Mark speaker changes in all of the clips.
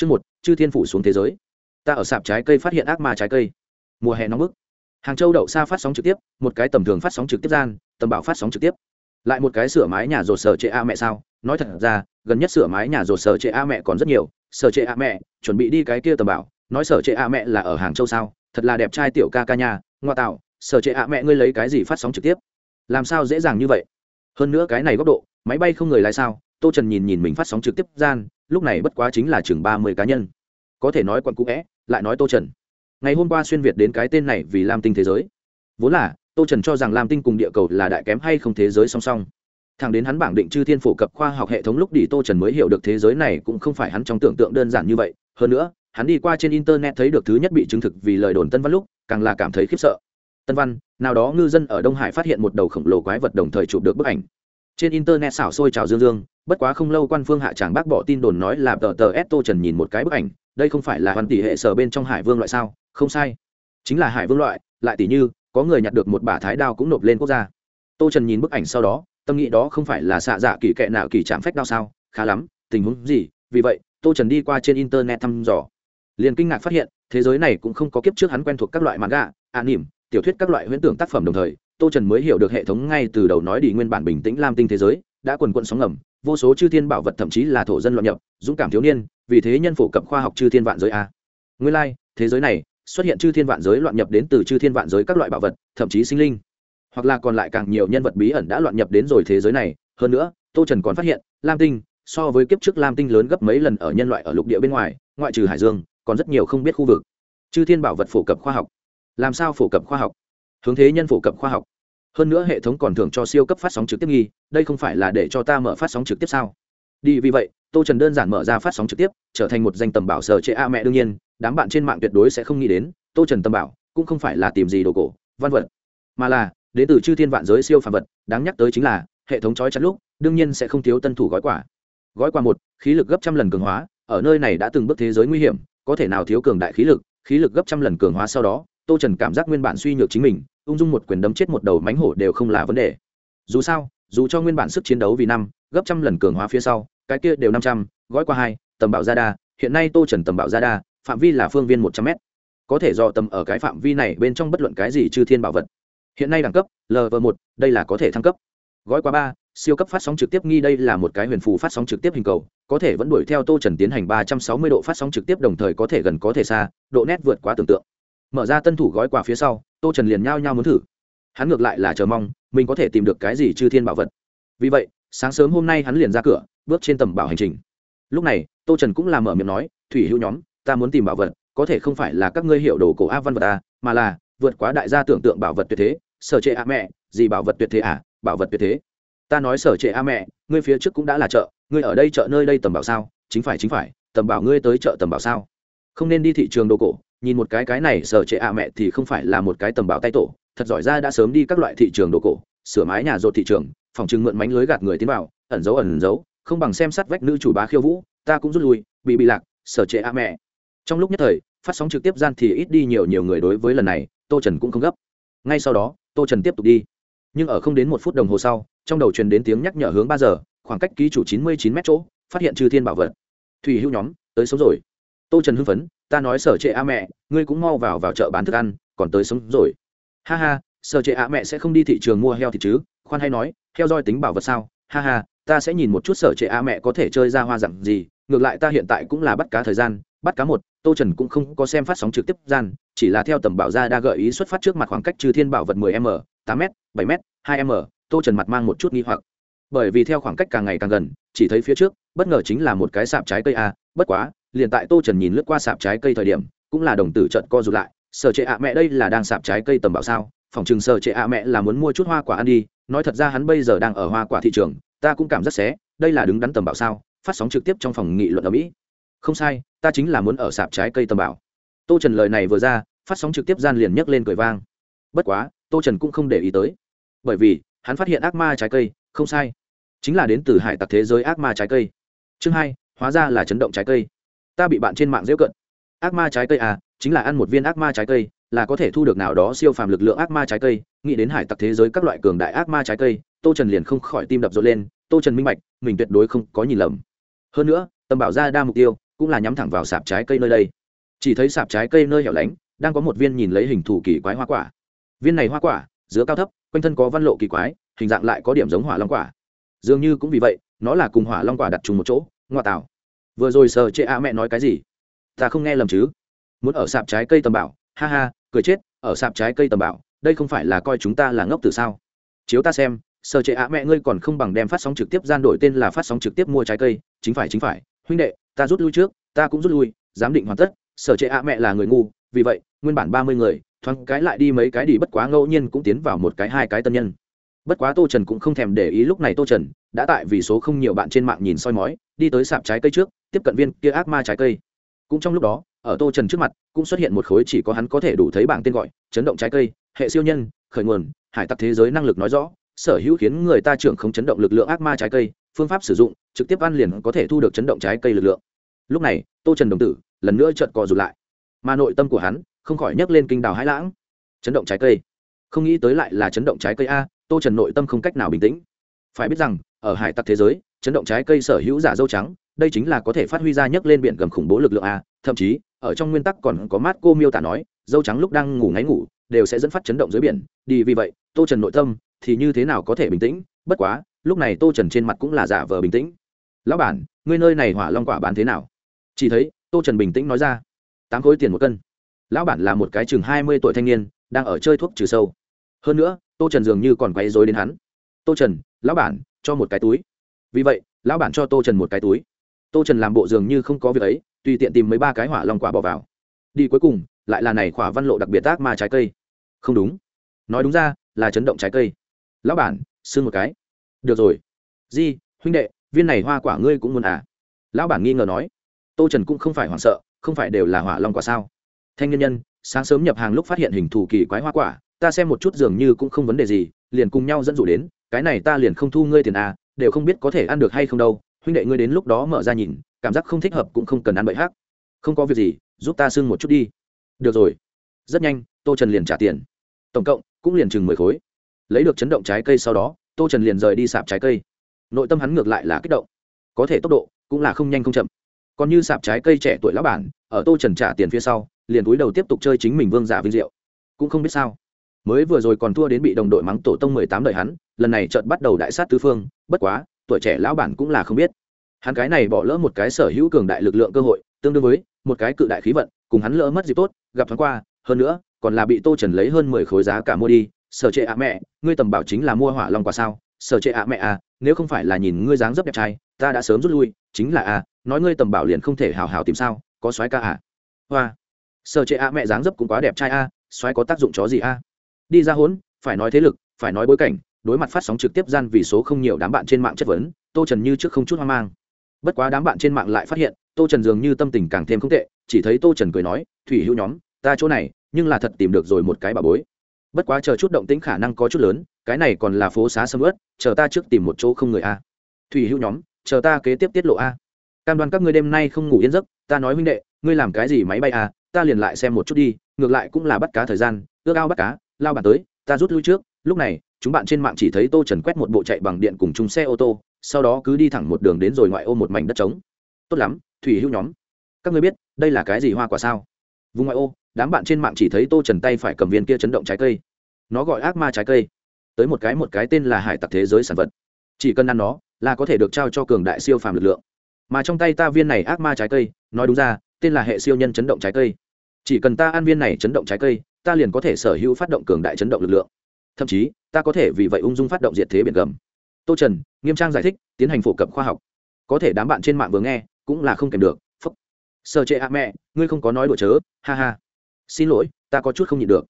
Speaker 1: Chương một, chư thiên phủ xuống thế giới. Ta ở sạp trái cây phát hiện ác ma trái cây. Mùa hè nóng bức. Hàng Châu đậu xa phát sóng trực tiếp, một cái tầm thường phát sóng trực tiếp gian, tầm bảo phát sóng trực tiếp. Lại một cái sửa mái nhà rột sở trệ a mẹ sao? Nói thật ra, gần nhất sửa mái nhà rột sở trệ a mẹ còn rất nhiều, sở trệ a mẹ, chuẩn bị đi cái kia tầm bảo, nói sở trệ a mẹ là ở Hàng Châu sao? Thật là đẹp trai tiểu ca ca nhà, ngoa tạo, sở trệ a mẹ ngươi lấy cái gì phát sóng trực tiếp? Làm sao dễ dàng như vậy? Hơn nữa cái này góc độ, máy bay không người lái sao? Tô Trần nhìn nhìn mình phát sóng trực tiếp gian, lúc này bất quá chính là chừng ba mươi cá nhân. Có thể nói quặn cũ vẽ lại nói tô trần. Ngày hôm qua xuyên việt đến cái tên này vì lam tinh thế giới. Vốn là, tô trần cho rằng lam tinh cùng địa cầu là đại kém hay không thế giới song song. Thẳng đến hắn bảng định chư thiên phổ cập khoa học hệ thống lúc đi tô trần mới hiểu được thế giới này cũng không phải hắn trong tưởng tượng đơn giản như vậy. Hơn nữa, hắn đi qua trên internet thấy được thứ nhất bị chứng thực vì lời đồn tân văn lúc, càng là cảm thấy khiếp sợ. Tân văn, nào đó ngư dân ở đông hải phát hiện một đầu khổng lồ quái vật đồng thời chụp được bức ảnh trên internet xảo sôi trào dương dương, bất quá không lâu quan phương hạ tràng bác bỏ tin đồn nói là tờ tờ s tô trần nhìn một cái bức ảnh, đây không phải là hoàn tỷ hệ sở bên trong hải vương loại sao? Không sai. Chính là hải vương loại, lại tỷ như, có người nhặt được một bả thái đao cũng nộp lên quốc gia. Tô trần nhìn bức ảnh sau đó, tâm nghĩ đó không phải là xạ giả kỳ kệ nào kỳ chạm phách đao sao? Khá lắm, tình huống gì? Vì vậy, tô trần đi qua trên internet thăm dò. Liền kinh ngạc phát hiện, thế giới này cũng không có kiếp trước hắn quen thuộc các loại manga ạ nỉm tiểu thuyết các loại huyễn tưởng tác phẩm đồng thời tô trần mới hiểu được hệ thống ngay từ đầu nói đi nguyên bản bình tĩnh lam tinh thế giới đã quần quận sóng ngầm vô số chư thiên bảo vật thậm chí là thổ dân loạn nhập dũng cảm thiếu niên vì thế nhân phổ cập khoa học chư thiên vạn giới a. Nguyên lai、like, thế giới này xuất hiện chư thiên vạn giới loạn nhập đến từ chư thiên vạn giới các loại bảo vật thậm chí sinh linh. Hoặc là còn lại càng nhiều nhân vật bí ẩn đã loạn nhập đến rồi thế giới này. Hơn nữa tô trần còn phát hiện lam tinh so với kiếp trước lam tinh lớn gấp mấy lần ở nhân loại ở lục địa bên ngoài ngoại trừ hải dương còn rất nhiều không biết khu vực. Chư thiên bảo vật phổ cập khoa học. Làm sao phổ cập khoa học? Hướng thế nhân phổ cập khoa học. Hơn nữa hệ thống còn thưởng cho siêu cấp phát sóng trực tiếp nghi, đây không phải là để cho ta mở phát sóng trực tiếp sao? Đi, vì vậy, tô trần đơn giản mở ra phát sóng trực tiếp, trở thành một danh tầm bảo sở trệ a mẹ đương nhiên, đám bạn trên mạng tuyệt đối sẽ không nghĩ đến, tô trần tầm bảo, cũng không phải là tìm gì đồ cổ, văn vật, mà là, đến từ chư thiên vạn giới siêu phàm vật, đáng nhắc tới chính là, hệ thống trói chặt lúc, đương nhiên sẽ không thiếu tân thủ gói quả gói quả một, khí lực gấp trăm lần cường hóa, ở nơi này đã từng bước thế giới nguy hiểm, có thể nào thiếu cường đại khí lực khí lực gấp trăm lần cường hóa sau đó, tô trần cảm giác nguyên bản suy nhược chính mình ung dung một quyền đấm chết một đầu mánh hổ đều không là vấn đề. Dù sao, dù cho nguyên bản sức chiến đấu vì năm, gấp trăm lần cường hóa phía sau, cái kia đều năm trăm, gói qua hai, tầm bạo gia đa, hiện nay tô trần tầm bạo gia đa, phạm vi là phương viên một trăm m có thể do tầm ở cái phạm vi này bên trong bất luận cái gì chư thiên bảo vật. Hiện nay đẳng cấp lv một, đây là có thể thăng cấp. Gói qua ba, siêu cấp phát sóng trực tiếp nghi đây là một cái huyền phù phát sóng trực tiếp hình cầu, có thể vẫn đuổi theo tô trần tiến hành ba trăm sáu mươi độ phát sóng trực tiếp đồng thời có thể gần có thể xa, độ nét vượt quá tưởng tượng. Mở ra tân thủ gói quà phía sau tô trần liền nhao nhao muốn thử. Hắn ngược lại là chờ mong, mình có thể tìm được cái gì chư thiên bảo vật. Vì vậy, sáng sớm hôm nay hắn liền ra cửa, bước trên tầm bảo hành trình. Lúc này, tô trần cũng làm mở miệng nói, thủy hữu nhóm, ta muốn tìm bảo vật, có thể không phải là các ngươi hiệu đồ cổ a văn vật a mà là vượt quá đại gia tưởng tượng bảo vật tuyệt thế, sở trệ a mẹ, gì bảo vật tuyệt thế à bảo vật tuyệt thế. Ta nói sở trệ a mẹ, ngươi phía trước cũng đã là chợ, ngươi ở đây chợ nơi đây tầm bảo sao? Chính phải chính phải, tầm bảo ngươi tới chợ tầm bảo sao? Không nên đi thị trường đồ cổ nhìn một cái cái này sở trệ a mẹ thì không phải là một cái tầm bảo tay tổ, thật giỏi ra đã sớm đi các loại thị trường đồ cổ, sửa mái nhà rột thị trường, phòng trưng mượn mánh lưới gạt người tiến vào, ẩn giấu ẩn giấu, không bằng xem sát vách nữ chủ bá khiêu vũ, ta cũng rút lui, bị bị lạc sở trệ a mẹ. Trong lúc nhất thời, phát sóng trực tiếp gian thì ít đi nhiều nhiều người đối với lần này, tô trần cũng không gấp. Ngay sau đó, tô trần tiếp tục đi. Nhưng ở không đến một phút đồng hồ sau, trong đầu truyền đến tiếng nhắc nhở hướng ba giờ, khoảng cách ký chủ chín mươi chín mét chỗ, phát hiện trừ thiên bảo vật. Thủy hữu nhóm, tới sống rồi tô trần hưng phấn, ta nói sở trệ a mẹ, ngươi cũng mau vào vào chợ bán thức ăn, còn tới sống rồi. Ha ha, sở trệ a mẹ sẽ không đi thị trường mua heo thịt chứ, khoan hay nói theo dõi tính bảo vật sao? Ha ha, ta sẽ nhìn một chút sở trệ a mẹ có thể chơi ra hoa dặn gì, ngược lại ta hiện tại cũng là bắt cá thời gian, bắt cá một, tô trần cũng không có xem phát sóng trực tiếp gian, chỉ là theo tầm bảo ra đa gợi ý xuất phát trước mặt khoảng cách trừ thiên bảo vật 10 m 8 m 7 m 2 m, tô trần mặt mang một chút nghi hoặc. Bởi vì theo khoảng cách càng ngày càng gần, chỉ thấy phía trước, bất ngờ chính là một cái sạp trái cây a, bất quá liền tại tô trần nhìn lướt qua sạp trái cây thời điểm, cũng là đồng tử trận co rụt lại. Sở trệ ạ mẹ đây là đang sạp trái cây tầm bảo sao? Phòng chừng sở trệ ạ mẹ là muốn mua chút hoa quả ăn đi. Nói thật ra hắn bây giờ đang ở hoa quả thị trường, ta cũng cảm rất xé. Đây là đứng đắn tầm bảo sao? Phát sóng trực tiếp trong phòng nghị luận ở mỹ. Không sai, ta chính là muốn ở sạp trái cây tầm bảo. Tô trần lời này vừa ra, phát sóng trực tiếp gian liền nhấc lên cười vang. Bất quá, tô trần cũng không để ý tới. Bởi vì, hắn phát hiện ác ma trái cây, không sai. Chính là đến từ hải tặc thế giới ác ma trái cây. Chương hai, hóa ra là chấn động trái cây ta bị bạn trên mạng giễu cận. Ác ma trái cây à chính là ăn một viên ác ma trái cây, là có thể thu được nào đó siêu phàm lực lượng ác ma trái cây. Nghĩ đến hải tặc thế giới các loại cường đại ác ma trái cây, tô trần liền không khỏi tim đập rộn lên. Tô trần minh bạch, mình tuyệt đối không có nhìn lầm. Hơn nữa, tầm bảo ra đa mục tiêu, cũng là nhắm thẳng vào sạp trái cây nơi đây. Chỉ thấy sạp trái cây nơi hẻo lánh, đang có một viên nhìn lấy hình thù kỳ quái hoa quả. Viên này hoa quả giữa cao thấp, quanh thân có văn lộ kỳ quái, hình dạng lại có điểm giống hỏa long quả. Dường như cũng vì vậy, nó là cùng hỏa long quả đặt trùng một chỗ, ngoa tạo vừa rồi sờ chệ a mẹ nói cái gì? Ta không nghe lầm chứ? Muốn ở sạp trái cây tầm bảo? Ha ha, cười chết, ở sạp trái cây tầm bảo, đây không phải là coi chúng ta là ngốc từ sao? Chiếu ta xem, sờ chệ a mẹ ngươi còn không bằng đem phát sóng trực tiếp gian đổi tên là phát sóng trực tiếp mua trái cây. Chính phải chính phải. Huynh đệ, ta rút lui trước, ta cũng rút lui, giám định hoàn tất. Sở trệ a mẹ là người ngu, vì vậy, nguyên bản ba mươi người, thoáng cái lại đi mấy cái đi bất quá ngẫu nhiên cũng tiến vào một cái, hai cái tân nhân. Bất quá tô trần cũng không thèm để ý lúc này tô trần, đã tại vì số không nhiều bạn trên mạng nhìn soi mói, đi tới sạp trái cây trước tiếp cận viên kia ác ma trái cây. Cũng trong lúc đó, ở tô trần trước mặt, cũng xuất hiện một khối chỉ có hắn có thể đủ thấy bảng tên gọi, chấn động trái cây, hệ siêu nhân, khởi nguồn, hải tặc thế giới năng lực nói rõ, sở hữu khiến người ta trưởng không chấn động lực lượng ác ma trái cây, phương pháp sử dụng, trực tiếp ăn liền có thể thu được chấn động trái cây lực lượng. Lúc này, tô trần đồng tử, lần nữa trợt cò rụt lại. Mà nội tâm của hắn, không khỏi nhấc lên kinh đào hãi lãng. Chấn động trái cây. Không nghĩ tới lại là chấn động trái cây a, tô trần nội tâm không cách nào bình tĩnh. Phải biết rằng, ở hải tặc thế giới, chấn động trái cây sở hữu giả dâu trắng đây chính là có thể phát huy ra nhấc lên biển gầm khủng bố lực lượng a, thậm chí, ở trong nguyên tắc còn có mát cô miêu tả nói, dâu trắng lúc đang ngủ ngáy ngủ, đều sẽ dẫn phát chấn động dưới biển. Đi vì vậy, tô trần nội tâm thì như thế nào có thể bình tĩnh? Bất quá, lúc này tô trần trên mặt cũng là giả vờ bình tĩnh. Lão bản, ngươi nơi này hỏa long quả bán thế nào? Chỉ thấy, tô trần bình tĩnh nói ra, tám khối tiền một cân. Lão bản là một cái chừng hai mươi tuổi thanh niên, đang ở chơi thuốc trừ sâu. Hơn nữa, tô trần dường như còn quay dối đến hắn. Tô trần, lão bản, cho một cái túi. Vì vậy, lão bản cho tô trần một cái túi tô trần làm bộ dường như không có việc ấy, tùy tiện tìm mấy ba cái hỏa long quả bỏ vào. Đi cuối cùng, lại là này khỏa văn lộ đặc biệt tác ma trái cây. Không đúng. Nói đúng ra, là chấn động trái cây. Lão bản xương một cái. Được rồi. Di, huynh đệ, viên này hoa quả ngươi cũng muốn à? Lão bản nghi ngờ nói. Tô trần cũng không phải hoảng sợ, không phải đều là hỏa long quả sao? Thanh nhân nhân, sáng sớm nhập hàng lúc phát hiện hình thù kỳ quái hoa quả, ta xem một chút dường như cũng không vấn đề gì, liền cùng nhau dẫn dụ đến, cái này ta liền không thu ngươi tiền à đều không biết có thể ăn được hay không đâu huynh đệ ngươi đến lúc đó mở ra nhìn, cảm giác không thích hợp cũng không cần ăn bậy hát không có việc gì, giúp ta sưng một chút đi. Được rồi. Rất nhanh, tô trần liền trả tiền. Tổng cộng, cũng liền chừng mười khối. Lấy được chấn động trái cây sau đó, tô trần liền rời đi sạp trái cây. Nội tâm hắn ngược lại là kích động. Có thể tốc độ cũng là không nhanh không chậm. Còn như sạp trái cây trẻ tuổi lão bản, ở tô trần trả tiền phía sau, liền túi đầu tiếp tục chơi chính mình vương giả vinh diệu. Cũng không biết sao. Mới vừa rồi còn thua đến bị đồng đội mắng tổ tông mười tám đời hắn, lần này trợt bắt đầu đại sát tứ phương, bất quá tuổi trẻ lão bản cũng là không biết. Hắn cái này bỏ lỡ một cái sở hữu cường đại lực lượng cơ hội, tương đương với một cái cự đại khí vận, cùng hắn lỡ mất dịp tốt, gặp thoáng qua, hơn nữa, còn là bị tô trần lấy hơn mười khối giá cả mua đi. Sở trệ ạ mẹ, ngươi tầm bảo chính là mua hỏa long quả sao? Sở trệ ạ mẹ à nếu không phải là nhìn ngươi dáng dấp đẹp trai, ta đã sớm rút lui, chính là à nói ngươi tầm bảo liền không thể hào hào tìm sao, có soái ca à? Hoa. Sở trệ ạ mẹ dáng dấp cũng quá đẹp trai à soái có tác dụng chó gì à? Đi ra hốn, phải nói thế lực, phải nói bối cảnh đối mặt phát sóng trực tiếp gian vì số không nhiều đám bạn trên mạng chất vấn, tô trần như trước không chút hoang mang. Bất quá đám bạn trên mạng lại phát hiện, tô trần dường như tâm tình càng thêm không tệ, chỉ thấy tô trần cười nói, thủy hữu nhóm, ta chỗ này, nhưng là thật tìm được rồi một cái bà bối. Bất quá chờ chút động tĩnh khả năng có chút lớn, cái này còn là phố xá sâm ướt chờ ta trước tìm một chỗ không người a. Thủy hữu nhóm, chờ ta kế tiếp tiết lộ a. Cam đoan các ngươi đêm nay không ngủ yên giấc, ta nói huynh đệ, ngươi làm cái gì máy bay a, ta liền lại xem một chút đi, ngược lại cũng là bắt cá thời gian, ước ao bắt cá, lao bàn tới, ta rút lui trước, lúc này chúng bạn trên mạng chỉ thấy tô trần quét một bộ chạy bằng điện cùng chung xe ô tô, sau đó cứ đi thẳng một đường đến rồi ngoại ô một mảnh đất trống. Tốt lắm, thủy hữu nhóm. Các ngươi biết, đây là cái gì hoa quả sao? Vùng ngoại ô, đám bạn trên mạng chỉ thấy tô trần tay phải cầm viên kia chấn động trái cây. Nó gọi ác ma trái cây. Tới một cái một cái tên là hải tặc thế giới sản vật. Chỉ cần ăn nó, là có thể được trao cho cường đại siêu phàm lực lượng. Mà trong tay ta viên này ác ma trái cây, nói đúng ra, tên là hệ siêu nhân chấn động trái cây. Chỉ cần ta ăn viên này chấn động trái cây, ta liền có thể sở hữu phát động cường đại chấn động lực lượng. Thậm chí ta có thể vì vậy ung dung phát động diệt thế biển gầm. Tô trần, nghiêm trang giải thích, tiến hành phổ cập khoa học. Có thể đám bạn trên mạng vừa nghe, cũng là không kèm được. Phúc. Sơ chệ a mẹ, ngươi không có nói đùa chớ, ha ha. Xin lỗi, ta có chút không nhịn được.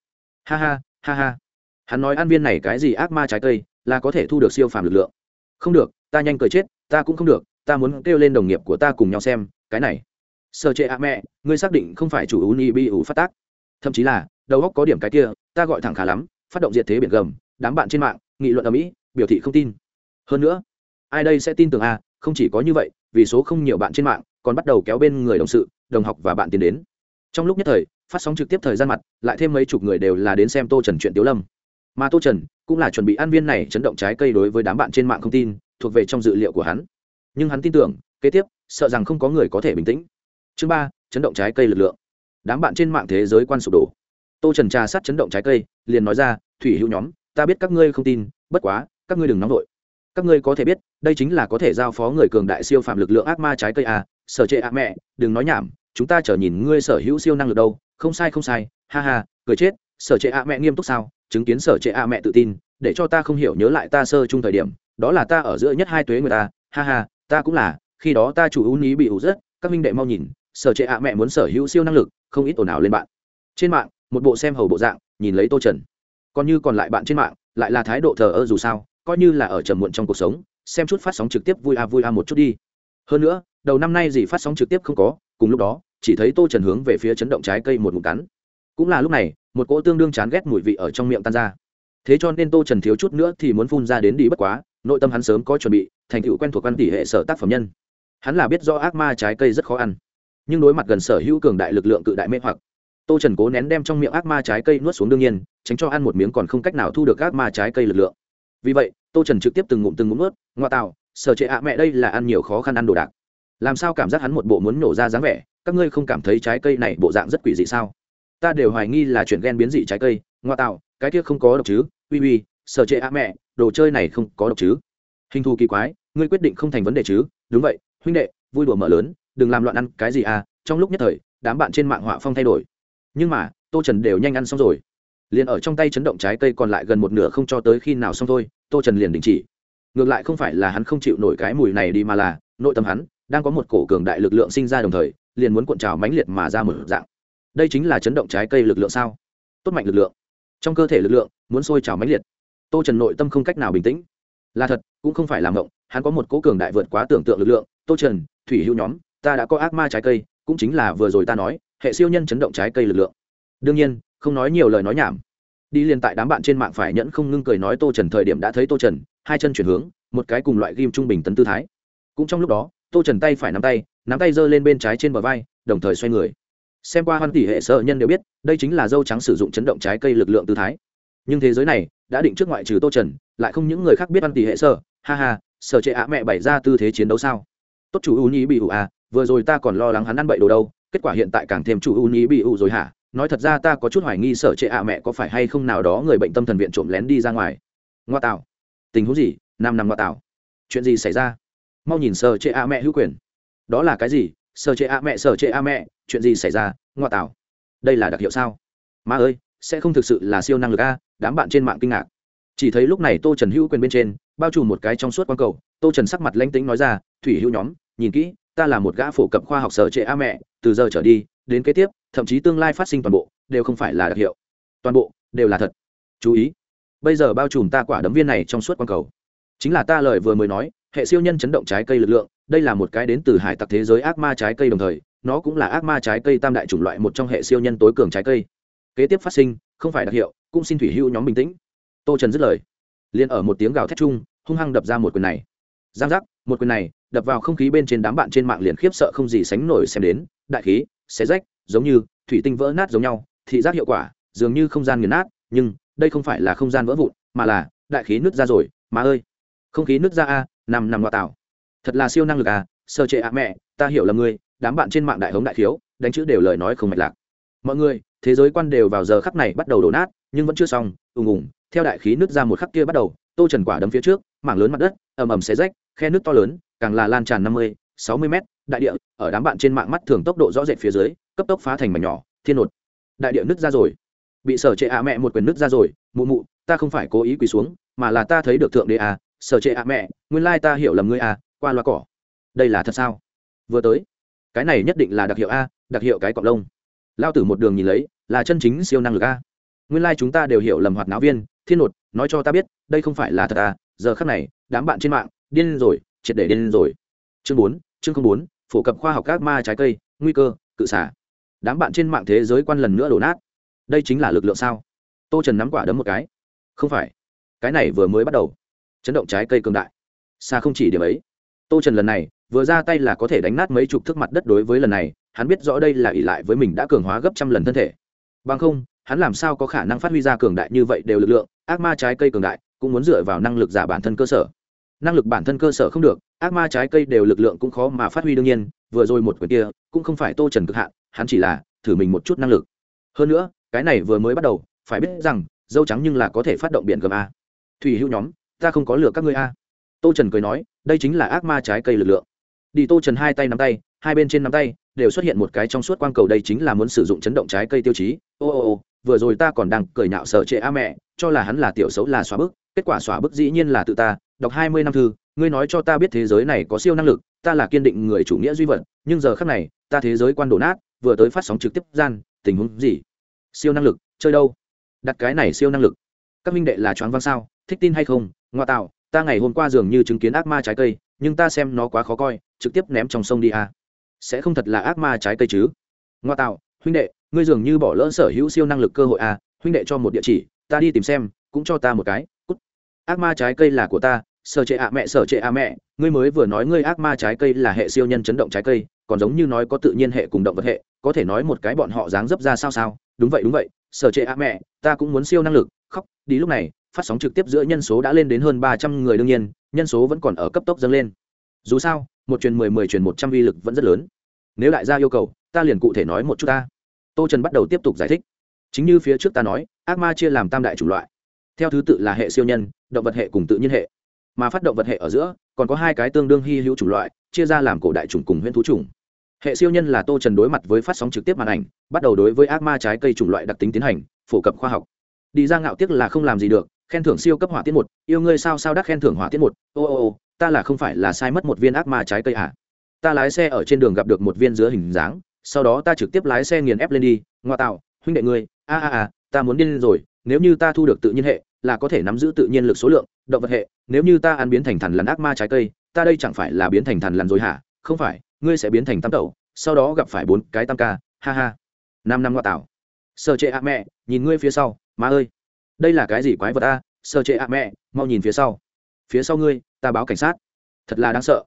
Speaker 1: Ha ha ha ha. Hắn nói An viên này cái gì ác ma trái cây, là có thể thu được siêu phàm lực lượng. Không được, ta nhanh cười chết, ta cũng không được, ta muốn kêu lên đồng nghiệp của ta cùng nhau xem, cái này. Sơ chệ a mẹ, ngươi xác định không phải chủ ú ni bi ủ phát tác. Thậm chí là, đầu góc có điểm cái kia, ta gọi thẳng khá lắm, phát động diệt thế biển gầm đám bạn trên mạng, nghị luận ở mỹ, biểu thị không tin. Hơn nữa, ai đây sẽ tin tưởng a không chỉ có như vậy, vì số không nhiều bạn trên mạng còn bắt đầu kéo bên người đồng sự, đồng học và bạn tiến đến. Trong lúc nhất thời, phát sóng trực tiếp thời gian mặt, lại thêm mấy chục người đều là đến xem tô trần chuyện tiếu lâm. Mà tô trần cũng là chuẩn bị ăn viên này chấn động trái cây đối với đám bạn trên mạng không tin, thuộc về trong dự liệu của hắn. Nhưng hắn tin tưởng, kế tiếp, sợ rằng không có người có thể bình tĩnh. Chương ba, chấn động trái cây lực lượng. Đám bạn trên mạng thế giới quan sụp đổ. Tô trần trà sát chấn động trái cây, liền nói ra, thủy hữu nhóm ta biết các ngươi không tin bất quá các ngươi đừng nóng vội. Các ngươi có thể biết đây chính là có thể giao phó người cường đại siêu phạm lực lượng ác ma trái cây à, sở trệ ạ mẹ đừng nói nhảm chúng ta chờ nhìn ngươi sở hữu siêu năng lực đâu. Không sai không sai ha ha cười chết sở trệ ạ mẹ nghiêm túc sao chứng kiến sở trệ ạ mẹ tự tin để cho ta không hiểu nhớ lại ta sơ chung thời điểm đó là ta ở giữa nhất hai tuế người ta ha ha ta cũng là khi đó ta chủ ưu ní bị ủ rất các minh đệ mau nhìn sở trệ ạ mẹ muốn sở hữu siêu năng lực không ít ồn ào lên bạn. Trên mạng một bộ xem hầu bộ dạng nhìn lấy tô trần còn như còn lại bạn trên mạng, lại là thái độ thờ ơ dù sao, coi như là ở trầm muộn trong cuộc sống, xem chút phát sóng trực tiếp vui a vui a một chút đi. Hơn nữa, đầu năm nay gì phát sóng trực tiếp không có, cùng lúc đó, chỉ thấy tô trần hướng về phía chấn động trái cây một mụn cắn. Cũng là lúc này, một cỗ tương đương chán ghét mùi vị ở trong miệng tan ra. Thế cho nên tô trần thiếu chút nữa thì muốn phun ra đến đi bất quá, nội tâm hắn sớm có chuẩn bị, thành tựu quen thuộc văn tỷ hệ sở tác phẩm nhân. Hắn là biết do ác ma trái cây rất khó ăn, nhưng đối mặt gần sở hữu cường đại lực lượng cự đại mê hoặc, tô trần cố nén đem trong miệng ác ma trái cây nuốt xuống đương nhiên tránh cho ăn một miếng còn không cách nào thu được các ma trái cây lực lượng. Vì vậy, tô trần trực tiếp từng ngụm từng ngụm nuốt, ngoa tạo, sở trệ ạ, mẹ đây là ăn nhiều khó khăn ăn đồ đạc. Làm sao cảm giác hắn một bộ muốn nổ ra dáng vẻ? Các ngươi không cảm thấy trái cây này bộ dạng rất quỷ dị sao? Ta đều hoài nghi là chuyện ghen biến dị trái cây. Ngoa tạo, cái kia không có độc chứ? Uy uy, sở trệ ạ, mẹ, đồ chơi này không có độc chứ? Hình thù kỳ quái, ngươi quyết định không thành vấn đề chứ? Đúng vậy, huynh đệ, vui đùa mở lớn, đừng làm loạn ăn cái gì à trong lúc nhất thời, đám bạn trên mạng họa phong thay đổi. Nhưng mà, tô trần đều nhanh ăn xong rồi liền ở trong tay chấn động trái cây còn lại gần một nửa không cho tới khi nào xong thôi, tô trần liền đình chỉ. Ngược lại không phải là hắn không chịu nổi cái mùi này đi mà là, nội tâm hắn đang có một cổ cường đại lực lượng sinh ra đồng thời, liền muốn cuộn trào mãnh liệt mà ra một dạng. Đây chính là chấn động trái cây lực lượng sao? Tốt mạnh lực lượng. Trong cơ thể lực lượng muốn sôi trào mãnh liệt. Tô trần nội tâm không cách nào bình tĩnh. Là thật, cũng không phải làm ngộng hắn có một cố cường đại vượt quá tưởng tượng lực lượng. Tô trần, thủy hữu nhóm, ta đã có ác ma trái cây, cũng chính là vừa rồi ta nói, hệ siêu nhân chấn động trái cây lực lượng. Đương nhiên không nói nhiều lời nói nhảm. Đi liền tại đám bạn trên mạng phải nhẫn không ngưng cười nói tô trần thời điểm đã thấy tô trần, hai chân chuyển hướng, một cái cùng loại ghim trung bình tấn tư thái. Cũng trong lúc đó, tô trần tay phải nắm tay nắm tay giơ lên bên trái trên bờ vai, đồng thời xoay người. Xem qua hoan tỷ hệ sợ nhân đều biết, đây chính là dâu trắng sử dụng chấn động trái cây lực lượng tư thái. Nhưng thế giới này, đã định trước ngoại trừ tô trần, lại không những người khác biết hoan tỷ hệ sợ. Ha ha, sợ trệ ạ mẹ bày ra tư thế chiến đấu sao? Tốt chủ u nhi bị ủ à vừa rồi ta còn lo lắng hắn ăn bậy đồ đâu, kết quả hiện tại càng thêm chủ u nhi bị ủ rồi hả? Nói thật ra ta có chút hoài nghi sở trệ ạ mẹ có phải hay không nào đó người bệnh tâm thần viện trộm lén đi ra ngoài. Ngoa tạo. Tình huống gì? Năm năm ngoa tạo. Chuyện gì xảy ra? Mau nhìn sở trệ ạ mẹ hữu quyền. Đó là cái gì? Sở trệ ạ mẹ, sở trệ ạ mẹ, chuyện gì xảy ra? Ngoa tạo. Đây là đặc hiệu sao? Ma ơi, sẽ không thực sự là siêu năng lực a, đám bạn trên mạng kinh ngạc. Chỉ thấy lúc này tô trần hữu quyền bên trên, bao trùm một cái trong suốt quang cầu. Tô trần sắc mặt lanh tính nói ra, thủy hữu nhóm, nhìn kỹ, ta là một gã phổ cập khoa học sở trệ a mẹ, từ giờ trở đi, đến kế tiếp thậm chí tương lai phát sinh toàn bộ, đều không phải là đặc hiệu. Toàn bộ, đều là thật. Chú ý, bây giờ bao trùm ta quả đấm viên này trong suốt quang cầu. Chính là ta lời vừa mới nói, hệ siêu nhân chấn động trái cây lực lượng, đây là một cái đến từ hải tặc thế giới ác ma trái cây đồng thời, nó cũng là ác ma trái cây tam đại chủng loại một trong hệ siêu nhân tối cường trái cây. Kế tiếp phát sinh, không phải đặc hiệu, cũng xin thủy hữu nhóm bình tĩnh. Tô trần dứt lời, liền ở một tiếng gào thét chung, hung hăng đập ra một quyền này. Giang giác, một quyền này, đập vào không khí bên trên đám bạn trên mạng liền khiếp sợ không gì sánh nổi xem đến, đại khí, xé rách giống như thủy tinh vỡ nát giống nhau, thị giác hiệu quả dường như không gian nghiền nát, nhưng đây không phải là không gian vỡ vụn, mà là đại khí nứt ra rồi, mà ơi, không khí nứt ra a, nằm nằm ngoại tạo. Thật là siêu năng lực à sơ trệ ạ mẹ, ta hiểu là ngươi, đám bạn trên mạng đại hống đại thiếu đánh chữ đều lời nói không mạch lạc. Mọi người, thế giới quan đều vào giờ khắc này bắt đầu đổ nát, nhưng vẫn chưa xong, ùng ùng, theo đại khí nứt ra một khắc kia bắt đầu, tô trần quả đấm phía trước, mảng lớn mặt đất, ầm ầm xé rách, khe nước to lớn, càng là lan tràn năm mươi, sáu mươi mét, đại địa, ở đám bạn trên mạng mắt thường tốc độ rõ rệt phía dưới cấp tốc phá thành mảnh nhỏ, thiên nột. Đại địa nứt ra rồi. Bị sở trệ ạ mẹ một quyền nứt ra rồi, mụ mụ, ta không phải cố ý quỳ xuống, mà là ta thấy được thượng đế à sở trệ ạ mẹ, nguyên lai ta hiểu lầm ngươi à qua loa cỏ. Đây là thật sao? Vừa tới. Cái này nhất định là đặc hiệu a, đặc hiệu cái cọc lông. Lao tử một đường nhìn lấy, là chân chính siêu năng lực a. Nguyên lai chúng ta đều hiểu lầm hoạt náo viên, thiên nột, nói cho ta biết, đây không phải là thật à giờ khắc này, đám bạn trên mạng, điên rồi, triệt để điên rồi. Chương bốn chương bốn, phổ cập khoa học các ma trái cây, nguy cơ, cự xả đám bạn trên mạng thế giới quan lần nữa đổ nát. Đây chính là lực lượng sao? Tô trần nắm quả đấm một cái. Không phải. Cái này vừa mới bắt đầu. Chấn động trái cây cường đại. Xa không chỉ điểm ấy. Tô trần lần này, vừa ra tay là có thể đánh nát mấy chục thước mặt đất đối với lần này, hắn biết rõ đây là ỷ lại với mình đã cường hóa gấp trăm lần thân thể. Bằng không, hắn làm sao có khả năng phát huy ra cường đại như vậy đều lực lượng, ác ma trái cây cường đại, cũng muốn dựa vào năng lực giả bản thân cơ sở. Năng lực bản thân cơ sở không được, ác ma trái cây đều lực lượng cũng khó mà phát huy đương nhiên, vừa rồi một quyền kia, cũng không phải tô trần cực hạn hắn chỉ là thử mình một chút năng lực. Hơn nữa, cái này vừa mới bắt đầu, phải biết rằng, dâu trắng nhưng là có thể phát động biển gầm a. Thủy hữu nhóm, ta không có lừa các ngươi a. Tô trần cười nói, đây chính là ác ma trái cây lực lượng. Đi tô trần hai tay nắm tay, hai bên trên nắm tay, đều xuất hiện một cái trong suốt quang cầu đây chính là muốn sử dụng chấn động trái cây tiêu chí. Ô ô ô, vừa rồi ta còn đang cười nhạo sợ trệ a mẹ, cho là hắn là tiểu xấu là xóa bức, kết quả xóa bức dĩ nhiên là tự ta, đọc hai mươi năm thư, ngươi nói cho ta biết thế giới này có siêu năng lực, ta là kiên định người chủ nghĩa duy vật, nhưng giờ khác này, ta thế giới quan đổ nát vừa tới phát sóng trực tiếp gian, tình huống gì? Siêu năng lực, chơi đâu? Đặt cái này siêu năng lực. Các minh đệ là choáng văng sao, thích tin hay không? Ngoa tạo, ta ngày hôm qua dường như chứng kiến ác ma trái cây, nhưng ta xem nó quá khó coi, trực tiếp ném trong sông đi à. sẽ không thật là ác ma trái cây chứ? Ngoa tạo, huynh đệ, ngươi dường như bỏ lỡ sở hữu siêu năng lực cơ hội à. huynh đệ cho một địa chỉ, ta đi tìm xem, cũng cho ta một cái, cút. Ác ma trái cây là của ta sở trệ ạ mẹ, sở trệ ạ mẹ, ngươi mới vừa nói ngươi ác ma trái cây là hệ siêu nhân chấn động trái cây, còn giống như nói có tự nhiên hệ cùng động vật hệ, có thể nói một cái bọn họ dáng dấp ra sao sao. Đúng vậy đúng vậy, sở trệ ạ mẹ, ta cũng muốn siêu năng lực. Khóc, đi lúc này, phát sóng trực tiếp giữa nhân số đã lên đến hơn ba trăm người đương nhiên, nhân số vẫn còn ở cấp tốc dâng lên. Dù sao, một truyền mười mười truyền một trăm vi lực vẫn rất lớn. Nếu đại gia yêu cầu, ta liền cụ thể nói một chút ta. Tô trần bắt đầu tiếp tục giải thích. Chính như phía trước ta nói, ác ma chia làm tam đại chủng loại. Theo thứ tự là hệ siêu nhân, động vật hệ cùng tự nhiên hệ mà phát động vật hệ ở giữa, còn có hai cái tương đương hy hữu chủng loại, chia ra làm cổ đại chủng cùng huyễn thú chủng. Hệ siêu nhân là tô trần đối mặt với phát sóng trực tiếp màn ảnh, bắt đầu đối với ác ma trái cây chủng loại đặc tính tiến hành, phổ cập khoa học. Đi ra ngạo tiếc là không làm gì được, khen thưởng siêu cấp hỏa tiết một, yêu ngươi sao sao đắc khen thưởng hỏa tiết một, ô ô ô, ta là không phải là sai mất một viên ác ma trái cây à? Ta lái xe ở trên đường gặp được một viên giữa hình dáng, sau đó ta trực tiếp lái xe nghiền ép lên đi, ngoa tạo, huynh đệ ngươi, a a a, ta muốn điên rồi, nếu như ta thu được tự nhiên hệ là có thể nắm giữ tự nhiên lực số lượng, động vật hệ, nếu như ta ăn biến thành thần lằn ác ma trái cây, ta đây chẳng phải là biến thành thần lằn rồi hả? Không phải, ngươi sẽ biến thành tam tẩu, sau đó gặp phải bốn cái tam ca, ha ha. Năm năm ngoa tạo. Sợ trệ ạ mẹ, nhìn ngươi phía sau, má ơi. Đây là cái gì quái vật ta? sợ trệ ạ mẹ, mau nhìn phía sau. Phía sau ngươi, ta báo cảnh sát. Thật là đáng sợ.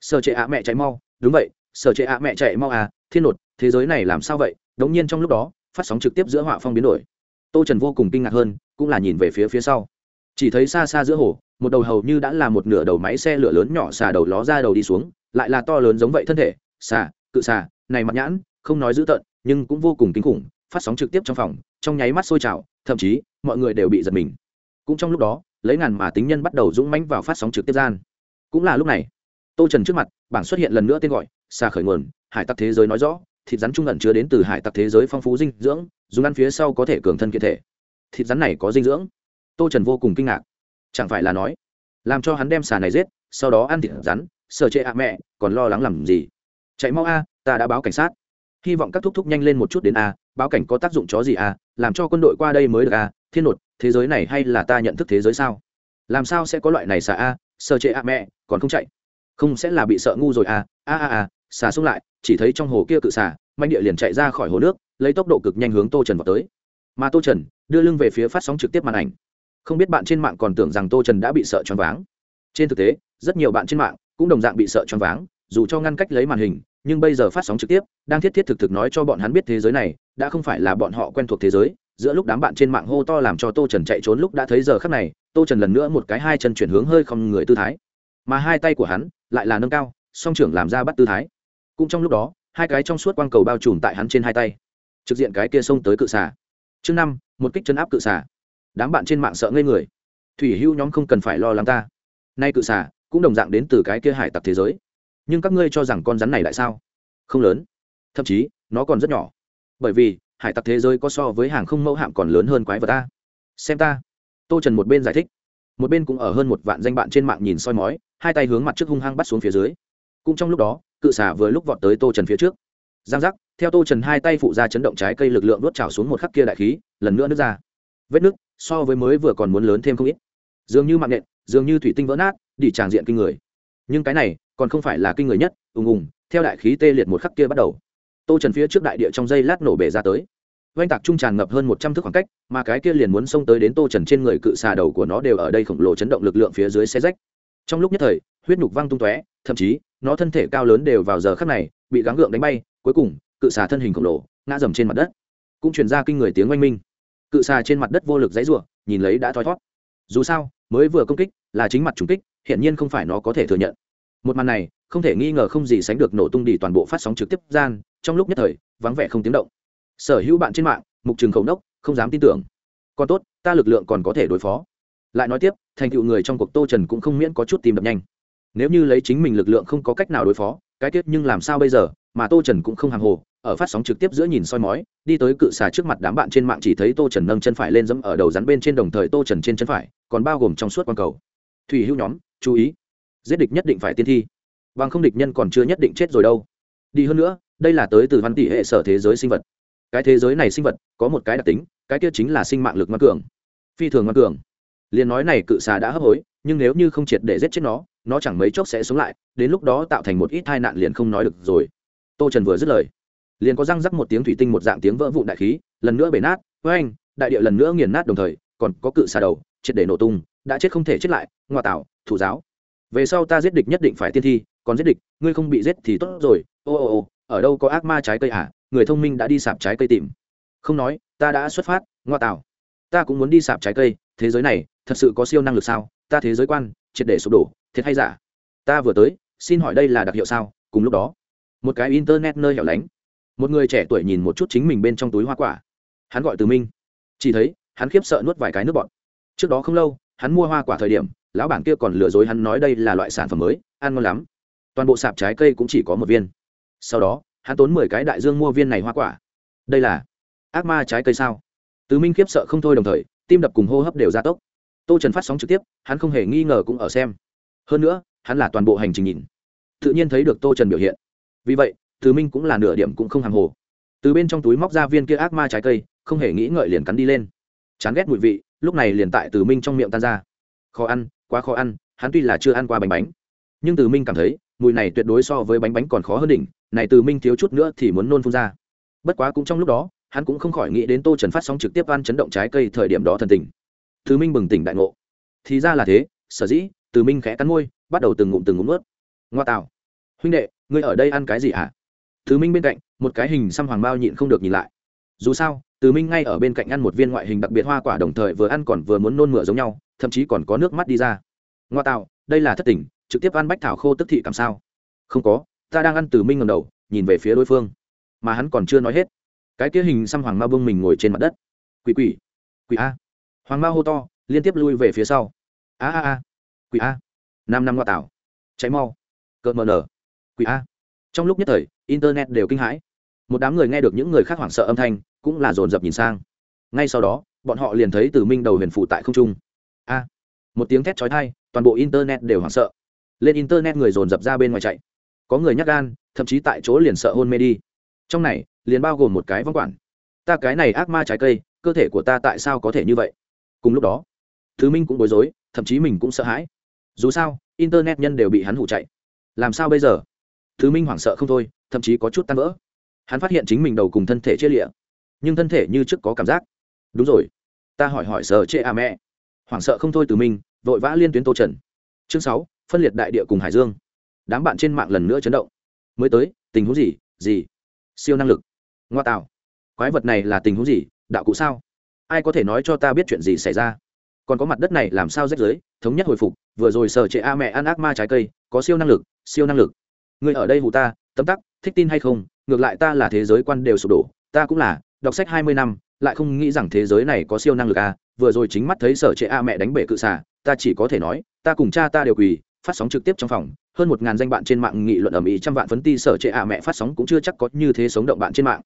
Speaker 1: Sợ trệ ạ mẹ chạy mau, đúng vậy sợ trệ ạ mẹ chạy mau à thiên nột, thế giới này làm sao vậy? Đống nhiên trong lúc đó, phát sóng trực tiếp giữa họa phong biến đổi. Tô trần vô cùng kinh ngạc hơn cũng là nhìn về phía phía sau. Chỉ thấy xa xa giữa hồ, một đầu hầu như đã là một nửa đầu máy xe lửa lớn nhỏ xà đầu ló ra đầu đi xuống, lại là to lớn giống vậy thân thể, xà, cự xà, này mặt nhãn, không nói dữ tợn, nhưng cũng vô cùng kinh khủng, phát sóng trực tiếp trong phòng, trong nháy mắt sôi trào, thậm chí, mọi người đều bị giật mình. Cũng trong lúc đó, lấy ngàn mà tính nhân bắt đầu dũng mãnh vào phát sóng trực tiếp gian. Cũng là lúc này, tô trần trước mặt, bảng xuất hiện lần nữa tên gọi, xà khởi nguồn, hải tặc thế giới nói rõ, thịt rắn trung ẩn chứa đến từ hải tặc thế giới phong phú dinh dưỡng, dùng ăn phía sau có thể cường thân kiện thể thịt rắn này có dinh dưỡng. Tô trần vô cùng kinh ngạc. Chẳng phải là nói, làm cho hắn đem xà này giết, sau đó ăn thịt rắn, sợ chệ ạ à mẹ, còn lo lắng làm gì? Chạy mau a, ta đã báo cảnh sát. Hy vọng các thúc thúc nhanh lên một chút đến a, báo cảnh có tác dụng chó gì a, làm cho quân đội qua đây mới được a, thiên nột, thế giới này hay là ta nhận thức thế giới sao? Làm sao sẽ có loại này xà a, sợ chệ ạ à mẹ, còn không chạy? Không sẽ là bị sợ ngu rồi a a a a, xà xuống lại, chỉ thấy trong hồ kia cự xà manh địa liền chạy ra khỏi hồ nước, lấy tốc độ cực nhanh hướng tô trần vào tới mà tô trần đưa lưng về phía phát sóng trực tiếp màn ảnh không biết bạn trên mạng còn tưởng rằng tô trần đã bị sợ choáng váng trên thực tế rất nhiều bạn trên mạng cũng đồng dạng bị sợ choáng váng dù cho ngăn cách lấy màn hình nhưng bây giờ phát sóng trực tiếp đang thiết thiết thực thực nói cho bọn hắn biết thế giới này đã không phải là bọn họ quen thuộc thế giới giữa lúc đám bạn trên mạng hô to làm cho tô trần chạy trốn lúc đã thấy giờ khắc này tô trần lần nữa một cái hai chân chuyển hướng hơi không người tư thái mà hai tay của hắn lại là nâng cao song trưởng làm ra bắt tư thái cũng trong lúc đó hai cái trong suốt quang cầu bao trùm tại hắn trên hai tay trực diện cái kia xông tới cự xà chương năm, một kích chân áp cự xà. Đám bạn trên mạng sợ ngây người. Thủy hưu nhóm không cần phải lo lắng ta. Nay cự xà cũng đồng dạng đến từ cái kia hải tặc thế giới. Nhưng các ngươi cho rằng con rắn này lại sao? Không lớn. Thậm chí, nó còn rất nhỏ. Bởi vì, hải tặc thế giới có so với hàng không mẫu hạm còn lớn hơn quái vật ta. Xem ta. Tô trần một bên giải thích. Một bên cũng ở hơn một vạn danh bạn trên mạng nhìn soi mói, hai tay hướng mặt trước hung hăng bắt xuống phía dưới. Cũng trong lúc đó, cự xà vừa lúc vọt tới tô trần phía trước. Giang giác theo tô trần hai tay phụ ra chấn động trái cây lực lượng đốt trào xuống một khắc kia đại khí, lần nữa nước ra. Vết nước so với mới vừa còn muốn lớn thêm không ít. Dường như mạng nện dường như thủy tinh vỡ nát, đi tràng diện kinh người. Nhưng cái này còn không phải là kinh người nhất, ùng ùng, theo đại khí tê liệt một khắc kia bắt đầu. Tô trần phía trước đại địa trong dây lát nổ bể ra tới. Oanh tạc trung tràn ngập hơn một trăm thước khoảng cách, mà cái kia liền muốn xông tới đến tô trần trên người cự xà đầu của nó đều ở đây khổng lồ chấn động lực lượng phía dưới xe rách. Trong lúc nhất thời, huyết nhục văng tung tóe, thậm chí, nó thân thể cao lớn đều vào giờ khắc này, bị gắng gượng đánh bay, cuối cùng cự xà thân hình khổng lồ, ngã dầm trên mặt đất. Cũng chuyển ra kinh người tiếng oanh minh. Cự xà trên mặt đất vô lực dãy ruộng nhìn lấy đã thoi thót dù sao, mới vừa công kích là chính mặt trùng kích hiện nhiên không phải nó có thể thừa nhận. Một màn này, không thể nghi ngờ không gì sánh được nổ tung đi toàn bộ phát sóng trực tiếp gian, trong lúc nhất thời, vắng vẻ không tiếng động. Sở hữu bạn trên mạng, mục trường khẩu đốc, không dám tin tưởng. Còn tốt, ta lực lượng còn có thể đối phó. Lại nói tiếp, thành tựu người trong cuộc tô trần cũng không miễn có chút tìm đập nhanh. Nếu như lấy chính mình lực lượng không có cách nào đối phó, cái tiết nhưng làm sao bây giờ, mà tô trần cũng không hàng hồ ở phát sóng trực tiếp giữa nhìn soi mói, đi tới cự xà trước mặt đám bạn trên mạng chỉ thấy tô trần nâng chân phải lên dẫm ở đầu rắn bên trên đồng thời tô trần trên chân phải còn bao gồm trong suốt q cầu. Thủy hữu nhóm, chú ý. Giết địch nhất định phải tiên thi. Bằng không địch nhân còn chưa nhất định chết rồi đâu. Đi hơn nữa, đây là tới từ văn tỷ hệ sở thế giới sinh vật. Cái thế giới này sinh vật có một cái đặc tính, cái kia chính là sinh mạng lực ngoan cường. Phi thường ngoan cường. Liền nói này cự xà đã hấp hối, nhưng nếu như không triệt để giết chết nó nó chẳng mấy chốc sẽ sống lại, đến lúc đó tạo thành một ít tai nạn liền không nói được rồi. Tô trần vừa dứt lời liền có răng rắc một tiếng thủy tinh một dạng tiếng vỡ vụn đại khí, lần nữa bể nát với anh đại địa lần nữa nghiền nát đồng thời, còn có cự xà đầu, triệt để nổ tung, đã chết không thể chết lại, ngoa tạo, thủ giáo. Về sau ta giết địch nhất định phải tiên thi, còn giết địch, ngươi không bị giết thì tốt rồi, ô ô ô, ở đâu có ác ma trái cây à người thông minh đã đi sạp trái cây tìm. Không nói, ta đã xuất phát, ngoa tạo. Ta cũng muốn đi sạp trái cây, thế giới này, thật sự có siêu năng lực sao? Ta thế giới quan, triệt để sụp đổ, thiệt hay giả? Ta vừa tới, xin hỏi đây là đặc hiệu sao? Cùng lúc đó, một cái internet nơi hẻo lánh một người trẻ tuổi nhìn một chút chính mình bên trong túi hoa quả. Hắn gọi từ minh. Chỉ thấy, hắn khiếp sợ nuốt vài cái nước bọt. Trước đó không lâu, hắn mua hoa quả thời điểm, lão bản kia còn lừa dối hắn nói đây là loại sản phẩm mới, ăn ngon lắm. Toàn bộ sạp trái cây cũng chỉ có một viên. Sau đó, hắn tốn mười cái đại dương mua viên này hoa quả. Đây là ác ma trái cây sao? Từ minh khiếp sợ không thôi đồng thời, tim đập cùng hô hấp đều gia tốc. Tô trần phát sóng trực tiếp, hắn không hề nghi ngờ cũng ở xem. Hơn nữa, hắn là toàn bộ hành trình nhìn. Tự nhiên thấy được tô trần biểu hiện. Vì vậy từ minh cũng là nửa điểm cũng không hàng hồ. Từ bên trong túi móc ra viên kia ác ma trái cây, không hề nghĩ ngợi liền cắn đi lên. Chán ghét mùi vị, lúc này liền tại từ minh trong miệng tan ra. Khó ăn, quá khó ăn, hắn tuy là chưa ăn qua bánh bánh, nhưng từ minh cảm thấy, mùi này tuyệt đối so với bánh bánh còn khó hơn đỉnh, này từ minh thiếu chút nữa thì muốn nôn phun ra. Bất quá cũng trong lúc đó, hắn cũng không khỏi nghĩ đến tô trần phát sóng trực tiếp ăn chấn động trái cây thời điểm đó thần tình. Từ minh bừng tỉnh đại ngộ. Thì ra là thế, sở dĩ, từ minh khẽ cắn môi, bắt đầu từng ngụm từng ngụm ướt ngoa tạo huynh đệ, ngươi ở đây ăn cái gì hả? Thứ minh bên cạnh, một cái hình xăm hoàng bao nhịn không được nhìn lại. Dù sao, từ minh ngay ở bên cạnh ăn một viên ngoại hình đặc biệt hoa quả đồng thời vừa ăn còn vừa muốn nôn mửa giống nhau, thậm chí còn có nước mắt đi ra. Ngoa tạo, đây là thất tình, trực tiếp ăn bách thảo khô tức thị cảm sao? Không có, ta đang ăn từ minh ngầm đầu, nhìn về phía đối phương. Mà hắn còn chưa nói hết. Cái kia hình xăm hoàng ma bưng mình ngồi trên mặt đất. Quỷ quỷ quỷ a. Hoàng ma hô to, liên tiếp lui về phía sau. A a a, quỷ a. Năm năm ngoa tạo cháy mau. Cợt mờ nở. Quỷ a. Trong lúc nhất thời internet đều kinh hãi. Một đám người nghe được những người khác hoảng sợ âm thanh, cũng là dồn dập nhìn sang. Ngay sau đó, bọn họ liền thấy từ minh đầu huyền phụ tại không trung. A! Một tiếng thét trói thai toàn bộ internet đều hoảng sợ. Lên internet người dồn dập ra bên ngoài chạy. Có người nhắc gan, thậm chí tại chỗ liền sợ hôn mê đi. Trong này, liền bao gồm một cái vong quản. Ta cái này ác ma trái cây, cơ thể của ta tại sao có thể như vậy? Cùng lúc đó thứ minh cũng bối rối, thậm chí mình cũng sợ hãi. Dù sao, internet nhân đều bị hắn hủ chạy. Làm sao bây giờ? Thứ minh hoảng sợ không thôi thậm chí có chút tan vỡ. Hắn phát hiện chính mình đầu cùng thân thể chia lịa nhưng thân thể như trước có cảm giác. Đúng rồi ta hỏi hỏi sợ chê à mẹ. Hoảng sợ không thôi từ mình, vội vã liên tuyến tô trần. Chương sáu phân liệt đại địa cùng hải dương. Đám bạn trên mạng lần nữa chấn động. Mới tới tình huống gì gì? Siêu năng lực. Ngoa tạo. Quái vật này là tình huống gì đạo cụ sao? Ai có thể nói cho ta biết chuyện gì xảy ra? Còn có mặt đất này làm sao rách giới thống nhất hồi phục vừa rồi sở trệ a mẹ ăn ác ma trái cây có siêu năng lực siêu năng lực. Người ở đây hù ta tấm tắc thích tin hay không, ngược lại ta là thế giới quan đều sụp đổ, ta cũng là, đọc sách hai mươi năm, lại không nghĩ rằng thế giới này có siêu năng lực à vừa rồi chính mắt thấy sở trệ a mẹ đánh bể cự xà, ta chỉ có thể nói, ta cùng cha ta đều quỳ, phát sóng trực tiếp trong phòng, hơn một ngàn danh bạn trên mạng nghị luận ầm ĩ trăm vạn phấn ti sở trệ a mẹ phát sóng cũng chưa chắc có như thế sống động bạn trên mạng.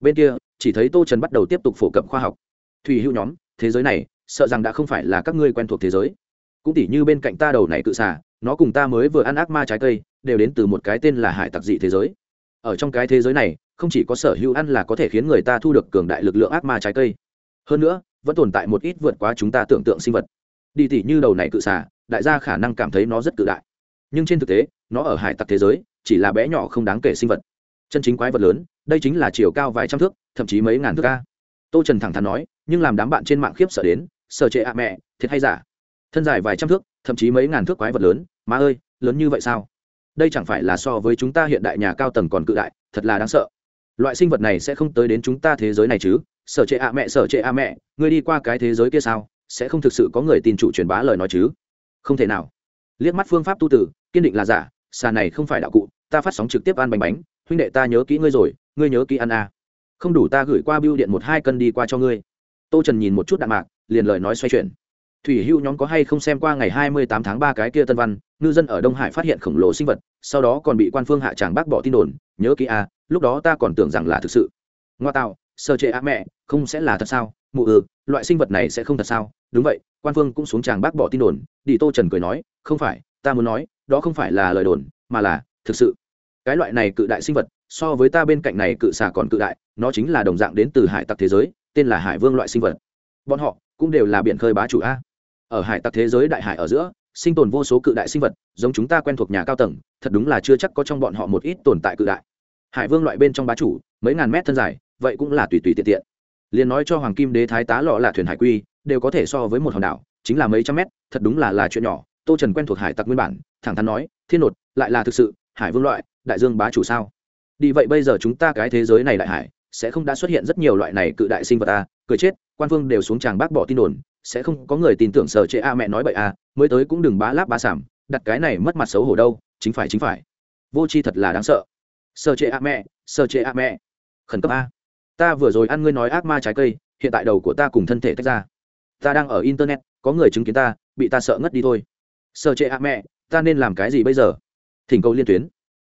Speaker 1: Bên kia, chỉ thấy tô trần bắt đầu tiếp tục phổ cập khoa học. Thủy hữu nhóm, thế giới này, sợ rằng đã không phải là các ngươi quen thuộc thế giới. Cũng tỉ như bên cạnh ta đầu này cự xà, nó cùng ta mới vừa ăn ác ma trái cây, đều đến từ một cái tên là hải tặc dị thế giới ở trong cái thế giới này, không chỉ có sở hữu ăn là có thể khiến người ta thu được cường đại lực lượng ác ma trái cây. Hơn nữa, vẫn tồn tại một ít vượt quá chúng ta tưởng tượng sinh vật. Đi tỉ như đầu này cự xà, đại gia khả năng cảm thấy nó rất cự đại. Nhưng trên thực tế, nó ở hải tặc thế giới, chỉ là bé nhỏ không đáng kể sinh vật. Chân chính quái vật lớn, đây chính là chiều cao vài trăm thước, thậm chí mấy ngàn thước ca tô trần thẳng thắn nói, nhưng làm đám bạn trên mạng khiếp sợ đến sợ trệ ạ mẹ, thiệt hay giả? Thân dài vài trăm thước, thậm chí mấy ngàn thước quái vật lớn, má ơi, lớn như vậy sao? Đây chẳng phải là so với chúng ta hiện đại nhà cao tầng còn cự đại, thật là đáng sợ. Loại sinh vật này sẽ không tới đến chúng ta thế giới này chứ? Sở trệ ạ mẹ, sở trệ ạ mẹ, ngươi đi qua cái thế giới kia sao? Sẽ không thực sự có người tin chủ truyền bá lời nói chứ? Không thể nào. Liếc mắt phương pháp tu tử, kiên định là giả, xà này không phải đạo cụ, ta phát sóng trực tiếp ăn bánh bánh, huynh đệ ta nhớ kỹ ngươi rồi, ngươi nhớ kỹ ăn à. không đủ ta gửi qua bưu điện một hai cân đi qua cho ngươi. Tô trần nhìn một chút đạn mạc, liền lời nói xoay chuyển thủy hưu nhóm có hay không xem qua ngày hai mươi tám tháng ba cái kia tân văn ngư dân ở đông hải phát hiện khổng lồ sinh vật sau đó còn bị quan phương hạ tràng bác bỏ tin đồn nhớ kỹ à, lúc đó ta còn tưởng rằng là thực sự. Ngoa tạo sơ chế á mẹ không sẽ là thật sao? Mụ ừ loại sinh vật này sẽ không thật sao? Đúng vậy quan phương cũng xuống tràng bác bỏ tin đồn đi tô trần cười nói không phải ta muốn nói đó không phải là lời đồn mà là thực sự. Cái loại này cự đại sinh vật so với ta bên cạnh này cự xà còn cự đại nó chính là đồng dạng đến từ hải tặc thế giới tên là hải vương loại sinh vật. Bọn họ cũng đều là biển khơi bá chủ a ở hải tặc thế giới đại hải ở giữa sinh tồn vô số cự đại sinh vật giống chúng ta quen thuộc nhà cao tầng thật đúng là chưa chắc có trong bọn họ một ít tồn tại cự đại. Hải vương loại bên trong bá chủ mấy ngàn mét thân dài vậy cũng là tùy tùy tiện tiện. Liền nói cho hoàng kim đế thái tá lọ là thuyền hải quy đều có thể so với một hòn đảo chính là mấy trăm mét thật đúng là là chuyện nhỏ. Tô trần quen thuộc hải tặc nguyên bản thẳng thắn nói thiên nột lại là thực sự hải vương loại đại dương bá chủ sao? Đi vậy bây giờ chúng ta cái thế giới này đại hải sẽ không đã xuất hiện rất nhiều loại này cự đại sinh vật ta. À, cười chết quan phương đều xuống tràng bác bỏ tin đồn sẽ không có người tin tưởng sở chế a mẹ nói bậy a, mới tới cũng đừng bá láp bá sảm, đặt cái này mất mặt xấu hổ đâu, chính phải chính phải. Vô c h i thật là đáng sợ. Sở chế a mẹ, sở chế a mẹ. Khẩn cấp a. Ta vừa rồi ăn ngươi nói ác ma trái cây, hiện tại đầu của ta cùng thân thể tách ra. Ta đang ở internet, có người chứng kiến ta, bị ta sợ ngất đi thôi. Sở chế a mẹ, ta nên làm cái gì bây giờ? Thỉnh cầu liên tuyến.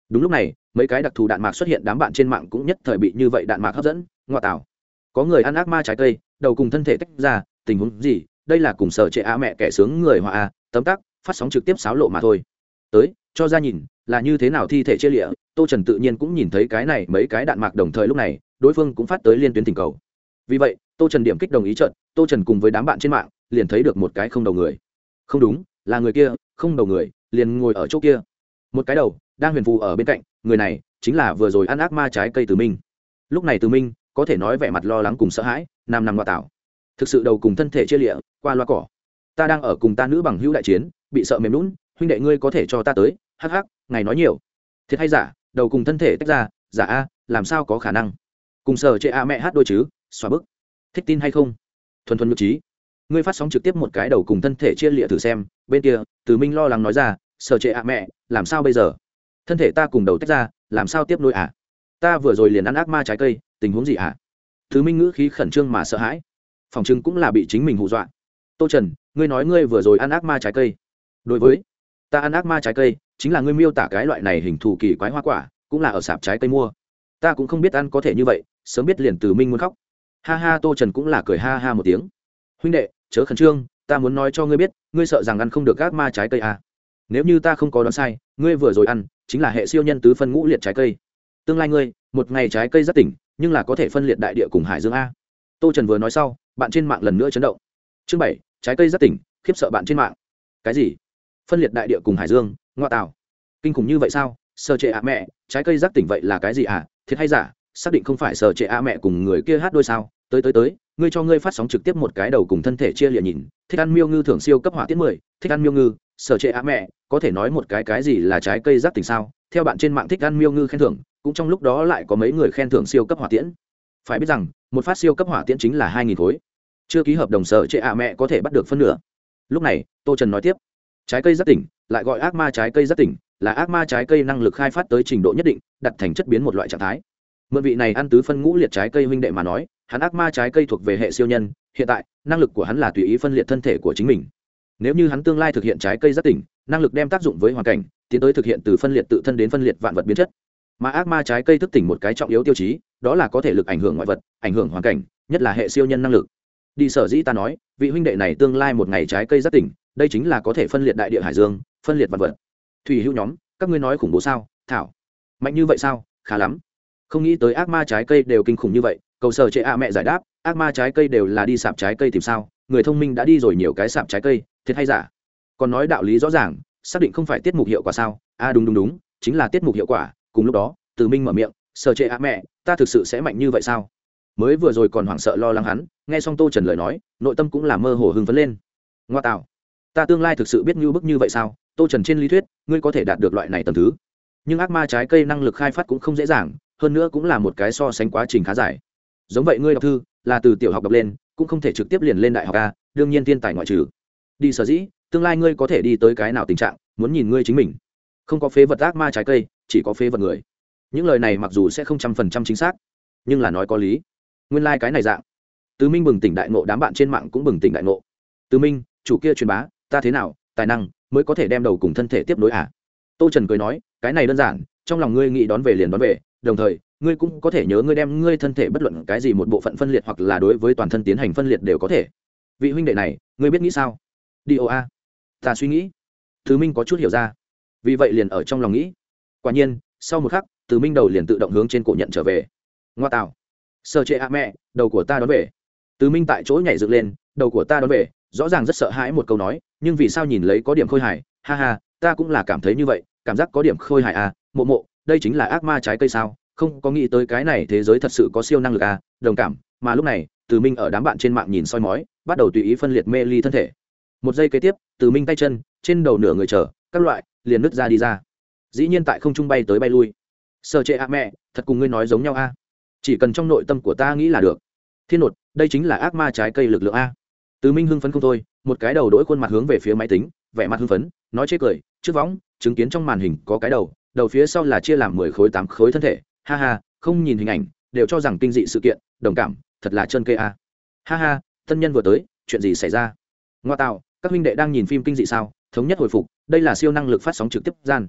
Speaker 1: Đúng lúc này, mấy cái đặc thù đạn mạc xuất hiện đám bạn trên mạng cũng nhất thời bị như vậy đạn mạc hấp dẫn, ngoa tạo. Có người ăn ác ma trái cây, đầu cùng thân thể tách ra tình huống gì, đây là cùng sở trệ á mẹ kẻ sướng người họa a, tấm tắc, phát sóng trực tiếp xáo lộ mà thôi. Tới, cho ra nhìn, là như thế nào thi thể chia lịa, tô trần tự nhiên cũng nhìn thấy cái này mấy cái đạn mạc đồng thời lúc này, đối phương cũng phát tới liên tuyến tình cầu. Vì vậy, tô trần điểm kích đồng ý trận, tô trần cùng với đám bạn trên mạng, liền thấy được một cái không đầu người. Không đúng, là người kia, không đầu người, liền ngồi ở chỗ kia. Một cái đầu, đang huyền phù ở bên cạnh, người này, chính là vừa rồi ăn ác ma trái cây từ minh. Lúc này từ minh, có thể nói vẻ mặt lo lắng cùng sợ hãi, nam nằm ngoại tảo thực sự đầu cùng thân thể chia lịa, qua loa cỏ. Ta đang ở cùng ta nữ bằng hữu đại chiến, bị sợ mềm lún huynh đệ ngươi có thể cho ta tới, hắc hắc ngày nói nhiều. Thiệt hay giả, đầu cùng thân thể tách ra, giả a, làm sao có khả năng? Cùng sở chệ a mẹ hát đôi chứ, xóa bức. Thích tin hay không? Thuần thuần nhược trí. Ngươi phát sóng trực tiếp một cái đầu cùng thân thể chia lịa thử xem, bên kia, từ minh lo lắng nói ra sở trệ a mẹ, làm sao bây giờ? Thân thể ta cùng đầu tách ra, làm sao tiếp nối à? ta vừa rồi liền ăn ác ma trái cây, tình huống gì à? thứ minh ngữ khí khẩn trương mà sợ hãi phòng chứng cũng là bị chính mình hù dọa. Tô trần, ngươi nói ngươi vừa rồi ăn ác ma trái cây. Đối với, ta ăn ác ma trái cây, chính là ngươi miêu tả cái loại này hình thù kỳ quái hoa quả, cũng là ở sạp trái cây mua. Ta cũng không biết ăn có thể như vậy, sớm biết liền từ minh muốn khóc. Ha ha, tô trần cũng là cười ha ha một tiếng. Huynh đệ, chớ khẩn trương, ta muốn nói cho ngươi biết, ngươi sợ rằng ăn không được ác ma trái cây à. nếu như ta không có đoán sai, ngươi vừa rồi ăn, chính là hệ siêu nhân tứ phân ngũ liệt trái cây. Tương lai ngươi, một ngày trái cây rất tỉnh, nhưng là có thể phân liệt đại địa cùng hải dương a. Tô trần vừa nói sau bạn trên mạng lần nữa chấn động. Chương bảy, trái cây rất tỉnh, khiếp sợ bạn trên mạng. Cái gì? Phân liệt đại địa cùng hải dương, ngoa tạo. Kinh khủng như vậy sao? Sơ trệ ạ mẹ, trái cây giác tỉnh vậy là cái gì à? Thiệt hay giả? Xác định không phải sơ trệ ạ mẹ cùng người kia hát đôi sao? Tới tới tới, ngươi cho ngươi phát sóng trực tiếp một cái đầu cùng thân thể chia liệt nhìn. Thích ăn miêu ngư thường siêu cấp hỏa tiết mười, thích ăn miêu ngư sở trệ ạ mẹ, có thể nói một cái cái gì là trái cây giác tỉnh sao? Theo bạn trên mạng thích ăn miêu ngư khen thưởng, cũng trong lúc đó lại có mấy người khen thưởng siêu cấp hỏa tiễn phải biết rằng, một phát siêu cấp hỏa tiễn chính là hai nghìn khối. Chưa ký hợp đồng sở trệ ạ mẹ có thể bắt được phân nửa. Lúc này, tô trần nói tiếp. Trái cây rất tỉnh, lại gọi ác ma trái cây rất tỉnh, là ác ma trái cây năng lực khai phát tới trình độ nhất định, đặt thành chất biến một loại trạng thái. Mượn vị này ăn tứ phân ngũ liệt trái cây huynh đệ mà nói, hắn ác ma trái cây thuộc về hệ siêu nhân, hiện tại, năng lực của hắn là tùy ý phân liệt thân thể của chính mình. Nếu như hắn tương lai thực hiện trái cây giác tỉnh, năng lực đem tác dụng với hoàn cảnh, tiến tới thực hiện từ phân liệt tự thân đến phân liệt vạn vật biến chất. Mà ác ma trái cây thức tỉnh một cái trọng yếu tiêu chí đó là có thể lực ảnh hưởng ngoại vật, ảnh hưởng hoàn cảnh, nhất là hệ siêu nhân năng lực. Đi sở dĩ ta nói, vị huynh đệ này tương lai một ngày trái cây rất tỉnh, đây chính là có thể phân liệt đại địa hải dương, phân liệt vạn vật. Thủy hữu nhóm, các ngươi nói khủng bố sao? Thảo. Mạnh như vậy sao? Khá lắm. Không nghĩ tới ác ma trái cây đều kinh khủng như vậy, cầu sở chệ a mẹ giải đáp, ác ma trái cây đều là đi sạp trái cây tìm sao? Người thông minh đã đi rồi nhiều cái sạp trái cây, thiệt hay giả? Còn nói đạo lý rõ ràng, xác định không phải tiết mục hiệu quả sao? A à đúng đúng đúng, chính là tiết mục hiệu quả, cùng lúc đó, từ minh mở miệng sở trệ à mẹ, ta thực sự sẽ mạnh như vậy sao? Mới vừa rồi còn hoảng sợ lo lắng hắn, nghe xong tô trần lời nói, nội tâm cũng là mơ hồ hưng phấn lên. Ngoa tạo, ta tương lai thực sự biết như bức như vậy sao? Tô trần trên lý thuyết, ngươi có thể đạt được loại này tầm thứ. Nhưng ác ma trái cây năng lực khai phát cũng không dễ dàng, hơn nữa cũng là một cái so sánh quá trình khá dài. Giống vậy ngươi đọc thư, là từ tiểu học đọc lên, cũng không thể trực tiếp liền lên đại học a, đương nhiên thiên tài ngoại trừ. Đi sở dĩ, tương lai ngươi có thể đi tới cái nào tình trạng, muốn nhìn ngươi chính mình. Không có phế vật ác ma trái cây, chỉ có phế vật người những lời này mặc dù sẽ không trăm phần trăm chính xác, nhưng là nói có lý. Nguyên lai、like、cái này dạng. Tứ minh bừng tỉnh đại ngộ, đám bạn trên mạng cũng bừng tỉnh đại ngộ. Tứ minh, chủ kia truyền bá, ta thế nào, tài năng, mới có thể đem đầu cùng thân thể tiếp nối à? Tô trần cười nói, cái này đơn giản, trong lòng ngươi nghĩ đón về liền đón về, đồng thời, ngươi cũng có thể nhớ ngươi đem ngươi thân thể bất luận cái gì một bộ phận phân liệt hoặc là đối với toàn thân tiến hành phân liệt đều có thể. Vị huynh đệ này, ngươi biết nghĩ sao? Đi ô a. Ta suy nghĩ. Thứ minh có chút hiểu ra. Vì vậy liền ở trong lòng nghĩ. Quả nhiên, sau một khắc từ minh đầu liền tự động hướng trên cổ nhận trở về. Ngoa tạo. Sợ chệ a mẹ, đầu của ta đón về. Từ minh tại chỗ nhảy dựng lên, đầu của ta đón về, rõ ràng rất sợ hãi một câu nói, nhưng vì sao nhìn lấy có điểm khôi hài, ha ha, ta cũng là cảm thấy như vậy, cảm giác có điểm khôi hài à mộ mộ, đây chính là ác ma trái cây sao, không có nghĩ tới cái này thế giới thật sự có siêu năng lực à đồng cảm, mà lúc này, từ minh ở đám bạn trên mạng nhìn soi mói, bắt đầu tùy ý phân liệt mê ly thân thể. Một giây kế tiếp, từ minh tay chân, trên đầu nửa người chờ, các loại, liền nứt ra đi ra. Dĩ nhiên tại không trung bay tới bay lui sợ trệ a mẹ, thật cùng ngươi nói giống nhau a. Chỉ cần trong nội tâm của ta nghĩ là được. Thiên nột, đây chính là ác ma trái cây lực lượng a. Tứ minh hưng phấn không thôi, một cái đầu đỗi khuôn mặt hướng về phía máy tính, vẻ mặt hưng phấn, nói chê cười, trước võng, chứng kiến trong màn hình có cái đầu đầu phía sau là chia làm mười khối, tám khối thân thể. Ha ha, không nhìn hình ảnh, đều cho rằng kinh dị sự kiện, đồng cảm, thật là chân cây a. Ha ha thân nhân vừa tới, chuyện gì xảy ra? Ngoa tạo, các huynh đệ đang nhìn phim kinh dị sao? Thống nhất hồi phục, đây là siêu năng lực phát sóng trực tiếp gian.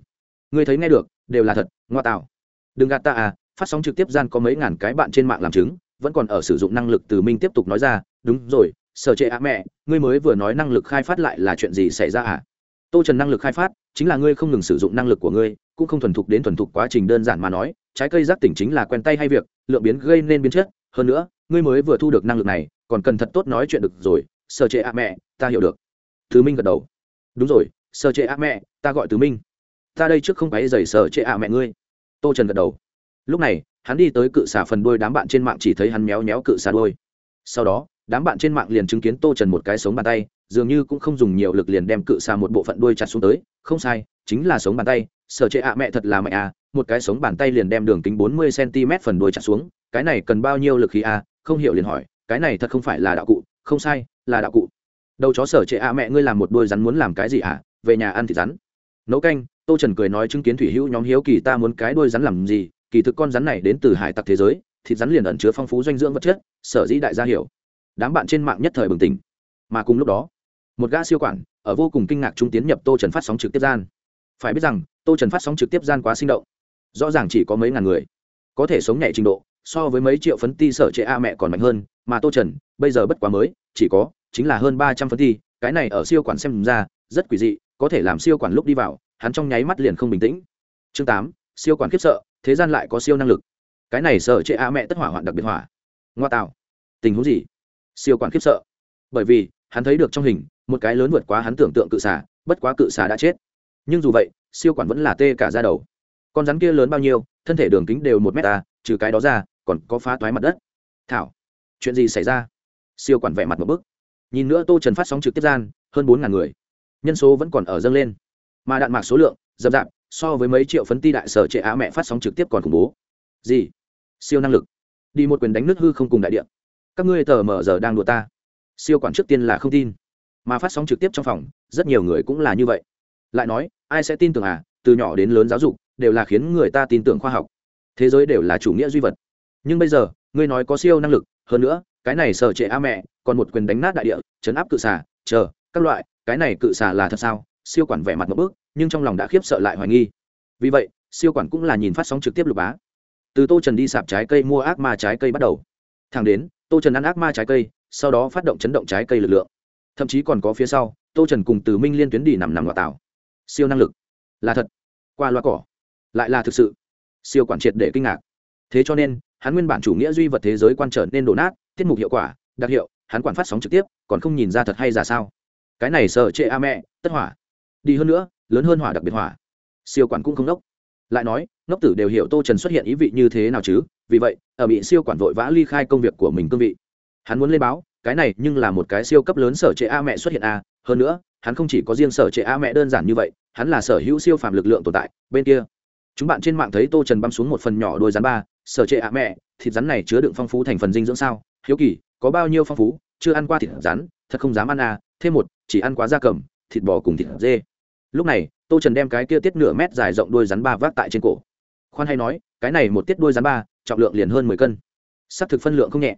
Speaker 1: Ngươi thấy nghe được, đều là thật, ngoa tạo đừng gạt ta à phát sóng trực tiếp gian có mấy ngàn cái bạn trên mạng làm chứng, vẫn còn ở sử dụng năng lực từ minh tiếp tục nói ra, đúng rồi, sở trệ ạ, mẹ, ngươi mới vừa nói năng lực khai phát lại là chuyện gì xảy ra à? Tô trần năng lực khai phát, chính là ngươi không ngừng sử dụng năng lực của ngươi, cũng không thuần thục đến thuần thục quá trình đơn giản mà nói, trái cây giác tỉnh chính là quen tay hay việc, lượng biến gây nên biến chất, hơn nữa, ngươi mới vừa thu được năng lực này, còn cần thật tốt nói chuyện được rồi, sở trệ ạ, mẹ, ta hiểu được. Thứ minh gật đầu. Đúng rồi, sở trệ ạ, mẹ, ta gọi từ minh. Ta đây trước không phải giày sở trệ ạ, mẹ ngươi tô trần gật đầu. Lúc này, hắn đi tới cự xà phần đôi đám bạn trên mạng chỉ thấy hắn méo méo cự xà đôi sau đó, đám bạn trên mạng liền chứng kiến tô trần một cái sống bàn tay, dường như cũng không dùng nhiều lực liền đem cự xà một bộ phận đuôi chặt xuống tới. Không sai, chính là sống bàn tay. Sở trệ ạ, mẹ thật là mẹ à một cái sống bàn tay liền đem đường kính bốn mươi cm phần đuôi chặt xuống. Cái này cần bao nhiêu lực khí à? Không hiểu liền hỏi. Cái này thật không phải là đạo cụ. Không sai, là đạo cụ. Đầu chó sở trệ ạ, mẹ, ngươi làm một đuôi rắn muốn làm cái gì à? Về nhà ăn thịt rắn. Nấu canh tô trần cười nói chứng kiến thủy hữu nhóm hiếu kỳ ta muốn cái đuôi rắn làm gì, kỳ thực con rắn này đến từ hải tặc thế giới, thịt rắn liền ẩn chứa phong phú dinh dưỡng vật chất, sở dĩ đại gia hiểu. Đám bạn trên mạng nhất thời bừng tỉnh. Mà cùng lúc đó, một gã siêu quản ở vô cùng kinh ngạc trung tiến nhập tô trần phát sóng trực tiếp gian. Phải biết rằng, tô trần phát sóng trực tiếp gian quá sinh động. Rõ ràng chỉ có mấy ngàn người. Có thể sống nhẹ trình độ, so với mấy triệu phấn ti sở trệ a mẹ còn mạnh hơn, mà tô trần bây giờ bất quá mới, chỉ có, chính là hơn ba trăm phấn ti. Cái này ở siêu quản xem ra, rất quỷ dị, có thể làm siêu quản lúc đi vào hắn trong nháy mắt liền không bình tĩnh. Chương tám, siêu quản khiếp sợ, thế gian lại có siêu năng lực. Cái này sợ trệ a mẹ tất hỏa hoạn đặc biệt hỏa. Ngoa tạo. Tình huống gì? Siêu quản khiếp sợ. Bởi vì, hắn thấy được trong hình, một cái lớn vượt quá hắn tưởng tượng cự xà, bất quá cự xà đã chết. Nhưng dù vậy, siêu quản vẫn là tê cả ra đầu. Con rắn kia lớn bao nhiêu, thân thể đường kính đều một mét ta trừ cái đó ra, còn có phá toái mặt đất. Thảo, chuyện gì xảy ra? Siêu quản vẻ mặt một bức. Nhìn nữa tô trần phát sóng trực tiếp gian, hơn bốn ngàn người. Nhân số vẫn còn ở dâng lên mà đạn mạc số lượng, dập dạp, so với mấy triệu phấn ti đại sở trệ á mẹ phát sóng trực tiếp còn khủng bố. Gì? Siêu năng lực. Đi một quyền đánh nước hư không cùng đại điện các ngươi tờ mờ giờ đang đùa ta. Siêu quản trước tiên là không tin. Mà phát sóng trực tiếp trong phòng, rất nhiều người cũng là như vậy. Lại nói, ai sẽ tin tưởng à? Từ nhỏ đến lớn giáo dục, đều là khiến người ta tin tưởng khoa học. Thế giới đều là chủ nghĩa duy vật. Nhưng bây giờ, ngươi nói có siêu năng lực, hơn nữa, cái này sở trệ a mẹ, còn một quyền đánh nát đại địa, chấn áp cự xà. Chờ, các loại, cái này cự xà là thật sao? Siêu quản vẻ mặt một bước, nhưng trong lòng đã khiếp sợ lại hoài nghi. Vì vậy, siêu quản cũng là nhìn phát sóng trực tiếp lục bá. Từ tô trần đi sạp trái cây mua ác ma trái cây bắt đầu. Thẳng đến, tô trần ăn ác ma trái cây, sau đó phát động chấn động trái cây lực lượng. Thậm chí còn có phía sau, tô trần cùng từ minh liên tuyến đi nằm nằm ngoại tảo. Siêu năng lực. Là thật. Qua loa cỏ. Lại là thực sự. Siêu quản triệt để kinh ngạc. Thế cho nên, hắn nguyên bản chủ nghĩa duy vật thế giới quan trở nên đổ nát, tiết mục hiệu quả, đặc hiệu, hắn quản phát sóng trực tiếp, còn không nhìn ra thật hay ra sao. Cái này sợ trệ a mẹ, tất hỏa đi hơn nữa lớn hơn hỏa đặc biệt hỏa. Siêu quản cũng không nốc, lại nói ngốc tử đều hiểu tô trần xuất hiện ý vị như thế nào chứ? Vì vậy ở bị siêu quản vội vã ly khai công việc của mình cương vị. Hắn muốn lên báo cái này nhưng là một cái siêu cấp lớn sở trệ a mẹ xuất hiện a. Hơn nữa hắn không chỉ có riêng sở trệ a mẹ đơn giản như vậy hắn là sở hữu siêu phàm lực lượng tồn tại. Bên kia chúng bạn trên mạng thấy tô trần băm xuống một phần nhỏ đôi rắn ba sở trệ a mẹ thịt rắn này chứa đựng phong phú thành phần dinh dưỡng sao? Hiếu kỳ có bao nhiêu phong phú? Chưa ăn qua thịt rắn thật không dám ăn à. Thêm một chỉ ăn quá da cầm thịt bò cùng thịt dê lúc này, tô trần đem cái kia tiết nửa mét dài rộng đuôi rắn ba vác tại trên cổ. Khoan hay nói, cái này một tiết đuôi rắn ba, trọng lượng liền hơn mười cân. S ắ c thực phân lượng không nhẹ.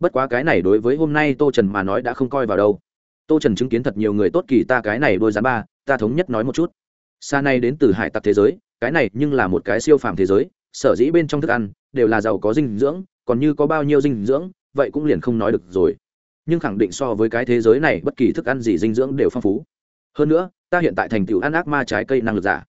Speaker 1: Bất quá cái này đối với hôm nay tô trần mà nói đã không coi vào đâu. Tô trần chứng kiến thật nhiều người tốt kỳ ta cái này đuôi rắn ba, ta thống nhất nói một chút. Xa này đến từ hải tặc thế giới, cái này nhưng là một cái siêu phàm thế giới, sở dĩ bên trong thức ăn đều là giàu có dinh dưỡng, còn như có bao nhiêu dinh dưỡng, vậy cũng liền không nói được rồi. Nhưng khẳng định so với cái thế giới này, bất kỳ thức ăn gì dinh dưỡng đều phong phú. Hơn nữa ta hiện tại thành tựu ăn ác ma trái cây năng lực giả.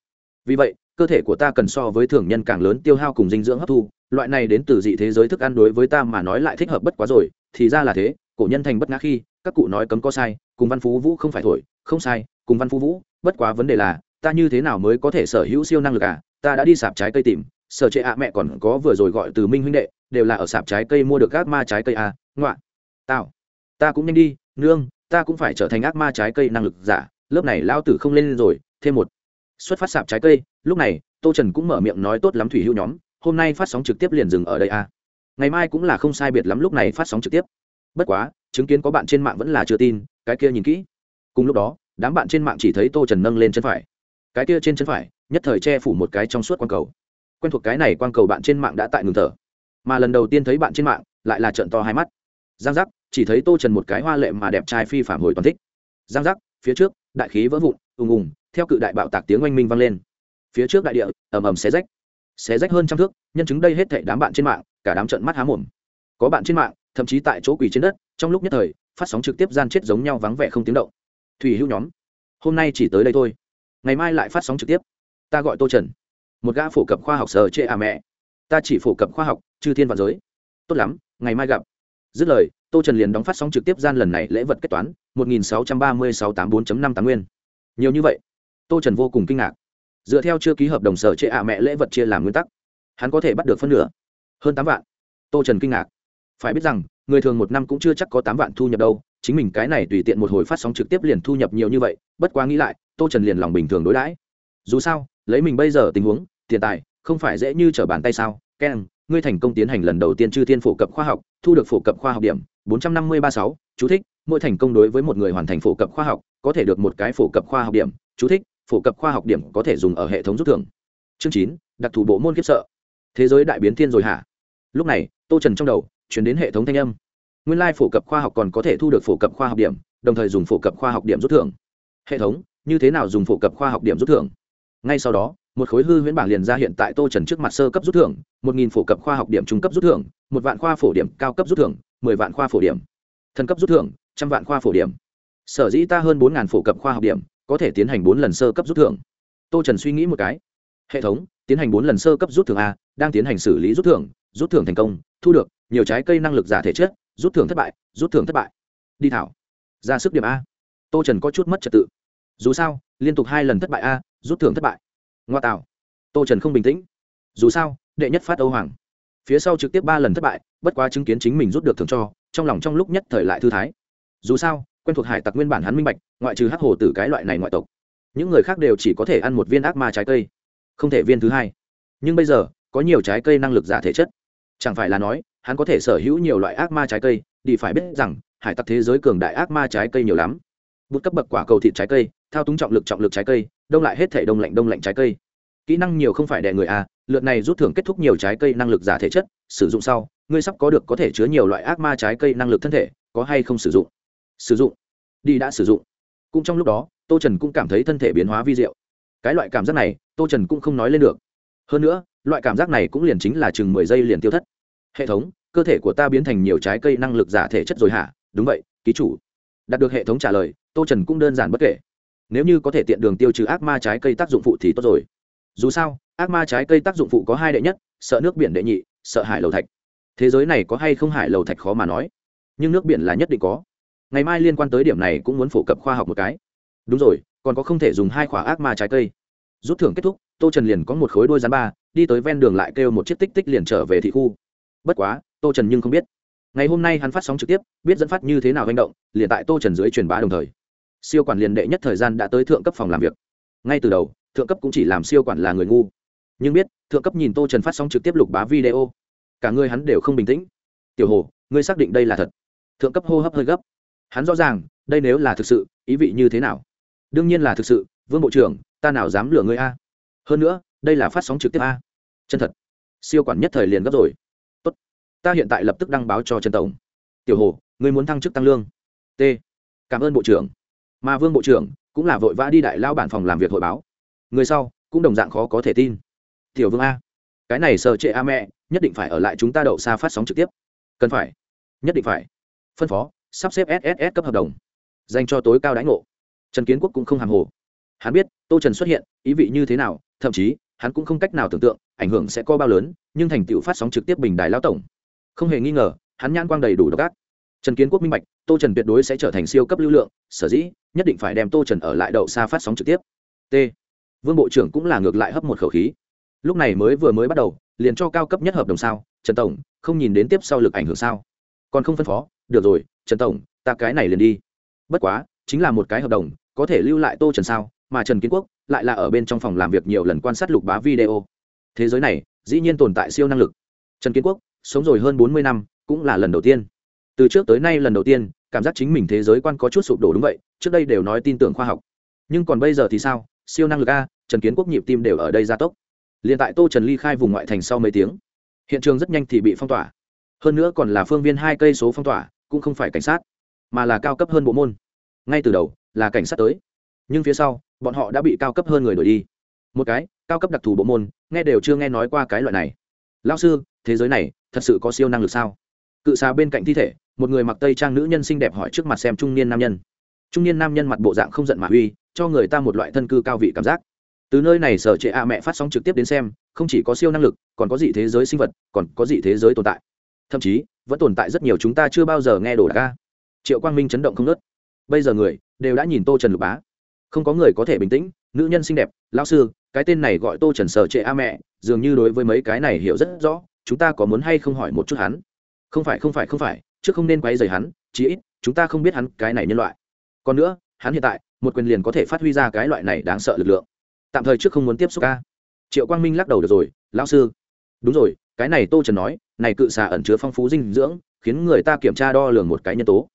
Speaker 1: Vì vậy, cơ thể của ta cần so với thường nhân càng lớn tiêu hao cùng dinh dưỡng hấp thu. Loại này đến từ dị thế giới thức ăn đối với ta mà nói lại thích hợp bất quá rồi. Thì ra là thế, cổ nhân thành bất ngã khi, các cụ nói cấm có sai, cùng văn phú vũ không phải thổi, không sai, cùng văn phú vũ, bất quá vấn đề là, ta như thế nào mới có thể sở hữu siêu năng lực à? Ta đã đi sạp trái cây tìm, sở trệ ạ mẹ còn có vừa rồi gọi từ minh huynh đệ, đều là ở sạp trái cây mua được ác ma trái cây à? Ngoạ, tao, ta cũng nhanh đi, nương, ta cũng phải trở thành ác ma trái cây năng lực giả lớp này lao tử không lên rồi, thêm một. Xuất phát sạp trái cây, lúc này, tô trần cũng mở miệng nói tốt lắm thủy hữu nhóm, hôm nay phát sóng trực tiếp liền dừng ở đây à. Ngày mai cũng là không sai biệt lắm lúc này phát sóng trực tiếp. Bất quá, chứng kiến có bạn trên mạng vẫn là chưa tin, cái kia nhìn kỹ. Cùng lúc đó, đám bạn trên mạng chỉ thấy tô trần nâng lên chân phải. Cái kia trên chân phải, nhất thời che phủ một cái trong suốt quang cầu. Quen thuộc cái này quang cầu bạn trên mạng đã tại ngừng thở. Mà lần đầu tiên thấy bạn trên mạng, lại là trận to hai mắt. Giang giác, chỉ thấy tô trần một cái hoa lệ mà đẹp trai phi phạm hồi toàn thích. Giang giác phía trước, đại khí vỡ vụn, ùng ùng, theo cự đại bạo tạc tiếng oanh minh vang lên. Phía trước đại địa, ầm ầm xé rách. Xé rách hơn trăm thước, nhân chứng đây hết thảy đám bạn trên mạng, cả đám trận mắt há mồm. Có bạn trên mạng, thậm chí tại chỗ quỳ trên đất, trong lúc nhất thời, phát sóng trực tiếp gian chết giống nhau vắng vẻ không tiếng động. Thủy hữu nhóm, hôm nay chỉ tới đây thôi. Ngày mai lại phát sóng trực tiếp. Ta gọi tô trần, một gã phổ cập khoa học sở chê à mẹ. Ta chỉ phổ cập khoa học, chư thiên và giới. Tốt lắm, ngày mai gặp. Dứt lời tô trần liền đóng phát sóng trực tiếp gian lần này lễ vật kết toán, một nghìn sáu trăm ba mươi sáu tám bốn năm tám nguyên. Nhiều như vậy, tô trần vô cùng kinh ngạc. Dựa theo chưa ký hợp đồng sở chệ ạ mẹ lễ vật chia làm nguyên tắc, hắn có thể bắt được phân nửa, hơn tám vạn. Tô trần kinh ngạc. Phải biết rằng, người thường một năm cũng chưa chắc có tám vạn thu nhập đâu, chính mình cái này tùy tiện một hồi phát sóng trực tiếp liền thu nhập nhiều như vậy, bất quá nghĩ lại, tô trần liền lòng bình thường đối đãi. Dù sao, lấy mình bây giờ tình huống, tiền tài, không phải dễ như trở bàn tay sao? Keng ngươi thành công tiến hành lần đầu tiên chư thiên phổ cập khoa học, thu được phổ cập khoa học điểm bốn trăm năm mươi ba sáu, chú thích, mỗi thành công đối với một người hoàn thành phổ cập khoa học, có thể được một cái phổ cập khoa học điểm, chú thích, phổ cập khoa học điểm có thể dùng ở hệ thống rút thưởng. Chương chín, đặc thù bộ môn kiếp sợ. Thế giới đại biến thiên rồi hả? Lúc này, tô trần trong đầu chuyển đến hệ thống thanh âm. Nguyên lai phổ cập khoa học còn có thể thu được phổ cập khoa học điểm, đồng thời dùng phổ cập khoa học điểm rút thưởng. Hệ thống, như thế nào dùng phổ cập khoa học điểm rút thưởng? Ngay sau đó, một khối hư huyễn bảng liền ra hiện tại tô trần trước mặt sơ cấp rút thưởng, một nghìn phổ cập khoa học điểm trung cấp rút thưởng, một vạn khoa phổ điểm cao cấp rút thưởng mười vạn khoa phổ điểm. Thần cấp rút thưởng, trăm vạn khoa phổ điểm. Sở dĩ ta hơn bốn ngàn phổ cập khoa học điểm, có thể tiến hành bốn lần sơ cấp rút thưởng. Tô trần suy nghĩ một cái. Hệ thống, tiến hành bốn lần sơ cấp rút thưởng a, đang tiến hành xử lý rút thưởng rút thưởng thành công, thu được nhiều trái cây năng lực giả thể chất, rút thưởng thất bại, rút thưởng thất bại. Đi thảo. Ra sức điểm a. Tô trần có chút mất trật tự. Dù sao, liên tục hai lần thất bại a, rút thưởng thất bại. Ngoa tạo. Tô trần không bình tĩnh. Dù sao, đệ nhất phát âu hoàng phía sau trực tiếp ba lần thất bại, bất quá chứng kiến chính mình rút được thưởng cho, trong lòng trong lúc nhất thời lại thư thái. Dù sao, quen thuộc hải tặc nguyên bản hắn minh bạch, ngoại trừ hắc hồ tử cái loại này ngoại tộc, những người khác đều chỉ có thể ăn một viên ác ma trái cây, không thể viên thứ hai. Nhưng bây giờ, có nhiều trái cây năng lực giả thể chất. Chẳng phải là nói, hắn có thể sở hữu nhiều loại ác ma trái cây đi phải biết rằng, hải tặc thế giới cường đại ác ma trái cây nhiều lắm. Bút cấp bậc quả cầu thịt trái cây, thao túng trọng lực trọng lực trái cây, đông lại hết thể đông lạnh đông lạnh trái cây. Kỹ năng nhiều không phải đè người à lượt này rút thưởng kết thúc nhiều trái cây năng lực giả thể chất, sử dụng sau, ngươi sắp có được có thể chứa nhiều loại ác ma trái cây năng lực thân thể, có hay không sử dụng? Sử dụng. Đi đã sử dụng. Cũng trong lúc đó, tô trần cũng cảm thấy thân thể biến hóa vi diệu. Cái loại cảm giác này, tô trần cũng không nói lên được. Hơn nữa, loại cảm giác này cũng liền chính là chừng mười giây liền tiêu thất. Hệ thống, cơ thể của ta biến thành nhiều trái cây năng lực giả thể chất rồi hả? Đúng vậy, ký chủ. Đạt được hệ thống trả lời, tô trần cũng đơn giản bất kể. Nếu như có thể tiện đường tiêu trừ ác ma trái cây tác dụng phụ thì tốt rồi dù sao, ác ma trái cây tác dụng phụ có hai đệ nhất, sợ nước biển đệ nhị, sợ hải lầu thạch. Thế giới này có hay không hải lầu thạch khó mà nói, nhưng nước biển là nhất định có. Ngày mai liên quan tới điểm này cũng muốn phổ cập khoa học một cái. Đúng rồi, còn có không thể dùng hai quả ác ma trái cây. Rút thưởng kết thúc, tô trần liền có một khối đôi rắn ba, đi tới ven đường lại kêu một chiếc tích tích liền trở về thị khu. Bất quá, tô trần nhưng không biết. Ngày hôm nay hắn phát sóng trực tiếp, biết dẫn phát như thế nào hành động, liền tại tô trần dưới truyền bá đồng thời. Siêu quản liền đệ nhất thời gian đã tới thượng cấp phòng làm việc ngay từ đầu, thượng cấp cũng chỉ làm siêu quản là người ngu. Nhưng biết, thượng cấp nhìn tô trần phát sóng trực tiếp lục bá video, cả người hắn đều không bình tĩnh. Tiểu hồ, ngươi xác định đây là thật? Thượng cấp hô hấp hơi gấp. Hắn rõ ràng, đây nếu là thực sự, ý vị như thế nào? Đương nhiên là thực sự, vương bộ trưởng, ta nào dám lừa ngươi a? Hơn nữa, đây là phát sóng trực tiếp a. Chân thật. Siêu quản nhất thời liền gấp rồi. Tốt. Ta hiện tại lập tức đăng báo cho trần tổng. Tiểu hồ, ngươi muốn thăng chức tăng lương. T. Cảm ơn bộ trưởng. Mà vương bộ trưởng cũng là vội vã đi đại lao bản phòng làm việc hội báo. Người sau, cũng đồng dạng khó có thể tin. Tiểu vương a, cái này sợ trệ a mẹ, nhất định phải ở lại chúng ta đậu xa phát sóng trực tiếp. Cần phải. Nhất định phải. Phân phó, sắp xếp sss cấp hợp đồng. Dành cho tối cao đãi ngộ. Trần kiến quốc cũng không hàng hồ. Hắn biết, tô trần xuất hiện, ý vị như thế nào, thậm chí, hắn cũng không cách nào tưởng tượng, ảnh hưởng sẽ có bao lớn, nhưng thành tựu phát sóng trực tiếp bình đài lao tổng. Không hề nghi ngờ, hắn nhãn quang đầy đủ độc ác trần kiến quốc minh bạch, tô trần tuyệt đối sẽ trở thành siêu cấp lưu lượng, sở dĩ nhất định phải đem tô trần ở lại đậu xa phát sóng trực tiếp. T. Vương bộ trưởng cũng là ngược lại hấp một khẩu khí. Lúc này mới vừa mới bắt đầu, liền cho cao cấp nhất hợp đồng sao, trần tổng, không nhìn đến tiếp sau lực ảnh hưởng sao? Còn không phân phó, được rồi, trần tổng, ta cái này liền đi. Bất quá, chính là một cái hợp đồng, có thể lưu lại tô trần sao, mà trần kiến quốc lại là ở bên trong phòng làm việc nhiều lần quan sát lục bá video. Thế giới này, dĩ nhiên tồn tại siêu năng lực. Trần kiến quốc, sống rồi hơn bốn mươi năm, cũng là lần đầu tiên từ trước tới nay lần đầu tiên, cảm giác chính mình thế giới quan có chút sụp đổ đúng vậy, trước đây đều nói tin tưởng khoa học. Nhưng còn bây giờ thì sao? Siêu năng lực a, trần kiến quốc nhịp tim đều ở đây gia tốc. Liền tại tô trần ly khai vùng ngoại thành sau mấy tiếng, hiện trường rất nhanh thì bị phong tỏa. Hơn nữa còn là phương viên hai cây số phong tỏa, cũng không phải cảnh sát, mà là cao cấp hơn bộ môn. Ngay từ đầu, là cảnh sát tới. Nhưng phía sau, bọn họ đã bị cao cấp hơn người đổi đi. Một cái, cao cấp đặc thù bộ môn, nghe đều chưa nghe nói qua cái loại này. Lao sư, thế giới này, thật sự có siêu năng lực sao? Cự xà bên cạnh thi thể, một người mặc tây trang nữ nhân xinh đẹp hỏi trước mặt xem trung niên nam nhân. Trung niên nam nhân mặt bộ dạng không giận mà uy, cho người ta một loại thân cư cao vị cảm giác. Từ nơi này sở trệ a mẹ phát sóng trực tiếp đến xem, không chỉ có siêu năng lực, còn có dị thế giới sinh vật, còn có dị thế giới tồn tại. Thậm chí, vẫn tồn tại rất nhiều chúng ta chưa bao giờ nghe đồ đạc triệu quang minh chấn động không nớt bây giờ người, đều đã nhìn tô trần lục bá. Không có người có thể bình tĩnh, nữ nhân xinh đẹp, lão sư, cái tên này gọi tô trần sở trệ a mẹ, dường như đối với mấy cái này hiểu rất rõ, chúng ta có muốn hay không hỏi một chút hắn? Không phải không phải không phải chứ không nên quấy rầy hắn, chí ít, chúng ta không biết hắn cái này nhân loại. Còn nữa, hắn hiện tại, một quyền liền có thể phát huy ra cái loại này đáng sợ lực lượng. Tạm thời trước không muốn tiếp xúc ca. Triệu quang minh lắc đầu được rồi, lão sư. Đúng rồi, cái này tô trần nói, này cự xà ẩn chứa phong phú dinh dưỡng, khiến người ta kiểm tra đo lường một cái nhân tố.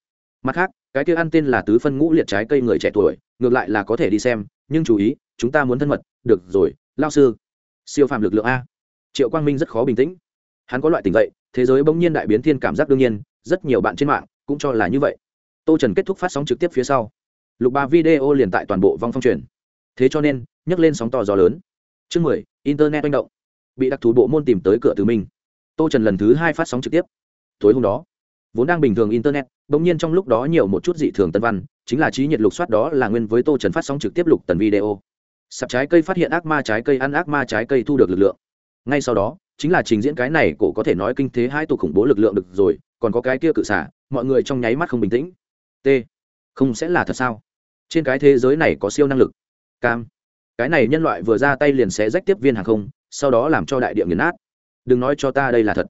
Speaker 1: Mặt khác, cái kia ăn tên là tứ phân ngũ liệt trái cây người trẻ tuổi, ngược lại là có thể đi xem, nhưng chú ý, chúng ta muốn thân mật. Được rồi lao sư. Siêu phàm lực lượng a. Triệu quang minh rất khó bình tĩnh hắn có loại tình vậy, thế giới bỗng nhiên đại biến thiên cảm giác đương nhiên, rất nhiều bạn trên mạng cũng cho là như vậy. Tô trần kết thúc phát sóng trực tiếp phía sau. Lục ba video liền tại toàn bộ vong phong truyền. Thế cho nên, nhấc lên sóng to gió lớn. Chương mười, internet manh động. Bị đặc thù bộ môn tìm tới cửa từ mình. Tô trần lần thứ hai phát sóng trực tiếp. Tối hôm đó, vốn đang bình thường internet, bỗng nhiên trong lúc đó nhiều một chút dị thường tân văn, chính là trí nhiệt lục soát đó là nguyên với tô trần phát sóng trực tiếp lục tần video. Sạp trái cây phát hiện ác ma trái cây ăn ác ma trái cây thu được lực lượng. Ngay sau đó chính là trình diễn cái này cổ có thể nói kinh thế hai tụ khủng bố lực lượng được rồi, còn có cái kia cự xả, mọi người trong nháy mắt không bình tĩnh. T. Không sẽ là thật sao? Trên cái thế giới này có siêu năng lực. Cam. Cái này nhân loại vừa ra tay liền sẽ rách tiếp viên hàng không, sau đó làm cho đại địa nghiền nát. Đừng nói cho ta đây là thật.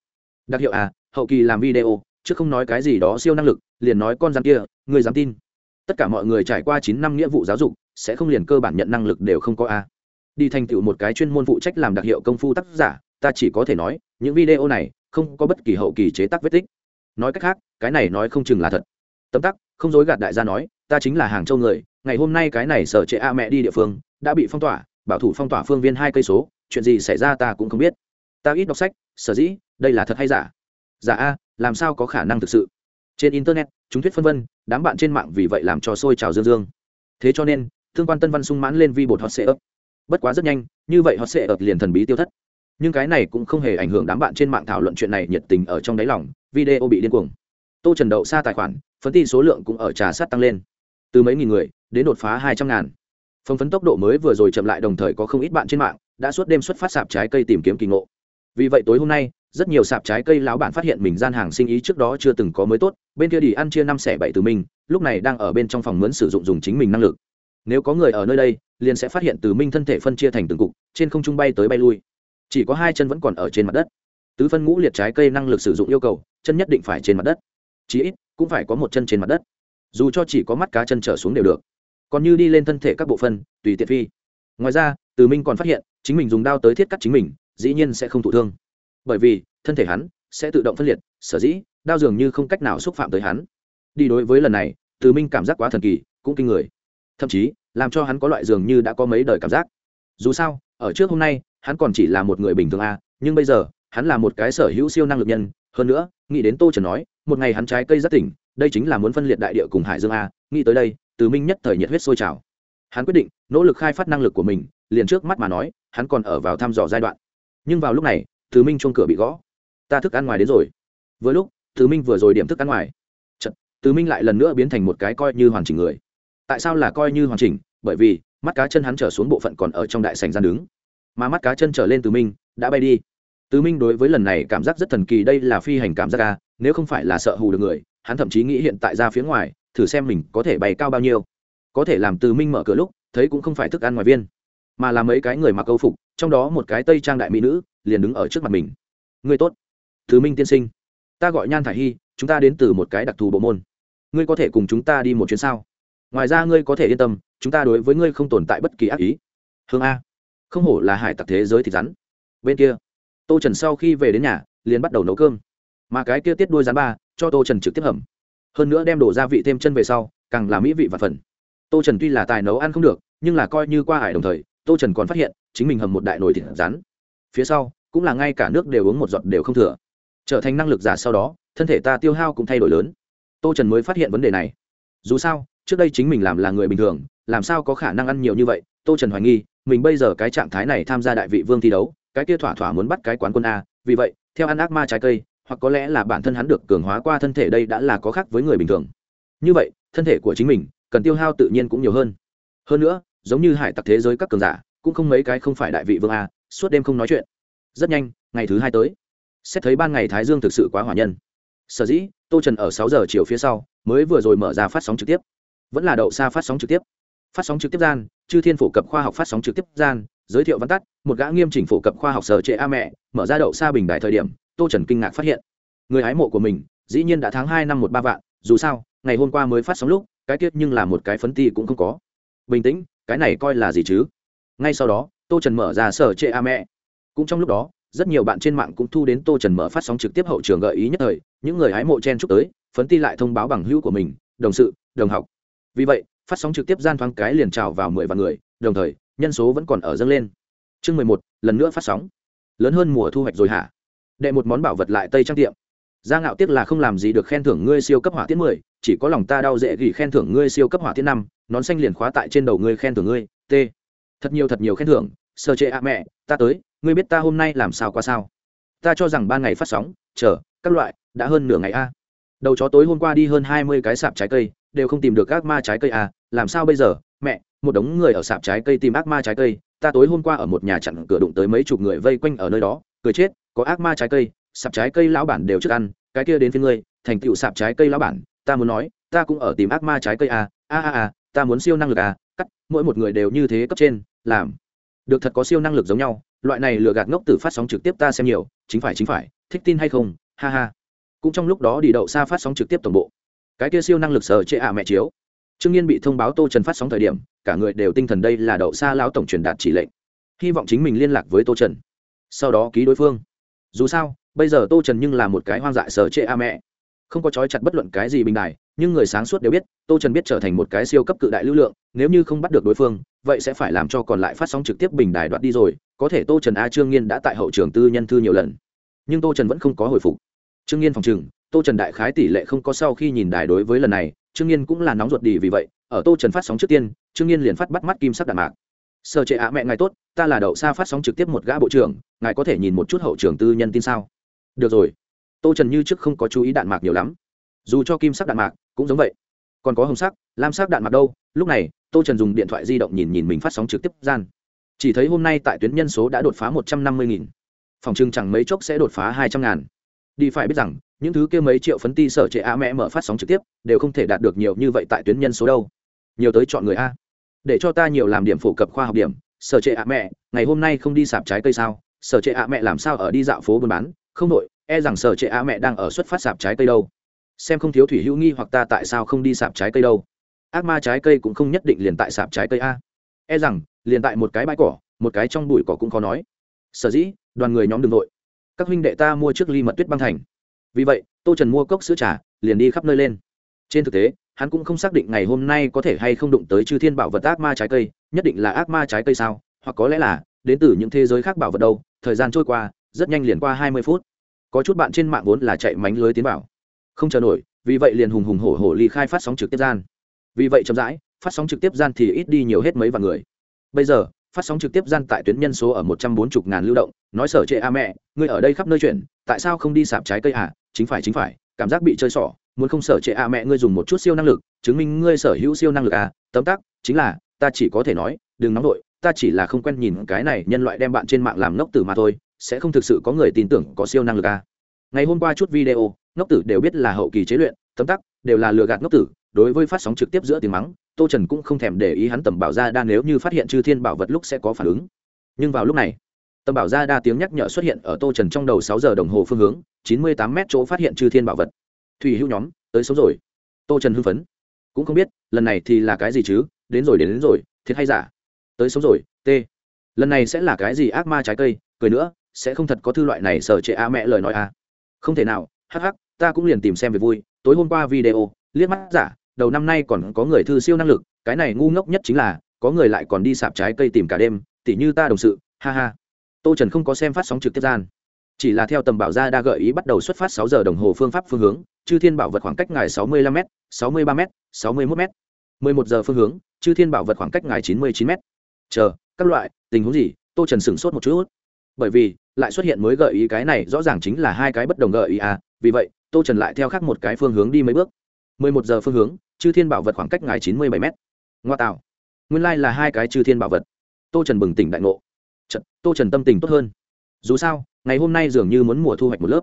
Speaker 1: Đặc hiệu à hậu kỳ làm video, chứ không nói cái gì đó siêu năng lực, liền nói con rắn kia người dám tin? Tất cả mọi người trải qua chín năm nghĩa vụ giáo dục, sẽ không liền cơ bản nhận năng lực đều không có a. Đi thành tựu một cái chuyên môn phụ trách làm đặc hiệu công phu tác giả ta chỉ có thể nói, những video này không có bất kỳ hậu kỳ chế tác vết tích. Nói cách khác, cái này nói không chừng là thật. Tấm tắc, không dối gạt đại gia nói, ta chính là hàng châu người, ngày hôm nay cái này sở trệ a mẹ đi địa phương, đã bị phong tỏa, bảo thủ phong tỏa phương viên hai cây số, chuyện gì xảy ra ta cũng không biết. Ta ít đọc sách, sở dĩ, đây là thật hay giả? Giả a, làm sao có khả năng thực sự? Trên internet, chúng thuyết phân vân, đám bạn trên mạng vì vậy làm cho sôi trào dương dương. Thế cho nên, thương quan tân văn sung mãn lên vi bột hot sệ ấp. Bất quá rất nhanh, như vậy hot sệ ấp liền thần bí tiêu thất nhưng cái này cũng không hề ảnh hưởng đám bạn trên mạng thảo luận chuyện này nhiệt tình ở trong đáy lòng, video bị điên cuồng. Tô trần đậu xa tài khoản, phấn ti số lượng cũng ở trà sát tăng lên. Từ mấy nghìn người, đến đột phá hai trăm ngàn. Phong phấn tốc độ mới vừa rồi chậm lại đồng thời có không ít bạn trên mạng đã suốt đêm xuất phát sạp trái cây tìm kiếm kỳ ngộ. Vì vậy tối hôm nay, rất nhiều sạp trái cây lão bản phát hiện mình gian hàng sinh ý trước đó chưa từng có mới tốt, bên kia đi ăn chia năm xẻ bảy từ mình, lúc này đang ở bên trong phòng mướn sử dụng dùng chính mình năng lực. Nếu có người ở nơi đây, liền sẽ phát hiện từ minh thân thể phân chia thành từng cục, trên không trung bay tới bay lui chỉ có hai chân vẫn còn ở trên mặt đất. Tứ phân ngũ liệt trái cây năng lực sử dụng yêu cầu, chân nhất định phải trên mặt đất. Chí ít, cũng phải có một chân trên mặt đất. Dù cho chỉ có mắt cá chân trở xuống đều được. Còn như đi lên thân thể các bộ phân tùy tiện phi. Ngoài ra, từ minh còn phát hiện, chính mình dùng đao tới thiết cắt chính mình, dĩ nhiên sẽ không thụ thương. Bởi vì, thân thể hắn sẽ tự động phân liệt, sở dĩ, đao dường như không cách nào xúc phạm tới hắn. Đi đối với lần này, từ minh cảm giác quá thần kỳ, cũng kinh người. Thậm chí, làm cho hắn có loại dường như đã có mấy đời cảm giác. Dù sao, ở trước hôm nay hắn còn chỉ là một người bình thường a nhưng bây giờ hắn là một cái sở hữu siêu năng lực nhân. Hơn nữa nghĩ đến tô trần nói một ngày hắn trái cây rất tỉnh đây chính là muốn phân liệt đại địa cùng hải dương a. Nghĩ tới đây từ minh nhất thời nhiệt huyết sôi trào. Hắn quyết định nỗ lực khai phát năng lực của mình liền trước mắt mà nói hắn còn ở vào thăm dò giai đoạn. Nhưng vào lúc này từ minh chuông cửa bị gõ. Ta thức ăn ngoài đến rồi. Vừa lúc từ minh vừa rồi điểm thức ăn ngoài. Chật, từ minh lại lần nữa biến thành một cái coi như hoàn chỉnh người. Tại sao là coi như hoàn chỉnh? Bởi vì mắt cá chân hắn trở xuống bộ phận còn ở trong đại sành gian đứng mà mắt cá chân trở lên từ minh, đã bay đi. Từ minh đối với lần này cảm giác rất thần kỳ, đây là phi hành cảm giác ca nếu không phải là sợ hù được người, hắn thậm chí nghĩ hiện tại ra phía ngoài, thử xem mình có thể bay cao bao nhiêu. Có thể làm từ minh mở cửa lúc, thấy cũng không phải thức ăn ngoài viên, mà là mấy cái người mặc câu phục, trong đó một cái tây trang đại mỹ nữ, liền đứng ở trước mặt mình. Người tốt, từ minh tiên sinh, ta gọi nhan Thải hy, chúng ta đến từ một cái đặc thù bộ môn. Ngươi có thể cùng chúng ta đi một chuyến sao? Ngoài ra ngươi có thể yên tâm, chúng ta đối với ngươi không tồn tại bất kỳ ác ý. Hương a không hổ là hải tặc thế giới thịt rắn. Bên kia, tô trần sau khi về đến nhà, liền bắt đầu nấu cơm. Mà cái kia tiết đuôi rắn ba, cho tô trần trực tiếp hầm. Hơn nữa đem đổ gia vị thêm chân về sau, càng là mỹ vị và phần. Tô trần tuy là tài nấu ăn không được, nhưng là coi như qua hải đồng thời, tô trần còn phát hiện, chính mình hầm một đại nồi thịt rắn. Phía sau, cũng là ngay cả nước đều uống một giọt đều không thừa. Trở thành năng lực giả sau đó, thân thể ta tiêu hao cũng thay đổi lớn. Tô trần mới phát hiện vấn đề này. Dù sao, trước đây chính mình làm là người bình thường làm sao có khả năng ăn nhiều như vậy? Tô trần hoài nghi, mình bây giờ cái trạng thái này tham gia đại vị vương thi đấu, cái kia thỏa thỏa muốn bắt cái quán quân a, vì vậy, theo ăn ác ma trái cây, hoặc có lẽ là bản thân hắn được cường hóa qua thân thể đây đã là có khác với người bình thường. Như vậy, thân thể của chính mình, cần tiêu hao tự nhiên cũng nhiều hơn. Hơn nữa, giống như hải tặc thế giới các cường giả, cũng không mấy cái không phải đại vị vương a, suốt đêm không nói chuyện. Rất nhanh, ngày thứ hai tới, xét thấy ban ngày thái dương thực sự quá hỏa nhân. Sở dĩ, tô trần ở sáu giờ chiều phía sau, mới vừa rồi mở ra phát sóng trực tiếp. Vẫn là đậu xa phát sóng trực tiếp phát sóng trực tiếp gian, chư thiên phổ cập khoa học phát sóng trực tiếp gian, giới thiệu văn tắt, một gã nghiêm chỉnh phổ cập khoa học sở trệ a mẹ, mở ra đậu xa bình đại thời điểm, tô trần kinh ngạc phát hiện, người hái mộ của mình, dĩ nhiên đã tháng hai năm một ba vạn, dù sao, ngày hôm qua mới phát sóng lúc, cái tiết nhưng là một cái phấn ti cũng không có. Bình tĩnh, cái này coi là gì chứ? Ngay sau đó, tô trần mở ra sở trệ a mẹ. Cũng trong lúc đó, rất nhiều bạn trên mạng cũng thu đến tô trần mở phát sóng trực tiếp hậu trường gợi ý nhất thời, những người hái mộ chen chúc tới, phấn ti lại thông báo bằng hữu của mình, đồng sự, đồng học. Vì vậy phát sóng trực tiếp gian thoáng cái liền trào vào mười vạn người, đồng thời, nhân số vẫn còn ở dâng lên. Chương mười một, lần nữa phát sóng. Lớn hơn mùa thu hoạch rồi hả? Đệ một món bảo vật lại tây trang tiệm. Gia ngạo tiếc là không làm gì được khen thưởng ngươi siêu cấp hỏa tiết mười, chỉ có lòng ta đau dễ gỉ khen thưởng ngươi siêu cấp hỏa tiết năm, nón xanh liền khóa tại trên đầu ngươi khen thưởng ngươi t thật nhiều thật nhiều khen thưởng, sơ chế a mẹ, ta tới, ngươi biết ta hôm nay làm sao qua sao? Ta cho rằng ban ngày phát sóng, chờ, các loại, đã hơn nửa ngày a. Đầu chó tối hôm qua đi hơn hai mươi cái sạp trái cây đều không tìm được ác ma trái cây à? làm sao bây giờ? Mẹ một đống người ở sạp trái cây tìm ác ma trái cây. Ta tối hôm qua ở một nhà chặn cửa đụng tới mấy chục người vây quanh ở nơi đó. Cười chết có ác ma trái cây sạp trái cây lão bản đều trước ăn cái kia đến phía ngươi thành tựu sạp trái cây lão bản. Ta muốn nói ta cũng ở tìm ác ma trái cây à, a a a ta muốn siêu năng lực à, cắt mỗi một người đều như thế cấp trên làm. Được thật có siêu năng lực giống nhau. Loại này lừa gạt ngốc tử phát sóng trực tiếp ta xem nhiều. Chính phải chính phải. Thích tin hay không? Ha ha. Cũng trong lúc đó đi đậu xa phát sóng trực tiếp tổng bộ cái kia siêu năng lực sở chế ạ mẹ chiếu. Trương nhiên bị thông báo tô trần phát sóng thời điểm, cả người đều tinh thần đây là đậu xa lão tổng truyền đạt chỉ lệnh. Hy vọng chính mình liên lạc với tô trần. Sau đó ký đối phương. Dù sao, bây giờ tô trần nhưng là một cái hoang dại sở trệ a mẹ. Không có trói chặt bất luận cái gì bình đài, nhưng người sáng suốt đều biết, tô trần biết trở thành một cái siêu cấp cự đại lưu lượng, nếu như không bắt được đối phương, vậy sẽ phải làm cho còn lại phát sóng trực tiếp bình đài đoạt đi rồi, có thể tô trần a trương nghiên đã tại hậu trường tư nhân thư nhiều lần. Nhưng tô trần vẫn không có hồi phục. Trương nghiên phòng trừng tô trần đại khái tỷ lệ không có sau khi nhìn đài đối với lần này, trương nghiên cũng là nóng ruột đi vì vậy, ở tô trần phát sóng trước tiên, trương nghiên liền phát bắt mắt kim sắc đạn mạc. Sợ trệ ạ, mẹ ngài tốt, ta là đậu xa phát sóng trực tiếp một gã bộ trưởng, ngài có thể nhìn một chút hậu trường tư nhân tin sao? Được rồi. Tô trần như trước không có chú ý đạn mạc nhiều lắm. Dù cho kim sắc đạn mạc cũng giống vậy. Còn có hồng sắc, lam sắc đạn mạc đâu? Lúc này, tô trần dùng điện thoại di động nhìn nhìn mình phát sóng trực tiếp gian. Chỉ thấy hôm nay tại tuyến nhân số đã đột phá một trăm năm mươi nghìn. Phòng trưng chẳng mấy chốc sẽ đột phá hai trăm ngàn đi phải biết rằng, những thứ kia mấy triệu phấn ti sở trệ a mẹ mở phát sóng trực tiếp, đều không thể đạt được nhiều như vậy tại tuyến nhân số đâu. Nhiều tới chọn người a. Để cho ta nhiều làm điểm phổ cập khoa học điểm sở trệ a mẹ, ngày hôm nay không đi sạp trái cây sao? Sở trệ a mẹ làm sao ở đi dạo phố buôn bán? Không đội e rằng sở trệ a mẹ đang ở xuất phát sạp trái cây đâu. Xem không thiếu thủy hữu nghi hoặc ta tại sao không đi sạp trái cây đâu. Ác ma trái cây cũng không nhất định liền tại sạp trái cây a. E rằng, liền tại một cái bãi cỏ, một cái trong bụi cỏ cũng khó nói. Sở dĩ, đoàn người nhóm đường nội các huynh đệ ta mua trước ly mật tuyết băng thành. Vì vậy, tô trần mua cốc sữa trà, liền đi khắp nơi lên. Trên thực tế, hắn cũng không xác định ngày hôm nay có thể hay không đụng tới chư thiên bảo vật ác ma trái cây, nhất định là ác ma trái cây sao? Hoặc có lẽ là, đến từ những thế giới khác bảo vật đâu, thời gian trôi qua, rất nhanh liền qua hai mươi phút. Có chút bạn trên mạng vốn là chạy mánh lưới tiến bảo. Không chờ nổi, vì vậy liền hùng hùng hổ hổ ly khai phát sóng trực tiếp gian. Vì vậy chậm rãi, phát sóng trực tiếp gian thì ít đi nhiều hết mấy vạn người. Bây giờ phát sóng trực tiếp gian tại tuyến nhân số ở một trăm bốn mươi ngàn lưu động, nói sở trệ a mẹ, ngươi ở đây khắp nơi chuyển, tại sao không đi sạp trái cây à? Chính phải chính phải, cảm giác bị chơi xỏ, muốn không sở trệ a mẹ ngươi dùng một chút siêu năng lực, chứng minh ngươi sở hữu siêu năng lực à? Tấm tắc, chính là, ta chỉ có thể nói, đừng nóng đội ta chỉ là không quen nhìn cái này nhân loại đem bạn trên mạng làm ngốc tử mà thôi, sẽ không thực sự có người tin tưởng có siêu năng lực à? Ngày hôm qua chút video, ngốc tử đều biết là hậu kỳ chế luyện, tấm tắc, đều là lừa gạt ngốc tử, đối với phát sóng trực tiếp giữa tiếng mắng tô trần cũng không thèm để ý hắn tầm bảo ra đa nếu như phát hiện chư thiên bảo vật lúc sẽ có phản ứng. Nhưng vào lúc này tầm bảo ra đa tiếng nhắc nhở xuất hiện ở tô trần trong đầu sáu giờ đồng hồ phương hướng chín mươi tám mét chỗ phát hiện chư thiên bảo vật. Thủy hữu nhóm tới sống rồi. Tô trần hưng phấn. Cũng không biết lần này thì là cái gì chứ? Đến rồi đến, đến rồi thiệt hay giả? Tới sống rồi t. Lần này sẽ là cái gì ác ma trái cây? Cười nữa sẽ không thật có thư loại này sở trệ a mẹ lời nói a. Không thể nào hắc hắc ta cũng liền tìm xem về vui. Tối hôm qua video liếc mắt giả đầu năm nay còn có người thư siêu năng lực, cái này ngu ngốc nhất chính là, có người lại còn đi sạp trái cây tìm cả đêm, tỉ như ta đồng sự, ha ha. Tô trần không có xem phát sóng trực tiếp gian. Chỉ là theo tầm bảo gia đa gợi ý bắt đầu xuất phát sáu giờ đồng hồ phương pháp phương hướng, chư thiên bảo vật khoảng cách ngài sáu mươi lăm m sáu mươi ba m sáu mươi mốt m mười một giờ phương hướng, chư thiên bảo vật khoảng cách ngài chín mươi chín m chờ, các loại, tình huống gì, tô trần sửng sốt một chút. Bởi vì, lại xuất hiện mới gợi ý cái này, rõ ràng chính là hai cái bất đồng gợi ý à vì vậy, tô trần lại theo khác một cái phương hướng đi mấy bước một giờ phương hướng chư thiên bảo vật khoảng cách ngài chín mươi bảy m ngoa tạo. Nguyên lai là hai cái chư thiên bảo vật. Tô trần bừng tỉnh đại ngộ. Trật, tô trần tâm tình tốt hơn. Dù sao ngày hôm nay dường như muốn mùa thu hoạch một lớp.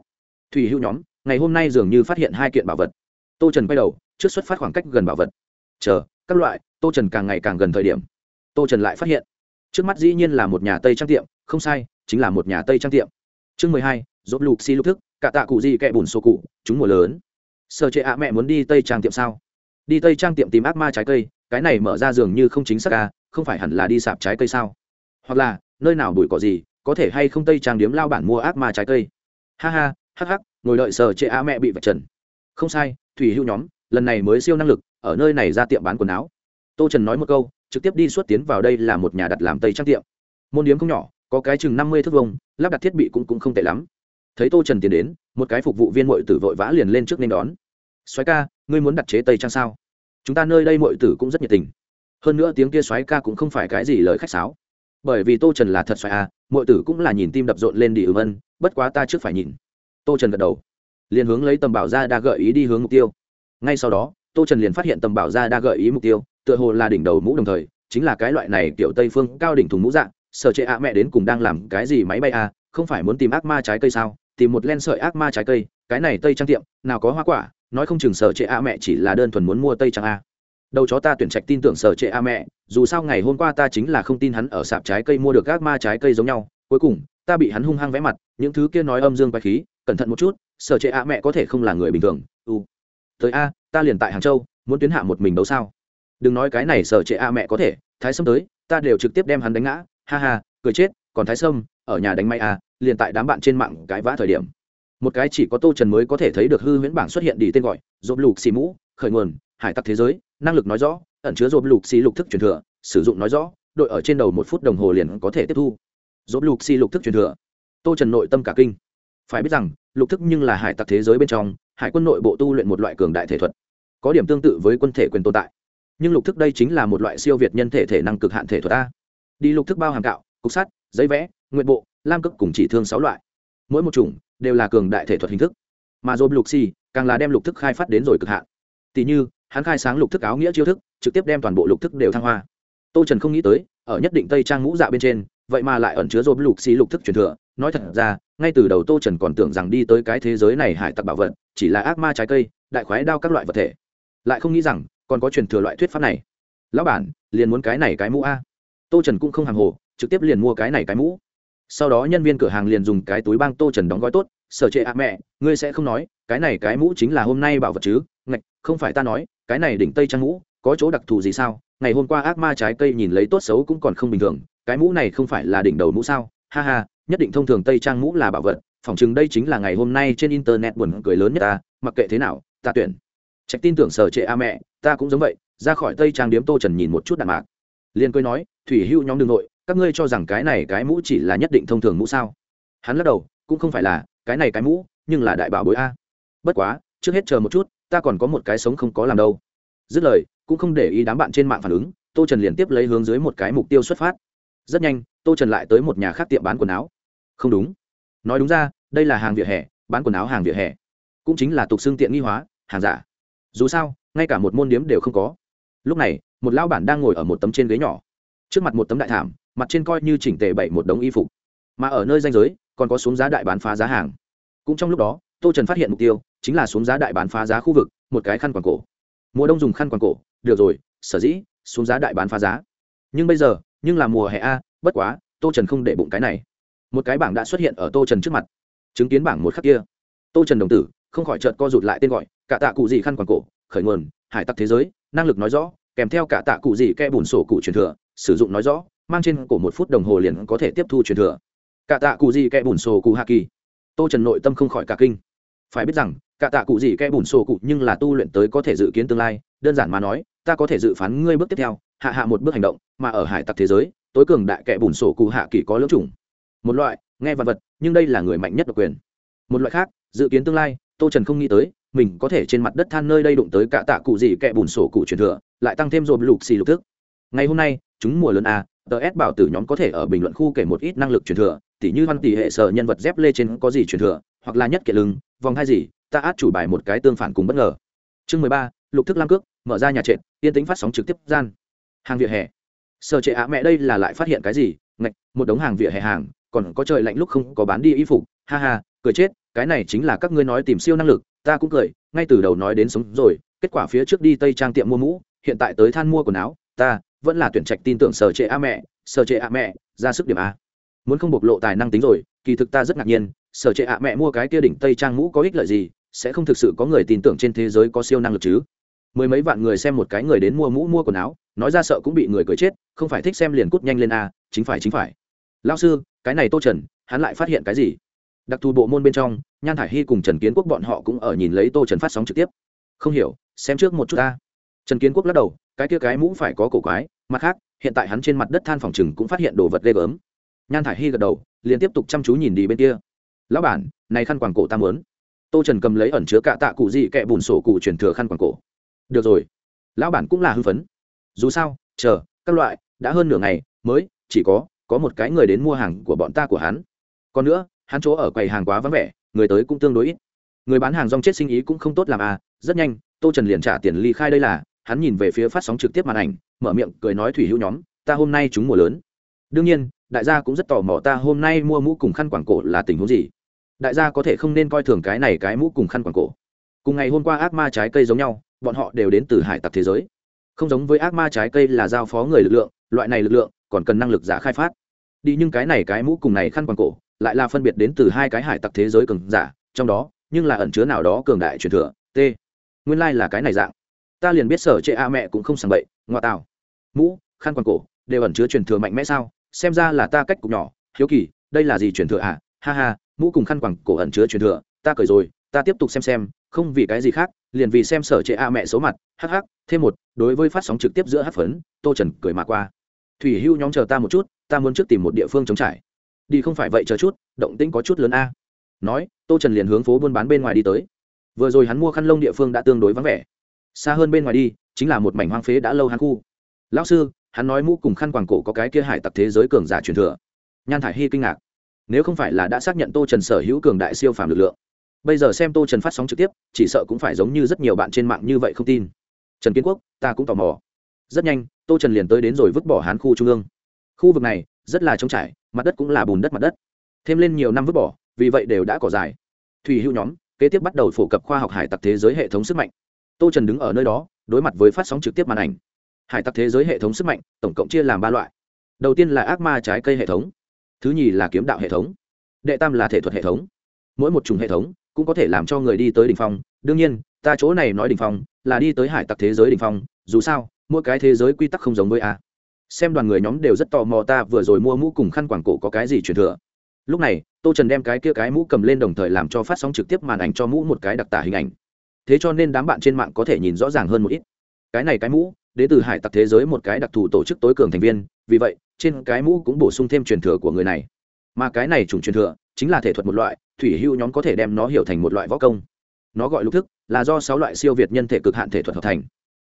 Speaker 1: Thủy hữu nhóm ngày hôm nay dường như phát hiện hai kiện bảo vật. Tô trần quay đầu trước xuất phát khoảng cách gần bảo vật. Chờ các loại tô trần càng ngày càng gần thời điểm. Tô trần lại phát hiện trước mắt dĩ nhiên là một nhà tây trang tiệm không sai chính là một nhà tây trang tiệm. Chương mười hai dốt lục xi lục thức cả tạ cụ gì kẹ bùn số cụ chúng mùa lớn sở trệ ạ mẹ muốn đi tây trang tiệm sao? Đi tây trang tiệm tìm ác ma trái cây, cái này mở ra dường như không chính xác à không phải hẳn là đi sạp trái cây sao? Hoặc là, nơi nào bụi cỏ gì, có thể hay không tây trang điếm lao bản mua ác ma trái cây? Ha ha, hắc hắc, ngồi đợi sở trệ ạ mẹ bị vạch trần. Không sai, thủy hữu nhóm, lần này mới siêu năng lực, ở nơi này ra tiệm bán quần áo. Tô trần nói một câu, trực tiếp đi xuất tiến vào đây là một nhà đặt làm tây trang tiệm. Môn điếm không nhỏ, có cái chừng năm mươi thước vông lắp đặt thiết bị cũng cũng không tệ lắm thấy tô trần tiến đến, một cái phục vụ viên mội tử vội vã liền lên trước nên đón. Soái ca, ngươi muốn đặt chế tây trang sao? Chúng ta nơi đây mội tử cũng rất nhiệt tình. Hơn nữa tiếng kia soái ca cũng không phải cái gì lời khách sáo. Bởi vì tô trần là thật soái a mội tử cũng là nhìn tim đập rộn lên đi ừm ân bất quá ta trước phải nhìn. Tô trần gật đầu. Liền hướng lấy tầm bảo ra đa gợi ý đi hướng mục tiêu. Ngay sau đó, tô trần liền phát hiện tầm bảo ra đa gợi ý mục tiêu, tựa hồ là đỉnh đầu mũ đồng thời, chính là cái loại này kiểu tây phương cao đỉnh thùng mũ dạng, sở chế ạ mẹ đến cùng đang làm cái gì máy bay a, không phải muốn tìm ác ma trái cây sao? Tìm một len sợi ác ma trái cây, cái này tây trang tiệm, nào có hoa quả, nói không chừng sở trệ a mẹ chỉ là đơn thuần muốn mua tây trang a. Đầu chó ta tuyển trạch tin tưởng sở trệ a mẹ, dù sao ngày hôm qua ta chính là không tin hắn ở sạp trái cây mua được ác ma trái cây giống nhau, cuối cùng, ta bị hắn hung hăng vẽ mặt, những thứ kia nói âm dương quái khí, cẩn thận một chút sở trệ a mẹ có thể không là người bình thường, u. Tới a, ta liền tại hàng châu, muốn tuyến hạ một mình đấu sao? Đừng nói cái này sở trệ a mẹ có thể, thái sâm tới, ta đều trực tiếp đem hắn đánh ngã, ha ha, cười chết, còn thái sâm ở nhà đánh may a, liền tại đám bạn trên mạng cái vã thời điểm. Một cái chỉ có tô trần mới có thể thấy được hư huyễn bảng xuất hiện đi tên gọi dồn lục xì mũ, khởi nguồn, hải tặc thế giới, năng lực nói rõ, ẩn chứa dồn lục xì lục thức truyền thừa, sử dụng nói rõ, đội ở trên đầu một phút đồng hồ liền có thể tiếp thu. Dồn lục xì lục thức truyền thừa. Tô trần nội tâm cả kinh. Phải biết rằng, lục thức nhưng là hải tặc thế giới bên trong, hải quân nội bộ tu luyện một loại cường đại thể thuật, có điểm tương tự với quân thể quyền tồn tại. Nhưng lục thức đây chính là một loại siêu việt nhân thể thể năng cực hạn thể thuật a. Đi lục thức bao hàm cạo cục sắt, giấy vẽ nguyện bộ, lam cực cùng chỉ thương sáu loại. Mỗi một chủng đều là cường đại thể thuật hình thức. Mà dồn lục xì càng là đem lục thức khai phát đến rồi cực hạn. Tỷ như, hắn khai sáng lục thức áo nghĩa chiêu thức, trực tiếp đem toàn bộ lục thức đều thăng hoa. Tô trần không nghĩ tới, ở nhất định tây trang ngũ dạ bên trên, vậy mà lại ẩn chứa dồn lục xì lục thức truyền thừa. Nói thật ra, ngay từ đầu tô trần còn tưởng rằng đi tới cái thế giới này hải tặc bảo vật, chỉ là ác ma trái cây, đại khoái đao các loại vật thể. Lại không nghĩ rằng, còn có truyền thừa loại thuyết pháp này. Lão bản, liền muốn cái này cái mũ a. Tô trần cũng không hàng hồ, trực tiếp liền mua cái này cái mũ sau đó nhân viên cửa hàng liền dùng cái túi băng tô trần đóng gói tốt, sở trệ ạ, mẹ, ngươi sẽ không nói, cái này cái mũ chính là hôm nay bảo vật chứ, ngạch, không phải ta nói, cái này đỉnh tây trang mũ, có chỗ đặc thù gì sao? Ngày hôm qua ác ma trái cây nhìn lấy tốt xấu cũng còn không bình thường, cái mũ này không phải là đỉnh đầu mũ sao? Ha ha, nhất định thông thường tây trang mũ là bảo vật phỏng chừng đây chính là ngày hôm nay trên internet buồn cười lớn nhất ta, mặc kệ thế nào, ta tuyển. Trạch tin tưởng sở trệ a mẹ, ta cũng giống vậy, ra khỏi tây trang điếm tô trần nhìn một chút đạn mạc. Liền cười nói, thủy hưu nhóm đường nội các ngươi cho rằng cái này cái mũ chỉ là nhất định thông thường mũ sao? Hắn lắc đầu, cũng không phải là, cái này cái mũ, nhưng là đại bảo bối a. Bất quá, trước hết chờ một chút, ta còn có một cái sống không có làm đâu. Dứt lời, cũng không để ý đám bạn trên mạng phản ứng, tô trần liền tiếp lấy hướng dưới một cái mục tiêu xuất phát. Rất nhanh, tô trần lại tới một nhà khác tiệm bán quần áo. Không đúng. Nói đúng ra, đây là hàng vỉa hè, bán quần áo hàng vỉa hè. Cũng chính là tục xương tiện nghi hóa, hàng giả. Dù sao, ngay cả một môn điếm đều không có. Lúc này, một lao bản đang ngồi ở một tấm trên ghế nhỏ. Trước mặt một tấm đại thảm mặt trên coi như chỉnh tề bảy một đống y phục. Mà ở nơi danh giới, còn có xuống giá đại bán phá giá hàng. Cũng trong lúc đó, tô trần phát hiện mục tiêu, chính là xuống giá đại bán phá giá khu vực, một cái khăn quàng cổ. Mùa đông dùng khăn quàng cổ, được rồi, sở dĩ, xuống giá đại bán phá giá. Nhưng bây giờ, nhưng là mùa hè a, bất quá, tô trần không để bụng cái này. Một cái bảng đã xuất hiện ở tô trần trước mặt. Chứng kiến bảng một khắc kia, tô trần đồng tử, không khỏi chợt co rụt lại tên gọi, cả tạ cụ gì khăn quàng cổ, khởi nguồn, hải tặc thế giới, năng lực nói rõ, kèm theo cả tạ cụ gì ke bùn sổ cụ truyền thừa, sử dụng nói rõ mang trên cổ một phút đồng hồ liền có thể tiếp thu truyền thừa. Cả tạ cụ gì ke bùn sổ cụ hạ kỳ. Tô trần nội tâm không khỏi cả kinh. Phải biết rằng, cả tạ cụ gì ke bùn sổ cụ nhưng là tu luyện tới có thể dự kiến tương lai, đơn giản mà nói, ta có thể dự phán ngươi bước tiếp theo, hạ hạ một bước hành động, mà ở hải tặc thế giới, tối cường đại kẻ bùn sổ cụ hạ kỳ có lưỡng chủng. Một loại, nghe vật vật, nhưng đây là người mạnh nhất độc quyền. Một loại khác, dự kiến tương lai, tô trần không nghĩ tới, mình có thể trên mặt đất than nơi đây đụng tới cả tạ cụ gì kẻ bùn sổ cụ truyền thừa, lại tăng thêm dồn lục xì lục thức. Ngày hôm nay, chúng mùa lớn à? Tờ s bảo tử nhóm có thể ở bình luận khu kể một ít năng lực truyền thừa, tỉ như văn tỷ hệ sở nhân vật dép lê trên có gì truyền thừa, hoặc là nhất kiện lưng, vòng hai gì, ta át chủ bài một cái tương phản cùng bất ngờ. Chương mười ba, lục thức lam cước, mở ra nhà trệt, yên tính phát sóng trực tiếp gian. Hàng vỉa hè. Sở trệ ạ, mẹ đây là lại phát hiện cái gì? Ngạch, một đống hàng vỉa hè hàng, còn có trời lạnh lúc không có bán đi y phục. Ha ha, cười chết, cái này chính là các ngươi nói tìm siêu năng lực, ta cũng cười, ngay từ đầu nói đến sống rồi, kết quả phía trước đi tây trang tiệm mua mũ, hiện tại tới than mua quần áo, ta vẫn là tuyển trạch tin tưởng sở trệ a mẹ, sở trệ a mẹ, ra sức điểm a. Muốn không bộc lộ tài năng tính rồi, kỳ thực ta rất ngạc nhiên, sở trệ a mẹ mua cái kia đỉnh tây trang mũ có ích lợi gì, sẽ không thực sự có người tin tưởng trên thế giới có siêu năng lực chứ? Mười mấy vạn người xem một cái người đến mua mũ mua quần áo, nói ra sợ cũng bị người cười chết, không phải thích xem liền cút nhanh lên a, chính phải chính phải. Lao sư, cái này tô trần, hắn lại phát hiện cái gì? Đặc thù bộ môn bên trong, nhan thải hy cùng trần kiến quốc bọn họ cũng ở nhìn lấy tô trần phát sóng trực tiếp. Không hiểu, xem trước một chút ta trần kiến quốc lắc đầu, cái kia cái mũ phải có cổ quái, mặt khác, hiện tại hắn trên mặt đất than phòng chừng cũng phát hiện đồ vật ghê gớm. Nhan thải hy gật đầu, liền tiếp tục chăm chú nhìn đi bên kia. Lão bản, này khăn quàng cổ ta muốn. Tô trần cầm lấy ẩn chứa cạ tạ cụ gì kẹ bùn sổ cụ truyền thừa khăn quàng cổ. Được rồi. Lão bản cũng là hưng phấn. Dù sao, chờ, các loại, đã hơn nửa ngày, mới, chỉ có có một cái người đến mua hàng của bọn ta của hắn. Còn nữa, hắn chỗ ở quầy hàng quá vắng vẻ, người tới cũng tương đối ít. Người bán hàng rong chết sinh ý cũng không tốt làm à rất nhanh, tô trần liền trả tiền ly khai đây là hắn nhìn về phía phát sóng trực tiếp màn ảnh, mở miệng cười nói thủy hữu nhóm, ta hôm nay chúng mùa lớn. Đương nhiên, đại gia cũng rất tò mò ta hôm nay mua mũ cùng khăn quảng cổ là tình huống gì. Đại gia có thể không nên coi thường cái này cái mũ cùng khăn quảng cổ. Cùng ngày hôm qua ác ma trái cây giống nhau, bọn họ đều đến từ hải tặc thế giới. Không giống với ác ma trái cây là giao phó người lực lượng, loại này lực lượng còn cần năng lực giả khai phát. Đi nhưng cái này cái mũ cùng này khăn quàng cổ lại là phân biệt đến từ hai cái hải tặc thế giới cường giả, trong đó, nhưng là ẩn chứa nào đó cường đại truyền thừa, t. Nguyên lai、like、là cái này dạng ta liền biết sở trệ a mẹ cũng không sàng bậy ngoại tào. Mũ, khăn quàng cổ, đều ẩn chứa truyền thừa mạnh mẽ sao? Xem ra là ta cách cục nhỏ. Hiếu kỳ, đây là gì truyền thừa à? Ha ha, mũ cùng khăn quàng cổ ẩn chứa truyền thừa, ta cười rồi, ta tiếp tục xem xem, không vì cái gì khác, liền vì xem sở trệ a mẹ số mặt. Hh thêm một, đối với phát sóng trực tiếp giữa hát phấn, tô trần cười mà qua. Thủy hưu nhóm chờ ta một chút, ta muốn trước tìm một địa phương chống trải. Đi không phải vậy chờ chút, động tĩnh có chút lớn a. Nói, tô trần liền hướng phố buôn bán bên ngoài đi tới. Vừa rồi hắn mua khăn lông địa phương đã tương đối vắng vẻ xa hơn bên ngoài đi, chính là một mảnh hoang phế đã lâu hắn khu. Lão sư, hắn nói mũ cùng khăn quàng cổ có cái kia hải tặc thế giới cường giả truyền thừa. Nhan thải hy kinh ngạc. Nếu không phải là đã xác nhận tô trần sở hữu cường đại siêu phàm lực lượng, bây giờ xem tô trần phát sóng trực tiếp, chỉ sợ cũng phải giống như rất nhiều bạn trên mạng như vậy không tin. Trần kiến quốc, ta cũng tò mò. Rất nhanh, tô trần liền tới đến rồi vứt bỏ hán khu trung ương. Khu vực này, rất là trống trải, mặt đất cũng là bùn đất mặt đất. Thêm lên nhiều năm vứt bỏ, vì vậy đều đã cỏ dài. Thủy hữu nhóm, kế tiếp bắt đầu phổ cập khoa học hải tặc thế giới hệ thống sức mạnh tô trần đứng ở nơi đó, đối mặt với phát sóng trực tiếp màn ảnh. Hải tặc thế giới hệ thống sức mạnh, tổng cộng chia làm ba loại. Đầu tiên là ác ma trái cây hệ thống, thứ nhì là kiếm đạo hệ thống, đệ tam là thể thuật hệ thống. Mỗi một chủng hệ thống cũng có thể làm cho người đi tới đ ỉ n h phong. Đương nhiên, ta chỗ này nói đ ỉ n h phong là đi tới hải tặc thế giới đ ỉ n h phong, dù sao, mỗi cái thế giới quy tắc không giống với a. Xem đoàn người nhóm đều rất tò mò ta vừa rồi mua mũ cùng khăn quảng cổ có cái gì truyền thừa. Lúc này, tô trần đem cái kia cái mũ cầm lên đồng thời làm cho phát sóng trực tiếp màn ảnh cho mũ một cái đặc tả hình ảnh thế cho nên đám bạn trên mạng có thể nhìn rõ ràng hơn một ít. Cái này cái mũ, đến từ hải tặc thế giới một cái đặc thù tổ chức tối cường thành viên, vì vậy, trên cái mũ cũng bổ sung thêm truyền thừa của người này. Mà cái này chủng truyền thừa, chính là thể thuật một loại, thủy hưu nhóm có thể đem nó hiểu thành một loại võ công. Nó gọi lục thức, là do sáu loại siêu việt nhân thể cực hạn thể thuật hợp thành.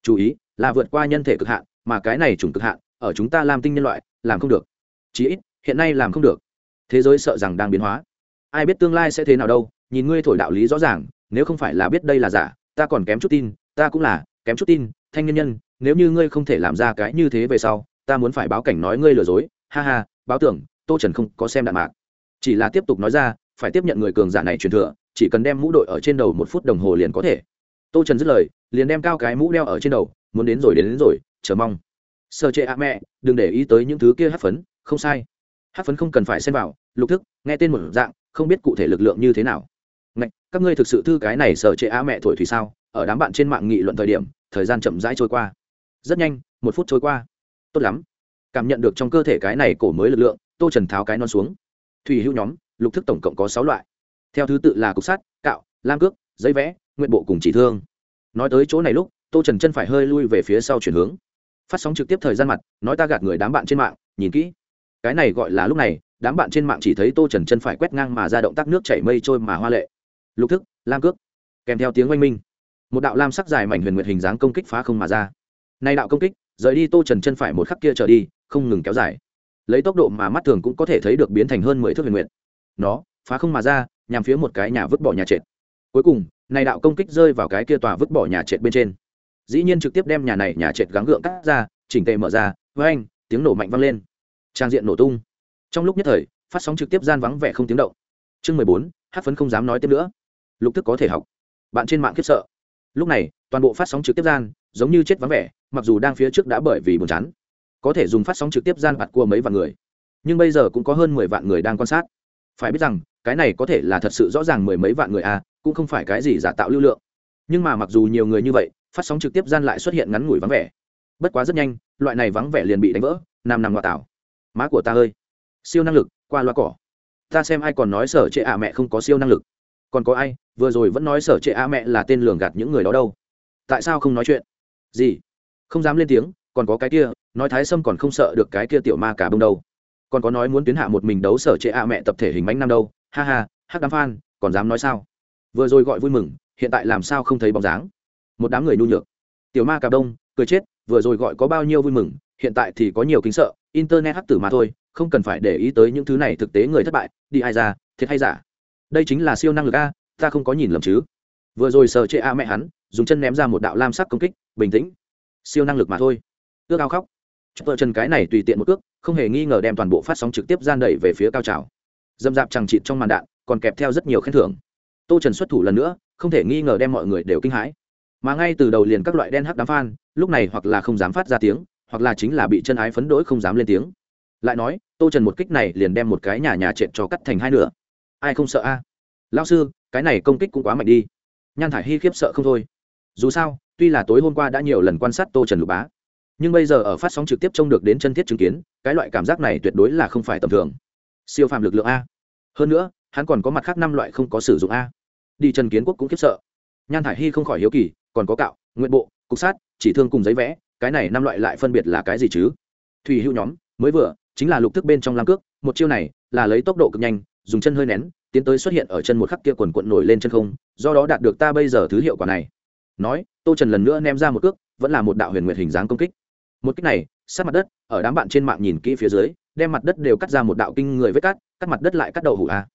Speaker 1: Chú ý, là vượt qua nhân thể cực hạn, mà cái này chủng cực hạn, ở chúng ta làm tinh nhân loại, làm không được. Chí ít, hiện nay làm không được. Thế giới sợ rằng đang biến hóa. Ai biết tương lai sẽ thế nào đâu nhìn ngươi thổi đạo lý rõ ràng nếu không phải là biết đây là giả ta còn kém chút tin ta cũng là kém chút tin thanh nhân nhân nếu như ngươi không thể làm ra cái như thế về sau ta muốn phải báo cảnh nói ngươi lừa dối. Ha ha báo tưởng tô trần không có xem đạn mạc. Chỉ là tiếp tục nói ra phải tiếp nhận người cường giả này truyền thừa chỉ cần đem mũ đội ở trên đầu một phút đồng hồ liền có thể. Tô trần dứt lời liền đem cao cái mũ đeo ở trên đầu muốn đến rồi đến, đến rồi chờ mong. Sơ chệ ạ mẹ đừng để ý tới những thứ kia hát phấn không sai. Hát phấn không cần phải xem vào lục thức nghe tên một dạng không biết cụ thể lực lượng như thế nào. Ngạch, các ngươi thực sự thư cái này sở chế á mẹ thổi thủy sao? Ở đám bạn trên mạng nghị luận thời điểm thời gian chậm rãi trôi qua. Rất nhanh một phút trôi qua. Tốt lắm. Cảm nhận được trong cơ thể cái này cổ mới lực lượng tô trần tháo cái non xuống. Thủy hữu nhóm lục thức tổng cộng có sáu loại. Theo thứ tự là cục sắt cạo lam cước giấy vẽ nguyện bộ cùng chỉ thương. Nói tới chỗ này lúc tô trần chân phải hơi lui về phía sau chuyển hướng. Phát sóng trực tiếp thời gian mặt nói ta gạt người đám bạn trên mạng nhìn kỹ. Cái này gọi là lúc này đám bạn trên mạng chỉ thấy tô trần chân phải quét ngang mà ra động tác nước chảy mây trôi mà hoa lệ lục thức, lam cước, kèm theo tiếng oanh minh. Một đạo lam sắc dài mảnh huyền nguyệt hình dáng công kích phá không mà ra. Nay đạo công kích, rời đi tô trần chân phải một khắc kia trở đi, không ngừng kéo dài. Lấy tốc độ mà mắt thường cũng có thể thấy được biến thành hơn mười thước huyền nguyệt. Nó, phá không mà ra, nhằm phía một cái nhà vứt bỏ nhà trệt. Cuối cùng này đạo công kích rơi vào cái kia tòa vứt bỏ nhà trệt bên trên. Dĩ nhiên trực tiếp đem nhà này nhà trệt gắng gượng cắt ra, chỉnh tề mở ra với anh tiếng nổ mạnh vang lên. Trang diện nổ tung. Trong lúc nhất thời, phát sóng trực tiếp gian vắng vẻ không tiếng động. Chương mười bốn, hát phấn không dám nói tiếp nữa lục thức có thể học. Bạn trên mạng khiếp sợ. Lúc này, toàn bộ phát sóng trực tiếp gian, giống như chết vắng vẻ, mặc dù đang phía trước đã bởi vì buồn chán. Có thể dùng phát sóng trực tiếp gian vặt cua mấy vạn người. Nhưng bây giờ cũng có hơn mười vạn người đang quan sát. Phải biết rằng, cái này có thể là thật sự rõ ràng mười mấy vạn người à cũng không phải cái gì giả tạo lưu lượng. Nhưng mà mặc dù nhiều người như vậy, phát sóng trực tiếp gian lại xuất hiện ngắn ngủi vắng vẻ. Bất quá rất nhanh, loại này vắng vẻ liền bị đánh vỡ nằm nằm ngoại tảo má của ta ơi. Siêu năng lực, qua loa cỏ. Ta xem ai còn nói sở trệ ạ mẹ không có siêu năng lực còn có ai, vừa rồi vẫn nói sở trệ a mẹ là tên lường gạt những người đó đâu. Tại sao không nói chuyện? Gì? Không dám lên tiếng, còn có cái kia, nói thái sâm còn không sợ được cái kia tiểu ma cả bông đâu. Còn có nói muốn tuyến hạ một mình đấu sở trệ a mẹ tập thể hình bánh năm đâu. Ha ha, hắc đám phan, còn dám nói sao? Vừa rồi gọi vui mừng, hiện tại làm sao không thấy bóng dáng? Một đám người nhu nhược. Tiểu ma cà đông cười chết, vừa rồi gọi có bao nhiêu vui mừng, hiện tại thì có nhiều kính sợ, internet hắc tử mà thôi, không cần phải để ý tới những thứ này thực tế người thất bại, đi ai ra, thiệt hay giả? Đây chính là siêu năng lực a, ta không có nhìn lầm chứ. Vừa rồi sờ chệ a mẹ hắn, dùng chân ném ra một đạo lam sắc công kích, bình tĩnh. Siêu năng lực mà thôi. Ước ao khóc. Vợ chân cái này tùy tiện một ước không hề nghi ngờ đem toàn bộ phát sóng trực tiếp gian đẩy về phía cao trào. Dâm dạp chẳng chịt trong màn đạn, còn kèm theo rất nhiều khen thưởng. Tô trần xuất thủ lần nữa, không thể nghi ngờ đem mọi người đều kinh hãi. Mà ngay từ đầu liền các loại đen hắc đám phan lúc này hoặc là không dám phát ra tiếng, hoặc là chính là bị chân ái phấn đỗi không dám lên tiếng. Lại nói, tô trần một kích này liền đem một cái nhà nhà trệt cho cắt thành hai nửa ai không sợ a? À? lao sư, cái này công kích cũng quá mạnh đi. Nhan thải hy khiếp sợ không thôi. Dù sao, tuy là tối hôm qua đã nhiều lần quan sát tô trần lục bá, nhưng bây giờ ở phát sóng trực tiếp trông được đến chân thiết chứng kiến, cái loại cảm giác này tuyệt đối là không phải tầm thường. Siêu phàm lực lượng a. Hơn nữa, hắn còn có mặt khác năm loại không có sử dụng a. Đi trần kiến quốc cũng khiếp sợ. Nhan thải hy không khỏi hiếu kỳ, còn có cạo, nguyện bộ, cục sát chỉ thương cùng giấy vẽ, cái này năm loại lại phân biệt là cái gì chứ? Thủy hữu nhóm, mới vừa, chính là lục thức bên trong lam cước, một chiêu này là lấy tốc độ cực nhanh dùng chân hơi nén, tiến tới xuất hiện ở chân một khắc kia quần quận nổi lên chân không, do đó đạt được ta bây giờ thứ hiệu quả này. Nói, tô trần lần nữa ném ra một cước, vẫn là một đạo huyền nguyệt hình dáng công kích. Một kích này, sát mặt đất, ở đám bạn trên mạng nhìn kỹ phía dưới, đem mặt đất đều cắt ra một đạo kinh người vết cắt cắt mặt đất lại cắt đầu hủ a.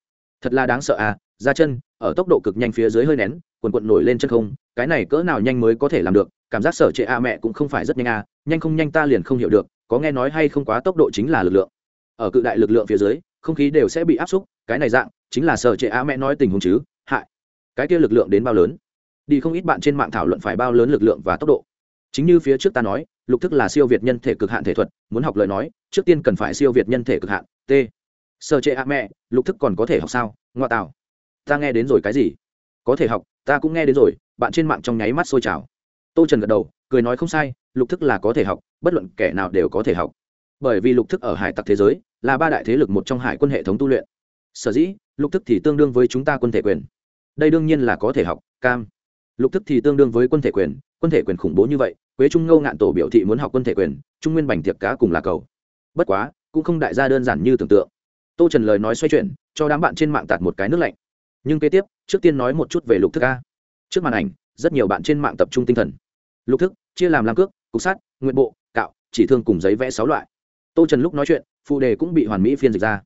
Speaker 1: Thật là đáng sợ a, ra chân, ở tốc độ cực nhanh phía dưới hơi nén, quần quận nổi lên chân không, cái này cỡ nào nhanh mới có thể làm được, cảm giác sở trệ a mẹ cũng không phải rất nhanh a, nhanh không nhanh ta liền không hiểu được, có nghe nói hay không quá tốc độ chính là lực lượng. Ở cự đại lực lượng phía dưới không khí đều sẽ bị áp xúc, cái này dạng, chính là sở trệ a mẹ nói tình huống chứ, hại. Cái kia lực lượng đến bao lớn? Đi không ít bạn trên mạng thảo luận phải bao lớn lực lượng và tốc độ. Chính như phía trước ta nói, lục thức là siêu việt nhân thể cực hạn thể thuật, muốn học lời nói, trước tiên cần phải siêu việt nhân thể cực hạn, t. Sợ chế a mẹ, lục thức còn có thể học sao? Ngoa tạo. Ta nghe đến rồi cái gì? Có thể học, ta cũng nghe đến rồi, bạn trên mạng trong nháy mắt sôi trào. Tô trần gật đầu, cười nói không sai, lục thức là có thể học, bất luận kẻ nào đều có thể học. Bởi vì lục thức ở hải tặc thế giới là ba đại thế lực một trong hải quân hệ thống tu luyện. Sở dĩ lục thức thì tương đương với chúng ta quân thể quyền. Đây đương nhiên là có thể học cam. Lục thức thì tương đương với quân thể quyền quân thể quyền khủng bố như vậy quế trung ngâu ngạn tổ biểu thị muốn học quân thể quyền trung nguyên bành tiệc cá cùng là cầu. Bất quá cũng không đại gia đơn giản như tưởng tượng. Tô trần lời nói xoay chuyển cho đám bạn trên mạng tạt một cái nước lạnh. Nhưng kế tiếp trước tiên nói một chút về lục thức a. Trước màn ảnh rất nhiều bạn trên mạng tập trung tinh thần. Lục thức chia làm làm cước cục sát, nguyện bộ cạo chỉ thương cùng giấy vẽ sáu loại. Tô trần lúc nói chuyện phụ đề cũng bị hoàn mỹ phiên dịch ra.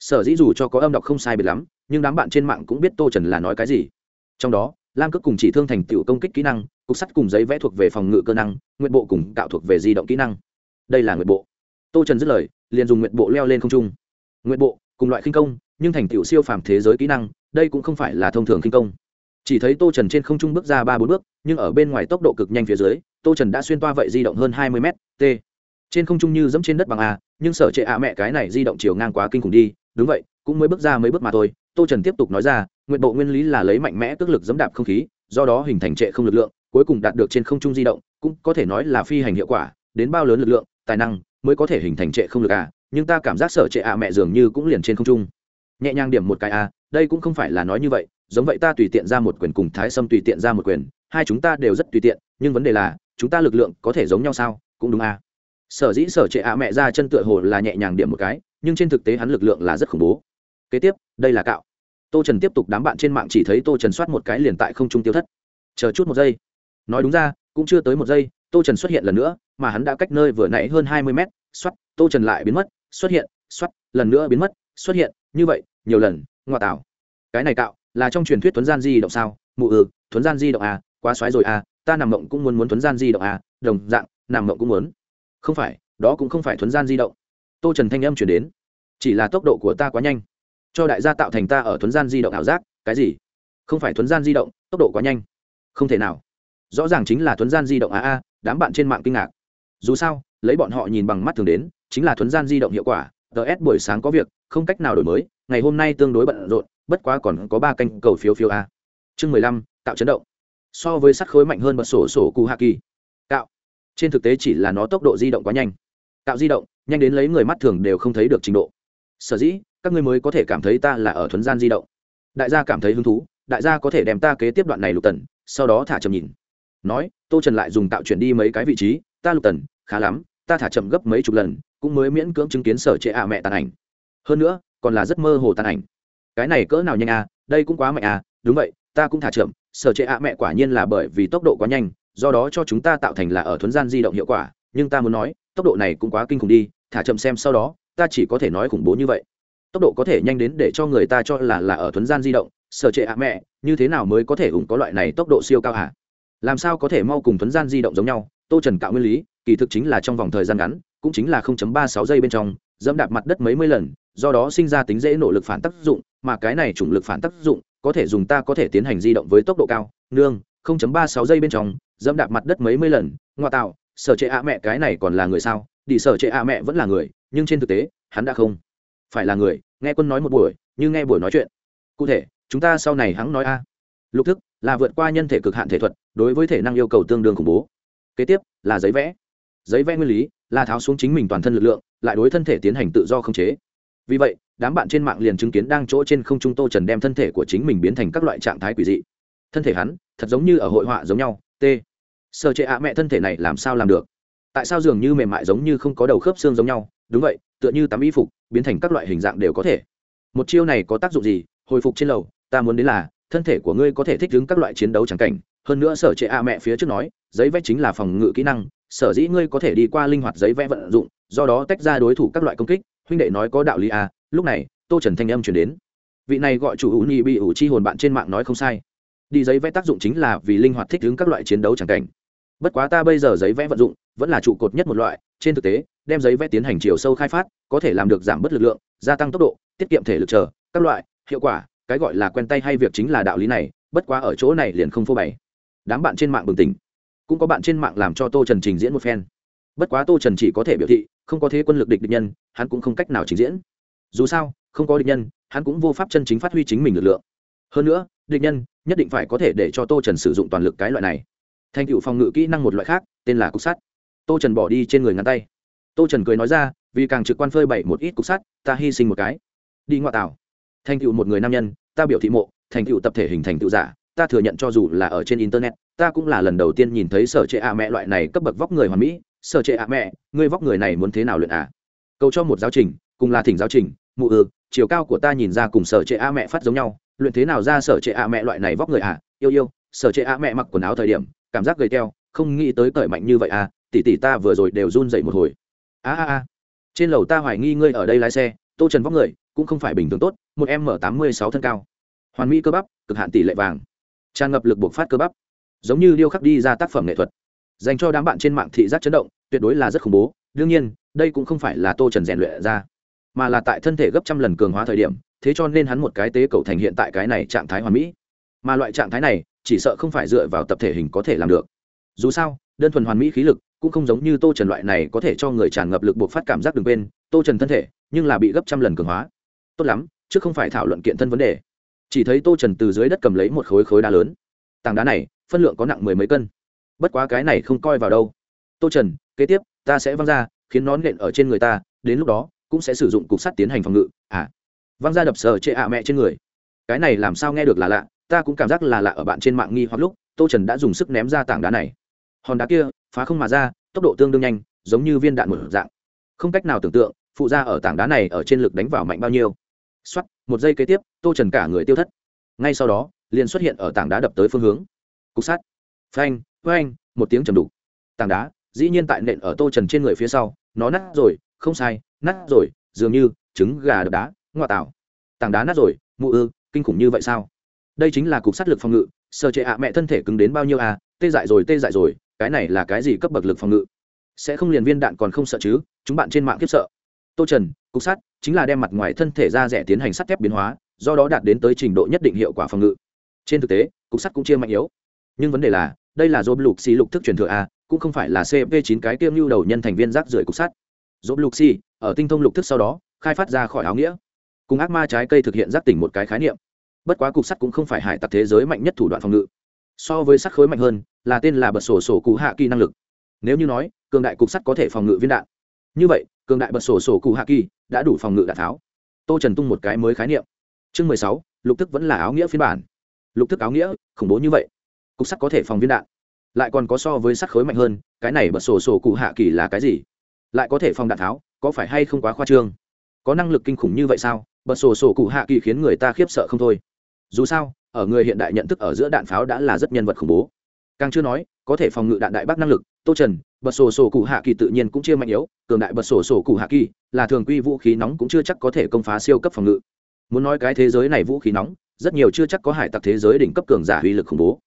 Speaker 1: Sở dĩ dù cho có âm đọc không sai biệt lắm, nhưng đám bạn trên mạng cũng biết tô trần là nói cái gì. Trong đó, lam cước cùng chỉ thương thành tựu công kích kỹ năng, cục sắt cùng giấy vẽ thuộc về phòng ngự cơ năng, nguyện bộ cùng cạo thuộc về di động kỹ năng. Đây là nguyện bộ. Tô trần dứt lời, liền dùng nguyện bộ leo lên không trung. Nguyện bộ, cùng loại khinh công, nhưng thành tựu siêu phàm thế giới kỹ năng, đây cũng không phải là thông thường khinh công. Chỉ thấy tô trần trên không trung bước ra ba bốn bước, nhưng ở bên ngoài tốc độ cực nhanh phía dưới, tô trần đã xuyên toa vậy di động hơn hai mươi m t trên không trung như dẫm trên đất bằng a, nhưng sở trệ ạ mẹ cái này di động chiều ngang quá kinh khủng đi. Đúng vậy, cũng mới bước ra mấy bước mà thôi. Tô trần tiếp tục nói ra, nguyện bộ nguyên lý là lấy mạnh mẽ tức lực dẫm đạp không khí, do đó hình thành trệ không lực lượng, cuối cùng đạt được trên không trung di động, cũng có thể nói là phi hành hiệu quả, đến bao lớn lực lượng, tài năng mới có thể hình thành trệ không lực à nhưng ta cảm giác sở trệ ạ mẹ dường như cũng liền trên không trung. Nhẹ nhàng điểm một cái a, đây cũng không phải là nói như vậy, giống vậy ta tùy tiện ra một quyền cùng thái sâm tùy tiện ra một quyền, hai chúng ta đều rất tùy tiện, nhưng vấn đề là, chúng ta lực lượng có thể giống nhau sao, cũng đúng à? Sở dĩ sở trệ ạ mẹ ra chân tựa hồ là nhẹ nhàng điểm một cái, nhưng trên thực tế hắn lực lượng là rất khủng bố. Kế tiếp, đây là cạo. Tô trần tiếp tục đám bạn trên mạng chỉ thấy tô trần soát một cái liền tại không trung tiêu thất. Chờ chút một giây. Nói đúng ra, cũng chưa tới một giây, tô trần xuất hiện lần nữa, mà hắn đã cách nơi vừa nãy hơn hai mươi mét, soát, tô trần lại biến mất, xuất hiện, soát, lần nữa biến mất, xuất hiện, như vậy, nhiều lần ngoại tảo cái này cạo, là trong truyền thuyết thuấn gian di động sao? Mụ ừ thuấn gian di động à quá xoáy rồi à ta nằm mộng cũng muốn muốn thuấn gian di động à đồng dạng, nằm mộng cũng muốn không phải, đó cũng không phải thuấn gian di động. Tô trần thanh âm chuyển đến. Chỉ là tốc độ của ta quá nhanh. Cho đại gia tạo thành ta ở thuấn gian di động ảo giác, cái gì? Không phải thuấn gian di động, tốc độ quá nhanh. Không thể nào. Rõ ràng chính là thuấn gian di động a a, đám bạn trên mạng kinh ngạc. Dù sao, lấy bọn họ nhìn bằng mắt thường đến, chính là thuấn gian di động hiệu quả. Ts buổi sáng có việc, không cách nào đổi mới, ngày hôm nay tương đối bận rộn, bất quá còn có ba canh cầu phiếu phiếu a. Chương mười lăm, tạo chấn động. So với sắt khối mạnh hơn bật sổ sổ cu hạ kỳ trên thực tế chỉ là nó tốc độ di động quá nhanh. Cạo di động, nhanh đến lấy người mắt thường đều không thấy được trình độ. Sở dĩ, các ngươi mới có thể cảm thấy ta là ở thuấn gian di động. Đại gia cảm thấy hứng thú, đại gia có thể đem ta kế tiếp đoạn này lục tần, sau đó thả chậm nhìn. Nói, tô trần lại dùng tạo chuyển đi mấy cái vị trí, ta lục tần, khá lắm, ta thả chậm gấp mấy chục lần, cũng mới miễn cưỡng chứng kiến sở trệ ạ mẹ tàn ảnh. Hơn nữa, còn là rất mơ hồ tàn ảnh. Cái này cỡ nào nhanh à đây cũng quá mạnh à đúng vậy, ta cũng thả chậm, sở trệ ạ mẹ quả nhiên là bởi vì tốc độ quá nhanh do đó cho chúng ta tạo thành là ở thuấn gian di động hiệu quả, nhưng ta muốn nói, tốc độ này cũng quá kinh khủng đi, thả chậm xem sau đó, ta chỉ có thể nói khủng bố như vậy. Tốc độ có thể nhanh đến để cho người ta cho là là ở thuấn gian di động sở trệ ạ mẹ, như thế nào mới có thể ủng có loại này tốc độ siêu cao hả? Làm sao có thể mau cùng thuấn gian di động giống nhau? Tô trần cạo nguyên lý, kỳ thực chính là trong vòng thời gian ngắn, cũng chính là 0.36 giây bên trong, dẫm đạp mặt đất mấy mươi lần, do đó sinh ra tính dễ nỗ lực phản tác dụng, mà cái này chủng lực phản tác dụng, có thể dùng ta có thể tiến hành di động với tốc độ cao, nương 0.36 giây bên trong, dẫm đạp mặt đất mấy mươi lần, ngoa tạo, sở trệ ạ mẹ cái này còn là người sao? Đi sở trệ ạ mẹ vẫn là người, nhưng trên thực tế, hắn đã không phải là người. Nghe quân nói một buổi, như nghe buổi nói chuyện. Cụ thể, chúng ta sau này hắn nói a. Lục thức, là vượt qua nhân thể cực hạn thể thuật, đối với thể năng yêu cầu tương đương khủng bố. Kế tiếp, là giấy vẽ. Giấy vẽ nguyên lý, là tháo xuống chính mình toàn thân lực lượng, lại đối thân thể tiến hành tự do không chế. Vì vậy, đám bạn trên mạng liền chứng kiến đang chỗ trên không trung tô trần đem thân thể của chính mình biến thành các loại trạng thái quỷ dị thân thể hắn thật giống như ở hội họa giống nhau t sơ chế ạ mẹ thân thể này làm sao làm được tại sao dường như mềm mại giống như không có đầu khớp xương giống nhau đúng vậy tựa như tắm y phục biến thành các loại hình dạng đều có thể một chiêu này có tác dụng gì hồi phục trên lầu ta muốn đến là thân thể của ngươi có thể thích ứng các loại chiến đấu trắng cảnh hơn nữa sở trệ a mẹ phía trước nói giấy vẽ chính là phòng ngự kỹ năng sở dĩ ngươi có thể đi qua linh hoạt giấy vẽ vận dụng do đó tách ra đối thủ các loại công kích huynh đệ nói có đạo lý a lúc này tô trần thanh âm chuyển đến vị này gọi chủ ủ nhị bị ủ chi hồn bạn trên mạng nói không sai đi giấy vẽ tác dụng chính là vì linh hoạt thích ứng các loại chiến đấu chẳng cảnh. Bất quá ta bây giờ giấy vẽ vận dụng vẫn là trụ cột nhất một loại, trên thực tế, đem giấy vẽ tiến hành chiều sâu khai phát, có thể làm được giảm bớt lực lượng, gia tăng tốc độ, tiết kiệm thể lực chờ, các loại, hiệu quả, cái gọi là quen tay hay việc chính là đạo lý này, bất quá ở chỗ này liền không phô bày. Đám bạn trên mạng bừng tỉnh. Cũng có bạn trên mạng làm cho tô trần trình diễn một phen. Bất quá tô trần chỉ có thể biểu thị, không có thế quân lực địch địch nhân, hắn cũng không cách nào trình diễn. Dù sao, không có địch nhân, hắn cũng vô pháp chân chính phát huy chính mình lực lượng. Hơn nữa, địch nhân nhất định phải có thể để cho tô trần sử dụng toàn lực cái loại này thành cựu phòng ngự kỹ năng một loại khác tên là cục sắt tô trần bỏ đi trên người ngắn tay tô trần cười nói ra vì càng trực quan phơi bày một ít cục sắt ta hy sinh một cái đi ngoại tảo thành cựu một người nam nhân ta biểu thị mộ thành cựu tập thể hình thành cựu giả ta thừa nhận cho dù là ở trên internet ta cũng là lần đầu tiên nhìn thấy sở trệ ạ mẹ loại này cấp bậc vóc người hoàn mỹ sở trệ ạ mẹ ngươi vóc người này muốn thế nào luyện à? cầu cho một giáo trình cùng là thỉnh giáo trình mụ ừ chiều cao của ta nhìn ra cùng sở trệ a mẹ phát giống nhau luyện thế nào ra sở trệ a mẹ loại này vóc người à? Yêu yêu, sở trệ a mẹ mặc quần áo thời điểm, cảm giác gầy teo, không nghĩ tới cởi mạnh như vậy à? Tỷ tỷ ta vừa rồi đều run dậy một hồi. A a a. Trên lầu ta hoài nghi ngươi ở đây lái xe, tô trần vóc người, cũng không phải bình thường tốt, một m tám mươi sáu thân cao. Hoàn mỹ cơ bắp, cực hạn tỷ lệ vàng. Tràn ngập lực buộc phát cơ bắp. Giống như điêu khắc đi ra tác phẩm nghệ thuật. Dành cho đám bạn trên mạng thị giác chấn động, tuyệt đối là rất khủng bố. Đương nhiên, đây cũng không phải là tô trần rèn luyện ra, mà là tại thân thể gấp trăm lần cường hóa thời điểm thế cho nên hắn một cái tế cầu thành hiện tại cái này trạng thái hoàn mỹ. Mà loại trạng thái này, chỉ sợ không phải dựa vào tập thể hình có thể làm được. Dù sao, đơn thuần hoàn mỹ khí lực cũng không giống như tô trần loại này có thể cho người tràn ngập lực buộc phát cảm giác đừng quên, tô trần thân thể, nhưng là bị gấp trăm lần cường hóa. Tốt lắm, chứ không phải thảo luận kiện thân vấn đề. Chỉ thấy tô trần từ dưới đất cầm lấy một khối khối đá lớn. Tảng đá này, phân lượng có nặng mười mấy cân. Bất quá cái này không coi vào đâu. Tô trần, kế tiếp, ta sẽ văng ra, khiến nón nện ở trên người ta, đến lúc đó, cũng sẽ sử dụng cục sắt tiến hành phòng ngự. À văng ra đập sờ chệ ạ mẹ trên người. Cái này làm sao nghe được là lạ ta cũng cảm giác là lạ ở bạn trên mạng nghi hoặc lúc tô trần đã dùng sức ném ra tảng đá này. Hòn đá kia phá không mà ra tốc độ tương đương nhanh giống như viên đạn một dạng. Không cách nào tưởng tượng phụ ra ở tảng đá này ở trên lực đánh vào mạnh bao nhiêu. X một giây kế tiếp tô trần cả người tiêu thất. Ngay sau đó liền xuất hiện ở tảng đá đập tới phương hướng. Cục sát, phanh phanh một tiếng trầm đục. Tảng đá dĩ nhiên tại nện ở tô trần trên người phía sau nó nát rồi không sai nát rồi dường như trứng gà đập đá ngoa tạo. Tảng đá nát rồi, mụ ư, kinh khủng như vậy sao? Đây chính là cục sát lực phòng ngự sợ trệ ạ mẹ thân thể cứng đến bao nhiêu à tê dại rồi, tê dại rồi, cái này là cái gì cấp bậc lực phòng ngự? Sẽ không liền viên đạn còn không sợ chứ, chúng bạn trên mạng kiếp sợ. Tô trần, cục sát chính là đem mặt ngoài thân thể ra rẻ tiến hành sắt thép biến hóa, do đó đạt đến tới trình độ nhất định hiệu quả phòng ngự. Trên thực tế, cục sắt cũng chia mạnh yếu. Nhưng vấn đề là, đây là dôm lục xì lục thức truyền thừa a cũng không phải là cp chín cái kiêm lưu đầu nhân thành viên rác rưởi cục sắt. Dôm lục xì ở tinh thông lục thức sau đó, khai phát ra khỏi áo nghĩa cùng ác ma trái cây thực hiện giác tỉnh một cái khái niệm. Bất quá cục sắt cũng không phải hải tặc thế giới mạnh nhất thủ đoạn phòng ngự. So với sắt khối mạnh hơn, là tên là bật sổ sổ cụ hạ kỳ năng lực. Nếu như nói, cường đại cục sắt có thể phòng ngự viên đạn. Như vậy, cường đại bật sổ sổ cụ hạ kỳ đã đủ phòng ngự đạn tháo. Tô trần tung một cái mới khái niệm. Chương mười sáu, lục thức vẫn là áo nghĩa phiên bản. Lục thức áo nghĩa, khủng bố như vậy. Cục sắt có thể phòng viên đạn. Lại còn có so với sắt khối mạnh hơn, cái này bật sổ sổ cụ hạ kỳ là cái gì? Lại có thể phòng đạn tháo, có phải hay không quá khoa trương? Có năng lực kinh khủng như vậy sao? Bật sổ sổ cụ hạ kỳ khiến người ta khiếp sợ không thôi. Dù sao, ở người hiện đại nhận thức ở giữa đạn pháo đã là rất nhân vật khủng bố. Càng chưa nói, có thể phòng ngự đạn đại bác năng lực, tô trần, bật sổ sổ cụ hạ kỳ tự nhiên cũng chia mạnh yếu, cường đại bật sổ sổ cụ hạ kỳ là thường quy vũ khí nóng cũng chưa chắc có thể công phá siêu cấp phòng ngự. Muốn nói cái thế giới này vũ khí nóng, rất nhiều chưa chắc có hải tặc thế giới đỉnh cấp cường giả uy lực khủng bố.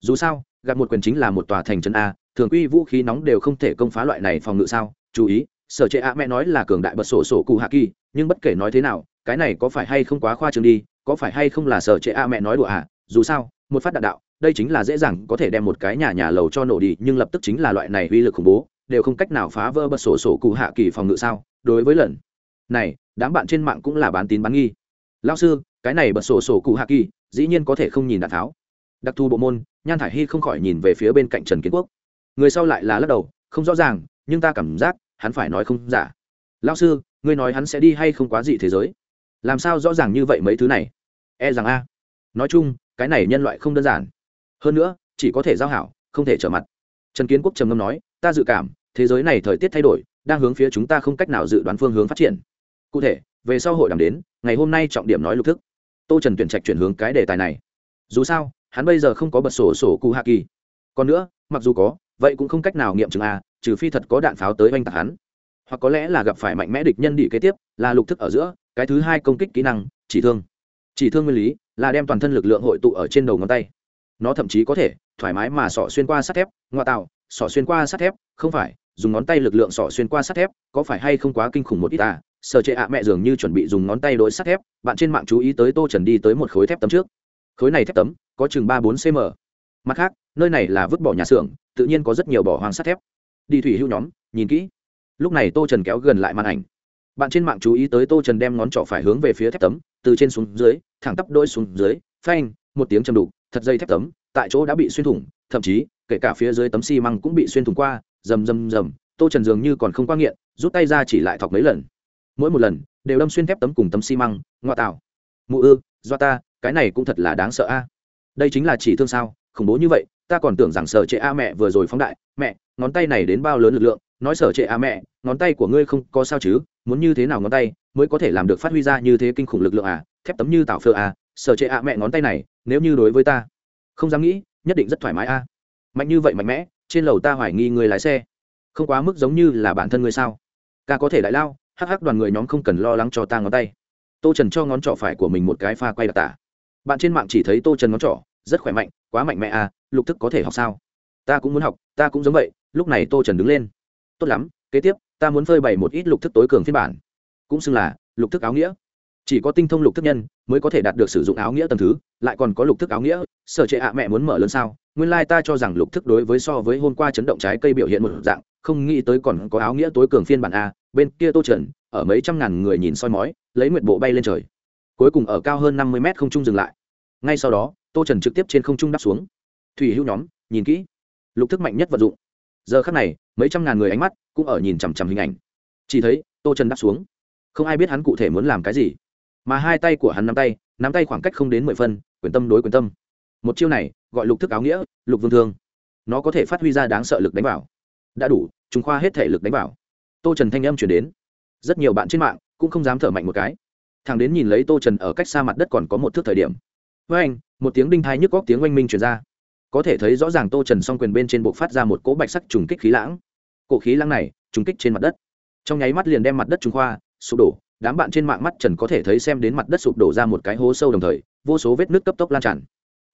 Speaker 1: Dù sao, gặp một quyền chính là một tòa thành trấn a, thường quy vũ khí nóng đều không thể công phá loại này phòng ngự sao? Chú ý, sở chế a mẹ nói là cường đại bật sổ sổ cụ hạ kỳ, nhưng bất kể nói thế nào cái này có phải hay không quá khoa trương đi, có phải hay không là sở trệ a mẹ nói đùa à dù sao, một phát đạn đạo, đây chính là dễ dàng có thể đem một cái nhà nhà lầu cho nổ đi, nhưng lập tức chính là loại này uy lực khủng bố, đều không cách nào phá vỡ bật sổ sổ cụ hạ kỳ phòng ngự sao? Đối với lần này, đám bạn trên mạng cũng là bán tín bán nghi. Lao sư, cái này bật sổ sổ cụ hạ kỳ, dĩ nhiên có thể không nhìn đạn tháo. Đặc thù bộ môn, nhan thải hy không khỏi nhìn về phía bên cạnh trần kiến quốc. Người sau lại là lắc đầu, không rõ ràng, nhưng ta cảm giác hắn phải nói không giả. Lao sư, ngươi nói hắn sẽ đi hay không quá dị thế giới? Làm sao rõ ràng như vậy mấy thứ này? E rằng a. Nói chung, cái này nhân loại không đơn giản. Hơn nữa, chỉ có thể giao hảo, không thể trở mặt. Trần kiến quốc trầm ngâm nói, ta dự cảm, thế giới này thời tiết thay đổi, đang hướng phía chúng ta không cách nào dự đoán phương hướng phát triển. Cụ thể, về sau hội đàm đến, ngày hôm nay trọng điểm nói lục thức. Tô trần tuyển trạch chuyển hướng cái đề tài này. Dù sao, hắn bây giờ không có bật sổ sổ cụ hạ kỳ. Còn nữa, mặc dù có, vậy cũng không cách nào nghiệm chứng a, trừ phi thật có đạn pháo tới oanh tạc hắn hoặc có lẽ là gặp phải mạnh mẽ địch nhân đi kế tiếp, là lục thức ở giữa, cái thứ hai công kích kỹ năng, chỉ thương. Chỉ thương nguyên lý, là đem toàn thân lực lượng hội tụ ở trên đầu ngón tay. Nó thậm chí có thể thoải mái mà sọ xuyên qua sắt thép, ngoại tạo sọ xuyên qua sắt thép, không phải, dùng ngón tay lực lượng sọ xuyên qua sắt thép, có phải hay không quá kinh khủng một ít à? Sở trệ ạ mẹ dường như chuẩn bị dùng ngón tay đối sắt thép, bạn trên mạng chú ý tới tô trần đi tới một khối thép tấm trước. Khối này thép tấm, có chừng ba bốn cm mặt khác, nơi này là vứt bỏ nhà xưởng, tự nhiên có rất nhiều bỏ hoang sắt thép. Đi thủy hưu nhóm, nhìn kỹ lúc này tô trần kéo gần lại màn ảnh. Bạn trên mạng chú ý tới tô trần đem ngón trỏ phải hướng về phía thép tấm, từ trên xuống dưới, thẳng tắp đôi xuống dưới, phanh, một tiếng chầm đục, thật dây thép tấm, tại chỗ đã bị xuyên thủng, thậm chí, kể cả phía dưới tấm xi măng cũng bị xuyên thủng qua, rầm rầm rầm, tô trần dường như còn không qua nghiện, rút tay ra chỉ lại thọc mấy lần. Mỗi một lần, đều đâm xuyên thép tấm cùng tấm xi măng ngoại tạo. Mụ ư, do ta, cái này cũng thật là đáng sợ a. Đây chính là chỉ thương sao, khủng bố như vậy, ta còn tưởng rằng sở chế a mẹ vừa rồi phóng đại, mẹ, ngón tay này đến bao lớn lực lượng nói sở trệ à mẹ, ngón tay của ngươi không có sao chứ, muốn như thế nào ngón tay mới có thể làm được phát huy ra như thế kinh khủng lực lượng à thép tấm như tạo phơ à sở trệ à mẹ ngón tay này, nếu như đối với ta, không dám nghĩ, nhất định rất thoải mái à. Mạnh như vậy mạnh mẽ, trên lầu ta hoài nghi người lái xe. Không quá mức giống như là bản thân người sao? Ca có thể đại lao, hắc hắc đoàn người nhóm không cần lo lắng cho ta ngón tay. Tô trần cho ngón trỏ phải của mình một cái pha quay đặc tả. Bạn trên mạng chỉ thấy tô trần ngón trỏ, rất khỏe mạnh, quá mạnh mẽ à lục thức có thể học sao? Ta cũng muốn học, ta cũng giống vậy, lúc này tô trần đứng lên tốt lắm, kế tiếp, ta muốn phơi bày một ít lục thức tối cường phiên bản. Cũng xưng là, lục thức áo nghĩa. Chỉ có tinh thông lục thức nhân, mới có thể đạt được sử dụng áo nghĩa tầm thứ, lại còn có lục thức áo nghĩa. Sở trệ ạ, mẹ muốn mở lớn sao? Nguyên lai ta cho rằng lục thức đối với so với hôm qua chấn động trái cây biểu hiện một dạng, không nghĩ tới còn có áo nghĩa tối cường phiên bản a, bên kia tô trần, ở mấy trăm ngàn người nhìn soi mói, lấy nguyện bộ bay lên trời. Cuối cùng ở cao hơn năm mươi mét không trung dừng lại. Ngay sau đó, tô trần trực tiếp trên không trung đáp xuống. Thủy hữu nhóm, nhìn kỹ. Lục thức mạnh nhất vật dụng. Giờ khắc này mấy trăm ngàn người ánh mắt cũng ở nhìn chằm chằm hình ảnh. Chỉ thấy, tô trần đáp xuống. Không ai biết hắn cụ thể muốn làm cái gì. Mà hai tay của hắn nắm tay nắm tay khoảng cách không đến mười phân, quyền tâm đối quyền tâm. Một chiêu này, gọi lục thức áo nghĩa, lục vương thương. Nó có thể phát huy ra đáng sợ lực đánh vào. Đã đủ, chúng khoa hết thể lực đánh vào. Tô trần thanh âm chuyển đến. Rất nhiều bạn trên mạng cũng không dám thở mạnh một cái. Thằng đến nhìn lấy tô trần ở cách xa mặt đất còn có một thước thời điểm. Với anh, một tiếng đinh thai nhức góc tiếng oanh minh chuyển ra. Có thể thấy rõ ràng tô trần s o n g quyền bên trên bộ phát ra một cỗ bạch sắc trùng kích khí lãng cổ khí lăng này trúng kích trên mặt đất. Trong nháy mắt liền đem mặt đất trùng khoa, sụp đổ, đám bạn trên mạng mắt trần có thể thấy xem đến mặt đất sụp đổ ra một cái hố sâu đồng thời, vô số vết nước cấp tốc lan tràn.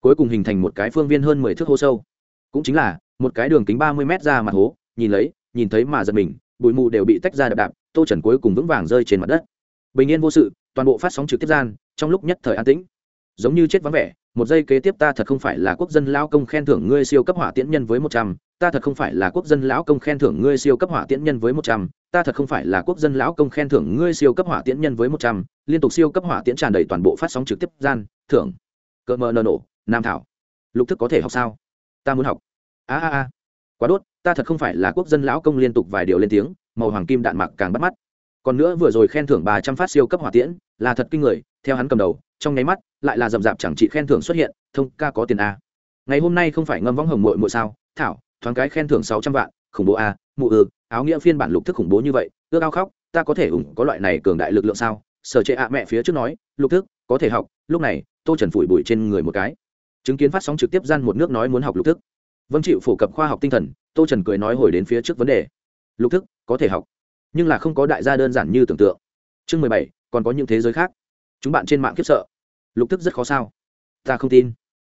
Speaker 1: Cuối cùng hình thành một cái phương viên hơn mười thước hố sâu. Cũng chính là, một cái đường kính ba mươi m ra mặt hố, nhìn lấy, nhìn thấy mà giật mình, bụi mù đều bị tách ra đạp đạp, tô trần cuối cùng vững vàng rơi trên mặt đất. Bình yên vô sự, toàn bộ phát sóng trực tiếp gian, trong lúc nhất thời an tĩnh. Giống như chết vắng vẻ một giây kế tiếp ta thật không phải là quốc dân lão công khen thưởng ngươi siêu cấp hỏa tiễn nhân với một trăm, ta thật không phải là quốc dân lão công khen thưởng ngươi siêu cấp hỏa tiễn nhân với một trăm, ta thật không phải là quốc dân lão công khen thưởng ngươi siêu cấp hỏa tiễn nhân với một trăm, liên tục siêu cấp hỏa tiễn tràn đầy toàn bộ phát sóng trực tiếp gian, thưởng. Cỡ mờ nổ, nam thảo. Lục thức có thể học sao? Ta muốn học. A a a. Quá đốt, ta thật không phải là quốc dân lão công liên tục vài điều lên tiếng, màu hoàng kim đạn mặc càng bắt mắt. Còn nữa vừa rồi khen thưởng ba trăm phát siêu cấp hỏa tiễn, là thật kinh người, theo hắn cầm đầu trong nháy mắt, lại là rậm rạp chẳng chị khen thưởng xuất hiện, thông ca có tiền a ngày hôm nay không phải ngâm võng hồng mội mội sao? Thảo, thoáng cái khen thưởng sáu trăm vạn, khủng bố a mụ ư áo nghĩa phiên bản lục thức khủng bố như vậy, ước ao khóc, ta có thể ủng có loại này cường đại lực lượng sao? Sở trệ ạ mẹ phía trước nói, lục thức, có thể học. Lúc này, tô trần phủi bụi trên người một cái. Chứng kiến phát sóng trực tiếp gian một nước nói muốn học lục thức. Vâng chịu phổ cập khoa học tinh thần, tô trần cười nói hồi đến phía trước vấn đề. Lục thức, có thể học, nhưng là không có đại gia đơn giản như tưởng tượng. Chương mười bảy, còn có những thế giới khác chúng bạn trên mạng khiếp sợ. Lục thức rất khó sao? Ta không tin.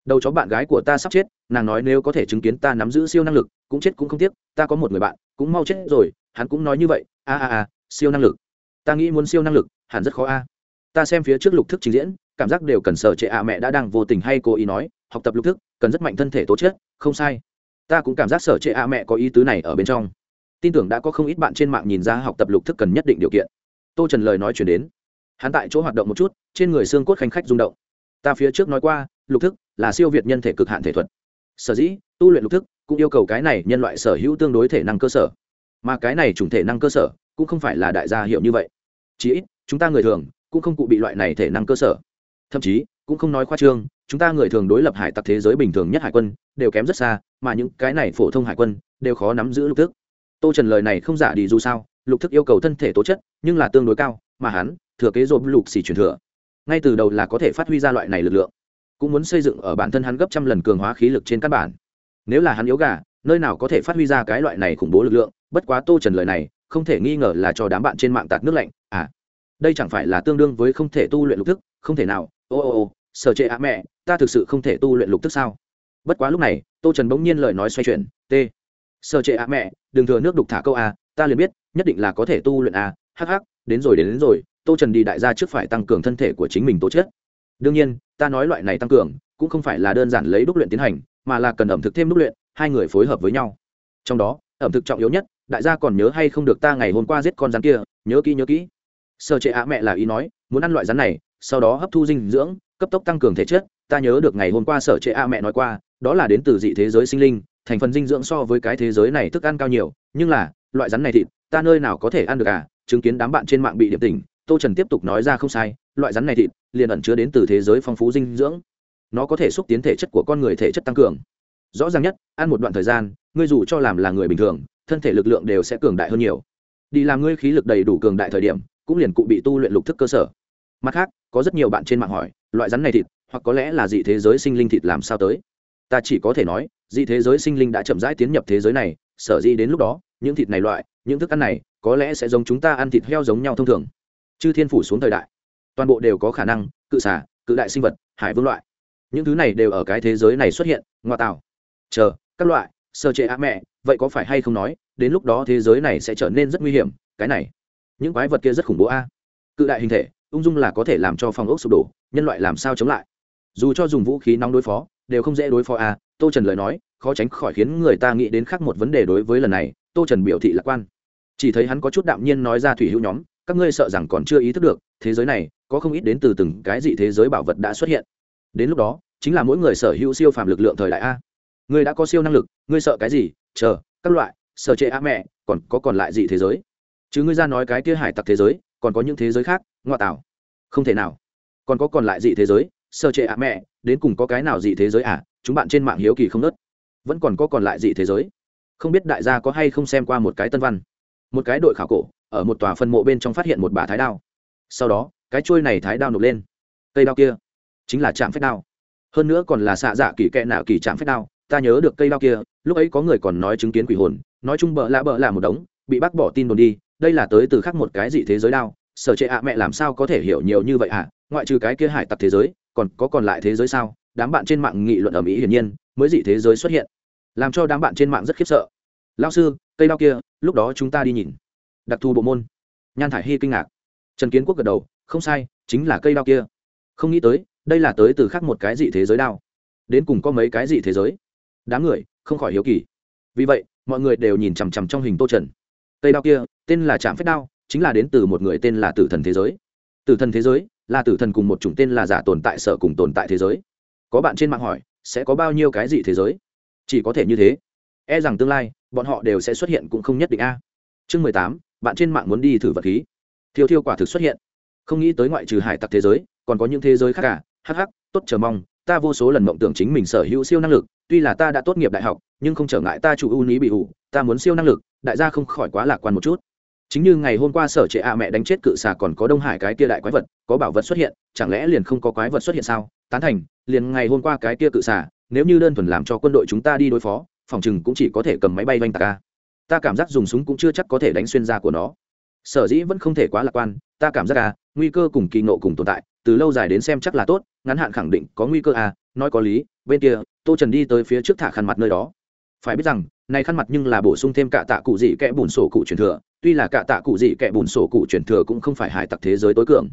Speaker 1: Đầu chó bạn gái của ta sắp chết, nàng nói nếu có thể chứng kiến ta nắm giữ siêu năng lực, cũng chết cũng không tiếc, ta có một người bạn, cũng mau chết rồi, hắn cũng nói như vậy, a a a, siêu năng lực. Ta nghĩ muốn siêu năng lực, hẳn rất khó a. Ta xem phía trước lục thức trình diễn, cảm giác đều cần sở trệ ạ mẹ đã đang vô tình hay cố ý nói, học tập lục thức, cần rất mạnh thân thể tố chất, không sai. Ta cũng cảm giác sở trệ ạ mẹ có ý tứ này ở bên trong. Tin tưởng đã có không ít bạn trên mạng nhìn ra học tập lục thức cần nhất định điều kiện. Tô trần lời nói chuyển đến hắn tại chỗ hoạt động một chút, trên người xương cốt khanh khách rung động. Ta phía trước nói qua, lục thức là siêu việt nhân thể cực hạn thể thuật. Sở dĩ, tu luyện lục thức cũng yêu cầu cái này nhân loại sở hữu tương đối thể năng cơ sở. Mà cái này chủng thể năng cơ sở cũng không phải là đại gia hiệu như vậy. Chí ít, chúng ta người thường cũng không cụ bị loại này thể năng cơ sở. Thậm chí, cũng không nói khoa trương, chúng ta người thường đối lập hải tặc thế giới bình thường nhất hải quân đều kém rất xa, mà những cái này phổ thông hải quân đều khó nắm giữ lục thức. Tô trần lời này không giả đi dù sao, lục thức yêu cầu thân thể tố chất nhưng là tương đối cao mà hắn, thừa kế dồn lục xì truyền thừa. Ngay từ đầu là có thể phát huy ra loại này lực lượng. Cũng muốn xây dựng ở bản thân hắn gấp trăm lần cường hóa khí lực trên căn bản. Nếu là hắn yếu gà, nơi nào có thể phát huy ra cái loại này khủng bố lực lượng, bất quá tô trần lời này, không thể nghi ngờ là cho đám bạn trên mạng tạt nước lạnh. À đây chẳng phải là tương đương với không thể tu luyện lục thức, không thể nào. Ô ô ô sở trệ ạ mẹ, ta thực sự không thể tu luyện lục thức sao? Bất quá lúc này, tô trần bỗng nhiên lời nói xoay chuyển, t sở trệ ạ mẹ, đừng thừa nước đục thả câu a, ta liền biết, nhất định là có thể tu luyện a hh đến rồi đến, đến rồi tô trần đi đại gia trước phải tăng cường thân thể của chính mình tố chất. Đương nhiên ta nói loại này tăng cường cũng không phải là đơn giản lấy đúc luyện tiến hành mà là cần ẩm thực thêm đúc luyện hai người phối hợp với nhau. Trong đó ẩm thực trọng yếu nhất đại gia còn nhớ hay không được ta ngày hôm qua giết con rắn kia nhớ kỹ nhớ kỹ. Sơ chế á mẹ là ý nói muốn ăn loại rắn này sau đó hấp thu dinh dưỡng cấp tốc tăng cường thể chất. Ta nhớ được ngày hôm qua sở chế a mẹ nói qua đó là đến từ dị thế giới sinh linh thành phần dinh dưỡng so với cái thế giới này thức ăn cao nhiều nhưng là loại rắn này thịt ta nơi nào có thể ăn được à? Chứng kiến đám bạn trên mạng bị điểm tình, tô trần tiếp tục nói ra không sai, loại rắn này thịt liền ẩn chứa đến từ thế giới phong phú dinh dưỡng. Nó có thể xúc tiến thể chất của con người thể chất tăng cường. Rõ ràng nhất, ăn một đoạn thời gian, ngươi dù cho làm là người bình thường, thân thể lực lượng đều sẽ cường đại hơn nhiều. Đi làm ngươi khí lực đầy đủ cường đại thời điểm, cũng liền cụ bị tu luyện lục thức cơ sở. Mặt khác, có rất nhiều bạn trên mạng hỏi, loại rắn này thịt, hoặc có lẽ là dị thế giới sinh linh thịt làm sao tới? Ta chỉ có thể nói, dị thế giới sinh linh đã chậm rãi tiến nhập thế giới này, sở dĩ đến lúc đó những thịt này loại, những thức ăn này, có lẽ sẽ giống chúng ta ăn thịt heo giống nhau thông thường. Chư thiên phủ xuống thời đại, toàn bộ đều có khả năng, cự xả cự đại sinh vật, hải vương loại. Những thứ này đều ở cái thế giới này xuất hiện, ngoa tạo. Chờ, các loại, sơ chế á mẹ, vậy có phải hay không nói, đến lúc đó thế giới này sẽ trở nên rất nguy hiểm, cái này. Những quái vật kia rất khủng bố a. Cự đại hình thể, ung dung là có thể làm cho phòng ốc sụp đổ, nhân loại làm sao chống lại? Dù cho dùng vũ khí nóng đối phó, đều không dễ đối phó a. Tô trần lời nói, khó tránh khỏi khiến người ta nghĩ đến khác một vấn đề đối với lần này tô trần biểu thị lạc quan. Chỉ thấy hắn có chút đạm nhiên nói ra thủy hữu nhóm, các ngươi sợ rằng còn chưa ý thức được, thế giới này, có không ít đến từ từng cái dị thế giới bảo vật đã xuất hiện. Đến lúc đó, chính là mỗi người sở hữu siêu phàm lực lượng thời đại a. Ngươi đã có siêu năng lực, ngươi sợ cái gì? Chờ, các loại, sợ trệ a mẹ, còn có còn lại dị thế giới. Chứ ngươi ra nói cái kia hải tặc thế giới, còn có những thế giới khác, ngoại tảo. Không thể nào. Còn có còn lại dị thế giới, sợ trệ a mẹ, đến cùng có cái nào dị thế giới à? Chúng bạn trên mạng hiếu kỳ không nớt vẫn còn có còn lại dị thế giới không biết đại gia có hay không xem qua một cái tân văn. Một cái đội khảo cổ, ở một tòa phân mộ bên trong phát hiện một bà thái đao. Sau đó, cái trôi này thái đao nộp lên. Cây đao kia chính là trạm phép đao. Hơn nữa còn là xạ dạ kỳ kẹ nạo kỳ trạm phép đao. Ta nhớ được cây đao kia, lúc ấy có người còn nói chứng kiến quỷ hồn, nói chung bợ lạ bợ là một đống, bị bác bỏ tin đồn đi, đây là tới từ khác một cái gì thế giới đao. Sở trệ ạ mẹ làm sao có thể hiểu nhiều như vậy ạ ngoại trừ cái kia hải tặc thế giới, còn có còn lại thế giới sao? Đám bạn trên mạng nghị luận ở mỹ hiển nhiên, mới dị thế giới xuất hiện làm cho đám bạn trên mạng rất khiếp sợ. Lao sư, cây đao kia, lúc đó chúng ta đi nhìn. Đặc thù bộ môn. Nhan thải hy kinh ngạc. Trần kiến quốc gật đầu, không sai, chính là cây đao kia. Không nghĩ tới, đây là tới từ khác một cái dị thế giới đao. Đến cùng có mấy cái dị thế giới? Đám người, không khỏi hiếu kỳ. Vì vậy, mọi người đều nhìn chằm chằm trong hình tô trần. Cây đao kia, tên là trạm phép đao, chính là đến từ một người tên là tử thần thế giới. Tử thần thế giới, là tử thần cùng một chủng tên là giả tồn tại, sở cùng tồn tại thế giới. Có bạn trên mạng hỏi, sẽ có bao nhiêu cái dị thế giới? Chỉ có thể như thế. E rằng tương lai, bọn họ đều sẽ xuất hiện cũng không nhất định a. Chương mười tám, bạn trên mạng muốn đi thử vật khí. Thiêu thiêu quả thực xuất hiện. Không nghĩ tới ngoại trừ hải tặc thế giới, còn có những thế giới khác cả. Hh tốt chờ mong, ta vô số lần mộng tưởng chính mình sở hữu siêu năng lực, tuy là ta đã tốt nghiệp đại học, nhưng không trở ngại ta chủ ưu ní bị ủ, ta muốn siêu năng lực, đại gia không khỏi quá lạc quan một chút. Chính như ngày hôm qua sở trệ a mẹ đánh chết cự xà còn có đông hải cái kia đại quái vật, có bảo vật xuất hiện, chẳng lẽ liền không có quái vật xuất hiện sao? Tán thành, liền ngày hôm qua cái kia cự xà nếu như đơn thuần làm cho quân đội chúng ta đi đối phó, phòng chừng cũng chỉ có thể cầm máy bay vanh tạc ca ta cảm giác dùng súng cũng chưa chắc có thể đánh xuyên ra của nó. Sở dĩ vẫn không thể quá lạc quan, ta cảm giác à nguy cơ cùng kỳ nộ cùng tồn tại, từ lâu dài đến xem chắc là tốt, ngắn hạn khẳng định có nguy cơ à nói có lý, bên kia, tô trần đi tới phía trước thả khăn mặt nơi đó. Phải biết rằng, này khăn mặt nhưng là bổ sung thêm cả tạ cụ dị kẽ bùn sổ cụ truyền thừa, tuy là cả tạ cụ dị kẽ bùn sổ cụ truyền thừa cũng không phải hải tặc thế giới tối cường,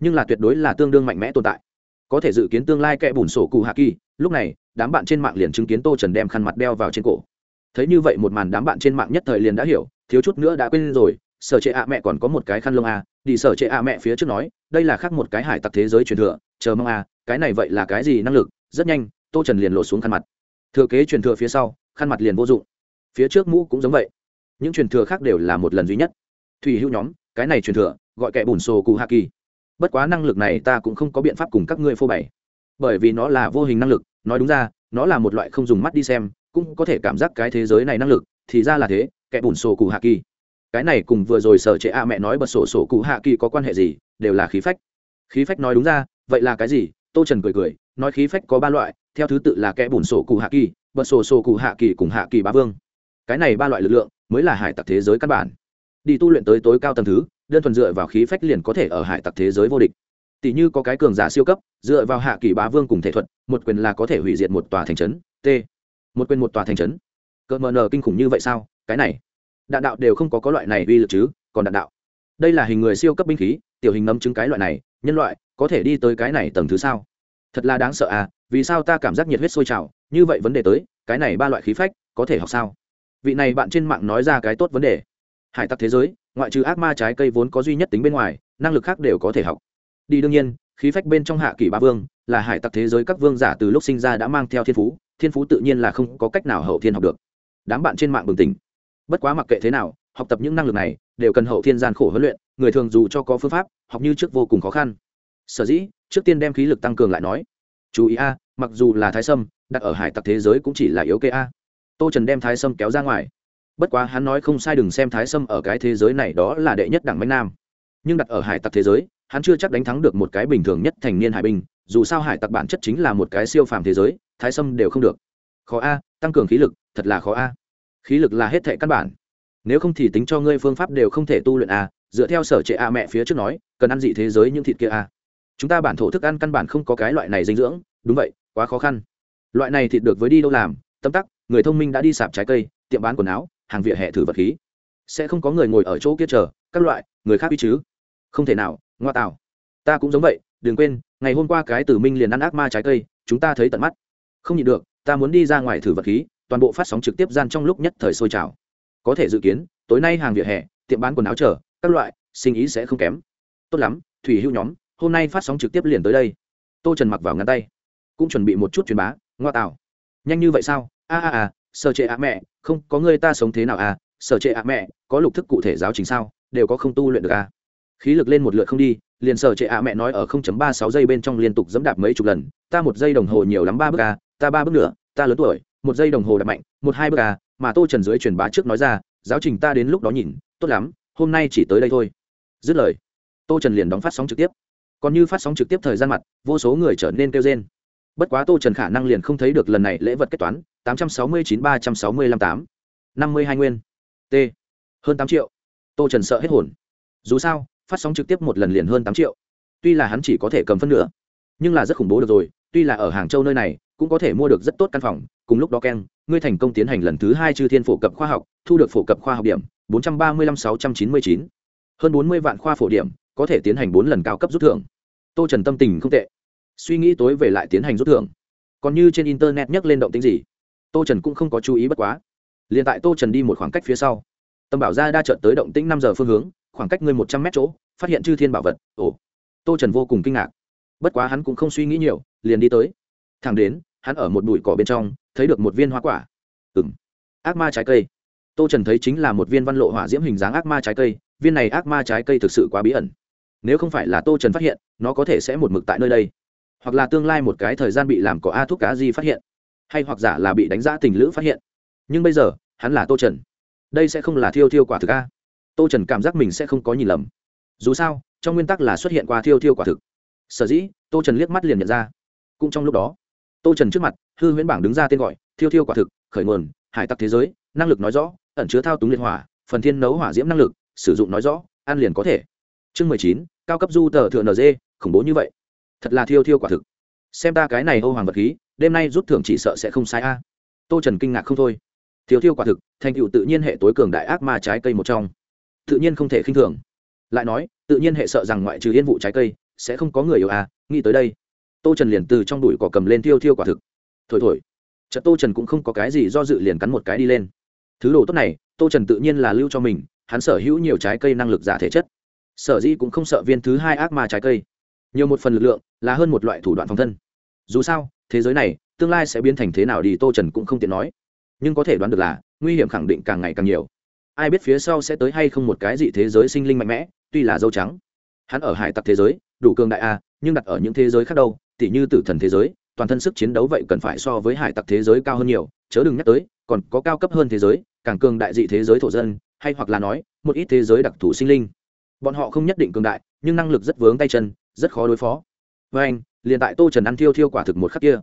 Speaker 1: nhưng là tuyệt đối là tương đương mạnh mẽ tồn tại. Có thể dự kiến tương lai kẽ bùn sổ cụ hạ kỳ, lúc này đám bạn trên mạng liền chứng kiến tô trần đem khăn mặt đeo vào trên cổ. Thấy như vậy một màn đám bạn trên mạng nhất thời liền đã hiểu thiếu chút nữa đã quên rồi sở trệ ạ mẹ còn có một cái khăn lông à, đi sở trệ ạ mẹ phía trước nói đây là khác một cái hải tặc thế giới truyền thừa chờ mong à, cái này vậy là cái gì năng lực rất nhanh tô trần liền lộ xuống khăn mặt. Thừa kế truyền thừa phía sau khăn mặt liền vô dụng. Phía trước mũ cũng giống vậy. Những truyền thừa khác đều là một lần duy nhất. Thủy hữu nhóm cái này truyền thừa gọi kẻ bùn sổ cụ hạ kỳ. Bất quá năng lực này ta cũng không có biện pháp cùng các ngươi phô bày. Bởi vì nó là vô hình năng lực nói đúng ra, nó là một loại không dùng mắt đi xem, cũng có thể cảm giác cái thế giới này năng lực, thì ra là thế, kẻ bùn sổ cụ hạ kỳ. Cái này cùng vừa rồi sở trệ a mẹ nói bật sổ sổ cụ hạ kỳ có quan hệ gì, đều là khí phách. Khí phách nói đúng ra, vậy là cái gì? Tô trần cười cười, nói khí phách có ba loại, theo thứ tự là kẻ bùn sổ cụ hạ kỳ, bật sổ sổ cụ hạ kỳ cùng hạ kỳ bá vương. Cái này ba loại lực lượng mới là hải tặc thế giới căn bản. Đi tu luyện tới tối cao tầng thứ, đơn thuần dựa vào khí phách liền có thể ở hải tặc thế giới vô địch tỷ như có cái cường giả siêu cấp, dựa vào hạ kỳ bá vương cùng thể thuật, một quyền là có thể hủy diệt một tòa thành trấn. T. Một quyền một tòa thành trấn. Cỡ mờ nờ kinh khủng như vậy sao? Cái này, đạn đạo đều không có có loại này uy lực chứ, còn đạn đạo. Đây là hình người siêu cấp binh khí, tiểu hình nấm chứng cái loại này, nhân loại có thể đi tới cái này tầng thứ sao? Thật là đáng sợ à vì sao ta cảm giác nhiệt huyết sôi trào? Như vậy vấn đề tới, cái này ba loại khí phách có thể học sao? Vị này bạn trên mạng nói ra cái tốt vấn đề. Hải tặc thế giới, ngoại trừ ác ma trái cây vốn có duy nhất tính bên ngoài, năng lực khác đều có thể học đi đương nhiên, khí phách bên trong hạ kỷ ba vương, là hải tặc thế giới các vương giả từ lúc sinh ra đã mang theo thiên phú thiên phú tự nhiên là không có cách nào hậu thiên học được. Đám bạn trên mạng bừng tỉnh. Bất quá mặc kệ thế nào, học tập những năng lực này, đều cần hậu thiên gian khổ huấn luyện, người thường dù cho có phương pháp, học như trước vô cùng khó khăn. Sở dĩ, trước tiên đem khí lực tăng cường lại nói. Chú ý a, mặc dù là thái sâm, đặt ở hải tặc thế giới cũng chỉ là yếu kê a. Tô trần đem thái sâm kéo ra ngoài. Bất quá hắn nói không sai đừng xem thái sâm ở cái thế giới này đó là đệ nhất đảng mạnh nam. Nhưng đặt ở hải tặc thế giới hắn chưa chắc đánh thắng được một cái bình thường nhất thành niên hải binh, dù sao hải tặc bản chất chính là một cái siêu phàm thế giới, thái sâm đều không được. Khó a, tăng cường khí lực, thật là khó a. Khí lực là hết thệ căn bản. Nếu không thì tính cho ngươi phương pháp đều không thể tu luyện a, dựa theo sở trệ a mẹ phía trước nói, cần ăn dị thế giới những thịt kia a. Chúng ta bản thổ thức ăn căn bản không có cái loại này dinh dưỡng, đúng vậy, quá khó khăn. Loại này thịt được với đi đâu làm tâm tắc, người thông minh đã đi sạp trái cây, tiệm bán quần áo, hàng vỉa hè thử vật khí. Sẽ không có người ngồi ở chỗ kia chờ, các loại, người khác đi chứ. Không thể nào ngoa tạo ta cũng giống vậy, đừng quên, ngày hôm qua cái tử minh liền ăn ác ma trái cây, chúng ta thấy tận mắt. Không nhịn được, ta muốn đi ra ngoài thử vật khí, toàn bộ phát sóng trực tiếp gian trong lúc nhất thời sôi trào. Có thể dự kiến, tối nay hàng vỉa hè, tiệm bán quần áo chờ, các loại, sinh ý sẽ không kém. Tốt lắm, thủy hữu nhóm, hôm nay phát sóng trực tiếp liền tới đây. Tô trần mặc vào ngăn tay, cũng chuẩn bị một chút truyền bá, ngoa tạo nhanh như vậy sao? A a a sợ trệ ạ mẹ, không, có người ta sống thế nào à? Sợ trệ ạ mẹ, có lục thức cụ thể giáo trình sao? Đều có không tu luyện được à? Khí lực lên một lượt không đi, liền sở trệ ạ mẹ nói ở 0.36 giây bên trong liên tục dẫm đạp mấy chục lần, ta một giây đồng hồ nhiều lắm ba bước à ta ba bước nữa ta lớn tuổi, một giây đồng hồ đạp mạnh, một hai bước à mà tô trần dưới truyền bá trước nói ra, giáo trình ta đến lúc đó nhìn, tốt lắm, hôm nay chỉ tới đây thôi. Dứt lời, tô trần liền đóng phát sóng trực tiếp. Còn như phát sóng trực tiếp thời gian mặt, vô số người trở nên kêu trên bất quá tô trần khả năng liền không thấy được lần này lễ vật kết toán, tám trăm sáu mươi chín ba trăm sáu mươi lăm tám, năm mươi hai nguyên. T, hơn tám triệu. Tô trần sợ hết hồn. Dù sao phát sóng trực tiếp một lần liền hơn tám triệu. Tuy là hắn chỉ có thể cầm phân nửa, nhưng là rất khủng bố được rồi, tuy là ở hàng châu nơi này, cũng có thể mua được rất tốt căn phòng, cùng lúc đó keng ngươi thành công tiến hành lần thứ hai chư thiên phổ cập khoa học, thu được phổ cập khoa học điểm, bốn trăm ba mươi năm sáu trăm chín mươi chín. Hơn bốn mươi vạn khoa phổ điểm, có thể tiến hành bốn lần cao cấp rút thưởng. Tô trần tâm tình không tệ. Suy nghĩ tối về lại tiến hành rút thưởng. Còn như trên internet nhắc lên động tính gì? Tô trần cũng không có chú ý bất quá. Liền tại tô trần đi một khoảng cách phía sau, tâm bảo ra đa trợt tới động tĩnh năm giờ phương hướng khoảng cách ngươi một trăm mét chỗ, phát hiện chư thiên bảo vật. Ồ, tô trần vô cùng kinh ngạc. Bất quá hắn cũng không suy nghĩ nhiều, liền đi tới. Thẳng đến, hắn ở một bụi cỏ bên trong, thấy được một viên hoa quả. Ừng ác ma trái cây. Tô trần thấy chính là một viên văn lộ hỏa diễm hình dáng ác ma trái cây, viên này ác ma trái cây thực sự quá bí ẩn. Nếu không phải là tô trần phát hiện, nó có thể sẽ một mực tại nơi đây. Hoặc là tương lai một cái thời gian bị làm có a thuốc cá gì phát hiện. Hay hoặc giả là bị đánh giá tình lữ phát hiện. Nhưng bây giờ, hắn là tô trần. Đây sẽ không là thiêu thiêu quả thực a tô trần cảm giác mình sẽ không có nhìn lầm. Dù sao, trong nguyên tắc là xuất hiện qua thiêu thiêu quả thực. Sở dĩ, tô trần liếc mắt liền nhận ra. Cũng trong lúc đó, tô trần trước mặt, hư huyễn bảng đứng ra tên gọi, thiêu thiêu quả thực, khởi nguồn, hải tặc thế giới, năng lực nói rõ, ẩn chứa thao túng liệt hỏa, phần thiên nấu hỏa diễm năng lực, sử dụng nói rõ, ăn liền có thể. Chương mười chín, cao cấp du tờ thừa nd khủng bố như vậy. Thật là thiêu thiêu quả thực. Xem ta cái này âu hoàng vật khí, đêm nay rút thưởng chỉ sợ sẽ không sai a. Tô trần kinh ngạc không thôi. Thiêu thiêu quả thực, thành tựu tự nhiên hệ tối cường đại ác ma trái cây một trong tự nhiên không thể khinh thường. Lại nói, tự nhiên hệ sợ rằng ngoại trừ yên vụ trái cây, sẽ không có người yêu a nghĩ tới đây. Tô trần liền từ trong đùi cỏ cầm lên thiêu thiêu quả thực. Thổi thổi. Chợt tô trần cũng không có cái gì do dự liền cắn một cái đi lên. Thứ đồ tốt này, tô trần tự nhiên là lưu cho mình, hắn sở hữu nhiều trái cây năng lực giả thể chất. Sở dĩ cũng không sợ viên thứ hai ác ma trái cây. Nhiều một phần lực lượng, là hơn một loại thủ đoạn phòng thân. Dù sao, thế giới này, tương lai sẽ biến thành thế nào đi tô trần cũng không tiện nói. Nhưng có thể đoán được là, nguy hiểm khẳng định càng ngày càng nhiều ai biết phía sau sẽ tới hay không một cái gì thế giới sinh linh mạnh mẽ, tuy là dâu trắng. Hắn ở hải tặc thế giới, đủ cường đại a nhưng đặt ở những thế giới khác đâu, tỉ như tử thần thế giới, toàn thân sức chiến đấu vậy cần phải so với hải tặc thế giới cao hơn nhiều, chớ đừng nhắc tới, còn có cao cấp hơn thế giới, càng cường đại dị thế giới thổ dân, hay hoặc là nói, một ít thế giới đặc thù sinh linh. Bọn họ không nhất định cường đại, nhưng năng lực rất vướng tay chân, rất khó đối phó. Với anh, liền tại tô trần ăn thiêu thiêu quả thực một khắc kia.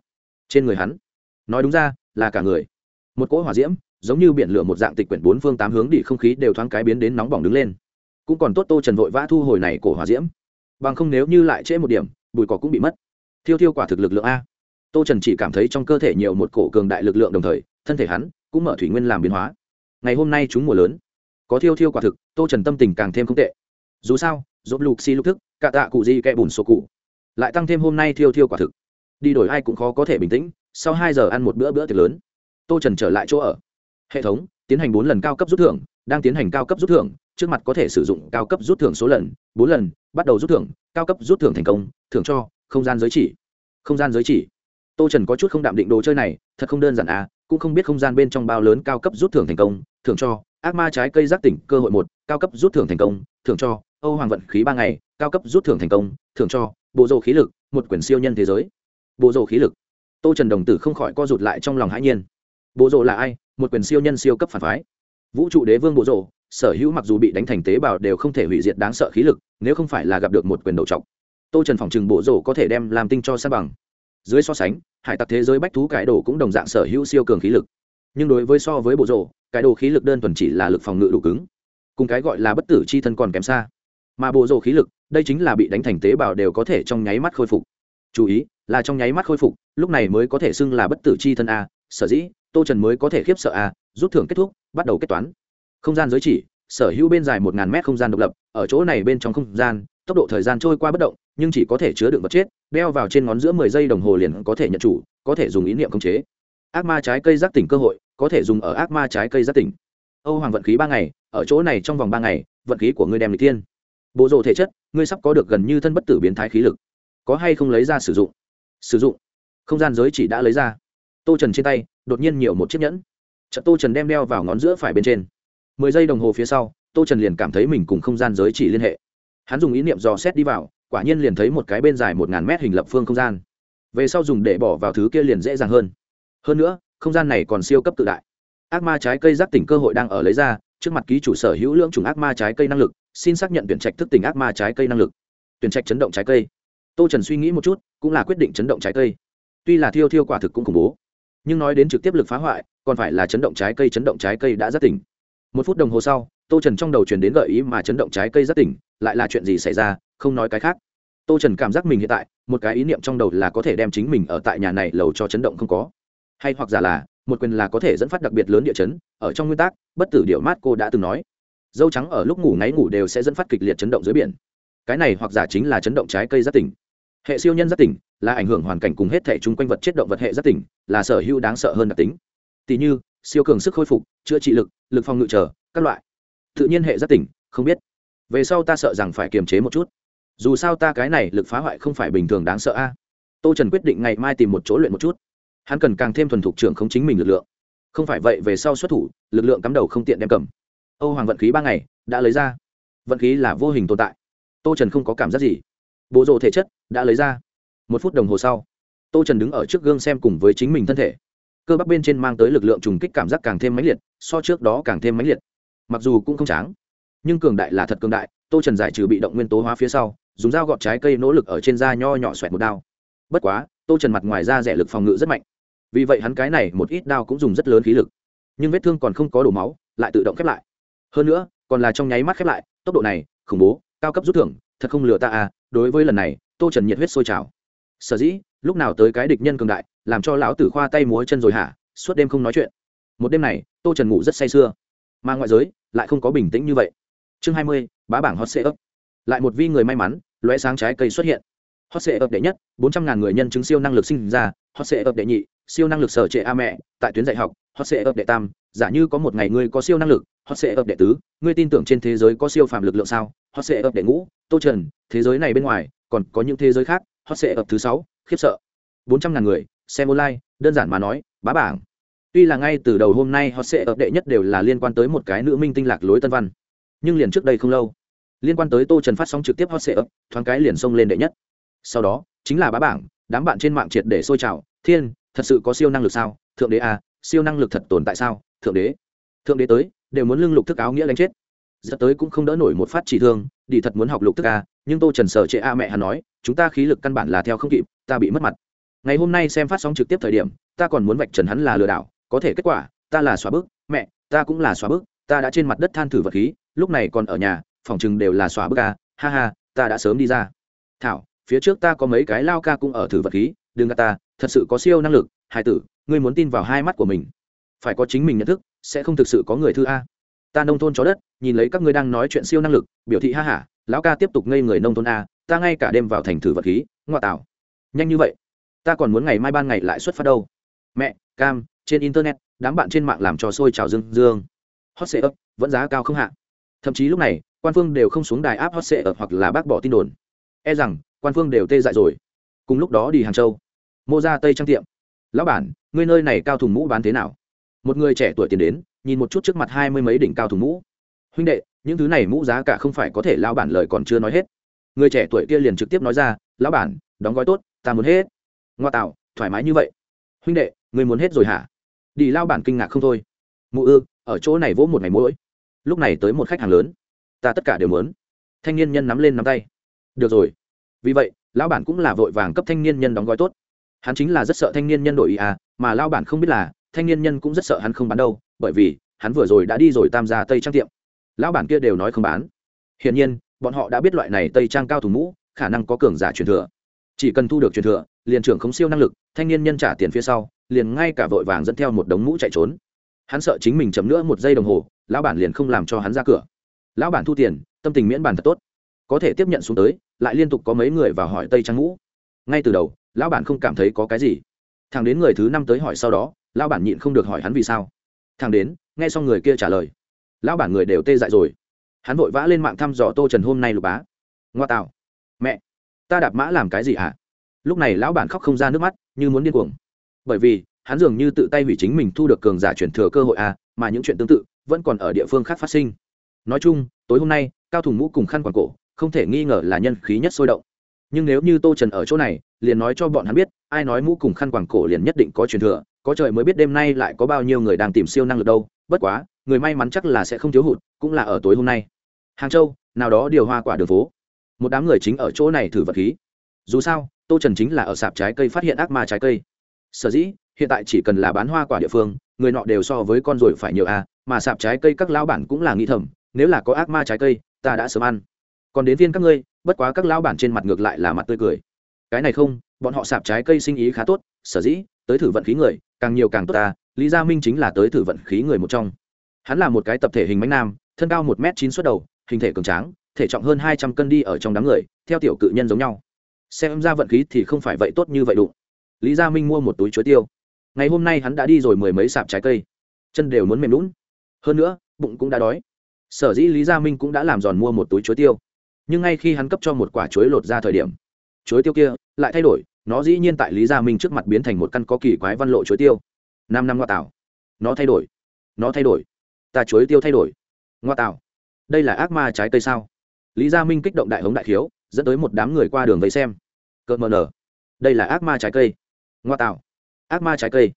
Speaker 1: Trên người hắn, nói đúng ra, là cả người. Một cỗ hỏa diễm giống như biển lửa một dạng tịch quyển bốn phương tám hướng đi, không khí đều thoáng cái biến đến nóng bỏng đứng lên. Cũng còn tốt tô trần vội vã thu hồi này cổ hỏa diễm. Bằng không nếu như lại trễ một điểm, bụi cỏ cũng bị mất. Thiêu thiêu quả thực lực lượng a. Tô trần chỉ cảm thấy trong cơ thể nhiều một cổ cường đại lực lượng đồng thời, thân thể hắn cũng mở thủy nguyên làm biến hóa. Ngày hôm nay chúng mùa lớn. Có thiêu thiêu quả thực, tô trần tâm tình càng thêm không tệ. Dù sao dốt lục xi、si、lục lục thức, cả tạ cụ gì kẹ bùn sổ cụ. Lại tăng thêm hôm nay thiêu thiêu quả thực. Đi đổi ai cũng khó có thể bình tĩnh, sau hai giờ ăn một bữa bữa tiệc lớn. Tô trần trở lại chỗ ở hệ thống, tiến hành bốn lần cao cấp rút thưởng, đang tiến hành cao cấp rút thưởng, trước mặt có thể sử dụng cao cấp rút thưởng số lần, bốn lần, bắt đầu rút thưởng, cao cấp rút thưởng thành công, thưởng cho, không gian giới chỉ. Không gian giới chỉ. Tô trần có chút không đạm định đồ chơi này, thật không đơn giản à cũng không biết không gian bên trong bao lớn cao cấp rút thưởng thành công, thưởng cho, ác ma trái cây giác tỉnh, cơ hội một, cao cấp rút thưởng thành công, thưởng cho, âu hoàng vận khí ba ngày, cao cấp rút thưởng thành công, thưởng cho, bộ rồ khí lực, một quyển siêu nhân thế giới. Bộ rồ khí lực. Tô trần đồng tử không khỏi co rụt lại trong lòng hãi nhiên. Bộ rộ là ai? Một quyền siêu nhân siêu cấp phản phái. Vũ trụ đế vương bộ rộ sở hữu mặc dù bị đánh thành tế bào đều không thể hủy diệt đáng sợ khí lực, nếu không phải là gặp được một quyền đầu trọc, tô trần phòng trừng bộ rộ có thể đem làm tinh cho sa bằng. Dưới so sánh, hải tặc thế giới bách thú cải đồ cũng đồng dạng sở hữu siêu cường khí lực. Nhưng đối với so với bộ rộ cải đồ khí lực đơn thuần chỉ là lực phòng ngự đủ cứng, cùng cái gọi là bất tử c h i thân còn kém xa. Mà bộ rộ khí lực, đây chính là bị đánh thành tế bào đều có thể trong nháy mắt khôi phục. Chú ý, là trong nháy mắt khôi phục, lúc này mới có thể xưng là bất tử c h i thân a, sở dĩ tô trần mới có thể khiếp sợ a rút thưởng kết thúc, bắt đầu kết toán. Không gian giới chỉ, sở hữu bên dài một ngàn mét không gian độc lập, ở chỗ này bên trong không gian, tốc độ thời gian trôi qua bất động, nhưng chỉ có thể chứa đựng vật chết, đeo vào trên ngón giữa mười giây đồng hồ liền có thể nhận chủ, có thể dùng ý niệm khống chế. Ác ma trái cây giác tỉnh cơ hội, có thể dùng ở ác ma trái cây giác tỉnh. Âu hoàng vận khí ba ngày, ở chỗ này trong vòng ba ngày, vận khí của ngươi đem lịch tiên bộ rộ thể chất, ngươi sắp có được gần như thân bất tử biến thái khí lực. Có hay không lấy ra sử dụng? Sử dụng. Không gian giới chỉ đã lấy ra. Tô trần trên tay đột nhiên nhiều một chiếc nhẫn. Trận tô trần đem đeo vào ngón giữa phải bên trên. Mười giây đồng hồ phía sau, tô trần liền cảm thấy mình cùng không gian giới chỉ liên hệ. Hắn dùng ý niệm dò xét đi vào, quả nhiên liền thấy một cái bên dài một ngàn mét hình lập phương không gian. Về sau dùng để bỏ vào thứ kia liền dễ dàng hơn. Hơn nữa, không gian này còn siêu cấp tự đại. Ác ma trái cây giác tỉnh cơ hội đang ở lấy ra, trước mặt ký chủ sở hữu lưỡng chủng ác ma trái cây năng lực, xin xác nhận tuyển trạch thức tỉnh ác ma trái cây năng lực. Tuyển trạch chấn động trái cây. Tô trần suy nghĩ một chút, cũng là quyết định chấn động trái cây. Tuy là thiêu thiêu quả thực cũng khủng bố nhưng nói đến trực tiếp lực phá hoại, còn phải là chấn động trái cây, chấn động trái cây đã rất tỉnh. Một phút đồng hồ sau, tô trần trong đầu truyền đến gợi ý mà chấn động trái cây rất tỉnh, lại là chuyện gì xảy ra, không nói cái khác. Tô trần cảm giác mình hiện tại, một cái ý niệm trong đầu là có thể đem chính mình ở tại nhà này lầu cho chấn động không có. Hay hoặc giả là, một quyền là có thể dẫn phát đặc biệt lớn địa chấn, ở trong nguyên tắc, bất tử điệu mát cô đã từng nói. Dâu trắng ở lúc ngủ ngáy ngủ đều sẽ dẫn phát kịch liệt chấn động dưới biển. Cái này hoặc giả chính là chấn động trái cây rất tỉnh hệ siêu nhân giác tỉnh là ảnh hưởng hoàn cảnh cùng hết thể chung quanh vật chất động vật hệ giác tỉnh, là sở hữu đáng sợ hơn đặc tính. Tỷ như, siêu cường sức khôi phục, chữa trị lực lực phòng ngự trở các loại. Tự nhiên hệ giác tỉnh, không biết. Về sau ta sợ rằng phải kiềm chế một chút. Dù sao ta cái này lực phá hoại không phải bình thường đáng sợ a. Tô trần quyết định ngày mai tìm một chỗ luyện một chút. Hắn cần càng thêm thuần thục trưởng không chính mình lực lượng. Không phải vậy về sau xuất thủ, lực lượng cắm đầu không tiện đem cầm. Âu hoàng vận khí ba ngày, đã lấy ra. Vận khí là vô hình tồn tại. Tô trần không có cảm giác gì bộ rộ thể chất đã lấy ra. Một phút đồng hồ sau, tô trần đứng ở trước gương xem cùng với chính mình thân thể. Cơ bắp bên trên mang tới lực lượng trùng kích cảm giác càng thêm mãnh liệt, so trước đó càng thêm mãnh liệt. Mặc dù cũng không tráng, nhưng cường đại là thật cường đại, tô trần giải trừ bị động nguyên tố hóa phía sau, dùng dao gọt trái cây nỗ lực ở trên da nho nhỏ xoẹt một đao. Bất quá, tô trần mặt ngoài da rẻ lực phòng ngự rất mạnh. Vì vậy hắn cái này một ít đao cũng dùng rất lớn khí lực. Nhưng vết thương còn không có đổ máu, lại tự động khép lại. Hơn nữa, còn là trong nháy mắt khép lại, tốc độ này, khủng bố, cao cấp rút thưởng thật không lừa ta à đối với lần này, tô trần nhiệt huyết sôi trào. Sở dĩ, lúc nào tới cái địch nhân cường đại, làm cho lão tử khoa tay múa chân rồi hả? Suốt đêm không nói chuyện. Một đêm này, tô trần ngủ rất say sưa. Mà ngoại giới, lại không có bình tĩnh như vậy. Chương hai mươi, bá bảng hot sệ ấp lại một vi người may mắn loé sáng trái cây xuất hiện. Hot sệ ấp đệ nhất, bốn trăm ngàn người nhân chứng siêu năng lực sinh ra. Hot sệ ấp đệ nhị, siêu năng lực sở trệ a mẹ, tại tuyến dạy học. Hot sệ ấp đệ tam giả như có một ngày ngươi có siêu năng lực họ sẽ ập đệ tứ, ngươi tin tưởng trên thế giới có siêu phàm lực lượng sao? Họ sẽ ập đệ ngũ, tô trần, thế giới này bên ngoài, còn có những thế giới khác họ sẽ ập thứ sáu, khiếp sợ. Bốn trăm ngàn người, xem online, đơn giản mà nói, bá bảng. Tuy là ngay từ đầu hôm nay họ sẽ ập đệ nhất đều là liên quan tới một cái nữ minh tinh lạc lối tân văn. Nhưng liền trước đây không lâu, liên quan tới tô trần phát sóng trực tiếp hot sệ ấp thoáng cái liền xông lên đệ nhất. Sau đó, chính là bá bảng, đám bạn trên mạng triệt để sôi trào. Thiên, thật sự có siêu năng lực sao? Thượng đế à siêu năng lực thật tồn tại sao? Thượng đế. Thượng đế tới, đều muốn lưng lục thức áo nghĩa đánh chết. Giờ tới cũng không đỡ nổi một phát chỉ thương, đi thật muốn học lục thức a, nhưng tô trần sở trệ a mẹ hắn nói, chúng ta khí lực căn bản là theo không kịp, ta bị mất mặt. Ngày hôm nay xem phát sóng trực tiếp thời điểm, ta còn muốn vạch trần hắn là lừa đảo, có thể kết quả, ta là xóa bước mẹ, ta cũng là xóa bước ta đã trên mặt đất than thử vật khí, lúc này còn ở nhà, phòng chừng đều là xóa bước a, ha ha, ta đã sớm đi ra. Thảo, phía trước ta có mấy cái lao ca cũng ở thử vật khí, đừng gà ta, thật sự có siêu năng lực hai tử, ngươi muốn tin vào hai mắt của mình phải có chính mình nhận thức, sẽ không thực sự có người thư a. Ta nông thôn chó đất, nhìn lấy các ngươi đang nói chuyện siêu năng lực, biểu thị ha hả, lão ca tiếp tục ngây người nông thôn a, ta ngay cả đêm vào thành thử vật khí, ngoa tạo. Nhanh như vậy, ta còn muốn ngày mai ban ngày lại xuất phát đâu. Mẹ, cam, trên internet, đám bạn trên mạng làm trò sôi trào dương dương. Hot sệ ấp vẫn giá cao không hạ. Thậm chí lúc này, quan phương đều không xuống đài áp hot sệ ấp hoặc là bác bỏ tin đồn. E rằng, quan phương đều tê dại rồi. Cùng lúc đó đi hàng châu. Mô ra tây trang tiệm. Lão bản, ngươi nơi này cao thùng mũ bán thế nào? Một người trẻ tuổi tiền đến, nhìn một chút trước mặt hai mươi mấy đỉnh cao thùng mũ. Huynh đệ, những thứ này mũ giá cả không phải có thể lao bản lời còn chưa nói hết. Người trẻ tuổi kia liền trực tiếp nói ra, lão bản, đóng gói tốt, ta muốn hết. Ngoa tạo, thoải mái như vậy. Huynh đệ, người muốn hết rồi hả? Đi lao bản kinh ngạc không thôi. Mụ ư, ở chỗ này vỗ một ngày mỗi. Lúc này tới một khách hàng lớn. Ta tất cả đều muốn. Thanh niên nhân nắm lên nắm tay. Được rồi. Vì vậy, lão bản cũng là vội vàng cấp thanh niên nhân đóng gói tốt. Hắn chính là rất sợ thanh niên nhân đổi ý à mà lao bản không biết là thanh niên nhân cũng rất sợ hắn không bán đâu, bởi vì hắn vừa rồi đã đi rồi tam gia tây trang tiệm. Lão bản kia đều nói không bán. Hiển nhiên, bọn họ đã biết loại này tây trang cao thủ mũ, khả năng có cường giả truyền thừa. Chỉ cần thu được truyền thừa, liền trưởng không siêu năng lực, thanh niên nhân trả tiền phía sau, liền ngay cả vội vàng dẫn theo một đống mũ chạy trốn. Hắn sợ chính mình chấm nữa một giây đồng hồ, lão bản liền không làm cho hắn ra cửa. Lão bản thu tiền, tâm tình miễn bàn thật tốt. Có thể tiếp nhận xuống tới, lại liên tục có mấy người vào hỏi tây trang mũ. Ngay từ đầu, lão bản không cảm thấy có cái gì. Thằng đến người thứ năm tới hỏi sau đó lão bản nhịn không được hỏi hắn vì sao. Thằng đến, nghe xong người kia trả lời. Lão bản người đều tê dại rồi. Hắn vội vã lên mạng thăm dò tô trần hôm nay lục bá. Ngoa tạo. Mẹ, ta đạp mã làm cái gì hả? Lúc này lão bản khóc không ra nước mắt, như muốn điên cuồng. Bởi vì, hắn dường như tự tay hủy chính mình thu được cường giả chuyển thừa cơ hội à mà những chuyện tương tự vẫn còn ở địa phương khác phát sinh. Nói chung, tối hôm nay, cao thùng mũ cùng khăn quàng cổ, không thể nghi ngờ là nhân khí nhất sôi động. Nhưng nếu như tô trần ở chỗ này, liền nói cho bọn hắn biết, ai nói mũ cùng khăn quàng cổ liền nhất định có truyền thừa có trời mới biết đêm nay lại có bao nhiêu người đang tìm siêu năng lực đâu, bất quá, người may mắn chắc là sẽ không thiếu hụt, cũng là ở tối hôm nay. Hàng châu, nào đó điều hoa quả đường phố. Một đám người chính ở chỗ này thử vật khí. Dù sao, tô trần chính là ở sạp trái cây phát hiện ác ma trái cây. Sở dĩ, hiện tại chỉ cần là bán hoa quả địa phương, người nọ đều so với con rồi phải nhiều à mà sạp trái cây các lão bản cũng là nghĩ thầm, nếu là có ác ma trái cây, ta đã sớm ăn. Còn đến viên các ngươi, bất quá các lão bản trên mặt ngược lại là mặt tươi cười. Cái này không, bọn họ sạp trái cây sinh ý khá tốt, sở dĩ, tới thử vận khí người càng nhiều càng tốt ta, lý gia minh chính là tới thử vận khí người một trong. Hắn là một cái tập thể hình mánh nam, thân cao một m chín suốt đầu, hình thể cường tráng, thể trọng hơn hai trăm cân đi ở trong đám người, theo tiểu cự nhân giống nhau. Xem ra vận khí thì không phải vậy tốt như vậy đụng. Lý gia minh mua một túi chuối tiêu. Ngày hôm nay hắn đã đi rồi mười mấy sạp trái cây. Chân đều muốn mềm lún hơn nữa, bụng cũng đã đói. Sở dĩ lý gia minh cũng đã làm giòn mua một túi chuối tiêu. Nhưng ngay khi hắn cấp cho một quả chuối lột ra thời điểm, chuối tiêu kia lại thay đổi nó dĩ nhiên tại lý gia minh trước mặt biến thành một căn có kỳ quái văn lộ chuối tiêu. Năm năm ngoa tạo nó thay đổi, nó thay đổi, ta chuối tiêu thay đổi. Ngoa tạo đây là ác ma trái cây sao? Lý gia minh kích động đại hống đại khiếu, dẫn tới một đám người qua đường vây xem. Cợt mờ nở, đây là ác ma trái cây. Ngoa tạo ác ma trái cây.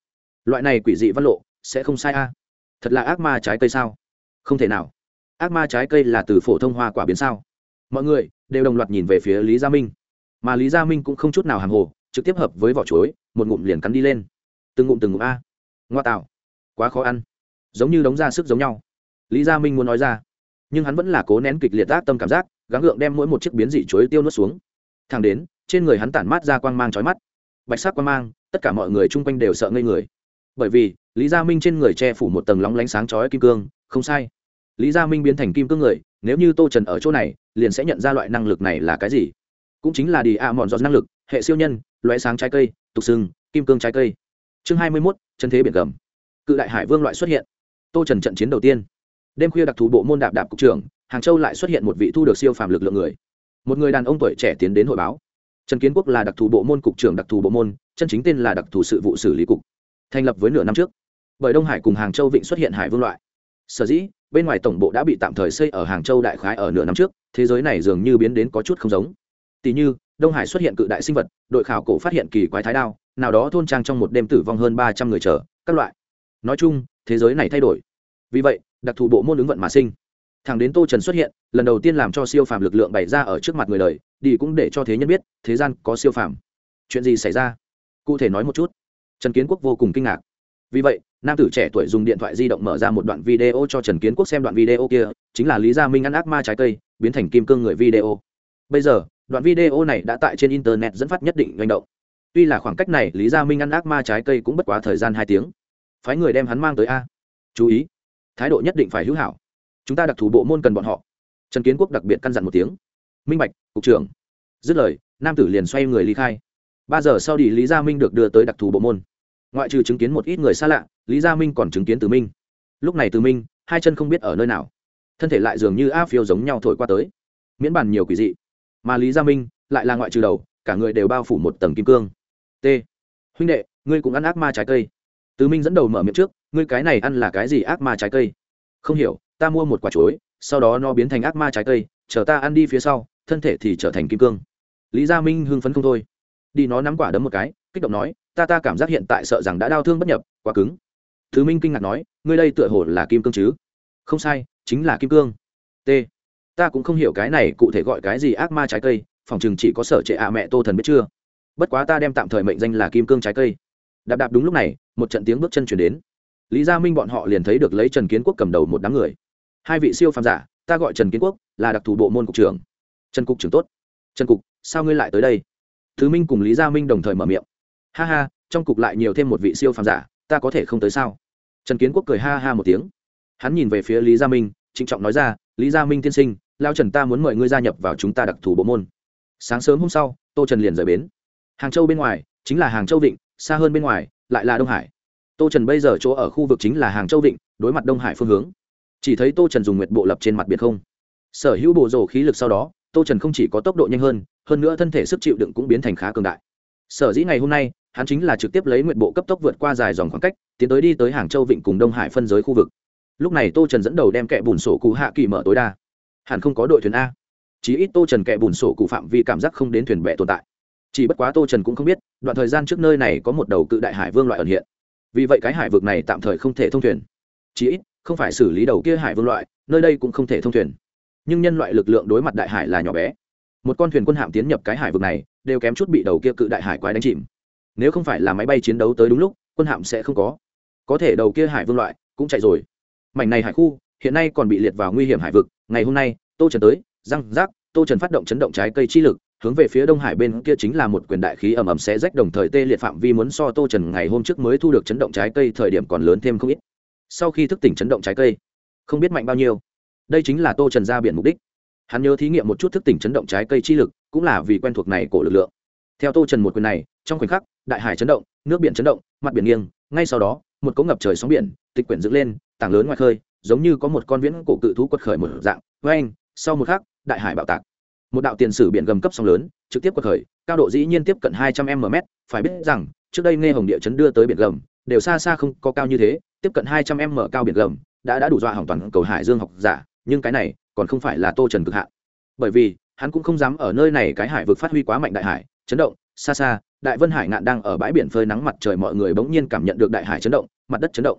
Speaker 1: Loại này quỷ dị văn lộ sẽ không sai a. Thật là ác ma trái cây sao? Không thể nào. Ác ma trái cây là từ phổ thông hoa quả biến sao. Mọi người đều đồng loạt nhìn về phía lý gia minh mà lý gia minh cũng không chút nào hàng hồ, trực tiếp hợp với vỏ chuối, một ngụm liền cắn đi lên. Từng ngụm từng ngụm a. Ngoa tạo. Quá khó ăn. Giống như đóng ra sức giống nhau. Lý gia minh muốn nói ra. Nhưng hắn vẫn là cố nén kịch liệt ác tâm cảm giác, gắng gượng đem mỗi một chiếc biến dị chuối tiêu nuốt xuống. Thẳng đến, trên người hắn tản mát ra quang mang trói mắt. Bạch sắc quang mang, tất cả mọi người chung quanh đều sợ ngây người. Bởi vì, lý gia minh trên người che phủ một tầng lóng lánh sáng chói kim cương, không sai. Lý gia minh biến thành kim cương người, nếu như tô trần ở chỗ này, liền sẽ nhận ra loại năng lực này là cái gì cũng chính là đi a mòn giọt năng lực, hệ siêu nhân loé sáng trái cây, tục sừng, kim cương trái cây. Chương hai mươi mốt, chân thế biển gầm. Cự đại hải vương loại xuất hiện. Tô trần trận chiến đầu tiên. Đêm khuya đặc thù bộ môn đạp đạp cục trưởng, hàng châu lại xuất hiện một vị thu được siêu phàm lực lượng người. Một người đàn ông tuổi trẻ tiến đến hội báo. Trần kiến quốc là đặc thù bộ môn cục trưởng đặc thù bộ môn, chân chính tên là đặc thù sự vụ xử lý cục. Thành lập với nửa năm trước. Bởi đông hải cùng hàng châu vịnh xuất hiện hải vương loại. Sở dĩ, bên ngoài tổng bộ đã bị tạm thời xây ở hàng châu đại khái ở nửa năm trước, thế giới này dường như biến đến có chút không giống tỷ như, đông hải xuất hiện cự đại sinh vật, đội khảo cổ phát hiện kỳ quái thái đao, nào đó thôn trang trong một đêm tử vong hơn ba trăm người chờ, các loại. Nói chung, thế giới này thay đổi. Vì vậy, đặc thù bộ môn ứng vận mà sinh. Thẳng đến tô trần xuất hiện, lần đầu tiên làm cho siêu phàm lực lượng bày ra ở trước mặt người đời, đi cũng để cho thế nhân biết, thế gian có siêu phàm. Chuyện gì xảy ra? Cụ thể nói một chút. Trần kiến quốc vô cùng kinh ngạc. Vì vậy, nam tử trẻ tuổi dùng điện thoại di động mở ra một đoạn video cho trần kiến quốc xem đoạn video kia, chính là lý gia minh ăn ác ma trái cây, biến thành kim cương người video. Bây giờ đoạn video này đã tại trên internet dẫn phát nhất định hành động. Tuy là khoảng cách này, lý gia minh ăn ác ma trái cây cũng bất quá thời gian hai tiếng. Phái người đem hắn mang tới a. Chú ý, thái độ nhất định phải hữu hảo. Chúng ta đặc thù bộ môn cần bọn họ. Trần kiến quốc đặc biệt căn dặn một tiếng. Minh bạch, cục trưởng. Dứt lời, nam tử liền xoay người ly khai. Ba giờ sau đi lý gia minh được đưa tới đặc thù bộ môn. Ngoại trừ chứng kiến một ít người xa lạ, lý gia minh còn chứng kiến từ minh. Lúc này từ minh, hai chân không biết ở nơi nào. Thân thể lại dường như a phiêu giống nhau thổi qua tới. Miễn bàn nhiều quỷ dị mà lý gia minh lại là ngoại trừ đầu, cả người đều bao phủ một tầng kim cương. T. Huynh đệ, ngươi cũng ăn ác ma trái cây. Tứ minh dẫn đầu mở miệng trước, ngươi cái này ăn là cái gì ác ma trái cây? Không hiểu, ta mua một quả chuối, sau đó nó biến thành ác ma trái cây, chờ ta ăn đi phía sau, thân thể thì trở thành kim cương. Lý gia minh hưng phấn không thôi. Đi nó nắm quả đấm một cái, kích động nói, ta ta cảm giác hiện tại sợ rằng đã đau thương bất nhập, quá cứng. Thứ minh kinh ngạc nói, ngươi đây tựa hồ là kim cương chứ? Không sai, chính là kim cương. T ta cũng không hiểu cái này cụ thể gọi cái gì ác ma trái cây, phòng chừng chỉ có sở trệ ạ mẹ tô thần biết chưa? Bất quá ta đem tạm thời mệnh danh là kim cương trái cây. Đạp đạp đúng lúc này, một trận tiếng bước chân chuyển đến. Lý gia minh bọn họ liền thấy được lấy trần kiến quốc cầm đầu một đám người. Hai vị siêu phàm giả, ta gọi trần kiến quốc, là đặc thù bộ môn cục trưởng. Trần cục trưởng tốt. Trần cục, sao ngươi lại tới đây? Thứ minh cùng lý gia minh đồng thời mở miệng. Ha ha, trong cục lại nhiều thêm một vị siêu phàm giả, ta có thể không tới sao? Trần kiến quốc cười ha ha một tiếng. Hắn nhìn về phía lý gia minh, trịnh trọng nói ra, lý gia minh tiên sinh lao trần ta muốn mời ngươi gia nhập vào chúng ta đặc thù bộ môn. Sáng sớm hôm sau, tô trần liền rời bến. Hàng châu bên ngoài, chính là hàng châu vịnh, xa hơn bên ngoài, lại là đông hải. Tô trần bây giờ chỗ ở khu vực chính là hàng châu vịnh, đối mặt đông hải phương hướng. Chỉ thấy tô trần dùng nguyệt bộ lập trên mặt biển không. Sở hữu bộ rổ khí lực sau đó, tô trần không chỉ có tốc độ nhanh hơn hơn nữa thân thể sức chịu đựng cũng biến thành khá cường đại. Sở dĩ ngày hôm nay, hắn chính là trực tiếp lấy nguyện bộ cấp tốc vượt qua dài dòng khoảng cách, tiến tới đi tới hàng châu vịnh cùng đông hải phân giới khu vực. Lúc này tô trần dẫn đầu đem kẹ bùn sổ cụ hạ kỳ mở tối đa hẳn không có đội thuyền a. Chí ít tô trần kẹ bùn sổ cụ phạm vi cảm giác không đến thuyền bè tồn tại. Chỉ bất quá tô trần cũng không biết, đoạn thời gian trước nơi này có một đầu cự đại hải vương loại ẩn hiện. Vì vậy cái hải vực này tạm thời không thể thông thuyền. Chí ít, không phải xử lý đầu kia hải vương loại, nơi đây cũng không thể thông thuyền. Nhưng nhân loại lực lượng đối mặt đại hải là nhỏ bé. Một con thuyền quân hạm tiến nhập cái hải vực này, đều kém chút bị đầu kia cự đại hải quái đánh chìm. Nếu không phải là máy bay chiến đấu tới đúng lúc, quân hạm sẽ không có. Có thể đầu kia hải vương loại cũng chạy rồi. Mảnh này hải khu hiện nay còn bị liệt vào nguy hiểm hải vực. Ngày hôm nay, tô trần tới, răng rác, tô trần phát động chấn động trái cây chi lực, hướng về phía đông hải bên kia chính là một quyền đại khí ẩm ẩm sẽ rách đồng thời tê liệt phạm vi muốn so tô trần ngày hôm trước mới thu được chấn động trái cây thời điểm còn lớn thêm không ít. Sau khi thức tỉnh chấn động trái cây, không biết mạnh bao nhiêu. Đây chính là tô trần ra biển mục đích. Hắn nhớ thí nghiệm một chút thức tỉnh chấn động trái cây chi lực, cũng là vì quen thuộc này của lực lượng. Theo tô trần một quyền này, trong khoảnh khắc, đại hải chấn động, nước biển chấn động, mặt biển nghiêng, ngay sau đó, một cỗ ngập trời sóng biển, tịch quyển dựng lên, tảng lớn ngoài khơi giống như có một con viễn cổ cự thú quật khởi một dạng, với anh, sau một khắc, đại hải bạo tạc. Một đạo tiền sử biển gầm cấp sóng lớn, trực tiếp quật khởi, cao độ dĩ nhiên tiếp cận hai trăm m, phải biết rằng, trước đây nghe hồng địa chấn đưa tới biển gầm, đều xa xa không có cao như thế, tiếp cận hai trăm m cao biển gầm, đã đã đủ dọa hỏng toàn cầu hải dương học giả, nhưng cái này, còn không phải là tô trần cực hạn. Bởi vì, hắn cũng không dám ở nơi này cái hải vực phát huy quá mạnh đại hải, chấn động, xa xa, đại vân hải ngạn đang ở bãi biển phơi nắng mặt trời mọi người bỗng nhiên cảm nhận được đại hải chấn động, mặt đất chấn động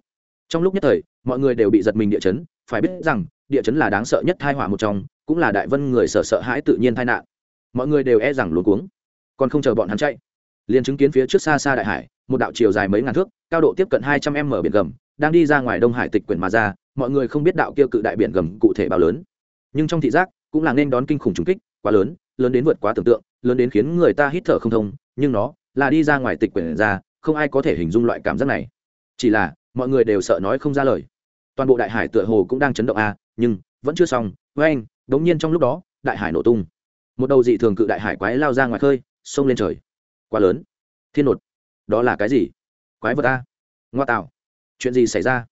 Speaker 1: trong lúc nhất thời, mọi người đều bị giật mình địa chấn, phải biết rằng, địa chấn là đáng sợ nhất thai hỏa một trong, cũng là đại vân người sợ sợ hãi tự nhiên tai nạn. Mọi người đều e rằng luống cuống, còn không chờ bọn hắn chạy. Liền chứng kiến phía trước xa xa đại hải, một đạo chiều dài mấy ngàn thước, cao độ tiếp cận hai trăm m biển gầm, đang đi ra ngoài đông hải tịch quyển mà ra, mọi người không biết đạo kia cự đại biển gầm cụ thể bao lớn. Nhưng trong thị giác, cũng là nên đón kinh khủng trùng kích, quá lớn lớn đến vượt quá tưởng tượng, lớn đến khiến người ta hít thở không thông, nhưng nó là đi ra ngoài tịch quyển ra, không ai có thể hình dung loại cảm giác này. Chỉ là mọi người đều sợ nói không ra lời. Toàn bộ đại hải tựa hồ cũng đang chấn động a à, nhưng vẫn chưa xong. Với anh đống nhiên trong lúc đó đại hải nổ tung. Một đầu dị thường cự đại hải quái lao ra ngoài khơi xông lên trời. Quá lớn. Thiên nột. Đó là cái gì? Quái vật a. Ngoa tạo. Chuyện gì xảy ra?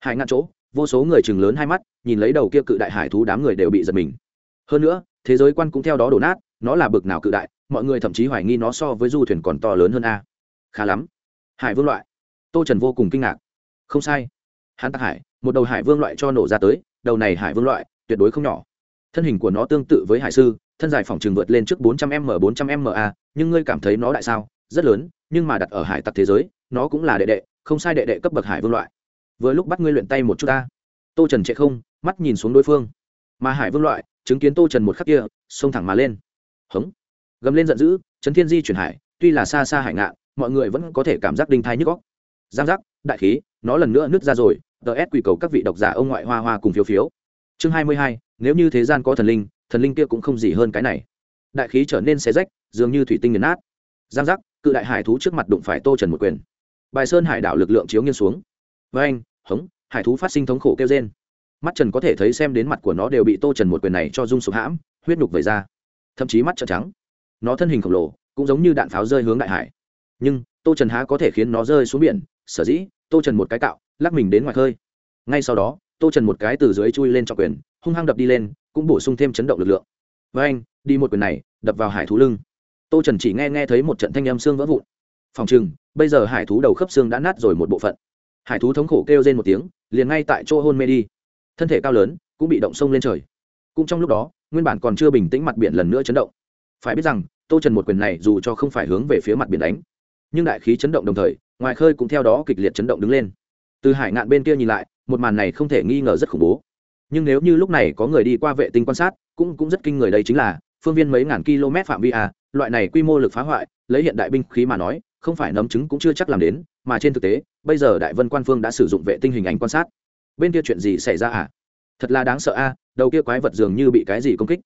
Speaker 1: Hải ngạn chỗ vô số người chừng lớn hai mắt nhìn lấy đầu kia cự đại hải thú đám người đều bị giật mình. Hơn nữa thế giới quan cũng theo đó đổ nát nó là bực nào cự đại mọi người thậm chí hoài nghi nó so với du thuyền còn to lớn hơn a. Khá lắm. Hải vương loại. Tô trần vô cùng kinh ngạc không sai. Hắn tắc hải, một đầu hải vương loại cho nổ ra tới, đầu này hải vương loại, tuyệt đối không nhỏ. Thân hình của nó tương tự với hải sư, thân dài phòng trường vượt lên trước 400 m 400 m a, nhưng ngươi cảm thấy nó đại sao? Rất lớn, nhưng mà đặt ở hải tặc thế giới, nó cũng là đệ đệ, không sai đệ đệ cấp bậc hải vương loại. Vừa lúc bắt ngươi luyện tay một chút ta. Tô trần chạy không, mắt nhìn xuống đối phương. Mà hải vương loại, chứng kiến tô trần một khắc kia, xông thẳng mà lên. Hống. Gầm lên giận dữ trấn thiên di chuyển hải, tuy là xa xa hải ngạn, mọi người vẫn có thể cảm giác đinh thai nhức góc giang giác đại khí, nó lần nữa nứt ra rồi, tờ s quy cầu các vị độc giả ông ngoại hoa hoa cùng phiếu phiếu. Chương hai mươi hai, nếu như thế gian có thần linh thần linh kia cũng không gì hơn cái này. Đại khí trở nên xé rách, dường như thủy tinh nghiền nát. Giang giác, cự đại hải thú trước mặt đụng phải tô trần một quyền. Bài sơn hải đảo lực lượng chiếu nghiêng xuống. Với anh hống, hải thú phát sinh thống khổ kêu trên mắt trần có thể thấy xem đến mặt của nó đều bị tô trần một quyền này cho rung sụp hãm, huyết nhục về ra. Thậm chí mắt trợn trắng. Nó thân hình khổng lồ, cũng giống như đạn pháo rơi hướng đại hải. Nhưng, tô trần há có thể khiến nó rơi xuống biển sở dĩ, tô trần một cái cạo, lắc mình đến ngoài khơi. Ngay sau đó, tô trần một cái từ dưới chui lên trọng quyền, hung hăng đập đi lên, cũng bổ sung thêm chấn động lực lượng. Với anh, đi một quyền này, đập vào hải thú lưng. Tô trần chỉ nghe nghe thấy một trận thanh âm xương vỡ vụn. Phòng chừng bây giờ hải thú đầu khớp xương đã nát rồi một bộ phận. Hải thú thống khổ kêu trên một tiếng, liền ngay tại chỗ hôn mê đi. Thân thể cao lớn, cũng bị động sông lên trời. Cũng trong lúc đó, nguyên bản còn chưa bình tĩnh mặt biển lần nữa chấn động. Phải biết rằng, tô trần một quyền này dù cho không phải hướng về phía mặt biển đánh, nhưng đại khí chấn động đồng thời ngoài khơi cũng theo đó kịch liệt chấn động đứng lên. Từ hải ngạn bên kia nhìn lại, một màn này không thể nghi ngờ rất khủng bố. Nhưng nếu như lúc này có người đi qua vệ tinh quan sát, cũng cũng rất kinh người đây chính là, phương viên mấy ngàn km phạm vi a loại này quy mô lực phá hoại, lấy hiện đại binh khí mà nói, không phải nấm chứng cũng chưa chắc làm đến, mà trên thực tế, bây giờ đại vân quan phương đã sử dụng vệ tinh hình ảnh quan sát. Bên kia chuyện gì xảy ra à? Thật là đáng sợ a đầu kia quái vật dường như bị cái gì công kích.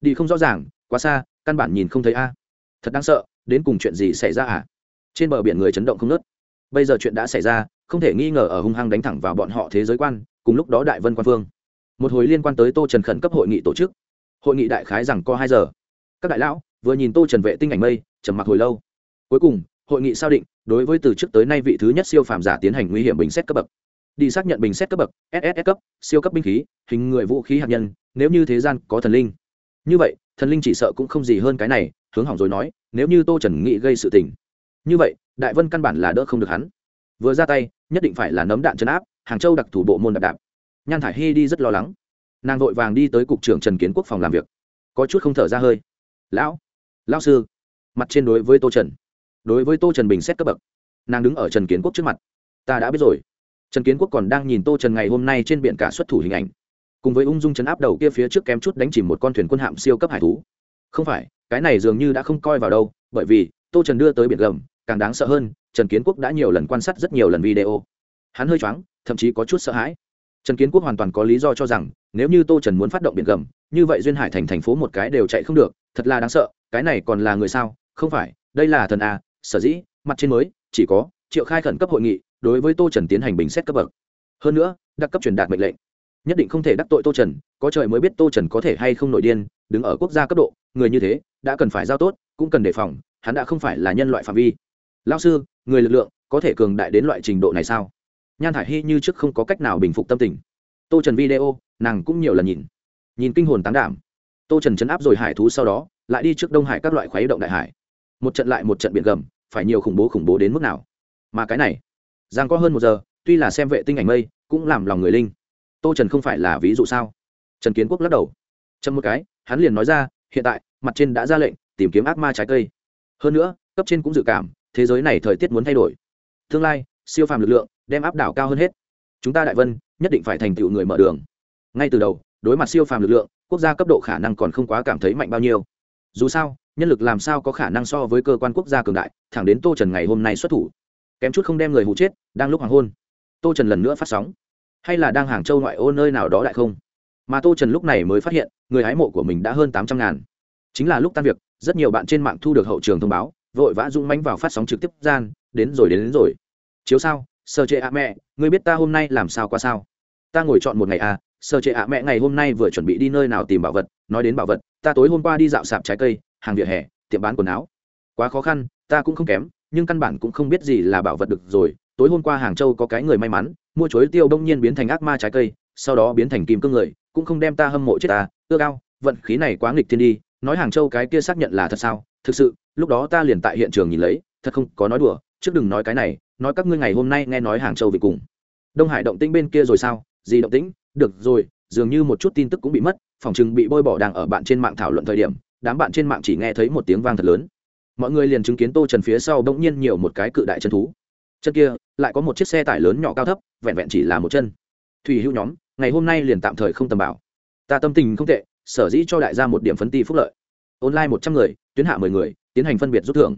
Speaker 1: Đi không rõ ràng, quá xa, căn bản nhìn không thấy a thật đáng sợ, đến cùng chuyện gì xảy ra à? Trên bờ biển người chấn động không nớt bây giờ chuyện đã xảy ra, không thể nghi ngờ ở hung hăng đánh thẳng vào bọn họ thế giới quan, cùng lúc đó đại vân quan phương. Một hồi liên quan tới tô trần khẩn cấp hội nghị tổ chức. Hội nghị đại khái rằng có hai giờ. Các đại lão, vừa nhìn tô trần vệ tinh ảnh mây, trầm mặc hồi lâu. Cuối cùng, hội nghị sao định, đối với từ trước tới nay vị thứ nhất siêu phàm giả tiến hành nguy hiểm bình xét cấp bậc. Đi xác nhận bình xét cấp bậc ss cấp, siêu cấp binh khí, hình người vũ khí hạt nhân, nếu như thế gian có thần linh. Như vậy, thần linh chỉ sợ cũng không gì hơn cái này, hướng hỏng rồi nói, nếu như tô trần nghị gây sự tình. Như vậy đại vân căn bản là đỡ không được hắn. Vừa ra tay, nhất định phải là nấm đạn chấn áp, hàng châu đặc thủ bộ môn đạp đạp. Nhan thải hy đi rất lo lắng. Nàng vội vàng đi tới cục trưởng trần kiến quốc phòng làm việc. Có chút không thở ra hơi. Lão lão sư. Mặt trên đối với tô trần. Đối với tô trần bình xét cấp bậc, nàng đứng ở trần kiến quốc trước mặt. Ta đã biết rồi. Trần kiến quốc còn đang nhìn tô trần ngày hôm nay trên biển cả xuất thủ hình ảnh. Cùng với ung dung chấn áp đầu kia phía trước kém chút đánh chìm một con thuyền quân hạm siêu cấp hải thú. Không phải, cái này dường như đã không coi vào đâu, bởi vì tô trần đưa tới biển gầm càng đáng sợ hơn, trần kiến quốc đã nhiều lần quan sát rất nhiều lần video. Hắn hơi choáng, thậm chí có chút sợ hãi. Trần kiến quốc hoàn toàn có lý do cho rằng, nếu như tô trần muốn phát động biển gầm, như vậy duyên hải thành thành phố một cái đều chạy không được, thật là đáng sợ, cái này còn là người sao? Không phải, đây là thần a, sở dĩ, mặt trên mới, chỉ có triệu khai khẩn cấp hội nghị, đối với tô trần tiến hành bình xét cấp bậc. Hơn nữa, đặc cấp truyền đạt mệnh lệnh. Nhất định không thể đắc tội tô trần, có trời mới biết tô trần có thể hay không nổi điên, đứng ở quốc gia cấp độ, người như thế, đã cần phải giao tốt, cũng cần đề phòng, hắn đã không phải là nhân loại phạm vi lao sư, người lực lượng có thể cường đại đến loại trình độ này sao? Nhan thả i hy như trước không có cách nào bình phục tâm tình. Tô trần video, nàng cũng nhiều lần nhìn. Nhìn kinh hồn tán đảm. Tô trần chấn áp rồi hải thú sau đó, lại đi trước đông hải các loại khoáy động đại hải. Một trận lại một trận biển gầm, phải nhiều khủng bố khủng bố đến mức nào? Mà cái này giang có hơn một giờ, tuy là xem vệ tinh ảnh mây, cũng làm lòng người linh. Tô trần không phải là ví dụ sao? Trần kiến quốc lắc đầu. Chậm một cái, hắn liền nói ra, hiện tại, mặt trên đã ra lệnh, tìm kiếm ác ma trái cây. Hơn nữa, cấp trên cũng dự cảm thế giới này thời tiết muốn thay đổi. Tương lai, siêu phàm lực lượng, đem áp đảo cao hơn hết. Chúng ta đại vân, nhất định phải thành tựu người mở đường. Ngay từ đầu, đối mặt siêu phàm lực lượng, quốc gia cấp độ khả năng còn không quá cảm thấy mạnh bao nhiêu. Dù sao, nhân lực làm sao có khả năng so với cơ quan quốc gia cường đại, thẳng đến tô trần ngày hôm nay xuất thủ. Kém chút không đem người hụ chết, đang lúc hoàng hôn. Tô trần lần nữa phát sóng. Hay là đang hàng châu ngoại ô nơi nào đó đại không? Mà tô trần lúc này mới phát hiện, người hái mộ của mình đã hơn tám trăm ngàn. Chính là lúc tan việc, rất nhiều bạn trên mạng thu được hậu trường thông báo vội vã rung mánh vào phát sóng trực tiếp gian đến rồi đến, đến rồi. Chiếu sao? Sơ chế ạ mẹ ngươi biết ta hôm nay làm sao qua sao? Ta ngồi chọn một ngày à sơ chế ạ mẹ ngày hôm nay vừa chuẩn bị đi nơi nào tìm bảo vật nói đến bảo vật ta tối hôm qua đi dạo sạp trái cây hàng vỉa hè tiệm bán quần áo. Quá khó khăn ta cũng không kém nhưng căn bản cũng không biết gì là bảo vật được rồi. Tối hôm qua hàng châu có cái người may mắn mua chuối tiêu đông nhiên biến thành ác ma trái cây sau đó biến thành kim cương người cũng không đem ta hâm mộ chết ta. Ưa cao vận khí này quá nghịch thiên đi nói hàng châu cái kia xác nhận là thật sao? Thực sự lúc đó ta liền tại hiện trường nhìn lấy, thật không có nói đùa, trước đừng nói cái này, nói các ngươi ngày hôm nay nghe nói hàng châu về cùng. Đông hải động tĩnh bên kia rồi sao? Gì động tĩnh? Được rồi, dường như một chút tin tức cũng bị mất, phòng chừng bị bôi bỏ đang ở bạn trên mạng thảo luận thời điểm, đám bạn trên mạng chỉ nghe thấy một tiếng vang thật lớn. Mọi người liền chứng kiến tô trần phía sau bỗng nhiên nhiều một cái cự đại chân thú. Chân kia, lại có một chiếc xe tải lớn nhỏ cao thấp, vẹn vẹn chỉ là một chân. Thủy hữu nhóm, ngày hôm nay liền tạm thời không tầm bảo. Ta tâm tình không tệ, sở dĩ cho đại gia một điểm phấn ti phúc lợi. Online một trăm người, tuyến hạ mười người tiến hành phân biệt rút thưởng.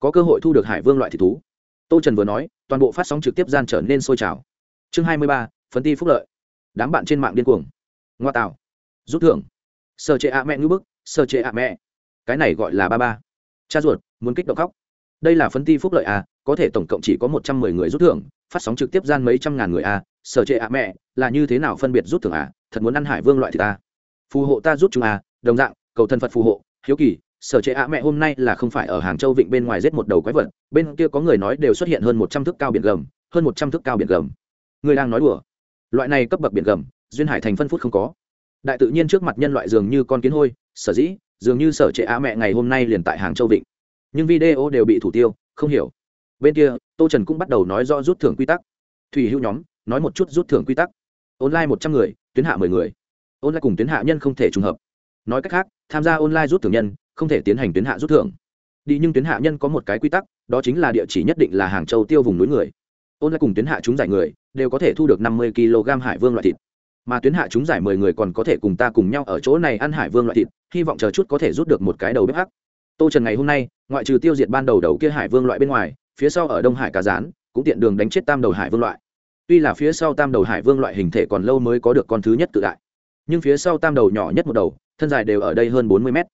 Speaker 1: Có cơ hội thu được hải vương loại thị thú. Tô trần vừa nói, toàn bộ phát sóng trực tiếp gian trở nên sôi trào. Chương hai mươi ba, phấn ti phúc lợi. Đám bạn trên mạng điên cuồng. Ngoa tạo. Rút thưởng. Sơ chế ạ mẹ ngữ bức sơ chế ạ mẹ. Cái này gọi là ba ba. Cha ruột, muốn kích động khóc. Đây là phấn ti phúc lợi à có thể tổng cộng chỉ có một trăm mười người rút thưởng, phát sóng trực tiếp gian mấy trăm ngàn người à sở trệ ạ mẹ, là như thế nào phân biệt rút thưởng à thật muốn ăn hải vương loại thì ta à. phù hộ ta rút chúng à đồng dạng, cầu thân phật phù hộ, hiếu kỳ sở chế ạ mẹ hôm nay là không phải ở hàng châu vịnh bên ngoài giết một đầu quái vật, bên kia có người nói đều xuất hiện hơn một trăm thước cao biển gầm, hơn một trăm thước cao biển gầm. Người đang nói đùa. Loại này cấp bậc biển gầm, duyên hải thành phân phút không có. Đại tự nhiên trước mặt nhân loại dường như con kiến hôi, sở dĩ, dường như sở chế ạ mẹ ngày hôm nay liền tại hàng châu vịnh. Nhưng video đều bị thủ tiêu, không hiểu. Bên kia, tô trần cũng bắt đầu nói rõ rút thưởng quy tắc. Thủy hữu nhóm, nói một chút rút thưởng quy tắc. Online một trăm người, tuyến hạ mười người. Online cùng tuyến hạ nhân không thể trùng hợp. Nói cách khác, tham gia online rút thưởng nhân không thể tiến hành tuyến hạ rút thưởng. Đi nhưng tuyến hạ nhân có một cái quy tắc, đó chính là địa chỉ nhất định là hàng châu tiêu vùng núi người. Ôn lại cùng tuyến hạ chúng giải người, đều có thể thu được năm mươi kg hải vương loại thịt. Mà tuyến hạ chúng giải mười người còn có thể cùng ta cùng nhau ở chỗ này ăn hải vương loại thịt, hy vọng chờ chút có thể rút được một cái đầu bếp hắc. Tô trần ngày hôm nay, ngoại trừ tiêu diệt ban đầu đầu kia hải vương loại bên ngoài, phía sau ở đông hải cá rán cũng tiện đường đánh chết tam đầu hải vương loại. Tuy là phía sau tam đầu hải vương loại hình thể còn lâu mới có được con thứ nhất tự đại, nhưng phía sau tam đầu nhỏ nhất một đầu, thân dài đều ở đây hơn bốn mươi mét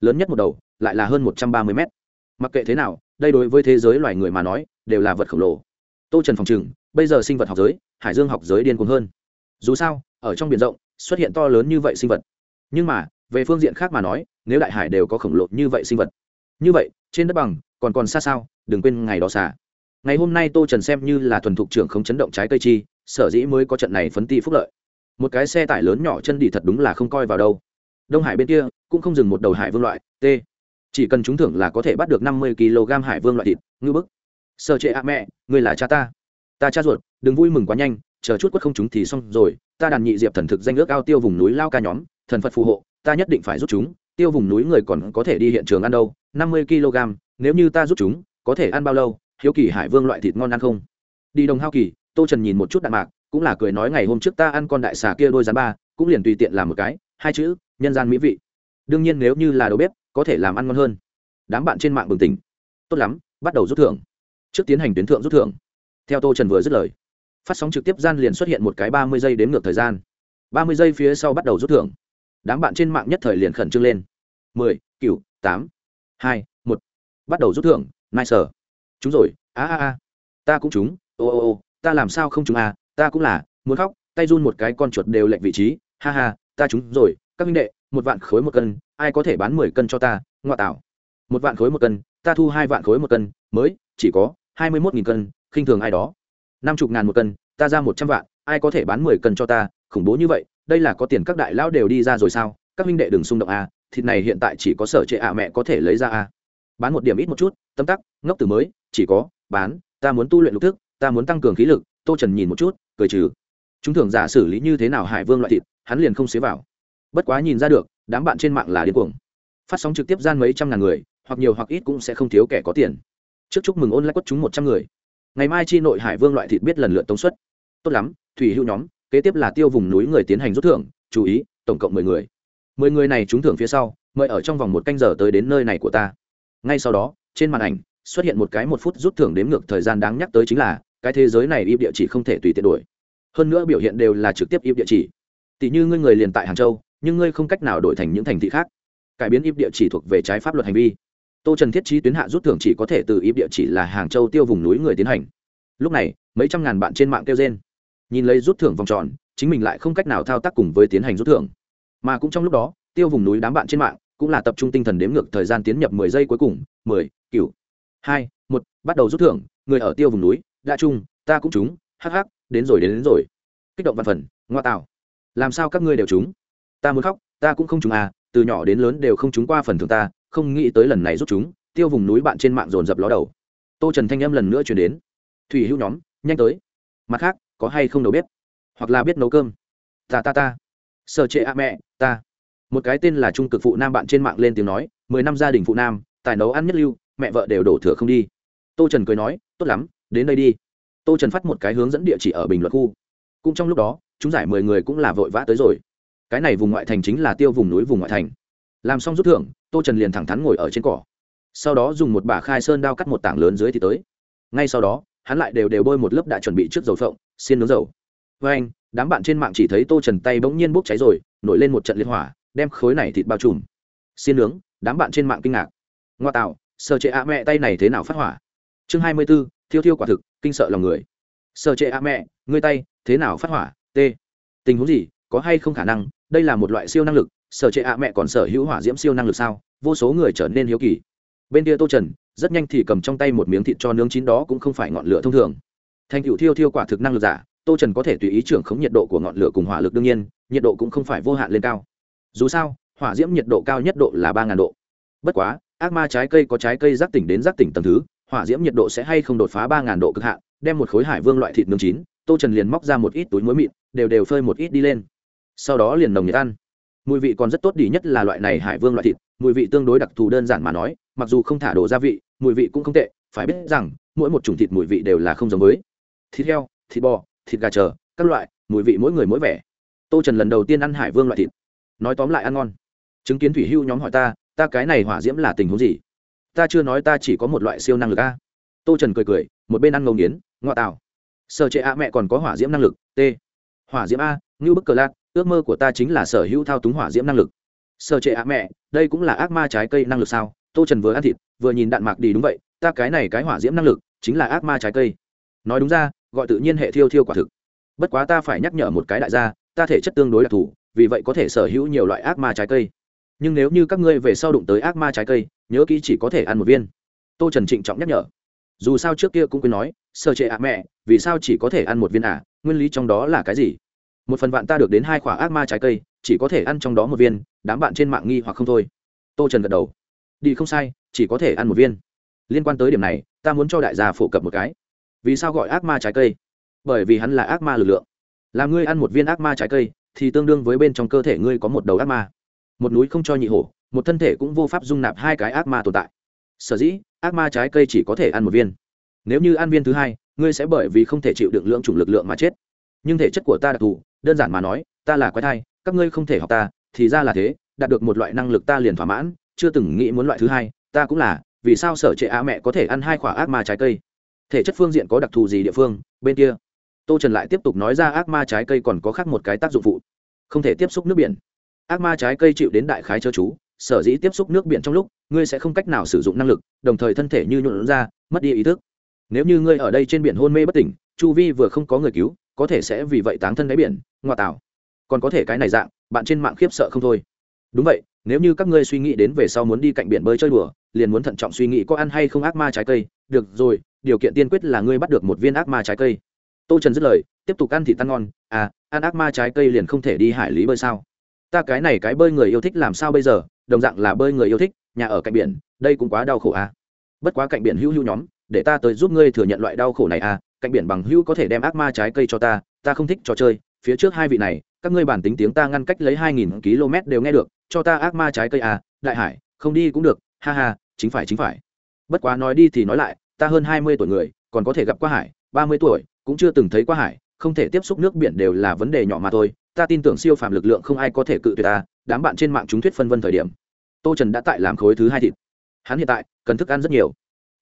Speaker 1: lớn nhất một đầu, lại là hơn một trăm ba mươi mét. Mặc kệ thế nào, đây đối với thế giới loài người mà nói, đều là vật khổng lồ. Tô trần phòng trừng bây giờ sinh vật học giới, hải dương học giới điên cuồng hơn. Dù sao, ở trong biển rộng, xuất hiện to lớn như vậy sinh vật. Nhưng mà, về phương diện khác mà nói, nếu đại hải đều có khổng lồ như vậy sinh vật. Như vậy, trên đất bằng, còn còn xa sao, đừng quên ngày đó xả ngày hôm nay tô trần xem như là thuần thục trưởng không chấn động trái cây chi, sở dĩ mới có trận này phấn ti phúc lợi. Một cái xe tải lớn nhỏ chân đi thật đúng là không coi vào đâu đông hải bên kia cũng không dừng một đầu hải vương loại, t. Chỉ cần chúng thưởng là có thể bắt được năm mươi kg hải vương loại thịt, ngư bức. Sợ trệ ạ, mẹ người là cha ta. Ta cha ruột, đừng vui mừng quá nhanh, chờ chút quất không chúng thì xong rồi. Ta đàn nhị diệp thần thực danh ước ao tiêu vùng núi lao ca nhóm, thần phật phù hộ, ta nhất định phải giúp chúng. Tiêu vùng núi người còn có thể đi hiện trường ăn đâu, năm mươi kg, nếu như ta giúp chúng, có thể ăn bao lâu, hiếu kỳ hải vương loại thịt ngon ăn không? Đi đồng hao kỳ, tô trần nhìn một chút đạn mạc, cũng là cười nói ngày hôm trước ta ăn con đại xà kia đôi rắn ba, cũng liền tùy tiện làm một cái, hai chữ nhân gian mỹ vị. Đương nhiên nếu như là đầu bếp, có thể làm ăn ngon hơn. Đám bạn trên mạng bừng tỉnh. Tốt lắm, bắt đầu rút thưởng. Trước tiến hành tuyến thượng rút thưởng. Theo tô trần vừa dứt lời, phát sóng trực tiếp gian liền xuất hiện một cái ba mươi giây đếm ngược thời gian. ba mươi giây phía sau bắt đầu rút thưởng. Đám bạn trên mạng nhất thời liền khẩn trương lên. mười cựu tám, hai, một. Bắt đầu rút thưởng. Nai sở chúng rồi. A a a. Ta cũng chúng ô ô ô. Ta làm sao không chúng à? Ta cũng là. Muốn khóc. Tay run một cái con chuột đều lệnh vị trí. Ha ha. Ta chúng rồi các minh đệ một vạn khối một cân ai có thể bán mười cân cho ta? Ngoại tảo một vạn khối một cân ta thu hai vạn khối một cân mới chỉ có hai mươi mốt nghìn cân khinh thường ai đó. Năm chục ngàn một cân ta ra một trăm vạn ai có thể bán mười cân cho ta? Khủng bố như vậy đây là có tiền các đại lão đều đi ra rồi sao? Các minh đệ đừng xung động a à, thịt này hiện tại chỉ có sở trệ ạ mẹ có thể lấy ra a à. bán một điểm ít một chút tâm tắc ngốc từ mới chỉ có bán ta muốn tu luyện lục thức ta muốn tăng cường khí lực tô trần nhìn một chút cười trừ. Chúng thường giả xử lý như thế nào hải vương loại thịt hắn liền không xế vào bất quá nhìn ra được, đám bạn trên mạng là điên cuồng. Phát sóng trực tiếp gian mấy trăm ngàn người, hoặc nhiều hoặc ít cũng sẽ không thiếu kẻ có tiền. Trước chúc mừng ôn lại quất chúng một trăm người. Ngày mai chi nội hải vương loại thịt biết lần lượt tống suất. Tốt lắm, thủy hữu nhóm, kế tiếp là tiêu vùng núi người tiến hành rút thưởng, chú ý, tổng cộng mười người. Mười người này trúng thưởng phía sau, mời ở trong vòng một canh giờ tới đến nơi này của ta. Ngay sau đó, trên màn ảnh, xuất hiện một cái một phút rút thưởng đếm ngược thời gian đáng nhắc tới chính là, cái thế giới này im địa chỉ không thể tùy tiện đổi. Hơn nữa biểu hiện đều là trực tiếp im địa chỉ. Tỷ như ngươi người liền tại hàng châu nhưng ngươi không cách nào đổi thành những thành thị khác. Cải biến im địa chỉ thuộc về trái pháp luật hành vi. Tô trần thiết trí tuyến hạ rút thưởng chỉ có thể từ im địa chỉ là hàng châu tiêu vùng núi người tiến hành. Lúc này mấy trăm ngàn bạn trên mạng kêu trên nhìn lấy rút thưởng vòng tròn chính mình lại không cách nào thao tác cùng với tiến hành rút thưởng. Mà cũng trong lúc đó tiêu vùng núi đám bạn trên mạng cũng là tập trung tinh thần đếm ngược thời gian tiến nhập mười giây cuối cùng mười cựu hai một bắt đầu rút thưởng người ở tiêu vùng núi đã chung ta cũng chúng hắc hắc đến rồi đến, đến rồi. Kích động văn phần ngoa tạo. Làm sao các ngươi đều chúng ta muốn khóc, ta cũng không trúng à từ nhỏ đến lớn đều không trúng qua phần thưởng ta, không nghĩ tới lần này rút chúng, tiêu vùng núi bạn trên mạng dồn dập ló đầu. Tô trần thanh âm lần nữa chuyển đến. Thủy hữu nhóm, nhanh tới. Mặt khác, có hay không đầu bếp? Hoặc là biết nấu cơm? Ta ta ta. Sợ trệ a mẹ, ta. Một cái tên là trung cực phụ nam bạn trên mạng lên tiếng nói, mười năm gia đình phụ nam, tài nấu ăn nhất lưu, mẹ vợ đều đổ thừa không đi. Tô trần cười nói, tốt lắm, đến đây đi. Tô trần phát một cái hướng dẫn địa chỉ ở bình luận khu. Cũng trong lúc đó, chúng giải mười người cũng là vội vã tới rồi cái này vùng ngoại thành chính là tiêu vùng núi vùng ngoại thành. Làm xong rút thưởng, tô trần liền thẳng thắn ngồi ở trên cỏ. Sau đó dùng một bả khai sơn đao cắt một tảng lớn dưới thì tới. Ngay sau đó, hắn lại đều đều bôi một lớp đã chuẩn bị trước dầu phộng, xiên nướng dầu. Với anh, đám bạn trên mạng chỉ thấy tô trần tay bỗng nhiên bốc cháy rồi, nổi lên một trận liên hỏa, đem khối này thịt bao trùm. Xiên nướng, đám bạn trên mạng kinh ngạc. Ngoa tạo sợ trệ ạ mẹ tay này thế nào phát hỏa? Chương hai mươi b ố thiêu thiêu quả thực, kinh sợ lòng người. Sợ trệ ạ mẹ, ngươi tay, thế nào phát hỏa? T. Tình huống gì? Có hay không khả năng, đây là một loại siêu năng lực, sở trệ ạ mẹ còn sở hữu hỏa diễm siêu năng lực sao? Vô số người trở nên hiếu kỳ. Bên kia tô trần, rất nhanh thì cầm trong tay một miếng thịt cho nướng chín đó cũng không phải ngọn lửa thông thường. Thành cựu thiêu thiêu quả thực năng lực giả, tô trần có thể tùy ý trưởng khống nhiệt độ của ngọn lửa cùng hỏa lực đương nhiên, nhiệt độ cũng không phải vô hạn lên cao. Dù sao, hỏa diễm nhiệt độ cao nhất độ là ba độ. Bất quá, ác ma trái cây có trái cây giác tỉnh đến giác tỉnh tầng thứ, hỏa diễm nhiệt độ sẽ hay không đột phá ba độ cực hạn, đem một khối hải vương loại thịt nướng chín, tô trần liền móc ra một ít túi muối mịn, đều đều phơi một ít đi lên sau đó liền nồng nhiệt ăn. Mùi vị còn rất tốt đi, nhất là loại này hải vương loại thịt, mùi vị tương đối đặc thù đơn giản mà nói, mặc dù không thả đồ gia vị, mùi vị cũng không tệ, phải biết rằng, mỗi một chủng thịt mùi vị đều là không giống với thịt heo, thịt bò, thịt gà chờ, các loại, mùi vị mỗi người mỗi vẻ. Tô trần lần đầu tiên ăn hải vương loại thịt. Nói tóm lại ăn ngon. Chứng kiến thủy hưu nhóm hỏi ta ta cái này hỏa diễm là tình huống gì? Ta chưa nói ta chỉ có một loại siêu năng lực a. Tô trần cười cười, một bên ăn ngông nghiến ngọ tảo sở trệ a mẹ còn có hỏa diễm năng lực, t. Hỏa diễm a như bức cờ lạc ước mơ của ta chính là sở hữu thao túng hỏa diễm năng lực. Sở trệ a mẹ đây cũng là ác ma trái cây năng lực sao? Tô trần vừa ăn thịt vừa nhìn đạn mạc đi đúng vậy ta cái này cái hỏa diễm năng lực chính là ác ma trái cây. Nói đúng ra gọi tự nhiên hệ thiêu thiêu quả thực. Bất quá ta phải nhắc nhở một cái đại gia ta thể chất tương đối đặc thù vì vậy có thể sở hữu nhiều loại ác ma trái cây. Nhưng nếu như các ngươi về sau đụng tới ác ma trái cây nhớ kỹ chỉ có thể ăn một viên. Tô trần trịnh trọng nhắc nhở. Dù sao trước kia cũng quên nói sơ trệ ạ mẹ vì sao chỉ có thể ăn một viên ạ à, nguyên lý trong đó là cái gì? Một phần vạn ta được đến hai quả ác ma trái cây, chỉ có thể ăn trong đó một viên, đám bạn trên mạng nghi hoặc không thôi. Tô trần gật đầu. Đi không sai, chỉ có thể ăn một viên. Liên quan tới điểm này, ta muốn cho đại gia phổ cập một cái. Vì sao gọi ác ma trái cây? Bởi vì hắn là ác ma lực lượng. Làm ngươi ăn một viên ác ma trái cây, thì tương đương với bên trong cơ thể ngươi có một đầu ác ma. Một núi không cho nhị hổ, một thân thể cũng vô pháp dung nạp hai cái ác ma tồn tại. Sở dĩ, ác ma trái cây chỉ có thể ăn một viên. Nếu như ăn viên thứ hai, ngươi sẽ bởi vì không thể chịu đựng lượng chủng lực lượng mà chết. Nhưng thể chất của ta đặc thù đơn giản mà nói, ta là quái thai, các ngươi không thể học ta, thì ra là thế, đạt được một loại năng lực ta liền thỏa mãn, chưa từng nghĩ muốn loại thứ hai, ta cũng là, vì sao sở trệ á mẹ có thể ăn hai quả ác ma trái cây? Thể chất phương diện có đặc thù gì địa phương, bên kia? Tô trần lại tiếp tục nói ra ác ma trái cây còn có khác một cái tác dụng phụ. Không thể tiếp xúc nước biển. Ác ma trái cây chịu đến đại khái chớ chú, sở dĩ tiếp xúc nước biển trong lúc, ngươi sẽ không cách nào sử dụng năng lực, đồng thời thân thể như nhuộn ra, mất đi ý thức. Nếu như ngươi ở đây trên biển hôn mê bất tỉnh, chu vi vừa không có người cứu có thể sẽ vì vậy táng thân đáy biển ngoại tảo còn có thể cái này dạng, bạn trên mạng khiếp sợ không thôi. Đúng vậy, nếu như các ngươi suy nghĩ đến về sau muốn đi cạnh biển bơi chơi đùa, liền muốn thận trọng suy nghĩ có ăn hay không ác ma trái cây. Được rồi, điều kiện tiên quyết là ngươi bắt được một viên ác ma trái cây. Tô trần dứt lời, tiếp tục ăn thịt tăng ngon. À ăn ác ma trái cây liền không thể đi hải lý bơi sao? Ta cái này cái bơi người yêu thích làm sao bây giờ? Đồng dạng là bơi người yêu thích, nhà ở cạnh biển, đây cũng quá đau khổ à. Bất quá cạnh biển hữu hữu nhóm, để ta tới giúp ngươi thừa nhận loại đau khổ này à cạnh biển bằng hữu có thể đem ác ma trái cây cho ta ta không thích trò chơi, phía trước hai vị này, các ngươi bản tính tiếng ta ngăn cách lấy hai nghìn km đều nghe được, cho ta ác ma trái cây à đại hải, không đi cũng được, ha ha, chính phải chính phải. Bất quá nói đi thì nói lại, ta hơn hai mươi tuổi người, còn có thể gặp qua hải, ba mươi tuổi, cũng chưa từng thấy qua hải, không thể tiếp xúc nước biển đều là vấn đề nhỏ mà thôi, ta tin tưởng siêu phàm lực lượng không ai có thể cự tuyệt ta, đám bạn trên mạng chúng thuyết phân vân thời điểm. Tô trần đã tại làm khối thứ hai thịt. Hắn hiện tại cần thức ăn rất nhiều.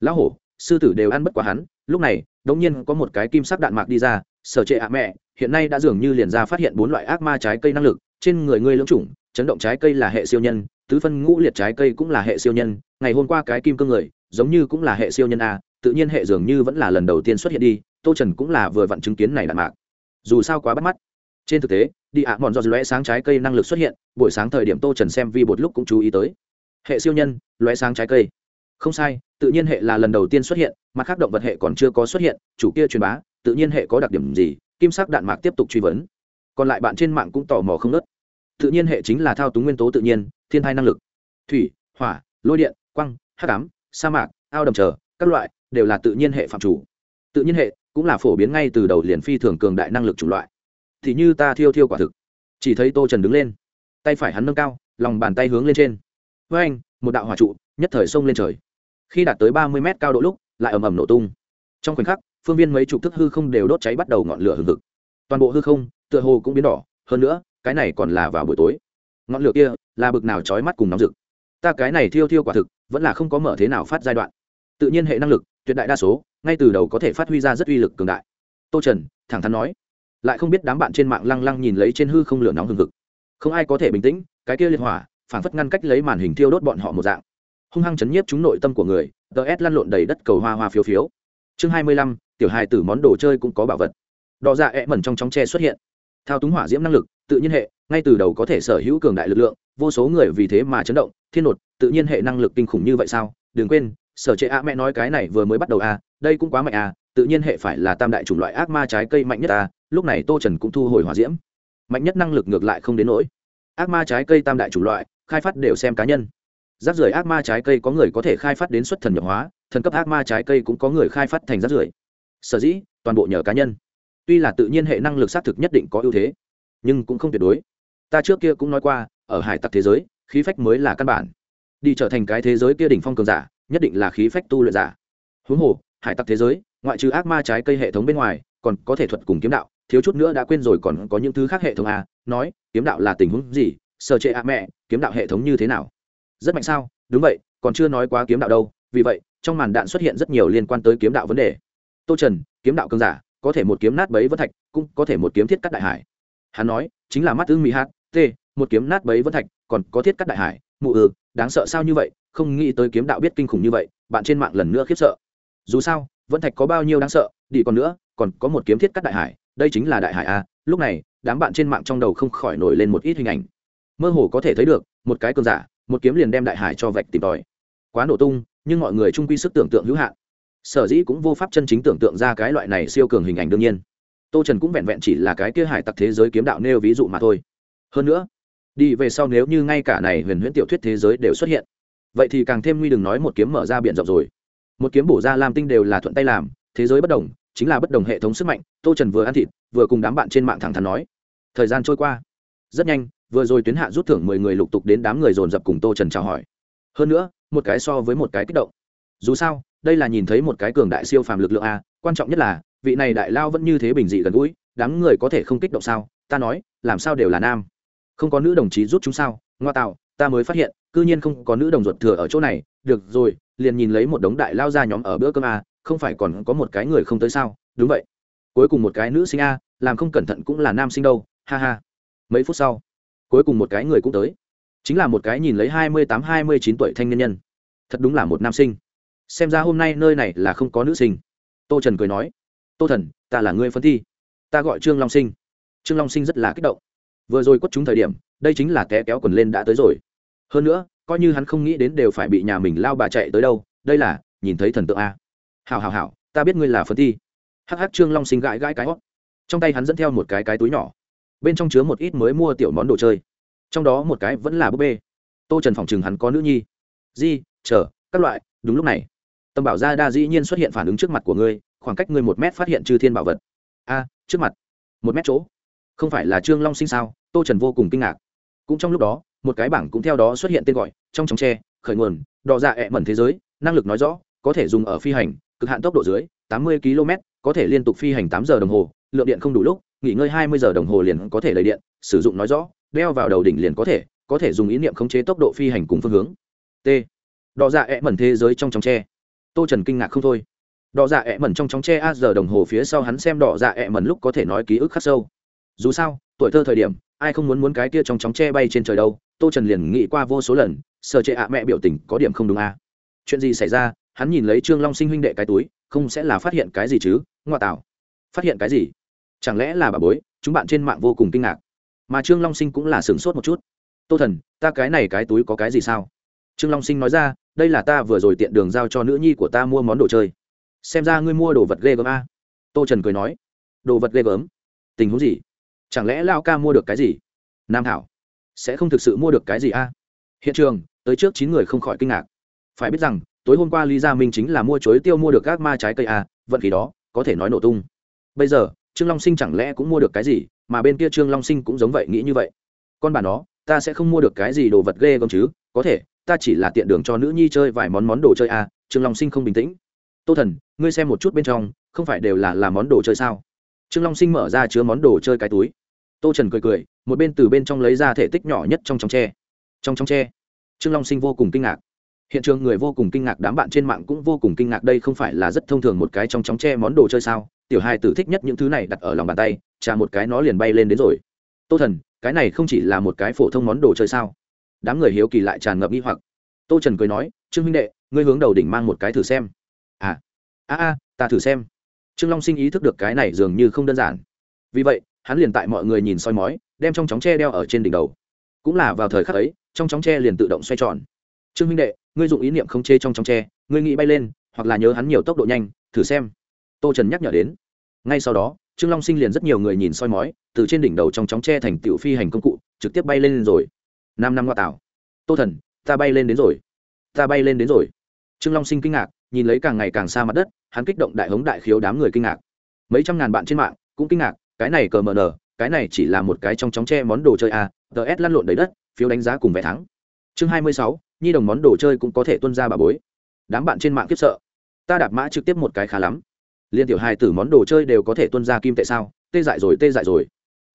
Speaker 1: Lão hổ sư tử đều ăn bất quá hắn, lúc này, đống nhiên có một cái kim sắc đạn mạc đi ra, sở trệ ạ, mẹ, hiện nay đã dường như liền ra phát hiện bốn loại ác ma trái cây năng lực, trên người ngươi lưỡng chủng, chấn động trái cây là hệ siêu nhân, tứ phân ngũ liệt trái cây cũng là hệ siêu nhân, ngày hôm qua cái kim cương người, giống như cũng là hệ siêu nhân a, tự nhiên hệ dường như vẫn là lần đầu tiên xuất hiện đi, tô trần cũng là vừa vặn chứng kiến này đạn mạc. Dù sao quá bắt mắt. Trên thực tế, đi ạ, mòn do lóe sáng trái cây năng lực xuất hiện, buổi sáng thời điểm tô trần xem vi bột lúc cũng chú ý tới. Hệ siêu nhân, lóe sáng trái cây không sai, tự nhiên hệ là lần đầu tiên xuất hiện, mặt khác động vật hệ còn chưa có xuất hiện, chủ kia truyền bá, tự nhiên hệ có đặc điểm gì, kim sắc đạn mạc tiếp tục truy vấn. Còn lại bạn trên mạng cũng tò mò không nớt tự nhiên hệ chính là thao túng nguyên tố tự nhiên, thiên thai năng lực. Thủy, hỏa, lôi điện quăng hắc ám, sa mạc, ao đầm chờ, các loại, đều là tự nhiên hệ phạm chủ. Tự nhiên hệ cũng là phổ biến ngay từ đầu liền phi thường cường đại năng lực chủng loại. Thì như ta thiêu thiêu quả thực. Chỉ thấy tô trần đứng lên, tay phải hắn nâng cao, lòng bàn tay hướng lên trên. Với anh một đạo hỏa trụ, nhất thời xông lên trời khi đạt tới ba mươi mét cao độ lúc, lại ầm ầm nổ tung. Trong khoảnh khắc, phương viên mấy chục thức hư không đều đốt cháy bắt đầu ngọn lửa hừng hực. Toàn bộ hư không, tựa hồ cũng biến đỏ, hơn nữa, cái này còn là vào buổi tối. Ngọn lửa kia là bực nào trói mắt cùng nóng rực. Ta cái này thiêu thiêu quả thực, vẫn là không có mở thế nào phát giai đoạn. Tự nhiên hệ năng lực, tuyệt đại đa số, ngay từ đầu có thể phát huy ra rất uy lực cường đại. Tô trần, thẳng thắn nói, lại không biết đám bạn trên mạng lăng lăng nhìn lấy trên hư không lửa nóng hừng hực. Không ai có thể bình tĩnh, cái kia liệt hỏa phản phất ngăn cách lấy màn hình thiêu đốt bọn họ một dạng hung hăng chấn nhiếp chúng nội tâm của người ts lăn lộn đầy đất cầu hoa hoa phiếu phiếu. Chương hai mươi lăm, tiểu hài tử món đồ chơi cũng có bảo vật. Đỏ dạ ẹ mẩn trong chóng tre xuất hiện. Thao túng hỏa diễm năng lực, tự nhiên hệ, ngay từ đầu có thể sở hữu cường đại lực lượng, vô số người vì thế mà chấn động, thiên nột, tự nhiên hệ năng lực kinh khủng như vậy sao? Đừng quên, sở chế a mẹ nói cái này vừa mới bắt đầu a đây cũng quá mạnh a tự nhiên hệ phải là tam đại chủng loại ác ma trái cây mạnh nhất a lúc này tô trần cũng thu hồi hỏa diễm. Mạnh nhất năng lực ngược lại không đến nỗi. Ác ma trái cây tam đại chủng loại, khai phát đều xem cá nhân rác rưởi ác ma trái cây có người có thể khai phát đến xuất thần nhập hóa, thần cấp ác ma trái cây cũng có người khai phát thành rác rưởi. Sở dĩ, toàn bộ nhờ cá nhân. Tuy là tự nhiên hệ năng lực xác thực nhất định có ưu thế, nhưng cũng không tuyệt đối. Ta trước kia cũng nói qua, ở hải tặc thế giới, khí phách mới là căn bản. Đi trở thành cái thế giới kia đỉnh phong cường giả, nhất định là khí phách tu luyện giả. Huống hồ, hải tặc thế giới, ngoại trừ ác ma trái cây hệ thống bên ngoài, còn có thể thuật cùng kiếm đạo, thiếu chút nữa đã quên rồi còn có những thứ khác hệ thống a nói, kiếm đạo là tình huống gì sơ chế a mẹ, kiếm đạo hệ thống như thế nào? Rất mạnh sao? Đúng vậy, còn chưa nói quá kiếm đạo đâu, vì vậy, trong màn đạn xuất hiện rất nhiều liên quan tới kiếm đạo vấn đề. Tô trần, kiếm đạo cơn giả, có thể một kiếm nát bấy vân thạch, cũng có thể một kiếm thiết cắt đại hải. Hắn nói, chính là mắt ưng mỹ hát t một kiếm nát bấy vân thạch, còn có thiết cắt đại hải, mụ ừ đáng sợ sao như vậy, không nghĩ tới kiếm đạo biết kinh khủng như vậy, bạn trên mạng lần nữa khiếp sợ. Dù sao, vân thạch có bao nhiêu đáng sợ, đi còn nữa, còn có một kiếm thiết cắt đại hải, đây chính là đại hải a lúc này, đám bạn trên mạng trong đầu không khỏi nổi lên một ít hình ảnh. Mơ hồ có thể thấy được, một cái cường giả một kiếm liền đem đại hải cho vạch tìm tòi. Quá nổ tung, nhưng mọi người trung quy sức tưởng tượng hữu hạn. Sở dĩ cũng vô pháp chân chính tưởng tượng ra cái loại này siêu cường hình ảnh đương nhiên. Tô trần cũng vẹn vẹn chỉ là cái kia hải tặc thế giới kiếm đạo nêu ví dụ mà thôi. Hơn nữa, đi về sau nếu như ngay cả này huyền huyễn tiểu thuyết thế giới đều xuất hiện, vậy thì càng thêm nguy đừng nói một kiếm mở ra biển rộng rồi. Một kiếm bổ ra làm tinh đều là thuận tay làm, thế giới bất đồng, chính là bất đồng hệ thống sức mạnh, tô trần vừa ăn thịt, vừa cùng đám bạn trên mạng thẳng thắn nói. Thời gian trôi qua, rất nhanh vừa rồi tuyến hạ rút thưởng mười người lục tục đến đám người dồn dập cùng tô trần chào hỏi. Hơn nữa, một cái so với một cái kích động. Dù sao, đây là nhìn thấy một cái cường đại siêu phàm lực lượng a, quan trọng nhất là, vị này đại lao vẫn như thế bình dị gần gũi, đám người có thể không kích động sao? Ta nói, làm sao đều là nam. Không có nữ đồng chí rút chúng sao? Ngoa tạo, ta mới phát hiện, cư nhiên không có nữ đồng ruột thừa ở chỗ này. Được rồi, liền nhìn lấy một đống đại lao ra nhóm ở bữa cơm a, không phải còn có một cái người không tới sao? Đúng vậy. Cuối cùng một cái nữ sinh a, làm không cẩn thận cũng là nam sinh đâu. Ha ha. Mấy phút sau cuối cùng một cái người cũng tới. Chính là một cái nhìn lấy hai mươi tám, hai mươi chín tuổi thanh niên nhân. Thật đúng là một nam sinh. Xem ra hôm nay nơi này là không có nữ sinh. Tô trần cười nói, tô thần, ta là người phân thi. Ta gọi trương long sinh. Trương long sinh rất là kích động. Vừa rồi quất chúng thời điểm, đây chính là té kéo quần lên đã tới rồi. Hơn nữa, coi như hắn không nghĩ đến đều phải bị nhà mình lao bà chạy tới đâu. Đây là, nhìn thấy thần tượng a. Hào hào hào ta biết ngươi là phân thi. Hắc hắc, trương long sinh gãi gãi cái hót. Trong tay hắn dẫn theo một cái cái túi nhỏ bên trong chứa một ít mới mua tiểu món đồ chơi. Trong đó một cái vẫn là búp bê. Tô trần phòng chừng hắn có nữ nhi. Di, chờ, các loại, đúng lúc này. Tâm bảo gia đa dĩ nhiên xuất hiện phản ứng trước mặt của ngươi, khoảng cách ngươi một mét phát hiện chư thiên bảo vật. A, trước mặt. Một mét chỗ. Không phải là trương long sinh sao? Tô trần vô cùng kinh ngạc. Cũng trong lúc đó, một cái bảng cũng theo đó xuất hiện tên gọi, trong trống tre, khởi nguồn đò dạ ẹ mẩn thế giới, năng lực nói rõ, có thể dùng ở phi hành, cực hạn tốc độ dưới, tám mươi km có thể liên tục phi hành tám giờ đồng hồ, lượng điện không đủ lúc nghỉ ngơi hai mươi giờ đồng hồ liền có thể lấy điện, sử dụng nói rõ, đeo vào đầu đỉnh liền có thể có thể dùng ý niệm khống chế tốc độ phi hành cùng phương hướng. T. Đỏ dạ ẹ mẩn thế giới trong trong tre. Tô trần kinh ngạc không thôi. Đỏ dạ ẹ mẩn trong trong tre a giờ đồng hồ phía sau hắn xem đỏ dạ ẹ mẩn lúc có thể nói ký ức khắc sâu. Dù sao, tuổi thơ thời điểm, ai không muốn muốn cái kia trong chóng tre bay trên trời đâu, tô trần liền nghĩ qua vô số lần sợ trệ ạ, mẹ biểu tình có điểm không đúng a à. chuyện gì xảy ra? Hắn nhìn lấy trương long sinh huynh đệ cái túi, không sẽ là phát hiện cái gì chứ? Ngoa tạo. Phát hiện cái gì? Chẳng lẽ là bà bối, chúng bạn trên mạng vô cùng kinh ngạc. Mà trương long sinh cũng là sửng sốt một chút. Tô thần, ta cái này cái túi có cái gì sao? Trương long sinh nói ra, đây là ta vừa rồi tiện đường giao cho nữ nhi của ta mua món đồ chơi. Xem ra ngươi mua đồ vật ghê gớm a. Tô trần cười nói. Đồ vật ghê gớm? Tình huống gì? Chẳng lẽ lao ca mua được cái gì? Nam thảo, sẽ không thực sự mua được cái gì a? Hiện trường, tới trước chín người không khỏi kinh ngạc. Phải biết rằng, tối hôm qua lý gia minh chính là mua chuối tiêu mua được các ma trái cây a, vận khí đó, có thể nói nổ tung. Bây giờ trương long sinh chẳng lẽ cũng mua được cái gì, mà bên kia trương long sinh cũng giống vậy nghĩ như vậy. Con bà nó, ta sẽ không mua được cái gì đồ vật ghê gớm chứ, có thể, ta chỉ là tiện đường cho nữ nhi chơi vài món món đồ chơi à trương long sinh không bình tĩnh. Tô thần, ngươi xem một chút bên trong, không phải đều là làm món đồ chơi sao? Trương long sinh mở ra chứa món đồ chơi cái túi. Tô trần cười cười, một bên từ bên trong lấy ra thể tích nhỏ nhất trong trong tre. Trong trong tre, trương long sinh vô cùng kinh ngạc. Hiện trường người vô cùng kinh ngạc, đám bạn trên mạng cũng vô cùng kinh ngạc, đây không phải là rất thông thường một cái trong trong tre món đồ chơi sao? Tiểu hai tử thích nhất những thứ này đặt ở lòng bàn tay, trà một cái nó liền bay lên đến rồi. Tô thần, cái này không chỉ là một cái phổ thông món đồ chơi sao? Đám người hiếu kỳ lại tràn ngập nghi hoặc. Tô trần cười nói, trương huynh đệ, ngươi hướng đầu đỉnh mang một cái thử xem. À a a, ta thử xem. Trương long sinh ý thức được cái này dường như không đơn giản. Vì vậy, hắn liền tại mọi người nhìn soi mói, đem trong chóng tre đeo ở trên đỉnh đầu. Cũng là vào thời khắc ấy, trong chóng tre liền tự động xoay tròn. Trương huynh đệ, ngươi dụng ý niệm không chê trong chóng tre, ngươi nghĩ bay lên, hoặc là nhớ hắn nhiều tốc độ nhanh, thử xem tô trần nhắc nhở đến. Ngay sau đó, trương long sinh liền rất nhiều người nhìn soi mói, từ trên đỉnh đầu trong chóng tre thành tiểu phi hành công cụ, trực tiếp bay lên rồi. Năm năm ngoại tạo tô thần, ta bay lên đến rồi. Ta bay lên đến rồi. Trương long sinh kinh ngạc, nhìn lấy càng ngày càng xa mặt đất, hắn kích động đại hống đại khiếu đám người kinh ngạc. Mấy trăm ngàn bạn trên mạng cũng kinh ngạc, cái này cờ mờ nờ cái này chỉ là một cái trong chóng tre món đồ chơi à, a ts lăn lộn đầy đất, phiếu đánh giá cùng vẻ thắng. Chương hai mươi sáu, nhi đồng món đồ chơi cũng có thể tuân ra bà bối. Đám bạn trên mạng kiếp sợ. Ta đạp mã trực tiếp một cái khá lắm liên tiểu hài tử món đồ chơi đều có thể tuân ra kim tệ sao? Tê dại rồi, tê dại rồi.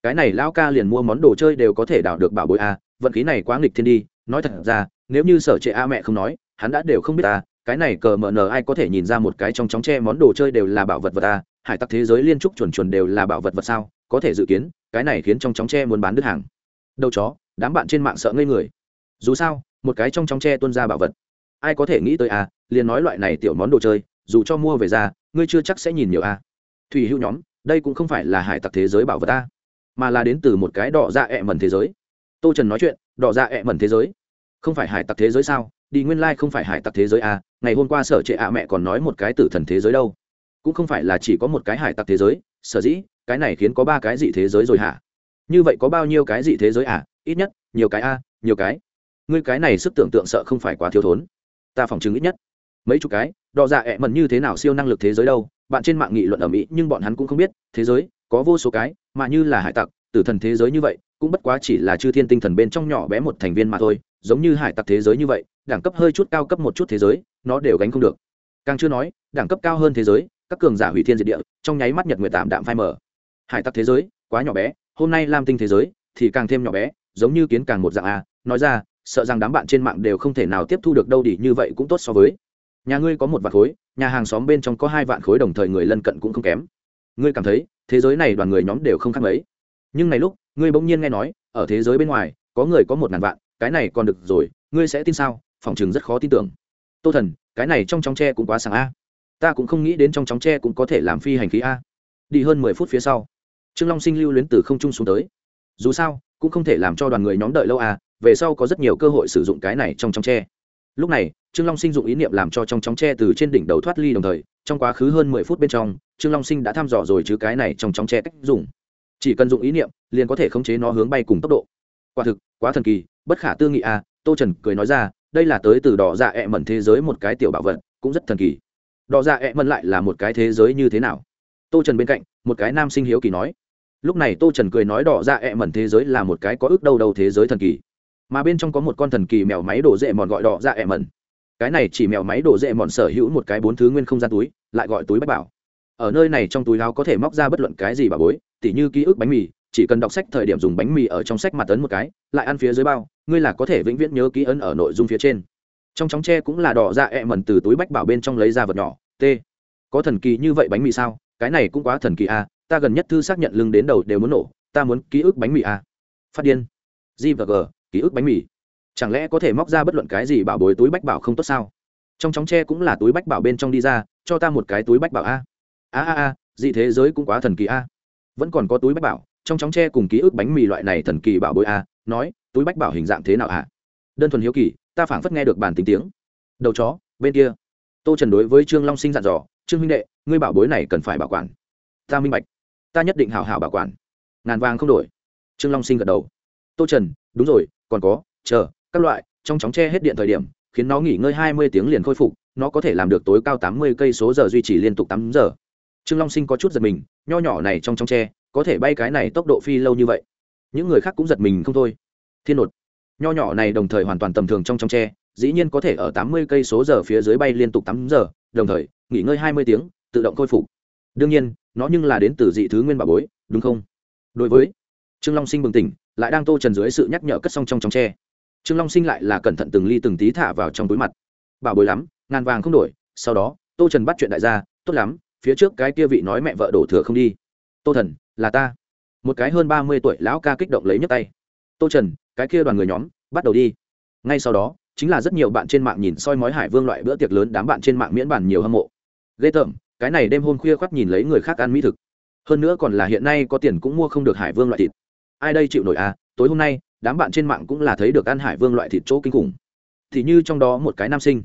Speaker 1: Cái này lão ca liền mua món đồ chơi đều có thể đào được bảo bối a, vận khí này quá nghịch thiên đi. Nói thật ra, nếu như sở trệ a mẹ không nói, hắn đã đều không biết ta cái này cờ mờ nờ ai có thể nhìn ra một cái trong chóng tre món đồ chơi đều là bảo vật vật a, hải tặc thế giới liên trúc chuẩn chuẩn đều là bảo vật vật sao? Có thể dự kiến, cái này khiến trong chóng tre muốn bán đứt hàng. Đâu chó, đám bạn trên mạng sợ ngây người. Dù sao, một cái trong chóng tre tuân ra bảo vật. Ai có thể nghĩ tới a, liền nói loại này tiểu món đồ chơi, dù cho mua về ra ngươi chưa chắc sẽ nhìn nhiều a. Thủy hữu nhóm đây cũng không phải là hải tặc thế giới bảo vật ta, mà là đến từ một cái đỏ dạ ẹ mẩn thế giới. Tô trần nói chuyện đỏ dạ ẹ mẩn thế giới? Không phải hải tặc thế giới sao? Đi nguyên lai、like、không phải hải tặc thế giới à ngày hôm qua sở trệ ạ mẹ còn nói một cái tử thần thế giới đâu. Cũng không phải là chỉ có một cái hải tặc thế giới sở dĩ cái này khiến có ba cái dị thế giới rồi hả? Như vậy có bao nhiêu cái dị thế giới à? Ít nhất nhiều cái a nhiều cái. Ngươi cái này sức tưởng tượng sợ không phải quá thiếu thốn. Ta phỏng chứng ít nhất mấy chục cái đò dạ ẹ mần như thế nào siêu năng lực thế giới đâu, bạn trên mạng nghị luận ở mỹ, nhưng bọn hắn cũng không biết, thế giới, có vô số cái, mà như là hải tặc, tử thần thế giới như vậy, cũng bất quá chỉ là chư thiên tinh thần bên trong nhỏ bé một thành viên mà thôi, giống như hải tặc thế giới như vậy, đẳng cấp hơi chút cao cấp một chút thế giới, nó đều gánh không được. Càng chưa nói, đẳng cấp cao hơn thế giới, các cường giả hủy thiên diệt địa, trong nháy mắt nhật nguyệt tạm đạm phai mở hải tặc thế giới, quá nhỏ bé, hôm nay lam tinh thế giới, thì càng thêm nhỏ bé, giống như kiến càng một dạng a. Nói ra, sợ rằng đám bạn trên mạng đều không thể nào tiếp thu được đâu đi, như vậy cũng tốt so với nhà ngươi có một vạn khối, nhà hàng xóm bên trong có hai vạn khối đồng thời người lân cận cũng không kém. Ngươi cảm thấy, thế giới này đoàn người nhóm đều không khác mấy. Nhưng này lúc, ngươi bỗng nhiên nghe nói, ở thế giới bên ngoài, có người có một ngàn vạn, cái này còn được rồi, ngươi sẽ tin sao? Phòng chừng rất khó tin tưởng. Tô thần, cái này trong chóng tre cũng quá sáng a. Ta cũng không nghĩ đến trong chóng tre cũng có thể làm phi hành khí a. Đi hơn mười phút phía sau, trương long sinh lưu luyến từ không trung xuống tới. Dù sao, cũng không thể làm cho đoàn người nhóm đợi lâu à về sau có rất nhiều cơ hội sử dụng cái này trong trong tre lúc này, trương long sinh dụng ý niệm làm cho trong chóng tre từ trên đỉnh đầu thoát ly đồng thời, trong quá khứ hơn mười phút bên trong, trương long sinh đã thăm dò rồi chứ cái này trong chóng tre cách dùng. Chỉ cần dụng ý niệm, liền có thể khống chế nó hướng bay cùng tốc độ. Quả thực, quá thần kỳ, bất khả tư nghị à tô trần cười nói ra, đây là tới từ đỏ dạ ẹ mẩn thế giới một cái tiểu bảo vật, cũng rất thần kỳ. Đỏ dạ ẹ mẩn lại là một cái thế giới như thế nào? Tô trần bên cạnh, một cái nam sinh hiếu kỳ nói. Lúc này tô trần cười nói đỏ dạ ẹ mẩn thế giới là một cái có ước đâu đâu thế giới thần kỳ mà bên trong có một con thần kỳ mèo máy đổ dễ mòn gọi đỏ dạ ẹ mẩn. Cái này chỉ mèo máy đổ dễ mòn sở hữu một cái bốn thứ nguyên không gian túi, lại gọi túi bách bảo. Ở nơi này trong túi áo có thể móc ra bất luận cái gì bà bối, tỉ như ký ức bánh mì, chỉ cần đọc sách thời điểm dùng bánh mì ở trong sách mặt ấn một cái, lại ăn phía dưới bao, ngươi là có thể vĩnh viễn nhớ ký ấn ở nội dung phía trên. Trong chóng tre cũng là đỏ dạ ẹ mẩn từ túi bách bảo bên trong lấy ra vật nhỏ, t. Có thần kỳ như vậy bánh mì sao? Cái này cũng quá thần kỳ a à. ta gần nhất thư xác nhận lưng đến đầu đều muốn nổ, ta muốn ký ức bánh mì a à. phát điên. G và g ký ức bánh mì. Chẳng lẽ có thể móc ra bất luận cái gì bảo bối túi bách bảo không tốt sao? Trong chóng tre cũng là túi bách bảo bên trong đi ra, cho ta một cái túi bách bảo a. A a a, dị thế giới cũng quá thần kỳ a. Vẫn còn có túi bách bảo, trong chóng tre cùng ký ức bánh mì loại này thần kỳ bảo bối a, nói, túi bách bảo hình dạng thế nào ạ đơn thuần hiếu kỳ, ta phảng phất nghe được bản tính tiếng. Đầu chó, bên kia. Tô trần đối với trương long sinh dặn dò, trương huynh đệ, ngươi bảo bối này cần phải bảo quản. Ta minh bạch. Ta nhất định hào hào bảo quản. Ngàn vàng không đổi. Trương long sinh gật đầu tô trần, đúng rồi, còn có, chờ, các loại, trong chóng che hết điện thời điểm, khiến nó nghỉ ngơi hai mươi tiếng liền khôi phục, nó có thể làm được tối cao tám mươi cây số giờ duy trì liên tục tám giờ. Trương long sinh có chút giật mình, nho nhỏ này trong trong tre có thể bay cái này tốc độ phi lâu như vậy. Những người khác cũng giật mình không thôi. Thiên nột. Nho nhỏ này đồng thời hoàn toàn tầm thường trong trong tre dĩ nhiên có thể ở tám mươi cây số giờ phía dưới bay liên tục tám giờ, đồng thời, nghỉ ngơi hai mươi tiếng, tự động khôi phục. Đương nhiên, nó nhưng là đến từ dị thứ nguyên bảo bối, đúng không? Đối với trương long sinh bừng tỉnh lại đang tô trần dưới sự nhắc nhở cất xong trong trong tre. Trương long sinh lại là cẩn thận từng ly từng tí thả vào trong túi mặt. Bảo bối lắm, ngàn vàng không đổi, sau đó, tô trần bắt chuyện đại gia, tốt lắm, phía trước cái kia vị nói mẹ vợ đổ thừa không đi. Tô thần, là ta. Một cái hơn ba mươi tuổi lão ca kích động lấy nhấc tay. Tô trần, cái kia đoàn người nhóm, bắt đầu đi. Ngay sau đó, chính là rất nhiều bạn trên mạng nhìn soi mói hải vương loại bữa tiệc lớn đám bạn trên mạng miễn bàn nhiều hâm mộ. Ghê tởm, cái này đêm hôm khuya khoác nhìn lấy người khác ăn mỹ thực. Hơn nữa còn là hiện nay có tiền cũng mua không được hải vương loại thịt ai đây chịu nổi à tối hôm nay, đám bạn trên mạng cũng là thấy được ăn hải vương loại thịt chỗ kinh khủng. Thì như trong đó một cái nam sinh.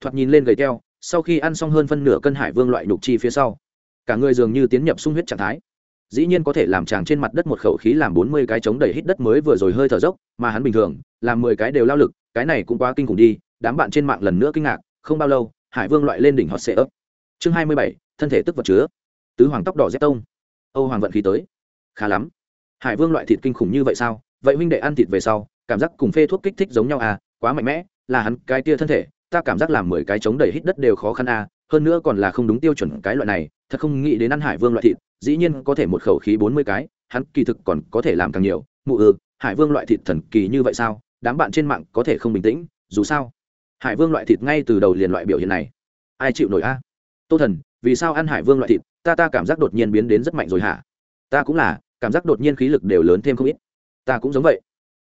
Speaker 1: Thoạt nhìn lên gầy keo sau khi ăn xong hơn phân nửa cân hải vương loại nhục chi phía sau, cả người dường như tiến nhập sung huyết trạng thái. Dĩ nhiên có thể làm chàng trên mặt đất một khẩu khí làm bốn mươi cái chống đầy hít đất mới vừa rồi hơi thở dốc, mà hắn bình thường, làm mười cái đều lao lực, cái này cũng quá kinh khủng đi, đám bạn trên mạng lần nữa kinh ngạc, không bao lâu, hải vương loại lên đỉnh hot sệ ấp chương hai mươi bảy, thân thể tức vật chứa. Tứ hoàng tóc đỏ dép tông. Âu hoàng vận khí tới. Khá lắm hải vương loại thịt kinh khủng như vậy sao? Vậy huynh đệ ăn thịt về sau, cảm giác cùng phê thuốc kích thích giống nhau à? Quá mạnh mẽ, là hắn, cái tia thân thể, ta cảm giác làm mười cái chống đẩy hít đất đều khó khăn à? hơn nữa còn là không đúng tiêu chuẩn cái loại này, thật không nghĩ đến ăn hải vương loại thịt, dĩ nhiên có thể một khẩu khí bốn mươi cái, hắn kỳ thực còn có thể làm càng nhiều. Mụ ừ hải vương loại thịt thần kỳ như vậy sao? Đám bạn trên mạng có thể không bình tĩnh, dù sao, hải vương loại thịt ngay từ đầu liền loại biểu hiện này. Ai chịu nổi a? Tô thần, vì sao ăn hải vương loại thịt? Ta ta cảm giác đột nhiên biến đến rất mạnh rồi hả? Ta cũng là cảm giác đột nhiên khí lực đều lớn thêm không ít. Ta cũng giống vậy.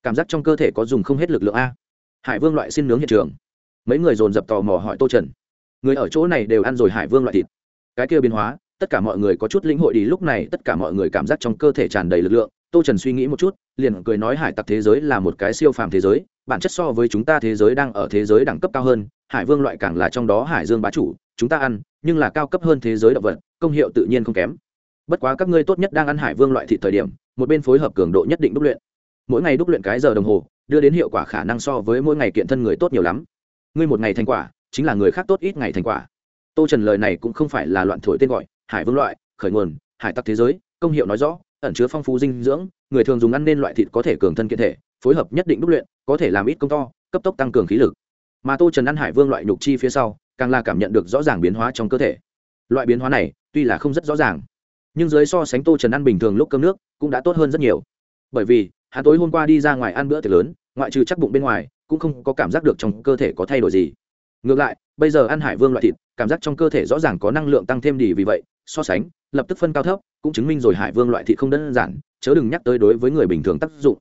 Speaker 1: Cảm giác trong cơ thể có dùng không hết lực lượng a. Hải vương loại xin nướng hiện trường. Mấy người dồn dập tò mò hỏi tô trần. Người ở chỗ này đều ăn rồi hải vương loại thịt. Cái kia biến hóa, tất cả mọi người có chút lĩnh hội đi, lúc này tất cả mọi người cảm giác trong cơ thể tràn đầy lực lượng. Tô trần suy nghĩ một chút, liền cười nói hải tặc thế giới là một cái siêu phàm thế giới, bản chất so với chúng ta thế giới đang ở thế giới đẳng cấp cao hơn, hải vương loại càng là trong đó hải dương bá chủ, chúng ta ăn, nhưng là cao cấp hơn thế giới động vật, công hiệu tự nhiên không kém bất quá các ngươi tốt nhất đang ăn hải vương loại thịt thời điểm, một bên phối hợp cường độ nhất định đúc luyện. Mỗi ngày đúc luyện cái giờ đồng hồ, đưa đến hiệu quả khả năng so với mỗi ngày kiện thân người tốt nhiều lắm. Ngươi một ngày thành quả, chính là người khác tốt ít ngày thành quả. Tô trần lời này cũng không phải là loạn thổi tên gọi, hải vương loại, khởi nguồn, hải tặc thế giới, công hiệu nói rõ, ẩn chứa phong phú dinh dưỡng, người thường dùng ăn nên loại thịt có thể cường thân kiện thể, phối hợp nhất định đúc luyện, có thể làm ít công to, cấp tốc tăng cường khí lực. Mà tô trần ăn hải vương loại nhục chi phía sau, càng là cảm nhận được rõ ràng biến hóa trong cơ thể. Loại biến hóa này, tuy là không rất rõ ràng nhưng dưới so sánh tô trần ăn bình thường lúc cơm nước cũng đã tốt hơn rất nhiều bởi vì hắn tối hôm qua đi ra ngoài ăn bữa tiệc lớn ngoại trừ chắc bụng bên ngoài cũng không có cảm giác được trong cơ thể có thay đổi gì ngược lại bây giờ ăn hải vương loại thịt cảm giác trong cơ thể rõ ràng có năng lượng tăng thêm đi vì vậy so sánh lập tức phân cao thấp cũng chứng minh rồi hải vương loại thịt không đơn giản chớ đừng nhắc tới đối với người bình thường tác dụng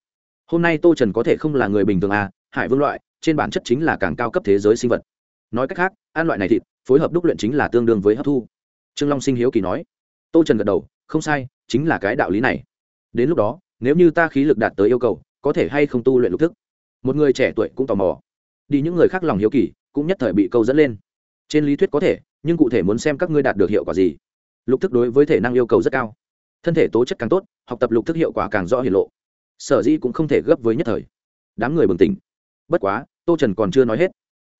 Speaker 1: hôm nay tô trần có thể không là người bình thường à hải vương loại trên bản chất chính là càng cao cấp thế giới sinh vật nói cách khác ăn loại này thịt phối hợp đúc luyện chính là tương đương với hấp thu trương long sinh hiếu kỳ nói tô trần gật đầu, không sai, chính là cái đạo lý này. Đến lúc đó, nếu như ta khí lực đạt tới yêu cầu, có thể hay không tu luyện lục thức? Một người trẻ tuổi cũng tò mò. Đi những người khác lòng hiếu kỳ, cũng nhất thời bị câu dẫn lên. Trên lý thuyết có thể, nhưng cụ thể muốn xem các ngươi đạt được hiệu quả gì. Lục thức đối với thể năng yêu cầu rất cao. Thân thể tố chất càng tốt, học tập lục thức hiệu quả càng rõ hiển lộ. Sở dĩ cũng không thể gấp với nhất thời. Đám người bừng tỉnh. Bất quá, tô trần còn chưa nói hết.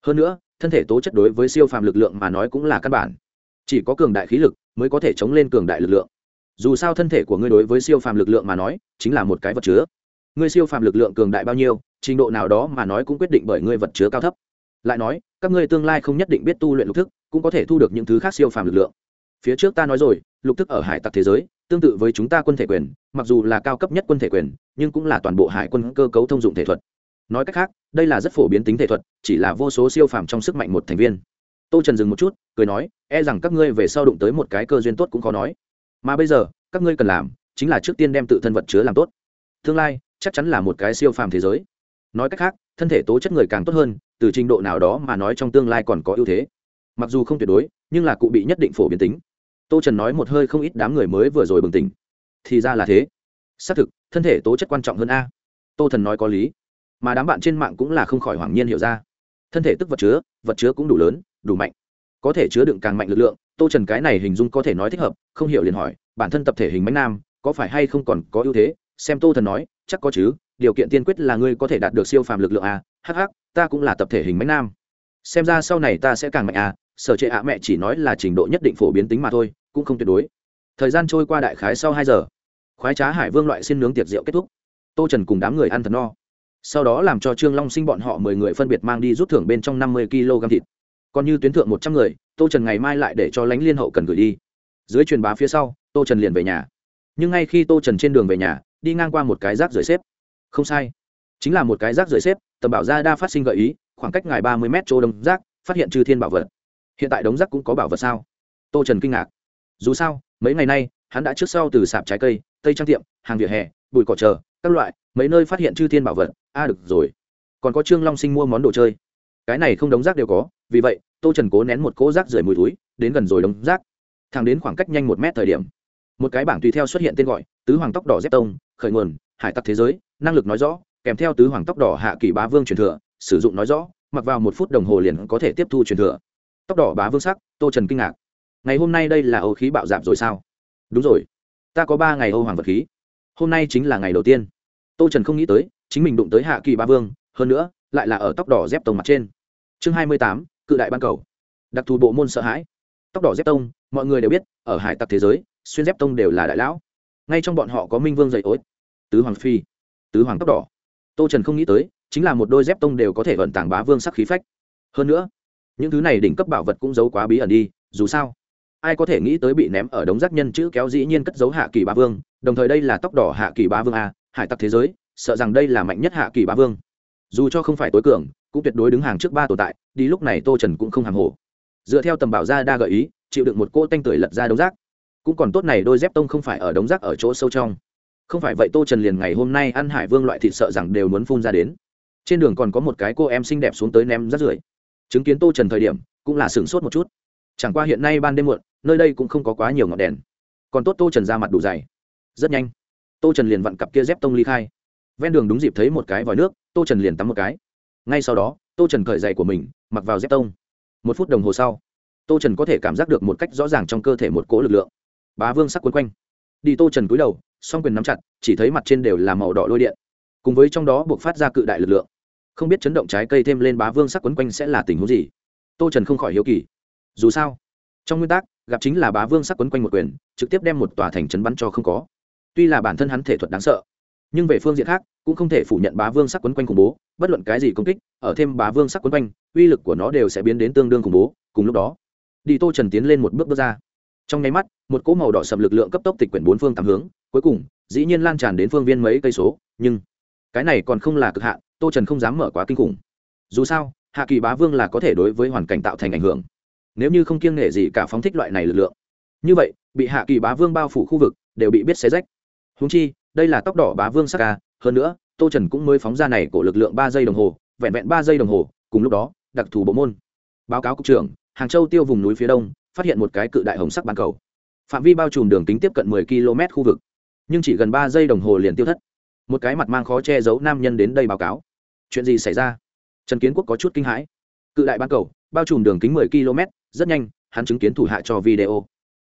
Speaker 1: Hơn nữa, thân thể tố chất đối với siêu phàm lực lượng mà nói cũng là căn bản. Chỉ có cường đại khí lực mới có thể chống lên cường đại lực lượng. Dù sao thân thể của ngươi đối với siêu phàm lực lượng mà nói, chính là một cái vật chứa. Ngươi siêu phàm lực lượng cường đại bao nhiêu, trình độ nào đó mà nói cũng quyết định bởi ngươi vật chứa cao thấp. Lại nói, các ngươi tương lai không nhất định biết tu luyện lục thức, cũng có thể thu được những thứ khác siêu phàm lực lượng. Phía trước ta nói rồi, lục thức ở hải tặc thế giới, tương tự với chúng ta quân thể quyền, mặc dù là cao cấp nhất quân thể quyền, nhưng cũng là toàn bộ hải quân cơ cấu thông dụng thể thuật. Nói cách khác, đây là rất phổ biến tính thể thuật, chỉ là vô số siêu phàm trong sức mạnh một thành viên tô trần dừng một chút, cười nói e rằng các ngươi về sau đụng tới một cái cơ duyên tốt cũng khó nói. Mà bây giờ, các ngươi cần làm chính là trước tiên đem tự thân vật chứa làm tốt. Tương lai, chắc chắn là một cái siêu phàm thế giới. Nói cách khác, thân thể tố chất người càng tốt hơn, từ trình độ nào đó mà nói trong tương lai còn có ưu thế. Mặc dù không tuyệt đối, nhưng là cụ bị nhất định phổ biến tính. Tô trần nói một hơi không ít đám người mới vừa rồi bừng tỉnh. Thì ra là thế. Xác thực, thân thể tố chất quan trọng hơn a. Tô thần nói có lý. Mà đám bạn trên mạng cũng là không khỏi hoảng nhiên hiểu ra thân thể tức vật chứa vật chứa cũng đủ lớn, đủ mạnh. Có thể chứa đựng càng mạnh lực lượng, tô trần cái này hình dung có thể nói thích hợp, không hiểu liền hỏi, bản thân tập thể hình bánh nam, có phải hay không còn có ưu thế? Xem tô thần nói, chắc có chứ, điều kiện tiên quyết là ngươi có thể đạt được siêu phàm lực lượng a hh ta cũng là tập thể hình bánh nam. Xem ra sau này ta sẽ càng mạnh a, sở trệ ạ mẹ chỉ nói là trình độ nhất định phổ biến tính mà thôi, cũng không tuyệt đối. Thời gian trôi qua đại khái sau hai giờ, khoái trá hải vương loại xin nướng tiệc rượu kết thúc. Tô trần cùng đám người ăn thật no sau đó làm cho trương long sinh bọn họ mười người phân biệt mang đi rút thưởng bên trong năm mươi kg thịt. Còn như tuyến thượng một trăm người, tô trần ngày mai lại để cho lãnh liên hậu cần gửi đi. Dưới truyền bá phía sau, tô trần liền về nhà. Nhưng ngay khi tô trần trên đường về nhà, đi ngang qua một cái rác rưởi xếp. Không sai. Chính là một cái rác rưởi xếp, tầm bảo ra đa phát sinh gợi ý, khoảng cách ngài ba mươi m chỗ đống rác, phát hiện trừ thiên bảo vật. Hiện tại đống rác cũng có bảo vật sao? Tô trần kinh ngạc. Dù sao, mấy ngày nay, hắn đã trước sau từ sạp trái cây, tây trang tiệm, hàng vỉa hè, bụi cỏ chờ, các loại mấy nơi phát hiện chư thiên bảo vật, a, được rồi. Còn có trương long sinh mua món đồ chơi. Cái này không đống rác đều có, vì vậy, tô trần cố nén một cỗ rác rưởi mùi túi đến gần rồi đống rác. Thẳng đến khoảng cách nhanh một mét thời điểm, một cái bảng tùy theo xuất hiện tên gọi, tứ hoàng tóc đỏ dép tông, khởi nguồn, hải tặc thế giới, năng lực nói rõ, kèm theo tứ hoàng tóc đỏ hạ kỳ bá vương truyền thừa, sử dụng nói rõ, mặc vào một phút đồng hồ liền có thể tiếp thu truyền thừa. Tóc đỏ bá vương sắc, tô trần kinh ngạc. Ngày hôm nay đây là ô khí bạo dạp rồi sao? Đúng rồi. Ta có ba ngày ô hoàng vật khí. Hôm nay chính là ngày đầu tiên tô trần không nghĩ tới, chính mình đụng tới hạ kỳ ba vương, hơn nữa, lại là ở tóc đỏ dép tông mặt trên. Chương hai mươi tám, cự đại ban cầu. Đặc thù bộ môn sợ hãi. Tóc đỏ dép tông, mọi người đều biết, ở hải tặc thế giới, xuyên dép tông đều là đại lão. Ngay trong bọn họ có minh vương dày ối, tứ hoàng phi, tứ hoàng tóc đỏ. Tô trần không nghĩ tới, chính là một đôi dép tông đều có thể vận tàng bá vương sắc khí phách. Hơn nữa, những thứ này đỉnh cấp bảo vật cũng giấu quá bí ẩn đi, dù sao, ai có thể nghĩ tới bị ném ở đống rác nhân chữ kéo dĩ nhiên cất giấu hạ kỳ ba vương, đồng thời đây là tóc đỏ hạ kỳ ba vương a hải tặc thế giới, sợ rằng đây là mạnh nhất hạ kỳ bá vương. Dù cho không phải tối cường, cũng tuyệt đối đứng hàng trước ba tồn tại, đi lúc này tô trần cũng không hàng hồ. Dựa theo tầm bảo ra đa gợi ý, chịu đựng một cô tanh tưởi lật ra đống rác. Cũng còn tốt này đôi dép tông không phải ở đống rác ở chỗ sâu trong. Không phải vậy tô trần liền ngày hôm nay ăn hải vương loại thịt sợ rằng đều muốn phun ra đến. Trên đường còn có một cái cô em xinh đẹp xuống tới ném rác rưởi. Chứng kiến tô trần thời điểm, cũng là sửng sốt một chút. Chẳng qua hiện nay ban đêm muộn, nơi đây cũng không có quá nhiều ngọn đèn. Còn tốt tô trần ra mặt đủ dày. Rất nhanh tô trần liền vặn cặp kia dép tông ly khai. Ven đường đúng dịp thấy một cái vòi nước, tô trần liền tắm một cái. Ngay sau đó, tô trần cởi giày của mình, mặc vào dép tông. Một phút đồng hồ sau, tô trần có thể cảm giác được một cách rõ ràng trong cơ thể một cỗ lực lượng. Bá vương sắc quấn quanh. Đi tô trần cúi đầu, song quyền nắm chặt, chỉ thấy mặt trên đều là màu đỏ lôi điện. Cùng với trong đó buộc phát ra cự đại lực lượng. Không biết chấn động trái cây thêm lên bá vương sắc quấn quanh sẽ là tình huống gì. Tô trần không khỏi hiếu kỳ. Dù sao, trong nguyên tắc, gặp chính là bá vương sắc quấn quanh một quyền, trực tiếp đem một tòa thành trấn bắn cho không có tuy là bản thân hắn thể thuật đáng sợ, nhưng về phương diện khác, cũng không thể phủ nhận bá vương sắc quấn quanh khủng bố, bất luận cái gì công kích, ở thêm bá vương sắc quấn quanh, uy lực của nó đều sẽ biến đến tương đương khủng bố. Cùng lúc đó, đi tô trần tiến lên một bước bước ra. Trong nháy mắt, một cỗ màu đỏ sầm lực lượng cấp tốc tịch quyển bốn phương tám hướng, cuối cùng, dĩ nhiên lan tràn đến phương viên mấy cây số, nhưng cái này còn không là cực hạn, tô trần không dám mở quá kinh khủng. Dù sao, hạ kỳ bá vương là có thể đối với hoàn cảnh tạo thành ảnh hưởng, nếu như không kiêng nghệ gì cả phóng thích loại này lực lượng. Như vậy, bị hạ kỳ bá vương bao phủ khu vực, đều bị biết xé rách húng chi, đây là tóc đỏ bá vương sắc ca, hơn nữa, tô trần cũng mới phóng ra này của lực lượng ba giây đồng hồ, vẹn vẹn ba giây đồng hồ, cùng lúc đó, đặc thù bộ môn. Báo cáo cục trưởng, hàng châu tiêu vùng núi phía đông, phát hiện một cái cự đại hồng sắc bán cầu. Phạm vi bao trùm đường kính tiếp cận 10 km khu vực, nhưng chỉ gần ba giây đồng hồ liền tiêu thất. Một cái mặt mang khó che giấu nam nhân đến đây báo cáo. Chuyện gì xảy ra? Trần kiến quốc có chút kinh hãi. Cự đại bán cầu, bao trùm đường kính 10 km rất nhanh, hắn chứng kiến thủ hạ cho video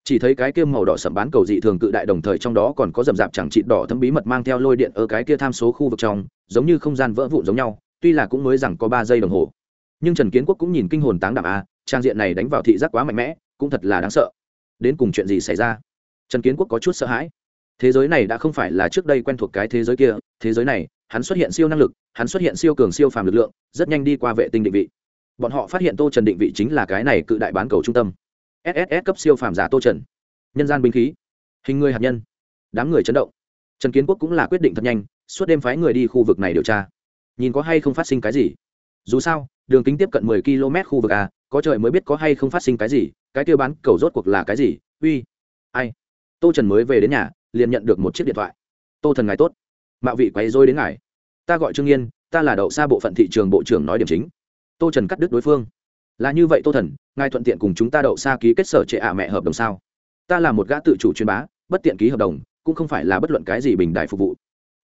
Speaker 1: chỉ thấy cái kia màu đỏ sậm bán cầu dị thường cự đại đồng thời trong đó còn có rầm rạp chẳng trị đỏ thâm bí mật mang theo lôi điện ở cái kia tham số khu vực trong, giống như không gian vỡ vụn giống nhau, tuy là cũng mới rằng có ba giây đồng hồ. Nhưng trần kiến quốc cũng nhìn kinh hồn táng đạm a, trang diện này đánh vào thị giác quá mạnh mẽ, cũng thật là đáng sợ. Đến cùng chuyện gì xảy ra? Trần kiến quốc có chút sợ hãi. Thế giới này đã không phải là trước đây quen thuộc cái thế giới kia, thế giới này, hắn xuất hiện siêu năng lực, hắn xuất hiện siêu cường siêu phàm lực lượng, rất nhanh đi qua vệ tinh định vị. Bọn họ phát hiện tô trần định vị chính là cái này cự đại bán cầu trung tâm sss cấp siêu phàm giả tô trần. Nhân gian binh khí. Hình người hạt nhân. Đám người chấn động. Trần kiến quốc cũng là quyết định thật nhanh, suốt đêm phái người đi khu vực này điều tra. Nhìn có hay không phát sinh cái gì? Dù sao, đường kính tiếp cận mười km khu vực a, có trời mới biết có hay không phát sinh cái gì, cái kêu bán cầu rốt cuộc là cái gì? Uy. Ai? Tô trần mới về đến nhà, liền nhận được một chiếc điện thoại. Tô thần ngài tốt. Mạo vị quay dối đến ngài. Ta gọi trương yên, ta là đậu xa bộ phận thị trường bộ trưởng nói điểm chính. Tô trần cắt đứt đối phương là như vậy tô thần, ngài thuận tiện cùng chúng ta đậu xa ký kết sở trệ ạ mẹ hợp đồng sao? Ta là một gã tự chủ truyền bá, bất tiện ký hợp đồng, cũng không phải là bất luận cái gì bình đại phục vụ.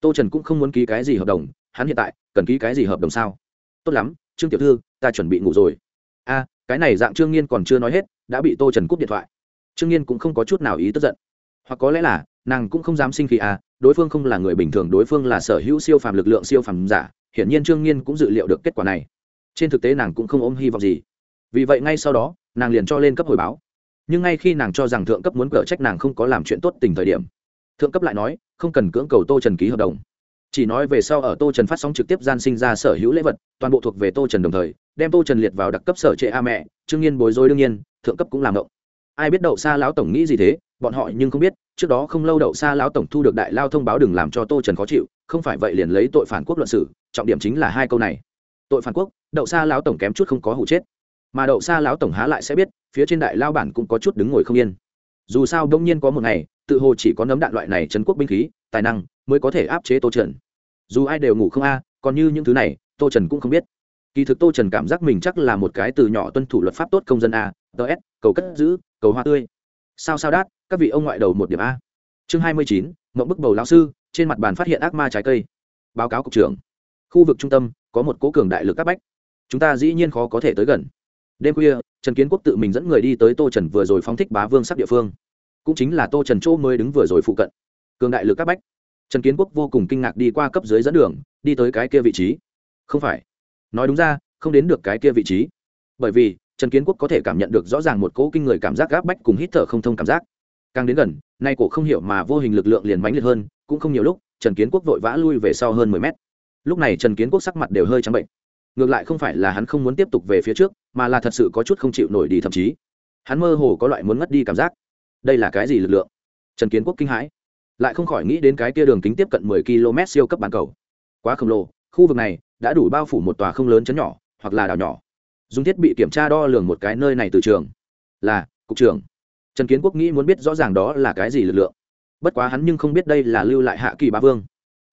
Speaker 1: Tô trần cũng không muốn ký cái gì hợp đồng, hắn hiện tại cần ký cái gì hợp đồng sao? Tốt lắm, trương tiểu thư, ta chuẩn bị ngủ rồi. A, cái này dạng trương nghiên còn chưa nói hết, đã bị tô trần cúp điện thoại. Trương nghiên cũng không có chút nào ý tức giận. Hoặc có lẽ là, nàng cũng không dám sinh khi à đối phương không là người bình thường, đối phương là sở hữu siêu phàm lực lượng, siêu phàm giả, hiển nhiên trương nghiên cũng dự liệu được kết quả này. Trên thực tế nàng cũng không ôm hy vọng gì vì vậy ngay sau đó, nàng liền cho lên cấp hồi báo. Nhưng ngay khi nàng cho rằng thượng cấp muốn cở trách nàng không có làm chuyện tốt tình thời điểm, thượng cấp lại nói, không cần cưỡng cầu tô trần ký hợp đồng. Chỉ nói về sau ở tô trần phát sóng trực tiếp gian sinh ra sở hữu lễ vật, toàn bộ thuộc về tô trần đồng thời, đem tô trần liệt vào đặc cấp sở trệ a mẹ, trương nhiên bối rối đương nhiên, thượng cấp cũng làm động ai biết đậu xa lão tổng nghĩ gì thế, bọn họ nhưng không biết, trước đó không lâu đậu xa lão tổng thu được đại lao thông báo đừng làm cho tô trần khó chịu, không phải vậy liền lấy tội phản quốc luận sử trọng điểm chính là hai câu này. Tội phản quốc, đậu xa lão tổng kém chút không có hủ chết mà đậu xa lão tổng há lại sẽ biết, phía trên đại lao bản cũng có chút đứng ngồi không yên. Dù sao đông nhiên có một ngày, tự hồ chỉ có nấm đạn loại này trấn quốc binh khí, tài năng mới có thể áp chế tô trần. Dù ai đều ngủ không a, còn như những thứ này, tô trần cũng không biết. Kỳ thực tô trần cảm giác mình chắc là một cái từ nhỏ tuân thủ luật pháp tốt công dân a ts cầu cất giữ, cầu hoa tươi. Sao sao đát, các vị ông ngoại đầu một điểm a. Chương hai mươi chín, mộng bức bầu lao sư, trên mặt bàn phát hiện ác ma trái cây. Báo cáo cục trưởng. Khu vực trung tâm, có một cố cường đại lực các bách. Chúng ta dĩ nhiên khó có thể tới gần đêm khuya, trần kiến quốc tự mình dẫn người đi tới tô trần vừa rồi phóng thích bá vương sắc địa phương. Cũng chính là tô trần chỗ mới đứng vừa rồi phụ cận. Cường đại lực các bách. Trần kiến quốc vô cùng kinh ngạc đi qua cấp dưới dẫn đường, đi tới cái kia vị trí. Không phải. Nói đúng ra, không đến được cái kia vị trí. Bởi vì, trần kiến quốc có thể cảm nhận được rõ ràng một cỗ kinh người cảm giác gáp bách cùng hít thở không thông cảm giác. Càng đến gần, nay cổ không hiểu mà vô hình lực lượng liền mãnh liệt hơn, cũng không nhiều lúc, trần kiến quốc vội vã lui về sau hơn mười mét. Lúc này trần kiến quốc sắc mặt đều hơi trắng bệnh ngược lại không phải là hắn không muốn tiếp tục về phía trước, mà là thật sự có chút không chịu nổi đi, thậm chí, hắn mơ hồ có loại muốn ngất đi cảm giác. Đây là cái gì lực lượng? Trần kiến quốc kinh hãi. Lại không khỏi nghĩ đến cái kia đường kính tiếp cận mười km siêu cấp bán cầu. Quá khổng lồ, khu vực này đã đủ bao phủ một tòa không lớn chấn nhỏ, hoặc là đảo nhỏ. Dùng thiết bị kiểm tra đo lường một cái nơi này từ trường. Là, cục trưởng. Trần kiến quốc nghĩ muốn biết rõ ràng đó là cái gì lực lượng. Bất quá hắn nhưng không biết đây là lưu lại hạ kỳ ba vương.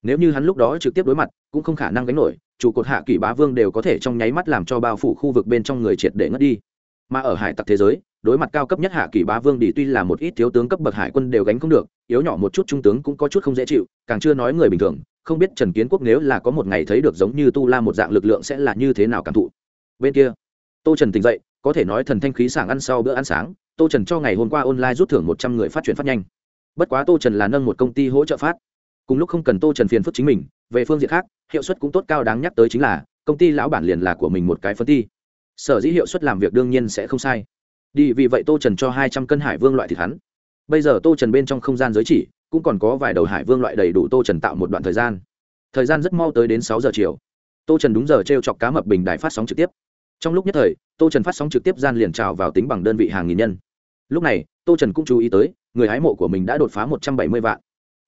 Speaker 1: Nếu như hắn lúc đó trực tiếp đối mặt, cũng không khả năng gánh nổi trụ cột hạ kỳ bá vương đều có thể trong nháy mắt làm cho bao phủ khu vực bên trong người triệt để ngất đi. Mà ở hải tặc thế giới, đối mặt cao cấp nhất hạ kỳ bá vương đi tuy là một ít thiếu tướng cấp bậc hải quân đều gánh không được, yếu nhỏ một chút trung tướng cũng có chút không dễ chịu, càng chưa nói người bình thường, không biết trần kiến quốc nếu là có một ngày thấy được giống như tu la một dạng lực lượng sẽ là như thế nào cảm thụ. Bên kia, tô trần tỉnh dậy, có thể nói thần thanh khí sảng ăn sau bữa ăn sáng, tô trần cho ngày hôm qua online rút thưởng một trăm người phát triển phát nhanh. Bất quá tô trần là nâng một công ty hỗ trợ phát cùng lúc không cần tô trần phiền phức chính mình, về phương diện khác, hiệu suất cũng tốt cao đáng nhắc tới chính là, công ty lão bản liền là của mình một cái phân ty sở dĩ hiệu suất làm việc đương nhiên sẽ không sai. Đi, vì vậy tô trần cho hai trăm cân hải vương loại thịt hắn. Bây giờ tô trần bên trong không gian giới chỉ, cũng còn có vài đầu hải vương loại đầy đủ tô trần tạo một đoạn thời gian. Thời gian rất mau tới đến sáu giờ chiều. Tô trần đúng giờ t r e o chọc cá mập bình đài phát sóng trực tiếp. Trong lúc nhất thời, tô trần phát sóng trực tiếp gian liền trào vào tính bằng đơn vị hàng nghìn nhân. Lúc này, tô trần cũng chú ý tới, người hái mộ của mình đã đột phá một trăm bảy mươi vạn.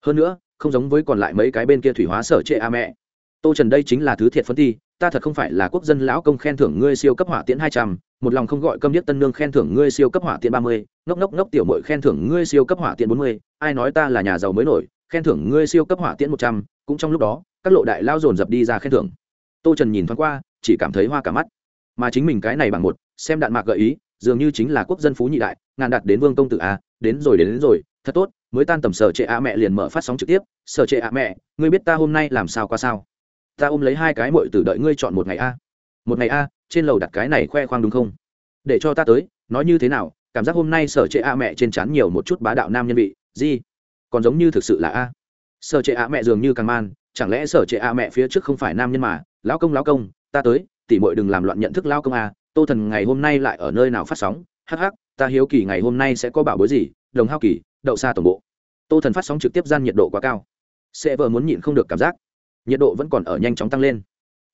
Speaker 1: Hơn nữa không giống với còn lại mấy cái bên kia thủy hóa sở trệ a mẹ. Tô trần đây chính là thứ thiệt phân thi ta thật không phải là quốc dân lão công khen thưởng ngươi siêu cấp hỏa tiễn hai trăm một lòng không gọi câm điếc tân nương khen thưởng ngươi siêu cấp hỏa tiễn ba mươi ngốc ngốc ngốc tiểu mội khen thưởng ngươi siêu cấp hỏa tiễn bốn mươi ai nói ta là nhà giàu mới nổi khen thưởng ngươi siêu cấp hỏa tiễn một trăm cũng trong lúc đó các lộ đại lao dồn dập đi ra khen thưởng. Tô trần nhìn thoáng qua chỉ cảm thấy hoa cả mắt. Mà chính mình cái này bằng một xem đạn mạc gợi ý dường như chính là quốc dân phú nhị đại ngàn đạt đến vương công tử a đến rồi đến, đến rồi thật tốt mới tan tầm sở trệ a mẹ liền mở phát sóng trực tiếp, sở trệ a mẹ, ngươi biết ta hôm nay làm sao qua sao? Ta ôm lấy hai cái mội tử đợi ngươi chọn một ngày a. Một ngày a, trên lầu đặt cái này khoe khoang đúng không? Để cho ta tới, nói như thế nào? Cảm giác hôm nay sở trệ a mẹ trên trán nhiều một chút bá đạo nam nhân vị, gì? Còn giống như thực sự là a. Sở trệ a mẹ dường như càng man, chẳng lẽ sở trệ a mẹ phía trước không phải nam nhân mà? Lão công lão công, ta tới tỉ mội đừng làm loạn nhận thức lao công a, tô thần ngày hôm nay lại ở nơi nào phát sóng? Hh ta hiếu kỳ ngày hôm nay sẽ có bảo bối gì? Đồng hao kỳ đậu xa tổng bộ. Tô thần phát sóng trực tiếp gian nhiệt độ quá cao. Sẽ vờ muốn nhịn không được cảm giác. Nhiệt độ vẫn còn ở nhanh chóng tăng lên.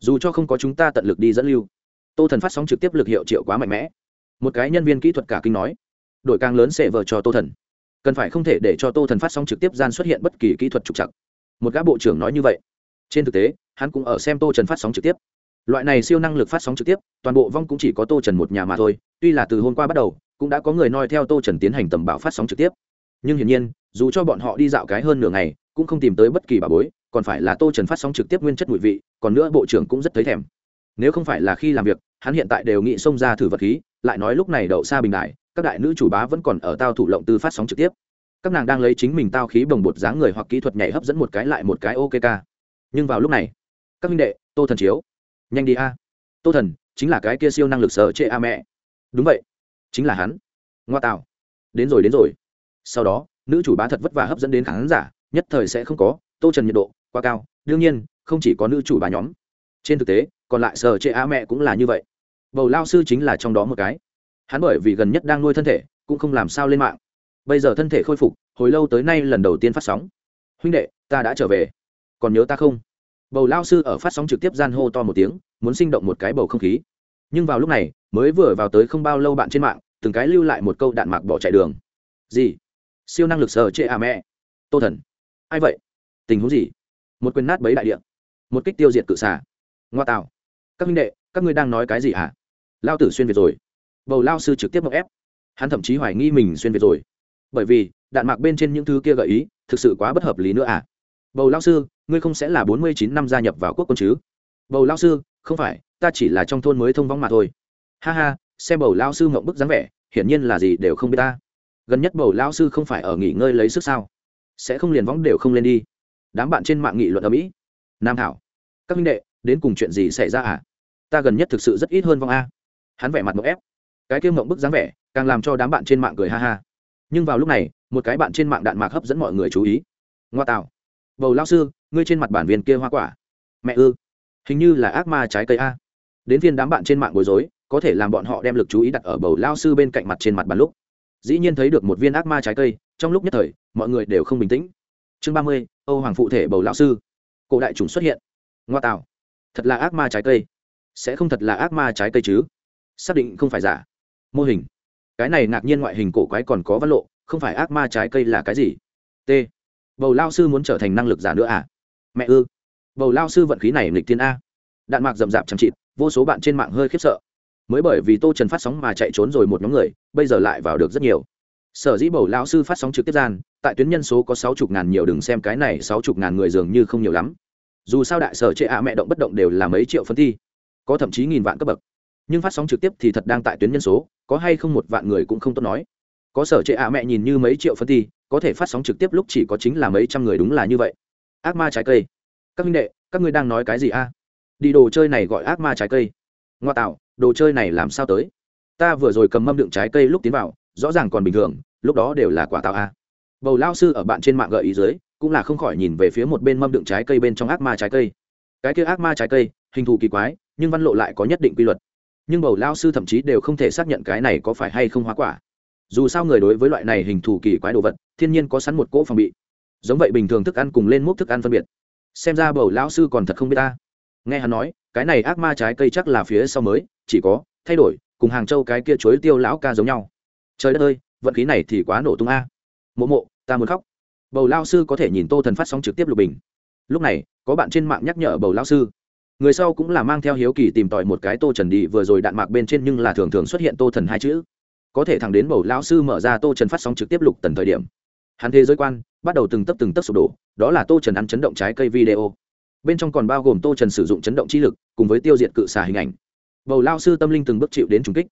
Speaker 1: Dù cho không có chúng ta tận lực đi dẫn lưu, tô thần phát sóng trực tiếp lực hiệu triệu quá mạnh mẽ. Một cái nhân viên kỹ thuật cả kinh nói, đội càng lớn sẽ vờ cho tô thần. Cần phải không thể để cho tô thần phát sóng trực tiếp gian xuất hiện bất kỳ kỹ thuật trục chặt một gã bộ trưởng nói như vậy. Trên thực tế, hắn cũng ở xem tô trần phát sóng trực tiếp. Loại này siêu năng lực phát sóng trực tiếp, toàn bộ vong cũng chỉ có tô trần một nhà mà thôi, tuy là từ hôm qua bắt đầu, cũng đã có người noi theo tô trần tiến hành tầm bảo phát sóng trực tiếp nhưng hiển nhiên, dù cho bọn họ đi dạo cái hơn nửa ngày, cũng không tìm tới bất kỳ bà bối, còn phải là tô trần phát sóng trực tiếp nguyên chất mùi vị, còn nữa bộ trưởng cũng rất thấy thèm. Nếu không phải là khi làm việc, hắn hiện tại đều nghĩ xông ra thử vật khí, lại nói lúc này đậu xa bình đại, các đại nữ chủ bá vẫn còn ở tao thủ lộng tư phát sóng trực tiếp. Các nàng đang lấy chính mình tao khí bồng bột dáng người hoặc kỹ thuật nhảy hấp dẫn một cái lại một cái ok ca nhưng vào lúc này, các minh đệ, tô thần chiếu. Nhanh đi a. Tô thần, chính là cái kia siêu năng lực sợ chệ a mẹ. Đúng vậy, chính là hắn. Ngoa tạo đến rồi đến rồi sau đó, nữ chủ bá thật vất vả hấp dẫn đến khán giả, nhất thời sẽ không có, tô trần nhiệt độ quá cao. Đương nhiên, không chỉ có nữ chủ bà nhóm. Trên thực tế, còn lại sở chệ á mẹ cũng là như vậy. Bầu lao sư chính là trong đó một cái. Hắn bởi vì gần nhất đang nuôi thân thể, cũng không làm sao lên mạng. Bây giờ thân thể khôi phục, hồi lâu tới nay lần đầu tiên phát sóng. Huynh đệ, ta đã trở về. Còn nhớ ta không? Bầu lao sư ở phát sóng trực tiếp gian hô to một tiếng, muốn sinh động một cái bầu không khí. Nhưng vào lúc này, mới vừa vào tới không bao lâu bạn trên mạng, từng cái lưu lại một câu đạn mạc bỏ chạy đường. Gì? Siêu năng lực sở chệ à mẹ. Tô thần. Ai vậy? Tình huống gì? Một quyền nát bấy đại địa. Một kích tiêu diệt cự xà. Ngoa tạo. Các minh đệ, các ngươi đang nói cái gì hả? Lao tử xuyên việt rồi. Bầu lao sư trực tiếp mậu ép. Hắn thậm chí hoài nghi mình xuyên việt rồi. Bởi vì, đạn mạc bên trên những thứ kia gợi ý, thực sự quá bất hợp lý nữa à? Bầu lao sư, ngươi không sẽ là bốn mươi chín năm gia nhập vào quốc quân chứ? Bầu lao sư, không phải, ta chỉ là trong thôn mới thông vong mà thôi. Ha ha, xem bầu lao sư mộng bức dáng vẻ, hiển nhiên là gì đều không biết ta gần nhất bầu lao sư không phải ở nghỉ ngơi lấy sức sao? Sẽ không liền võng đều không lên đi. Đám bạn trên mạng nghị luận ở mỹ. Nam thảo, các minh đệ, đến cùng chuyện gì xảy ra à? Ta gần nhất thực sự rất ít hơn vong a. Hắn vẻ mặt mộng ép. Cái kêu mộng bức dáng vẻ, càng làm cho đám bạn trên mạng cười ha ha. Nhưng vào lúc này, một cái bạn trên mạng đạn mạc hấp dẫn mọi người chú ý. Ngoa tạo. Bầu lao sư, ngươi trên mặt bản viên kia hoa quả. Mẹ ư. Hình như là ác ma trái cây a. Đến viên đám bạn trên mạng bối rối, có thể làm bọn họ đem lực chú ý đặt ở bầu lao sư bên cạnh mặt trên mặt bàn lúc dĩ nhiên thấy được một viên ác ma trái cây, trong lúc nhất thời, mọi người đều không bình tĩnh. Chương ba mươi, âu hoàng phụ thể bầu lão sư. Cổ đại chủng xuất hiện. Ngoa tạo. Thật là ác ma trái cây. Sẽ không thật là ác ma trái cây chứ? Xác định không phải giả. Mô hình. Cái này ngạc nhiên ngoại hình cổ quái còn có văn lộ, không phải ác ma trái cây là cái gì? T. Bầu lao sư muốn trở thành năng lực giả nữa à? Mẹ ư. Bầu lao sư vận khí này nghịch tiên a. Đạn mạc rậm rạp chẳng chịt, vô số bạn trên mạng hơi khiếp sợ mới bởi vì tô trần phát sóng mà chạy trốn rồi một nhóm người, bây giờ lại vào được rất nhiều. Sở dĩ bầu lão sư phát sóng trực tiếp gian, tại tuyến nhân số có sáu chục ngàn nhiều đừng xem cái này, sáu chục ngàn người dường như không nhiều lắm. Dù sao đại sở chệ ạ mẹ động bất động đều là mấy triệu phân thi, có thậm chí nghìn vạn cấp bậc. Nhưng phát sóng trực tiếp thì thật đang tại tuyến nhân số, có hay không một vạn người cũng không tốt nói. Có sở chệ ạ mẹ nhìn như mấy triệu phân thi, có thể phát sóng trực tiếp lúc chỉ có chính là mấy trăm người đúng là như vậy. Ác ma trái cây. Các minh đệ, các ngươi đang nói cái gì a? Đi đồ chơi này gọi ác ma trái cây ngoa tạo, đồ chơi này làm sao tới? Ta vừa rồi cầm mâm đựng trái cây lúc tiến vào, rõ ràng còn bình thường, lúc đó đều là quả tạo a. Bầu lao sư ở bạn trên mạng gợi ý dưới, cũng là không khỏi nhìn về phía một bên mâm đựng trái cây bên trong ác ma trái cây. Cái kia ác ma trái cây, hình thù kỳ quái, nhưng văn lộ lại có nhất định quy luật. Nhưng bầu lao sư thậm chí đều không thể xác nhận cái này có phải hay không hóa quả. Dù sao người đối với loại này hình thù kỳ quái đồ vật, thiên nhiên có sẵn một cỗ phòng bị. Giống vậy bình thường thức ăn cùng lên múc thức ăn phân biệt. Xem ra bầu lão sư còn thật không biết ta. Nghe hắn nói cái này ác ma trái cây chắc là phía sau mới, chỉ có thay đổi, cùng hàng châu cái kia chuối tiêu lão ca giống nhau. Trời đất ơi, vận khí này thì quá nổ tung a. Mộ mộ, ta muốn khóc. Bầu lao sư có thể nhìn tô thần phát sóng trực tiếp lục bình. Lúc này, có bạn trên mạng nhắc nhở bầu lao sư. Người sau cũng là mang theo hiếu kỳ tìm tòi một cái tô trần đi vừa rồi đạn mạc bên trên nhưng là thường thường xuất hiện tô thần hai chữ. Có thể thẳng đến bầu lao sư mở ra tô trần phát sóng trực tiếp lục tần thời điểm. Hắn thế giới quan, bắt đầu từng tấp từng tấp sụp đổ, đó là tô trần ăn chấn động trái cây video bên trong còn bao gồm tô trần sử dụng chấn động chi lực, cùng với tiêu diệt cự xà hình ảnh. Bầu lao sư tâm linh từng bước chịu đến trùng kích.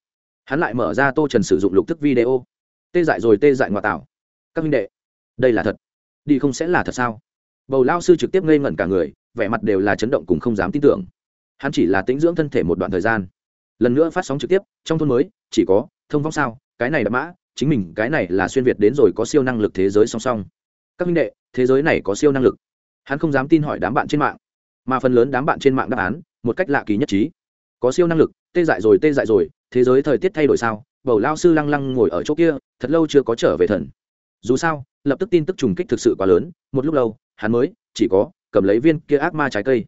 Speaker 1: Hắn lại mở ra tô trần sử dụng lục thức video. Tê dại rồi tê dại ngoại tảo các minh đệ, đây là thật. Đi không sẽ là thật sao? Bầu lao sư trực tiếp ngây ngẩn cả người, vẻ mặt đều là chấn động cùng không dám tin tưởng. Hắn chỉ là tĩnh dưỡng thân thể một đoạn thời gian. Lần nữa phát sóng trực tiếp, trong thôn mới, chỉ có, thông vong sao, cái này đã mã, chính mình, cái này là xuyên việt đến rồi có siêu năng lực thế giới song song. Các minh đệ, thế giới này có siêu năng lực. Hắn không dám tin hỏi đám bạn trên mạng mà phần lớn đám bạn trên mạng đáp án, một cách lạ kỳ nhất trí. Có siêu năng lực, tê dại rồi, tê dại rồi, thế giới thời tiết thay đổi sao? Bầu lao sư lăng lăng ngồi ở chỗ kia, thật lâu chưa có trở về thần. Dù sao, lập tức tin tức trùng kích thực sự quá lớn, một lúc lâu, hắn mới, chỉ có, cầm lấy viên kia ác ma trái cây.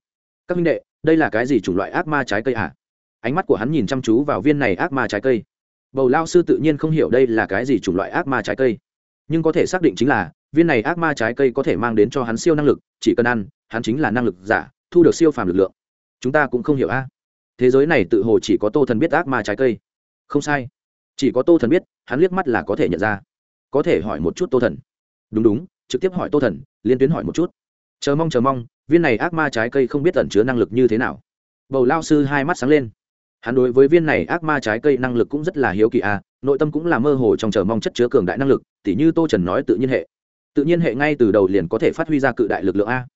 Speaker 1: Các minh đệ, đây là cái gì chủng loại ác ma trái cây à? ánh mắt của hắn nhìn chăm chú vào viên này ác ma trái cây. Bầu lao sư tự nhiên không hiểu đây là cái gì chủng loại ác ma trái cây. Nhưng có thể xác định chính là, viên này ác ma trái cây có thể mang đến cho hắn siêu năng lực, chỉ cần ăn, hắn chính là năng lực giả thu được siêu phàm lực lượng. Chúng ta cũng không hiểu a. Thế giới này tự hồ chỉ có tô thần biết ác ma trái cây. Không sai. Chỉ có tô thần biết, hắn liếc mắt là có thể nhận ra. Có thể hỏi một chút tô thần. Đúng đúng, trực tiếp hỏi tô thần, liên tuyến hỏi một chút. Chờ mong chờ mong, viên này ác ma trái cây không biết ẩn chứa năng lực như thế nào. Bầu lao sư hai mắt sáng lên. Hắn đối với viên này ác ma trái cây năng lực cũng rất là hiếu kỳ a, nội tâm cũng là mơ hồ trong chờ mong chất chứa cường đại năng lực, tỉ như tô trần nói tự nhiên hệ. Tự nhiên hệ ngay từ đầu liền có thể phát huy ra cự đại lực lượng a.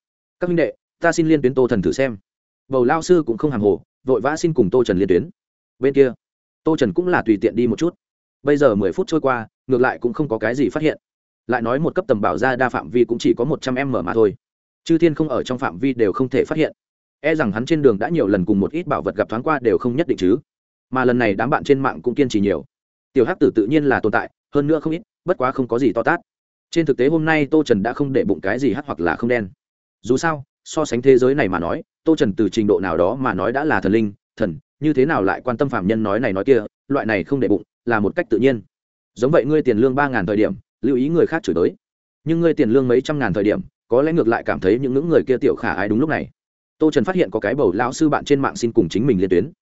Speaker 1: Các minh đệ ta xin liên tuyến tô thần thử xem. Bầu lao sư cũng không hàng hồ, vội vã xin cùng tô trần liên tuyến. Bên kia, tô trần cũng là tùy tiện đi một chút. Bây giờ mười phút trôi qua, ngược lại cũng không có cái gì phát hiện. Lại nói một cấp tầm bảo ra đa phạm vi cũng chỉ có một trăm m mà thôi. Chư thiên không ở trong phạm vi đều không thể phát hiện. E rằng hắn trên đường đã nhiều lần cùng một ít bảo vật gặp thoáng qua đều không nhất định chứ. Mà lần này đám bạn trên mạng cũng kiên trì nhiều. Tiểu hắc tử tự nhiên là tồn tại, hơn nữa không ít, bất quá không có gì to tát. Trên thực tế hôm nay tô trần đã không để bụng cái gì hắc hoặc là không đen. Dù sao so sánh thế giới này mà nói, tô trần từ trình độ nào đó mà nói đã là thần linh, thần, như thế nào lại quan tâm phạm nhân nói này nói kia, loại này không để bụng, là một cách tự nhiên. Giống vậy ngươi tiền lương ba ngàn thời điểm, lưu ý người khác chửi tới nhưng ngươi tiền lương mấy trăm ngàn thời điểm, có lẽ ngược lại cảm thấy những ngưỡng người kia tiểu khả ai đúng lúc này. Tô trần phát hiện có cái bầu lão sư bạn trên mạng xin cùng chính mình liên tuyến.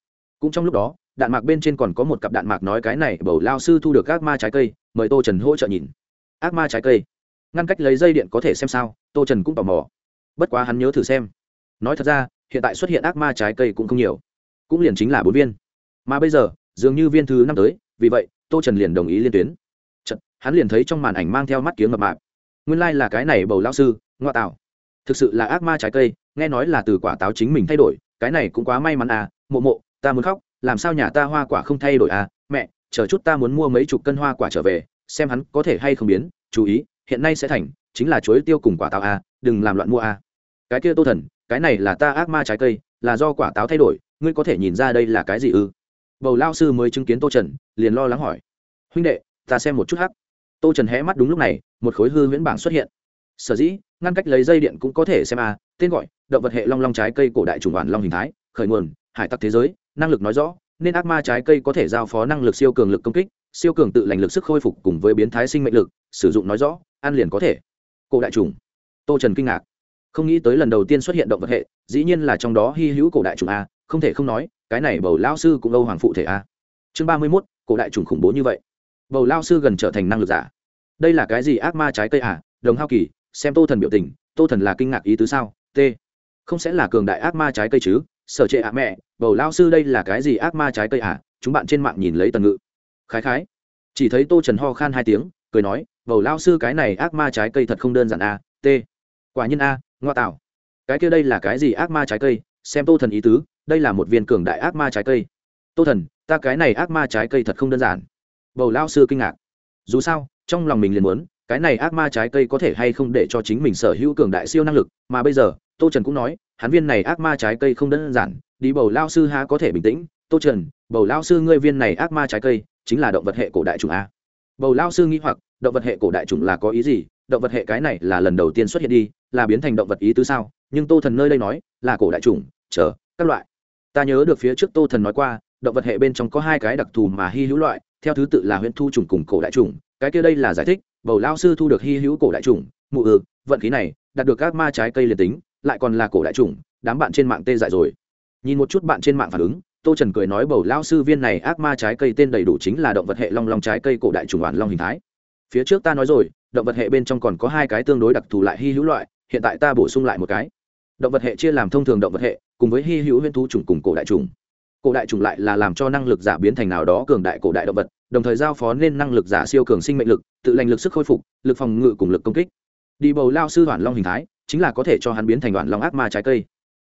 Speaker 1: Cũng trong lúc đó, đạn mạc bên trên còn có một cặp đạn mạc nói cái này, bầu lao sư thu được ác ma trái cây, mời tô trần hỗ trợ nhìn. Ác ma trái cây. Ngăn cách lấy dây điện có thể xem sao, tô trần cũng tò mò bất quá hắn nhớ thử xem. Nói thật ra hiện tại xuất hiện ác ma trái cây cũng không nhiều. Cũng liền chính là bốn viên. Mà bây giờ dường như viên thứ năm tới vì vậy tô trần liền đồng ý liên tuyến. Chật, hắn liền thấy trong màn ảnh mang theo mắt kiếng ngập mạp. Nguyên lai、like、là cái này bầu lao sư ngoa tạo. Thực sự là ác ma trái cây nghe nói là từ quả táo chính mình thay đổi cái này cũng quá may mắn à mộ mộ ta muốn khóc làm sao nhà ta hoa quả không thay đổi à mẹ chờ chút ta muốn mua mấy chục cân hoa quả trở về xem hắn có thể hay không biến chú ý hiện nay sẽ thành chính là chuối tiêu cùng quả táo à đừng làm loạn mua à cái kia tô thần, cái này là ta ác ma trái cây, là do quả táo thay đổi, ngươi có thể nhìn ra đây là cái gì ư? Bầu lao sư mới chứng kiến tô trần, liền lo lắng hỏi. Huynh đệ, ta xem một chút hắc. Tô trần hé mắt đúng lúc này, một khối hư huyễn bảng xuất hiện. Sở dĩ, ngăn cách lấy dây điện cũng có thể xem à tên gọi, động vật hệ long long trái cây cổ đại chủng đoàn long hình thái, khởi nguồn, hải tặc thế giới, năng lực nói rõ, nên ác ma trái cây có thể giao phó năng lực siêu cường lực công kích, siêu cường tự lành lực sức khôi phục cùng với biến thái sinh mệnh lực, sử dụng nói rõ, ăn liền có thể. Cổ đại chủng. Tô trần kinh ngạc không nghĩ tới lần đầu tiên xuất hiện động vật hệ, dĩ nhiên là trong đó hy hữu cổ đại chủng a, không thể không nói, cái này bầu lao sư cũng âu hoàng phụ thể a. Chương ba mươi mốt, cổ đại chủng khủng bố như vậy. Bầu lao sư gần trở thành năng lực giả. Đây là cái gì ác ma trái cây à? Đồng hao kỳ, xem tô thần biểu tình, tô thần là kinh ngạc ý tứ sao? T. Không sẽ là cường đại ác ma trái cây chứ? Sở trệ ạ mẹ, bầu lao sư đây là cái gì ác ma trái cây à? Chúng bạn trên mạng nhìn lấy tần ngự khái khái. Chỉ thấy tô trần ho khan hai tiếng, cười nói, bầu lao sư cái này ác ma trái cây thật không đơn giản a t. Quả nhiên a ngoa tạo. Cái kia đây là cái gì ác ma trái cây? Xem tô thần ý tứ, đây là một viên cường đại ác ma trái cây. Tô thần, ta cái này ác ma trái cây thật không đơn giản. Bầu lao sư kinh ngạc. Dù sao, trong lòng mình liền muốn, cái này ác ma trái cây có thể hay không để cho chính mình sở hữu cường đại siêu năng lực? Mà bây giờ, tô trần cũng nói, hắn viên này ác ma trái cây không đơn giản, đi bầu lao sư há có thể bình tĩnh. Tô trần, bầu lao sư ngươi viên này ác ma trái cây chính là động vật hệ cổ đại chủng a. Bầu lao sư nghĩ hoặc, động vật hệ cổ đại chủng là có ý gì? Động vật hệ cái này là lần đầu tiên xuất hiện đi là biến thành động vật ý tứ sao? Nhưng tô thần nơi đây nói, là cổ đại chủng, chờ, các loại. Ta nhớ được phía trước tô thần nói qua, động vật hệ bên trong có hai cái đặc thù mà hy hữu loại, theo thứ tự là huyện thu trùng cùng cổ đại chủng. Cái kia đây là giải thích, bầu lao sư thu được hy hữu cổ đại chủng, mụ ừ vận khí này, đạt được các ma trái cây liền tính, lại còn là cổ đại chủng, đám bạn trên mạng tê dại rồi. Nhìn một chút bạn trên mạng phản ứng, tô trần cười nói bầu lao sư viên này ác ma trái cây tên đầy đủ chính là động vật hệ long long trái cây cổ đại chủng đoàn long hình thái. Phía trước ta nói rồi, động vật hệ bên trong còn có hai cái tương đối đặc thù lại hy hữu loại hiện tại ta bổ sung lại một cái. Động vật hệ chia làm thông thường động vật hệ, cùng với hy hữu huyễn thú chủng cùng cổ đại chủng. Cổ đại chủng lại là làm cho năng lực giả biến thành nào đó cường đại cổ đại động vật, đồng thời giao phó nên năng lực giả siêu cường sinh mệnh lực, tự lành lực sức khôi phục, lực phòng ngự cùng lực công kích. Đi bầu lao sư đoàn long hình thái, chính là có thể cho hắn biến thành đoàn long ác ma trái cây.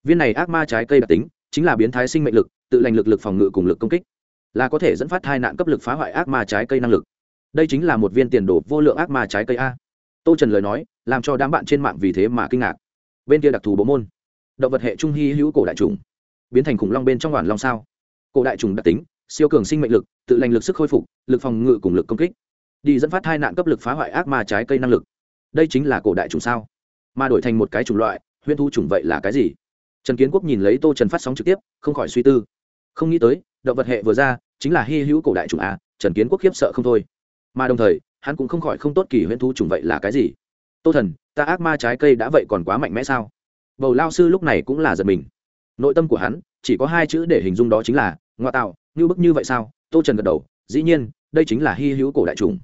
Speaker 1: Viên này ác ma trái cây đặc tính, chính là biến thái sinh mệnh lực, tự lành lực lực phòng ngự cùng lực công kích. Là có thể dẫn phát hai nạn cấp lực phá hoại ác ma trái cây năng lực. Đây chính là một viên tiền đồ vô lượng ác ma trái cây a tô trần lời nói, làm cho đám bạn trên mạng vì thế mà kinh ngạc. Bên kia đặc thù bộ môn, động vật hệ trung hy hữu cổ đại trùng biến thành khủng long bên trong đoàn long sao. Cổ đại trùng đặc tính, siêu cường sinh mệnh lực, tự lành lực sức khôi phục, lực phòng ngự cùng lực công kích. Đi dẫn phát hai nạn cấp lực phá hoại ác ma trái cây năng lực. Đây chính là cổ đại trùng sao. Mà đổi thành một cái chủng loại, huyễn thu trùng vậy là cái gì? Trần kiến quốc nhìn lấy tô trần phát sóng trực tiếp, không khỏi suy tư. Không nghĩ tới, động vật hệ vừa ra, chính là hy hữu cổ đại trùng a, trần kiến quốc khiếp sợ không thôi. Mà đồng thời hắn cũng không khỏi không tốt kỳ huyễn thú trùng vậy là cái gì? Tô thần, ta ác ma trái cây đã vậy còn quá mạnh mẽ sao? Bầu lao sư lúc này cũng là giật mình. Nội tâm của hắn, chỉ có hai chữ để hình dung đó chính là, ngoa tạo, như bức như vậy sao? Tô trần gật đầu, dĩ nhiên, đây chính là hy hữu cổ đại trùng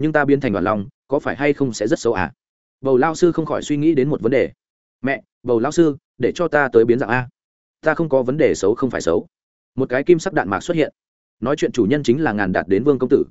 Speaker 1: nhưng ta biến thành đoàn long, có phải hay không sẽ rất xấu à? Bầu lao sư không khỏi suy nghĩ đến một vấn đề. Mẹ, bầu lao sư, để cho ta tới biến dạng a. Ta không có vấn đề xấu không phải xấu. Một cái kim sắc đạn mạc xuất hiện. Nói chuyện chủ nhân chính là ngàn đạt đến vương công tử.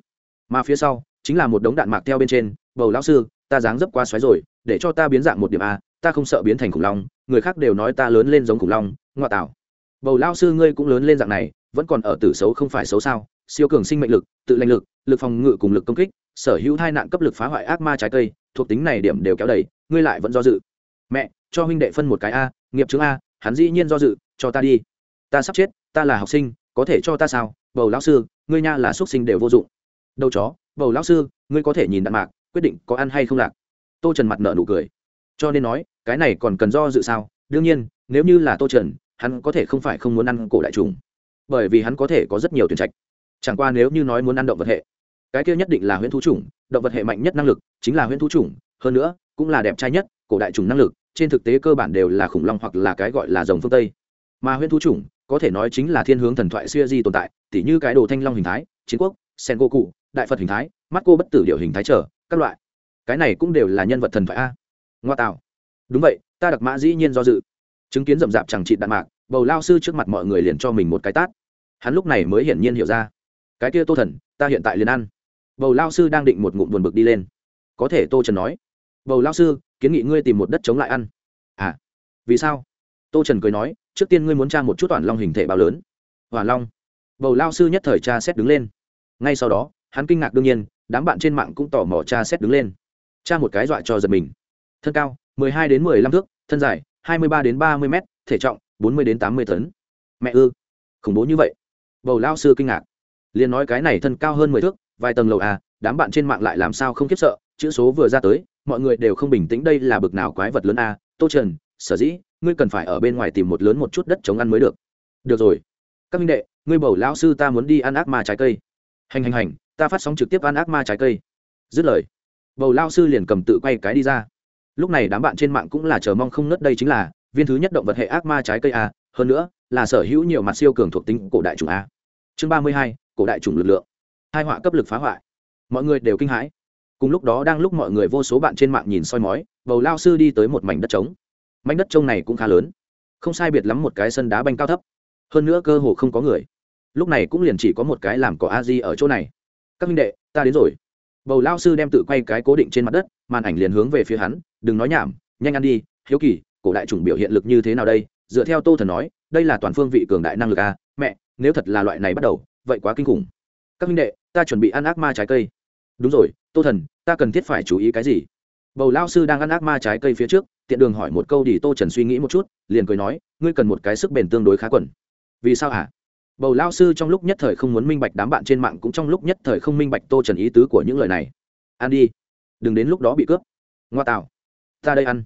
Speaker 1: Mà phía sau chính là một đống đạn mạc theo bên trên, bầu lão sư, ta dáng dấp qua xoáy rồi, để cho ta biến dạng một điểm a, ta không sợ biến thành khủng long, người khác đều nói ta lớn lên giống khủng long, ngoa tạo. Bầu lão sư ngươi cũng lớn lên dạng này, vẫn còn ở tử xấu không phải xấu sao? Siêu cường sinh mệnh lực, tự lành lực lực phòng ngự cùng lực công kích, sở hữu hai nạn cấp lực phá hoại ác ma trái cây, thuộc tính này điểm đều kéo đầy, ngươi lại vẫn do dự. Mẹ, cho huynh đệ phân một cái a, nghiệp chứng a, hắn dĩ nhiên do dự, cho ta đi. Ta sắp chết, ta là học sinh, có thể cho ta sao? Bầu lão sư, ngươi nha là xuất sinh đều vô dụng. Đâu chó bầu lão sư, ngươi có thể nhìn đạn mạc, quyết định có ăn hay không lạc. Tô trần mặt nợ nụ cười. Cho nên nói, cái này còn cần do dự sao? Đương nhiên, nếu như là tô trần, hắn có thể không phải không muốn ăn cổ đại trùng. Bởi vì hắn có thể có rất nhiều tuyển trạch. Chẳng qua nếu như nói muốn ăn động vật hệ, cái kia nhất định là huyễn thú chủng, động vật hệ mạnh nhất năng lực chính là huyễn thú chủng, hơn nữa, cũng là đẹp trai nhất, cổ đại trùng năng lực, trên thực tế cơ bản đều là khủng long hoặc là cái gọi là rồng phương tây. Mà huyễn thú chủng, có thể nói chính là thiên hướng thần thoại xuya di tồn tại, tỉ như cái đồ thanh long hình thái, chiến quốc sen go cụ đại phật hình thái, mắt cô bất tử điệu hình thái trở, các loại. Cái này cũng đều là nhân vật thần thoại a. Ngoa tạo. Đúng vậy, ta đặc mã dĩ nhiên do dự. Chứng kiến rậm rạp chẳng trị đạn mạc, bầu lao sư trước mặt mọi người liền cho mình một cái tát. Hắn lúc này mới hiển nhiên hiểu ra. Cái kia tô thần, ta hiện tại liền ăn. Bầu lao sư đang định một ngụm buồn bực đi lên. Có thể tô trần nói. Bầu lao sư, kiến nghị ngươi tìm một đất chống lại ăn. À vì sao? Tô trần cười nói, trước tiên ngươi muốn tra một chút toàn long hình thể bao lớn. Hoàn long. Bầu lao sư nhất thời tra xét đứng lên. Ngay sau đó hắn kinh ngạc đương nhiên, đám bạn trên mạng cũng tò mò cha xét đứng lên. Cha một cái dọa cho giật mình. Thân cao 12 đến 15 thước, thân dài 23 đến 30 mét, thể trọng 40 đến 80 tấn. Mẹ ư? Khủng bố như vậy. Bầu lao sư kinh ngạc. Liền nói cái này thân cao hơn 10 thước, vài tầng lầu à đám bạn trên mạng lại làm sao không khiếp sợ, chữ số vừa ra tới, mọi người đều không bình tĩnh đây là bực nào quái vật lớn à tô trần, sở dĩ, ngươi cần phải ở bên ngoài tìm một lớn một chút đất chống ăn mới được. Được rồi. Các minh đệ, ngươi bầu lão sư ta muốn đi ăn ác ma trái cây. Hành hành hành ta phát sóng trực tiếp ăn ác ma trái cây. Dứt lời, bầu lao sư liền cầm tự quay cái đi ra. Lúc này đám bạn trên mạng cũng là chờ mong không nớt đây chính là, viên thứ nhất động vật hệ ác ma trái cây a, hơn nữa, là sở hữu nhiều mặt siêu cường thuộc tính cổ đại chủng a. Chương ba mươi hai, cổ đại chủng lực lượng. Hai họa cấp lực phá hoại. Mọi người đều kinh hãi. Cùng lúc đó đang lúc mọi người vô số bạn trên mạng nhìn soi mói, bầu lao sư đi tới một mảnh đất trống. Mảnh đất trông này cũng khá lớn. Không sai biệt lắm một cái sân đá banh cao thấp. Hơn nữa cơ hồ không có người. Lúc này cũng liền chỉ có một cái làm cỏ a di ở chỗ này các minh đệ, ta đến rồi. Bầu lao sư đem tự quay cái cố định trên mặt đất, màn ảnh liền hướng về phía hắn, đừng nói nhảm, nhanh ăn đi, hiếu kỳ, cổ đại chủng biểu hiện lực như thế nào đây? Dựa theo tô thần nói, đây là toàn phương vị cường đại năng lực a, mẹ, nếu thật là loại này bắt đầu, vậy quá kinh khủng. Các minh đệ, ta chuẩn bị ăn ác ma trái cây. Đúng rồi, tô thần, ta cần thiết phải chú ý cái gì? Bầu lao sư đang ăn ác ma trái cây phía trước, tiện đường hỏi một câu đi tô trần suy nghĩ một chút, liền cười nói, ngươi cần một cái sức bền tương đối khá quẩn vì sao hả? Bầu lao sư trong lúc nhất thời không muốn minh bạch đám bạn trên mạng cũng trong lúc nhất thời không minh bạch tô trần ý tứ của những lời này. Ăn đi. Đừng đến lúc đó bị cướp. Ngoa tạo. Ta đây ăn.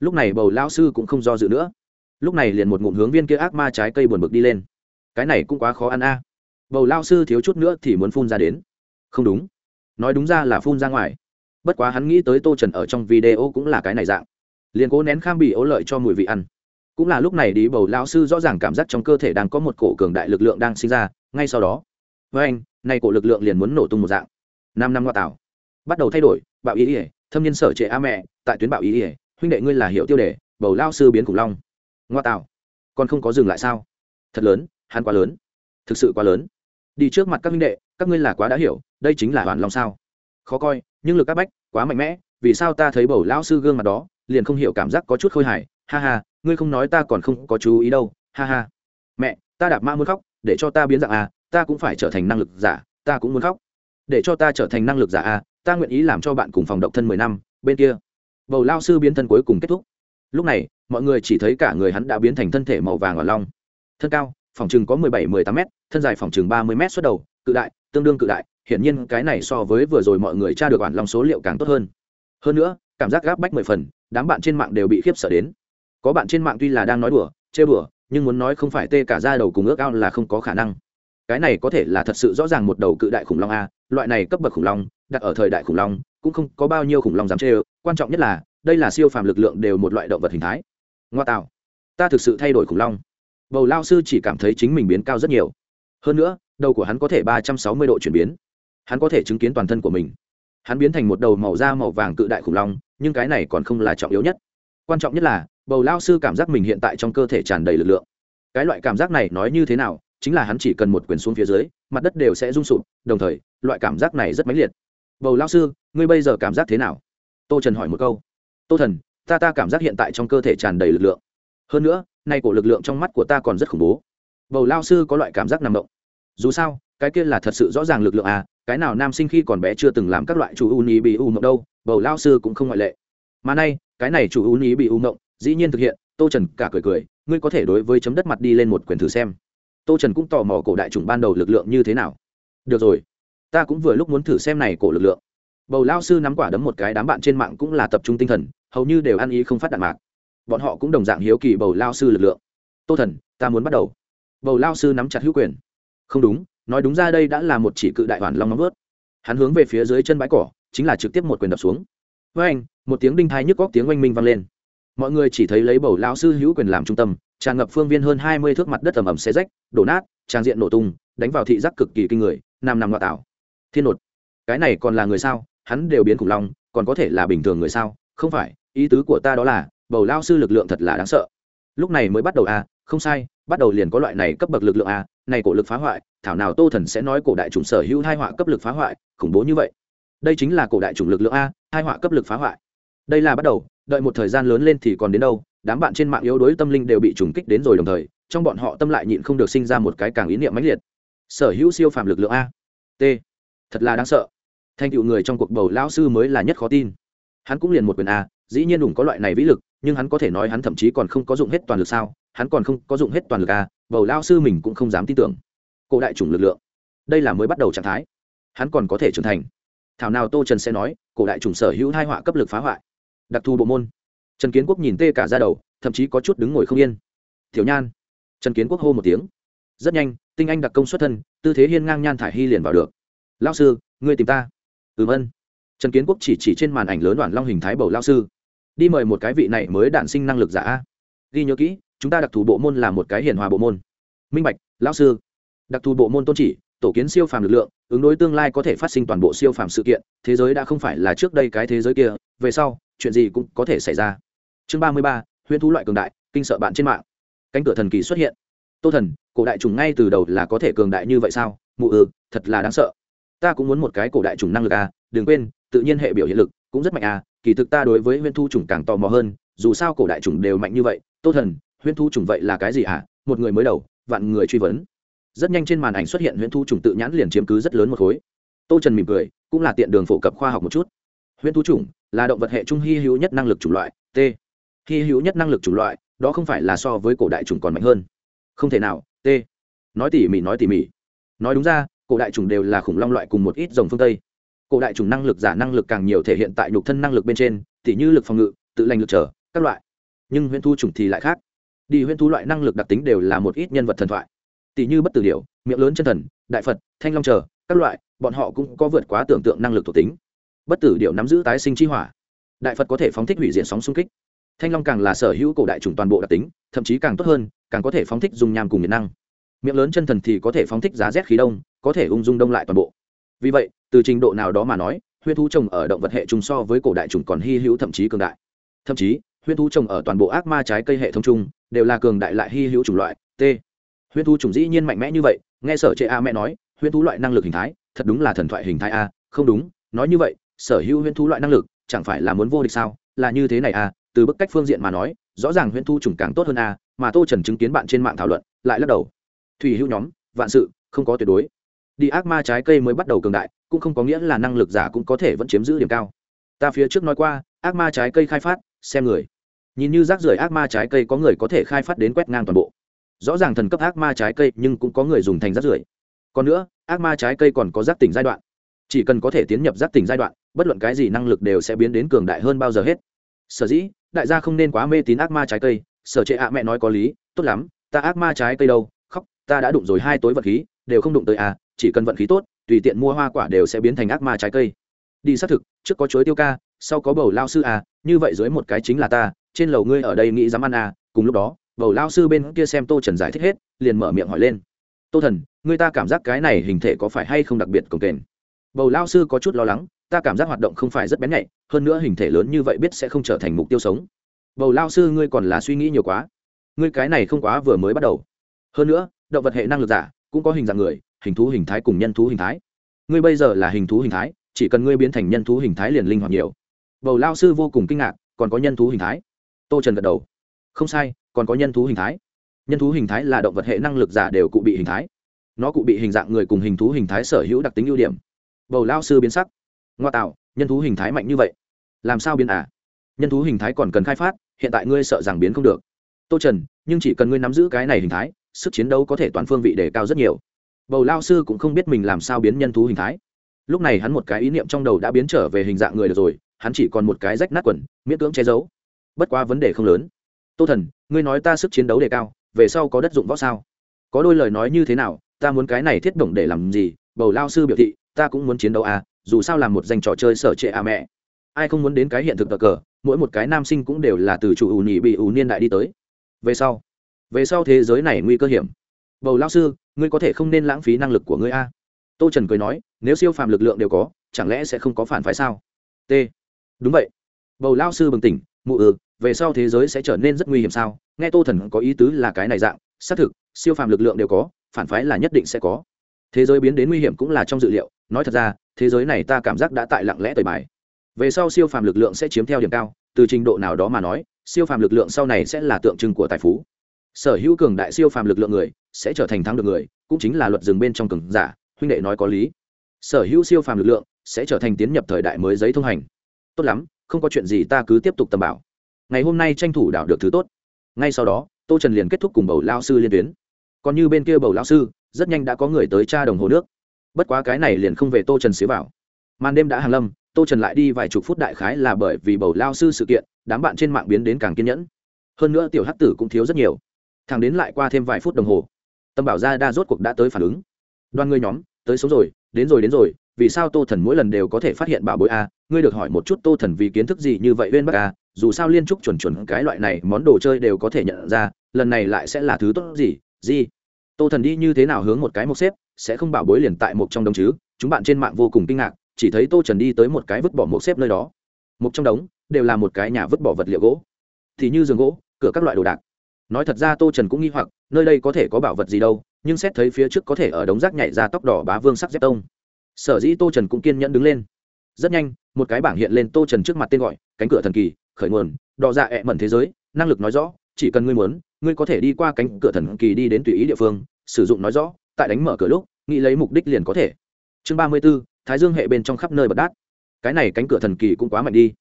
Speaker 1: Lúc này bầu lao sư cũng không do dự nữa. Lúc này liền một ngụm hướng viên kia ác ma trái cây buồn bực đi lên. Cái này cũng quá khó ăn a. Bầu lao sư thiếu chút nữa thì muốn phun ra đến. Không đúng. Nói đúng ra là phun ra ngoài. Bất quá hắn nghĩ tới tô trần ở trong video cũng là cái này dạng. Liền cố nén kham bị ố lợi cho mùi vị ăn cũng là lúc này đi bầu lao sư rõ ràng cảm giác trong cơ thể đang có một cổ cường đại lực lượng đang sinh ra, ngay sau đó, với anh, nay cổ lực lượng liền muốn nổ tung một dạng. Năm năm ngoa tạo bắt đầu thay đổi, bạo ý ỉa thâm niên sở trệ a mẹ, tại tuyến bạo ý ỉa huynh đệ ngươi là hiệu tiêu đề, bầu lao sư biến khủng long. Ngoa tạo còn không có dừng lại sao? Thật lớn, hắn quá lớn. Thực sự quá lớn. Đi trước mặt các huynh đệ, các ngươi là quá đã hiểu, đây chính là hoàn long sao. Khó coi, nhưng lực áp bách quá mạnh mẽ, vì sao ta thấy bầu lão sư gương mặt đó, liền không hiểu cảm giác có chút khôi hài ha ha, ngươi không nói ta còn không có chú ý đâu, ha ha. Mẹ, ta đạp mã muốn khóc, để cho ta biến dạng à ta cũng phải trở thành năng lực giả, ta cũng muốn khóc. Để cho ta trở thành năng lực giả à ta nguyện ý làm cho bạn cùng phòng độc thân mười năm, bên kia. Bầu lao sư biến thân cuối cùng kết thúc. Lúc này, mọi người chỉ thấy cả người hắn đã biến thành thân thể màu vàng ở long. Thân cao, phòng chừng có mười bảy, mười tám m thân dài phòng chừng ba mươi m xuất đầu, cự đại, tương đương cự đại, hiển nhiên cái này so với vừa rồi mọi người tra được bản long số liệu càng tốt hơn. Hơn nữa, cảm giác gáp bách mười phần, đám bạn trên mạng đều bị khiếp sợ đến có bạn trên mạng tuy là đang nói đùa chê bừa nhưng muốn nói không phải tê cả ra đầu cùng ước ao là không có khả năng. Cái này có thể là thật sự rõ ràng một đầu cự đại khủng long a, loại này cấp bậc khủng long, đặt ở thời đại khủng long, cũng không có bao nhiêu khủng long dám chê ơ quan trọng nhất là, đây là siêu phàm lực lượng đều một loại động vật hình thái. Ngoa tạo, ta thực sự thay đổi khủng long. Bầu lao sư chỉ cảm thấy chính mình biến cao rất nhiều. Hơn nữa, đầu của hắn có thể ba trăm sáu mươi độ chuyển biến. Hắn có thể chứng kiến toàn thân của mình. Hắn biến thành một đầu màu da màu vàng cự đại khủng long, nhưng cái này còn không là trọng yếu nhất quan trọng nhất là, bầu lao sư cảm giác mình hiện tại trong cơ thể tràn đầy lực lượng. Cái loại cảm giác này nói như thế nào, chính là hắn chỉ cần một quyền xuống phía dưới, mặt đất đều sẽ rung sụp, đồng thời, loại cảm giác này rất mãnh liệt. Bầu lao sư, ngươi bây giờ cảm giác thế nào? Tô trần hỏi một câu. Tô thần, ta ta cảm giác hiện tại trong cơ thể tràn đầy lực lượng. Hơn nữa, nay cổ lực lượng trong mắt của ta còn rất khủng bố. Bầu lao sư có loại cảm giác nằm động. Dù sao, cái kia là thật sự rõ ràng lực lượng à cái nào nam sinh khi còn bé chưa từng làm các loại chủ u ni bị u mộng đâu, bầu lao sư cũng không ngoại lệ mà nay, cái này chủ ưu ý bị ưu mộng dĩ nhiên thực hiện, tô trần cả cười cười, ngươi có thể đối với chấm đất mặt đi lên một quyền thử xem. Tô trần cũng tò mò cổ đại chủng ban đầu lực lượng như thế nào. Được rồi, ta cũng vừa lúc muốn thử xem này cổ lực lượng. Bầu lao sư nắm quả đấm một cái đám bạn trên mạng cũng là tập trung tinh thần, hầu như đều ăn ý không phát đạn mạc. Bọn họ cũng đồng dạng hiếu kỳ bầu lao sư lực lượng. Tô thần, ta muốn bắt đầu. Bầu lao sư nắm chặt hữu quyền. Không đúng, nói đúng ra đây đã là một chỉ cự đại hoàn long nóng vớt. Hắn hướng về phía dưới chân bãi cỏ, chính là trực tiếp một quyền đập xuống. Với anh một tiếng đinh thai nhức góc tiếng oanh minh vang lên. Mọi người chỉ thấy lấy bầu lão sư hữu quyền làm trung tâm, tràn ngập phương viên hơn hai mươi thước mặt đất ẩm ẩm xe rách, đổ nát, trang diện nổ tung, đánh vào thị giác cực kỳ kinh người, nam nằm loạt tảo thiên nột, cái này còn là người sao? Hắn đều biến khủng long, còn có thể là bình thường người sao? Không phải, ý tứ của ta đó là, bầu lao sư lực lượng thật là đáng sợ. Lúc này mới bắt đầu à không sai, bắt đầu liền có loại này cấp bậc lực lượng à này cổ lực phá hoại, thảo nào tô thần sẽ nói cổ đại chủng sở hữu hai họa cấp lực phá hoại, khủng bố như vậy. Đây chính là cổ đại chủng lực lượng a, hai họa cấp lực phá hoại đây là bắt đầu, đợi một thời gian lớn lên thì còn đến đâu, đám bạn trên mạng yếu đuối tâm linh đều bị trùng kích đến rồi đồng thời, trong bọn họ tâm lại nhịn không được sinh ra một cái càng ý niệm mãnh liệt. Sở hữu siêu phàm lực lượng a, t. Thật là đáng sợ. Thành tựu người trong cuộc bầu lão sư mới là nhất khó tin. Hắn cũng liền một quyền a, dĩ nhiên đủng có loại này vĩ lực, nhưng hắn có thể nói hắn thậm chí còn không có dụng hết toàn lực sao? Hắn còn không có dụng hết toàn lực a, bầu lao sư mình cũng không dám tin tưởng. Cổ đại chủng lực lượng. Đây là mới bắt đầu trạng thái. Hắn còn có thể trưởng thành. Thảo nào tô trần sẽ nói, cổ đại chủng sở hữu hai họa cấp lực phá hoại đặc thù bộ môn. Trần kiến quốc nhìn tê cả ra đầu, thậm chí có chút đứng ngồi không yên. Tiểu nhan. Trần kiến quốc hô một tiếng. Rất nhanh, tinh anh đặc công xuất thân, tư thế hiên ngang nhan thải hy liền vào được. Lao sư, ngươi tìm ta. Ừm ân trần kiến quốc chỉ chỉ trên màn ảnh lớn đoàn long hình thái bầu lao sư. Đi mời một cái vị này mới đản sinh năng lực giả ghi nhớ kỹ, chúng ta đặc thù bộ môn là một cái hiền hòa bộ môn. Minh bạch, lão sư. Đặc thù bộ môn tôn chỉ, tổ kiến siêu phàm lực lượng, ứng đối tương lai có thể phát sinh toàn bộ siêu phàm sự kiện, thế giới đã không phải là trước đây cái thế giới kia. Về sau chuyện gì cũng có thể xảy ra. Chương ba mươi ba, huyễn thú loại cường đại, kinh sợ bạn trên mạng. Cánh cửa thần kỳ xuất hiện. Tô thần, cổ đại trùng ngay từ đầu là có thể cường đại như vậy sao? Mụ ừ thật là đáng sợ. Ta cũng muốn một cái cổ đại trùng năng lực à đừng quên, tự nhiên hệ biểu hiện lực cũng rất mạnh à kỳ thực ta đối với huyễn thu trùng càng tò mò hơn, dù sao cổ đại trùng đều mạnh như vậy, tô thần, huyễn thu trùng vậy là cái gì à? Một người mới đầu, vạn người truy vấn. Rất nhanh trên màn ảnh xuất hiện huyễn thu trùng tự nhãn liền chiếm cứ rất lớn một khối. Tô trần mỉm cười, cũng là tiện đường phổ cập khoa học một chút huyễn Thú trùng là động vật hệ trung hy hữu nhất năng lực chủng loại, t. Hy hữu nhất năng lực chủng loại, đó không phải là so với cổ đại trùng còn mạnh hơn. Không thể nào, t. Nói tỉ mỉ, nói tỉ mỉ. Nói đúng ra, cổ đại trùng đều là khủng long loại cùng một ít dòng phương tây. Cổ đại trùng năng lực, giả năng lực càng nhiều thể hiện tại nhục thân năng lực bên trên, tỉ như lực phòng ngự, tự lành lực trở, các loại. Nhưng huyễn thu trùng thì lại khác. Đi huyễn thu loại năng lực đặc tính đều là một ít nhân vật thần thoại. Tỷ như bất tử điểu, miệng lớn chân thần, đại phật, thanh long chờ các loại, bọn họ cũng có vượt quá tưởng tượng năng lực thuộc tính bất tử điệu nắm giữ tái sinh chi hỏa. Đại phật có thể phóng thích hủy diện sóng xung kích. Thanh long càng là sở hữu cổ đại chủng toàn bộ đặc tính, thậm chí càng tốt hơn, càng có thể phóng thích dùng nham cùng nhiệt năng. Miệng lớn chân thần thì có thể phóng thích giá rét khí đông, có thể ung dung đông lại toàn bộ. Vì vậy, từ trình độ nào đó mà nói huyết thú trồng ở động vật hệ trùng so với cổ đại trùng còn hy hữu thậm chí cường đại. Thậm chí huyết thú trồng ở toàn bộ ác ma trái cây hệ thống chung, đều là cường đại lại hy hữu chủng loại, t. Huyết thú trùng dĩ nhiên mạnh mẽ như vậy, nghe sở chệ a mẹ nói huyết thú loại năng lực hình thái, thật đúng là thần thoại hình thái a, không đúng, nói như vậy sở hữu huyên thú loại năng lực, chẳng phải là muốn vô địch sao? Là như thế này à? từ bức cách phương diện mà nói, rõ ràng huyễn thu chủng càng tốt hơn à? mà tô trần chứng kiến bạn trên mạng thảo luận, lại lắc đầu. Thủy hữu nhóm, vạn sự, không có tuyệt đối. Đi ác ma trái cây mới bắt đầu cường đại, cũng không có nghĩa là năng lực giả cũng có thể vẫn chiếm giữ điểm cao. Ta phía trước nói qua, ác ma trái cây khai phát, xem người. Nhìn như rác rưởi ác ma trái cây có người có thể khai phát đến quét ngang toàn bộ. Rõ ràng thần cấp ác ma trái cây, nhưng cũng có người dùng thành rác rưởi. Còn nữa, ác ma trái cây còn có giác tỉnh giai đoạn. Chỉ cần có thể tiến nhập giác tỉnh giai đoạn bất luận cái gì năng lực đều sẽ biến đến cường đại hơn bao giờ hết. Sở dĩ, đại gia không nên quá mê tín ác ma trái cây. Sở trệ ạ mẹ nói có lý, tốt lắm, ta ác ma trái cây đâu? Khóc, ta đã đụng rồi hai tối vật khí, đều không đụng tới à chỉ cần vận khí tốt, tùy tiện mua hoa quả đều sẽ biến thành ác ma trái cây. Đi xác thực, trước có chuối tiêu ca, sau có bầu lao sư à như vậy dưới một cái chính là ta, trên lầu ngươi ở đây nghĩ dám ăn à cùng lúc đó, bầu lao sư bên kia xem tô trần giải thích hết, liền mở miệng hỏi lên. Tô thần, người ta cảm giác cái này hình thể có phải hay không đặc biệt cồng kềnh? Bầu lao sư có chút lo lắng ta cảm giác hoạt động không phải rất bén nhạy, hơn nữa hình thể lớn như vậy biết sẽ không trở thành mục tiêu sống. Bầu lao sư ngươi còn là suy nghĩ nhiều quá. Ngươi cái này không quá vừa mới bắt đầu. Hơn nữa, động vật hệ năng lực giả cũng có hình dạng người, hình thú hình thái cùng nhân thú hình thái. Ngươi bây giờ là hình thú hình thái, chỉ cần ngươi biến thành nhân thú hình thái liền linh hoạt nhiều. Bầu lao sư vô cùng kinh ngạc, còn có nhân thú hình thái. Tô trần gật đầu. Không sai, còn có nhân thú hình thái. Nhân thú hình thái là động vật hệ năng lực giả đều cụ bị hình thái. Nó cụ bị hình dạng người cùng hình thú hình thái sở hữu đặc tính ưu điểm. Bầu lao sư biến sắc ngoa tạo, nhân thú hình thái mạnh như vậy. Làm sao biến à? Nhân thú hình thái còn cần khai phát, hiện tại ngươi sợ rằng biến không được. Tô trần, nhưng chỉ cần ngươi nắm giữ cái này hình thái, sức chiến đấu có thể toàn phương vị đề cao rất nhiều. Bầu lao sư cũng không biết mình làm sao biến nhân thú hình thái. Lúc này hắn một cái ý niệm trong đầu đã biến trở về hình dạng người được rồi, hắn chỉ còn một cái rách nát quần, miễn cưỡng che giấu. Bất quá vấn đề không lớn. Tô thần, ngươi nói ta sức chiến đấu đề cao, về sau có đất dụng võ sao? Có đôi lời nói như thế nào, ta muốn cái này thiết động để làm gì? Bầu lao sư biểu thị, ta cũng muốn chiến đấu à dù sao là một danh trò chơi sở trệ à mẹ. Ai không muốn đến cái hiện thực cờ cờ, mỗi một cái nam sinh cũng đều là từ chủ ủ nhị bị ủ niên đại đi tới. Về sau về sau thế giới này nguy cơ hiểm. Bầu lao sư, ngươi có thể không nên lãng phí năng lực của ngươi a. Tô trần cười nói, nếu siêu phàm lực lượng đều có, chẳng lẽ sẽ không có phản phái sao? T. Đúng vậy. Bầu lao sư bừng tỉnh, mụ ừ về sau thế giới sẽ trở nên rất nguy hiểm sao? Nghe tô thần có ý tứ là cái này dạng, xác thực, siêu phàm lực lượng đều có, phản phái là nhất định sẽ có. Thế giới biến đến nguy hiểm cũng là trong dự liệu, nói thật ra thế giới này ta cảm giác đã tại lặng lẽ tời bài về sau siêu phàm lực lượng sẽ chiếm theo điểm cao, từ trình độ nào đó mà nói, siêu phàm lực lượng sau này sẽ là tượng trưng của tài phú. Sở hữu cường đại siêu phàm lực lượng người sẽ trở thành thắng được người, cũng chính là luật dừng bên trong cường giả, huynh đệ nói có lý. Sở hữu siêu phàm lực lượng sẽ trở thành tiến nhập thời đại mới giấy thông hành. Tốt lắm, không có chuyện gì ta cứ tiếp tục tầm bảo. Ngày hôm nay tranh thủ đảo được thứ tốt. Ngay sau đó, tô trần liền kết thúc cùng bầu lao sư liên tuyến. Còn như bên kia bầu lao sư, rất nhanh đã có người tới tra đồng hồ nước bất quá cái này liền không về tô trần xíu vào. Màn đêm đã hàng lâm, tô trần lại đi vài chục phút đại khái là bởi vì bầu lao sư sự kiện, đám bạn trên mạng biến đến càng kiên nhẫn. Hơn nữa tiểu hắc tử cũng thiếu rất nhiều. Thằng đến lại qua thêm vài phút đồng hồ, tâm bảo gia đa rốt cuộc đã tới phản ứng. Đoan ngươi nhóm, tới sống rồi, đến rồi đến rồi, vì sao tô thần mỗi lần đều có thể phát hiện bảo bối a, ngươi được hỏi một chút tô thần vì kiến thức gì như vậy bên bắc a, dù sao liên trúc chuẩn chuẩn cái loại này món đồ chơi đều có thể nhận ra, lần này lại sẽ là thứ tốt gì gì? Tô thần đi như thế nào hướng một cái mộc xếp? Sẽ không bảo bối liền tại một trong đống chứ, chúng bạn trên mạng vô cùng kinh ngạc, chỉ thấy tô trần đi tới một cái vứt bỏ một xếp nơi đó. Một trong đống, đều là một cái nhà vứt bỏ vật liệu gỗ. Thì như giường gỗ, cửa các loại đồ đạc. Nói thật ra tô trần cũng nghi hoặc, nơi đây có thể có bảo vật gì đâu, nhưng xét thấy phía trước có thể ở đống rác nhảy ra tóc đỏ bá vương sắc dép tông. Sở dĩ tô trần cũng kiên nhẫn đứng lên. Rất nhanh, một cái bảng hiện lên tô trần trước mặt tên gọi, cánh cửa thần kỳ, khởi nguồn đò dạ ẹ mẩn thế giới, năng lực nói rõ, chỉ cần ngươi muốn, ngươi có thể đi qua cánh cửa thần kỳ đi đến tùy ý địa phương, sử dụng nói rõ tại đánh mở cửa lúc, nghĩ lấy mục đích liền có thể. Chương ba mươi b ố thái dương hệ bên trong khắp nơi bật đát. Cái này cánh cửa thần kỳ cũng quá mạnh đi.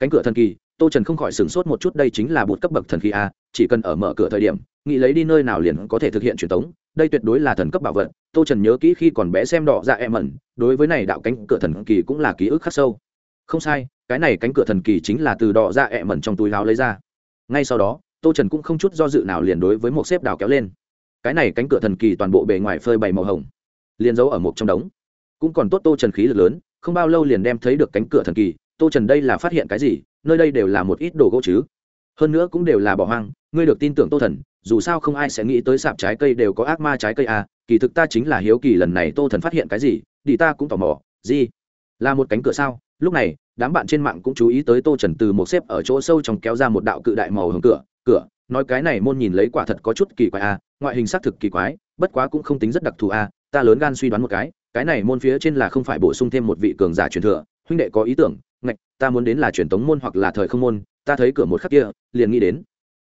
Speaker 1: Cánh cửa thần kỳ, tô trần không khỏi sửng sốt một chút, đây chính là bột cấp bậc thần kỳ a, chỉ cần ở mở cửa thời điểm, nghĩ lấy đi nơi nào liền có thể thực hiện truyền tống, đây tuyệt đối là thần cấp bảo vật, tô trần nhớ kỹ khi còn bé xem đỏ dạ em mẩn đối với này đạo cánh cửa thần kỳ cũng là ký ức khắc sâu. Không sai, cái này cánh cửa thần kỳ chính là từ đỏ dạ em mẩn trong túi láo lấy ra. Ngay sau đó, tô trần cũng không chút do dự nào liền đối với một xếp đào kéo lên cái này cánh cửa thần kỳ toàn bộ bề ngoài phơi bày màu hồng, liền giấu ở một trong đống. Cũng còn tốt tô trần khí lực lớn, không bao lâu liền đem thấy được cánh cửa thần kỳ. Tô trần đây là phát hiện cái gì? Nơi đây đều là một ít đồ gỗ chứ? Hơn nữa cũng đều là bỏ hoang, ngươi được tin tưởng tô thần, dù sao không ai sẽ nghĩ tới sạp trái cây đều có ác ma trái cây à. Kỳ thực ta chính là hiếu kỳ lần này tô thần phát hiện cái gì đi ta cũng tò mò. Gì? Là một cánh cửa sao? Lúc này, đám bạn trên mạng cũng chú ý tới tô trần từ một xếp ở chỗ sâu trong kéo ra một đạo cự đại màu hồng cửa. Cửa, nói cái này môn nhìn lấy quả thật có chút kỳ quái à ngoại hình xác thực kỳ quái, bất quá cũng không tính rất đặc thù à ta lớn gan suy đoán một cái cái này môn phía trên là không phải bổ sung thêm một vị cường giả truyền thừa, huynh đệ có ý tưởng, ngạch, ta muốn đến là truyền tống môn hoặc là thời không môn, ta thấy cửa một khắc kia, liền nghĩ đến,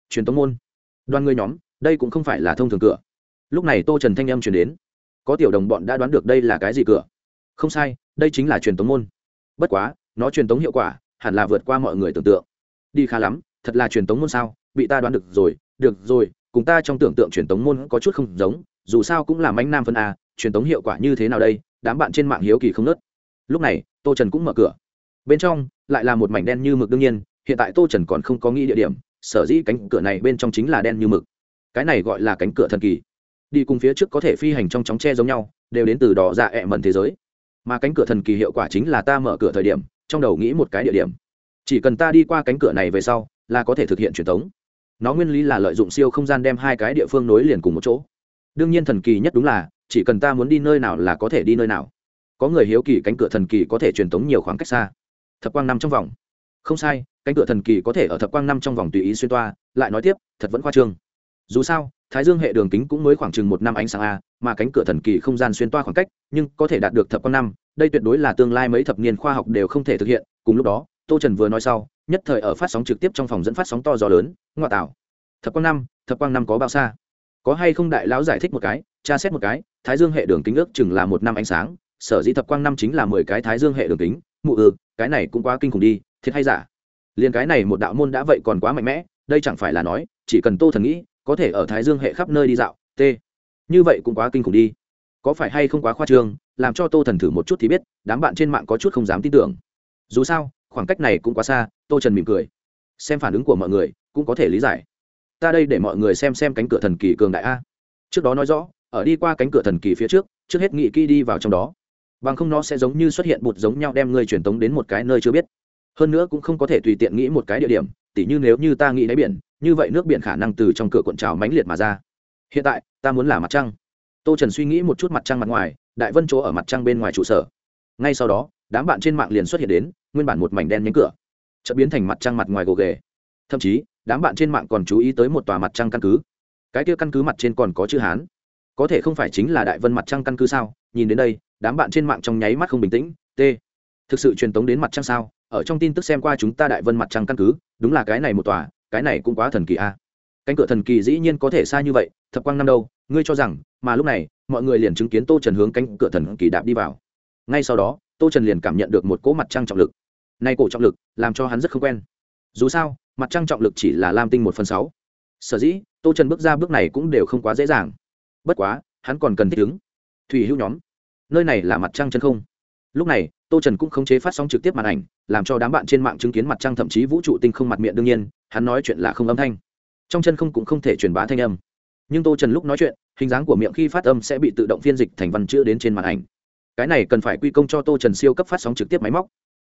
Speaker 1: truyền tống môn. Đoàn người nhóm, đây cũng không phải là thông thường cửa. Lúc này tô trần thanh âm chuyển đến, có tiểu đồng bọn đã đoán được đây là cái gì cửa? Không sai, đây chính là truyền tống môn. Bất quá, nó truyền tống hiệu quả, hẳn là vượt qua mọi người tưởng tượng. Đi khá lắm, thật là truyền tống môn sao? Bị ta đoán được rồi được rồi cùng ta trong tưởng tượng truyền tống môn có chút không giống, dù sao cũng là manh nam phân a, truyền tống hiệu quả như thế nào đây, đám bạn trên mạng hiếu kỳ không nớt lúc này, tô trần cũng mở cửa. Bên trong, lại là một mảnh đen như mực đương nhiên, hiện tại tô trần còn không có nghĩ địa điểm, sở dĩ cánh cửa này bên trong chính là đen như mực. Cái này gọi là cánh cửa thần kỳ. Đi cùng phía trước có thể phi hành trong chóng tre giống nhau, đều đến từ đỏ dạ ẹ mẩn thế giới. Mà cánh cửa thần kỳ hiệu quả chính là ta mở cửa thời điểm, trong đầu nghĩ một cái địa điểm. Chỉ cần ta đi qua cánh cửa này về sau, là có thể thực hiện truyền thống nó nguyên lý là lợi dụng siêu không gian đem hai cái địa phương nối liền cùng một chỗ. Đương nhiên thần kỳ nhất đúng là, chỉ cần ta muốn đi nơi nào là có thể đi nơi nào. Có người hiếu kỳ cánh cửa thần kỳ có thể truyền tống nhiều khoảng cách xa. Thập quang năm trong vòng. Không sai, cánh cửa thần kỳ có thể ở thập quang năm trong vòng tùy ý xuyên toa, lại nói tiếp, thật vẫn khoa trương. Dù sao, thái dương hệ đường kính cũng mới khoảng chừng một năm ánh sáng a, mà cánh cửa thần kỳ không gian xuyên toa khoảng cách, nhưng có thể đạt được thập quang năm, đây tuyệt đối là tương lai mấy thập niên khoa học đều không thể thực hiện, cùng lúc đó tô trần vừa nói sau, nhất thời ở phát sóng trực tiếp trong phòng dẫn phát sóng to gió lớn ngoại tảo thập quang năm, thập quang năm có bao xa? Có hay không đại lão giải thích một cái, tra xét một cái, thái dương hệ đường kính ước chừng là một năm ánh sáng, sở dĩ thập quang năm chính là mười cái thái dương hệ đường kính, mụ ừ cái này cũng quá kinh khủng đi, thiệt hay giả? Liền cái này một đạo môn đã vậy còn quá mạnh mẽ, đây chẳng phải là nói, chỉ cần tô thần nghĩ, có thể ở thái dương hệ khắp nơi đi dạo t như vậy cũng quá kinh khủng đi. Có phải hay không quá khoa trương, làm cho tô thần thử một chút thì biết, đám bạn trên mạng có chút không dám tin tưởng. Dù sao khoảng cách này cũng quá xa, tô trần mỉm cười. Xem phản ứng của mọi người, cũng có thể lý giải. Ta đây để mọi người xem xem cánh cửa thần kỳ cường đại a. Trước đó nói rõ, ở đi qua cánh cửa thần kỳ phía trước trước hết nghị kỹ đi vào trong đó. Bằng không nó sẽ giống như xuất hiện bụt giống nhau đem ngươi truyền tống đến một cái nơi chưa biết. Hơn nữa cũng không có thể tùy tiện nghĩ một cái địa điểm, tỉ như nếu như ta nghĩ đáy biển, như vậy nước biển khả năng từ trong cửa cuộn trào mãnh liệt mà ra. Hiện tại, ta muốn là mặt trăng. Tô trần suy nghĩ một chút mặt trăng mặt ngoài, đại vân chỗ ở mặt trăng bên ngoài trụ sở. Ngay sau đó, đám bạn trên mạng liền xuất hiện đến nguyên bản một mảnh đen nhánh cửa chợ biến thành mặt trăng mặt ngoài gồ ghề. Thậm chí, đám bạn trên mạng còn chú ý tới một tòa mặt trăng căn cứ. Cái kia căn cứ mặt trên còn có chữ hán. Có thể không phải chính là đại vân mặt trăng căn cứ sao? Nhìn đến đây, đám bạn trên mạng trong nháy mắt không bình tĩnh. T. Thực sự truyền tống đến mặt trăng sao? Ở trong tin tức xem qua chúng ta đại vân mặt trăng căn cứ, đúng là cái này một tòa, cái này cũng quá thần kỳ a. Cánh cửa thần kỳ dĩ nhiên có thể xa như vậy, thập quang năm đâu, ngươi cho rằng, mà lúc này, mọi người liền chứng kiến tô trần hướng cánh cửa thần kỳ đạp đi vào. Ngay sau đó tô trần liền cảm nhận được một cỗ mặt trăng trọng lực. Nay cổ trọng lực, làm cho hắn rất không quen. Dù sao, mặt trăng trọng lực chỉ là lam tinh một phần sáu. Sở dĩ, tô trần bước ra bước này cũng đều không quá dễ dàng. Bất quá, hắn còn cần thích ứng. Thủy hữu nhóm. Nơi này là mặt trăng chân không. Lúc này, tô trần cũng khống chế phát sóng trực tiếp màn ảnh, làm cho đám bạn trên mạng chứng kiến mặt trăng thậm chí vũ trụ tinh không mặt miệng đương nhiên, hắn nói chuyện là không âm thanh. Trong chân không cũng không thể truyền bá thanh âm. Nhưng tô trần lúc nói chuyện, hình dáng của miệng khi phát âm sẽ bị tự động phiên dịch thành văn chữ đến trên màn ảnh cái này cần phải quy công cho tô trần siêu cấp phát sóng trực tiếp máy móc.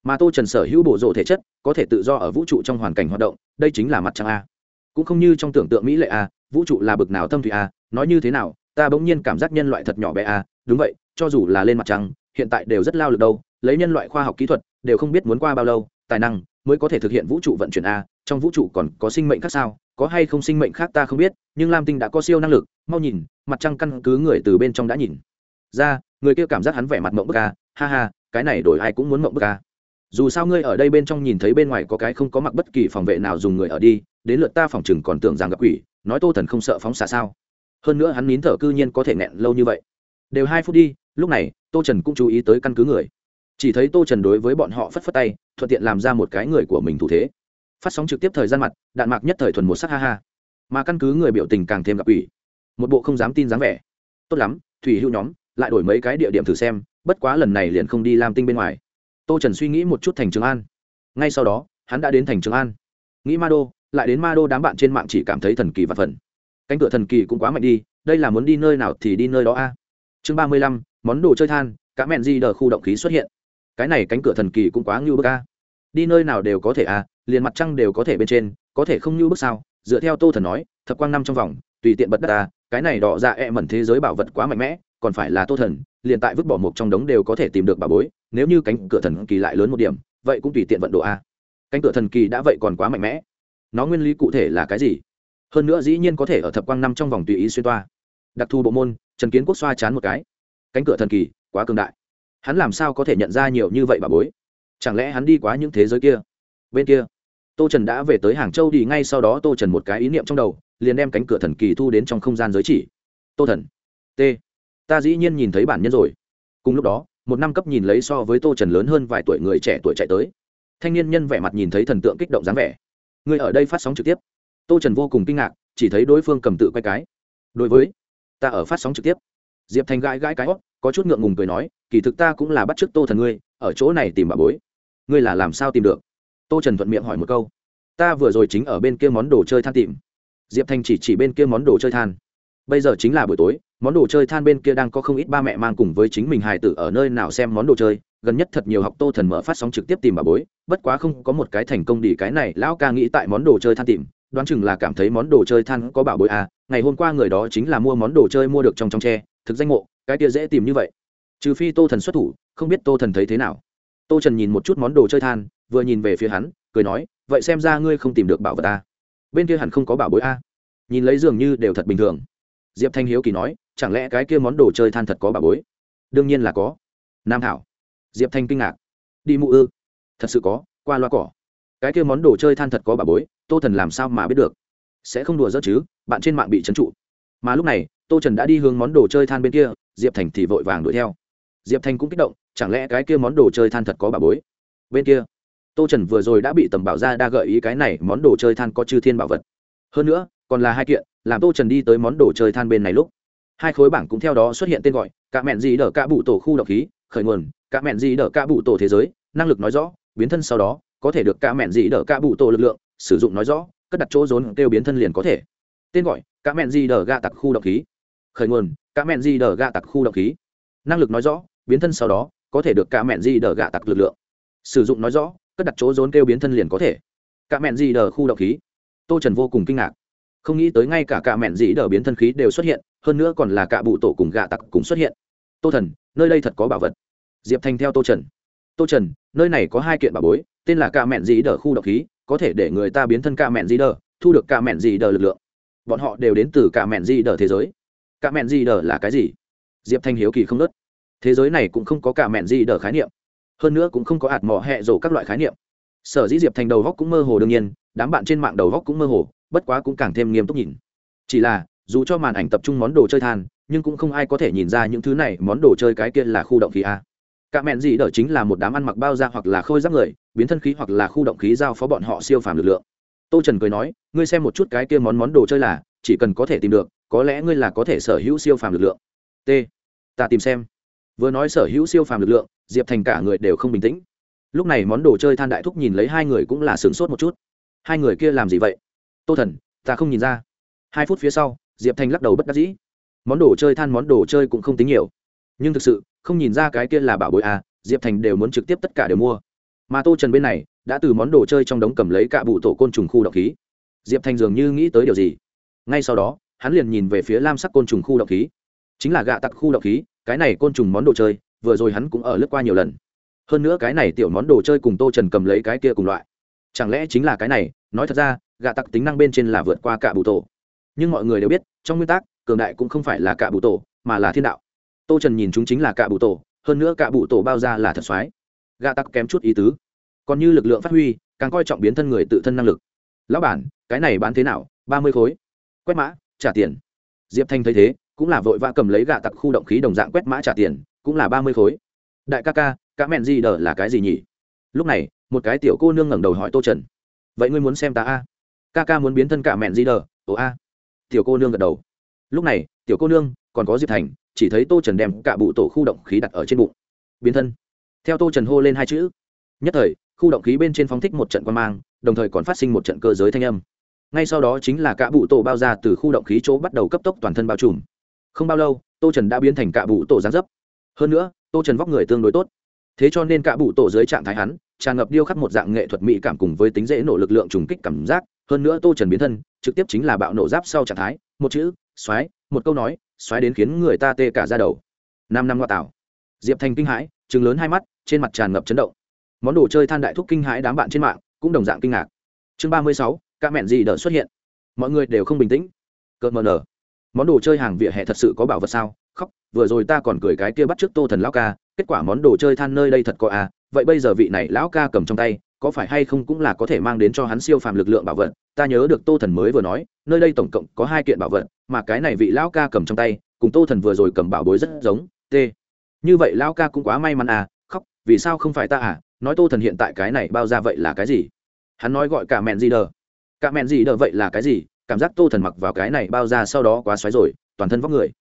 Speaker 1: Mà tô trần sở hữu bổ rộ thể chất, có thể tự do ở vũ trụ trong hoàn cảnh hoạt động, đây chính là mặt trăng a. Cũng không như trong tưởng tượng mỹ lệ a, vũ trụ là bực nào thâm thủy a, nói như thế nào, ta bỗng nhiên cảm giác nhân loại thật nhỏ bé a. Đúng vậy, cho dù là lên mặt trăng, hiện tại đều rất lao lực đâu, lấy nhân loại khoa học kỹ thuật, đều không biết muốn qua bao lâu, tài năng mới có thể thực hiện vũ trụ vận chuyển a, trong vũ trụ còn có sinh mệnh khác sao, có hay không sinh mệnh khác ta không biết, nhưng lam tinh đã có siêu năng lực, mau nhìn, mặt trăng căn cứ người từ bên trong đã nhìn ra người kia cảm giác hắn vẻ mặt mộng bức ca, ha ha cái này đổi ai cũng muốn mộng bức ca. dù sao ngươi ở đây bên trong nhìn thấy bên ngoài có cái không có mặc bất kỳ phòng vệ nào dùng người ở đi đến lượt ta phòng chừng còn tưởng rằng gặp quỷ nói tô thần không sợ phóng xạ sao. Hơn nữa hắn nín thở cư nhiên có thể nghẹn lâu như vậy. Đều hai phút đi lúc này tô trần cũng chú ý tới căn cứ người. Chỉ thấy tô trần đối với bọn họ phất phất tay thuận tiện làm ra một cái người của mình thủ thế. Phát sóng trực tiếp thời gian mặt đạn mạc nhất thời thuần một sắc ha ha. Mà căn cứ người biểu tình càng thêm gặp ủy một bộ không dám tin dáng vẻ. Tốt lắm thủy hữu nhóm lại đổi mấy cái địa điểm thử xem, bất quá lần này liền không đi làm tinh bên ngoài. Tô trần suy nghĩ một chút thành trường an. Ngay sau đó, hắn đã đến thành trường an. Nghĩ ma đô, lại đến ma đô đám bạn trên mạng chỉ cảm thấy thần kỳ và phần. Cánh cửa thần kỳ cũng quá mạnh đi, đây là muốn đi nơi nào thì đi nơi đó a. Chương ba mươi lăm, món đồ chơi than, cả mẹn di đờ khu động khí xuất hiện. Cái này cánh cửa thần kỳ cũng quá ngưu bức a. Đi nơi nào đều có thể a, liền mặt trăng đều có thể bên trên, có thể không ngưu bước sao? Dựa theo tô thần nói, thập quang năm trong vòng, tùy tiện bật đất ta cái này đỏ ra e mẩn thế giới bảo vật quá mạnh mẽ còn phải là tô thần, liền tại vứt bỏ một trong đống đều có thể tìm được bà bối, nếu như cánh cửa thần kỳ lại lớn một điểm, vậy cũng tùy tiện vận độ a. Cánh cửa thần kỳ đã vậy còn quá mạnh mẽ. Nó nguyên lý cụ thể là cái gì? Hơn nữa dĩ nhiên có thể ở thập quang năm trong vòng tùy ý xuyên toa. Đặc thù bộ môn, trần kiến quốc xoa chán một cái. Cánh cửa thần kỳ, quá cường đại. Hắn làm sao có thể nhận ra nhiều như vậy bà bối? Chẳng lẽ hắn đi quá những thế giới kia? Bên kia, tô trần đã về tới hàng châu đi, ngay sau đó tô trần một cái ý niệm trong đầu, liền đem cánh cửa thần kỳ thu đến trong không gian giới chỉ. Tô thần, t ta dĩ nhiên nhìn thấy bản nhân rồi. Cùng lúc đó, một năm cấp nhìn lấy so với tô trần lớn hơn vài tuổi người trẻ tuổi chạy tới. Thanh niên nhân vẻ mặt nhìn thấy thần tượng kích động dáng vẻ. Người ở đây phát sóng trực tiếp. Tô trần vô cùng kinh ngạc, chỉ thấy đối phương cầm tự quay cái. Đối với, ta ở phát sóng trực tiếp. Diệp thành gãi gãi cái hót có chút ngượng ngùng cười nói, kỳ thực ta cũng là bắt t r ư ớ c tô thần ngươi, ở chỗ này tìm bà bối. Ngươi là làm sao tìm được? Tô trần thuận miệng hỏi một câu. Ta vừa rồi chính ở bên kia món đồ chơi than tìm. Diệp thanh chỉ chỉ bên kia món đồ chơi than bây giờ chính là buổi tối, món đồ chơi than bên kia đang có không ít ba mẹ mang cùng với chính mình hài tử ở nơi nào xem món đồ chơi, gần nhất thật nhiều học tô thần mở phát sóng trực tiếp tìm bà bối, bất quá không có một cái thành công đi, cái này lão ca nghĩ tại món đồ chơi than tìm, đoán chừng là cảm thấy món đồ chơi than có bảo bối à ngày hôm qua người đó chính là mua món đồ chơi mua được trong trong tre, thực danh mộ cái kia dễ tìm như vậy. Trừ phi tô thần xuất thủ, không biết tô thần thấy thế nào. Tô trần nhìn một chút món đồ chơi than, vừa nhìn về phía hắn, cười nói, vậy xem ra ngươi không tìm được bảo vật ta bên kia hẳn không có bảo bối a nhìn lấy dường như đều thật bình thường diệp thanh hiếu kỳ nói, chẳng lẽ cái kia món đồ chơi than thật có bà bối? Đương nhiên là có. Nam thảo. Diệp thanh kinh ngạc. Đi mụ ư? Thật sự có, qua loa cỏ. Cái kia món đồ chơi than thật có bà bối, tô thần làm sao mà biết được? Sẽ không đùa dỡ chứ, bạn trên mạng bị trấn trụ. Mà lúc này, tô trần đã đi hướng món đồ chơi than bên kia, diệp thành thì vội vàng đuổi theo. Diệp thành cũng kích động, chẳng lẽ cái kia món đồ chơi than thật có bà bối? Bên kia, tô trần vừa rồi đã bị tầm bảo ra đa gợi ý cái này món đồ chơi than có chư thiên bảo vật. Hơn nữa, còn là hai kiện làm tô trần đi tới món đồ chơi than bên này lúc hai khối bảng cũng theo đó xuất hiện tên gọi cả mẹn gì đỡ cả bụ tổ khu độc khí khởi nguồn cả mẹn gì đỡ cả bụ tổ thế giới năng lực nói rõ biến thân sau đó có thể được cả mẹn gì đỡ cả bụ tổ lực lượng sử dụng nói rõ cất đặt chỗ rốn kêu biến thân liền có thể tên gọi cả mẹn gì đỡ gạ tặc khu độc khí khởi nguồn cả mẹn gì đỡ gạ tặc khu độc khí năng lực nói rõ biến thân sau đó có thể được cả mẹn gì đỡ gạ tặc lực lượng sử dụng nói rõ cất đặt chỗ rốn kêu biến thân liền có thể cả mẹn gì đỡ khu động khí tô trần vô cùng kinh ngạc không nghĩ tới ngay cả cả mẹn dĩ đờ biến thân khí đều xuất hiện, hơn nữa còn là cả bụ tổ cùng gạ tặc cùng xuất hiện. Tô thần, nơi đây thật có bảo vật. Diệp thành theo tô trần. Tô trần, nơi này có hai kiện bảo bối, tên là cả mẹn dĩ đờ khu độc khí, có thể để người ta biến thân cả mẹn dĩ đờ, thu được cả mẹn dĩ đờ lực lượng. Bọn họ đều đến từ cả mẹn dĩ đờ thế giới. Cả mẹn dĩ đờ là cái gì? Diệp thanh hiếu kỳ không nớt thế giới này cũng không có cả mẹn dĩ đờ khái niệm. Hơn nữa cũng không có ạt mỏ hẹ rổ các loại khái niệm. Sở dĩ diệp thành đầu góc cũng mơ hồ đương nhiên, đám bạn trên mạng đầu góc cũng mơ hồ bất quá cũng càng thêm nghiêm túc nhìn. Chỉ là, dù cho màn ảnh tập trung món đồ chơi than, nhưng cũng không ai có thể nhìn ra những thứ này món đồ chơi cái kia là khu động khí a. Cả mẹn gì đỡ chính là một đám ăn mặc bao da hoặc là khôi giáp người, biến thân khí hoặc là khu động khí giao phó bọn họ siêu phàm lực lượng. Tô trần cười nói, ngươi xem một chút cái kia món món đồ chơi là, chỉ cần có thể tìm được, có lẽ ngươi là có thể sở hữu siêu phàm lực lượng. T, ta tìm xem. Vừa nói sở hữu siêu phàm lực lượng, diệp thành cả người đều không bình tĩnh. Lúc này món đồ chơi than đại thúc nhìn lấy hai người cũng là sửng sốt một chút. Hai người kia làm gì vậy? Tô thần, ta không nhìn ra. Hai phút phía sau, diệp thành lắc đầu bất đắc dĩ. Món đồ chơi than món đồ chơi cũng không tính nhiều. Nhưng thực sự, không nhìn ra cái kia là bảo bối à diệp thành đều muốn trực tiếp tất cả đều mua. Mà tô trần bên này, đã từ món đồ chơi trong đống cầm lấy cả bụ tổ côn trùng khu động khí. Diệp thành dường như nghĩ tới điều gì. Ngay sau đó, hắn liền nhìn về phía lam sắc côn trùng khu động khí. Chính là gạ tặc khu động khí, cái này côn trùng món đồ chơi, vừa rồi hắn cũng ở lướt qua nhiều lần. Hơn nữa cái này tiểu món đồ chơi cùng tô trần cầm lấy cái kia cùng loại. Chẳng lẽ chính là cái này? Nói thật ra gạ tặc tính năng bên trên là vượt qua cả bụ tổ. Nhưng mọi người đều biết, trong nguyên tắc, cường đại cũng không phải là cả bụ tổ, mà là thiên đạo. Tô trần nhìn chúng chính là cả bụ tổ, hơn nữa cả bụ tổ bao ra là thật soái gạ tặc kém chút ý tứ. Còn như lực lượng phát huy, càng coi trọng biến thân người tự thân năng lực. Lão bản, cái này bán thế nào? Ba mươi khối. Quét mã, trả tiền. Diệp thanh thấy thế, cũng là vội vã cầm lấy gạ tặc khu động khí đồng dạng quét mã trả tiền, cũng là ba mươi khối. Đại ca ca cá mẹn gì đờ là cái gì nhỉ? Lúc này, một cái tiểu cô nương ngẩng đầu hỏi tô trần. Vậy ngươi muốn xem ta a? Ca ca muốn biến thân cả mẹn gì đờ ồ a. Tiểu cô nương gật đầu. Lúc này, tiểu cô nương, còn có diệp thành, chỉ thấy tô trần đem cả bụ tổ khu động khí đặt ở trên bụng. Biến thân. Theo tô trần hô lên hai chữ. Nhất thời, khu động khí bên trên phóng thích một trận quan mang, đồng thời còn phát sinh một trận cơ giới thanh âm. Ngay sau đó chính là cả bụ tổ bao ra từ khu động khí chỗ bắt đầu cấp tốc toàn thân bao trùm. Không bao lâu, tô trần đã biến thành cả bụ tổ gián dấp. Hơn nữa, tô trần vóc người tương đối tốt. Thế cho nên cả bụ tổ dưới trạng thái hắn, tràn ngập điêu khắc một dạng nghệ thuật mỹ cảm cùng với tính dễ nổ lực lượng trùng kích cảm giác hơn nữa tô trần biến thân, trực tiếp chính là bạo nổ giáp sau trạng thái, một chữ xoáy một câu nói xoáy đến khiến người ta tê cả ra đầu. Năm năm ngoại tảo. Diệp thành kinh hãi chừng lớn hai mắt, trên mặt tràn ngập chấn động. Món đồ chơi than đại thúc kinh hãi đám bạn trên mạng, cũng đồng dạng kinh ngạc. Chương ba mươi sáu các mẹn gì đỡ xuất hiện. Mọi người đều không bình tĩnh. Cợt mờ nở. Món đồ chơi hàng vỉa hè thật sự có bảo vật sao? Khóc, vừa rồi ta còn cười cái kia bắt trước tô thần lão ca, kết quả món đồ chơi than nơi đây thật có à? Vậy bây giờ vị này lão ca cầm trong tay có phải hay không cũng là có thể mang đến cho hắn siêu phàm lực lượng bảo vật, ta nhớ được tô thần mới vừa nói, nơi đây tổng cộng có hai kiện bảo vật, mà cái này vị lão ca cầm trong tay, cùng tô thần vừa rồi cầm bảo bối rất giống, t. Như vậy lão ca cũng quá may mắn à khóc, vì sao không phải ta à? Nói tô thần hiện tại cái này bao ra vậy là cái gì? Hắn nói gọi cả mẹn gì đờ. Cả mẹn gì đờ vậy là cái gì? Cảm giác tô thần mặc vào cái này bao ra sau đó quá xoáy rồi, toàn thân vóc người.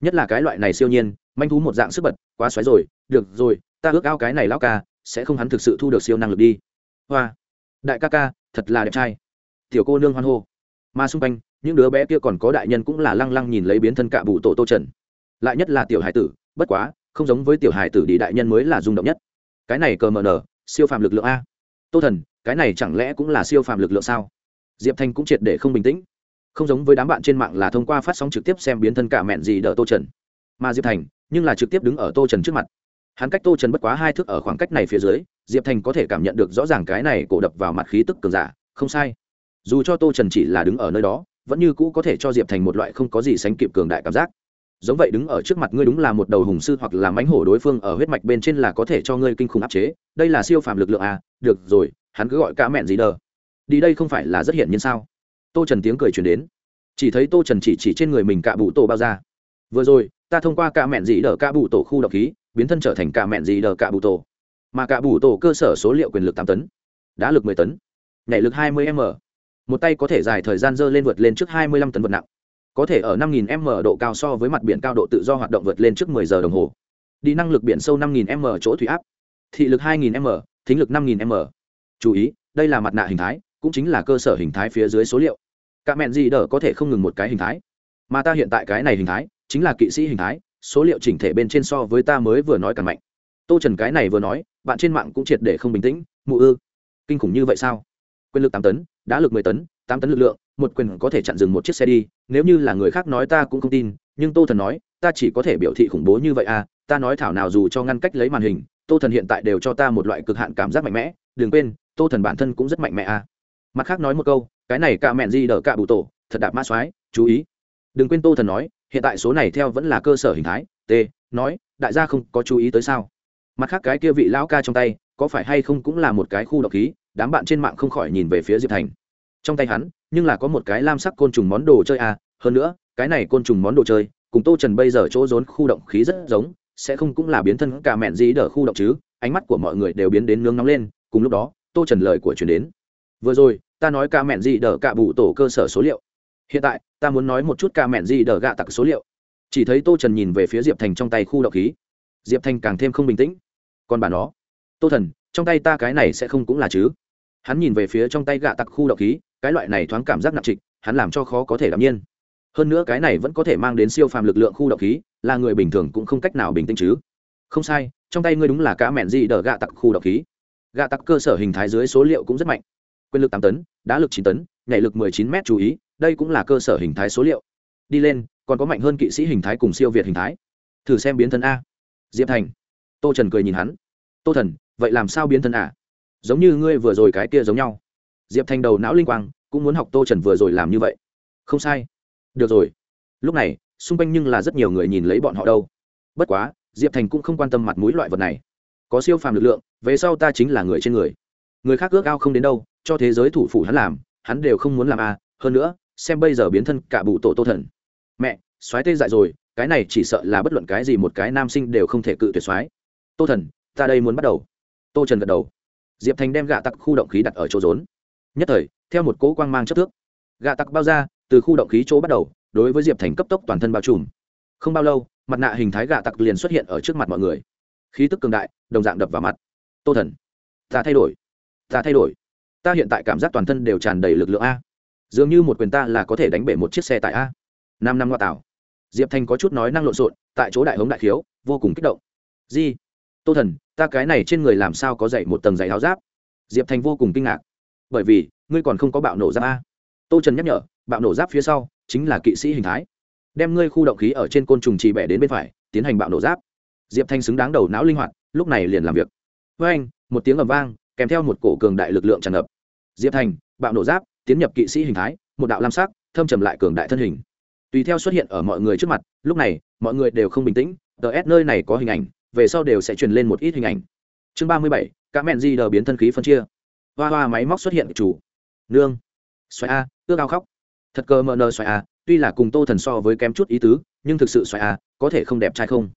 Speaker 1: Nhất là cái loại này siêu nhiên, manh thú một dạng sức bật, quá xoáy rồi. Được rồi, ta ước ao cái này lão ca, sẽ không hắn thực sự thu được siêu năng lực đi hoa. Đại ca ca, thật là đẹp trai. Tiểu cô nương hoan hô. Mà xung quanh, những đứa bé kia còn có đại nhân cũng là lăng lăng nhìn lấy biến thân cạ bụ tổ tô trần. Lại nhất là tiểu hải tử, bất quá, không giống với tiểu hải tử đi đại nhân mới là rung động nhất. Cái này cờ mờ nở siêu phàm lực lượng a. Tô thần, cái này chẳng lẽ cũng là siêu phàm lực lượng sao? Diệp thanh cũng triệt để không bình tĩnh. Không giống với đám bạn trên mạng là thông qua phát sóng trực tiếp xem biến thân cả mẹn gì đỡ tô trần. Mà diệp thành, nhưng là trực tiếp đứng ở tô trần trước mặt hắn cách tô trần bất quá hai thước ở khoảng cách này phía dưới, diệp thành có thể cảm nhận được rõ ràng cái này cổ đập vào mặt khí tức cường giả, không sai. Dù cho tô trần chỉ là đứng ở nơi đó, vẫn như cũ có thể cho diệp thành một loại không có gì sánh kịp cường đại cảm giác. Giống vậy đứng ở trước mặt ngươi đúng là một đầu hùng sư hoặc là mánh hổ đối phương ở huyết mạch bên trên là có thể cho ngươi kinh khủng áp chế, đây là siêu phàm lực lượng à được rồi, hắn cứ gọi cá mẹn gì đờ. Đi đây không phải là rất hiển nhiên sao? Tô trần tiếng cười chuyển đến. Chỉ thấy tô trần chỉ chỉ trên người mình cạ bụ tổ bao ra vừa rồi, ta thông qua cạ mẹn gì đờ cạ bụ tổ khu độc khí biến thân trở thành cả mẹn gì đờ cả bụ tổ. Mà cả bụ tổ cơ sở số liệu quyền lực tám tấn, đã lực mười tấn, nhảy lực hai mươi m. Một tay có thể dài thời gian dơ lên vượt lên trước hai mươi lăm tấn vật nặng, có thể ở năm nghìn m độ cao so với mặt biển cao độ tự do hoạt động vượt lên trước mười giờ đồng hồ. Đi năng lực biển sâu năm nghìn m chỗ thủy áp, thị lực hai nghìn m, thính lực năm nghìn m. Chú ý, đây là mặt nạ hình thái, cũng chính là cơ sở hình thái phía dưới số liệu. Cả mẹn gì đờ có thể không ngừng một cái hình thái, mà ta hiện tại cái này hình thái, chính là kỵ sĩ hình thái số liệu chỉnh thể bên trên so với ta mới vừa nói càng mạnh. Tô trần cái này vừa nói, bạn trên mạng cũng triệt để không bình tĩnh, mụ ư? Kinh khủng như vậy sao? Quyền lực tám tấn đã lực mười tấn, tám tấn lực lượng, một quyền có thể chặn dừng một chiếc xe đi, nếu như là người khác nói ta cũng không tin, nhưng tô thần nói, ta chỉ có thể biểu thị khủng bố như vậy à ta nói thảo nào dù cho ngăn cách lấy màn hình, tô thần hiện tại đều cho ta một loại cực hạn cảm giác mạnh mẽ, đừng quên, tô thần bản thân cũng rất mạnh mẽ à. Mặt khác nói một câu, cái này cả mẹn gì đỡ cả bụ tổ, thật đạp mã soái, chú ý. Đừng quên tô thần nói hiện tại số này theo vẫn là cơ sở hình thái, t, nói, đại gia không có chú ý tới sao? Mặt khác cái kia vị lão ca trong tay, có phải hay không cũng là một cái khu độc khí, đám bạn trên mạng không khỏi nhìn về phía diệp thành. Trong tay hắn, nhưng là có một cái lam sắc côn trùng món đồ chơi à hơn nữa, cái này côn trùng món đồ chơi, cùng tô trần bây giờ chỗ rốn khu động khí rất giống, sẽ không cũng là biến thân cả mẹn gì đỡ khu động chứ, ánh mắt của mọi người đều biến đến nướng nóng lên, cùng lúc đó, tô trần lời của chuyển đến. Vừa rồi, ta nói cả mẹn gì đỡ cả bù tổ cơ sở số liệu hiện tại, ta muốn nói một chút ca mẹn gì đỡ gạ tặc số liệu. Chỉ thấy tô trần nhìn về phía diệp thành trong tay khu đậu khí. Diệp thành càng thêm không bình tĩnh. Còn bà nó. Tô thần, trong tay ta cái này sẽ không cũng là chứ? Hắn nhìn về phía trong tay gạ tặc khu đậu khí, cái loại này thoáng cảm giác nặng trịch, hắn làm cho khó có thể đảm nhiên. Hơn nữa cái này vẫn có thể mang đến siêu phàm lực lượng khu đậu khí, là người bình thường cũng không cách nào bình tĩnh chứ. Không sai, trong tay ngươi đúng là cá mẹn gì đỡ gạ tặc khu đậu khí. Gạ tặc cơ sở hình thái dưới số liệu cũng rất mạnh. Quyền lực tám tấn, đá lực chín tấn, nhảy lực mười chín m chú ý đây cũng là cơ sở hình thái số liệu. Đi lên, còn có mạnh hơn kỵ sĩ hình thái cùng siêu việt hình thái. Thử xem biến thân a. Diệp thành. Tô trần cười nhìn hắn. Tô thần, vậy làm sao biến thân à giống như ngươi vừa rồi cái kia giống nhau. Diệp thành đầu não linh quang, cũng muốn học tô trần vừa rồi làm như vậy. Không sai. Được rồi. Lúc này, xung quanh nhưng là rất nhiều người nhìn lấy bọn họ đâu. Bất quá, diệp thành cũng không quan tâm mặt mũi loại vật này. Có siêu phàm lực lượng, về sau ta chính là người trên người. Người khác ước ao không đến đâu, cho thế giới thủ phủ hắn làm, hắn đều không muốn làm a. Hơn nữa xem bây giờ biến thân cả bụ tổ tô thần. Mẹ, soái tê dại rồi, cái này chỉ sợ là bất luận cái gì một cái nam sinh đều không thể cự tuyệt soái. Tô thần, ta đây muốn bắt đầu. Tô trần gật đầu. Diệp thành đem gạ tặc khu động khí đặt ở chỗ rốn. Nhất thời, theo một cỗ quang mang chất thước, gạ tặc bao ra, từ khu động khí chỗ bắt đầu, đối với diệp thành cấp tốc toàn thân bao trùm. Không bao lâu, mặt nạ hình thái gạ tặc liền xuất hiện ở trước mặt mọi người. Khí tức cường đại, đồng dạng đập vào mặt. Tô thần, ta thay đổi. Ta thay đổi. Ta hiện tại cảm giác toàn thân đều tràn đầy lực lượng a dường như một quyền ta là có thể đánh bể một chiếc xe tại a. Năm năm ngoại tảo. Diệp thành có chút nói năng lộn xộn, tại chỗ đại hống đại khiếu, vô cùng kích động. Di, tô thần, ta cái này trên người làm sao có dậy một tầng giày áo giáp? Diệp thành vô cùng kinh ngạc. Bởi vì, ngươi còn không có bạo nổ giáp a. Tô trần nhắc nhở, bạo nổ giáp phía sau chính là kỵ sĩ hình thái. Đem ngươi khu động khí ở trên côn trùng trì bẻ đến bên phải, tiến hành bạo nổ giáp. Diệp thanh xứng đáng đầu não linh hoạt, lúc này liền làm việc. Với anh một tiếng ầm vang, kèm theo một cổ cường đại lực lượng tràn ngập. Diệp thành, bạo nổ giáp tiến nhập kỵ sĩ hình thái, một đạo lam sắc, thâm trầm lại cường đại thân hình. Tùy theo xuất hiện ở mọi người trước mặt, lúc này, mọi người đều không bình tĩnh. Tờ s nơi này có hình ảnh, về sau đều sẽ truyền lên một ít hình ảnh. Chương ba mươi bảy cá mẹn di đờ biến thân khí phân chia. Hoa hoa máy móc xuất hiện chủ. Nương. Xoài a, ước ao khóc. Thật cơ mờ nờ xoài a, tuy là cùng tô thần so với kém chút ý tứ, nhưng thực sự xoài a, có thể không đẹp trai không?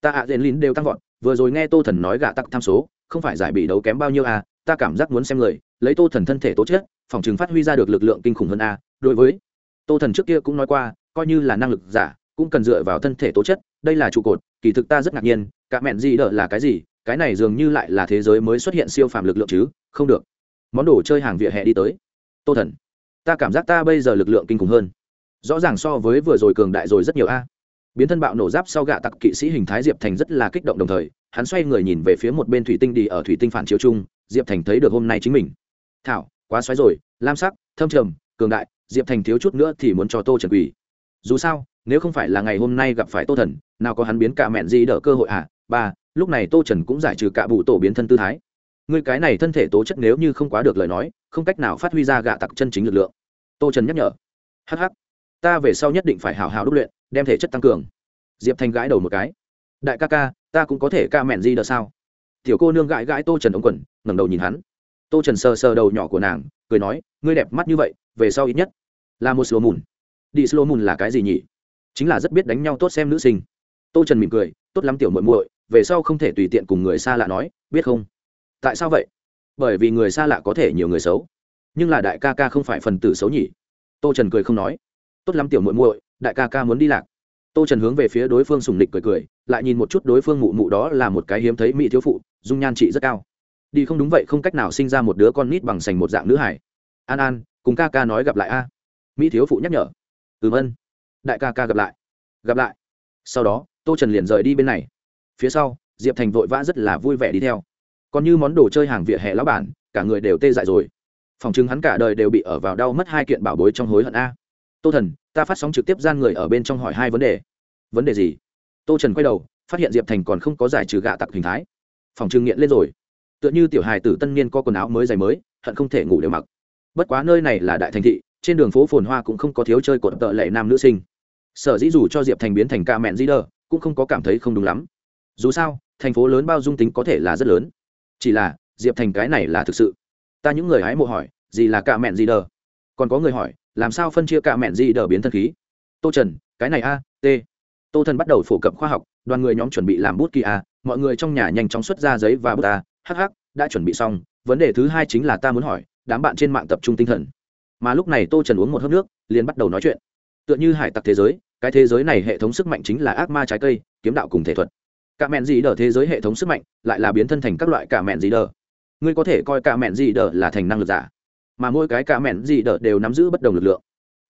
Speaker 1: Ta ạ à lín đều tăng vọt, vừa rồi nghe tô thần nói gạ tặc tham số, không phải giải bị đấu kém bao nhiêu a, ta cảm giác muốn xem người, lấy tô thần thân thể tố chất phòng trường phát huy ra được lực lượng kinh khủng hơn a, đối với tô thần trước kia cũng nói qua, coi như là năng lực giả, cũng cần dựa vào thân thể tố chất, đây là trụ cột, kỳ thực ta rất ngạc nhiên, cả mẹn gì đỡ là cái gì, cái này dường như lại là thế giới mới xuất hiện siêu phàm lực lượng chứ, không được. Món đồ chơi hàng vỉa hè đi tới. Tô thần, ta cảm giác ta bây giờ lực lượng kinh khủng hơn. Rõ ràng so với vừa rồi cường đại rồi rất nhiều a. Biến thân bạo nổ giáp sau gạ tặc kỵ sĩ hình thái diệp thành rất là kích động đồng thời, hắn xoay người nhìn về phía một bên thủy tinh đi ở thủy tinh phản chiếu chung, diệp thành thấy được hôm nay chính mình. Thảo quá xoáy rồi, lam sắc, thâm trầm, cường đại, diệp thành thiếu chút nữa thì muốn cho tô trần quỳ. Dù sao, nếu không phải là ngày hôm nay gặp phải tô thần, nào có hắn biến cả mẹn gì đỡ cơ hội à ba, lúc này tô trần cũng giải trừ cả bụ tổ biến thân tư thái. Người cái này thân thể tố chất nếu như không quá được lời nói, không cách nào phát huy ra gạ tặc chân chính lực lượng. Tô trần nhắc nhở. Hh ta về sau nhất định phải hào hào đúc luyện, đem thể chất tăng cường. Diệp thanh gãi đầu một cái. Đại ca ca, ta cũng có thể ca mẹn gì đỡ sao? Tiểu cô nương gãi gãi tô trần ống quần, ngẩng đầu nhìn hắn tô trần sờ sờ đầu nhỏ của nàng, cười nói, ngươi đẹp mắt như vậy, về sau ít nhất là một slow mùn đi slow mùn là cái gì nhỉ? Chính là rất biết đánh nhau tốt xem nữ sinh. Tô trần mỉm cười, tốt lắm tiểu muội muội, về sau không thể tùy tiện cùng người xa lạ nói, biết không? Tại sao vậy? Bởi vì người xa lạ có thể nhiều người xấu. Nhưng là đại ca ca không phải phần tử xấu nhỉ? Tô trần cười không nói. Tốt lắm tiểu muội muội, đại ca ca muốn đi lạc. Tô trần hướng về phía đối phương sùng địch cười cười, lại nhìn một chút đối phương mụ mụ đó là một cái hiếm thấy mỹ thiếu phụ, dung nhan trị rất cao đi không đúng vậy không cách nào sinh ra một đứa con nít bằng sành một dạng nữ hải. An an, cùng ca ca nói gặp lại a. Mỹ thiếu phụ nhắc nhở. Ừm ân đại ca ca gặp lại. Gặp lại. Sau đó, tô trần liền rời đi bên này. Phía sau, diệp thành vội vã rất là vui vẻ đi theo. Còn như món đồ chơi hàng vỉa hè lão bản, cả người đều tê dại rồi. Phòng chứng hắn cả đời đều bị ở vào đau mất hai kiện bảo bối trong hối hận a. Tô thần, ta phát sóng trực tiếp gian người ở bên trong hỏi hai vấn đề. Vấn đề gì? Tô trần quay đầu, phát hiện diệp thành còn không có giải trừ gạ tặc hình thái. Phòng trừng nghiện lên rồi tựa như tiểu hài tử tân niên có quần áo mới giày mới, hận không thể ngủ đều mặc. Bất quá nơi này là đại thành thị, trên đường phố phồn hoa cũng không có thiếu chơi cột tợ lệ nam nữ sinh. Sở dĩ dù cho diệp thành biến thành ca mẹn di đờ cũng không có cảm thấy không đúng lắm. Dù sao, thành phố lớn bao dung tính có thể là rất lớn. Chỉ là, diệp thành cái này là thực sự. Ta những người hái mộ hỏi, gì là ca mẹn di đờ còn có người hỏi, làm sao phân chia ca mẹn di đờ biến thân khí? Tô trần, cái này a, t. Tô thần bắt đầu phổ cập khoa học, đoàn người nhóm chuẩn bị làm bút kỳ a, mọi người trong nhà nhanh chóng xuất ra giấy và bút a Hắc Hắc, đã chuẩn bị xong, vấn đề thứ hai chính là ta muốn hỏi, đám bạn trên mạng tập trung tinh thần. Mà lúc này tô trần uống một hớp nước, liền bắt đầu nói chuyện. Tựa như hải tặc thế giới, cái thế giới này hệ thống sức mạnh chính là ác ma trái cây, kiếm đạo cùng thể thuật. Cả mẹn gì đờ thế giới hệ thống sức mạnh, lại là biến thân thành các loại cả mẹn gì đờ. Ngươi có thể coi cả mẹn gì đờ là thành năng lực giả. Mà mỗi cái cả mẹn gì đờ đều nắm giữ bất đồng lực lượng.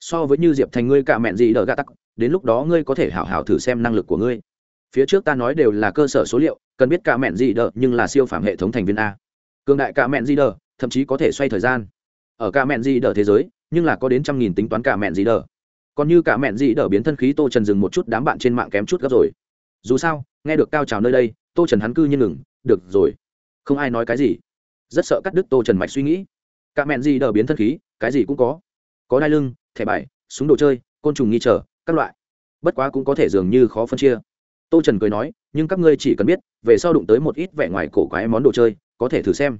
Speaker 1: So với như diệp thành ngươi cả mẹn gì đỡ gạ tắc, đến lúc đó ngươi có thể hảo hảo thử xem năng lực của ngươi phía trước ta nói đều là cơ sở số liệu, cần biết cả mẹn gì đờ, nhưng là siêu phạm hệ thống thành viên a. Cường đại cả mẹn gì đờ, thậm chí có thể xoay thời gian. Ở cả mẹn gì đờ thế giới, nhưng là có đến trăm nghìn tính toán cả mẹn gì đờ. Còn như cả mẹn gì đờ biến thân khí tô trần dừng một chút, đám bạn trên mạng kém chút gấp rồi. Dù sao, nghe được cao trào nơi đây, tô trần hắn cư nhiên ngừng, được rồi, không ai nói cái gì. Rất sợ cắt đứt tô trần mạch suy nghĩ. Cả mẹn gì đờ biến thân khí, cái gì cũng có. Có đai lưng, thẻ bài, súng đồ chơi, côn trùng nghi trở, các loại. Bất quá cũng có thể dường như khó phân chia tô trần cười nói, nhưng các ngươi chỉ cần biết, về sau đụng tới một ít vẻ ngoài cổ quái món đồ chơi, có thể thử xem.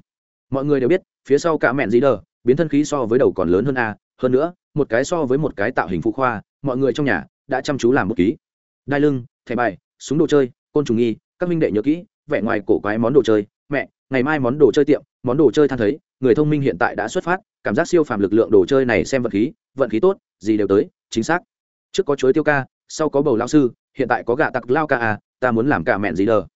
Speaker 1: Mọi người đều biết, phía sau cả mẹn gì đờ, biến thân khí so với đầu còn lớn hơn a. Hơn nữa, một cái so với một cái tạo hình phụ khoa, mọi người trong nhà đã chăm chú làm một ký. Đai lưng, thẻ bài, súng đồ chơi, côn trùng nghi, các minh đệ nhớ kỹ, vẻ ngoài cổ quái món đồ chơi. Mẹ, ngày mai món đồ chơi tiệm, món đồ chơi than thấy, người thông minh hiện tại đã xuất phát, cảm giác siêu phàm lực lượng đồ chơi này xem vận khí vận khí tốt, gì đều tới, chính xác. Trước có chuối tiêu ca, sau có bầu lao sư hiện tại có gạ tặc lao ca à ta muốn làm cả mẹn gì đờ.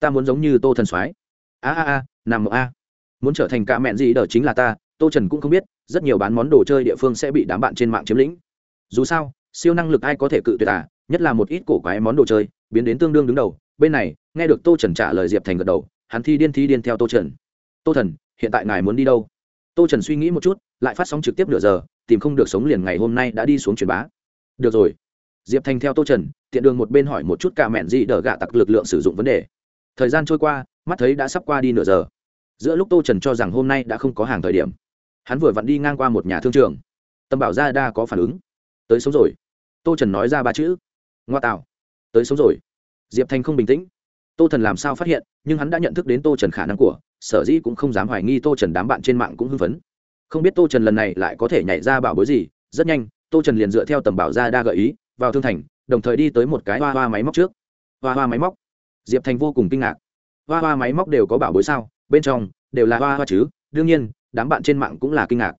Speaker 1: Ta muốn giống như tô thần soái. A a a, nằm mộng a. Muốn trở thành cả mẹn gì đờ chính là ta, tô trần cũng không biết, rất nhiều bán món đồ chơi địa phương sẽ bị đám bạn trên mạng chiếm lĩnh. Dù sao, siêu năng lực ai có thể cự tuyệt à nhất là một ít cổ quái món đồ chơi, biến đến tương đương đứng đầu. Bên này, nghe được tô trần trả lời diệp thành gật đầu, hắn thi điên thi điên theo tô trần. Tô thần, hiện tại ngài muốn đi đâu? Tô trần suy nghĩ một chút, lại phát sóng trực tiếp nửa giờ, tìm không được sống liền ngày hôm nay đã đi xuống truyền bá. Được rồi diệp thành theo tô trần, tiện đường một bên hỏi một chút cả mẹn gì đỡ gạ tặc lực lượng sử dụng vấn đề. Thời gian trôi qua, mắt thấy đã sắp qua đi nửa giờ. Giữa lúc tô trần cho rằng hôm nay đã không có hàng thời điểm, hắn vừa vặn đi ngang qua một nhà thương trường. Tâm bảo gia đa có phản ứng. Tới sống rồi. Tô trần nói ra ba chữ. Ngoa tạo. Tới sống rồi. Diệp thành không bình tĩnh. Tô thần làm sao phát hiện, nhưng hắn đã nhận thức đến tô trần khả năng của, sở dĩ cũng không dám hoài nghi tô trần đám bạn trên mạng cũng hưng phấn. Không biết tô trần lần này lại có thể nhảy ra bảo bối gì. Rất nhanh, tô trần liền dựa theo tầm bảo ra đa gợi ý vào thương thành, đồng thời đi tới một cái hoa hoa máy móc trước. Hoa hoa máy móc. Diệp thành vô cùng kinh ngạc. Hoa hoa máy móc đều có bảo bối sao? Bên trong đều là hoa hoa chứ? Đương nhiên, đám bạn trên mạng cũng là kinh ngạc.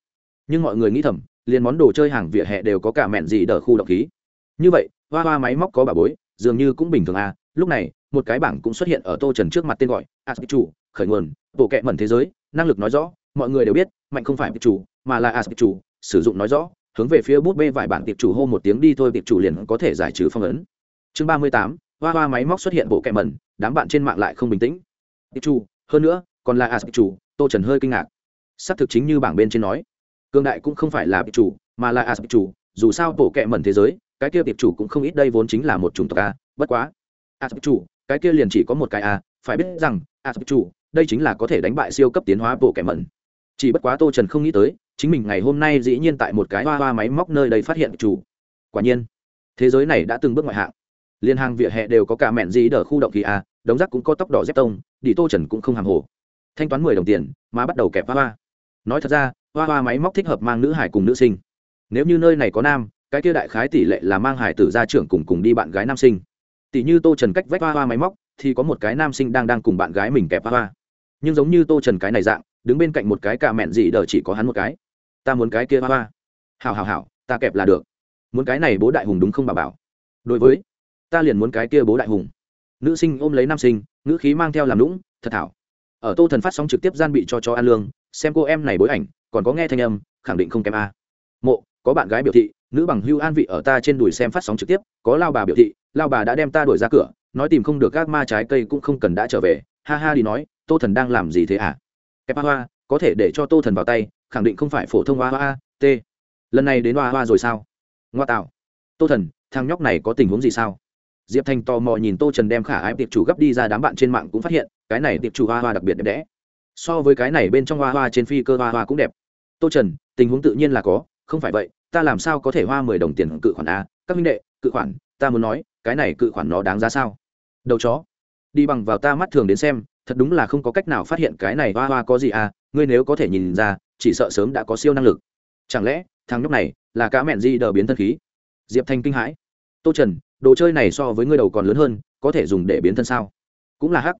Speaker 1: Nhưng mọi người nghĩ thầm, liền món đồ chơi hàng vỉa hè đều có cả mẹn gì đờ khu động khí. Như vậy, hoa hoa máy móc có bảo bối, dường như cũng bình thường à? Lúc này, một cái bảng cũng xuất hiện ở tô trần trước mặt tên gọi, a chủ, khởi nguồn, bộ kệ mẩn thế giới. Năng lực nói rõ, mọi người đều biết, mạnh không phải chủ, mà là a chủ, sử dụng nói rõ hướng về phía bút bê vài bản tiệp chủ hô một tiếng đi thôi, tiệp chủ liền có thể giải trừ phong ấn. Chương ba mươi tám, hoa hoa máy móc xuất hiện bộ kệ mẩn, đám bạn trên mạng lại không bình tĩnh. Tiệp chủ, hơn nữa, còn là tiệp chủ, tô trần hơi kinh ngạc. Xác thực chính như bảng bên trên nói, cương đại cũng không phải là tiệp chủ, mà là tiệp chủ, dù sao bộ kệ mẩn thế giới, cái kia tiệp chủ cũng không ít, đây vốn chính là một chủng tộc a, bất quá. Tiệp chủ, cái kia liền chỉ có một cái a, phải biết rằng tiệp chủ, đây chính là có thể đánh bại siêu cấp tiến hóa bộ kệ mẩn. Chỉ bất quá tô trần không nghĩ tới chính mình ngày hôm nay dĩ nhiên tại một cái hoa hoa máy móc nơi đây phát hiện chủ. Quả nhiên, thế giới này đã từng bước ngoại hạng. Liên hàng vỉa hè đều có cả mẹn gì đỡ khu động kỳ a đống rác cũng có tóc đỏ dép tông, đi tô trần cũng không hàng hồ. Thanh toán mười đồng tiền mà bắt đầu kẹp hoa hoa. Nói thật ra, hoa hoa máy móc thích hợp mang nữ hải cùng nữ sinh. Nếu như nơi này có nam, cái kia đại khái tỷ lệ là mang hải tử ra trưởng cùng cùng đi bạn gái nam sinh. Tỷ như tô trần cách vách hoa hoa máy móc, thì có một cái nam sinh đang đang cùng bạn gái mình kẹp hoa hoa. Nhưng giống như tô trần cái này dạng, đứng bên cạnh một cái cả mẹn gì đờ chỉ có hắn một cái ta muốn cái kia hoa hoa. Hào hào hào ta kẹp là được. Muốn cái này bố đại hùng đúng không bà bảo? Đối với, ta liền muốn cái kia bố đại hùng. Nữ sinh ôm lấy nam sinh nữ khí mang theo làm lũng thật thảo. Ở tô thần phát sóng trực tiếp gian bị cho cho an lương, xem cô em này bối ảnh, còn có nghe thanh âm, khẳng định không kém a. Mộ, có bạn gái biểu thị, nữ bằng hưu an vị ở ta trên đùi xem phát sóng trực tiếp, có lao bà biểu thị, lao bà đã đem ta đuổi ra cửa, nói tìm không được các ma trái cây cũng không cần đã trở về. Ha ha đi nói, tô thần đang làm gì thế à? Kẹp hoa, có thể để cho tô thần vào tay khẳng định không phải phổ thông hoa hoa t. Lần này đến hoa hoa rồi sao? Ngoa tạo. Tô thần, thằng nhóc này có tình huống gì sao? Diệp thành tò mò nhìn tô trần đem khả ái tiệp chủ gấp đi ra đám bạn trên mạng cũng phát hiện, cái này tiệp chủ hoa hoa đặc biệt đẹp đẽ. So với cái này bên trong hoa hoa trên phi cơ hoa hoa cũng đẹp. Tô trần, tình huống tự nhiên là có, không phải vậy, ta làm sao có thể hoa mười đồng tiền cự khoản a? Các minh đệ, cự khoản, ta muốn nói, cái này cự khoản nó đáng giá sao? Đầu chó. Đi bằng vào ta mắt thường đến xem, thật đúng là không có cách nào phát hiện cái này hoa hoa có gì à ngươi nếu có thể nhìn ra chỉ sợ sớm đã có siêu năng lực. Chẳng lẽ, thằng nhóc này là cá mẹn di đờ biến thân khí? Diệp thanh kinh hãi. Tô trần, đồ chơi này so với ngươi đầu còn lớn hơn, có thể dùng để biến thân sao? Cũng là hắc.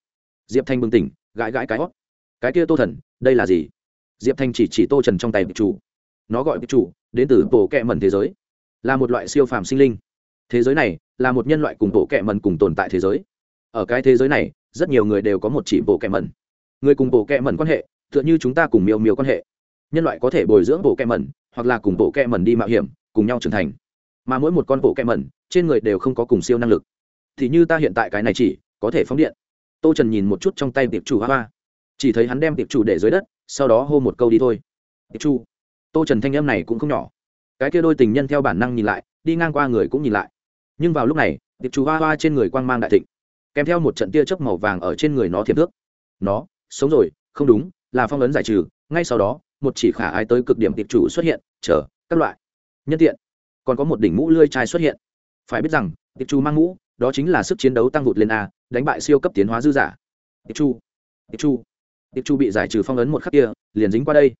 Speaker 1: Diệp thanh bừng tỉnh, gãi gãi cái hót. Cái kia tô thần, đây là gì? Diệp thanh chỉ chỉ tô trần trong tay bị chủ nó gọi bị chủ đến từ bộ kẹ mẩn thế giới. Là một loại siêu phàm sinh linh. Thế giới này là một nhân loại cùng bộ kẹ mẩn cùng tồn tại thế giới. Ở cái thế giới này, rất nhiều người đều có một chỉ bộ kẹ mẩn. Người cùng bộ kẹ mẩn quan hệ, tựa như chúng ta cùng miêu miêu quan hệ nhân loại có thể bồi dưỡng bộ kẹ mẩn, hoặc là cùng bộ kẹ mẩn đi mạo hiểm, cùng nhau trưởng thành. Mà mỗi một con bộ kẹ mẩn, trên người đều không có cùng siêu năng lực. Thì như ta hiện tại cái này chỉ, có thể phóng điện. Tô trần nhìn một chút trong tay tiệp chủ hoa hoa. Chỉ thấy hắn đem tiệp chủ để dưới đất, sau đó hô một câu đi thôi. Tiệp chủ. Tô trần thanh âm này cũng không nhỏ. Cái kia đôi tình nhân theo bản năng nhìn lại, đi ngang qua người cũng nhìn lại. Nhưng vào lúc này, tiệp chủ hoa hoa trên người quang mang đại thịnh. Kèm theo một trận tia chớp màu vàng ở trên người nó thiệp thước. Nó, sống rồi, không đúng, là phong ấn giải trừ, ngay sau đó một chỉ khả ai tới cực điểm tiệp chủ xuất hiện, chờ, các loại. Nhân tiện. Còn có một đỉnh mũ lươi chai xuất hiện. Phải biết rằng tiệp chủ mang mũ, đó chính là sức chiến đấu tăng vụt lên a, đánh bại siêu cấp tiến hóa dư giả. Tiệp chu tiệp chu tiệp chu bị giải trừ phong ấn một khắc kia, liền dính qua đây.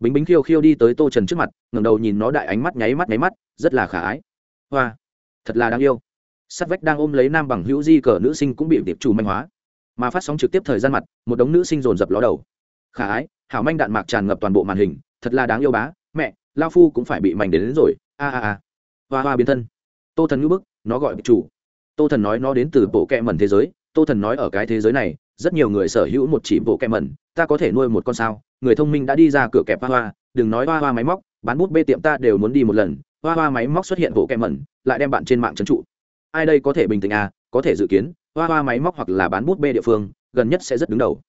Speaker 1: Bính bính khiêu khiêu đi tới tô trần trước mặt, ngẩng đầu nhìn nó đại ánh mắt nháy mắt nháy mắt, rất là khả ái. Hoa. Thật là đáng yêu. Sắt vách đang ôm lấy nam bằng hữu di cờ nữ sinh cũng bị tiệp chủ manh hóa. Mà phát sóng trực tiếp thời gian mặt, một đống nữ sinh dồn dập ló đầu. Khả ái hảo manh đạn mạc tràn ngập toàn bộ màn hình thật là đáng yêu bá mẹ lao phu cũng phải bị mảnh đến, đến rồi a a a. Hoa hoa biến thân. Tô thần ngữ bức nó gọi chủ. Tô thần nói nó đến từ bộ kẹ mẩn thế giới tô thần nói ở cái thế giới này rất nhiều người sở hữu một chỉ bộ kẹ mẩn ta có thể nuôi một con sao người thông minh đã đi ra cửa kẹp hoa hoa đừng nói hoa hoa máy móc bán bút bê tiệm ta đều muốn đi một lần hoa hoa máy móc xuất hiện bộ kẹ mẩn lại đem bạn trên mạng trấn trụ. Ai đây có thể bình tĩnh à có thể dự kiến hoa hoa máy móc hoặc là bán bút bê địa phương gần nhất sẽ rất đứng đầu.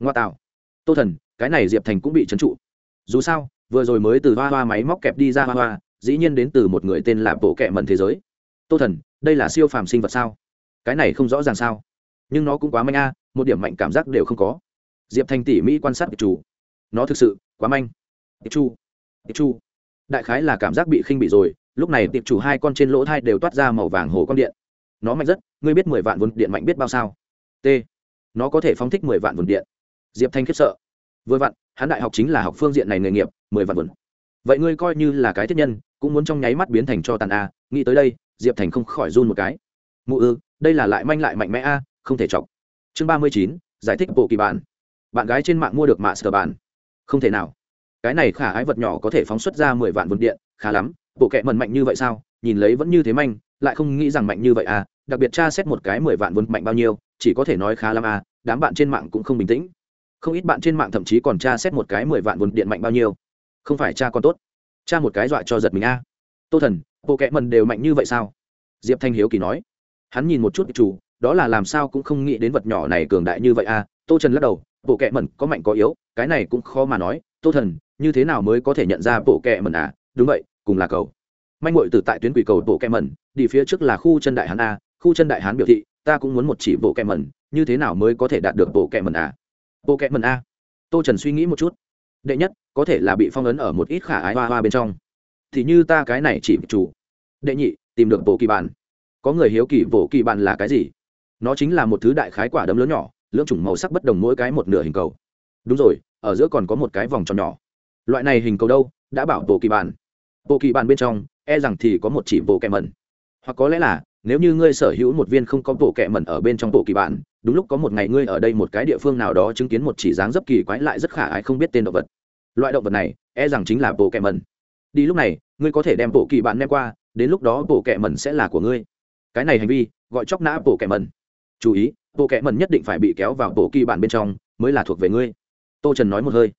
Speaker 1: Ngoa tạo. Tô thần cái này diệp thành cũng bị trấn trụ. Dù sao, vừa rồi mới từ hoa hoa máy móc kẹp đi ra hoa hoa, dĩ nhiên đến từ một người tên là bộ kẹ mẩn thế giới. Tô thần, đây là siêu phàm sinh vật sao? Cái này không rõ ràng sao? Nhưng nó cũng quá manh a, một điểm mạnh cảm giác đều không có. Diệp thành tỉ mỹ quan sát tiệp chủ nó thực sự quá manh. Tiệp chu tiệp chu đại khái là cảm giác bị khinh bị rồi, lúc này tiệp chủ hai con trên lỗ thai đều toát ra màu vàng hồ con điện. Nó mạnh rất, ngươi biết mười vạn vốn điện mạnh biết bao sao? T, nó có thể phóng thích mười vạn vốn điện. Diệp thanh khiếp sợ vừa vặn, hắn đại học chính là học phương diện này nghề nghiệp, mười vạn vốn. Vậy ngươi coi như là cái thiết nhân, cũng muốn trong nháy mắt biến thành cho tàn a, nghĩ tới đây, diệp thành không khỏi run một cái. Mụ ư, đây là lại manh lại mạnh mẽ a, không thể chọc. Chương ba mươi chín, giải thích bộ kỳ bản. Bạn gái trên mạng mua được mạ sờ bản. Không thể nào. Cái này khả ái vật nhỏ có thể phóng xuất ra mười vạn vườn điện, khá lắm. Bộ kệ mần mạnh như vậy sao? Nhìn lấy vẫn như thế manh, lại không nghĩ rằng mạnh như vậy à đặc biệt tra xét một cái mười vạn vườn mạnh bao nhiêu, chỉ có thể nói khá lắm à đám bạn trên mạng cũng không bình tĩnh không ít bạn trên mạng thậm chí còn tra xét một cái mười vạn vốn điện mạnh bao nhiêu. Không phải cha con tốt, cha một cái dọa cho giật mình a. Tô thần, bộ kẽ mần đều mạnh như vậy sao? Diệp thanh hiếu kỳ nói. Hắn nhìn một chút chủ, đó là làm sao cũng không nghĩ đến vật nhỏ này cường đại như vậy a. Tô trần lắc đầu, bộ kẽ mần có mạnh có yếu, cái này cũng khó mà nói. Tô thần, như thế nào mới có thể nhận ra bộ kẽ mần à? Đúng vậy, cùng là cầu manh mội từ tại tuyến quỷ cầu bộ kẽ mần, đi phía trước là khu chân đại hán a. Khu chân đại hán biểu thị, ta cũng muốn một chỉ bộ kẽ mần, như thế nào mới có thể đạt được bộ kẽ mần à? Bộ kẹt mần a. Tô trần suy nghĩ một chút. Đệ nhất, có thể là bị phong ấn ở một ít khả ái hoa hoa bên trong. Thì như ta cái này chỉ chủ. Đệ nhị, tìm được bộ kỳ bản. Có người hiếu kỳ bộ kỳ bản là cái gì? Nó chính là một thứ đại khái quả đấm lớn nhỏ, lưỡng chủng màu sắc bất đồng mỗi cái một nửa hình cầu. Đúng rồi, ở giữa còn có một cái vòng tròn nhỏ. Loại này hình cầu đâu? Đã bảo bộ kỳ bản. Bộ kỳ bản bên trong e rằng thì có một chỉ bộ kẹ mẩn hoặc có lẽ là, nếu như ngươi sở hữu một viên không có bộ kẹ mẩn ở bên trong bộ kỳ bản đúng lúc có một ngày ngươi ở đây một cái địa phương nào đó chứng kiến một chỉ dáng dấp kỳ quái lại rất khả ái không biết tên động vật. Loại động vật này e rằng chính là bộ kẹ mần đi lúc này, ngươi có thể đem bộ kỳ bản đem qua, đến lúc đó bộ kẹ mần sẽ là của ngươi. Cái này hành vi, gọi chóc nã bộ kẹ mần chú ý bộ kẹ mần nhất định phải bị kéo vào bộ kỳ bản bên trong, mới là thuộc về ngươi. Tô trần nói một hơi.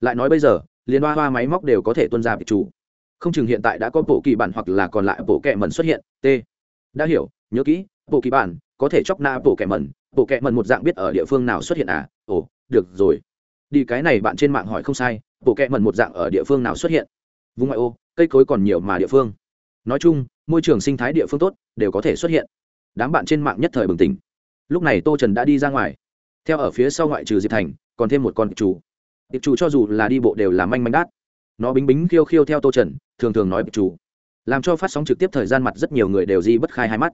Speaker 1: Lại nói bây giờ liên hoa hoa máy móc đều có thể tuân ra vị chủ. Không chừng hiện tại đã có bộ kỳ bản hoặc là còn lại bộ kẹ mần xuất hiện. T. Đã hiểu, nhớ kỹ bộ kỳ bản có thể chóc nã bộ kẹ mần bộ kệ mẩn một dạng biết ở địa phương nào xuất hiện à? Ồ, được rồi. Đi cái này bạn trên mạng hỏi không sai, bộ kệ mẩn một dạng ở địa phương nào xuất hiện? Vùng ngoại ô, cây cối còn nhiều mà địa phương. Nói chung, môi trường sinh thái địa phương tốt, đều có thể xuất hiện. Đám bạn trên mạng nhất thời bừng tỉnh. Lúc này tô trần đã đi ra ngoài. Theo ở phía sau ngoại trừ diệp thành, còn thêm một con chủ. Tiệp chủ cho dù là đi bộ đều là manh manh đát. Nó bính bính khiêu khiêu theo tô trần, thường thường nói tiệp chủ. Làm cho phát sóng trực tiếp thời gian mặt rất nhiều người đều di bất khai hai mắt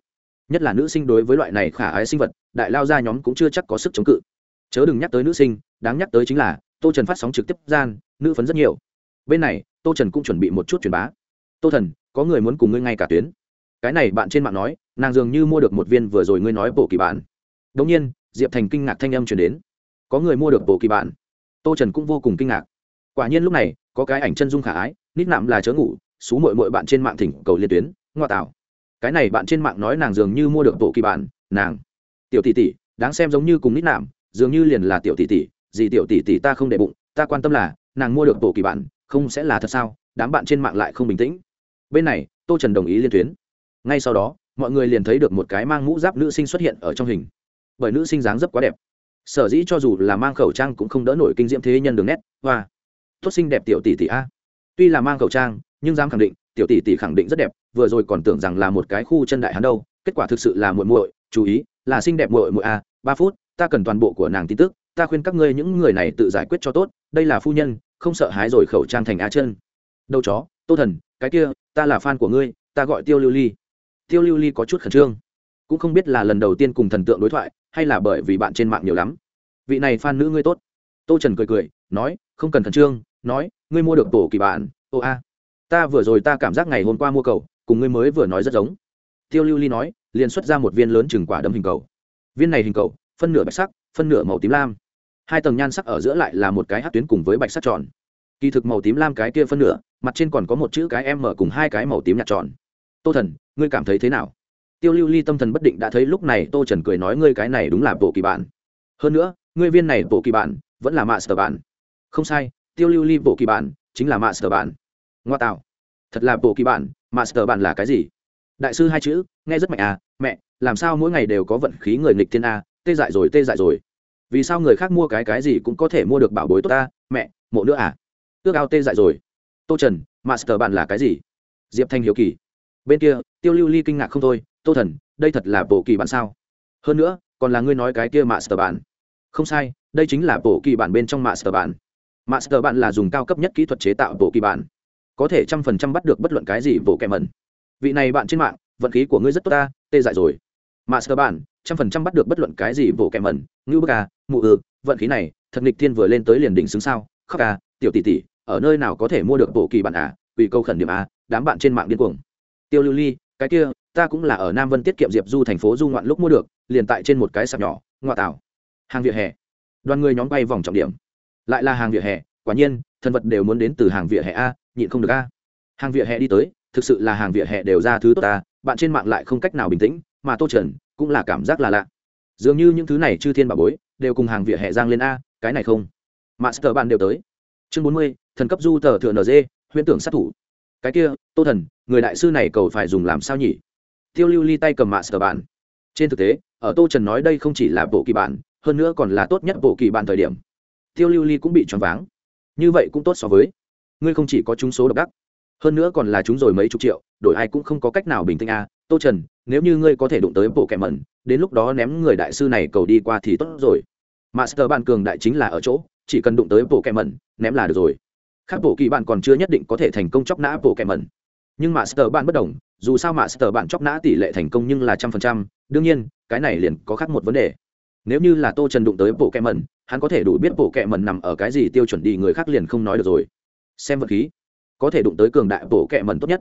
Speaker 1: nhất là nữ sinh đối với loại này khả ái sinh vật, đại lao ra nhóm cũng chưa chắc có sức chống cự. Chớ đừng nhắc tới nữ sinh, đáng nhắc tới chính là, tô trần phát sóng trực tiếp gian, nữ phấn rất nhiều. Bên này, tô trần cũng chuẩn bị một chút truyền bá. Tô thần, có người muốn cùng ngươi ngay cả tuyến. Cái này bạn trên mạng nói, nàng dường như mua được một viên vừa rồi ngươi nói bộ kỳ bản đ ỗ n g nhiên, diệp thành kinh ngạc thanh âm chuyển đến. Có người mua được bộ kỳ bản tô trần cũng vô cùng kinh ngạc. Quả nhiên lúc này, có cái ảnh chân dung khả ái, nít nạm là chớ ngủ, xú mội mội bạn trên mạng thỉnh cầu liên tuyến, ngoa tạo cái này bạn trên mạng nói nàng dường như mua được bộ kỳ bản nàng. Tiểu tỷ tỷ, đáng xem giống như cùng nít nạm, dường như liền là tiểu tỷ tỷ, gì tiểu tỷ tỷ ta không để bụng, ta quan tâm là, nàng mua được bộ kỳ bản không sẽ là thật sao, đám bạn trên mạng lại không bình tĩnh. Bên này, tô trần đồng ý liên tuyến. Ngay sau đó, mọi người liền thấy được một cái mang mũ giáp nữ sinh xuất hiện ở trong hình. Bởi nữ sinh dáng dấp quá đẹp. Sở dĩ cho dù là mang khẩu trang cũng không đỡ nổi kinh diễm thế nhân đường nét, hoa. Tốt xinh đẹp tiểu tỷ tỷ a. Tuy là mang khẩu trang, nhưng dám khẳng định, tiểu tỷ tỷ khẳng định rất đẹp vừa rồi còn tưởng rằng là một cái khu chân đại hắn đâu, kết quả thực sự là muội muội, chú ý, là xinh đẹp muội muội a, ba phút, ta cần toàn bộ của nàng tin tức, ta khuyên các ngươi những người này tự giải quyết cho tốt, đây là phu nhân, không sợ hái rồi khẩu trang thành á chân. Đâu chó, tô thần, cái kia, ta là fan của ngươi, ta gọi tiêu lưu ly. Tiêu lưu ly có chút khẩn trương. Cũng không biết là lần đầu tiên cùng thần tượng đối thoại, hay là bởi vì bạn trên mạng nhiều lắm. Vị này fan nữ ngươi tốt. Tô trần cười cười, nói, không cần khẩn trương, nói, ngươi mua được tổ kỳ bạn. Ô a, ta vừa rồi ta cảm giác ngày hôm qua mua cầu cùng ngươi mới vừa nói rất giống. Tiêu lưu ly nói, liền xuất ra một viên lớn chừng quả đấm hình cầu. Viên này hình cầu, phân nửa bạch sắc, phân nửa màu tím lam. Hai tầng nhan sắc ở giữa lại là một cái hát tuyến cùng với bạch sắc tròn. Kỳ thực màu tím lam cái kia phân nửa, mặt trên còn có một chữ cái m cùng hai cái màu tím nhạt tròn. Tô thần, ngươi cảm thấy thế nào? Tiêu lưu ly tâm thần bất định đã thấy lúc này tô trần cười nói ngươi cái này đúng là bộ kỳ bản. Hơn nữa, ngươi viên này bộ kỳ bản, vẫn là mạ sở bản. Không sai, tiêu lưu ly bộ kỳ bản chính là mạ sở bản. Ngoa tạo. Thật là bộ kỳ bản Master bạn là cái gì? Đại sư hai chữ, nghe rất mạnh à mẹ, làm sao mỗi ngày đều có vận khí người nghịch thiên a, tê dại rồi, tê dại rồi. Vì sao người khác mua cái cái gì cũng có thể mua được bảo bối tốt ta, mẹ, mộ nữa à? Ước ao tê dại rồi. Tô trần master bạn là cái gì? Diệp thanh hiếu kỳ. Bên kia, tiêu lưu ly kinh ngạc không thôi, tô thần, đây thật là bộ kỳ bản sao? Hơn nữa, còn là ngươi nói cái kia master bạn. không sai, đây chính là bộ kỳ bản bên trong master bạn. master bạn là dùng cao cấp nhất kỹ thuật chế tạo bộ kỳ bản có thể trăm phần trăm bắt được bất luận cái gì vỗ kẻ mẩn. Vị này bạn trên mạng, vận khí của ngươi rất tốt ta, tê dại rồi. Master bản trăm phần trăm bắt được bất luận cái gì vỗ kẻ mẩn, ngưu bức à mụ ừ vận khí này, thật nghịch thiên vừa lên tới liền đỉnh xứng sao, khóc à tiểu tỷ tỷ, ở nơi nào có thể mua được bộ kỳ bản à vì câu khẩn điểm à đám bạn trên mạng điên cuồng. Tiêu lưu ly, cái kia, ta cũng là ở nam vân tiết kiệm diệp du thành phố du ngoạn lúc mua được, liền tại trên một cái sạp nhỏ, ngoại tảo. Hàng vỉa hè. Đoàn người nhóm bay vòng trọng điểm. Lại là hàng vỉa hè, quả nhiên, thân vật đều muốn đến từ hàng vỉa hè a nhịn không được a. Hàng vỉa hè đi tới, thực sự là hàng vỉa hè đều ra thứ tốt ta, bạn trên mạng lại không cách nào bình tĩnh, mà tô trần cũng là cảm giác là lạ. Dường như những thứ này chư thiên bà bối đều cùng hàng vỉa hè giang lên a, cái này không. Master bạn đều tới. Chương bốn mươi, thần cấp du tờ thượng nd huyễn tưởng sát thủ. Cái kia, tô thần, người đại sư này cầu phải dùng làm sao nhỉ? Tiêu lưu ly tay cầm master bạn. Trên thực tế, ở tô trần nói đây không chỉ là bộ kỳ bản, hơn nữa còn là tốt nhất bộ kỳ bản thời điểm. Tiêu lưu ly cũng bị choáng váng. Như vậy cũng tốt so với ngươi không chỉ có chúng số độc đắc, hơn nữa còn là chúng rồi mấy chục triệu, đổi ai cũng không có cách nào bình tĩnh a. Tô trần, nếu như ngươi có thể đụng tới bộ kẻ mẩn, đến lúc đó ném người đại sư này cầu đi qua thì tốt rồi. Master Bàn cường đại chính là ở chỗ, chỉ cần đụng tới bộ kẻ mẩn, ném là được rồi. Khác bộ kỳ bạn còn chưa nhất định có thể thành công chóc nã bộ kẻ mẩn. Nhưng master bạn bất đồng, dù sao master bạn chóc nã tỷ lệ thành công nhưng là trăm phần trăm. Đương nhiên, cái này liền có khác một vấn đề. Nếu như là tô trần đụng tới bộ kẻ mẩn, hắn có thể đủ biết bộ kẻ mẩn nằm ở cái gì tiêu chuẩn đi, người khác liền không nói được rồi xem vật khí. Có thể đụng tới cường đại bộ kẹ mẩn tốt nhất.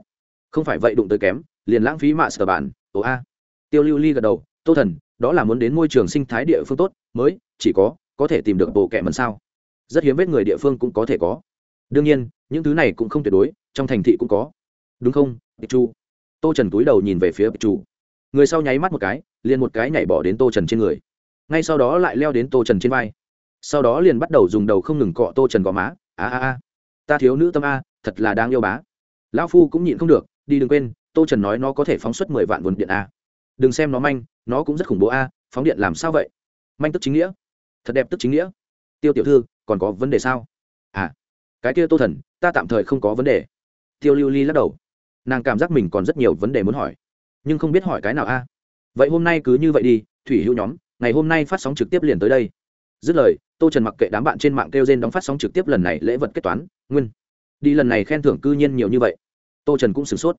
Speaker 1: Không phải vậy đụng tới kém, liền lãng phí mạ sở bản. Ồ a. Tiêu lưu ly gật đầu, tô thần, đó là muốn đến môi trường sinh thái địa phương tốt, mới, chỉ có có thể tìm được bộ kẹ mần sao? Rất hiếm vết người địa phương cũng có thể có. Đương nhiên, những thứ này cũng không tuyệt đối, trong thành thị cũng có. Đúng không tịch chu tô trần túi đầu nhìn về phía tịch chu người sau nháy mắt một cái, liền một cái nhảy bỏ đến tô trần trên người. Ngay sau đó lại leo đến tô trần trên vai. Sau đó liền bắt đầu dùng đầu không ngừng cọ tô trần gò má. A a a ta thiếu nữ tâm a, thật là đáng yêu bá. Lão phu cũng nhịn không được, đi đừng quên, tô trần nói nó có thể phóng xuất mười vạn vốn điện a. Đừng xem nó manh, nó cũng rất khủng bố a, phóng điện làm sao vậy? Manh tức chính nghĩa. Thật đẹp tức chính nghĩa. Tiêu tiểu thư, còn có vấn đề sao? À cái kia tô thần, ta tạm thời không có vấn đề. Tiêu lưu ly lắc đầu. Nàng cảm giác mình còn rất nhiều vấn đề muốn hỏi, nhưng không biết hỏi cái nào a. Vậy hôm nay cứ như vậy đi, thủy hữu nhóm, ngày hôm nay phát sóng trực tiếp liền tới đây. Dứt lời tô trần mặc kệ đám bạn trên mạng kêu trên đóng phát sóng trực tiếp lần này lễ vật kết toán, nguyên. Đi lần này khen thưởng cư nhiên nhiều như vậy. Tô trần cũng sửng sốt.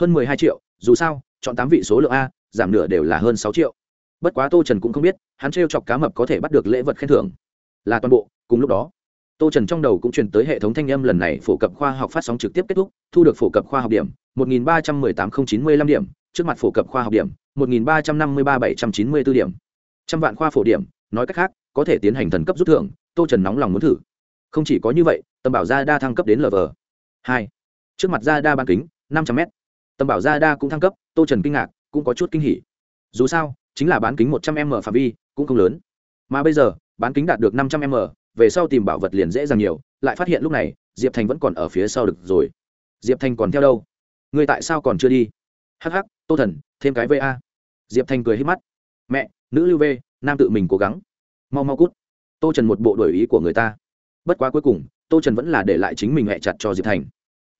Speaker 1: Hơn mười hai triệu, dù sao, chọn tám vị số lượng a, giảm nửa đều là hơn sáu triệu. Bất quá tô trần cũng không biết, hắn t chọc cá mập có thể bắt được lễ vật khen thưởng. Là toàn bộ, cùng lúc đó, tô trần trong đầu cũng truyền tới hệ thống thanh âm lần này phổ cập khoa học phát sóng trực tiếp kết thúc, thu được phổ cập khoa học điểm, một nghìn ba trăm mười tám không chín mươi lăm điểm, trước mặt phổ cập khoa học điểm, một nghìn ba trăm năm mươi ba bảy trăm chín mươi b ố điểm. Trăm vạn khoa phổ điểm, nói cách khác có thể tiến hành thần cấp rút thưởng, tô trần nóng lòng muốn thử. Không chỉ có như vậy tầm bảo gia đa thăng cấp đến lv hai. Trước mặt gia đa ban kính, năm trăm m tầm bảo gia đa cũng thăng cấp, tô trần kinh ngạc, cũng có chút kinh hỉ. Dù sao, chính là bán kính một trăm m phạm vi, cũng không lớn. Mà bây giờ, bán kính đạt được năm trăm m, về sau tìm bảo vật liền dễ dàng nhiều, lại phát hiện lúc này, diệp thành vẫn còn ở phía sau được rồi. Diệp thành còn theo đâu? Người tại sao còn chưa đi? Hh tô thần, thêm cái va diệp thành cười hết mắt. Mẹ, nữ lưu v, nam tự mình cố gắng mau mau cút. Tô trần một bộ đổi ý của người ta. Bất quá cuối cùng, tô trần vẫn là để lại chính mình hẹ chặt cho diệp thành.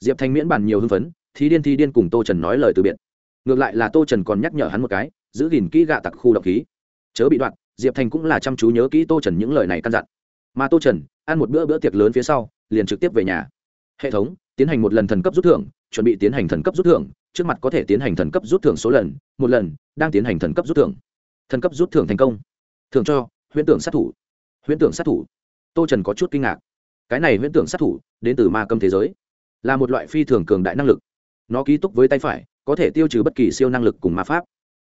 Speaker 1: Diệp thành miễn bàn nhiều hưng phấn thì điên thì điên cùng tô trần nói lời từ biệt. Ngược lại là tô trần còn nhắc nhở hắn một cái, giữ gìn kỹ gạ tặc khu độc khí. Chớ bị đoạn, diệp thành cũng là chăm chú nhớ kỹ tô trần những lời này căn dặn. Mà tô trần, ăn một bữa bữa tiệc lớn phía sau, liền trực tiếp về nhà. Hệ thống, tiến hành một lần thần cấp rút thưởng, chuẩn bị tiến hành thần cấp rút thưởng, trước mặt có thể tiến hành thần cấp rút thưởng số lần, một lần, đang tiến hành thần cấp rút thưởng. Thần cấp rút thưởng thành công. Thưởng cho huyễn tưởng sát thủ. Huyễn tưởng sát thủ. Tô trần có chút kinh ngạc. Cái này huyễn tưởng sát thủ đến từ ma cầm thế giới. Là một loại phi thường cường đại năng lực. Nó ký túc với tay phải, có thể tiêu trừ bất kỳ siêu năng lực cùng ma pháp.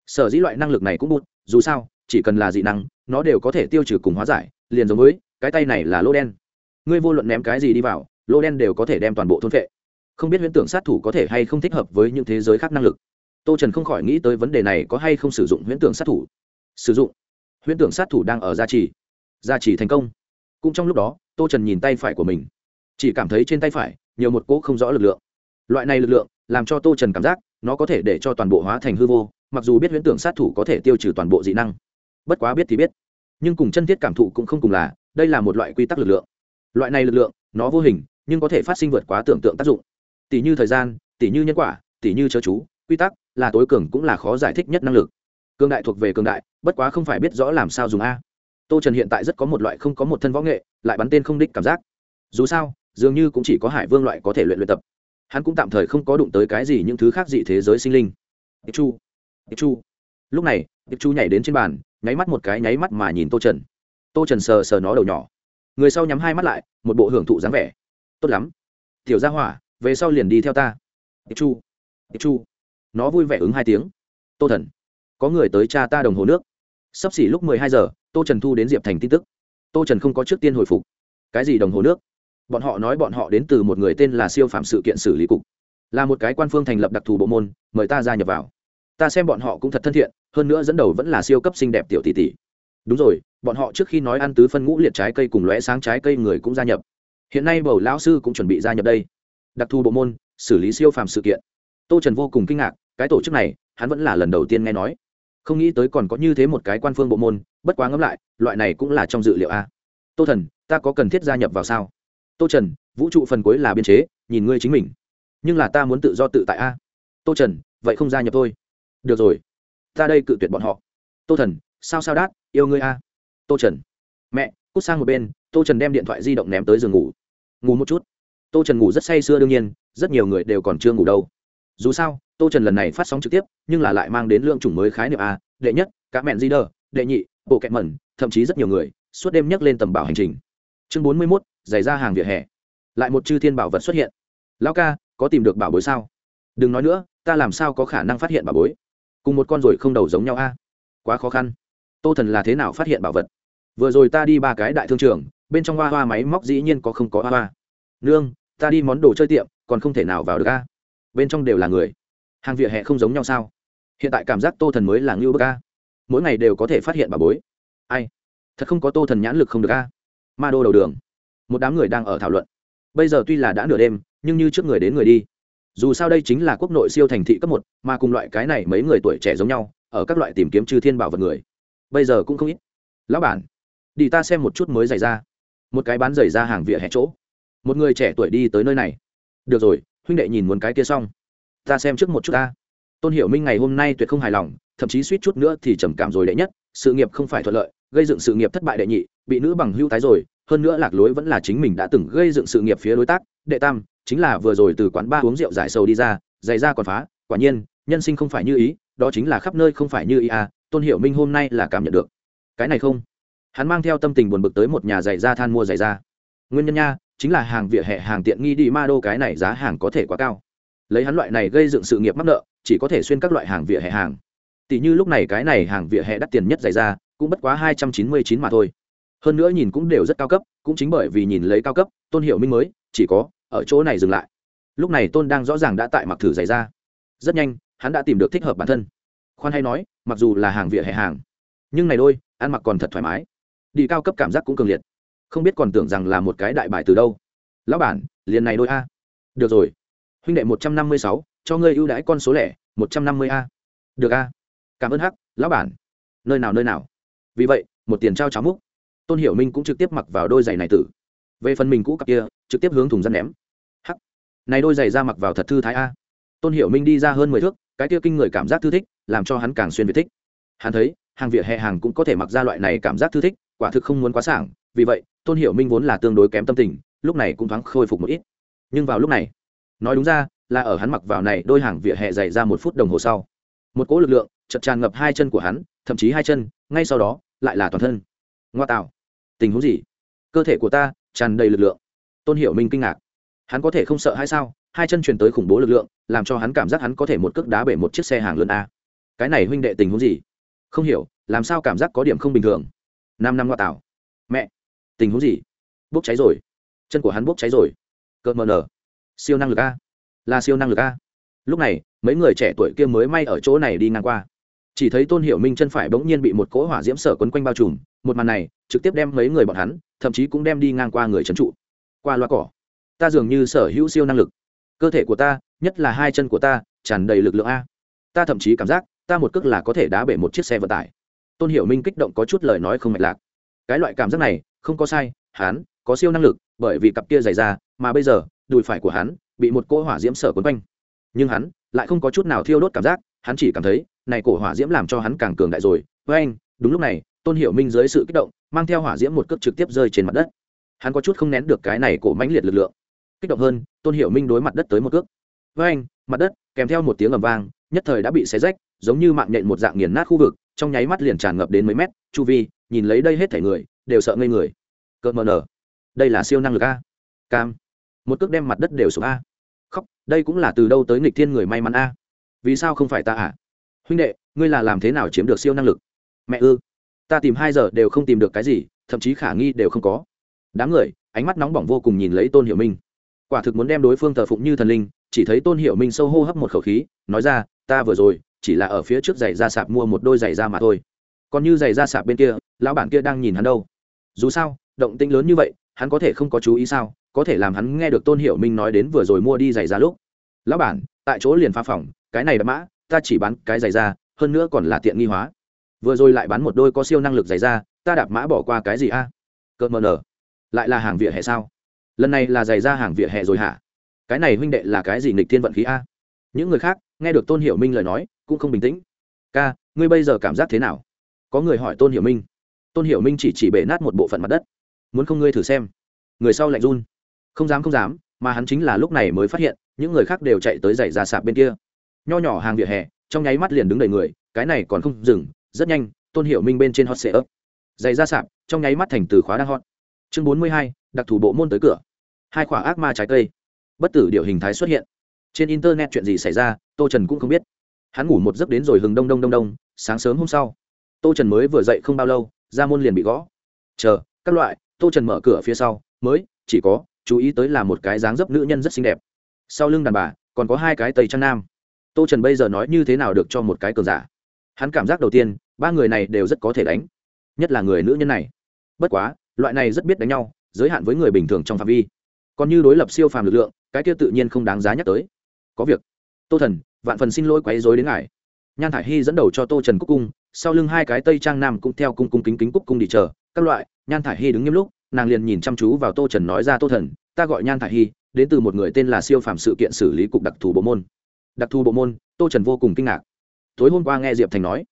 Speaker 1: Sở dĩ loại năng lực này cũng bụt, dù sao, chỉ cần là dị năng, nó đều có thể tiêu trừ cùng hóa giải, liền giống với, cái tay này là lô đen. Ngươi vô luận ném cái gì đi vào, lô đen đều có thể đem toàn bộ thôn vệ không biết huyễn tưởng sát thủ có thể hay không thích hợp với những thế giới khác năng lực. Tô trần không khỏi nghĩ tới vấn đề này có hay không sử dụng huyễn tưởng sát thủ. Sử dụng huyễn tưởng sát thủ đang ở gia trì. Gia trì thành công. Cũng trong lúc đó, tô trần nhìn tay phải của mình. Chỉ cảm thấy trên tay phải, nhiều một cỗ không rõ lực lượng. Loại này lực lượng, làm cho tô trần cảm giác, nó có thể để cho toàn bộ hóa thành hư vô, mặc dù biết huyễn tưởng sát thủ có thể tiêu trừ toàn bộ dị năng. Bất quá biết thì biết. Nhưng cùng chân thiết cảm thụ cũng không cùng là, đây là một loại quy tắc lực lượng. Loại này lực lượng, nó vô hình, nhưng có thể phát sinh vượt quá tưởng tượng tác dụng. Tỷ như thời gian, tỷ như nhân quả, tỷ như chớ chú, quy tắc, là tối cường cũng là khó giải thích nhất năng lực cường đại thuộc về cường đại, bất quá không phải biết rõ làm sao dùng a. Tô trần hiện tại rất có một loại không có một thân võ nghệ, lại bắn tên không đích cảm giác. Dù sao, dường như cũng chỉ có hải vương loại có thể luyện luyện tập. Hắn cũng tạm thời không có đụng tới cái gì những thứ khác dị thế giới sinh linh. Tiệp chu tiệp chu lúc này tiệp chu nhảy đến trên bàn, nháy mắt một cái nháy mắt mà nhìn tô trần. Tô trần sờ sờ nó đầu nhỏ. Người sau nhắm hai mắt lại, một bộ hưởng thụ dáng vẻ. Tốt lắm. Tiểu gia hỏa, về sau liền đi theo ta. Tiệp chu tiệp chu nó vui vẻ ứng hai tiếng. Tô thần có người tới cha ta đồng hồ nước. Sắp xỉ lúc mười hai giờ, tô trần thu đến diệp thành tin tức. Tô trần không có trước tiên hồi phục. Cái gì đồng hồ nước? Bọn họ nói bọn họ đến từ một người tên là siêu phạm sự kiện xử lý cục. Là một cái quan phương thành lập đặc thù bộ môn, mời ta gia nhập vào. Ta xem bọn họ cũng thật thân thiện, hơn nữa dẫn đầu vẫn là siêu cấp xinh đẹp tiểu tỷ tỷ. Đúng rồi, bọn họ trước khi nói ăn tứ phân ngũ liệt trái cây cùng lóe sáng trái cây người cũng gia nhập. Hiện nay bầu lão sư cũng chuẩn bị gia nhập đây. Đặc thù bộ môn, xử lý siêu phàm sự kiện. Tô trần vô cùng kinh ngạc, cái tổ chức này, hắn vẫn là lần đầu tiên nghe nói không nghĩ tới còn có như thế một cái quan phương bộ môn, bất quá ngẫm lại, loại này cũng là trong dự liệu a. Tô thần, ta có cần thiết gia nhập vào sao? Tô trần, vũ trụ phần cuối là biên chế, nhìn ngươi chính mình. Nhưng là ta muốn tự do tự tại a. Tô trần, vậy không gia nhập thôi. Được rồi. Ta đây cự tuyệt bọn họ. Tô thần, sao sao đát, yêu ngươi a. Tô trần. Mẹ, cút sang một bên, tô trần đem điện thoại di động ném tới giường ngủ. Ngủ một chút. Tô trần ngủ rất say sưa đương nhiên, rất nhiều người đều còn chưa ngủ đâu. Dù sao tô trần lần này phát sóng trực tiếp, nhưng là lại mang đến lượng chủng mới khái niệm a, đệ nhất, cá mẹn di đờ đệ nhị, bộ kẹt mẩn, thậm chí rất nhiều người, suốt đêm nhắc lên tầm bảo hành trình. Chương bốn mươi mốt, giày ra hàng vỉa hè. Lại một chư thiên bảo vật xuất hiện. Lão ca, có tìm được bảo bối sao? Đừng nói nữa, ta làm sao có khả năng phát hiện bảo bối? Cùng một con ruồi không đầu giống nhau a. Quá khó khăn. Tô thần là thế nào phát hiện bảo vật? Vừa rồi ta đi ba cái đại thương trường, bên trong hoa hoa máy móc dĩ nhiên có không có hoa hoa. Nương, ta đi món đồ chơi tiệm, còn không thể nào vào được a. Bên trong đều là người hàng vỉa hè không giống nhau sao? Hiện tại cảm giác tô thần mới là ngưu bơ ca mỗi ngày đều có thể phát hiện bà bối. Ai? Thật không có tô thần nhãn lực không được a. Ma đô đầu đường. Một đám người đang ở thảo luận. Bây giờ tuy là đã nửa đêm, nhưng như trước người đến người đi. Dù sao đây chính là quốc nội siêu thành thị cấp một, mà cùng loại cái này mấy người tuổi trẻ giống nhau, ở các loại tìm kiếm chư thiên bảo vật người. Bây giờ cũng không ít. Lão bản, đi ta xem một chút mới giày ra. Một cái bán giày ra hàng vỉa hè chỗ. Một người trẻ tuổi đi tới nơi này. Được rồi, huynh đệ nhìn muốn cái kia xong ta xem trước một chút ta. Tôn hiểu minh ngày hôm nay tuyệt không hài lòng, thậm chí suýt chút nữa thì trầm cảm rồi đệ nhất, sự nghiệp không phải thuận lợi, gây dựng sự nghiệp thất bại đệ nhị, bị nữ bằng hưu tái rồi, hơn nữa lạc lối vẫn là chính mình đã từng gây dựng sự nghiệp phía đối tác, đệ tam, chính là vừa rồi từ quán ba uống rượu giải sầu đi ra, giày ra còn phá, quả nhiên, nhân sinh không phải như ý, đó chính là khắp nơi không phải như ý à tôn hiểu minh hôm nay là cảm nhận được. Cái này không? Hắn mang theo tâm tình buồn bực tới một nhà giày da than mua giày da. Nguyên nhân nha, chính là hàng vỉa hè hàng tiện nghi đi ma đô cái này giá hàng có thể quá cao lấy hắn loại này gây dựng sự nghiệp mắc nợ, chỉ có thể xuyên các loại hàng vỉa hè hàng. Tỷ như lúc này cái này hàng vỉa hè đắt tiền nhất dày ra, cũng bất quá hai trăm chín mươi chín mà thôi. Hơn nữa nhìn cũng đều rất cao cấp, cũng chính bởi vì nhìn lấy cao cấp, tôn hiệu minh mới, chỉ có, ở chỗ này dừng lại. Lúc này tôn đang rõ ràng đã tại mặc thử giày ra. Rất nhanh, hắn đã tìm được thích hợp bản thân. Khoan hay nói, mặc dù là hàng vỉa hè hàng, nhưng này đôi, ăn mặc còn thật thoải mái. Đi cao cấp cảm giác cũng cường liệt. Không biết còn tưởng rằng là một cái đại bài từ đâu. Lão bản, liền này đôi a. Được rồi huynh đệ một trăm năm mươi sáu, cho ngươi ưu đãi con số lẻ, một trăm năm mươi a. Được a. Cảm ơn hắc, lão bản. Nơi nào nơi nào? Vì vậy, một tiền trao cháo múc. Tôn hiểu minh cũng trực tiếp mặc vào đôi giày này tử. Về phần mình cũ cặp kia, trực tiếp hướng thùng răn ném. Hắc. Này đôi giày ra mặc vào thật thư thái a. Tôn hiểu minh đi ra hơn mười thước, cái kia kinh người cảm giác thư thích, làm cho hắn càng xuyên việt thích. Hắn thấy, hàng vỉa hè hàng cũng có thể mặc ra loại này cảm giác thư thích, quả thực không muốn quá sảng. Vì vậy, tôn hiểu minh vốn là tương đối kém tâm tình, lúc này cũng thoáng khôi phục một ít. Nhưng vào lúc này nói đúng ra, là ở hắn mặc vào này, đôi hàng vỉa hè dày ra một phút đồng hồ sau. Một cỗ lực lượng chật tràn ngập hai chân của hắn, thậm chí hai chân, ngay sau đó, lại là toàn thân. Ngoa tạo. Tình huống gì? Cơ thể của ta tràn đầy lực lượng. Tôn hiểu minh kinh ngạc. Hắn có thể không sợ hay sao? Hai chân truyền tới khủng bố lực lượng, làm cho hắn cảm giác hắn có thể một cước đá bể một chiếc xe hàng lớn a. Cái này huynh đệ tình huống gì? Không hiểu, làm sao cảm giác có điểm không bình thường? Năm năm ngoa tạo. Mẹ, tình huống gì? Bốc cháy rồi. Chân của hắn bốc cháy rồi. Cợt mờ nở siêu năng lực a? Là siêu năng lực a? Lúc này, mấy người trẻ tuổi kia mới may ở chỗ này đi ngang qua. Chỉ thấy tôn hiểu minh chân phải bỗng nhiên bị một cỗ hỏa diễm sở quấn quanh bao trùm, một màn này trực tiếp đem mấy người bọn hắn, thậm chí cũng đem đi ngang qua người trấn trụ. Qua loa cỏ, ta dường như sở hữu siêu năng lực. Cơ thể của ta, nhất là hai chân của ta, tràn đầy lực lượng a. Ta thậm chí cảm giác, ta một cước là có thể đá bể một chiếc xe vận tải. Tôn hiểu minh kích động có chút lời nói không mạch lạc. Cái loại cảm giác này, không có sai, hắn có siêu năng lực, bởi vì cặp kia dày ra mà bây giờ đùi phải của hắn bị một cỗ hỏa diễm sở quấn quanh. Nhưng hắn lại không có chút nào thiêu đốt cảm giác, hắn chỉ cảm thấy này cổ hỏa diễm làm cho hắn càng cường đại rồi. Với anh, đúng lúc này, tôn hiểu minh dưới sự kích động, mang theo hỏa diễm một cước trực tiếp rơi trên mặt đất. Hắn có chút không nén được cái này cổ mãnh liệt lực lượng. Kích động hơn, tôn hiểu minh đối mặt đất tới một cước. Với anh, mặt đất kèm theo một tiếng ầm vang, nhất thời đã bị xé rách, giống như mạng nhện một dạng nghiền nát khu vực, trong nháy mắt liền tràn ngập đến mấy mét. Chu vi, nhìn lấy đây hết thảy người, đều sợ ngây người. Cợt mờ nở. Đây là siêu năng lực a. Cam một cước đem mặt đất đều sụp a. Khóc, đây cũng là từ đâu tới nghịch thiên người may mắn a? Vì sao không phải ta à? Huynh đệ, ngươi là làm thế nào chiếm được siêu năng lực? Mẹ ư? Ta tìm hai giờ đều không tìm được cái gì, thậm chí khả nghi đều không có. Đám người, ánh mắt nóng bỏng vô cùng nhìn lấy tôn hiểu minh. Quả thực muốn đem đối phương thờ phụng như thần linh, chỉ thấy tôn hiểu minh sâu hô hấp một khẩu khí, nói ra, ta vừa rồi, chỉ là ở phía trước giày da sạp mua một đôi giày da mà thôi. Còn như giày da sạp bên kia, lão bản kia đang nhìn hắn đâu. Dù sao, động tĩnh lớn như vậy hắn có thể không có chú ý sao? Có thể làm hắn nghe được tôn hiểu minh nói đến vừa rồi mua đi giày da lúc. Lão bản, tại chỗ liền phá phòng, cái này đã mã, ta chỉ bán cái giày da, hơn nữa còn là tiện nghi hóa. Vừa rồi lại bán một đôi có siêu năng lực giày da, ta đạp mã bỏ qua cái gì a? À? cợt mờ nở. Lại là hàng vỉa hè sao? Lần này là giày da hàng vỉa hè rồi hả? Cái này huynh đệ là cái gì nghịch thiên vận khí a? Những người khác, nghe được tôn hiểu minh lời nói, cũng không bình tĩnh. Ca, ngươi bây giờ cảm giác thế nào? Có người hỏi tôn hiểu minh. Tôn hiểu minh chỉ chỉ bể nát một bộ phận mặt đất muốn không ngươi thử xem. Người sau lạnh run. Không dám không dám, mà hắn chính là lúc này mới phát hiện, những người khác đều chạy tới giày ra sạp bên kia. Nho nhỏ hàng vỉa hè, trong nháy mắt liền đứng đầy người, cái này còn không dừng, rất nhanh, tôn hiệu minh bên trên hot sệ ấp giày ra sạp, trong nháy mắt thành từ khóa đang hot. Chương bốn mươi hai, đặc thù bộ môn tới cửa. Hai quả ác ma trái cây. Bất tử điệu hình thái xuất hiện. Trên internet chuyện gì xảy ra, tô trần cũng không biết. Hắn ngủ một giấc đến rồi hừng đông đông đông đông, sáng sớm hôm sau. Tô trần mới vừa dậy không bao lâu, ra môn liền bị gõ. Chờ, các loại tô trần mở cửa phía sau, mới, chỉ có, chú ý tới là một cái dáng dấp nữ nhân rất xinh đẹp. Sau lưng đàn bà, còn có hai cái tây trang nam. Tô trần bây giờ nói như thế nào được cho một cái cường giả? Hắn cảm giác đầu tiên, ba người này đều rất có thể đánh, nhất là người nữ nhân này. Bất quá, loại này rất biết đánh nhau, giới hạn với người bình thường trong phạm vi. Còn như đối lập siêu phàm lực lượng, cái kia tự nhiên không đáng giá nhắc tới. Có việc. Tô thần, vạn phần xin lỗi quấy dối đến ngài. Nhan thải hy dẫn đầu cho tô trần cúc cung, sau lưng hai cái tây trang nam cũng theo cung cung kính kính cúc cung đi chờ các loại, nhan thải hy đứng nghiêm lúc, nàng liền nhìn chăm chú vào tô trần nói ra, tô thần, ta gọi nhan thải hy, đến từ một người tên là siêu phàm sự kiện xử lý cục đặc thù bộ môn. Đặc thù bộ môn? Tô trần vô cùng kinh ngạc. Tối hôm qua nghe diệp thành nói.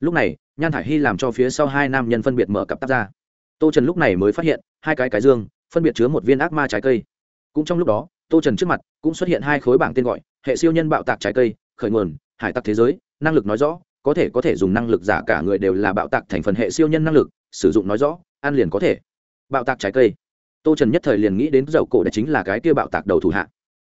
Speaker 1: Lúc này, nhan thải hy làm cho phía sau hai nam nhân phân biệt mở cặp tắp ra. Tô trần lúc này mới phát hiện, hai cái cái dương, phân biệt chứa một viên ác ma trái cây. Cũng trong lúc đó, tô trần trước mặt cũng xuất hiện hai khối bảng tên gọi, hệ siêu nhân bạo tạc trái cây, khởi nguồn, hải tặc thế giới, năng lực nói rõ, có thể có thể dùng năng lực giả cả người đều là bạo tạc thành phần hệ siêu nhân năng lực sử dụng nói rõ, ăn liền có thể. Bạo tạc trái cây. Tô trần nhất thời liền nghĩ đến dầu cổ đã chính là cái kia bạo tạc đầu thủ hạ.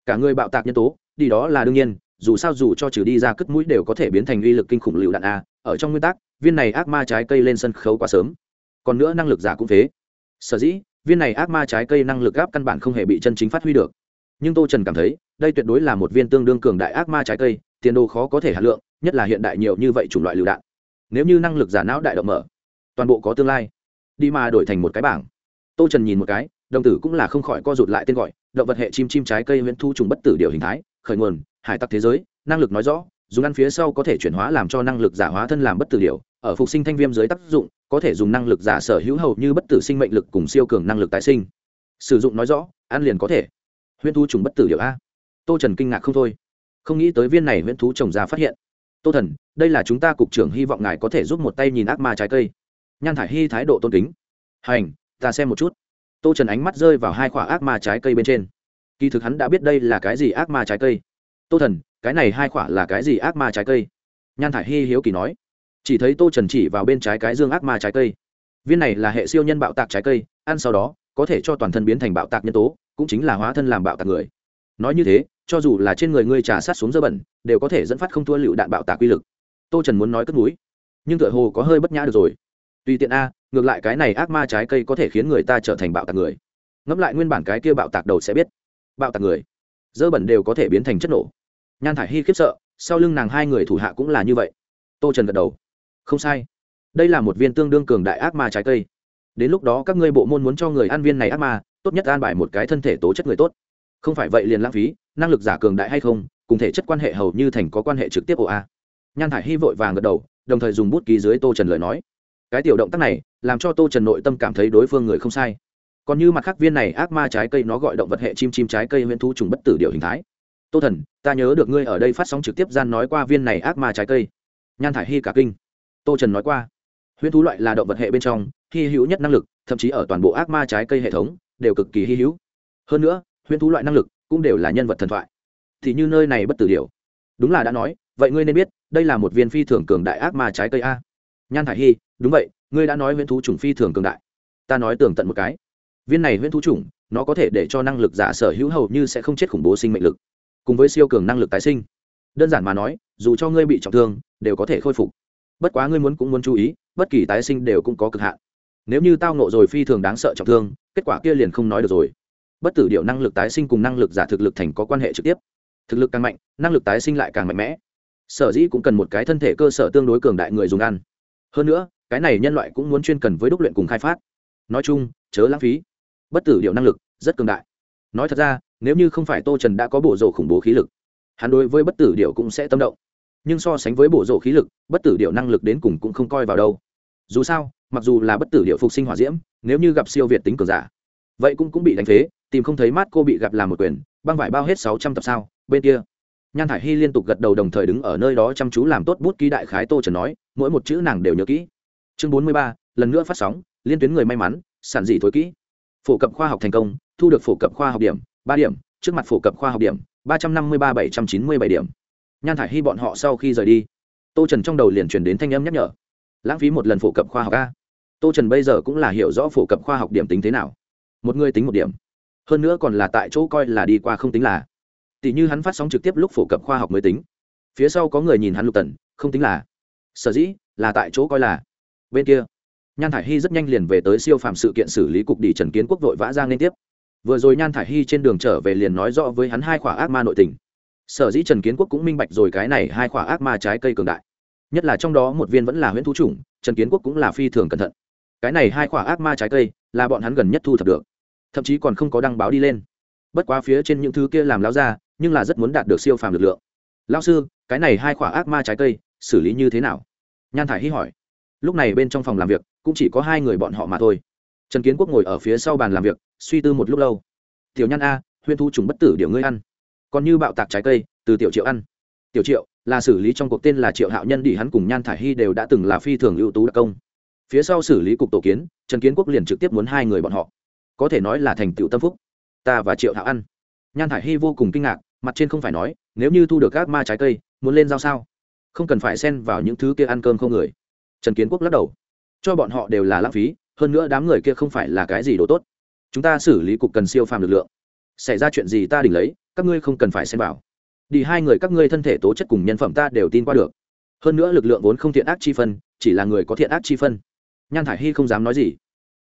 Speaker 1: Cả người bạo tạc nhân tố, đi đó là đương nhiên, dù sao dù cho trừ đi ra cất mũi đều có thể biến thành uy lực kinh khủng lựu đạn a, ở trong nguyên tắc, viên này ác ma trái cây lên sân khấu quá sớm. Còn nữa năng lực giả cũng thế. sở dĩ, viên này ác ma trái cây năng lực gáp căn bản không hề bị chân chính phát huy được. Nhưng tô trần cảm thấy, đây tuyệt đối là một viên tương đương cường đại ác ma trái cây, tiền đồ khó có thể hạt lượng, nhất là hiện đại nhiều như vậy chủng loại lựu đạn. Nếu như năng lực giả não đại động mở toàn bộ có tương lai. Đi mà đổi thành một cái bảng. Tô trần nhìn một cái, đồng tử cũng là không khỏi co rụt lại tên gọi, động vật hệ chim chim trái cây huyễn thu trùng bất tử điều hình thái, khởi nguồn, hải tặc thế giới, năng lực nói rõ, dùng ăn phía sau có thể chuyển hóa làm cho năng lực giả hóa thân làm bất tử điều, ở phục sinh thanh viêm dưới tác dụng, có thể dùng năng lực giả sở hữu hầu như bất tử sinh mệnh lực cùng siêu cường năng lực tái sinh. Sử dụng nói rõ, ăn liền có thể. Huyễn thu trùng bất tử điều a. Tô trần kinh ngạc không thôi. Không nghĩ tới viên này huyễn thú trồng ra phát hiện. Tô thần, đây là chúng ta cục trưởng hy vọng ngài có thể giúp một tay nhìn ác ma trái cây nhan thải hy thái độ tôn kính. Hành, ta xem một chút. Tô trần ánh mắt rơi vào hai khoả ác ma trái cây bên trên. Kỳ thực hắn đã biết đây là cái gì ác ma trái cây. Tô thần, cái này hai khoả là cái gì ác ma trái cây? Nhan thải hy hiếu kỳ nói. Chỉ thấy tô trần chỉ vào bên trái cái dương ác ma trái cây. Viên này là hệ siêu nhân bạo tạc trái cây, ăn sau đó, có thể cho toàn thân biến thành bạo tạc nhân tố, cũng chính là hóa thân làm bạo tạc người. Nói như thế, cho dù là trên người ngươi trà sát xuống dơ bẩn, đều có thể dẫn phát không thua lựu đạn bạo tạc quy lực. Tô trần muốn nói cất núi, nhưng tựa hồ có hơi bất nhã được rồi tùy tiện a, ngược lại cái này ác ma trái cây có thể khiến người ta trở thành bạo tạc người. Ngẫm lại nguyên bản cái kia bạo tạc đầu sẽ biết. Bạo tạc người. Dơ bẩn đều có thể biến thành chất nổ. Nhan thải hy khiếp sợ, sau lưng nàng hai người thủ hạ cũng là như vậy. Tô trần gật đầu. Không sai. Đây là một viên tương đương cường đại ác ma trái cây. Đến lúc đó các ngươi bộ môn muốn cho người ăn viên này ác ma, tốt nhất an bài một cái thân thể tố chất người tốt. Không phải vậy liền lãng phí, năng lực giả cường đại hay không, cùng thể chất quan hệ hầu như thành có quan hệ trực tiếp ồ a. Nhan thải hy vội vàng gật đầu, đồng thời dùng bút ký dưới tô trần lời nói cái tiểu động tác này làm cho tô trần nội tâm cảm thấy đối phương người không sai. Còn như mặt khác viên này ác ma trái cây nó gọi động vật hệ chim chim trái cây huyễn thú trùng bất tử điều hình thái. Tô thần, ta nhớ được ngươi ở đây phát sóng trực tiếp gian nói qua viên này ác ma trái cây. Nhan thải hy cả kinh. Tô trần nói qua, huyễn thú loại là động vật hệ bên trong hy hữu nhất năng lực, thậm chí ở toàn bộ ác ma trái cây hệ thống đều cực kỳ hy hữu. Hơn nữa, huyễn thú loại năng lực cũng đều là nhân vật thần thoại. Thì như nơi này bất tử điều. Đúng là đã nói, vậy ngươi nên biết, đây là một viên phi thường cường đại ác ma trái cây a. Nhan thải hy đúng vậy, ngươi đã nói huyễn thú chủng phi thường cường đại. Ta nói tường tận một cái. Viên này huyễn thú chủng, nó có thể để cho năng lực giả sở hữu hầu như sẽ không chết khủng bố sinh mệnh lực. Cùng với siêu cường năng lực tái sinh. Đơn giản mà nói, dù cho ngươi bị trọng thương, đều có thể khôi phục. Bất quá ngươi muốn cũng muốn chú ý, bất kỳ tái sinh đều cũng có cực hạn. Nếu như tao nộ rồi phi thường đáng sợ trọng thương, kết quả kia liền không nói được rồi. Bất tử điệu năng lực tái sinh cùng năng lực giả thực lực thành có quan hệ trực tiếp. Thực lực càng mạnh, năng lực tái sinh lại càng mạnh mẽ. Sở dĩ cũng cần một cái thân thể cơ sở tương đối cường đại người dùng ăn. Hơn nữa cái này nhân loại cũng muốn chuyên cần với đúc luyện cùng khai phát. Nói chung, chớ lãng phí. Bất tử điệu năng lực, rất cường đại. Nói thật ra, nếu như không phải tô trần đã có bộ rộ khủng bố khí lực, hắn đối với bất tử điệu cũng sẽ tâm động. Nhưng so sánh với bộ rộ khí lực, bất tử điệu năng lực đến cùng cũng không coi vào đâu. Dù sao, mặc dù là bất tử điệu phục sinh hỏa diễm, nếu như gặp siêu việt tính cường giả, vậy cũng cũng bị đánh phế, tìm không thấy mát cô bị gặp làm một quyền, băng vải bao hết sáu trăm tập sao, bên kia. Nhan thải hy liên tục gật đầu đồng thời đứng ở nơi đó chăm chú làm tốt bút ký đại khái tô trần nói, mỗi một chữ nàng đều nhớ kỹ chương bốn mươi ba, lần nữa phát sóng, liên tuyến người may mắn, sản dị thối kỹ. Phổ cập khoa học thành công, thu được phổ cập khoa học điểm, ba điểm, trước mặt phổ cập khoa học điểm, ba trăm năm mươi ba, bảy trăm chín mươi bảy điểm. Nhan thải hy bọn họ sau khi rời đi, tô trần trong đầu liền truyền đến thanh âm nhắc nhở. Lãng phí một lần phổ cập khoa học a. Tô trần bây giờ cũng là hiểu rõ phổ cập khoa học điểm tính thế nào. Một người tính một điểm. Hơn nữa còn là tại chỗ coi là đi qua không tính là. Tỷ như hắn phát sóng trực tiếp lúc phổ cập khoa học mới tính. Phía sau có người nhìn hắn lục tần, không tính là. Sở dĩ là tại chỗ coi là bên kia. Nhan thải hy rất nhanh liền về tới siêu phạm sự kiện xử lý cục đi trần kiến quốc vội vã ra liên tiếp. Vừa rồi nhan thải hy trên đường trở về liền nói rõ với hắn hai khỏa ác ma nội tình. Sở dĩ trần kiến quốc cũng minh bạch rồi cái này hai khỏa ác ma trái cây cường đại. Nhất là trong đó một viên vẫn là huyễn thú chủng, trần kiến quốc cũng là phi thường cẩn thận. Cái này hai khỏa ác ma trái cây là bọn hắn gần nhất thu thập được, thậm chí còn không có đăng báo đi lên. Bất quá phía trên những thứ kia làm lao ra nhưng là rất muốn đạt được siêu phàm lực lượng. Lao sư, cái này hai khỏa ác ma trái cây xử lý như thế nào? Nhan thải hy hỏi lúc này bên trong phòng làm việc, cũng chỉ có hai người bọn họ mà thôi. Trần kiến quốc ngồi ở phía sau bàn làm việc, suy tư một lúc lâu. Tiểu nhan a, huyên thu trùng bất tử điều ngươi ăn. Còn như bạo tạc trái cây, từ tiểu triệu ăn. Tiểu triệu, là xử lý trong cuộc tên là triệu hạo nhân đi, hắn cùng nhan thải hy đều đã từng là phi thường ưu tú đặc công. Phía sau xử lý cục tổ kiến, trần kiến quốc liền trực tiếp muốn hai người bọn họ. Có thể nói là thành tựu tâm phúc. Ta và triệu hạo ăn. Nhan thải hy vô cùng kinh ngạc, mặt trên không phải nói, nếu như thu được các ma trái cây, muốn lên giao sao? Không cần phải xen vào những thứ kia ăn cơm không người trần kiến quốc lắc đầu. Cho bọn họ đều là lãng phí, hơn nữa đám người kia không phải là cái gì đồ tốt. Chúng ta xử lý cục cần siêu phàm lực lượng. Xảy ra chuyện gì ta đỉnh lấy, các ngươi không cần phải xen vào. Đi hai người các ngươi thân thể tố chất cùng nhân phẩm ta đều tin qua được. Hơn nữa lực lượng vốn không thiện ác chi phân, chỉ là người có thiện ác chi phân. Nhan thải hy không dám nói gì.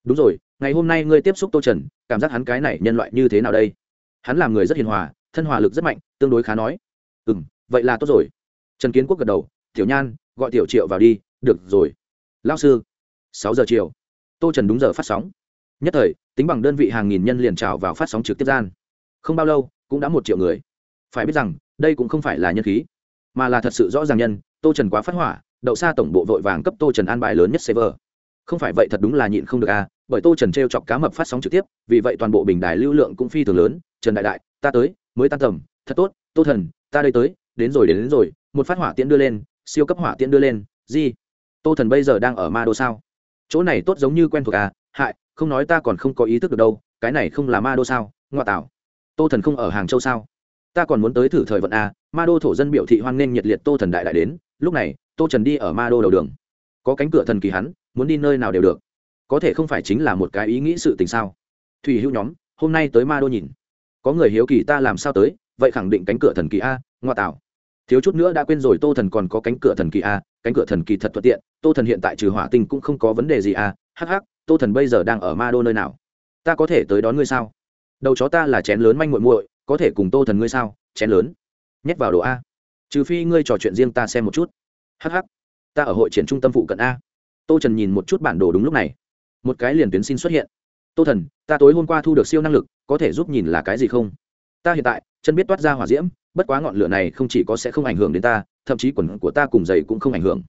Speaker 1: Đúng rồi, ngày hôm nay ngươi tiếp xúc tô trần, cảm giác hắn cái này nhân loại như thế nào đây? Hắn làm người rất hiền hòa, thân hòa lực rất mạnh, tương đối khá nói. Ừ m vậy là tốt rồi. Trần kiến quốc gật đầu, tiểu nhan, gọi tiểu triệu vào đi được rồi. Lao sư. Sáu giờ chiều. Tô trần đúng giờ phát sóng. Nhất thời tính bằng đơn vị hàng nghìn nhân liền trào vào phát sóng trực tiếp gian. Không bao lâu cũng đã một triệu người. Phải biết rằng đây cũng không phải là nhân khí mà là thật sự rõ ràng nhân tô trần quá phát hỏa đậu xa tổng bộ vội vàng cấp tô trần an bài lớn nhất server. Không phải vậy thật đúng là nhịn không được à bởi tô trần t r e o chọc cá mập phát sóng trực tiếp vì vậy toàn bộ bình đài lưu lượng cũng phi thường lớn trần đại đại ta tới mới tan tầm thật tốt tô thần ta đây tới đến rồi đến, đến rồi một phát hỏa tiễn đưa lên siêu cấp hỏa tiễn đưa lên gì? Tô thần bây giờ đang ở ma đô sao? Chỗ này tốt giống như quen thuộc à? Hại, không nói ta còn không có ý thức được đâu, cái này không là ma đô sao? Ngoại tảo tô thần không ở hàng châu sao? Ta còn muốn tới thử thời vận à? ma đô thổ dân biểu thị hoan nghênh nhiệt liệt tô thần đại đại đến, lúc này, tô trần đi ở ma đô đầu đường. Có cánh cửa thần kỳ hắn, muốn đi nơi nào đều được. Có thể không phải chính là một cái ý nghĩ sự tình sao? Thủy hữu nhóm, hôm nay tới ma đô nhìn. Có người hiếu kỳ ta làm sao tới, vậy khẳng định cánh cửa thần kỳ a ngoại tảo thiếu chút nữa đã quên rồi tô thần còn có cánh cửa thần kỳ a cánh cửa thần kỳ thật thuận tiện tô thần hiện tại trừ hỏa tinh cũng không có vấn đề gì a hắc, tô thần bây giờ đang ở ma đô nơi nào? Ta có thể tới đón ngươi sao? Đầu chó ta là chén lớn manh muội muội có thể cùng tô thần ngươi sao? Chén lớn. Nhét vào đồ a. Trừ phi ngươi trò chuyện riêng ta xem một chút. Hh ta ở hội triển trung tâm phụ cận a. Tô trần nhìn một chút bản đồ đúng lúc này. Một cái liền tuyến xin xuất hiện. Tô thần ta tối hôm qua thu được siêu năng lực có thể giúp nhìn là cái gì không? Ta hiện tại chân biết toát ra hỏa diễm bất quá ngọn lửa này không chỉ có sẽ không ảnh hưởng đến ta, thậm chí quần của ta cùng giày cũng không ảnh hưởng.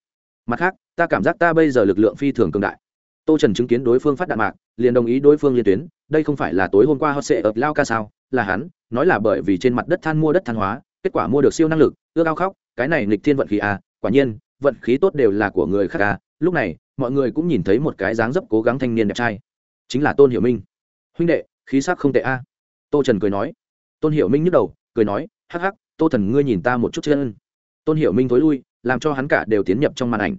Speaker 1: Mặt khác, ta cảm giác ta bây giờ lực lượng phi thường cường đại. Tô trần chứng kiến đối phương phát đạn mạc, liền đồng ý đối phương liên tuyến, đây không phải là tối hôm qua họ sẽ ập lao ca sao? Là hắn, nói là bởi vì trên mặt đất than mua đất than hóa, kết quả mua được siêu năng lực, ước ao khóc, cái này nghịch thiên vận khí à quả nhiên, vận khí tốt đều là của người khác à. Lúc này, mọi người cũng nhìn thấy một cái dáng dấp cố gắng thanh niên đẹp trai, chính là tôn hiểu minh. Huynh đệ, khí sắc không tệ a à. tô trần cười nói. Tôn hiểu minh nhức đầu, cười nói hắc hắc, tô thần ngươi nhìn ta một chút chân. Tôn hiểu minh thối lui, làm cho hắn cả đều tiến nhập trong màn ảnh.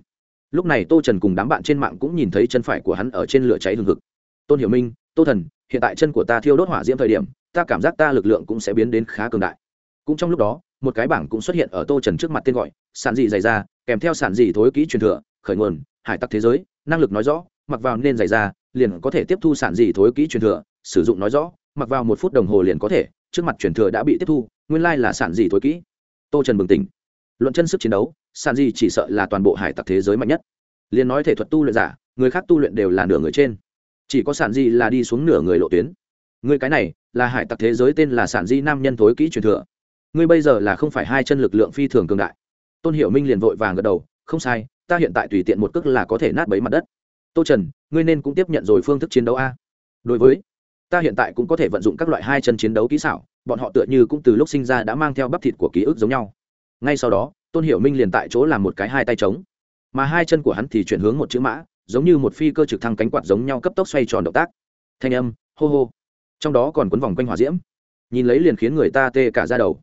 Speaker 1: Lúc này tô trần cùng đám bạn trên mạng cũng nhìn thấy chân phải của hắn ở trên lửa cháy hừng hực. Tôn hiểu minh, tô thần, hiện tại chân của ta thiêu đốt hỏa diễm thời điểm, ta cảm giác ta lực lượng cũng sẽ biến đến khá cường đại. Cũng trong lúc đó, một cái bảng cũng xuất hiện ở tô trần trước mặt tên gọi, sản dị dày ra, kèm theo sản dị thối kỹ truyền thừa, khởi nguồn, hải tặc thế giới, năng lực nói rõ, mặc vào nên dày ra, liền có thể tiếp thu sản dị thối kỹ truyền thừa, sử dụng nói rõ, mặc vào một phút đồng hồ liền có thể, trước mặt truyền thừa đã bị tiếp thu nguyên lai là sản dị thối kỹ. Tô trần bừng tỉnh. Luận chân sức chiến đấu, sản dị chỉ sợ là toàn bộ hải tặc thế giới mạnh nhất. Liền nói thể thuật tu luyện giả, người khác tu luyện đều là nửa người trên. Chỉ có sản dị là đi xuống nửa người lộ tuyến. Người cái này, là hải tặc thế giới tên là sản di nam nhân thối kỹ truyền thừa. Ngươi bây giờ là không phải hai chân lực lượng phi thường cường đại. Tôn hiểu minh liền vội vàng gật đầu, không sai, ta hiện tại tùy tiện một cước là có thể nát bấy mặt đất. Tô trần, ngươi nên cũng tiếp nhận rồi phương thức chiến đấu a. Đối với, ta hiện tại cũng có thể vận dụng các loại hai chân chiến đấu kỹ xảo bọn họ tựa như cũng từ lúc sinh ra đã mang theo bắp thịt của ký ức giống nhau. Ngay sau đó, tôn hiểu minh liền tại chỗ làm một cái hai tay trống. Mà hai chân của hắn thì chuyển hướng một chữ mã, giống như một phi cơ trực thăng cánh quạt giống nhau cấp tốc xoay tròn động tác. Thanh âm, hô hô. Trong đó còn quấn vòng quanh hỏa diễm. Nhìn lấy liền khiến người ta tê cả ra đầu.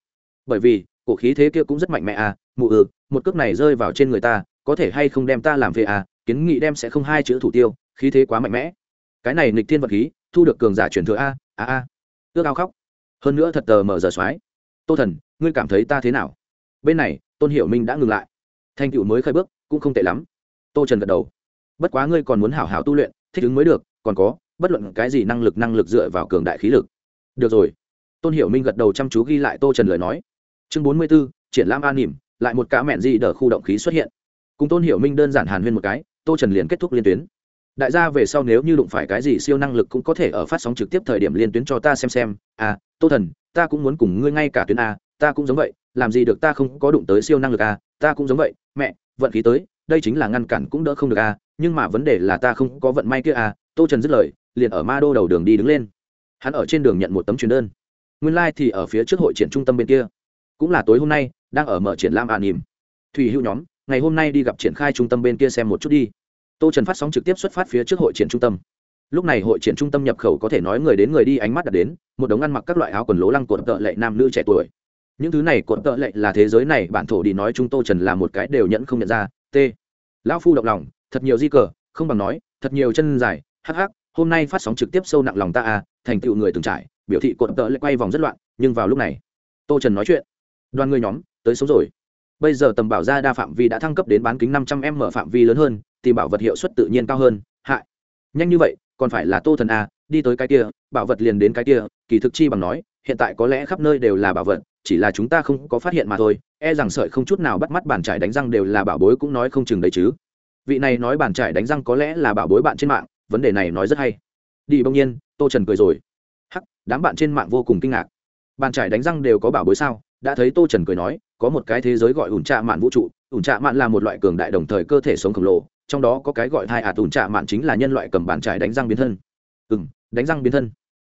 Speaker 1: Bởi vì, cổ khí thế kia cũng rất mạnh mẽ à mụ ừ một cước này rơi vào trên người ta, có thể hay không đem ta làm về à kiến nghị đem sẽ không hai chữ thủ tiêu, khí thế quá mạnh mẽ. Cái này nghịch thiên vật khí, thu được cường giả truyền thừa a a a. Ước ao khóc hơn nữa thật tờ mở giờ soái. Tô thần, ngươi cảm thấy ta thế nào? Bên này, tôn hiểu minh đã ngừng lại. Thanh cựu mới khai bước, cũng không tệ lắm. Tô trần gật đầu. Bất quá ngươi còn muốn hảo hảo tu luyện, thích ứng mới được, còn có, bất luận cái gì năng lực năng lực dựa vào cường đại khí lực. Được rồi. Tôn hiểu minh gật đầu chăm chú ghi lại tô trần lời nói. Chương bốn mươi b ố triển lãm an nỉm, lại một cá mẹn gì đờ khu động khí xuất hiện. Cùng tôn hiểu minh đơn giản hàn huyên một cái, tô trần liền kết thúc liên tuyến đại gia về sau nếu như đụng phải cái gì siêu năng lực cũng có thể ở phát sóng trực tiếp thời điểm liên tuyến cho ta xem xem. À tô thần, ta cũng muốn cùng ngươi ngay cả tuyến a, ta cũng giống vậy, làm gì được ta không có đụng tới siêu năng lực a, ta cũng giống vậy. Mẹ, vận khí tới, đây chính là ngăn cản cũng đỡ không được a, nhưng mà vấn đề là ta không có vận may kia a, tô trần dứt lời, liền ở ma đô đầu đường đi đứng lên. Hắn ở trên đường nhận một tấm truyền đơn. Nguyên lai、like、thì ở phía trước hội triển trung tâm bên kia. Cũng là tối hôm nay, đang ở mở triển lam à nỉm thủy hữu nhóm, ngày hôm nay đi gặp triển khai trung tâm bên kia xem một chút đi tô trần phát sóng trực tiếp xuất phát phía trước hội triển trung tâm. Lúc này hội triển trung tâm nhập khẩu có thể nói người đến người đi ánh mắt đặt đến, một đống ăn mặc các loại áo quần lố lăng cột tợ lệ nam nữ trẻ tuổi. Những thứ này cột tợ lệ là thế giới này, bản thổ đi nói chúng tô trần là một cái đều nhận không nhận ra. T. Lão phu động lòng, thật nhiều di cờ, không bằng nói, thật nhiều chân dài, hắc hắc, hôm nay phát sóng trực tiếp sâu nặng lòng ta à thành tựu người từng trải, biểu thị cột tợ lệ quay vòng rất loạn, nhưng vào lúc này, tô trần nói chuyện. Đoàn người nhóm, tới sống rồi bây giờ tầm bảo ra đa phạm vi đã thăng cấp đến bán kính năm trăm m mở phạm vi lớn hơn thì bảo vật hiệu suất tự nhiên cao hơn. Hại nhanh như vậy còn phải là tô thần a à, đi tới cái kia bảo vật liền đến cái kia kỳ thực chi bằng nói hiện tại có lẽ khắp nơi đều là bảo vật chỉ là chúng ta không có phát hiện mà thôi e rằng sợi không chút nào bắt mắt bàn trải đánh răng đều là bảo bối cũng nói không chừng đấy chứ. Vị này nói bàn trải đánh răng có lẽ là bảo bối bạn trên mạng vấn đề này nói rất hay. Đi bỗng nhiên tô trần cười rồi. Hắc đám bạn trên mạng vô cùng kinh ngạc. Bàn trải đánh răng đều có bảo bối sao? Đã thấy tô trần cười nói, có một cái thế giới gọi ủn trạ mạn vũ trụ, ủn trạ mạn là một loại cường đại đồng thời cơ thể sống khổng lồ, trong đó có cái gọi hai ạt ủn trạ mạn chính là nhân loại cầm bàn trải đánh răng biến thân. Ừ m đánh răng biến thân.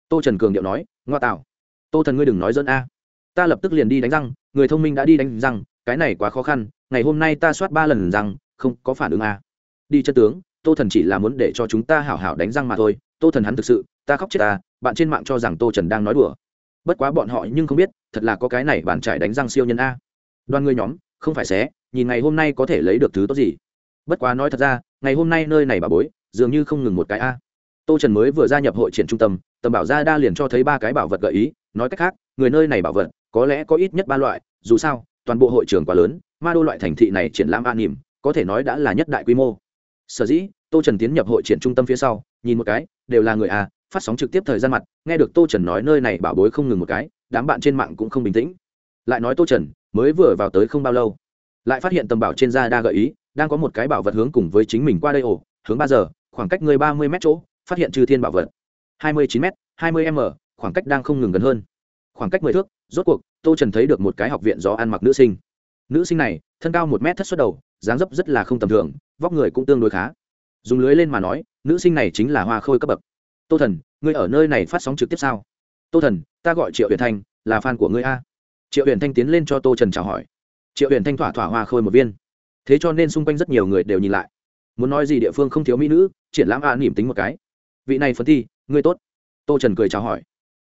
Speaker 1: Tô trần cường điệu nói, ngoa tạo. Tô thần ngươi đừng nói dẫn a. Ta lập tức liền đi đánh răng, người thông minh đã đi đánh răng, cái này quá khó khăn, ngày hôm nay ta soát ba lần răng, không có phản ứng a. Đi chân tướng, tô thần chỉ là muốn để cho chúng ta hảo hảo đánh răng mà thôi, tô thần hắn thực sự, ta khóc chết ta, bạn trên mạng cho rằng tô trần đang nói đùa bất quá bọn họ nhưng không biết, thật là có cái này bàn trải đánh răng siêu nhân a. Đoàn người nhóm, không phải xé, nhìn ngày hôm nay có thể lấy được thứ tốt gì. Bất quá nói thật ra, ngày hôm nay nơi này bà bối, dường như không ngừng một cái a. Tô trần mới vừa gia nhập hội triển trung tâm, tầm bảo gia đa liền cho thấy ba cái bảo vật gợi ý, nói cách khác, người nơi này bảo vật, có lẽ có ít nhất ba loại, dù sao, toàn bộ hội trường quá lớn, ma đô loại thành thị này triển lãm an nỉm, có thể nói đã là nhất đại quy mô. Sở dĩ, tô trần tiến nhập hội triển trung tâm phía sau, nhìn một cái, đều là người a phát sóng trực tiếp thời gian mặt, nghe được tô trần nói nơi này bảo bối không ngừng một cái, đám bạn trên mạng cũng không bình tĩnh. Lại nói tô trần, mới vừa vào tới không bao lâu, lại phát hiện tầm bảo trên da đa gợi ý, đang có một cái bảo vật hướng cùng với chính mình qua đây ổ, hướng ba giờ, khoảng cách người ba mươi m chỗ, phát hiện trừ thiên bảo vật. Hai mươi chín m hai mươi m, khoảng cách đang không ngừng gần hơn. Khoảng cách mười thước, rốt cuộc, tô trần thấy được một cái học viện gió ăn mặc nữ sinh. Nữ sinh này, thân cao một mét thất xuất đầu, dáng dấp rất là không tầm thường, vóc người cũng tương đối khá. Dùng lưới lên mà nói, nữ sinh này chính là hoa khôi cấp bậc tô thần, ngươi ở nơi này phát sóng trực tiếp sao? Tô thần, ta gọi triệu huyền thanh, là fan của ngươi a. Triệu huyền thanh tiến lên cho tô trần chào hỏi. Triệu huyền thanh thỏa thỏa hoa khôi một viên. Thế cho nên xung quanh rất nhiều người đều nhìn lại. Muốn nói gì địa phương không thiếu mỹ nữ, triển lãm a nỉm tính một cái. Vị này phấn thi ngươi tốt. Tô trần cười chào hỏi.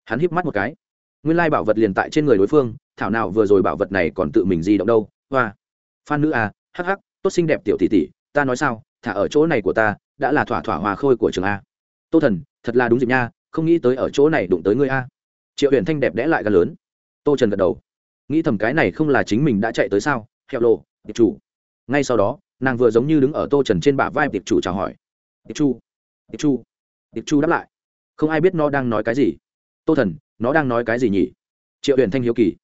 Speaker 1: Hắn híp mắt một cái. Nguyên lai bảo vật liền tại trên người đối phương, thảo nào vừa rồi bảo vật này còn tự mình di động đâu, hoa. Phan nữ a, hắc hắc, tốt xinh đẹp tiểu tỷ tỷ, ta nói sao, thả ở chỗ này của ta, đã là thỏa thỏa hòa khôi của trường a tô thần, thật là đúng dịp nha, không nghĩ tới ở chỗ này đụng tới ngươi a. Triệu huyền thanh đẹp đẽ lại gần lớn. Tô trần gật đầu. Nghĩ thầm cái này không là chính mình đã chạy tới sao? Hẹo lộ, tiệp chủ. Ngay sau đó, nàng vừa giống như đứng ở tô trần trên bả vai tiệp chủ chào hỏi. Tiệp chu tiệp chu tiệp chu đáp lại. Không ai biết nó đang nói cái gì. Tô thần, nó đang nói cái gì nhỉ? Triệu huyền thanh hiếu kỳ.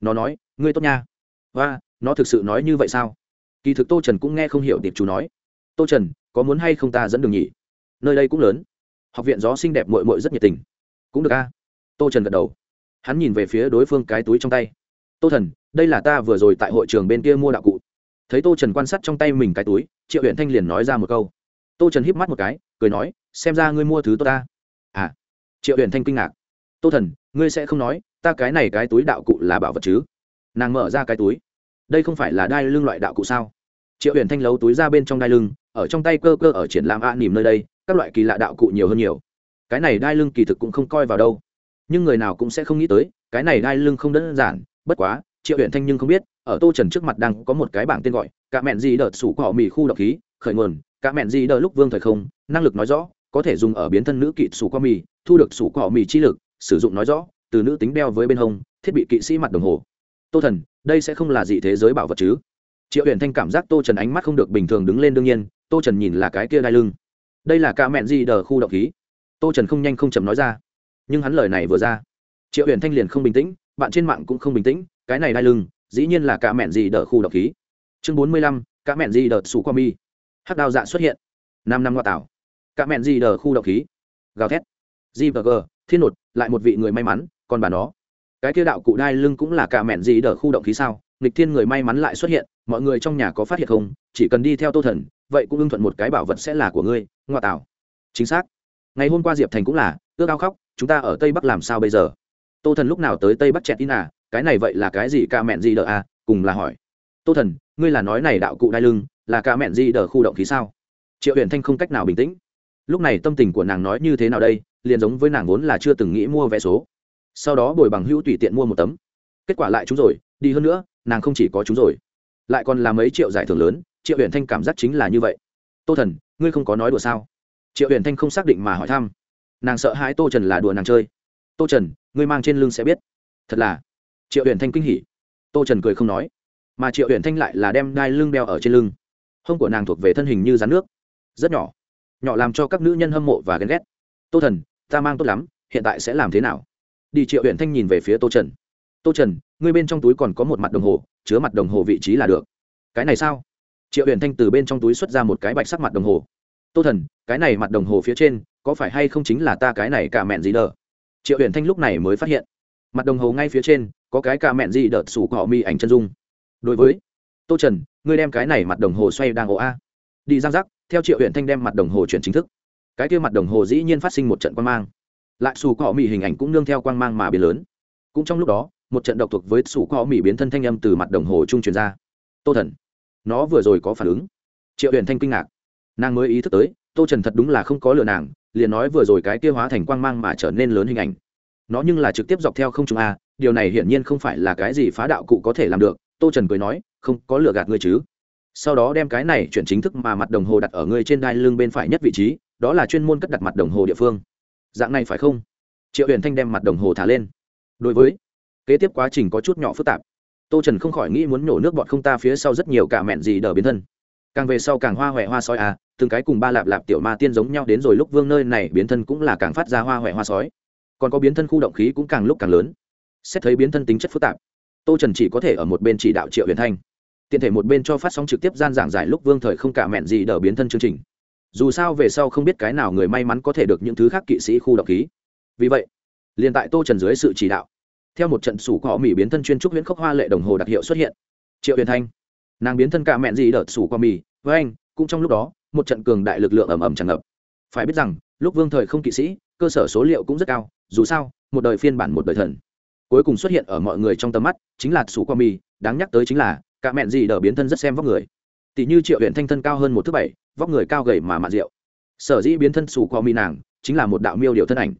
Speaker 1: Nó nói, ngươi tốt nha. Và nó thực sự nói như vậy sao? Kỳ thực tô trần cũng nghe không hiểu tiệp chủ nói. Tô trần, có muốn hay không ta dẫn đường nhỉ? Nơi đây cũng lớn học viện gió xinh đẹp mội mội rất nhiệt tình. Cũng được a. Tô trần gật đầu. Hắn nhìn về phía đối phương cái túi trong tay. Tô thần, đây là ta vừa rồi tại hội trường bên kia mua đạo cụ. Thấy tô trần quan sát trong tay mình cái túi, triệu huyện thanh liền nói ra một câu. Tô trần híp mắt một cái, cười nói, xem ra ngươi mua thứ tốt ta. À. Triệu huyện thanh kinh ngạc. Tô thần, ngươi sẽ không nói, ta cái này cái túi đạo cụ là bảo vật chứ? Nàng mở ra cái túi. Đây không phải là đai lưng loại đạo cụ sao? Triệu huyện thanh lấu túi ra bên trong đai lưng, ở trong tay cơ cơ ở triển lãm a nỉm nơi đây các loại kỳ lạ đạo cụ nhiều hơn nhiều. Cái này đai lưng kỳ thực cũng không coi vào đâu. Nhưng người nào cũng sẽ không nghĩ tới, cái này đai lưng không đơn giản, bất quá, triệu huyện thanh nhưng không biết, ở tô trần trước mặt đang có một cái bảng tên gọi, cả mẹn gì đợt sủ cỏ mì khu độc khí, khởi nguồn, cả mẹn gì đợt lúc vương thời không, năng lực nói rõ, có thể dùng ở biến thân nữ kỵ sủ cỏ mì, thu được sủ cỏ mì chi lực, sử dụng nói rõ, từ nữ tính đeo với bên hông, thiết bị kỵ sĩ mặt đồng hồ. Tô thần, đây sẽ không là gì thế giới bảo vật chứ? Triệu huyện thanh cảm giác tô trần ánh mắt không được bình thường đứng lên đương nhiên, tô trần nhìn là cái kia đai lưng đây là ca mẹn gì đờ khu động khí. Tô trần không nhanh không chậm nói ra. Nhưng hắn lời này vừa ra, triệu huyền thanh liền không bình tĩnh, bạn trên mạng cũng không bình tĩnh, cái này đai lưng, dĩ nhiên là ca mẹn gì đờ khu động khí. Chương bốn mươi lăm ca mẹn gì đờ sủ qua mi. Hắc đao dạ xuất hiện. Năm năm ngoại tảo ca mẹn gì đờ khu động khí. Gào thét. G và g, thiên nột, lại một vị người may mắn, còn bà nó. Cái kia đạo cụ đai lưng cũng là ca mẹn gì đờ khu động khí sao? Nghịch thiên người may mắn lại xuất hiện, mọi người trong nhà có phát hiện không? Chỉ cần đi theo tô thần vậy cũng ưng thuận một cái bảo vật sẽ là của ngươi, ngoa tảo chính xác. Ngày hôm qua diệp thành cũng là, ước ao khóc, chúng ta ở tây bắc làm sao bây giờ? Tô thần lúc nào tới tây bắc chẹt in à cái này vậy là cái gì ca mẹn gì đờ à cùng là hỏi. Tô thần, ngươi là nói này đạo cụ đai lưng, là ca mẹn gì đờ khu động khí sao? Triệu huyền thanh không cách nào bình tĩnh. Lúc này tâm tình của nàng nói như thế nào đây, liền giống với nàng vốn là chưa từng nghĩ mua vé số. Sau đó bồi bằng hữu tùy tiện mua một tấm. Kết quả lại chúng rồi, đi hơn nữa, nàng không chỉ có chúng rồi, lại còn là mấy triệu giải thưởng lớn triệu huyền thanh cảm giác chính là như vậy. Tô thần, ngươi không có nói đùa sao? Triệu huyền thanh không xác định mà hỏi thăm. Nàng sợ hãi tô trần là đùa nàng chơi. Tô trần, ngươi mang trên lưng sẽ biết. Thật là? Triệu huyền thanh kinh hỉ. Tô trần cười không nói. Mà triệu huyền thanh lại là đem đai lưng đeo ở trên lưng. Hông của nàng thuộc về thân hình như rán nước. Rất nhỏ. Nhỏ làm cho các nữ nhân hâm mộ và ghen ghét. Tô thần, ta mang tốt lắm, hiện tại sẽ làm thế nào? Đi triệu huyện thanh nhìn về phía tô trần. Tô trần, ngươi bên trong túi còn có một mặt đồng hồ, chứa mặt đồng hồ vị trí là được. Cái này sao? Triệu huyền thanh từ bên trong túi xuất ra một cái bạch sắc mặt đồng hồ. Tô thần, cái này mặt đồng hồ phía trên có phải hay không chính là ta cái này cả mẹn gì đờ? Triệu huyền thanh lúc này mới phát hiện, mặt đồng hồ ngay phía trên có cái cả mẹn gì đợt sủ cọ mi ảnh chân dung. Đối với, tô trần, ngươi đem cái này mặt đồng hồ xoay đang ổ a. Đi giang giác theo triệu huyện thanh đem mặt đồng hồ chuyển chính thức. Cái kia mặt đồng hồ dĩ nhiên phát sinh một trận quang mang. Lại sủ cọ mi hình ảnh cũng nương theo quang mang mà biến lớn. Cũng trong lúc đó, một trận độc thuộc với sủ cọ mi biến thân thanh âm từ mặt đồng hồ trung truyền ra. Tô thần nó vừa rồi có phản ứng. Triệu huyền thanh kinh ngạc. Nàng mới ý thức tới, tô trần thật đúng là không có lừa nàng, liền nói vừa rồi cái kia hóa thành quang mang mà trở nên lớn hình ảnh. Nó nhưng là trực tiếp dọc theo không trung a, điều này hiển nhiên không phải là cái gì phá đạo cụ có thể làm được, tô trần cười nói, không, có lừa gạt ngươi chứ. Sau đó đem cái này chuyển chính thức mà mặt đồng hồ đặt ở ngươi trên đai lưng bên phải nhất vị trí, đó là chuyên môn cất đặt mặt đồng hồ địa phương. Dạng này phải không? Triệu huyền thanh đem mặt đồng hồ thả lên. Đối với, kế tiếp quá trình có chút nhỏ phức tạp tô trần không khỏi nghĩ muốn nhổ nước bọn không ta phía sau rất nhiều cả mẹn gì đờ biến thân. Càng về sau càng hoa huệ hoa sói à từng cái cùng ba lạp lạp tiểu ma tiên giống nhau đến rồi lúc vương nơi này biến thân cũng là càng phát ra hoa huệ hoa sói. Còn có biến thân khu động khí cũng càng lúc càng lớn. Xét thấy biến thân tính chất phức tạp, tô trần chỉ có thể ở một bên chỉ đạo triệu huyền thanh. Tiện thể một bên cho phát sóng trực tiếp gian giảng giải lúc vương thời không cả mẹn gì đờ biến thân chương trình. Dù sao về sau không biết cái nào người may mắn có thể được những thứ khác kỵ sĩ khu động khí. Vì vậy, liền tại tô trần dưới sự chỉ đạo theo một trận sủ cọ mỹ biến thân chuyên trúc huyễn khốc hoa lệ đồng hồ đặc hiệu xuất hiện. Triệu huyền thanh, nàng biến thân cả mẹn gì đợt sủ qua mì, với anh, cũng trong lúc đó, một trận cường đại lực lượng ầm ầm tràn ngập. Phải biết rằng, lúc vương thời không kỵ sĩ, cơ sở số liệu cũng rất cao, dù sao, một đời phiên bản một đời thần. Cuối cùng xuất hiện ở mọi người trong tầm mắt chính là sủ qua mì, đáng nhắc tới chính là, cả mẹn gì đỡ biến thân rất xem vóc người. Tỷ như triệu huyện thanh thân cao hơn một thước bảy, vóc người cao gầy mà mạn rượu. Sở dĩ biến thân sủ qua mì nàng, chính là một đạo miêu điều thân ảnh.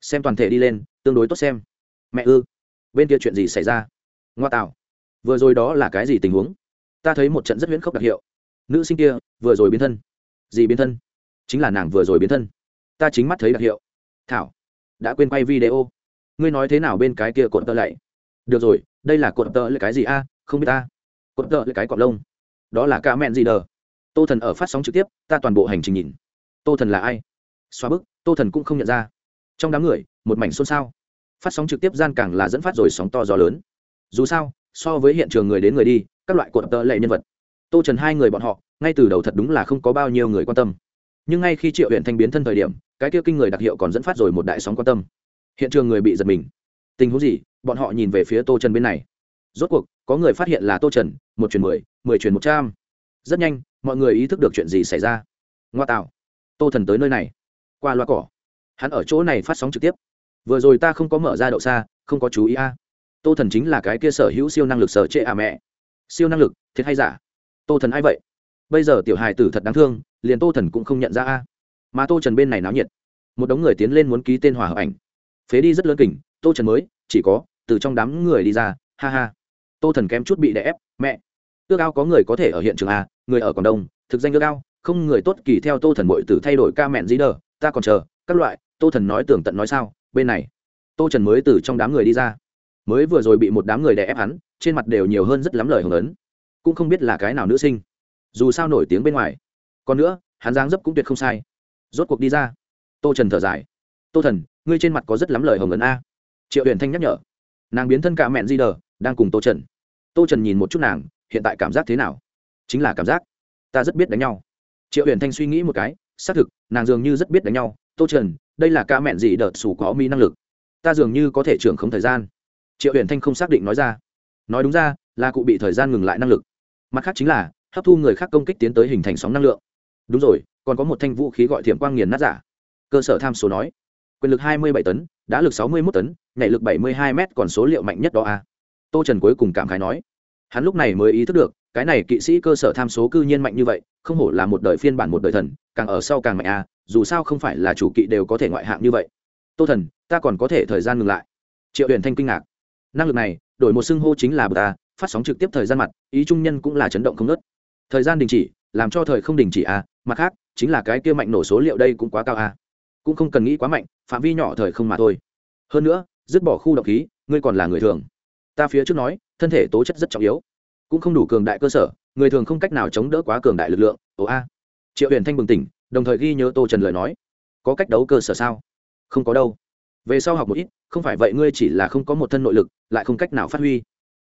Speaker 1: Xem toàn thể đi lên, tương đối tốt xem. Mẹ ư bên kia chuyện gì xảy ra? Ngoa tạo vừa rồi đó là cái gì tình huống? Ta thấy một trận rất huyễn khốc đặc hiệu. Nữ sinh kia, vừa rồi biến thân. Gì biến thân? Chính là nàng vừa rồi biến thân. Ta chính mắt thấy đặc hiệu. Thảo, đã quên quay video. Ngươi nói thế nào bên cái kia cột tơ lại? Được rồi, đây là cột tơ là cái gì a? Không biết ta. Cột tơ là cái cọp lông. Đó là ca mẹn gì đờ. Tô thần ở phát sóng trực tiếp, ta toàn bộ hành trình nhìn. Tô thần là ai? Xóa bức, tô thần cũng không nhận ra. Trong đám người, một mảnh xôn xao phát sóng trực tiếp gian càng là dẫn phát rồi sóng to gió lớn. Dù sao, so với hiện trường người đến người đi, các loại cuộn tơ lệ nhân vật, tô trần hai người bọn họ, ngay từ đầu thật đúng là không có bao nhiêu người quan tâm. Nhưng ngay khi triệu huyện thanh biến thân thời điểm, cái kia kinh người đặc hiệu còn dẫn phát rồi một đại sóng quan tâm. Hiện trường người bị giật mình. Tình huống gì? Bọn họ nhìn về phía tô trần bên này. Rốt cuộc, có người phát hiện là tô trần, một truyền mười mười truyền một trăm. Rất nhanh, mọi người ý thức được chuyện gì xảy ra. Ngoa tạo. Tô thần tới nơi này. Qua loa cỏ. Hắn ở chỗ này phát sóng trực tiếp vừa rồi ta không có mở ra đậu xa, không có chú ý a. Tô thần chính là cái kia sở hữu siêu năng lực sở trệ à mẹ. Siêu năng lực, thiệt hay giả? Tô thần ai vậy? Bây giờ tiểu hài tử thật đáng thương, liền tô thần cũng không nhận ra a. Mà tô trần bên này náo nhiệt. Một đống người tiến lên muốn ký tên hòa hợp ảnh. Phế đi rất lớn kỉnh tô trần mới, chỉ có, từ trong đám người đi ra, ha ha. Tô thần kém chút bị đè ép, mẹ. Ước ao có người có thể ở hiện trường a, người ở còn đông, thực danh ước ao, không người tốt kỳ theo tô thần bội tử thay đổi ca mẹn dí đờ ta còn chờ, các loại, tô thần nói tưởng tận nói sao bên này. Tô trần mới từ trong đám người đi ra. Mới vừa rồi bị một đám người đè ép hắn, trên mặt đều nhiều hơn rất lắm lời hưởng ấn. Cũng không biết là cái nào nữ sinh. Dù sao nổi tiếng bên ngoài. Còn nữa, hắn dáng dấp cũng tuyệt không sai. Rốt cuộc đi ra. Tô trần thở dài. Tô thần, ngươi trên mặt có rất lắm lời hồng ấn a. Triệu huyền thanh nhắc nhở. Nàng biến thân cả mẹn di đờ đang cùng tô trần. Tô trần nhìn một chút nàng, hiện tại cảm giác thế nào? Chính là cảm giác. Ta rất biết đánh nhau. Triệu huyền thanh suy nghĩ một cái, xác thực, nàng dường như rất biết đánh nhau. Tô trần đây là ca mẹn gì đợt sủ có mi năng lực. Ta dường như có thể trưởng không thời gian. Triệu huyền thanh không xác định nói ra. Nói đúng ra, là cụ bị thời gian ngừng lại năng lực. Mặt khác chính là, hấp thu người khác công kích tiến tới hình thành sóng năng lượng. Đúng rồi, còn có một thanh vũ khí gọi thiểm quang nghiền nát giả. Cơ sở tham số nói, quyền lực hai mươi bảy tấn đã lực sáu mươi một tấn, nhảy lực bảy mươi hai m còn số liệu mạnh nhất đó a tô trần cuối cùng cảm khái nói, hắn lúc này mới ý thức được cái này kỵ sĩ cơ sở tham số cư nhiên mạnh như vậy, không hổ là một đời phiên bản một đời thần, càng ở sau càng mạnh a dù sao không phải là chủ kỵ đều có thể ngoại hạng như vậy. Tô thần, ta còn có thể thời gian ngừng lại. Triệu huyền thanh kinh ngạc. Năng lực này, đổi một xưng hô chính là bờ ta phát sóng trực tiếp thời gian mặt, ý trung nhân cũng là chấn động không nớt thời gian đình chỉ, làm cho thời không đình chỉ à mặt khác, chính là cái kia mạnh nổ số liệu đây cũng quá cao à. Cũng không cần nghĩ quá mạnh, phạm vi nhỏ thời không mà thôi. Hơn nữa, dứt bỏ khu độc khí, ngươi còn là người thường. Ta phía trước nói, thân thể tố chất rất trọng yếu cũng không đủ cường đại cơ sở, người thường không cách nào chống đỡ quá cường đại lực lượng. Ồ a. Triệu huyền thanh bừng tỉnh, đồng thời ghi nhớ tô trần lời nói. Có cách đấu cơ sở sao? Không có đâu. Về sau học một ít, không phải vậy ngươi chỉ là không có một thân nội lực, lại không cách nào phát huy.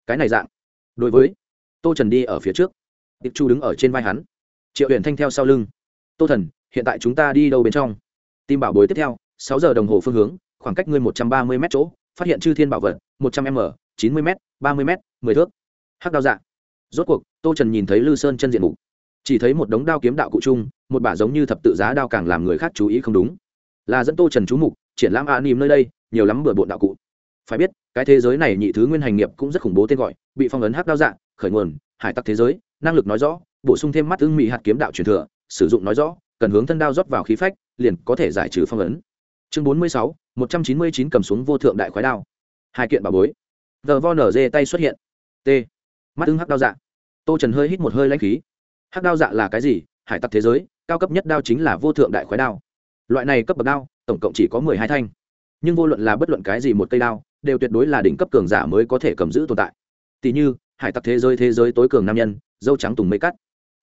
Speaker 1: Cái này dạng. Đối với tô trần đi ở phía trước. Tiệp chu đứng ở trên vai hắn. Triệu huyền thanh theo sau lưng. Tô thần, hiện tại chúng ta đi đâu bên trong? Tim bảo bối tiếp theo, sáu giờ đồng hồ phương hướng, khoảng cách ngươi một trăm ba mươi m chỗ, phát hiện chư thiên bảo vật, một trăm m, chín mươi m ba mươi m mười thước. Hắc đao dạng rốt cuộc tô trần nhìn thấy lư sơn chân diện mục. Chỉ thấy một đống đao kiếm đạo cụ chung một bả giống như thập tự giá đao càng làm người khác chú ý không đúng. Là dẫn tô trần chú mục triển lãm a nìm nơi đây nhiều lắm bừa bộn đạo cụ. Phải biết cái thế giới này nhị thứ nguyên hành nghiệp cũng rất khủng bố tên gọi bị phong ấn hắc đao dạng, khởi nguồn hải tặc thế giới năng lực nói rõ bổ sung thêm mắt ưng mỹ hạt kiếm đạo truyền thừa sử dụng nói rõ cần hướng thân đao rót vào khí phách liền có thể giải trừ phong ấn. Chương bốn mươi sáu một trăm chín mươi chín cầm xuống vô thượng đại khoái đao. Hai kiện bà bối. Tờ vo nở dê tay xuất hiện. T. Mắt ưng hắc đao dạng tô trần hơi hít một hơi lãnh khí. Hắc đao dạ là cái gì? Hải tặc thế giới cao cấp nhất đao chính là vô thượng đại khói đao. Loại này cấp bậc đao tổng cộng chỉ có mười hai thanh. Nhưng vô luận là bất luận cái gì một cây đao đều tuyệt đối là đỉnh cấp cường giả mới có thể cầm giữ tồn tại. Tỷ như hải tặc thế giới thế giới tối cường nam nhân dâu trắng tùng mây cắt.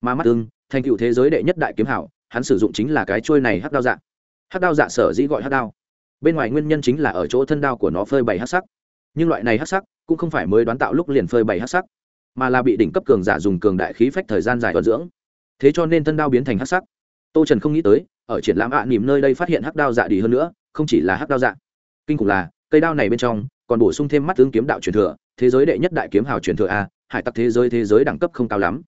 Speaker 1: Mà mắt tương, thành cựu thế giới đệ nhất đại kiếm hảo hắn sử dụng chính là cái trôi này hắc đao dạ. Hắc đao dạ sở dĩ gọi hắc đao. Bên ngoài nguyên nhân chính là ở chỗ thân đao của nó phơi bày hắc sắc. Nhưng loại này hắc sắc cũng không phải mới đoán tạo lúc liền phơi bày hắc sắc mà là bị đỉnh cấp cường giả dùng cường đại khí phách thời gian dài vận dưỡng. Thế cho nên thân đao biến thành hắc sắc. Tô trần không nghĩ tới ở triển lãm ạ à, nỉm nơi đây phát hiện hắc đao dạ đi hơn nữa không chỉ là hắc đao dạ. Kinh khủng là cây đao này bên trong còn bổ sung thêm mắt tướng kiếm đạo truyền thừa thế giới đệ nhất đại kiếm hào truyền thừa a hải tặc thế giới thế giới đẳng cấp không cao lắm.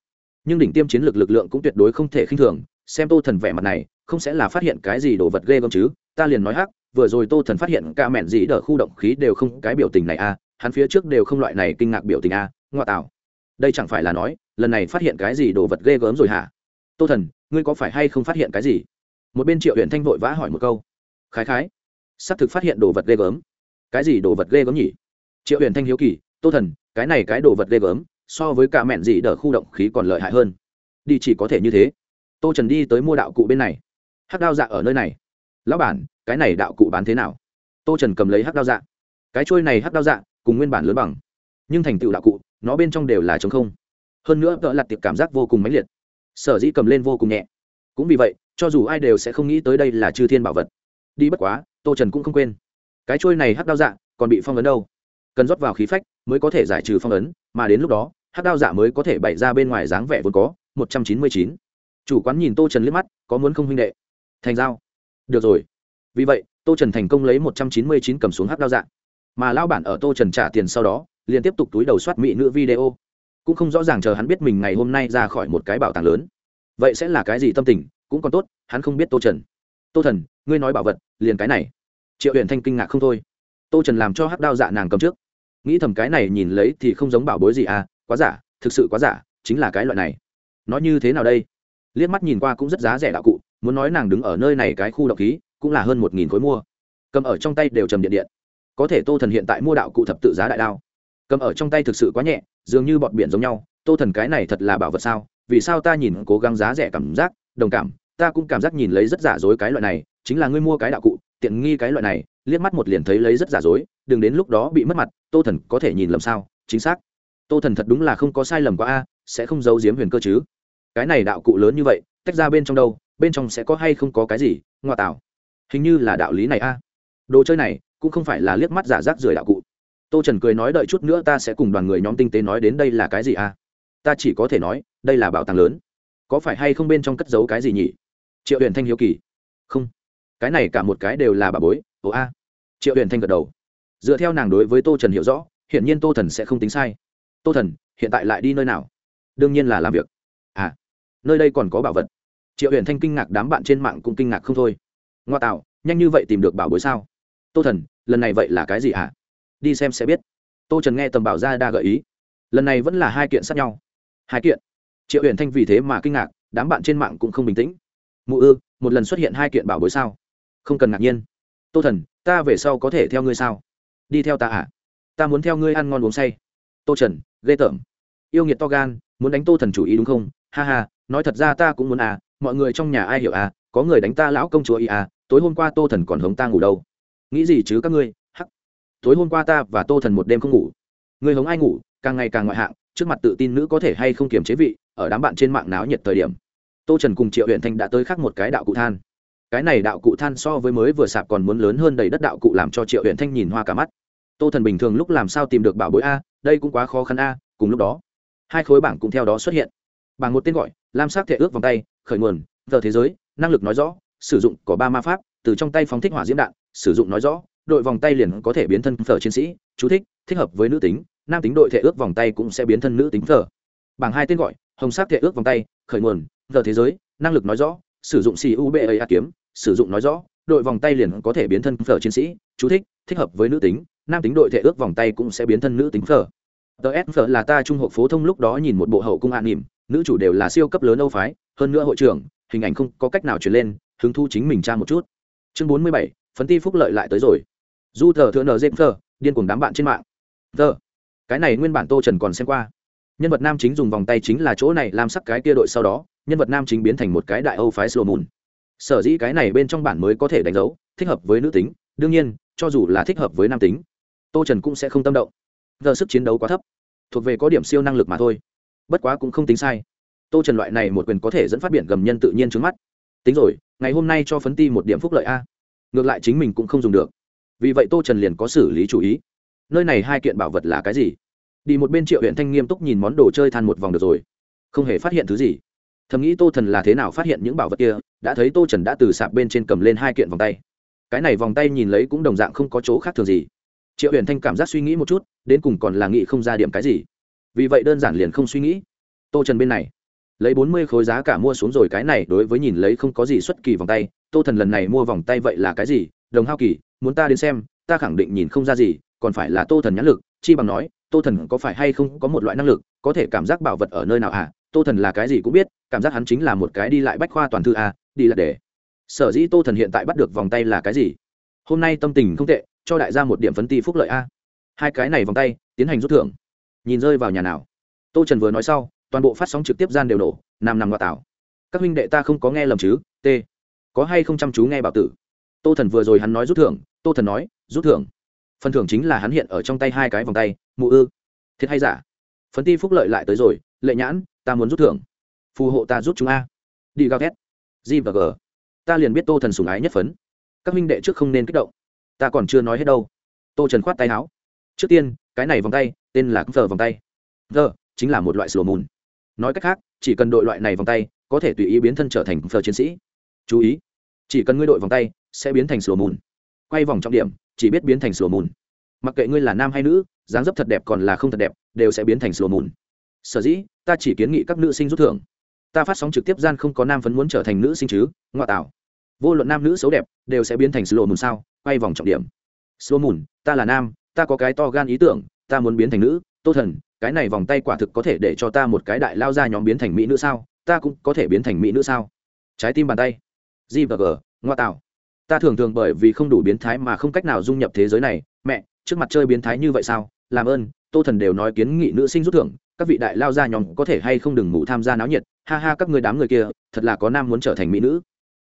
Speaker 1: Nhưng đỉnh tiêm chiến lược lực lượng cũng tuyệt đối không thể khinh thường xem tô thần vẻ mặt này không sẽ là phát hiện cái gì đồ vật ghê gớm chứ ta liền nói hắc vừa rồi tô thần phát hiện ca mẹn gì đỡ khu động khí đều không cái biểu tình này a hắn phía trước đều không loại này kinh ngạc biểu tình a ngoại tảo đây chẳng phải là nói, lần này phát hiện cái gì đồ vật ghê gớm rồi hả? Tô thần, ngươi có phải hay không phát hiện cái gì? Một bên triệu huyện thanh vội vã hỏi một câu. Khái khái xác thực phát hiện đồ vật ghê gớm. Cái gì đồ vật ghê gớm nhỉ? Triệu huyện thanh hiếu kỳ, tô thần, cái này cái đồ vật ghê gớm, so với cả mẹn gì đỡ khu động khí còn lợi hại hơn. Đi chỉ có thể như thế. Tô trần đi tới mua đạo cụ bên này. Hắc đao dạ ở nơi này. Lão bản, cái này đạo cụ bán thế nào? Tô trần cầm lấy hắc đao dạ. Cái trôi này hắc đao dạ cùng nguyên bản lớn bằng. Nhưng thành tựu đạo cụ nó bên trong đều là trống không. Hơn nữa, tợ lặt tiệp cảm giác vô cùng mãnh liệt. Sở dĩ cầm lên vô cùng nhẹ. Cũng vì vậy, cho dù ai đều sẽ không nghĩ tới đây là chư thiên bảo vật. Đi bất quá, tô trần cũng không quên. Cái trôi này hắc đao dạ còn bị phong ấn đâu? Cần rót vào khí phách mới có thể giải trừ phong ấn, mà đến lúc đó, hắc đao dạ mới có thể bày ra bên ngoài dáng vẻ vốn có, một trăm chín mươi chín. Chủ quán nhìn tô trần liếc mắt, có muốn không huynh đệ? Thành giao. Được rồi. Vì vậy, tô trần thành công lấy một trăm chín mươi chín cầm xuống hắc đao dạ. Mà lao bản ở tô trần trả tiền sau đó liền tiếp tục túi đầu soát mỹ nữ video. Cũng không rõ ràng chờ hắn biết mình ngày hôm nay ra khỏi một cái bảo tàng lớn. Vậy sẽ là cái gì tâm tình? Cũng còn tốt, hắn không biết tô trần. Tô thần, ngươi nói bảo vật, liền cái này. Triệu huyện thanh kinh ngạc không thôi. Tô trần làm cho hắc đao dạ nàng cầm trước. Nghĩ thầm cái này nhìn lấy thì không giống bảo bối gì à quá giả, thực sự quá giả, chính là cái loại này. Nói như thế nào đây? Liếc mắt nhìn qua cũng rất giá rẻ đạo cụ, muốn nói nàng đứng ở nơi này cái khu độc khí, cũng là hơn một nghìn khối mua. Cầm ở trong tay đều trầm điện điện. Có thể tô thần hiện tại mua đạo cụ thập tự giá đại đao cầm ở trong tay thực sự quá nhẹ, dường như bọt biển giống nhau. Tô thần cái này thật là bảo vật sao? Vì sao ta nhìn cố gắng giá rẻ cảm giác, đồng cảm, ta cũng cảm giác nhìn lấy rất giả dối cái loại này. Chính là ngươi mua cái đạo cụ, tiện nghi cái loại này, liếc mắt một liền thấy lấy rất giả dối. Đừng đến lúc đó bị mất mặt, tô thần có thể nhìn lầm sao? Chính xác. Tô thần thật đúng là không có sai lầm quá a, sẽ không giấu giếm huyền cơ chứ. Cái này đạo cụ lớn như vậy, tách ra bên trong đâu? Bên trong sẽ có hay không có cái gì? Ngoa tảo hình như là đạo lý này a. Đồ chơi này cũng không phải là liếc mắt giả rác rưởi đạo cụ tô trần cười nói đợi chút nữa ta sẽ cùng đoàn người nhóm tinh tế nói đến đây là cái gì a ta chỉ có thể nói, đây là bảo tàng lớn. Có phải hay không bên trong cất giấu cái gì nhỉ? Triệu huyền thanh hiếu kỳ. Không. Cái này cả một cái đều là bà bối. Ồ a. Triệu huyền thanh gật đầu. Dựa theo nàng đối với tô trần hiểu rõ, hiển nhiên tô thần sẽ không tính sai. Tô thần, hiện tại lại đi nơi nào? Đương nhiên là làm việc. À. Nơi đây còn có bảo vật. Triệu huyền thanh kinh ngạc đám bạn trên mạng cũng kinh ngạc không thôi. Ngoa tạo, nhanh như vậy tìm được bảo bối sao? Tô thần, lần này vậy là cái gì ạ à? Đi xem sẽ biết. Tô trần nghe tầm bảo ra đa gợi ý. Lần này vẫn là hai kiện sát nhau. Hai kiện. Triệu huyền thanh vì thế mà kinh ngạc, đám bạn trên mạng cũng không bình tĩnh. Mụ ư, một lần xuất hiện hai kiện bảo bối sao? Không cần ngạc nhiên. Tô thần, ta về sau có thể theo ngươi sao? Đi theo ta à? Ta muốn theo ngươi ăn ngon uống say. Tô trần, ghê tởm. Yêu nghiệt to gan, muốn đánh tô thần chủ ý đúng không? Ha ha, nói thật ra ta cũng muốn à mọi người trong nhà ai hiểu à có người đánh ta lão công chúa ý à tối hôm qua tô thần còn hống ta ngủ đâu. Nghĩ gì chứ các ngươi? Tối hôm qua ta và tô thần một đêm không ngủ. Người hống ai ngủ, càng ngày càng ngoại hạng, trước mặt tự tin nữ có thể hay không kiềm chế vị, ở đám bạn trên mạng náo nhiệt thời điểm. Tô trần cùng triệu huyện thanh đã tới khắc một cái đạo cụ than. Cái này đạo cụ than so với mới vừa sạp còn muốn lớn hơn đầy đất đạo cụ làm cho triệu huyện thanh nhìn hoa cả mắt. Tô thần bình thường lúc làm sao tìm được bảo bối a, đây cũng quá khó khăn a, cùng lúc đó, hai khối bảng cũng theo đó xuất hiện. Bảng một tên gọi, lam sắc thể ước vòng tay, khởi nguồn, giờ thế giới, năng lực nói rõ, sử dụng có ba ma pháp, từ trong tay phóng thích hỏa diễm đạn, sử dụng nói rõ đội vòng tay liền có thể biến thân phở chiến sĩ, chú thích thích hợp với nữ tính, nam tính đội thể ước vòng tay cũng sẽ biến thân nữ tính phở. Bảng hai tên gọi, hồng sắc thể ước vòng tay, khởi nguồn, giờ thế giới, năng lực nói rõ, sử dụng cuba kiếm, sử dụng nói rõ, đội vòng tay liền có thể biến thân phở chiến sĩ, chú thích thích hợp với nữ tính, nam tính đội thể ước vòng tay cũng sẽ biến thân nữ tính phở. Tờ s phở là ta trung hộ phổ thông lúc đó nhìn một bộ hậu cung an nỉm, nữ chủ đều là siêu cấp lớn âu phái, hơn nữa hội trưởng, hình ảnh không có cách nào truyền lên, hứng thu chính mình tra một chút. Chương bốn mươi bảy, phấn ti phúc lợi lại tới rồi du thờ thượng nờ dêm thờ, điên cùng đám bạn trên mạng. Thờ. Cái này nguyên bản tô trần còn xem qua. Nhân vật nam chính dùng vòng tay chính là chỗ này làm sắc cái kia đội sau đó, nhân vật nam chính biến thành một cái đại âu phái slow moon. Sở dĩ cái này bên trong bản mới có thể đánh dấu, thích hợp với nữ tính, đương nhiên, cho dù là thích hợp với nam tính, tô trần cũng sẽ không tâm động. Giờ sức chiến đấu quá thấp, thuộc về có điểm siêu năng lực mà thôi. Bất quá cũng không tính sai. Tô trần loại này một quyền có thể dẫn phát biển gầm nhân tự nhiên trứng mắt. Tính rồi, ngày hôm nay cho phấn ti một điểm phúc lợi a. Ngược lại chính mình cũng không dùng được vì vậy tô trần liền có xử lý chủ ý. Nơi này hai kiện bảo vật là cái gì? Đi một bên triệu huyện thanh nghiêm túc nhìn món đồ chơi than một vòng được rồi. Không hề phát hiện thứ gì. Thầm nghĩ tô thần là thế nào phát hiện những bảo vật kia, đã thấy tô trần đã từ sạp bên trên cầm lên hai kiện vòng tay. Cái này vòng tay nhìn lấy cũng đồng dạng không có chỗ khác thường gì. Triệu huyền thanh cảm giác suy nghĩ một chút, đến cùng còn là nghĩ không ra điểm cái gì. Vì vậy đơn giản liền không suy nghĩ. Tô trần bên này, lấy bốn mươi khối giá cả mua xuống rồi cái này, đối với nhìn lấy không có gì xuất kỳ vòng tay, tô thần lần này mua vòng tay vậy là cái gì? Đồng hao kỳ muốn ta đến xem, ta khẳng định nhìn không ra gì, còn phải là tô thần nhãn lực, chi bằng nói, tô thần có phải hay không có một loại năng lực, có thể cảm giác bảo vật ở nơi nào à? Tô thần là cái gì cũng biết, cảm giác hắn chính là một cái đi lại bách khoa toàn thư à đi là để. Sở dĩ tô thần hiện tại bắt được vòng tay là cái gì? Hôm nay tâm tình không tệ, cho đại gia một điểm phấn ti phúc lợi a. Hai cái này vòng tay, tiến hành rút thưởng. Nhìn rơi vào nhà nào. Tô trần vừa nói sau, toàn bộ phát sóng trực tiếp gian đều nổ nằm nằm ngoại tảo. Các huynh đệ ta không có nghe lầm chứ t có hay không chăm chú nghe bảo tử? Tô thần vừa rồi hắn nói rút thưởng tô thần nói, rút thưởng. Phần thưởng chính là hắn hiện ở trong tay hai cái vòng tay, mụ ư. Thiệt hay giả? Phấn ti phúc lợi lại tới rồi, lệ nhãn, ta muốn rút thưởng. Phù hộ ta rút chúng a. Đi gào thét. G và g. Ta liền biết tô thần sùng ái nhất phấn. Các minh đệ trước không nên kích động. Ta còn chưa nói hết đâu. Tô trần khoát tay áo. Trước tiên, cái này vòng tay, tên là phờ vòng tay. Phờ chính là một loại sửa mùn. Nói cách khác, chỉ cần đội loại này vòng tay, có thể tùy ý biến thân trở thành phờ chiến sĩ. Chú ý, chỉ cần ngươi đội vòng tay, sẽ biến thành sửa mùn quay vòng trọng điểm, chỉ biết biến thành sổ mùn. Mặc kệ ngươi là nam hay nữ, dáng dấp thật đẹp còn là không thật đẹp, đều sẽ biến thành sổ mùn. Sở dĩ, ta chỉ kiến nghị các nữ sinh rút thưởng. Ta phát sóng trực tiếp gian không có nam phấn muốn trở thành nữ sinh chứ, ngoại tạo. Vô luận nam nữ xấu đẹp, đều sẽ biến thành sổ mùn sao, quay vòng trọng điểm. Sổ mùn, ta là nam, ta có cái to gan ý tưởng, ta muốn biến thành nữ, tô thần, cái này vòng tay quả thực có thể để cho ta một cái đại lao ra nhóm biến thành mỹ nữ sao, ta cũng có thể biến thành mỹ nữ sao? Trái tim bàn tay. Gvg và ngoa tạo ta thường thường bởi vì không đủ biến thái mà không cách nào dung nhập thế giới này. Mẹ, trước mặt chơi biến thái như vậy sao? Làm ơn, tô thần đều nói kiến nghị nữ sinh rút thưởng, các vị đại lao ra nhóm có thể hay không đừng ngủ tham gia náo nhiệt. Ha ha, các người đám người kia, thật là có nam muốn trở thành mỹ nữ.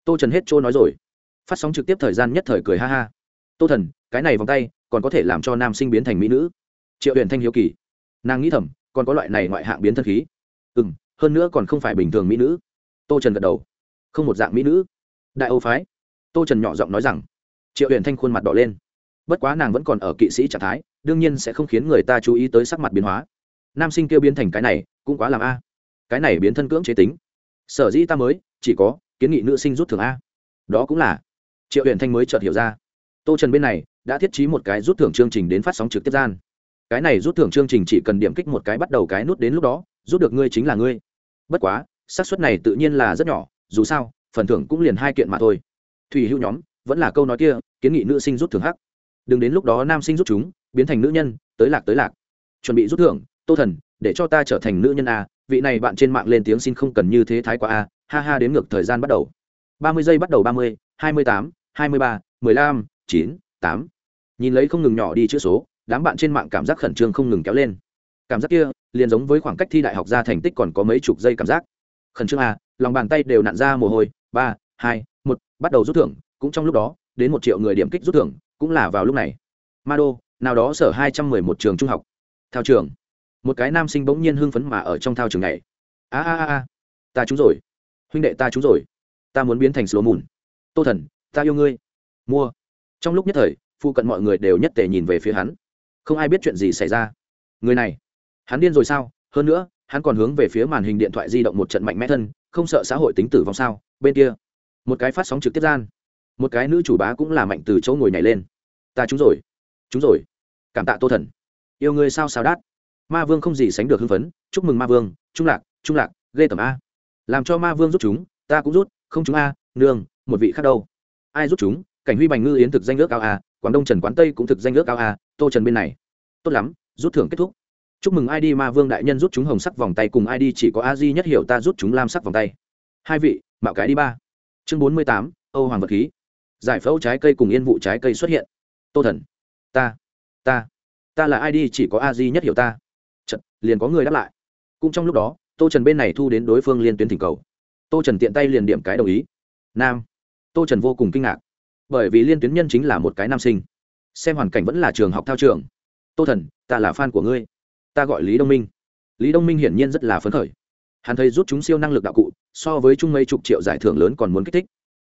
Speaker 1: Tô trần hết trôi nói rồi. Phát sóng trực tiếp thời gian nhất thời cười ha ha. Tô thần, cái này vòng tay, còn có thể làm cho nam sinh biến thành mỹ nữ. Triệu huyền thanh hiếu kỳ. Nàng nghĩ thầm, còn có loại này ngoại hạng biến thân khí. Ừ m hơn nữa còn không phải bình thường mỹ nữ. Tô trần gật đầu. Không một dạng mỹ nữ. Đại âu phái tô trần nhỏ giọng nói rằng, triệu huyền thanh khuôn mặt đỏ lên. Bất quá nàng vẫn còn ở kỵ sĩ trạng thái, đương nhiên sẽ không khiến người ta chú ý tới sắc mặt biến hóa. Nam sinh kêu biến thành cái này, cũng quá làm a. Cái này biến thân cưỡng chế tính. Sở dĩ ta mới, chỉ có kiến nghị nữ sinh rút thưởng a. Đó cũng là. Triệu huyền thanh mới chợt hiểu ra. Tô trần bên này đã thiết trí một cái rút thưởng chương trình đến phát sóng trực tiếp gian. Cái này rút thưởng chương trình chỉ cần điểm kích một cái bắt đầu cái nút đến lúc đó, rút được ngươi chính là ngươi. Bất quá, xác suất này tự nhiên là rất nhỏ, dù sao, phần thưởng cũng liền hai kiện mà thôi thủy hữu nhóm, vẫn là câu nói kia, kiến nghị nữ sinh rút thưởng hắc. Đừng đến lúc đó nam sinh rút chúng, biến thành nữ nhân, tới lạc tới lạc. Chuẩn bị rút thưởng, tô thần, để cho ta trở thành nữ nhân a, vị này bạn trên mạng lên tiếng xin không cần như thế thái quá a, ha ha đến ngược thời gian bắt đầu. Ba mươi giây bắt đầu ba mươi, hai mươi tám, hai mươi ba, mười lăm, chín, tám. Nhìn lấy không ngừng nhỏ đi chữ số, đám bạn trên mạng cảm giác khẩn trương không ngừng kéo lên. Cảm giác kia, liền giống với khoảng cách thi đại học ra thành tích còn có mấy chục giây cảm giác. Khẩn trương à lòng bàn tay đều nặn ra mồ hôi, ba, hai bắt đầu rút thưởng, cũng trong lúc đó, đến một triệu người điểm kích rút thưởng, cũng là vào lúc này. Ma đô nào đó sở hai trăm mười một trường trung học. Thao trường. Một cái nam sinh bỗng nhiên hưng phấn mà ở trong thao trường này a a a ta trúng rồi. Huynh đệ ta trúng rồi. Ta muốn biến thành số mùn tô thần, ta yêu ngươi. Mua. Trong lúc nhất thời, phụ cận mọi người đều nhất tề nhìn về phía hắn. Không ai biết chuyện gì xảy ra. Người này. Hắn điên rồi sao? Hơn nữa, hắn còn hướng về phía màn hình điện thoại di động một trận mạnh mẽ thân, không sợ xã hội tính tử vong sao? Bên kia một cái phát sóng trực tiếp gian. Một cái nữ chủ bá cũng là mạnh từ chỗ ngồi nhảy lên. Ta trúng rồi. Trúng rồi. Cảm tạ tô thần. Yêu ngươi sao sao đát? Ma vương không gì sánh được hưng phấn. Chúc mừng ma vương. Trung lạc trung lạc, ghê tầm a. Làm cho ma vương rút chúng, ta cũng rút, không chúng a, nương, một vị khác đâu. Ai rút chúng? Cảnh huy bành ngư yến thực danh ước cao a, quảng đông trần quán tây cũng thực danh ước cao a, tô trần bên này. Tốt lắm, rút thưởng kết thúc. Chúc mừng id ma vương đại nhân rút chúng hồng sắc vòng tay cùng id chỉ có a di nhất hiểu ta rút chúng lam sắc vòng tay. Hai vị, mạo cái đi ba chương bốn mươi tám âu hoàng vật khí. Giải phẫu trái cây cùng yên vụ trái cây xuất hiện. Tô thần. Ta ta ta là ai đi chỉ có a di nhất hiểu ta. Chật, liền có người đáp lại. Cũng trong lúc đó tô trần bên này thu đến đối phương liên tuyến thỉnh cầu. Tô trần tiện tay liền điểm cái đồng ý. Nam. Tô trần vô cùng kinh ngạc. Bởi vì liên tuyến nhân chính là một cái nam sinh. Xem hoàn cảnh vẫn là trường học thao trường. Tô thần ta là fan của ngươi. Ta gọi lý đông minh. Lý đông minh hiển nhiên rất là phấn khởi. Hắn thấy rút chúng siêu năng lực đạo cụ so với chung mấy chục triệu giải thưởng lớn còn muốn kích thích.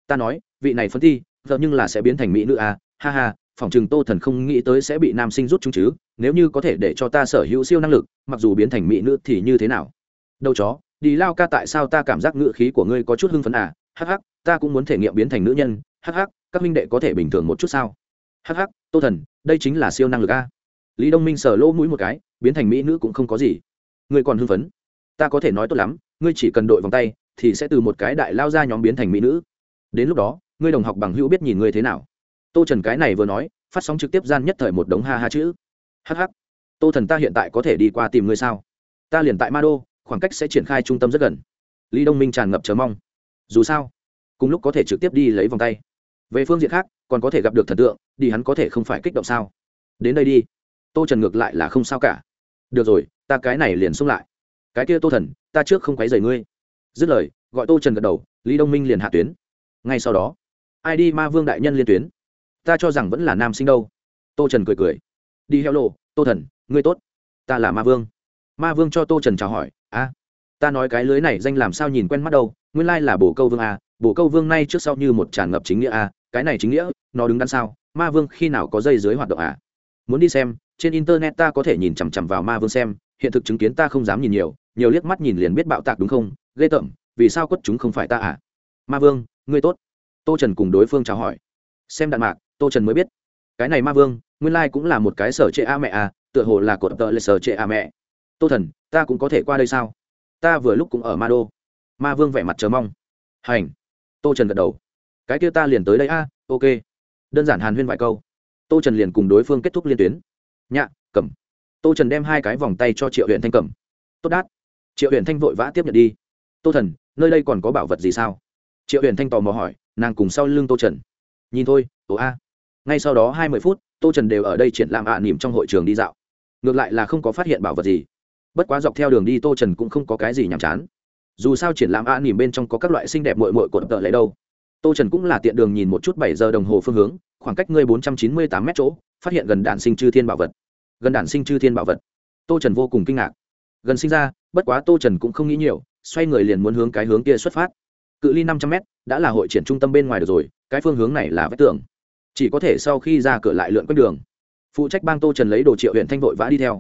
Speaker 1: Ta nói vị này phấn thi giờ nhưng là sẽ biến thành mỹ nữ à, ha ha phòng chừng tô thần không nghĩ tới sẽ bị nam sinh rút chúng chứ nếu như có thể để cho ta sở hữu siêu năng lực mặc dù biến thành mỹ nữ thì như thế nào? Đâu chó đi lao ca tại sao ta cảm giác ngựa khí của ngươi có chút hưng phấn à hắc hắc ta cũng muốn thể nghiệm biến thành nữ nhân hắc hắc các minh đệ có thể bình thường một chút sao? Hắc hắc tô thần đây chính là siêu năng lực a lý đông minh sờ lỗ mũi một cái biến thành mỹ nữ cũng không có gì. Ngươi còn hưng phấn? Ta có thể nói tốt lắm ngươi chỉ cần đội vòng tay thì sẽ từ một cái đại lao ra nhóm biến thành mỹ nữ. Đến lúc đó, ngươi đồng học bằng hữu biết nhìn ngươi thế nào. Tô trần cái này vừa nói, phát sóng trực tiếp gian nhất thời một đống ha ha chữ. Hh tô thần ta hiện tại có thể đi qua tìm ngươi sao? Ta liền tại ma đô khoảng cách sẽ triển khai trung tâm rất gần. Lý đông minh tràn ngập chờ mong. Dù sao, cùng lúc có thể trực tiếp đi lấy vòng tay. Về phương diện khác, còn có thể gặp được thần tượng, đi hắn có thể không phải kích động sao? Đến đây đi. Tô trần ngược lại là không sao cả. Được rồi, ta cái này liền xung lại. Cái kia tô thần, ta trước không quấy rầy ngươi dứt lời, gọi tô trần gật đầu, lý đông minh liền hạ tuyến. Ngay sau đó, ai đi ma vương đại nhân liên tuyến? Ta cho rằng vẫn là nam sinh đâu. Tô trần cười cười. Đi heo lộ, tô thần, ngươi tốt. Ta là ma vương. Ma vương cho tô trần chào hỏi, a, ta nói cái lưới này danh làm sao nhìn quen mắt đâu, nguyên lai là bồ câu vương a, bồ câu vương nay trước sau như một tràn ngập chính nghĩa a, cái này chính nghĩa, nó đứng đằng sau ma vương khi nào có dây dưới hoạt động à muốn đi xem, trên internet ta có thể nhìn chằm chằm vào ma vương xem, hiện thực chứng kiến ta không dám nhìn nhiều nhiều liếc mắt nhìn liền biết bạo tạc đúng không? Ghê tởm, vì sao quất chúng không phải ta à? Ma vương, ngươi tốt. Tô trần cùng đối phương chào hỏi. Xem đạn mạc, tô trần mới biết. Cái này ma vương, nguyên lai cũng là một cái sở trệ a mẹ à tựa hồ là cột tợ lệ sở trệ a mẹ. Tô thần, ta cũng có thể qua đây sao? Ta vừa lúc cũng ở ma đô. Ma vương vẻ mặt chờ mong. Hành. Tô trần gật đầu. Cái kia ta liền tới đây a, ok. Đơn giản hàn huyên vài câu. Tô trần liền cùng đối phương kết thúc liên tuyến. Nhạ, cầm. Tô trần đem hai cái vòng tay cho triệu huyện thanh cầm. Tốt đát. Triệu huyện thanh vội vã tiếp nhận đi tô thần, nơi đây còn có bảo vật gì sao? Triệu huyền thanh tò mò hỏi, nàng cùng sau lưng tô trần. Nhìn thôi ồ a. Ngay sau đó hai mươi phút, tô trần đều ở đây triển lãm ạ à nỉm trong hội trường đi dạo. Ngược lại là không có phát hiện bảo vật gì. Bất quá dọc theo đường đi tô trần cũng không có cái gì nhàm chán. Dù sao triển lãm ạ à nỉm bên trong có các loại xinh đẹp mội mội của tợ lấy đâu. Tô trần cũng là tiện đường nhìn một chút bảy giờ đồng hồ phương hướng, khoảng cách ngươi bốn trăm chín mươi tám mét chỗ, phát hiện gần đạn sinh chư thiên bảo vật. Gần đạn sinh chư thiên bảo vật. Tô trần vô cùng kinh ngạc. Gần sinh ra, bất quá tô trần cũng không nghĩ nhiều xoay người liền muốn hướng cái hướng kia xuất phát. Cự ly năm trăm mét, đã là hội triển trung tâm bên ngoài được rồi, cái phương hướng này là vách tường. Chỉ có thể sau khi ra cửa lại lượn quanh đường. Phụ trách bang tô trần lấy đồ triệu huyện thanh vội vã đi theo.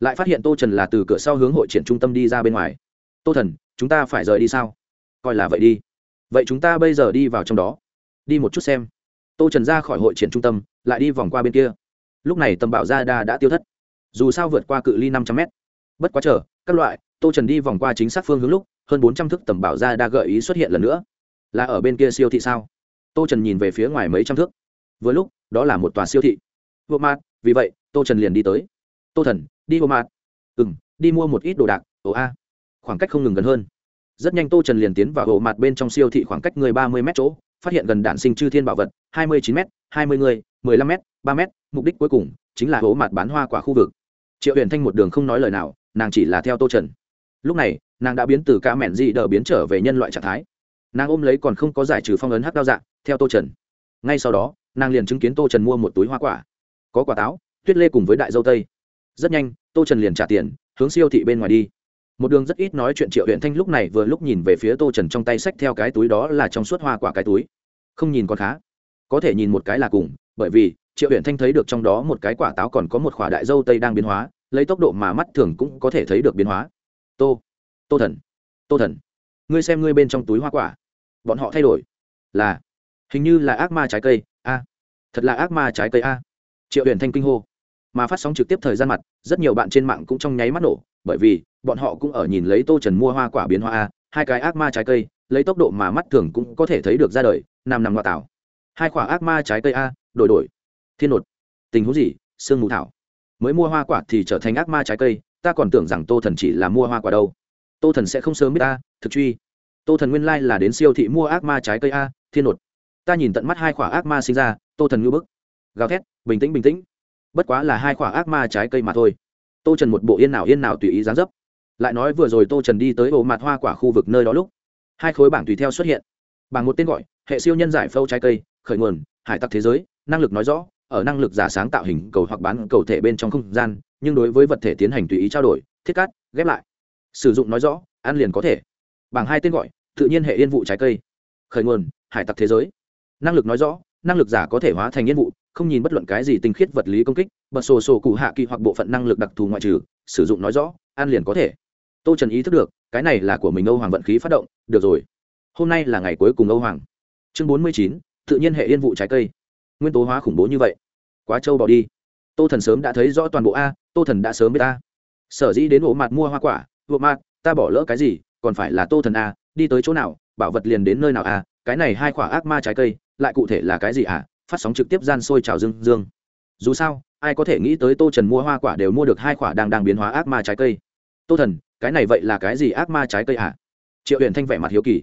Speaker 1: Lại phát hiện tô trần là từ cửa sau hướng hội triển trung tâm đi ra bên ngoài. Tô thần, chúng ta phải rời đi sao? Coi là vậy đi. Vậy chúng ta bây giờ đi vào trong đó. Đi một chút xem. Tô trần ra khỏi hội triển trung tâm, lại đi vòng qua bên kia. Lúc này tầm bảo gia đa đã tiêu thất. Dù sao vượt qua cự ly năm trăm mét. Bất quá chờ, các loại tô trần đi vòng qua chính xác phương hướng lúc, hơn bốn trăm thước tầm bảo gia đa gợi ý xuất hiện lần nữa. Là ở bên kia siêu thị sao? Tô trần nhìn về phía ngoài mấy trăm thước. Vừa lúc, đó là một tòa siêu thị. Vô mát vì vậy, tô trần liền đi tới. Tô thần, đi vô mát ừ m đi mua một ít đồ đạc. Ồ a. Khoảng cách không ngừng gần hơn. Rất nhanh tô trần liền tiến vào hồ mặt bên trong siêu thị khoảng cách người ba mươi m chỗ, phát hiện gần đạn sinh chư thiên bảo vật, hai mươi chín m hai mươi người, mười lăm m ba m mục đích cuối cùng chính là hố mặt bán hoa quả khu vực. Triệu huyền thanh một đường không nói lời nào, nàng chỉ là theo tô trần lúc này, nàng đã biến từ ca mẹn dị đờ biến trở về nhân loại trạng thái. Nàng ôm lấy còn không có giải trừ phong ấn hắc đao dạng theo tô trần. Ngay sau đó, nàng liền chứng kiến tô trần mua một túi hoa quả. Có quả táo, tuyết lê cùng với đại dâu tây. Rất nhanh, tô trần liền trả tiền, hướng siêu thị bên ngoài đi. Một đường rất ít nói chuyện triệu huyện thanh lúc này vừa lúc nhìn về phía tô trần trong tay sách theo cái túi đó là trong suốt hoa quả cái túi. Không nhìn còn khá. Có thể nhìn một cái là cùng, bởi vì, triệu huyện thanh thấy được trong đó một cái quả táo còn có một quả đại dâu tây đang biến hóa, lấy tốc độ mà mắt thường cũng có thể thấy được biến hóa tô. Tô thần. Tô thần. Ngươi xem ngươi bên trong túi hoa quả. Bọn họ thay đổi. Là. Hình như là ác ma trái cây. A. Thật là ác ma trái cây a. Triệu huyền thanh kinh hô. Mà phát sóng trực tiếp thời gian mặt, rất nhiều bạn trên mạng cũng trong nháy mắt nổ, bởi vì bọn họ cũng ở nhìn lấy tô trần mua hoa quả biến hoa a, hai cái ác ma trái cây, lấy tốc độ mà mắt thường cũng có thể thấy được ra đời nằm nằm ngoại tảo. Hai quả ác ma trái cây a, đổi đổi. Thiên nột. Tình huống gì? Sương mù thảo. Mới mua hoa quả thì trở thành ác ma trái cây ta còn tưởng rằng tô thần chỉ là mua hoa quả đâu. Tô thần sẽ không sớm biết ta, thực truy. Tô thần nguyên lai là đến siêu thị mua ác ma trái cây a, thiên nột. Ta nhìn tận mắt hai quả ác ma sinh ra, tô thần ngưỡng bức. Gào thét, bình tĩnh bình tĩnh. Bất quá là hai quả ác ma trái cây mà thôi. Tô trần một bộ yên nào yên nào tùy ý dáng dấp. Lại nói vừa rồi tô trần đi tới ổ mặt hoa quả khu vực nơi đó lúc, hai khối bảng tùy theo xuất hiện. Bằng một tên gọi, hệ siêu nhân giải phâu trái cây, khởi nguồn, hải tặc thế giới, năng lực nói rõ, ở năng lực giả sáng tạo hình cầu hoặc bán cầu thể bên trong không gian nhưng đối với vật thể tiến hành tùy ý trao đổi, thiết cắt ghép lại. Sử dụng nói rõ, ăn liền có thể. Bảng hai tên gọi, tự nhiên hệ yên vụ trái cây. Khởi nguồn, hải tặc thế giới. Năng lực nói rõ, năng lực giả có thể hóa thành yên vụ, không nhìn bất luận cái gì tinh khiết vật lý công kích, bật sổ sổ cụ hạ kỳ hoặc bộ phận năng lực đặc thù ngoại trừ, sử dụng nói rõ, ăn liền có thể. Tô trần ý thức được, cái này là của mình âu hoàng vận khí phát động, được rồi. Hôm nay là ngày cuối cùng âu hoàng. Chương bốn mươi chín, tự nhiên hệ yên vụ trái cây. Nguyên tố hóa khủng bố như vậy. Quá trâu bỏ đi. Tô thần sớm đã thấy rõ toàn bộ a tô thần đã sớm biết ta. Sở dĩ đến ổ mặt mua hoa quả, ổ mặt ta bỏ lỡ cái gì, còn phải là tô thần a đi tới chỗ nào, bảo vật liền đến nơi nào a cái này hai quả ác ma trái cây, lại cụ thể là cái gì à phát sóng trực tiếp gian sôi trào dương dương. Dù sao, ai có thể nghĩ tới tô trần mua hoa quả đều mua được hai quả đang đang biến hóa ác ma trái cây. Tô thần, cái này vậy là cái gì ác ma trái cây à? Triệu huyền thanh vẻ mặt hiếu kỳ.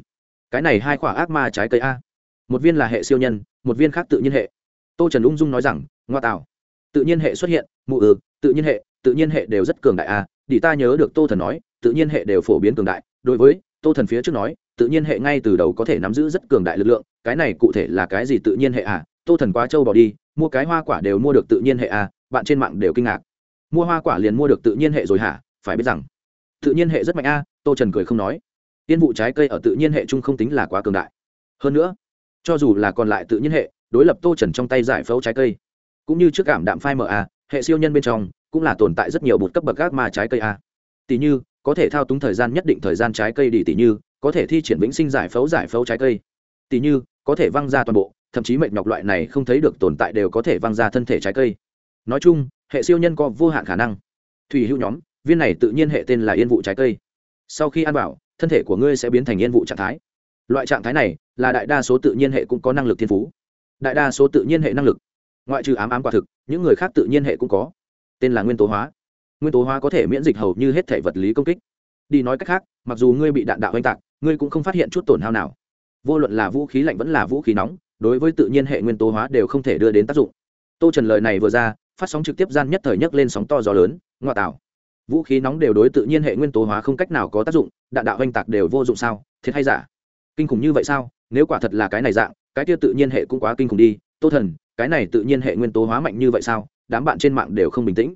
Speaker 1: Cái này hai quả ác ma trái cây a. Một viên là hệ siêu nhân, một viên khác tự nhiên hệ. Tô trần ung dung nói rằng, ngoa tạo. Tự nhiên hệ xuất hiện, mụ ừ tự nhiên hệ tự nhiên hệ đều rất cường đại a đi ta nhớ được tô thần nói tự nhiên hệ đều phổ biến cường đại đối với tô thần phía trước nói tự nhiên hệ ngay từ đầu có thể nắm giữ rất cường đại lực lượng cái này cụ thể là cái gì tự nhiên hệ à tô thần quá trâu bỏ đi mua cái hoa quả đều mua được tự nhiên hệ à bạn trên mạng đều kinh ngạc mua hoa quả liền mua được tự nhiên hệ rồi hả phải biết rằng tự nhiên hệ rất mạnh a tô trần cười không nói tiên vụ trái cây ở tự nhiên hệ chung không tính là quá cường đại hơn nữa cho dù là còn lại tự nhiên hệ đối lập tô trần trong tay giải phẫu trái cây cũng như trước cảm đạm phai ma hệ siêu nhân bên trong cũng là tồn tại rất nhiều bột cấp bậc gác ma trái cây a. Tỷ như, có thể thao túng thời gian nhất định thời gian trái cây đi, tỷ như, có thể thi triển vĩnh sinh giải phẫu giải phẫu trái cây. Tỷ như, có thể văng ra toàn bộ, thậm chí mệnh nhọc loại này không thấy được tồn tại đều có thể văng ra thân thể trái cây. Nói chung, hệ siêu nhân có vô hạn khả năng. Thủy hữu nhóm, viên này tự nhiên hệ tên là yên vụ trái cây. Sau khi ăn vào, thân thể của ngươi sẽ biến thành yên vụ trạng thái. Loại trạng thái này là đại đa số tự nhiên hệ cũng có năng lực thiên phú. Đại đa số tự nhiên hệ năng lực ngoại trừ ám ám quả thực, những người khác tự nhiên hệ cũng có. Tên là nguyên tố hóa. Nguyên tố hóa có thể miễn dịch hầu như hết thể vật lý công kích. Đi nói cách khác, mặc dù ngươi bị đạn đạo oanh tạc, ngươi cũng không phát hiện chút tổn hao nào. Vô luận là vũ khí lạnh vẫn là vũ khí nóng, đối với tự nhiên hệ nguyên tố hóa đều không thể đưa đến tác dụng. Tô trần lời này vừa ra, phát sóng trực tiếp gian nhất thời nhấc lên sóng to gió lớn ngoại tảo vũ khí nóng đều đối tự nhiên hệ nguyên tố hóa không cách nào có tác dụng, đạn đạo oanh tạc đều vô dụng sao? Thiệt hay giả? Kinh khủng như vậy sao? Nếu quả thật là cái này dạng, cái kia tự nhiên hệ cũng quá kinh khủng đi tô thần, cái này tự nhiên hệ nguyên tố hóa mạnh như vậy sao? Đám bạn trên mạng đều không bình tĩnh.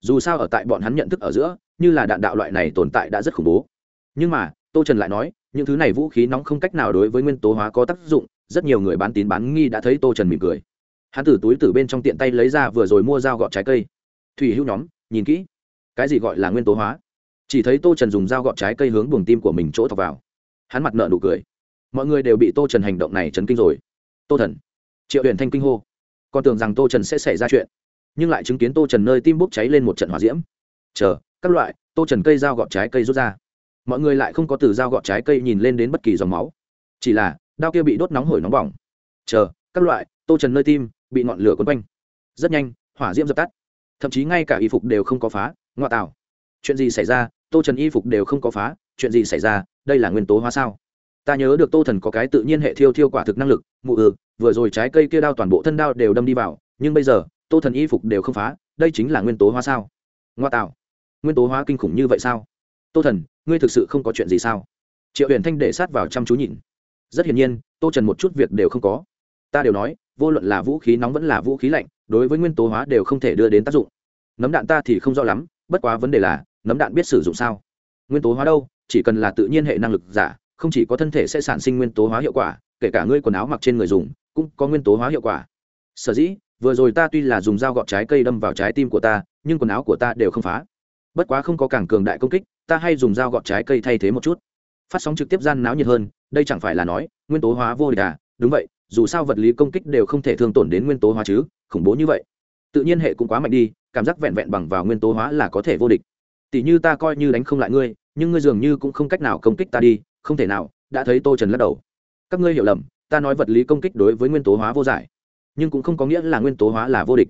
Speaker 1: Dù sao ở tại bọn hắn nhận thức ở giữa, như là đạn đạo loại này tồn tại đã rất khủng bố. Nhưng mà, tô trần lại nói, những thứ này vũ khí nóng không cách nào đối với nguyên tố hóa có tác dụng, rất nhiều người bán tín bán nghi đã thấy tô trần mỉm cười. Hắn từ túi từ bên trong tiện tay lấy ra vừa rồi mua dao gọt trái cây. Thủy hữu nhóm, nhìn kỹ. Cái gì gọi là nguyên tố hóa? Chỉ thấy tô trần dùng dao gọt trái cây hướng buồng tim của mình chỗ thọc vào. Hắn mặt nợ nụ cười. Mọi người đều bị tô trần hành động này chấn kinh rồi. Tô thần triệu huyền thanh kinh hô. Con tưởng rằng tô trần sẽ xảy ra chuyện, nhưng lại chứng kiến tô trần nơi tim bốc cháy lên một trận hỏa diễm. Chờ, các loại, tô trần cây dao gọt trái cây rút ra. Mọi người lại không có từ dao gọt trái cây nhìn lên đến bất kỳ dòng máu. Chỉ là, đao kia bị đốt nóng hổi nóng bỏng. Chờ, các loại, tô trần nơi tim bị ngọn lửa quấn quanh. Rất nhanh, hỏa diễm dập tắt. Thậm chí ngay cả y phục đều không có phá, ngoại tạo chuyện gì xảy ra? Tô trần y phục đều không có phá, chuyện gì xảy ra? Đây là nguyên tố hóa sao? Ta nhớ được tô thần có cái tự nhiên hệ thiêu thiêu quả thực năng lực, mụ ừ vừa rồi trái cây kia đao toàn bộ thân đao đều đâm đi vào, nhưng bây giờ, tô thần y phục đều không phá, đây chính là nguyên tố hóa sao? Ngoa tạo. Nguyên tố hóa kinh khủng như vậy sao? Tô thần, ngươi thực sự không có chuyện gì sao? Triệu huyền thanh để sát vào chăm chú nhìn. Rất hiển nhiên, tô trần một chút việc đều không có. Ta đều nói, vô luận là vũ khí nóng vẫn là vũ khí lạnh, đối với nguyên tố hóa đều không thể đưa đến tác dụng. Nấm đạn ta thì không rõ lắm, bất quá vấn đề là, nấm đạn biết sử dụng sao? Nguyên tố hóa đâu? Chỉ cần là tự nhiên hệ năng lực giả không chỉ có thân thể sẽ sản sinh nguyên tố hóa hiệu quả, kể cả ngươi quần áo mặc trên người dùng, cũng có nguyên tố hóa hiệu quả. Sở dĩ, vừa rồi ta tuy là dùng dao gọt trái cây đâm vào trái tim của ta, nhưng quần áo của ta đều không phá. Bất quá không có càng cường đại công kích, ta hay dùng dao gọt trái cây thay thế một chút. Phát sóng trực tiếp gian náo nhiệt hơn, đây chẳng phải là nói, nguyên tố hóa vô địch à? Đúng vậy, dù sao vật lý công kích đều không thể thương tổn đến nguyên tố hóa chứ, khủng bố như vậy. Tự nhiên hệ cũng quá mạnh đi, cảm giác vẹn vẹn bằng vào nguyên tố hóa là có thể vô địch. Tỷ như ta coi như đánh không lại ngươi, nhưng ngươi dường như cũng không cách nào công kích ta đi không thể nào, đã thấy tô trần lắc đầu. Các ngươi hiểu lầm, ta nói vật lý công kích đối với nguyên tố hóa vô giải, nhưng cũng không có nghĩa là nguyên tố hóa là vô địch.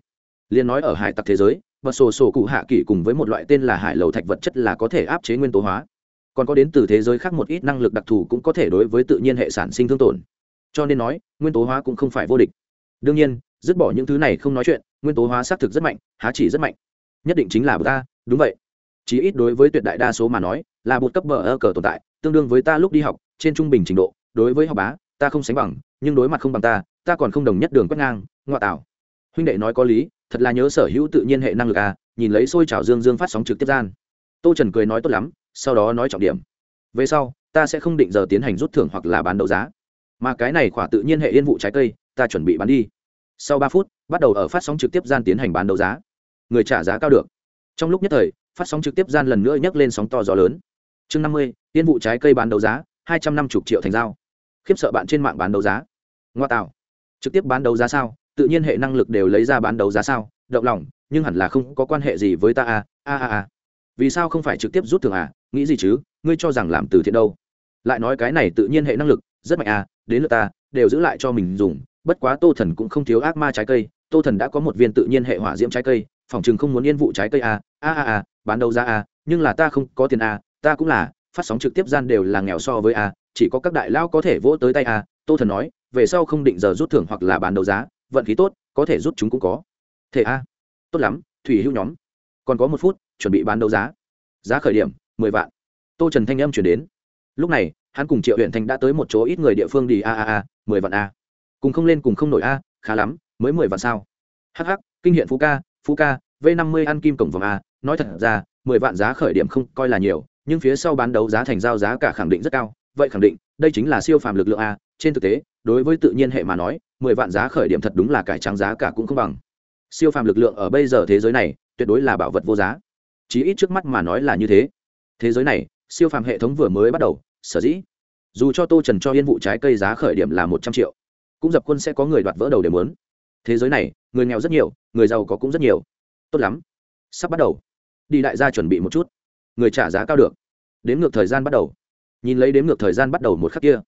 Speaker 1: Liên nói ở hải tặc thế giới, và sổ sổ cụ hạ kỷ cùng với một loại tên là hải lầu thạch vật chất là có thể áp chế nguyên tố hóa. Còn có đến từ thế giới khác một ít năng lực đặc thù cũng có thể đối với tự nhiên hệ sản sinh thương tổn. Cho nên nói, nguyên tố hóa cũng không phải vô địch. Đương nhiên, dứt bỏ những thứ này không nói chuyện, nguyên tố hóa xác thực rất mạnh, há chỉ rất mạnh. Nhất định chính là bờ ta đúng vậy. Chí ít đối với tuyệt đại đa số mà nói, là một cấp bờ ơ cờ tồn tại tương đương với ta lúc đi học, trên trung bình trình độ, đối với học bá, ta không sánh bằng, nhưng đối mặt không bằng ta ta còn không đồng nhất đường quét ngang ngoại tảo huynh đệ nói có lý, thật là nhớ sở hữu tự nhiên hệ năng lực à nhìn lấy xôi trào dương dương phát sóng trực tiếp gian. Tô trần cười nói tốt lắm, sau đó nói trọng điểm. Về sau, ta sẽ không định giờ tiến hành rút thưởng hoặc là bán đấu giá. Mà cái này khỏa tự nhiên hệ yên vụ trái cây, ta chuẩn bị bán đi. Sau ba phút, bắt đầu ở phát sóng trực tiếp gian tiến hành bán đấu giá. Người trả giá cao được. Trong lúc nhất thời, phát sóng trực tiếp gian lần nữa nhấc lên sóng to gió lớn chương năm mươi, tiên vụ trái cây bán đấu giá, hai trăm năm mươi triệu thành dao khiếp sợ bạn trên mạng bán đấu giá. Ngoa tạo. Trực tiếp bán đấu giá sao? Tự nhiên hệ năng lực đều lấy ra bán đấu giá sao? Động lòng, nhưng hẳn là không có quan hệ gì với ta à? a a a. Vì sao không phải trực tiếp rút thường à? Nghĩ gì chứ? Ngươi cho rằng làm từ thiện đâu? Lại nói cái này tự nhiên hệ năng lực, rất mạnh à? Đến lượt ta, đều giữ lại cho mình dùng. Bất quá tô thần cũng không thiếu ác ma trái cây. Tô thần đã có một viên tự nhiên hệ hỏa diễm trái cây, phòng chừng không muốn yên vụ trái cây à? A a a, bán đấu giá à? Nhưng là ta không có tiền à? Ta cũng là, phát sóng trực tiếp gian đều là nghèo so với a, chỉ có các đại lao có thể vỗ tới tay a, tô thần nói, về sau không định giờ rút thưởng hoặc là bán đấu giá, vận khí tốt, có thể rút chúng cũng có. Thể a, tốt lắm, thủy hữu nhóm. Còn có một phút, chuẩn bị bán đấu giá. Giá khởi điểm, mười vạn. Tô trần thanh âm chuyển đến. Lúc này, hắn cùng triệu huyện thành đã tới một chỗ ít người địa phương đi, a a a, mười vạn a. Cùng không lên cùng không nổi a, khá lắm, mới mười vạn sao. Hh kinh hiện phú ca phú ca, v năm mươi ăn kim cổng vòng a, nói thật ra, mười vạn giá khởi điểm không coi là nhiều nhưng phía sau bán đấu giá thành giao giá cả khẳng định rất cao, vậy khẳng định, đây chính là siêu phàm lực lượng a, trên thực tế, đối với tự nhiên hệ mà nói, mười vạn giá khởi điểm thật đúng là cải trắng giá cả cũng không bằng. Siêu phàm lực lượng ở bây giờ thế giới này, tuyệt đối là bảo vật vô giá. Chí ít trước mắt mà nói là như thế. Thế giới này, siêu phàm hệ thống vừa mới bắt đầu, sở dĩ, dù cho tô trần cho yên vụ trái cây giá khởi điểm là một trăm triệu, cũng dập quân sẽ có người đoạt vỡ đầu để muốn. Thế giới này, người nghèo rất nhiều, người giàu có cũng rất nhiều. Tốt lắm. Sắp bắt đầu. Đi đại gia chuẩn bị một chút. Người trả giá cao được đếm ngược thời gian bắt đầu. Nhìn lấy đếm ngược thời gian bắt đầu một khắc kia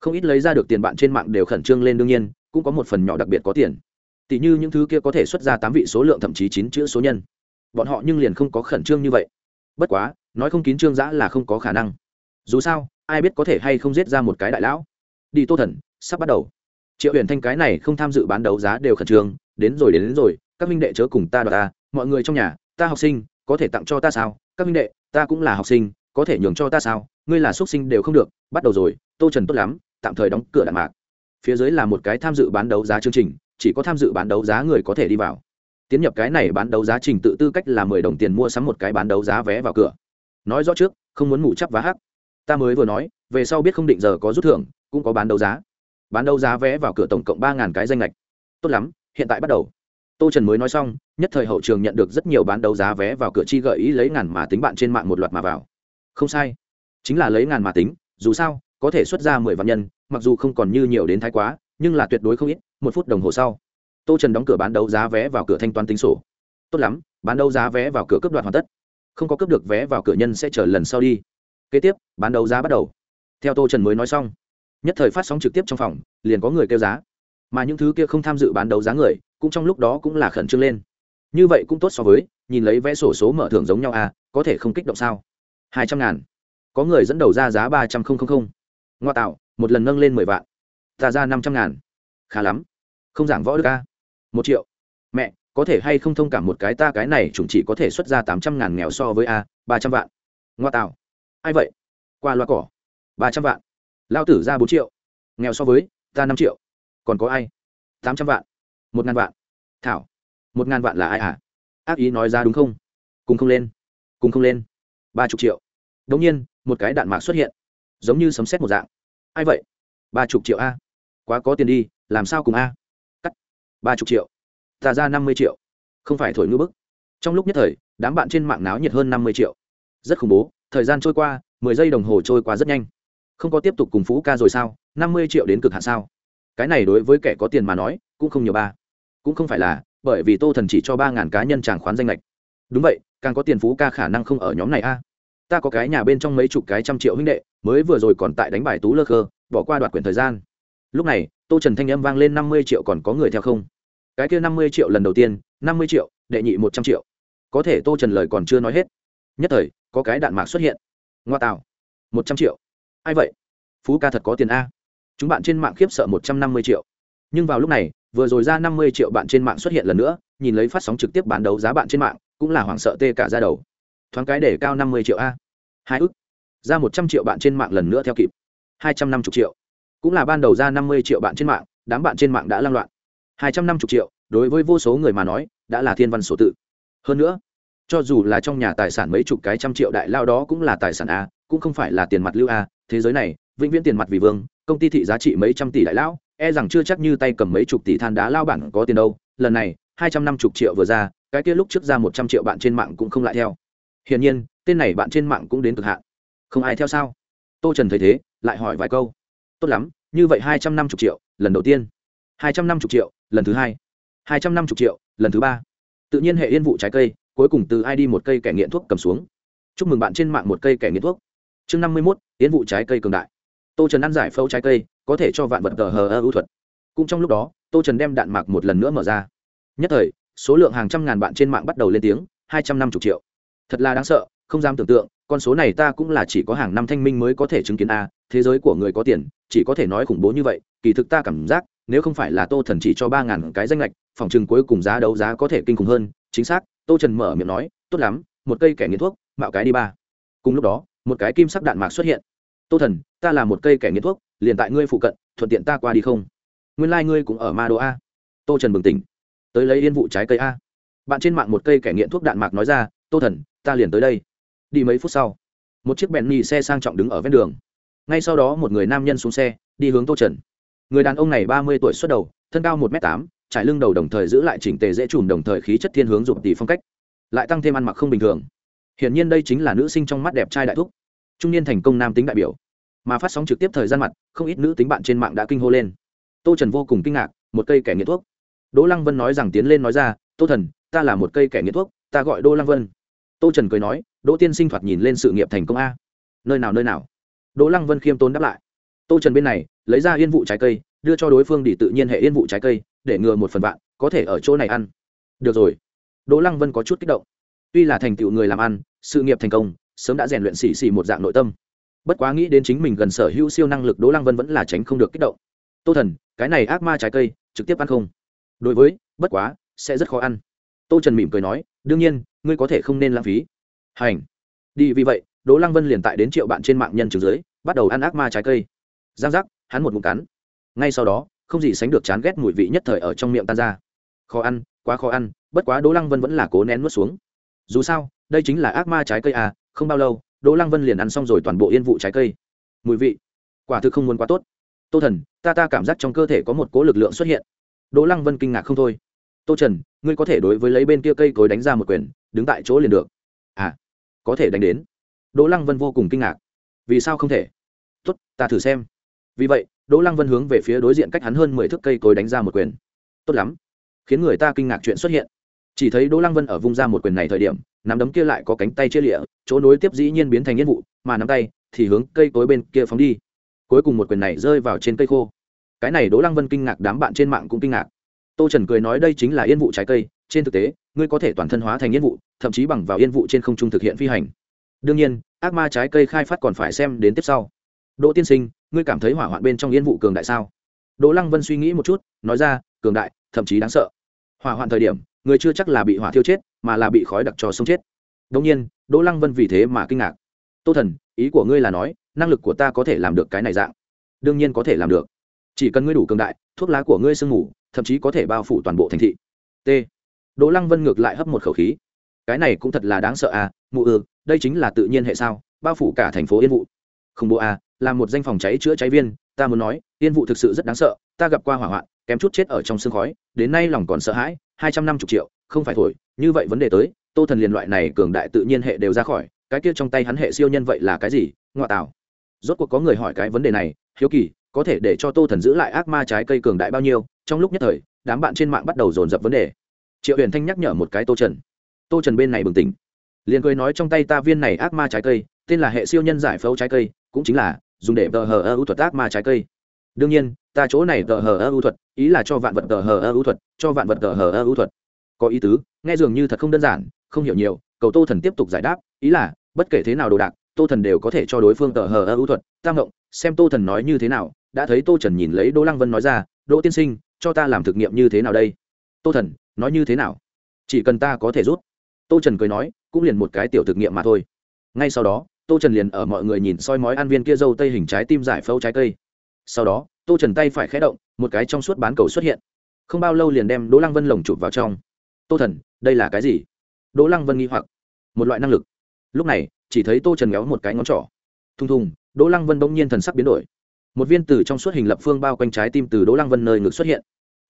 Speaker 1: không ít lấy ra được tiền bạn trên mạng đều khẩn trương lên đương nhiên cũng có một phần nhỏ đặc biệt có tiền. Tỷ như những thứ kia có thể xuất ra tám vị số lượng thậm chí chín chữ số nhân. Bọn họ nhưng liền không có khẩn trương như vậy. Bất quá nói không kín trương giã là không có khả năng. Dù sao ai biết có thể hay không giết ra một cái đại lão. Đi tô thần sắp bắt đầu. Triệu huyền thanh cái này không tham dự bán đấu giá đều khẩn trương đến rồi đến, đến rồi các minh đệ chớ cùng ta đoạt ta mọi người trong nhà ta học sinh có thể tặng cho ta sao? Các minh đệ ta cũng là học sinh có thể nhường cho ta sao? Ngươi là xuất sinh đều không được, bắt đầu rồi, tô trần tốt lắm, tạm thời đóng cửa đạn mạc. Phía dưới là một cái tham dự bán đấu giá chương trình, chỉ có tham dự bán đấu giá người có thể đi vào. Tiến nhập cái này bán đấu giá trình tự tư cách là mười đồng tiền mua sắm một cái bán đấu giá vé vào cửa. Nói rõ trước, không muốn ngủ chắp vá hắc. Ta mới vừa nói, về sau biết không định giờ có rút thưởng, cũng có bán đấu giá. Bán đấu giá vé vào cửa tổng cộng ba ngàn cái danh lệch tốt lắm, hiện tại bắt đầu. Tô trần mới nói xong, nhất thời hậu trường nhận được rất nhiều bán đấu giá vé vào cửa chi gợi ý lấy ngàn mà tính bạn trên mạng một loạt mà vào không sai. Chính là lấy ngàn mà tính, dù sao, có thể xuất ra mười vạn nhân, mặc dù không còn như nhiều đến thái quá, nhưng là tuyệt đối không ít, một phút đồng hồ sau. Tô trần đóng cửa bán đấu giá vé vào cửa thanh toán tính sổ. Tốt lắm, bán đấu giá vé vào cửa cấp đoạt hoàn tất. Không có cấp được vé vào cửa nhân sẽ chờ lần sau đi. Kế tiếp, bán đấu giá bắt đầu. Theo tô trần mới nói xong, nhất thời phát sóng trực tiếp trong phòng, liền có người kêu giá. Mà những thứ kia không tham dự bán đấu giá người, cũng trong lúc đó cũng là khẩn trương lên. Như vậy cũng tốt so với, nhìn lấy vé sổ số mở thưởng giống nhau à có thể không kích động sao? Hai trăm ngàn. Có người dẫn đầu ra giá ba trăm linh ngoa tạo, một lần nâng lên mười vạn. Ta ra năm trăm ngàn. Khá lắm. Không giảng võ được ca một triệu. Mẹ, có thể hay không thông cảm một cái ta cái này chúng chỉ có thể xuất ra tám trăm ngàn nghèo so với a, ba trăm vạn. Ngoa tạo. Ai vậy? Qua loa cỏ. Ba trăm vạn. Lao tử ra bốn triệu. Nghèo so với, ta năm triệu. Còn có ai? Tám trăm vạn. Một ngàn vạn. Thảo. Một ngàn vạn là ai à? Ác ý nói ra đúng không? Cùng không lên. Cùng không lên ba chục triệu. Đ ỗ n g nhiên, một cái đạn mạc xuất hiện, giống như sấm xét một dạng. Ai vậy? Ba chục triệu a. Quá có tiền đi, làm sao cùng a? Cắt. Ba chục triệu. Ta ra năm mươi triệu. Không phải thổi ngư bức. Trong lúc nhất thời, đám bạn trên mạng náo nhiệt hơn năm mươi triệu. Rất khủng bố, thời gian trôi qua, mười giây đồng hồ trôi qua rất nhanh. Không có tiếp tục cùng phú ca rồi sao? Năm mươi triệu đến cực hạ sao? Cái này đối với kẻ có tiền mà nói, cũng không nhiều ba. Cũng không phải là, bởi vì tô thần chỉ cho ba ngàn cá nhân tràng khoán danh lệch. Đúng vậy, càng có tiền phú ca khả năng không ở nhóm này a ta có cái nhà bên trong mấy chục cái trăm triệu huynh đệ, mới vừa rồi còn tại đánh bài tú lơ khơ, bỏ qua đoạt quyền thời gian. Lúc này, tô trần thanh âm vang lên năm mươi triệu còn có người theo không? Cái kia năm mươi triệu lần đầu tiên, năm mươi triệu, đệ nhị một trăm triệu. Có thể tô trần lời còn chưa nói hết. Nhất thời, có cái đạn mạc xuất hiện. Ngoa tạo. Một trăm triệu. Ai vậy? Phú ca thật có tiền a. Chúng bạn trên mạng khiếp sợ một trăm năm mươi triệu. Nhưng vào lúc này, vừa rồi ra năm mươi triệu bạn trên mạng xuất hiện lần nữa, nhìn lấy phát sóng trực tiếp bán đấu giá bạn trên mạng, cũng là hoảng sợ tê cả ra đầu thoáng cái để cao năm mươi triệu a. Hai ức. Ra một trăm triệu bạn trên mạng lần nữa theo kịp. Hai trăm năm mươi triệu. Cũng là ban đầu ra năm mươi triệu bạn trên mạng, đám bạn trên mạng đã lăng loạn. Hai trăm năm mươi triệu, đối với vô số người mà nói, đã là thiên văn số tự. Hơn nữa, cho dù là trong nhà tài sản mấy chục cái trăm triệu đại lao đó cũng là tài sản a, cũng không phải là tiền mặt lưu a. Thế giới này, vĩnh viễn tiền mặt vì vương, công ty thị giá trị mấy trăm tỷ đại lão e rằng chưa chắc như tay cầm mấy chục tỷ than đá lao bản có tiền đâu. Lần này, hai trăm năm mươi triệu vừa ra, cái kia lúc trước ra một trăm triệu bạn trên mạng cũng không lại theo hiển nhiên, tên này bạn trên mạng cũng đến cực hạn. Không ai theo sao? Tô trần thấy thế, lại hỏi vài câu. Tốt lắm, như vậy hai trăm năm mươi triệu, lần đầu tiên. hai trăm năm mươi triệu, lần thứ hai. hai trăm năm mươi triệu, lần thứ ba. Tự nhiên hệ yên vụ trái cây, cuối cùng từ ai đi một cây kẻ nghiện thuốc cầm xuống. Chúc mừng bạn trên mạng một cây kẻ nghiện thuốc. Chương năm mươi mốt, yên vụ trái cây cường đại. Tô trần ăn giải phẫu trái cây, có thể cho vạn vật tờ hờ ơ ưu thuật. Cũng trong lúc đó, tô trần đem đạn mạc một lần nữa mở ra. Nhất thời, số lượng hàng trăm ngàn bạn trên mạng bắt đầu lên tiếng, hai trăm năm mươi triệu thật là đáng sợ, không dám tưởng tượng, con số này ta cũng là chỉ có hàng năm thanh minh mới có thể chứng kiến a, thế giới của người có tiền, chỉ có thể nói khủng bố như vậy, kỳ thực ta cảm giác, nếu không phải là tô thần chỉ cho ba ngàn cái danh lệch, phòng chừng cuối cùng giá đấu giá có thể kinh khủng hơn, chính xác, tô trần mở miệng nói, tốt lắm, một cây kẻ nghiện thuốc, mạo cái đi ba. Cùng lúc đó, một cái kim sắc đạn mạc xuất hiện. Tô thần, ta là một cây kẻ nghiện thuốc, liền tại ngươi phụ cận, thuận tiện ta qua đi không? Nguyên lai、like、ngươi cũng ở ma đô a. Tô trần bừng tỉnh. Tới lấy yên vụ trái cây a. Bạn trên mạng một cây kẻ nghiện thuốc đạn mạc nói ra tô thần, ta liền tới đây. Đi mấy phút sau, một chiếc bẹn nhì xe sang trọng đứng ở ven đường. Ngay sau đó một người nam nhân xuống xe, đi hướng tô trần. Người đàn ông này ba mươi tuổi xuất đầu, thân cao một m tám, trải lưng đầu đồng thời giữ lại chỉnh tề dễ chùm đồng thời khí chất thiên hướng dụng tỷ phong cách, lại tăng thêm ăn mặc không bình thường. Hiển nhiên đây chính là nữ sinh trong mắt đẹp trai đại thúc. Trung niên thành công nam tính đại biểu, mà phát sóng trực tiếp thời gian mặt, không ít nữ tính bạn trên mạng đã kinh hô lên. Tô trần vô cùng kinh ngạc, một cây kẻ nghiện thuốc. Đỗ lăng vân nói rằng tiến lên nói ra, tô thần, ta là một cây kẻ nghiện thuốc, ta gọi đỗ lăng vân tô trần cười nói, đỗ tiên sinh thoạt nhìn lên sự nghiệp thành công a. Nơi nào nơi nào? Đỗ lăng vân khiêm tốn đáp lại. Tô trần bên này, lấy ra yên vụ trái cây, đưa cho đối phương đi tự nhiên hệ yên vụ trái cây, để ngừa một phần bạn có thể ở chỗ này ăn. Được rồi. Đỗ lăng vân có chút kích động. Tuy là thành tựu người làm ăn, sự nghiệp thành công, sớm đã rèn luyện xì xì một dạng nội tâm. Bất quá nghĩ đến chính mình gần sở hữu siêu năng lực, đỗ lăng vân vẫn là tránh không được kích động. Tô thần, cái này ác ma trái cây, trực tiếp ăn không? Đối với, bất quá, sẽ rất khó ăn. Tô trần mỉm cười nói, đương nhiên ngươi có thể không nên lãng phí. Hành. Đi, vì vậy, đỗ lăng vân liền tại đến triệu bạn trên mạng nhân trường dưới, bắt đầu ăn ác ma trái cây. Giang giác, hắn một ngụm cắn. Ngay sau đó, không gì sánh được chán ghét mùi vị nhất thời ở trong miệng tan ra. Khó ăn, quá khó ăn, bất quá đỗ lăng vân vẫn là cố nén nuốt xuống. Dù sao, đây chính là ác ma trái cây à không bao lâu, đỗ lăng vân liền ăn xong rồi toàn bộ yên vụ trái cây. Mùi vị, quả thực không muốn quá tốt. Tô thần, ta ta cảm giác trong cơ thể có một cố lực lượng xuất hiện. Đỗ lăng vân kinh ngạc không thôi. Tô trần, ngươi có thể đối với lấy bên kia cây cối đánh ra một quyền đứng tại chỗ liền được. À có thể đánh đến. Đỗ lăng vân vô cùng kinh ngạc. Vì sao không thể? Tốt, ta thử xem. Vì vậy, đỗ lăng vân hướng về phía đối diện cách hắn hơn mười thước cây cối đánh ra một quyền. Tốt lắm. Khiến người ta kinh ngạc chuyện xuất hiện. Chỉ thấy đỗ lăng vân ở vung ra một quyền này thời điểm, nắm đấm kia lại có cánh tay chia lịa, chỗ nối tiếp dĩ nhiên biến thành yên vụ, mà nắm tay thì hướng cây cối bên kia phóng đi. Cuối cùng một quyền này rơi vào trên cây khô. Cái này đỗ lăng vân kinh ngạc đám bạn trên mạng cũng kinh ngạc. Tô trần cười nói đây chính là yên vụ trái cây trên thực tế, ngươi có thể toàn thân hóa thành yên vụ, thậm chí bằng vào yên vụ trên không trung thực hiện phi hành. Đương nhiên, ác ma trái cây khai phát còn phải xem đến tiếp sau. Đỗ tiên sinh, ngươi cảm thấy hỏa hoạn bên trong yên vụ cường đại sao? Đỗ lăng vân suy nghĩ một chút, nói ra, cường đại, thậm chí đáng sợ. Hỏa hoạn thời điểm người chưa chắc là bị hỏa thiêu chết, mà là bị khói đặc trò sông chết. Đông nhiên, đỗ lăng vân vì thế mà kinh ngạc. Tô thần, ý của ngươi là nói, năng lực của ta có thể làm được cái này dạng. Đương nhiên có thể làm được. Chỉ cần ngươi đủ cường đại, thuốc lá của ngươi sương ngủ thậm chí có thể bao phủ toàn bộ thành thị. T đỗ lăng vân ngược lại hấp một khẩu khí. Cái này cũng thật là đáng sợ à mụ ư, đây chính là tự nhiên hệ sao, bao phủ cả thành phố yên vụ không bộ à là một danh phòng cháy chữa cháy viên, ta muốn nói, yên vụ thực sự rất đáng sợ, ta gặp qua hỏa hoạn, kém chút chết ở trong sương khói, đến nay lòng còn sợ hãi, hai trăm năm mươi triệu, không phải thổi, như vậy vấn đề tới, tô thần liền loại này cường đại tự nhiên hệ đều ra khỏi, cái kia trong tay hắn hệ siêu nhân vậy là cái gì ngoại tảo rốt cuộc có người hỏi cái vấn đề này, hiếu kỳ, có thể để cho tô thần giữ lại ác ma trái cây cường đại bao nhiêu, trong lúc nhất thời, đám bạn trên mạng bắt đầu dồn dập vấn đề triệu huyền thanh nhắc nhở một cái tô trần. Tô trần bên này bừng tỉnh. Liền cười nói trong tay ta viên này ác ma trái cây, tên là hệ siêu nhân giải phẫu trái cây, cũng chính là dùng để tờ hờ ơ ưu thuật ác ma trái cây. Đương nhiên, ta chỗ này tờ hờ ơ ưu thuật, ý là cho vạn vật tờ hờ ơ ưu thuật, cho vạn vật tờ hờ ơ ưu thuật. Có ý tứ, nghe dường như thật không đơn giản, không hiểu nhiều, cầu tô thần tiếp tục giải đáp, ý là, bất kể thế nào đồ đạc, tô thần đều có thể cho đối phương tờ hờ ơ ưu thuật. Tam ngộng, xem tô thần nói như thế nào, đã thấy tô trần nhìn lấy đỗ lăng vân nói ra, đỗ tiên sinh, cho ta làm thực nghiệm như thế nào đây? Tô thần, nói như thế nào? Chỉ cần ta có thể rút. Tô trần cười nói, cũng liền một cái tiểu thực nghiệm mà thôi. Ngay sau đó, tô trần liền ở mọi người nhìn soi mói ăn viên kia dâu tây hình trái tim giải phẫu trái cây. Sau đó, tô trần tay phải khé động, một cái trong suốt bán cầu xuất hiện. Không bao lâu liền đem đỗ lăng vân lồng chụp vào trong. Tô thần, đây là cái gì? Đỗ lăng vân nghi hoặc. Một loại năng lực. Lúc này, chỉ thấy tô trần ngéo một cái ngón trỏ. Thùng thùng, đỗ lăng vân bỗng nhiên thần sắc biến đổi. Một viên từ trong suốt hình lập phương bao quanh trái tim từ đỗ lăng vân nơi ngực xuất hiện.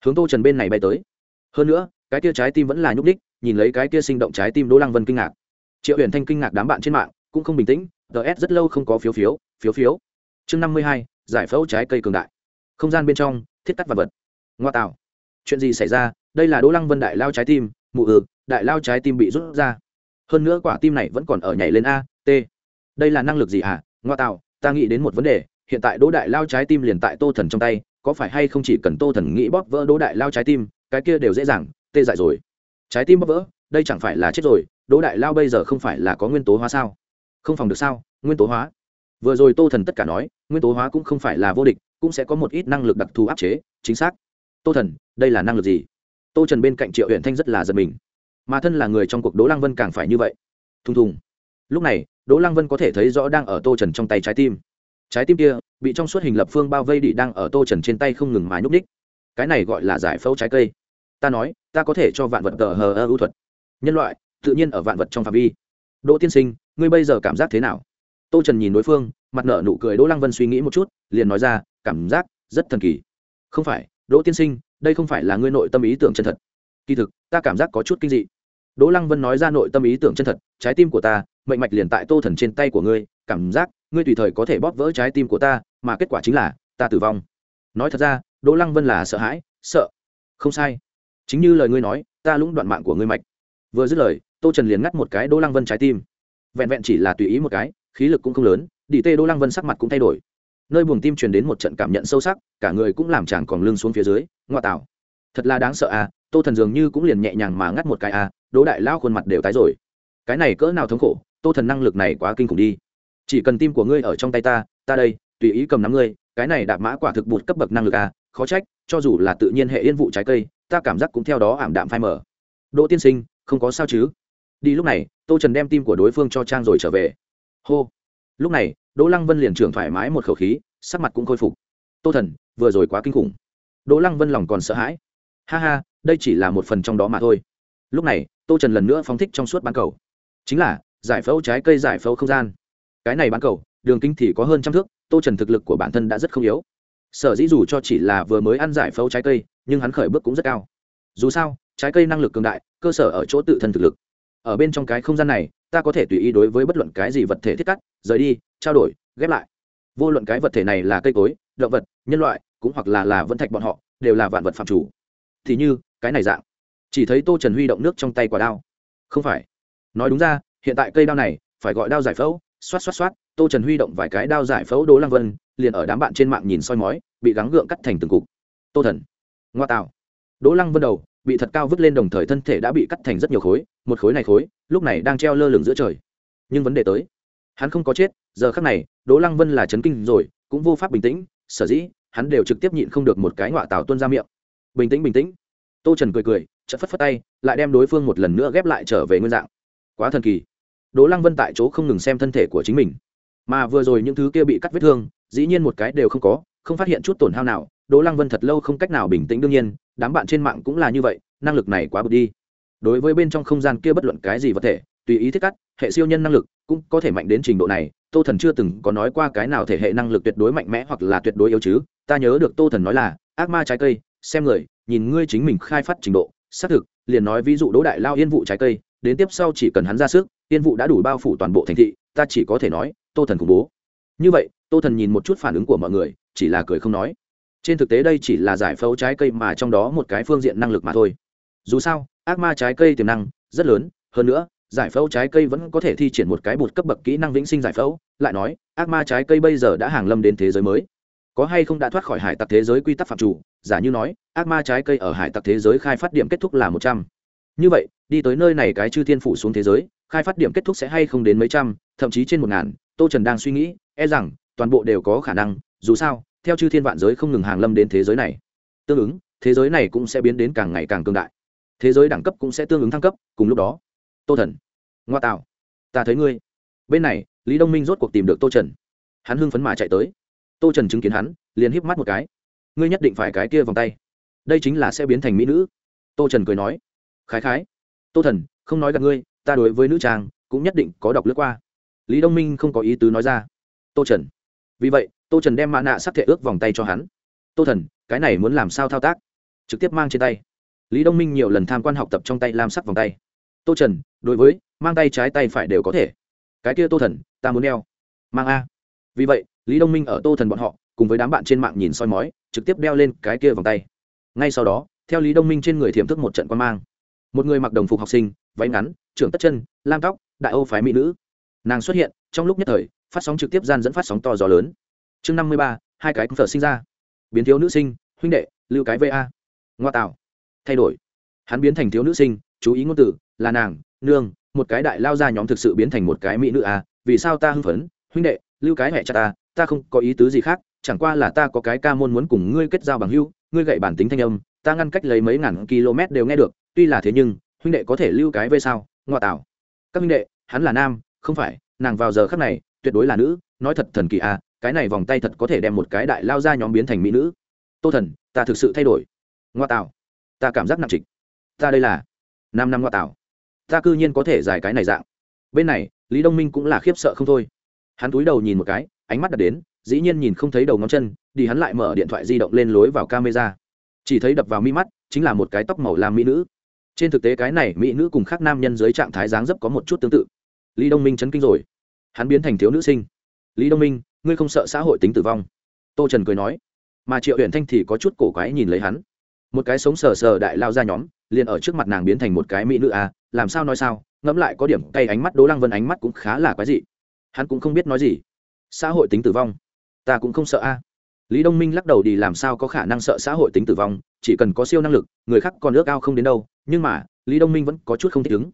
Speaker 1: Hướng tô trần bên này bay tới hơn nữa, cái kia trái tim vẫn là nhúc đích nhìn lấy cái kia sinh động trái tim đỗ lăng vân kinh ngạc. Triệu huyền thanh kinh ngạc đám bạn trên mạng cũng không bình tĩnh ts rất lâu không có phiếu phiếu phiếu phiếu. Chương năm mươi hai, giải phẫu trái cây cường đại. Không gian bên trong, thiết cắt vật vật. Ngoa tạo. Chuyện gì xảy ra? Đây là đỗ lăng vân đại lao trái tim, mụ ừ đại lao trái tim bị rút ra. Hơn nữa quả tim này vẫn còn ở nhảy lên a, t. Đây là năng lực gì à ngoa tạo, ta nghĩ đến một vấn đề, hiện tại đỗ đại lao trái tim liền tại tô thần trong tay, có phải hay không chỉ cần tô thần nghĩ bóp vỡ đỗ đại lao trái tim cái kia đều dễ dàng, tê dại rồi. Trái tim bóp vỡ, đây chẳng phải là chết rồi, đỗ đại lao bây giờ không phải là có nguyên tố hóa sao? Không phòng được sao? Nguyên tố hóa. Vừa rồi tô thần tất cả nói, nguyên tố hóa cũng không phải là vô địch, cũng sẽ có một ít năng lực đặc thù áp chế, chính xác. Tô thần, đây là năng lực gì? Tô trần bên cạnh triệu huyện thanh rất là giật mình. Mà thân là người trong cuộc đỗ lăng vân càng phải như vậy. Thùng thùng. Lúc này, đỗ lăng vân có thể thấy rõ đang ở tô trần trong tay trái tim. Trái tim kia, bị trong suốt hình lập phương bao vây đỉ đang ở tô trần trên tay không ngừng mà nhúc ních cái này gọi là giải phẫu trái cây. Ta nói, ta có thể cho vạn vật tờ hờ ơ ưu thuật. Nhân loại, tự nhiên ở vạn vật trong phạm vi. Đỗ tiên sinh, ngươi bây giờ cảm giác thế nào? Tô trần nhìn đối phương, mặt nợ nụ cười đỗ lăng vân suy nghĩ một chút, liền nói ra, cảm giác rất thần kỳ. Không phải, đỗ tiên sinh, đây không phải là ngươi nội tâm ý tưởng chân thật. Kỳ thực, ta cảm giác có chút kinh dị. Đỗ lăng vân nói ra nội tâm ý tưởng chân thật, trái tim của ta, mệnh mạch liền tại tô thần trên tay của ngươi, cảm giác, ngươi tùy thời có thể bóp vỡ trái tim của ta, mà kết quả chính là, ta tử vong. Nói thật ra đỗ lăng vân là sợ hãi, sợ? Không sai. Chính như lời ngươi nói, ta lũng đoạn mạng của ngươi mạch. Vừa dứt lời, tô trần liền ngắt một cái đỗ lăng vân trái tim. Vẹn vẹn chỉ là tùy ý một cái, khí lực cũng không lớn đi tê đỗ lăng vân sắc mặt cũng thay đổi. Nơi buồng tim truyền đến một trận cảm nhận sâu sắc, cả người cũng làm chàng còn lưng xuống phía dưới, ngoa tảo thật là đáng sợ à tô thần dường như cũng liền nhẹ nhàng mà ngắt một cái à đỗ đại lao khuôn mặt đều tái rồi. Cái này cỡ nào thống khổ, tô thần năng lực này quá kinh khủng đi. Chỉ cần tim của ngươi ở trong tay ta ta đây, tùy ý cầm nắm ngươi cái này đạp mã quả thực bụt cấp bậc năng lực à khó trách, cho dù là tự nhiên hệ yên vụ trái cây, ta cảm giác cũng theo đó ảm đạm phai mở đỗ tiên sinh, không có sao chứ? Đi lúc này, tô trần đem tim của đối phương cho trang rồi trở về. Hô. Lúc này, đỗ lăng vân liền trưởng thoải mái một khẩu khí, sắc mặt cũng khôi phục. Tô thần, vừa rồi quá kinh khủng. Đỗ lăng vân lòng còn sợ hãi. Ha ha, đây chỉ là một phần trong đó mà thôi. Lúc này, tô trần lần nữa phóng thích trong suốt bán cầu. Chính là, giải phẫu trái cây giải phẫu không gian. Cái này bán cầu, đường kính thì có hơn trăm thước tô trần thực lực của bản thân đã rất không yếu. Sở dĩ dù cho chỉ là vừa mới ăn giải phẫu trái cây, nhưng hắn khởi bước cũng rất cao. Dù sao, trái cây năng lực cường đại, cơ sở ở chỗ tự thân thực lực. Ở bên trong cái không gian này, ta có thể tùy ý đối với bất luận cái gì vật thể thiết cắt, rời đi, trao đổi, ghép lại. Vô luận cái vật thể này là cây cối, động vật, nhân loại, cũng hoặc là là vân thạch bọn họ, đều là vạn vật phạm chủ. Thì như, cái này dạng. Chỉ thấy tô trần huy động nước trong tay quả đao. Không phải. Nói đúng ra, hiện tại cây đao này phải gọi đao giải phẫu xoát xoát xoát, tô trần huy động vài cái đao giải phẫu đố lăng vân, liền ở đám bạn trên mạng nhìn soi mói, bị gắng gượng cắt thành từng cục. Tô thần. Ngoa tạo. Đỗ lăng vân đầu, bị thật cao vứt lên đồng thời thân thể đã bị cắt thành rất nhiều khối, một khối này khối, lúc này đang treo lơ lửng giữa trời. Nhưng vấn đề tới. Hắn không có chết, giờ khác này, đỗ lăng vân là chấn kinh rồi, cũng vô pháp bình tĩnh, sở dĩ, hắn đều trực tiếp nhịn không được một cái ngoạ tào tuôn ra miệng. Bình tĩnh bình tĩnh. Tô trần cười cười, chợt phất phất tay, lại đem đối phương một lần nữa ghép lại trở về nguyên dạng. Quá thần kỳ đỗ lăng vân tại chỗ không ngừng xem thân thể của chính mình. Mà vừa rồi những thứ kia bị cắt vết thương, dĩ nhiên một cái đều không có, không phát hiện chút tổn hao nào, đỗ lăng vân thật lâu không cách nào bình tĩnh đương nhiên, đám bạn trên mạng cũng là như vậy, năng lực này quá bực đi. Đối với bên trong không gian kia bất luận cái gì vật thể, tùy ý thiết cắt, hệ siêu nhân năng lực cũng có thể mạnh đến trình độ này, tô thần chưa từng có nói qua cái nào thể hệ năng lực tuyệt đối mạnh mẽ hoặc là tuyệt đối yếu chứ, ta nhớ được tô thần nói là, ác ma trái cây, xem người, nhìn ngươi chính mình khai phát trình độ, xác thực, liền nói ví dụ đỗ đại lao yên vụ trái cây, đến tiếp sau chỉ cần hắn ra sức yên vụ đã đủ bao phủ toàn bộ thành thị, ta chỉ có thể nói, tô thần khủng bố. Như vậy, tô thần nhìn một chút phản ứng của mọi người, chỉ là cười không nói. Trên thực tế đây chỉ là giải phẫu trái cây mà trong đó một cái phương diện năng lực mà thôi. Dù sao, ác ma trái cây tiềm năng rất lớn, hơn nữa, giải phẫu trái cây vẫn có thể thi triển một cái bột cấp bậc kỹ năng vĩnh sinh giải phẫu, lại nói, ác ma trái cây bây giờ đã hàng lâm đến thế giới mới. Có hay không đã thoát khỏi hải tặc thế giới quy tắc phạm chủ, giả như nói, ác ma trái cây ở hải tặc thế giới khai phát điểm kết thúc là một trăm như vậy, đi tới nơi này cái chư thiên phủ xuống thế giới, khai phát điểm kết thúc sẽ hay không đến mấy trăm, thậm chí trên một ngàn, tô trần đang suy nghĩ e rằng, toàn bộ đều có khả năng, dù sao, theo chư thiên vạn giới không ngừng hàng lâm đến thế giới này. Tương ứng, thế giới này cũng sẽ biến đến càng ngày càng cương đại. Thế giới đẳng cấp cũng sẽ tương ứng thăng cấp, cùng lúc đó, tô thần, ngoa tạo, ta thấy ngươi. Bên này, lý đông minh rốt cuộc tìm được tô trần. Hắn hưng phấn mà chạy tới. Tô trần chứng kiến hắn, liền híp mắt một cái. Ngươi nhất định phải cái kia vòng tay. Đây chính là sẽ biến thành mỹ nữ. Tô trần cười nói khái khái. Tô thần, không nói gặp ngươi, ta đối với nữ trang cũng nhất định có đọc lướt qua. Lý đông minh không có ý tứ nói ra. Tô trần. Vì vậy, tô trần đem mã nạ sắc thể ước vòng tay cho hắn. Tô thần, cái này muốn làm sao thao tác? Trực tiếp mang trên tay. Lý đông minh nhiều lần tham quan học tập trong tay làm sắc vòng tay. Tô trần, đối với mang tay trái tay phải đều có thể. Cái kia tô thần, ta muốn đeo. Mang a. Vì vậy, lý đông minh ở tô thần bọn họ, cùng với đám bạn trên mạng nhìn soi mói, trực tiếp đeo lên cái kia vòng tay. Ngay sau đó, theo lý đông minh trên người thiểm thức một trận quan mang một người mặc đồng phục học sinh, váy ngắn, trưởng tất chân, lam tóc, đại âu phái mỹ nữ. Nàng xuất hiện, trong lúc nhất thời, phát sóng trực tiếp gian dẫn phát sóng to gió lớn. Chương năm mươi ba, hai cái phở sinh ra. Biến thiếu nữ sinh, huynh đệ, lưu cái va ngoa tạo. Thay đổi. Hắn biến thành thiếu nữ sinh, chú ý ngôn từ, là nàng, nương, một cái đại lao ra nhóm thực sự biến thành một cái mỹ nữ à vì sao ta hưng phấn? Huynh đệ, lưu cái hẹ cha ta ta không có ý tứ gì khác, chẳng qua là ta có cái ca môn muốn cùng ngươi kết giao bằng hưu ngươi gậy bản tính thanh âm, ta ngăn cách lấy mấy ngàn km đều nghe được tuy là thế nhưng, huynh đệ có thể lưu cái về sao? Ngoại tảo các huynh đệ, hắn là nam, không phải, nàng vào giờ khắc này, tuyệt đối là nữ, nói thật thần kỳ à cái này vòng tay thật có thể đem một cái đại lao ra nhóm biến thành mỹ nữ. Tô thần, ta thực sự thay đổi. Ngoa tạo. Ta cảm giác nặng trịch. Ta đây là năm năm ngoa tạo. Ta cư nhiên có thể giải cái này dạng. Bên này, lý đông minh cũng là khiếp sợ không thôi. Hắn túi đầu nhìn một cái, ánh mắt đặt đến, dĩ nhiên nhìn không thấy đầu ngón chân, đi hắn lại mở điện thoại di động lên lối vào camera. Chỉ thấy đập vào mi mắt, chính là một cái tóc màu làm mỹ nữ trên thực tế cái này mỹ nữ cùng khác nam nhân dưới trạng thái dáng dấp có một chút tương tự. Lý đông minh chấn kinh rồi. Hắn biến thành thiếu nữ sinh. Lý đông minh, ngươi không sợ xã hội tính tử vong? Tô trần cười nói. Mà triệu huyện thanh thì có chút cổ quái nhìn lấy hắn. Một cái sống sờ sờ đại lao ra nhóm, liền ở trước mặt nàng biến thành một cái mỹ nữ à làm sao nói sao, ngẫm lại có điểm cay ánh mắt đố lăng vân ánh mắt cũng khá là quái dị. Hắn cũng không biết nói gì. Xã hội tính tử vong? Ta cũng không sợ a. Lý đông minh lắc đầu đi, làm sao có khả năng sợ xã hội tính tử vong? Chỉ cần có siêu năng lực, người khác còn ước ao không đến đâu nhưng mà, lý đông minh vẫn có chút không thích ứng.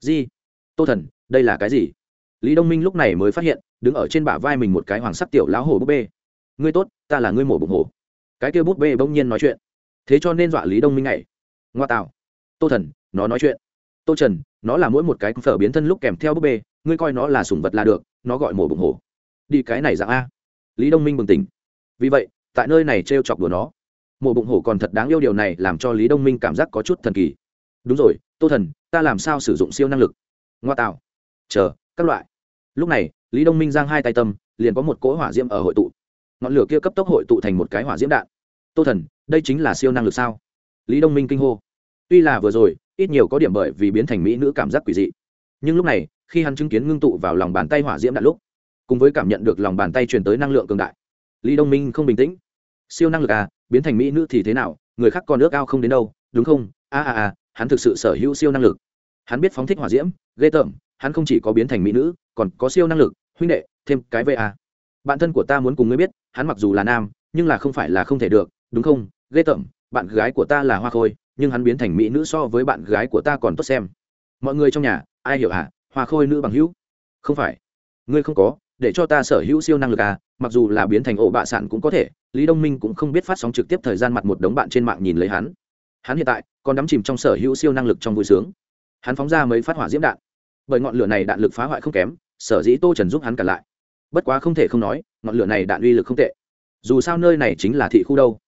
Speaker 1: Gì? Tô thần, đây là cái gì? Lý đông minh lúc này mới phát hiện, đứng ở trên bả vai mình một cái hoàng sắc tiểu lão hổ búp bê. Ngươi tốt, ta là ngươi mổ bụng hổ. Cái kia búp bê bỗng nhiên nói chuyện. Thế cho nên dọa lý đông minh này ngoa tạo. Tô thần, nó nói chuyện. Tô trần, nó là mỗi một cái phở biến thân lúc kèm theo búp bê, ngươi coi nó là sủng vật là được, nó gọi mổ bụng hổ. Đi cái này dạng a. Lý đông minh bừng tỉnh. Vì vậy, tại nơi này t r e o chọc đùa nó. Mổ bụng hổ còn thật đáng yêu điều này làm cho lý đông minh cảm giác có chút thần kỳ đúng rồi, tô thần, ta làm sao sử dụng siêu năng lực? Ngoa tạo. Chờ, các loại. Lúc này, lý đông minh giang hai tay tâm, liền có một cỗ hỏa diễm ở hội tụ. Ngọn lửa kia cấp tốc hội tụ thành một cái hỏa diễm đạn. Tô thần, đây chính là siêu năng lực sao? Lý đông minh kinh hô. Tuy là vừa rồi, ít nhiều có điểm bởi vì biến thành mỹ nữ cảm giác quỷ dị. Nhưng lúc này, khi hắn chứng kiến ngưng tụ vào lòng bàn tay hỏa diễm đạn lúc, cùng với cảm nhận được lòng bàn tay truyền tới năng lượng cường đại, lý đông minh không bình tĩnh. Siêu năng lực à biến thành mỹ nữ thì thế nào? Người khác còn ước ao không đến đâu, đúng không? A a a hắn thực sự sở hữu siêu năng lực. Hắn biết phóng thích hỏa diễm, ghê tởm, hắn không chỉ có biến thành mỹ nữ, còn có siêu năng lực, huynh đệ, thêm cái va bạn thân của ta muốn cùng ngươi biết, hắn mặc dù là nam, nhưng là không phải là không thể được, đúng không? Ghê tởm, bạn gái của ta là hoa khôi, nhưng hắn biến thành mỹ nữ so với bạn gái của ta còn tốt xem. Mọi người trong nhà, ai hiểu hả? Hoa khôi nữ bằng hữu. Không phải. Ngươi không có, để cho ta sở hữu siêu năng lực à mặc dù là biến thành ổ bạ sản cũng có thể, lý đông minh cũng không biết phát sóng trực tiếp thời gian mặt một đống bạn trên mạng nhìn lấy hắn hắn hiện tại còn đắm chìm trong sở hữu siêu năng lực trong vui sướng. Hắn phóng ra mấy phát hỏa diễm đạn. Bởi ngọn lửa này đạn lực phá hoại không kém, sở dĩ tô trần giúp hắn cả lại. Bất quá không thể không nói, ngọn lửa này đạn uy lực không tệ. Dù sao nơi này chính là thị khu đâu.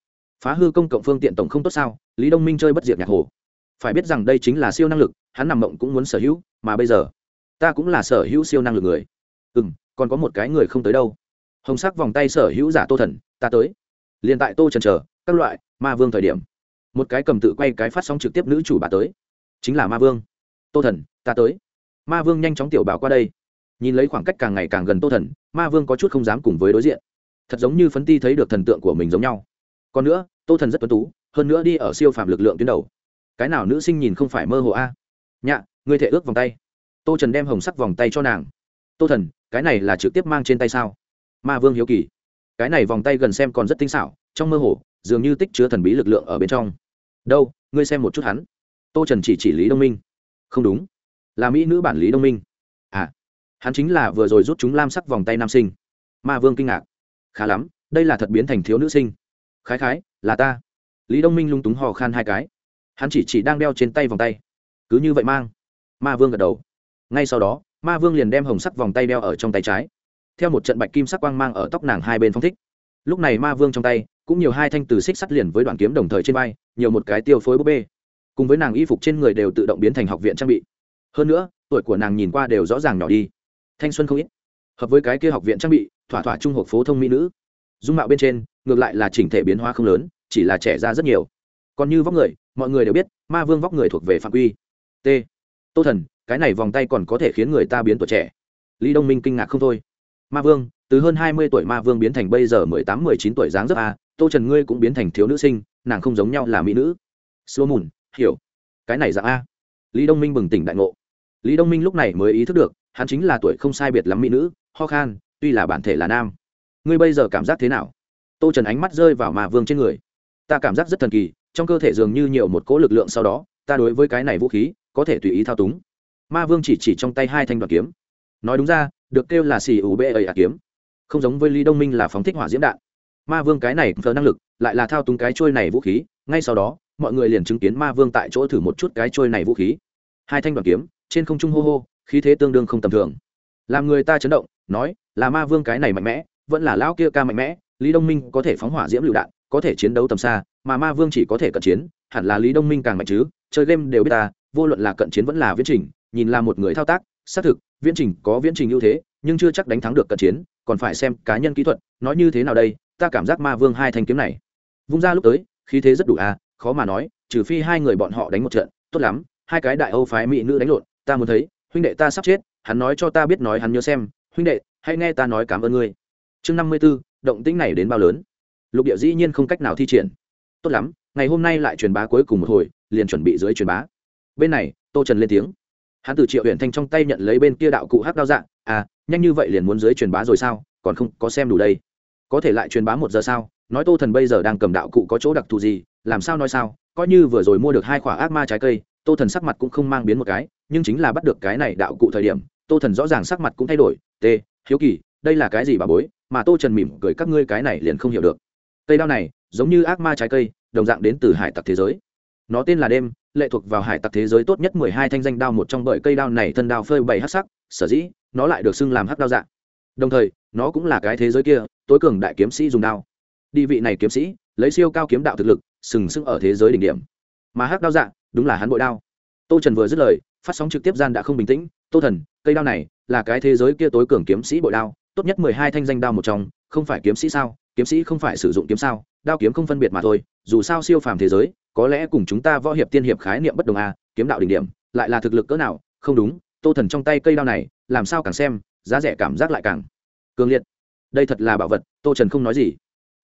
Speaker 1: Phá hư công cộng phương tiện tổng không tốt sao? Lý đông minh chơi bất diệt nhạc hồ. Phải biết rằng đây chính là siêu năng lực, hắn nằm mộng cũng muốn sở hữu, mà bây giờ, ta cũng là sở hữu siêu năng lực người. Ừ m còn có một cái người không tới đâu. Hồng sắc vòng tay sở hữu giả tô thần, ta tới. Liền tại tô trần chờ, các loại ma vương thời điểm một cái cầm tự quay cái phát sóng trực tiếp nữ chủ bà tới. Chính là ma vương. Tô thần, ta tới. Ma vương nhanh chóng tiểu bảo qua đây. Nhìn lấy khoảng cách càng ngày càng gần tô thần, ma vương có chút không dám cùng với đối diện. Thật giống như phấn ti thấy được thần tượng của mình giống nhau. Còn nữa, tô thần rất tuân tú, hơn nữa đi ở siêu phạm lực lượng tuyến đầu. Cái nào nữ sinh nhìn không phải mơ hồ a? Nhạ, ngươi thể ước vòng tay. Tô trần đem hồng sắc vòng tay cho nàng. Tô thần, cái này là trực tiếp mang trên tay sao? Ma vương hiếu kỳ. Cái này vòng tay gần xem còn rất tinh xảo, trong mơ hồ dường như tích chứa thần bí lực lượng ở bên trong. Đâu, ngươi xem một chút hắn. Tô trần chỉ chỉ lý đông minh. Không đúng. Là mỹ nữ bản lý đông minh. À hắn chính là vừa rồi rút chúng lam sắc vòng tay nam sinh. Ma vương kinh ngạc. Khá lắm, đây là thật biến thành thiếu nữ sinh. Khái khái, là ta. Lý đông minh lung túng hò khan hai cái. Hắn chỉ chỉ đang đeo trên tay vòng tay. Cứ như vậy mang. Ma vương gật đầu. Ngay sau đó, ma vương liền đem hồng sắc vòng tay đeo ở trong tay trái. Theo một trận bạch kim sắc quang mang ở tóc nàng hai bên phong thích. Lúc này ma vương trong tay cũng nhiều hai thanh từ xích sắt liền với đoạn kiếm đồng thời trên vai, nhiều một cái tiêu phối búp bê. Cùng với nàng y phục trên người đều tự động biến thành học viện trang bị. Hơn nữa, tuổi của nàng nhìn qua đều rõ ràng nhỏ đi. Thanh xuân không ít. Hợp với cái kia học viện trang bị, thỏa thỏa trung học phổ thông mỹ nữ. Dung mạo bên trên, ngược lại là chỉnh thể biến hóa không lớn, chỉ là trẻ ra rất nhiều. Còn như vóc người, mọi người đều biết, ma vương vóc người thuộc về phạm quy. T. Tô thần, cái này vòng tay còn có thể khiến người ta biến tuổi trẻ. Lý đông minh kinh ngạc không thôi. Ma vương, từ hơn hai mươi tuổi ma vương biến thành bây giờ mười tám, mười chín tuổi dáng dấp a tô trần ngươi cũng biến thành thiếu nữ sinh, nàng không giống nhau là mỹ nữ. Xua mùn, hiểu. Cái này dạng a. Lý đông minh bừng tỉnh đại ngộ. Lý đông minh lúc này mới ý thức được, hắn chính là tuổi không sai biệt lắm mỹ nữ, ho khan, tuy là bản thể là nam. Ngươi bây giờ cảm giác thế nào? Tô trần ánh mắt rơi vào ma vương trên người. Ta cảm giác rất thần kỳ, trong cơ thể dường như nhiều một cỗ lực lượng sau đó, ta đối với cái này vũ khí, có thể tùy ý thao túng. Ma vương chỉ chỉ trong tay hai thanh đoạn kiếm. Nói đúng ra, được kêu là xì ủ bê ẩy ạ kiếm. Không giống với lý đông minh là phóng thích hỏa diễm đạn ma vương cái này phờ năng lực, lại là thao túng cái trôi này vũ khí, ngay sau đó, mọi người liền chứng kiến ma vương tại chỗ thử một chút cái trôi này vũ khí. Hai thanh đoàn kiếm, trên không trung hô hô, khí thế tương đương không tầm thường. Làm người ta chấn động, nói, là ma vương cái này mạnh mẽ, vẫn là lão kia ca mạnh mẽ, lý đông minh có thể phóng hỏa diễm lựu đạn, có thể chiến đấu tầm xa, mà ma vương chỉ có thể cận chiến, hẳn là lý đông minh càng mạnh chứ, chơi game đều biết ta, vô luận là cận chiến vẫn là viễn trình, nhìn là một người thao tác, xác thực, viễn trình có viễn trình ưu thế, nhưng chưa chắc đánh thắng được cận chiến, còn phải xem cá nhân kỹ thuật, nói như thế nào đây ta cảm giác ma vương hai thanh kiếm này. Vung ra lúc tới, khí thế rất đủ à khó mà nói, trừ phi hai người bọn họ đánh một trận, tốt lắm, hai cái đại âu phái mỹ nữ đánh lộn, ta muốn thấy, huynh đệ ta sắp chết, hắn nói cho ta biết nói hắn nhớ xem, huynh đệ, hãy nghe ta nói cảm ơn ngươi. Chương năm mươi b ố động tĩnh này đến bao lớn? Lục địa dĩ nhiên không cách nào thi triển. Tốt lắm, ngày hôm nay lại truyền bá cuối cùng một hồi, liền chuẩn bị dưới truyền bá. Bên này, tô trần lên tiếng. Hắn từ triệu huyện thanh trong tay nhận lấy bên kia đạo cụ hát đao dạng à nhanh như vậy liền muốn dưới truyền bá rồi sao? Còn không có xem đủ đây có thể lại truyền bá một giờ sao? Nói tô thần bây giờ đang cầm đạo cụ có chỗ đặc thù gì? Làm sao nói sao? Coi như vừa rồi mua được hai quả ác ma trái cây, tô thần sắc mặt cũng không mang biến một cái, nhưng chính là bắt được cái này đạo cụ thời điểm, tô thần rõ ràng sắc mặt cũng thay đổi. T, hiếu kỳ, đây là cái gì bà bối? Mà tô trần mỉm cười, các ngươi cái này liền không hiểu được. Cây đao này, giống như ác ma trái cây, đồng dạng đến từ hải tặc thế giới. Nó tên là đêm, lệ thuộc vào hải tặc thế giới tốt nhất mười hai thanh danh đao, một trong bởi cây đao này thân đao phơi bảy hát sắc, sở dĩ nó lại được xưng làm hát đao dạng đồng thời, nó cũng là cái thế giới kia, tối cường đại kiếm sĩ dùng đao. Đi vị này kiếm sĩ, lấy siêu cao kiếm đạo thực lực, sừng sững ở thế giới đỉnh điểm. Mà hắc đao dạng đúng là hắn bội đao. Tô trần vừa dứt lời, phát sóng trực tiếp gian đã không bình tĩnh. Tô thần, cây đao này là cái thế giới kia tối cường kiếm sĩ bội đao, tốt nhất mười hai thanh danh đao một trong, không phải kiếm sĩ sao? Kiếm sĩ không phải sử dụng kiếm sao? Đao kiếm không phân biệt mà thôi, dù sao siêu phàm thế giới, có lẽ cùng chúng ta võ hiệp tiên hiệp khái niệm bất đồng a kiếm đạo đỉnh điểm, lại là thực lực cỡ nào? Không đúng, tô thần trong tay cây đao này, làm sao càng xem giá rẻ cảm giác lại càng cường liệt. Đây thật là bảo vật, tô trần không nói gì.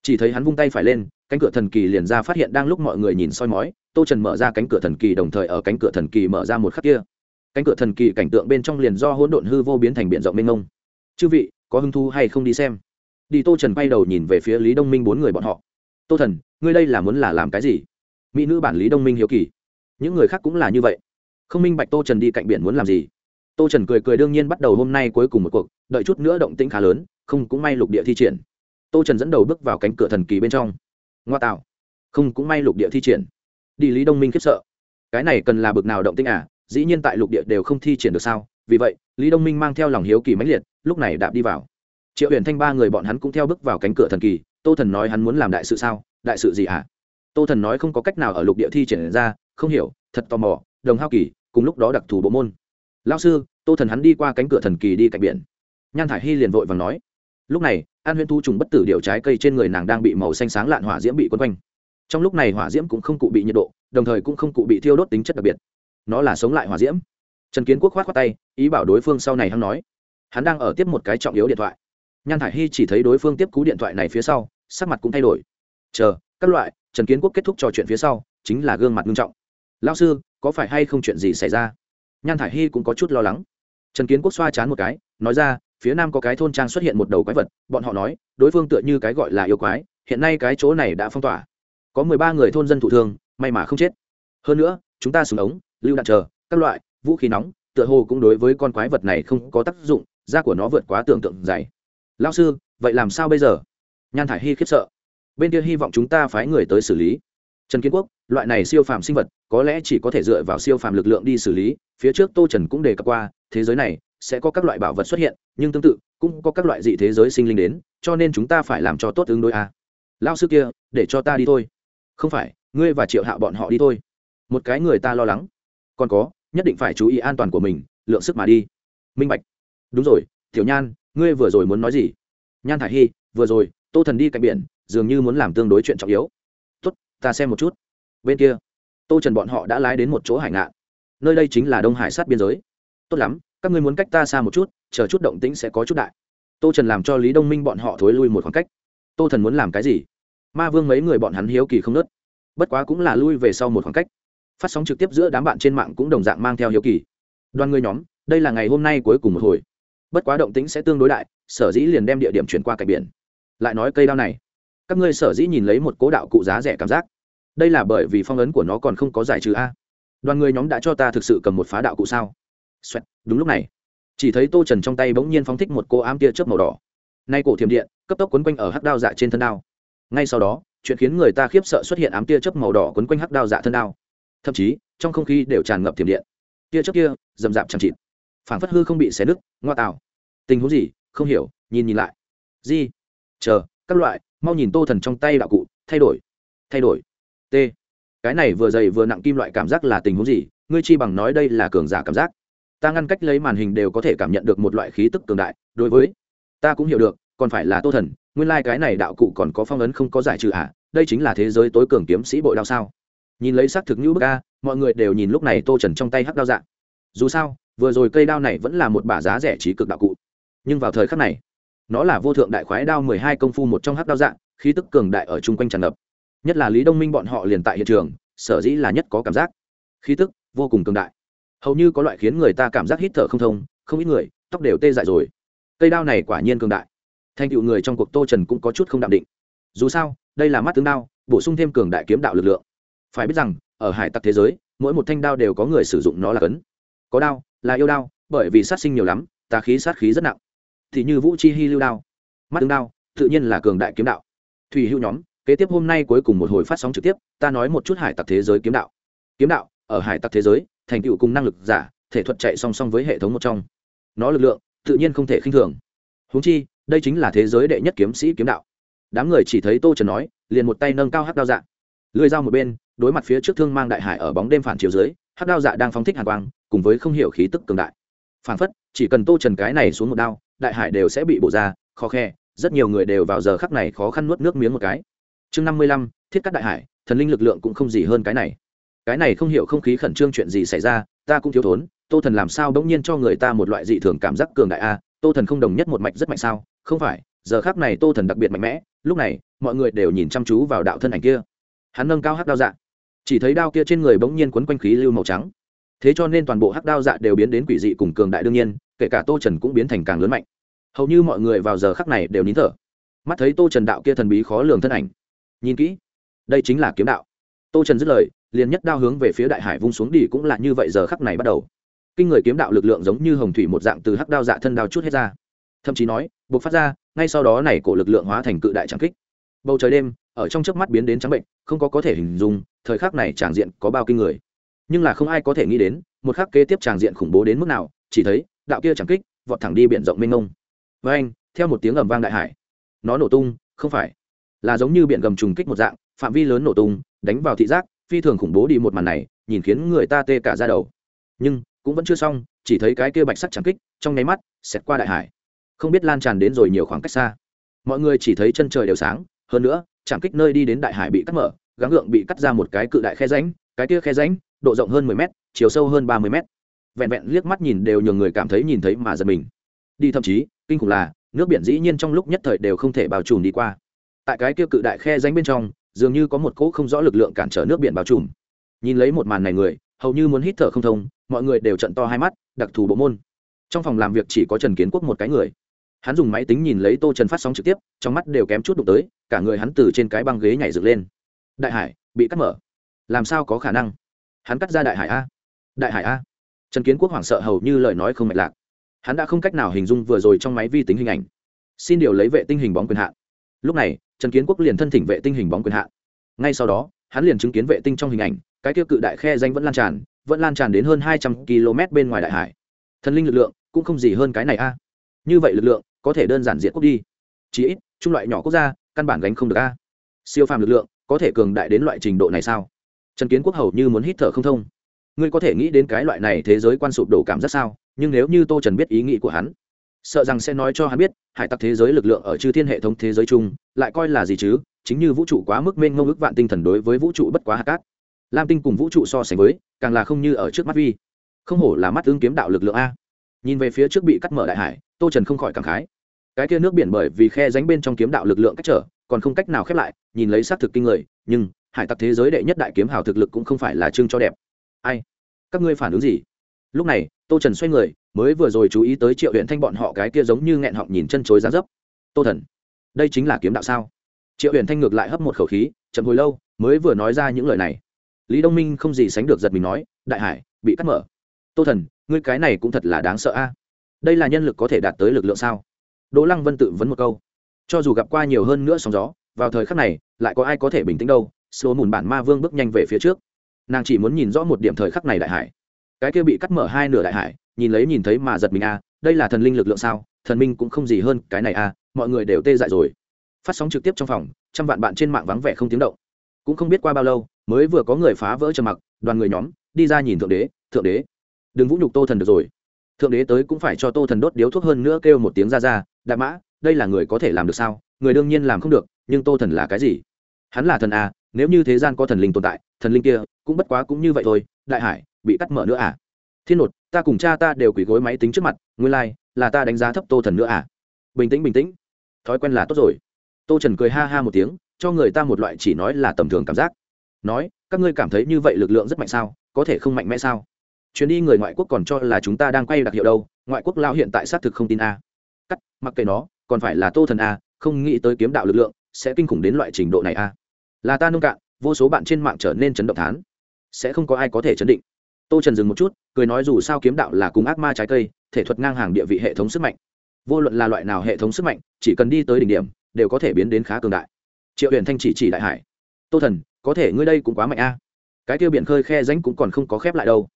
Speaker 1: Chỉ thấy hắn vung tay phải lên, cánh cửa thần kỳ liền ra phát hiện đang lúc mọi người nhìn soi mói, tô trần mở ra cánh cửa thần kỳ đồng thời ở cánh cửa thần kỳ mở ra một khắc kia. Cánh cửa thần kỳ cảnh tượng bên trong liền do hỗn độn hư vô biến thành b i ể n rộng mênh mông. Chư vị, có hứng thu hay không đi xem? Đi tô trần bay đầu nhìn về phía lý đông minh bốn người bọn họ. Tô thần, ngươi đây là muốn là làm cái gì? Mỹ nữ bản lý đông minh hiếu kỳ. Những người khác cũng là như vậy. Không minh bạch tô trần đi cạnh biển muốn làm gì? Tô trần cười cười đương nhiên bắt đầu hôm nay cuối cùng một cuộc, đợi chút nữa động tĩnh khá lớn, không cũng may lục địa thi triển. Tô trần dẫn đầu bước vào cánh cửa thần kỳ bên trong. Ngoa tạo. Không cũng may lục địa thi triển. Đi lý đông minh khiếp sợ. Cái này cần là bực nào động tĩnh à dĩ nhiên tại lục địa đều không thi triển được sao? Vì vậy, lý đông minh mang theo lòng hiếu kỳ mãnh liệt, lúc này đạp đi vào. Triệu huyền thanh ba người bọn hắn cũng theo bước vào cánh cửa thần kỳ, tô thần nói hắn muốn làm đại sự sao? Đại sự gì ạ à? tô thần nói không có cách nào ở lục địa thi triển ra, không hiểu, thật tò mò, đồng hao kỳ, cùng lúc đó đặc thù bộ môn lao sư, tô thần hắn đi qua cánh cửa thần kỳ đi cạnh biển. Nhan thả i hy liền vội và nói, lúc này, an huyên thu trùng bất tử điệu trái cây trên người nàng đang bị màu xanh sáng lạn hỏa diễm bị quấn quanh. Trong lúc này hỏa diễm cũng không cụ bị nhiệt độ, đồng thời cũng không cụ bị thiêu đốt tính chất đặc biệt. Nó là sống lại hỏa diễm. Trần kiến quốc khoát khoát tay, ý bảo đối phương sau này hắn nói. Hắn đang ở tiếp một cái trọng yếu điện thoại. Nhan thả i hy chỉ thấy đối phương tiếp cú điện thoại này phía sau, sắc mặt cũng thay đổi. Chờ, các loại, trần kiến quốc kết thúc trò chuyện phía sau, chính là gương mặt nghiêm trọng. Lao sư, có phải hay không chuyện gì xảy ra? Nhan thả i hy cũng có chút lo lắng. Trần kiến quốc xoa chán một cái, nói ra, phía nam có cái thôn trang xuất hiện một đầu quái vật, bọn họ nói, đối phương tựa như cái gọi là yêu quái, hiện nay cái chỗ này đã phong tỏa. Có mười ba người thôn dân thụ thương, may mà không chết. Hơn nữa, chúng ta súng ống, lưu đạn chờ, các loại, vũ khí nóng, tựa hồ cũng đối với con quái vật này không có tác dụng, da của nó vượt quá tưởng tượng dày. Lao sư, vậy làm sao bây giờ? Nhan thả i hy khiếp sợ. Bên kia hy vọng chúng ta phái người tới xử lý trần kiến quốc, loại này siêu phàm sinh vật, có lẽ chỉ có thể dựa vào siêu phàm lực lượng đi xử lý, phía trước tô trần cũng đề cập qua, thế giới này sẽ có các loại bảo vật xuất hiện, nhưng tương tự, cũng có các loại dị thế giới sinh linh đến, cho nên chúng ta phải làm cho tốt ứng đối a à. lao sư kia, để cho ta đi thôi. Không phải, ngươi và triệu hạ bọn họ đi thôi. Một cái người ta lo lắng. Còn có, nhất định phải chú ý an toàn của mình, lượng sức mà đi. Minh bạch. Đúng rồi, tiểu nhan, ngươi vừa rồi muốn nói gì? Nhan thả hy vừa rồi, tô thần đi cạnh biển, dường như muốn làm tương đối chuyện trọng yếu ta xem một chút. Bên kia, tô trần bọn họ đã lái đến một chỗ hải ngạn. Nơi đây chính là đông hải sát biên giới. Tốt lắm, các ngươi muốn cách ta xa một chút, chờ chút động tĩnh sẽ có chút đại. Tô trần làm cho lý đông minh bọn họ thối lui một khoảng cách. Tô thần muốn làm cái gì? Ma vương mấy người bọn hắn hiếu kỳ không nớt bất quá cũng là lui về sau một khoảng cách. Phát sóng trực tiếp giữa đám bạn trên mạng cũng đồng dạng mang theo hiếu kỳ. Đoàn người nhóm, đây là ngày hôm nay cuối cùng một hồi. Bất quá động tĩnh sẽ tương đối đại, sở dĩ liền đem địa điểm chuyển qua cạnh biển. Lại nói cây đao này các ngươi sở dĩ nhìn lấy một cố đạo cụ giá rẻ cảm giác. Đây là bởi vì phong ấn của nó còn không có giải trừ a. Đoàn người nhóm đã cho ta thực sự cầm một phá đạo cụ sao? Xoẹt, đúng lúc này. Chỉ thấy tô trần trong tay bỗng nhiên phóng thích một cô ám tia chớp màu đỏ. Nay cổ thiểm điện cấp tốc quấn quanh ở hắc đao dạ trên thân đao. Ngay sau đó chuyện khiến người ta khiếp sợ xuất hiện ám tia chớp màu đỏ quấn quanh hắc đao dạ thân đao. Thậm chí trong không khí đều tràn ngập thiểm điện. Tia chớp kia rầm rạp chẳng chịt. Phảng phất hư không bị xé nứt ngoa tạo. Tình huống gì? Không hiểu nhìn nhìn lại. Gì? Chờ các loại mau nhìn tô thần trong tay đạo cụ, thay đổi thay đổi. T. Cái này vừa dày vừa nặng kim loại cảm giác là tình huống gì? Ngươi chi bằng nói đây là cường giả cảm giác. Ta ngăn cách lấy màn hình đều có thể cảm nhận được một loại khí tức cường đại. Đối với, ta cũng hiểu được, còn phải là tô thần, nguyên lai、like、cái này đạo cụ còn có phong ấn không có giải trừ ạ à? đây chính là thế giới tối cường kiếm sĩ bội đao sao? Nhìn lấy xác thực như bức a, mọi người đều nhìn lúc này tô trần trong tay hắc đao dạng dù sao, vừa rồi cây đao này vẫn là một bả giá rẻ trí cực đạo cụ. Nhưng vào thời khắc này nó là vô thượng đại khoái đao mười hai công phu một trong hắc đao dạng, khí tức cường đại ở chung quanh tràn ngập. Nhất là lý đông minh bọn họ liền tại hiện trường, sở dĩ là nhất có cảm giác. Khí tức vô cùng cường đại. Hầu như có loại khiến người ta cảm giác hít thở không thông, không ít người, tóc đều tê dại rồi. Cây đao này quả nhiên cường đại. Thành tựu người trong cuộc tô trần cũng có chút không đạm định. Dù sao, đây là mắt tướng đao, bổ sung thêm cường đại kiếm đạo lực lượng. Phải biết rằng, ở hải tặc thế giới, mỗi một thanh đao đều có người sử dụng nó là cấn. Có đao, là yêu đao, bởi vì sát sinh nhiều lắm, tà khí, sát khí rất nặng thì như vũ chi hy lưu đao. Mắt tướng đao, tự nhiên là cường đại kiếm đạo. Thủy hữu nhóm, kế tiếp hôm nay cuối cùng một hồi phát sóng trực tiếp, ta nói một chút hải tặc thế giới kiếm đạo. Kiếm đạo, ở hải tặc thế giới, thành tựu cùng năng lực giả, thể thuật chạy song song với hệ thống một trong. Nó lực lượng, tự nhiên không thể khinh thường. Húng chi, đây chính là thế giới đệ nhất kiếm sĩ kiếm đạo. Đám người chỉ thấy tô trần nói, liền một tay nâng cao hát đao dạ. Lưới dao một bên, đối mặt phía trước thương mang đại hải ở bóng đêm phản chiều dưới hát đao dạ đang phóng thích hàn quang, cùng với không hiểu khí tức cường đại. Phản phất, chỉ cần tô trần cái này xuống một đao đại hải đều sẽ bị bổ ra, khó khe, rất nhiều người đều vào giờ khắc này khó khăn nuốt nước miếng một cái. Chương năm mươi lăm, thiết cắt đại hải, thần linh lực lượng cũng không gì hơn cái này. Cái này không hiểu không khí khẩn trương chuyện gì xảy ra, ta cũng thiếu thốn, tô thần làm sao bỗng nhiên cho người ta một loại dị thường cảm giác cường đại a, tô thần không đồng nhất một mạch rất mạnh sao? Không phải, giờ khác này tô thần đặc biệt mạnh mẽ, lúc này, mọi người đều nhìn chăm chú vào đạo thân ảnh kia. Hắn nâng cao hắc đao dạ. Chỉ thấy đao kia trên người bỗng nhiên quấn quanh khí lưu màu trắng. Thế cho nên toàn bộ hắc đao dạ đều biến đến quỷ dị cùng cường đại đương nhiên kể cả tô trần cũng biến thành càng lớn mạnh. Hầu như mọi người vào giờ khắc này đều nín thở. Mắt thấy tô trần đạo kia thần bí khó lường thân ảnh. Nhìn kỹ, đây chính là kiếm đạo. Tô trần dứt lời, liền nhất đao hướng về phía đại hải vung xuống đi cũng là như vậy giờ khắc này bắt đầu. Kinh người kiếm đạo lực lượng giống như hồng thủy một dạng từ hắc đao dạ thân đao chút hết ra. Thậm chí nói, buộc phát ra, ngay sau đó này cổ lực lượng hóa thành cự đại trắng kích. Bầu trời đêm, ở trong chớp mắt biến đến trắng bệnh, không có có thể hình dung, thời khắc này tràng diện có bao kinh người. Nhưng là không ai có thể nghĩ đến, một khắc kế tiếp tràng diện khủng bố đến mức nào, chỉ thấy đạo kia chẳng kích, vọt thẳng đi biển rộng mênh mông. Với anh, theo một tiếng ầm vang đại hải, nó nổ tung, không phải, là giống như biển gầm trùng kích một dạng, phạm vi lớn nổ tung, đánh vào thị giác, phi thường khủng bố đi một màn này, nhìn khiến người ta tê cả ra đầu. Nhưng, cũng vẫn chưa xong, chỉ thấy cái kia bạch sắc chẳng kích, trong nháy mắt, xẹt qua đại hải. Không biết lan tràn đến rồi nhiều khoảng cách xa. Mọi người chỉ thấy chân trời đều sáng, hơn nữa, chẳng kích nơi đi đến đại hải bị cắt mở, gắng gượng bị cắt ra một cái cự đại khe ránh cái kia khe ránh độ rộng hơn mười mét, chiều sâu hơn ba mươi mét vẹn vẹn liếc mắt nhìn đều nhường người cảm thấy nhìn thấy mà giật mình. Đi thậm chí, kinh khủng là, nước biển dĩ nhiên trong lúc nhất thời đều không thể bao trùm đi qua. Tại cái kia cự đại khe ránh bên trong, dường như có một cỗ không rõ lực lượng cản trở nước biển bao trùm. Nhìn lấy một màn này người, hầu như muốn hít thở không thông, mọi người đều trận to hai mắt, đặc thù bộ môn. Trong phòng làm việc chỉ có trần kiến quốc một cái người. Hắn dùng máy tính nhìn lấy tô trần phát sóng trực tiếp, trong mắt đều kém chút đụng tới, cả người hắn từ trên cái băng ghế nhảy dựng lên. Đại hải, bị cắt mở. Làm sao có khả năng? Hắn cắt ra đại hải a. Đại hải a trần kiến quốc hoảng sợ hầu như lời nói không mạch lạc. Hắn đã không cách nào hình dung vừa rồi trong máy vi tính hình ảnh. Xin điều lấy vệ tinh hình bóng quyền hạn. Lúc này, trần kiến quốc liền thân thỉnh vệ tinh hình bóng quyền hạn. Ngay sau đó, hắn liền chứng kiến vệ tinh trong hình ảnh, cái tiêu cự đại khe danh vẫn lan tràn, vẫn lan tràn đến hơn hai trăm km bên ngoài đại hải. Thần linh lực lượng cũng không gì hơn cái này a. Như vậy lực lượng có thể đơn giản diệt quốc đi. Chỉ ít, trung loại nhỏ quốc gia, căn bản gánh không được a. Siêu phàm lực lượng có thể cường đại đến loại trình độ này sao? Trần kiến quốc hầu như muốn hít thở không thông ngươi có thể nghĩ đến cái loại này thế giới quan sụp đổ cảm giác sao? Nhưng nếu như tô trần biết ý nghĩ của hắn, sợ rằng sẽ nói cho hắn biết, hải tặc thế giới lực lượng ở chư thiên hệ thống thế giới chung, lại coi là gì chứ? Chính như vũ trụ quá mức mênh ngông ức vạn tinh thần đối với vũ trụ bất quá hạt cát. Lam tinh cùng vũ trụ so sánh với, càng là không như ở trước mắt vi. Không hổ là mắt tương kiếm đạo lực lượng a. Nhìn về phía trước bị cắt mở đại hải, tô trần không khỏi cảm khái. Cái kia nước biển bởi vì khe ránh bên trong kiếm đạo lực lượng cách trở, còn không cách nào khép lại, nhìn lấy xác thực kinh người, nhưng hải tặc thế giới đệ nhất đại kiếm hào thực lực cũng không phải là chương cho đẹp ai? Các ngươi phản ứng gì? Lúc này, tô trần xoay người, mới vừa rồi chú ý tới triệu huyện thanh bọn họ cái kia giống như nghẹn họng nhìn chân chối giá dấp. Tô thần, đây chính là kiếm đạo sao? Triệu huyện thanh ngược lại hấp một khẩu khí, chậm hồi lâu, mới vừa nói ra những lời này. Lý đông minh không gì sánh được giật mình nói, đại hải, bị cắt mở. Tô thần, ngươi cái này cũng thật là đáng sợ a. Đây là nhân lực có thể đạt tới lực lượng sao? Đỗ lăng vân tự vấn một câu. Cho dù gặp qua nhiều hơn nữa sóng gió, vào thời khắc này, lại có ai có thể bình tĩnh đâu. Số mùn bản ma vương bước nhanh về phía trước nàng chỉ muốn nhìn rõ một điểm thời khắc này đại hải. Cái kia bị cắt mở hai nửa đại hải, nhìn lấy nhìn thấy mà giật mình a, đây là thần linh lực lượng sao? Thần minh cũng không gì hơn cái này a, mọi người đều tê dại rồi. Phát sóng trực tiếp trong phòng, trăm vạn bạn trên mạng vắng vẻ không tiếng động. Cũng không biết qua bao lâu, mới vừa có người phá vỡ trầm mặc, đoàn người nhóm đi ra nhìn thượng đế thượng đế, đừng vũ nhục tô thần được rồi. Thượng đế tới cũng phải cho tô thần đốt điếu thuốc hơn nữa kêu một tiếng ra ra, đạ mã, đây là người có thể làm được sao? Người đương nhiên làm không được, nhưng tô thần là cái gì? Hắn là thần à nếu như thế gian có thần linh tồn tại thần linh kia cũng bất quá cũng như vậy thôi đại hải bị cắt mở nữa à? Thiên nột ta cùng cha ta đều quỳ gối máy tính trước mặt nguyên lai、like, là ta đánh giá thấp tô thần nữa à? Bình tĩnh bình tĩnh. Thói quen là tốt rồi. Tô trần cười ha ha một tiếng cho người ta một loại chỉ nói là tầm thường cảm giác. Nói các ngươi cảm thấy như vậy lực lượng rất mạnh sao? Có thể không mạnh mẽ sao? Chuyến đi người ngoại quốc còn cho là chúng ta đang quay đặc hiệu đâu ngoại quốc lao hiện tại xác thực không tin a. Cắt mặc kệ nó còn phải là tô thần a không nghĩ tới kiếm đạo lực lượng sẽ kinh khủng đến loại trình độ này a là ta nông cạn, vô số bạn trên mạng trở nên chấn động thán. Sẽ không có ai có thể chấn định. Tô trần dừng một chút, cười nói dù sao kiếm đạo là cùng ác ma trái cây, thể thuật ngang hàng địa vị hệ thống sức mạnh. Vô luận là loại nào hệ thống sức mạnh, chỉ cần đi tới đỉnh điểm, đều có thể biến đến khá cường đại. Triệu huyền thanh chỉ chỉ đại hải. Tô thần, có thể ngươi đây cũng quá mạnh a. Cái tiêu biển khơi khe ránh cũng còn không có khép lại đâu.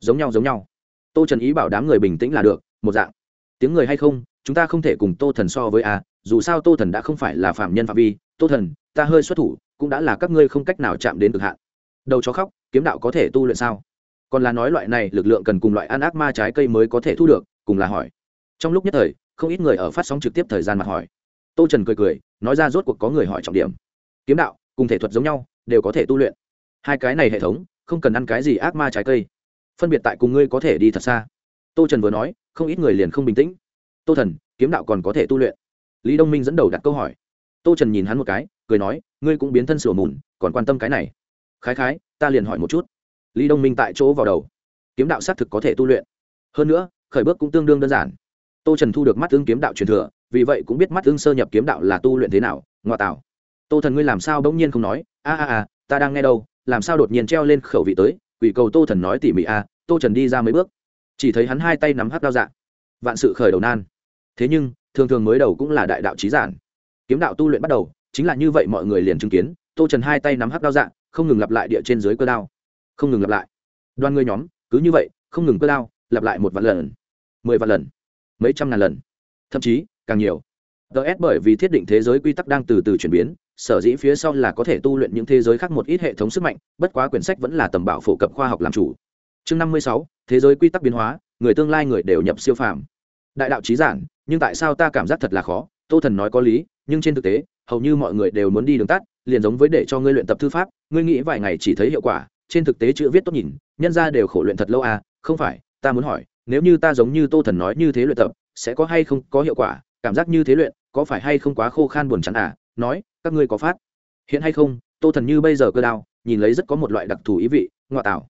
Speaker 1: Giống nhau giống nhau. Tô trần ý bảo đám người bình tĩnh là được, một dạng. Tiếng người hay không, chúng ta không thể cùng tô thần so với a, dù sao tô thần đã không phải là phạm nhân phạm vi. Tô thần ta hơi xuất thủ, cũng đã là các ngươi không cách nào chạm đến cực hạn. Đầu chó khóc, kiếm đạo có thể tu luyện sao? Còn là nói loại này, lực lượng cần cùng loại ăn ác ma trái cây mới có thể thu được, cùng là hỏi. Trong lúc nhất thời, không ít người ở phát sóng trực tiếp thời gian mặt hỏi. Tô trần cười cười, nói ra rốt cuộc có người hỏi trọng điểm. Kiếm đạo, cùng thể thuật giống nhau, đều có thể tu luyện. Hai cái này hệ thống, không cần ăn cái gì ác ma trái cây. Phân biệt tại cùng ngươi có thể đi thật xa. Tô trần vừa nói, không ít người liền không bình tĩnh. Tô thần, kiếm đạo còn có thể tu luyện. Lý đông minh dẫn đầu đặt câu hỏi tô trần nhìn hắn một cái, cười nói, ngươi cũng biến thân sửa mùn, còn quan tâm cái này? Khái khái, ta liền hỏi một chút. Lý đông minh tại chỗ vào đầu. Kiếm đạo xác thực có thể tu luyện. Hơn nữa, khởi bước cũng tương đương đơn giản. Tô trần thu được mắt tương kiếm đạo truyền thừa, vì vậy cũng biết mắt tương sơ nhập kiếm đạo là tu luyện thế nào, ngoa tạo. Tô thần ngươi làm sao bỗng nhiên không nói? A a a, ta đang nghe đâu, làm sao đột nhiên treo lên khẩu vị tới, quỷ cầu tô thần nói tỉ mỉ a, tô trần đi ra mấy bước. Chỉ thấy hắn hai tay nắm hắc đao dạ. Vạn sự khởi đầu nan. Thế nhưng, thường thường mới đầu cũng là đại đạo trí giản kiếm đạo tu luyện bắt đầu chính là như vậy mọi người liền chứng kiến tô trần hai tay nắm hắc đao dạng, không ngừng lặp lại địa trên dưới cơ đao. Không ngừng lặp lại. Đoan ngươi nhóm cứ như vậy không ngừng cơ đao lặp lại một vạn lần mười vạn lần mấy trăm ngàn lần thậm chí càng nhiều. Ts bởi vì thiết định thế giới quy tắc đang từ từ chuyển biến sở dĩ phía sau là có thể tu luyện những thế giới khác một ít hệ thống sức mạnh bất quá quyển sách vẫn là tầm bảo phổ cập khoa học làm chủ. Chương năm mươi sáu thế giới quy tắc biến hóa người tương lai người đều nhập siêu phàm. Đại đạo trí giản nhưng tại sao ta cảm giác thật là khó? Tô thần nói có lý, nhưng trên thực tế, hầu như mọi người đều muốn đi đường tắt, liền giống với để cho ngươi luyện tập thư pháp, ngươi nghĩ vài ngày chỉ thấy hiệu quả, trên thực tế chữ viết tốt nhìn, nhân ra đều khổ luyện thật lâu à không phải, ta muốn hỏi, nếu như ta giống như tô thần nói như thế luyện tập, sẽ có hay không có hiệu quả, cảm giác như thế luyện, có phải hay không quá khô khan buồn chán à nói, các ngươi có phát. Hiện hay không, tô thần như bây giờ cơ đao, nhìn lấy rất có một loại đặc thù ý vị ngoại tạo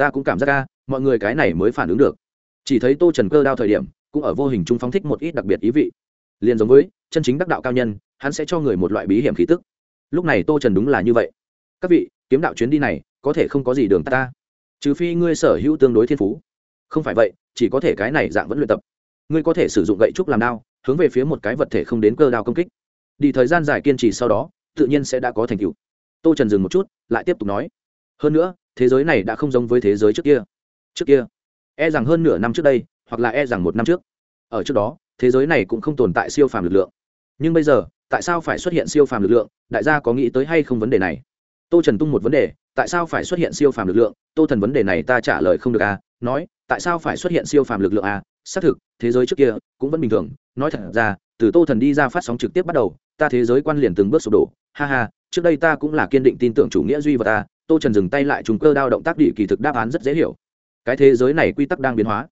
Speaker 1: ta cũng cảm giác ca mọi người cái này mới phản ứng được. Chỉ thấy tô trần cơ đao thời điểm, cũng ở vô hình trung phóng thích một ít đặc biệt ý vị liền giống với chân chính đắc đạo cao nhân, hắn sẽ cho người một loại bí hiểm khí tức. Lúc này tô trần đúng là như vậy. Các vị, kiếm đạo chuyến đi này, có thể không có gì đường ta. Trừ phi ngươi sở hữu tương đối thiên phú. Không phải vậy, chỉ có thể cái này dạng vẫn luyện tập. Ngươi có thể sử dụng gậy trúc làm đao, hướng về phía một cái vật thể không đến cơ đao công kích. Đi thời gian dài kiên trì sau đó, tự nhiên sẽ đã có thành tựu. Tô trần dừng một chút, lại tiếp tục nói. Hơn nữa, thế giới này đã không giống với thế giới trước kia. Trước kia e rằng hơn nửa năm trước đây, hoặc là e rằng một năm trước. Ở trước đó thế giới này cũng không tồn tại siêu phàm lực lượng. Nhưng bây giờ, tại sao phải xuất hiện siêu phàm lực lượng? Đại gia có nghĩ tới hay không vấn đề này? Tô trần tung một vấn đề, tại sao phải xuất hiện siêu phàm lực lượng? Tô thần vấn đề này ta trả lời không được à? Nói, tại sao phải xuất hiện siêu phàm lực lượng à? Xác thực, thế giới trước kia cũng vẫn bình thường. Nói thật ra, từ tô thần đi ra phát sóng trực tiếp bắt đầu, ta thế giới quan liền từng bước sụp đổ. Ha ha, trước đây ta cũng là kiên định tin tưởng chủ nghĩa duy vật ta tô trần dừng tay lại trùng cơ đao động tác địa kỳ thực đáp án rất dễ hiểu. Cái thế giới này quy tắc đang biến hóa.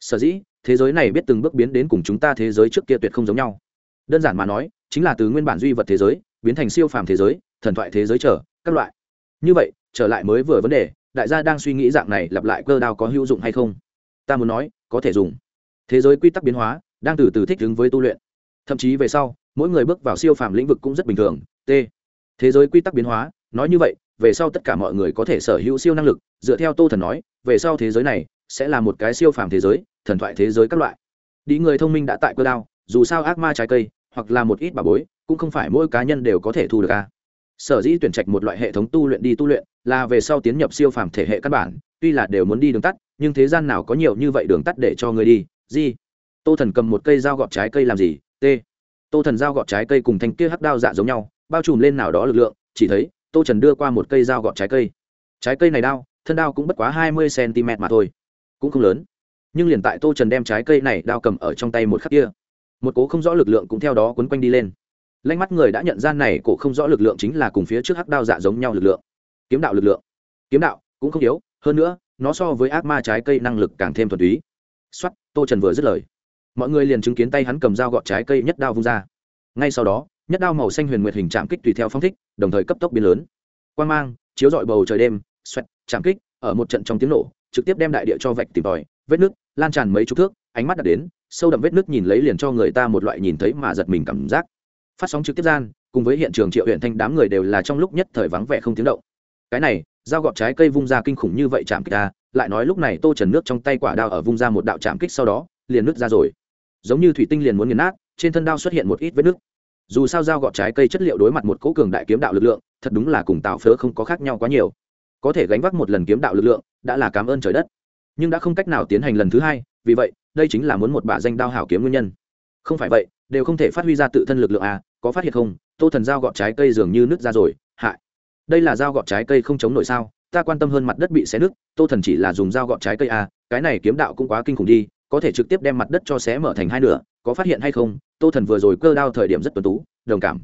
Speaker 1: Sở dĩ thế giới này biết từng bước biến đến cùng chúng ta thế giới trước kia tuyệt không giống nhau. Đơn giản mà nói, chính là từ nguyên bản duy vật thế giới, biến thành siêu phàm thế giới, thần thoại thế giới trở, các loại. Như vậy, trở lại mới vừa vấn đề, đại gia đang suy nghĩ dạng này lặp lại cơ đao có hữu dụng hay không? Ta muốn nói, có thể dùng. Thế giới quy tắc biến hóa, đang từ từ thích ứng với tu luyện. Thậm chí về sau, mỗi người bước vào siêu phàm lĩnh vực cũng rất bình thường, t. Thế giới quy tắc biến hóa, nói như vậy, về sau tất cả mọi người có thể sở hữu siêu năng lực, dựa theo tô thần nói, về sau thế giới này sẽ là một cái siêu phàm thế giới thần thoại thế giới các loại. Đi người thông minh đã tại cơ đao, dù sao ác ma trái cây, hoặc là một ít bà bối, cũng không phải mỗi cá nhân đều có thể thu được ca sở dĩ tuyển trạch một loại hệ thống tu luyện đi tu luyện, là về sau tiến nhập siêu phàm thể hệ căn bản, tuy là đều muốn đi đường tắt, nhưng thế gian nào có nhiều như vậy đường tắt để cho người đi, gì? Tô thần cầm một cây dao gọt trái cây làm gì? T. Tô thần dao gọt trái cây cùng thanh kia hắc đao dạ giống nhau, bao trùm lên nào đó lực lượng, chỉ thấy, tô trần đưa qua một cây dao gọt trái cây. Trái cây này đao, thân đao cũng bất quá hai mươi cm mà thôi, cũng không lớn nhưng liền tại tô trần đem trái cây này đao cầm ở trong tay một khắc kia, một cố không rõ lực lượng cũng theo đó quấn quanh đi lên. Lanh mắt người đã nhận ra này cổ không rõ lực lượng chính là cùng phía trước hắc đao dạ giống nhau lực lượng. Kiếm đạo lực lượng. Kiếm đạo cũng không yếu, hơn nữa, nó so với ác ma trái cây năng lực càng thêm thuần túy. Xuất tô trần vừa dứt lời. Mọi người liền chứng kiến tay hắn cầm dao gọt trái cây nhất đao vung ra. Ngay sau đó, nhất đao màu xanh huyền nguyệt hình chạm kích tùy theo phong thích, đồng thời cấp tốc biến lớn. Quan mang, chiếu dọi bầu trời đêm, xoẹt, chạm kích, ở một trận trong tiếng nổ, trực tiếp đem đại địa cho vạch tìm tòi, vết nước lan tràn mấy chục thước, ánh mắt đặt đến, sâu đậm vết nước nhìn lấy liền cho người ta một loại nhìn thấy mà giật mình cảm giác. Phát sóng trực tiếp gian, cùng với hiện trường triệu huyện thanh đám người đều là trong lúc nhất thời vắng vẻ không tiếng động. Cái này, dao gọt trái cây vung ra kinh khủng như vậy chạm kích ta lại nói lúc này tô trần nước trong tay quả đao ở vung ra một đạo chạm kích sau đó, liền nứt ra rồi. Giống như thủy tinh liền muốn nghiền nát, trên thân đao xuất hiện một ít vết nước. dù sao dao gọt trái cây chất liệu đối mặt một cố cường đại kiếm đạo lực lượng, thật đúng là cùng tạo phớ không có khác nhau quá nhiều. Có thể gánh vác một lần kiếm đạo lực lượng, đã là cảm ơn trời đất nhưng đã không cách nào tiến hành lần thứ hai, vì vậy, đây chính là muốn một bả danh đao hảo kiếm nguyên nhân. Không phải vậy, đều không thể phát huy ra tự thân lực lượng à có phát hiện không? Tô thần dao gọt trái cây dường như nứt ra rồi hại đây là dao gọt trái cây không chống nổi sao? Ta quan tâm hơn mặt đất bị xé nứt, tô thần chỉ là dùng dao gọt trái cây à cái này kiếm đạo cũng quá kinh khủng đi, có thể trực tiếp đem mặt đất cho xé mở thành hai nửa, có phát hiện hay không? Tô thần vừa rồi cơ đao thời điểm rất tuấn tú, đồng cảm.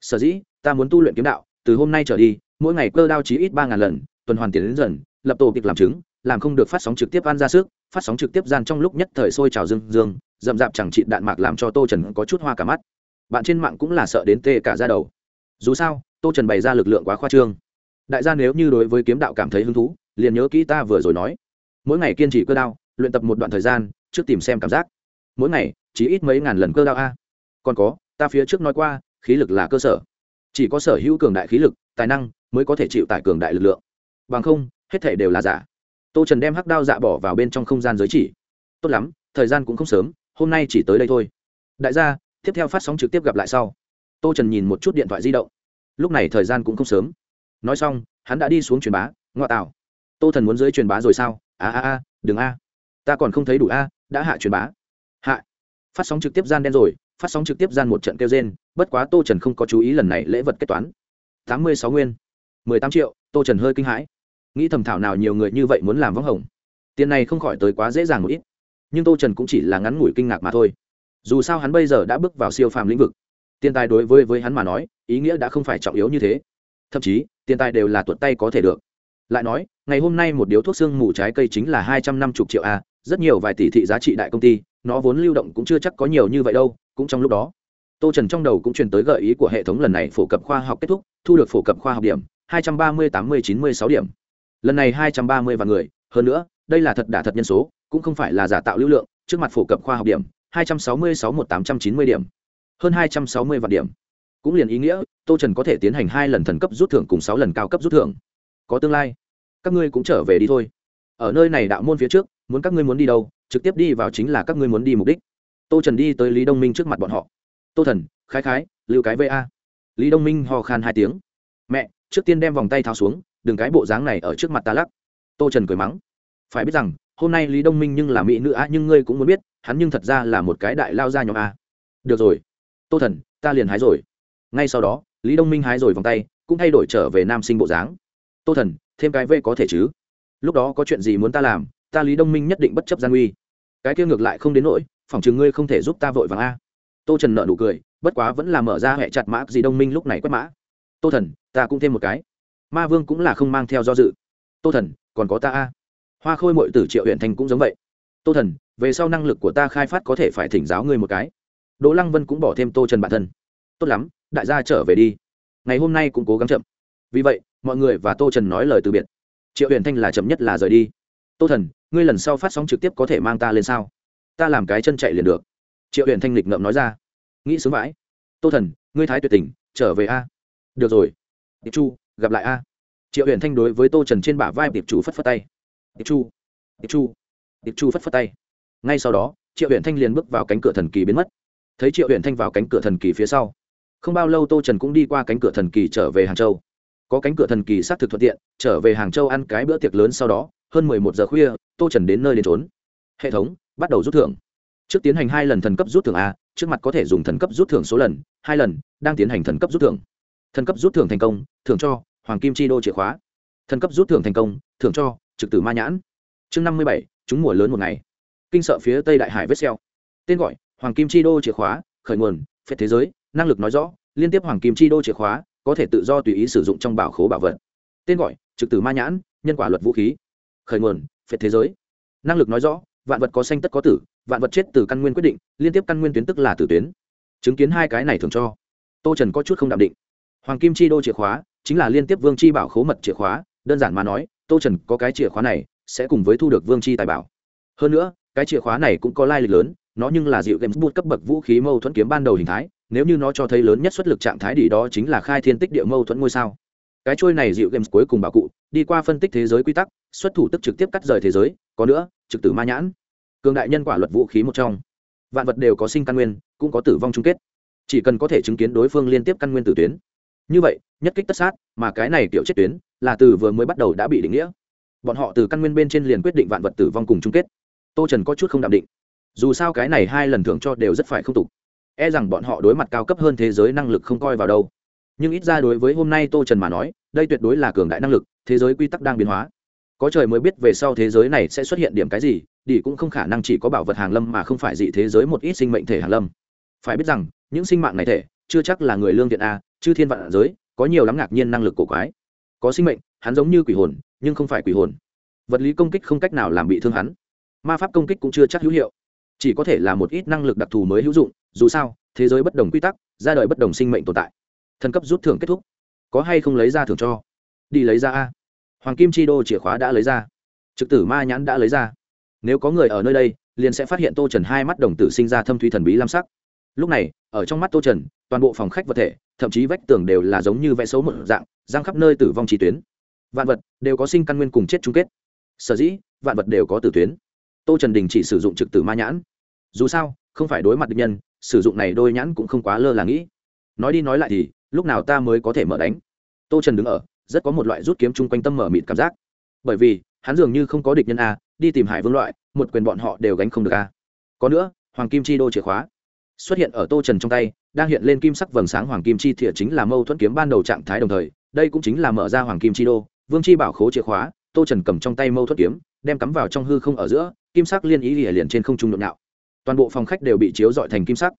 Speaker 1: Sở dĩ, ta muốn tu luyện kiếm đạo, từ hôm nay trở đi, mỗi ngày cơ đao chí ít ba ngàn lần, tuần hoàn tiền đến dần, lập tổ kịch làm chứng làm không được phát sóng trực tiếp ăn ra sức, phát sóng trực tiếp gian trong lúc nhất thời sôi trào dương dương dậm dạp chẳng trị đạn mạc làm cho tô trần có chút hoa cả mắt. Bạn trên mạng cũng là sợ đến tê cả ra đầu. Dù sao, tô trần bày ra lực lượng quá khoa trương. Đại gia nếu như đối với kiếm đạo cảm thấy hứng thú, liền nhớ kỹ ta vừa rồi nói. Mỗi ngày kiên trì cơ đao, luyện tập một đoạn thời gian, trước tìm xem cảm giác. Mỗi ngày, chỉ ít mấy ngàn lần cơ đao a. Còn có, ta phía trước nói qua, khí lực là cơ sở. Chỉ có sở hữu cường đại khí lực, tài năng mới có thể chịu tải cường đại lực lượng. Bằng không, hết thể đều là giả tô trần đem hắc đao dạ bỏ vào bên trong không gian giới chỉ. Tốt lắm, thời gian cũng không sớm, hôm nay chỉ tới đây thôi. Đại gia, tiếp theo phát sóng trực tiếp gặp lại sau. Tô trần nhìn một chút điện thoại di động. Lúc này thời gian cũng không sớm. Nói xong, hắn đã đi xuống truyền bá ngoại tạo. Tô thần muốn dưới truyền bá rồi sao? A a a, đừng a. Ta còn không thấy đủ a, đã hạ truyền bá. Hạ. Phát sóng trực tiếp gian đen rồi, phát sóng trực tiếp gian một trận kêu trên bất quá tô trần không có chú ý lần này lễ vật kết toán. Tám mươi sáu nguyên. Mười tám triệu, tô trần hơi kinh hãi nghĩ thầm thảo nào nhiều người như vậy muốn làm võng hồng. Tiền này không khỏi tới quá dễ dàng một ít. Nhưng tô trần cũng chỉ là ngắn ngủi kinh ngạc mà thôi. Dù sao hắn bây giờ đã bước vào siêu phàm lĩnh vực. Tiền tài đối với với hắn mà nói, ý nghĩa đã không phải trọng yếu như thế. Thậm chí, tiền tài đều là tuột tay có thể được. Lại nói, ngày hôm nay một điếu thuốc xương mù trái cây chính là hai trăm năm mươi triệu a, rất nhiều vài tỷ thị giá trị đại công ty, nó vốn lưu động cũng chưa chắc có nhiều như vậy đâu, cũng trong lúc đó. Tô trần trong đầu cũng truyền tới gợi ý của hệ thống lần này phổ cập khoa học kết thúc, thu được phổ cập khoa học điểm, hai trăm ba mươi tám mươi chín mươi sáu điểm lần này hai trăm ba mươi vạn người, hơn nữa, đây là thật đả thật nhân số, cũng không phải là giả tạo lưu lượng, trước mặt phổ cập khoa học điểm, hai trăm sáu mươi sáu một tám trăm chín mươi điểm. Hơn hai trăm sáu mươi vạn điểm. Cũng liền ý nghĩa, tô trần có thể tiến hành hai lần thần cấp rút thưởng cùng sáu lần cao cấp rút thưởng. Có tương lai, các ngươi cũng trở về đi thôi. Ở nơi này đạo môn phía trước, muốn các ngươi muốn đi đâu, trực tiếp đi vào chính là các ngươi muốn đi mục đích. Tô trần đi tới lý đông minh trước mặt bọn họ. Tô thần, khái khái, lưu cái va lý đông minh hò khan hai tiếng. Mẹ, trước tiên đem vòng tay tháo xuống đừng cái bộ dáng này ở trước mặt ta lắc. Tô trần cười mắng. Phải biết rằng, hôm nay lý đông minh nhưng là mỹ nữ a nhưng ngươi cũng muốn biết, hắn nhưng thật ra là một cái đại lao ra nhóm a được rồi. Tô thần, ta liền hái rồi. Ngay sau đó, lý đông minh hái rồi vòng tay, cũng thay đổi trở về nam sinh bộ dáng. Tô thần, thêm cái v có thể chứ? Lúc đó có chuyện gì muốn ta làm, ta lý đông minh nhất định bất chấp gian uy cái kia ngược lại không đến nỗi phòng chừng ngươi không thể giúp ta vội vàng a. Tô trần nợ nụ cười, bất quá vẫn là mở ra hệ chặt mã gì đông minh lúc này quét mã. Tô thần, ta cũng thêm một cái ma vương cũng là không mang theo do dự. Tô thần, còn có ta a. Hoa khôi mội tử triệu huyện thành cũng giống vậy. Tô thần, về sau năng lực của ta khai phát có thể phải thỉnh giáo ngươi một cái. Đỗ lăng vân cũng bỏ thêm tô trần bản thân. Tốt lắm, đại gia trở về đi. Ngày hôm nay cũng cố gắng chậm. Vì vậy, mọi người và tô trần nói lời từ biệt. Triệu huyền thanh là chậm nhất là rời đi. Tô thần, ngươi lần sau phát sóng trực tiếp có thể mang ta lên sao? Ta làm cái chân chạy liền được. Triệu huyền thanh lịch ngậm nói ra. Nghĩ sướng vãi. Tô thần, ngươi thái tuyệt tình, trở về a. Được rồi. Tiệp chu gặp lại a. Triệu huyền thanh đối với tô trần trên bả vai tiệp chu phất phất tay. Tiệp chu tiệp chu tiệp chu phất phất tay. Ngay sau đó, triệu huyền thanh liền bước vào cánh cửa thần kỳ biến mất. Thấy triệu huyền thanh vào cánh cửa thần kỳ phía sau, không bao lâu tô trần cũng đi qua cánh cửa thần kỳ trở về hàng châu. Có cánh cửa thần kỳ xác thực thuận tiện, trở về hàng châu ăn cái bữa tiệc lớn sau đó, hơn mười một giờ khuya, tô trần đến nơi đến trốn hệ thống, bắt đầu rút thưởng. Trước tiến hành hai lần thần cấp rút thưởng a, trước mặt có thể dùng thần cấp rút thưởng số lần, hai lần, đang tiến hành thần cấp rút thưởng. Thần cấp rút thưởng thành công, thưởng cho hoàng kim chi đô chìa khóa. Thần cấp rút thưởng thành công, thưởng cho, trực tử ma nhãn. Chương năm mươi bảy, chúng mùa lớn một ngày. Kinh sợ phía tây đại hải vết xeo tên gọi, hoàng kim chi đô chìa khóa, khởi nguồn phép thế giới, năng lực nói rõ, liên tiếp hoàng kim chi đô chìa khóa, có thể tự do tùy ý sử dụng trong bảo khố bảo vật. Tên gọi, trực tử ma nhãn, nhân quả luật vũ khí. Khởi nguồn phép thế giới. Năng lực nói rõ, vạn vật có xanh tất có tử, vạn vật chết từ căn nguyên quyết định, liên tiếp căn nguyên tuyến tức là tử tuyến. Chứng kiến hai cái này thường cho. Tô trần có chút không đạm định. Hoàng kim chi đô chìa khóa chính là liên tiếp vương chi bảo khố mật chìa khóa, đơn giản mà nói, tô trần có cái chìa khóa này sẽ cùng với thu được vương chi tài bảo. Hơn nữa, cái chìa khóa này cũng có lai lịch lớn, nó nhưng là dịu game bút cấp bậc vũ khí mâu thuẫn kiếm ban đầu hình thái, nếu như nó cho thấy lớn nhất xuất lực trạng thái đi đó chính là khai thiên tích địa mâu thuẫn ngôi sao. Cái trôi này dịu games cuối cùng bảo cụ, đi qua phân tích thế giới quy tắc, xuất thủ tức trực tiếp cắt rời thế giới, có nữa, trực tử ma nhãn. Cường đại nhân quả luật vũ khí một trong. Vạn vật đều có sinh căn nguyên, cũng có tử vong chung kết. Chỉ cần có thể chứng kiến đối phương liên tiếp căn nguyên tử tuyến như vậy, nhất kích tất sát, mà cái này kiểu chết tuyến là từ vừa mới bắt đầu đã bị định nghĩa. Bọn họ từ căn nguyên bên trên liền quyết định vạn vật tử vong cùng chung kết. Tô trần có chút không đạm định. Dù sao cái này hai lần thưởng cho đều rất phải không tục. E rằng bọn họ đối mặt cao cấp hơn thế giới năng lực không coi vào đâu. Nhưng ít ra đối với hôm nay tô trần mà nói, đây tuyệt đối là cường đại năng lực, thế giới quy tắc đang biến hóa. Có trời mới biết về sau thế giới này sẽ xuất hiện điểm cái gì, đi cũng không khả năng chỉ có bảo vật hàng lâm mà không phải dị thế giới một ít sinh mệnh thể hàng lâm. Phải biết rằng, những sinh mạng này thể, chưa chắc là người lương thiện a chư thiên vạn giới, có nhiều lắm ngạc nhiên năng lực cổ quái. Có sinh mệnh, hắn giống như quỷ hồn, nhưng không phải quỷ hồn. Vật lý công kích không cách nào làm bị thương hắn. Ma pháp công kích cũng chưa chắc hữu hiệu. Chỉ có thể là một ít năng lực đặc thù mới hữu dụng, dù sao, thế giới bất đồng quy tắc, ra đời bất đồng sinh mệnh tồn tại. Thần cấp rút thưởng kết thúc. Có hay không lấy ra thưởng cho? Đi lấy ra a. Hoàng kim chi đô chìa khóa đã lấy ra. Trực tử ma nhãn đã lấy ra. Nếu có người ở nơi đây, liền sẽ phát hiện tô trần hai mắt đồng tử sinh ra thâm thúy thần bí lam sắc. Lúc này, ở trong mắt tô trần, toàn bộ phòng khách vật thể thậm chí vách tường đều là giống như vẽ xấu một dạng giang khắp nơi tử vong trí tuyến. Vạn vật đều có sinh căn nguyên cùng chết chung kết. Sở dĩ, vạn vật đều có tử tuyến. Tô trần đình chỉ sử dụng trực tử ma nhãn. Dù sao, không phải đối mặt địch nhân, sử dụng này đôi nhãn cũng không quá lơ là nghĩ. Nói đi nói lại thì, lúc nào ta mới có thể mở đánh? Tô trần đứng ở, rất có một loại rút kiếm chung quanh tâm mở mịt cảm giác. Bởi vì, hắn dường như không có địch nhân a, đi tìm hải vương loại, một quyền bọn họ đều gánh không được a. Có nữa, hoàng kim chi đô chìa khóa. Xuất hiện ở tô trần trong tay đang hiện lên kim sắc vầng sáng hoàng kim chi thiện chính là mâu thuẫn kiếm ban đầu trạng thái đồng thời, đây cũng chính là mở ra hoàng kim chi đô, vương chi bảo khố chìa khóa, tô trần cầm trong tay mâu thuẫn kiếm, đem cắm vào trong hư không ở giữa, kim sắc liên ý lìa liền trên không trung nhộn nhạo toàn bộ phòng khách đều bị chiếu dọi thành kim sắc.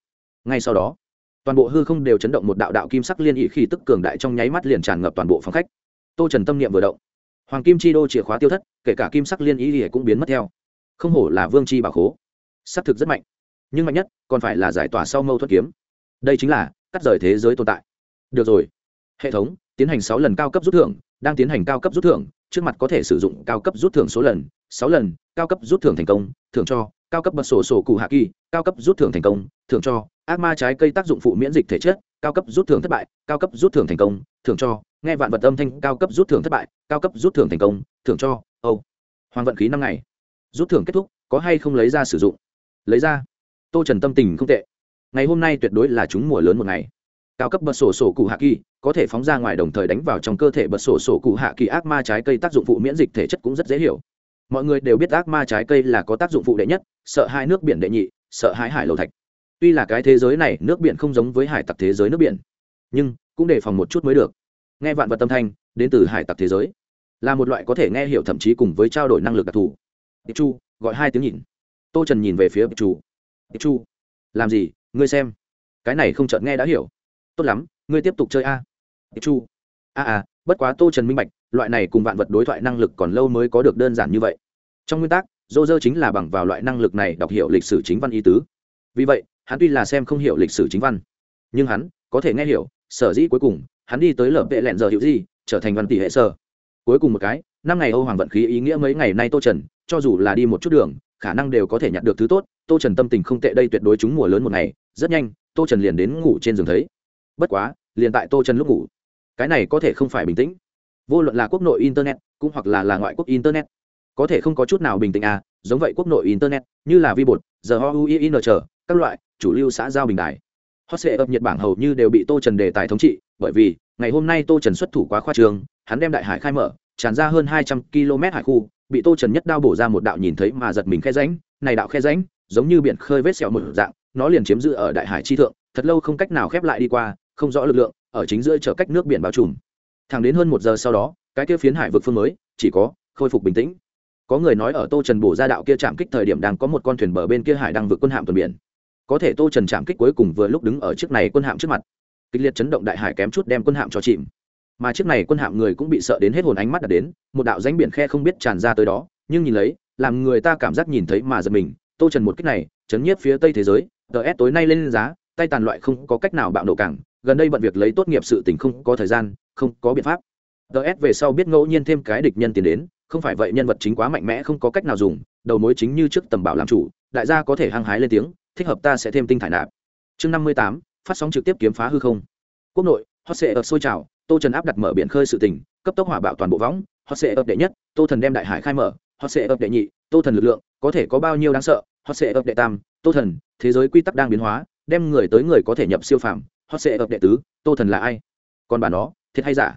Speaker 1: Ngay sau đó, toàn bộ hư không đều chấn động một đạo đạo kim sắc liên ý khi tức cường đại trong nháy mắt liền tràn ngập toàn bộ phòng khách. Tô trần tâm niệm vừa động. Hoàng kim chi đô chìa khóa tiêu thất, kể cả kim sắc liên ý lìa cũng biến mất theo. Không hổ là vương chi bảo khố. S c thực rất mạnh. Nhưng mạnh nhất còn phải là giải tỏa sau mâu thuẫn kiếm đây chính là cắt rời thế giới tồn tại được rồi hệ thống tiến hành sáu lần cao cấp rút thưởng đang tiến hành cao cấp rút thưởng trước mặt có thể sử dụng cao cấp rút thưởng số lần sáu lần cao cấp rút thưởng thành công thưởng cho cao cấp bật sổ sổ cụ hạ kỳ cao cấp rút thưởng thành công thưởng cho ác ma trái cây tác dụng phụ miễn dịch thể chất cao cấp rút thưởng thất bại cao cấp rút thưởng thành công thưởng cho nghe vạn vật âm thanh cao cấp rút thưởng thất bại cao cấp rút thưởng thành công thưởng cho âu、oh. hoàng vận khí năm ngày rút thưởng kết thúc có hay không lấy ra sử dụng lấy ra tô trần tâm tình không tệ ngày hôm nay tuyệt đối là chúng mùa lớn một ngày. Cao cấp bật sổ sổ cụ hạ kỳ, có thể phóng ra ngoài đồng thời đánh vào trong cơ thể bật sổ sổ cụ hạ kỳ ác ma trái cây tác dụng phụ miễn dịch thể chất cũng rất dễ hiểu. Mọi người đều biết ác ma trái cây là có tác dụng phụ đệ nhất, sợ hai nước biển đệ nhị, sợ hãi hải lầu thạch. Tuy là cái thế giới này, nước biển không giống với hải tặc thế giới nước biển, nhưng cũng đề phòng một chút mới được. Nghe vạn vật tâm thanh, đến từ hải tặc thế giới. Là một loại có thể nghe hiểu thậm chí cùng với trao đổi năng lực đặc thù. Tiệp chu gọi hai tiếng nhìn. Tô trần nhìn về phía tiệp chu tiệp chu làm gì? Ngươi xem. Cái này không chợt nghe đã hiểu. Tốt lắm, ngươi tiếp tục chơi a. Chu a a, bất quá tô trần minh bạch, loại này cùng vạn vật đối thoại năng lực còn lâu mới có được đơn giản như vậy. Trong nguyên tắc dô dơ chính là bằng vào loại năng lực này đọc hiểu lịch sử chính văn ý tứ. Vì vậy, hắn tuy là xem không hiểu lịch sử chính văn, nhưng hắn có thể nghe hiểu, sở dĩ cuối cùng, hắn đi tới lở vệ lẹn giờ hiểu gì, trở thành văn tỷ hệ sơ cuối cùng một cái, năm ngày âu hoàng vận khí ý nghĩa mấy ngày nay tô trần, cho dù là đi một chút đường khả năng đều có thể nhặt được thứ tốt, tô trần tâm tình không tệ đây tuyệt đối chúng mùa lớn một ngày, rất nhanh, tô trần liền đến ngủ trên giường thấy. Bất quá, liền tại tô trần lúc ngủ. Cái này có thể không phải bình tĩnh. Vô luận là quốc nội internet, cũng hoặc là là ngoại quốc internet. Có thể không có chút nào bình tĩnh à giống vậy quốc nội internet, như là vi bột giờ ho uin chờ, các loại, chủ lưu xã giao bình đài. Hot sệ ập nhật bảng hầu như đều bị tô trần đề tài thống trị, bởi vì, ngày hôm nay tô trần xuất thủ quá khoa trường hắn đem đại hải khai mở tràn ra hơn hai trăm km hải khu, bị tô trần nhất đao bổ ra một đạo nhìn thấy mà giật mình khe ránh này đạo khe ránh giống như biển khơi vết sẹo một dạng, nó liền chiếm giữ ở đại hải chi thượng, thật lâu không cách nào khép lại đi qua, không rõ lực lượng, ở chính giữa chở cách nước biển bao trùm. Thẳng đến hơn một giờ sau đó, cái kia phiến hải vực phương mới, chỉ có khôi phục bình tĩnh. Có người nói ở tô trần bổ ra đạo kia chạm kích thời điểm đang có một con thuyền bờ bên kia hải đang vượt quân hạm tuần biển. Có thể tô trần chạm kích cuối cùng vừa lúc đứng ở chiếc này quân hạm trước mặt. Kịch liệt chấn động đại hải kém chút đem quân hạm cho chìm mà chiếc này quân hạm người cũng bị sợ đến hết hồn ánh mắt đã đến, một đạo danh biển khe không biết tràn ra tới đó, nhưng nhìn lấy, làm người ta cảm giác nhìn thấy mà giật mình. Tô trần một cách này, chấn nhiếp phía tây thế giới, tờ s tối nay lên giá, tay tàn loại không có cách nào bạo nổ cảng, gần đây bận việc lấy tốt nghiệp sự tình không có thời gian, không có biện pháp. Ts về sau biết ngẫu nhiên thêm cái địch nhân tiền đến, không phải vậy nhân vật chính quá mạnh mẽ không có cách nào dùng, đầu mối chính như trước tầm bảo làm chủ, đại gia có thể hăng hái lên tiếng, thích hợp ta sẽ thêm tinh thải nạp. Chương năm mươi tám, phát sóng trực tiếp kiếm phá hư không. Quốc nội, hot sệ ập sôi trào tô trần áp đặt mở biển khơi sự tình, cấp tốc hỏa bạo toàn bộ võng họ sẽ ập đệ nhất, tô thần đem đại hải khai mở họ sẽ ập đệ nhị, tô thần lực lượng, có thể có bao nhiêu đáng sợ họ sẽ ập đệ tam, tô thần, thế giới quy tắc đang biến hóa, đem người tới người có thể nhập siêu phàm họ sẽ ập đệ tứ, tô thần là ai? Còn bà nó, thiệt hay giả?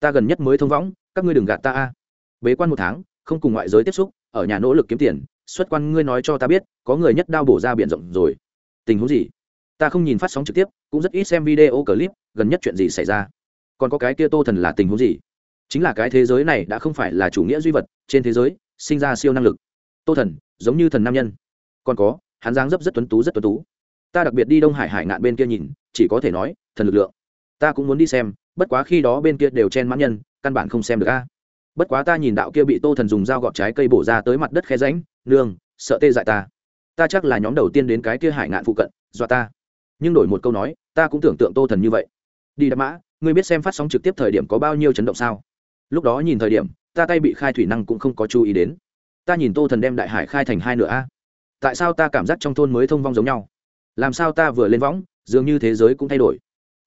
Speaker 1: Ta gần nhất mới thông võng, các ngươi đừng gạt ta a. Bế quan một tháng, không cùng ngoại giới tiếp xúc, ở nhà nỗ lực kiếm tiền, xuất quan ngươi nói cho ta biết, có người nhất đao bổ ra biển rộng rồi. Tình huống gì? Ta không nhìn phát sóng trực tiếp, cũng rất ít xem video clip, gần nhất chuyện gì xảy ra? Còn có cái kia tô thần là tình huống gì? Chính là cái thế giới này đã không phải là chủ nghĩa duy vật, trên thế giới, sinh ra siêu năng lực. Tô thần, giống như thần nam nhân. Còn có, hắn dáng dấp rất tuấn tú, rất tuấn tú. Ta đặc biệt đi đông hải hải ngạn bên kia nhìn, chỉ có thể nói, thần lực lượng. Ta cũng muốn đi xem, bất quá khi đó bên kia đều chen mãn nhân, căn bản không xem được a. Bất quá ta nhìn đạo kia bị tô thần dùng dao gọt trái cây bổ ra tới mặt đất khe ránh nương, sợ tê dại ta. Ta chắc là nhóm đầu tiên đến cái kia hải ngạn phụ cận, dọa ta. Nhưng đổi một câu nói, ta cũng tưởng tượng tô thần như vậy. Đi đạp mã ngươi biết xem phát sóng trực tiếp thời điểm có bao nhiêu chấn động sao? Lúc đó nhìn thời điểm, ta tay bị khai thủy năng cũng không có chú ý đến. Ta nhìn tô thần đem đại hải khai thành hai nửa a. Tại sao ta cảm giác trong thôn mới thông vong giống nhau? Làm sao ta vừa lên võng, dường như thế giới cũng thay đổi?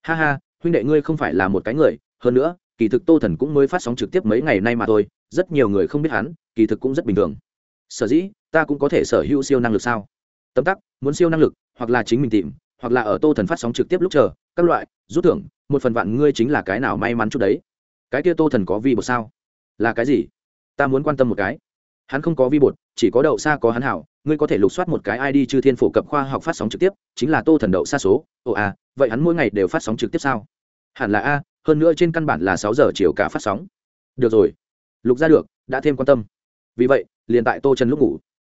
Speaker 1: Ha ha, huynh đệ ngươi không phải là một cái người, hơn nữa, kỳ thực tô thần cũng mới phát sóng trực tiếp mấy ngày nay mà thôi, rất nhiều người không biết hắn, kỳ thực cũng rất bình thường. Sở dĩ, ta cũng có thể sở hữu siêu năng lực sao? Tấm tắc, muốn siêu năng lực, hoặc là chính mình tìm hoặc là ở tô thần phát sóng trực tiếp lúc chờ, các loại, rút thưởng, một phần vạn ngươi chính là cái nào may mắn chút đấy. Cái kia tô thần có vi bột sao? Là cái gì? Ta muốn quan tâm một cái. Hắn không có vi bột, chỉ có đậu xa có hắn hảo, ngươi có thể lục soát một cái id chư thiên phổ cập khoa học phát sóng trực tiếp, chính là tô thần đậu xa số. Ồ à vậy hắn mỗi ngày đều phát sóng trực tiếp sao? Hẳn là a, hơn nữa trên căn bản là sáu giờ chiều cả phát sóng. Được rồi. Lục ra được, đã thêm quan tâm. Vì vậy, liền tại tô trần lúc ngủ.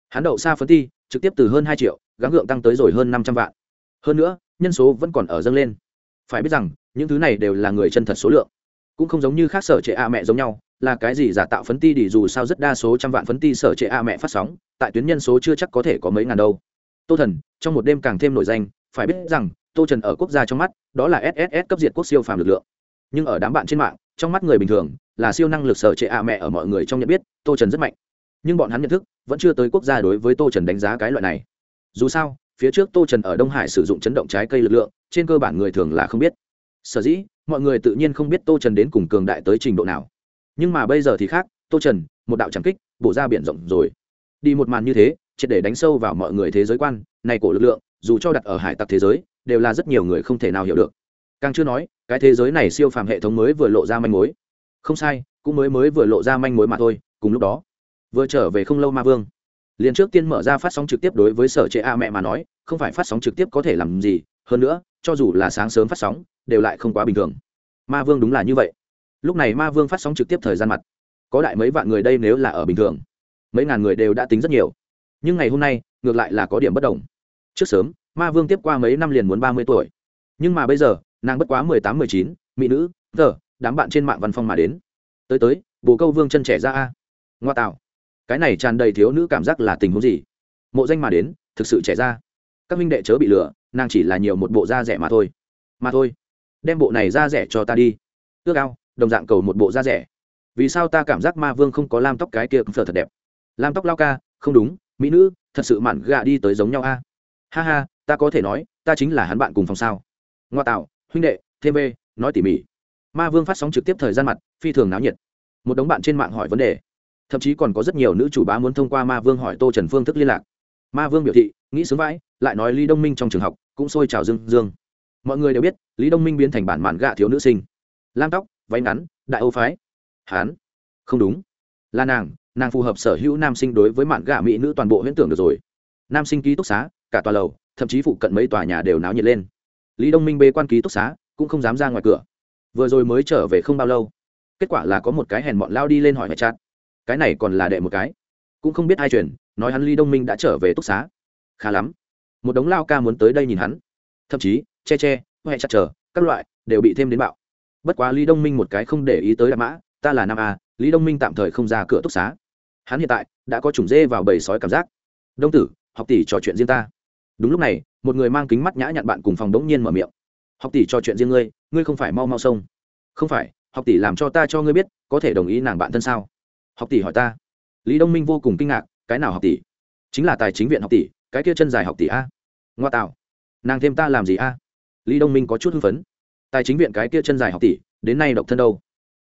Speaker 1: Hắn đậu xa phấn thi trực tiếp từ hơn hai triệu, gắng gượng tăng tới rồi hơn năm trăm vạn hơn nữa, nhân số vẫn còn ở dâng lên. Phải biết rằng, những thứ này đều là người chân thật số lượng. Cũng không giống như khác sở trệ a mẹ giống nhau, là cái gì giả tạo phấn ti đi dù sao rất đa số trăm vạn phấn ti sở trệ a mẹ phát sóng, tại tuyến nhân số chưa chắc có thể có mấy ngàn đâu. Tô thần, trong một đêm càng thêm nổi danh, phải biết rằng, tô trần ở quốc gia trong mắt, đó là sss cấp diệt quốc siêu phàm lực lượng. Nhưng ở đám bạn trên mạng, trong mắt người bình thường, là siêu năng lực sở trệ a mẹ ở mọi người trong nhận biết, tô trần rất mạnh. Nhưng bọn hắn nhận thức, vẫn chưa tới quốc gia đối với tô trần đánh giá cái loại này. Dù sao phía trước tô trần ở đông hải sử dụng chấn động trái cây lực lượng, trên cơ bản người thường là không biết. Sở dĩ, mọi người tự nhiên không biết tô trần đến cùng cường đại tới trình độ nào. Nhưng mà bây giờ thì khác, tô trần, một đạo tràng kích, bổ ra biển rộng rồi. Đi một màn như thế, triệt để đánh sâu vào mọi người thế giới quan, này cổ lực lượng, dù cho đặt ở hải tặc thế giới, đều là rất nhiều người không thể nào hiểu được. Càng chưa nói, cái thế giới này siêu phàm hệ thống mới vừa lộ ra manh mối. Không sai, cũng mới mới vừa lộ ra manh mối mà thôi, cùng lúc đó, vừa trở về không lâu ma vương liền trước tiên mở ra phát sóng trực tiếp đối với sở chế a mẹ mà nói, không phải phát sóng trực tiếp có thể làm gì, hơn nữa, cho dù là sáng sớm phát sóng, đều lại không quá bình thường. Ma vương đúng là như vậy. Lúc này ma vương phát sóng trực tiếp thời gian mặt, có đại mấy vạn người đây nếu là ở bình thường, mấy ngàn người đều đã tính rất nhiều. Nhưng ngày hôm nay, ngược lại là có điểm bất đồng. Trước sớm, ma vương tiếp qua mấy năm liền muốn ba mươi tuổi. Nhưng mà bây giờ, nàng bất quá mười tám, mười chín, mỹ nữ, giờ, đám bạn trên mạng văn phong mà đến. Tới tới, bồ câu vương chân trẻ ra a. Ngoa tạo cái này tràn đầy thiếu nữ cảm giác là tình huống gì? Mộ danh mà đến, thực sự trẻ ra. Các minh đệ chớ bị lừa, nàng chỉ là nhiều một bộ da rẻ mà thôi. Mà thôi, đem bộ này da rẻ cho ta đi. Ước ao, đồng dạng cầu một bộ da rẻ. Vì sao ta cảm giác ma vương không có lam tóc cái kia cũng phở thật đẹp? Lam tóc lao ca, không đúng, mỹ nữ, thật sự mặn gạ đi tới giống nhau a. Ha ha, ta có thể nói, ta chính là hắn bạn cùng phòng sao. Ngoa tạo, huynh đệ, thêm bê nói tỉ mỉ. Ma vương phát sóng trực tiếp thời gian mặt, phi thường náo nhiệt. Một đống bạn trên mạng hỏi vấn đề thậm chí còn có rất nhiều nữ chủ bá muốn thông qua ma vương hỏi tô trần phương thức liên lạc. Ma vương biểu thị, nghĩ sướng vãi, lại nói lý đông minh trong trường học cũng sôi trào dương dương. Mọi người đều biết, lý đông minh biến thành bản mạn gạ thiếu nữ sinh. Lam tóc, váy ngắn, đại âu phái. Hán. Không đúng. Là nàng nàng phù hợp sở hữu nam sinh đối với mạn gạ mỹ nữ toàn bộ huyễn tưởng được rồi. Nam sinh ký túc xá, cả tòa lầu, thậm chí phụ cận mấy tòa nhà đều náo nhiệt lên. Lý đông minh bê quan ký túc xá, cũng không dám ra ngoài cửa. Vừa rồi mới trở về không bao lâu. Kết quả là có một cái hèn bọn lao đi lên hỏi mẹ chát cái này còn là đệ một cái. Cũng không biết ai truyền, nói hắn lý đông minh đã trở về túc xá. Khá lắm. Một đống lao ca muốn tới đây nhìn hắn. Thậm chí, che che huệ chặt chờ, các loại, đều bị thêm đến bạo. Bất quá lý đông minh một cái không để ý tới đạp mã, ta là nam a, lý đông minh tạm thời không ra cửa túc xá. Hắn hiện tại, đã có chủng dê vào bầy sói cảm giác. Đông tử, học tỷ trò chuyện riêng ta. Đúng lúc này, một người mang kính mắt nhã nhặn bạn cùng phòng đống nhiên mở miệng. Học tỷ trò chuyện riêng ngươi ngươi không phải mau mau sông không phải, học tỷ làm cho ta cho ngươi biết, có thể đồng ý nàng bạn thân sao? Học tỷ hỏi ta. Lý đông minh vô cùng kinh ngạc, cái nào học tỷ? Chính là tài chính viện học tỷ, cái kia chân dài học tỷ a. Ngoa tạo. Nàng thêm ta làm gì a? Lý đông minh có chút hưng phấn. Tài chính viện cái kia chân dài học tỷ, đến nay độc thân đâu?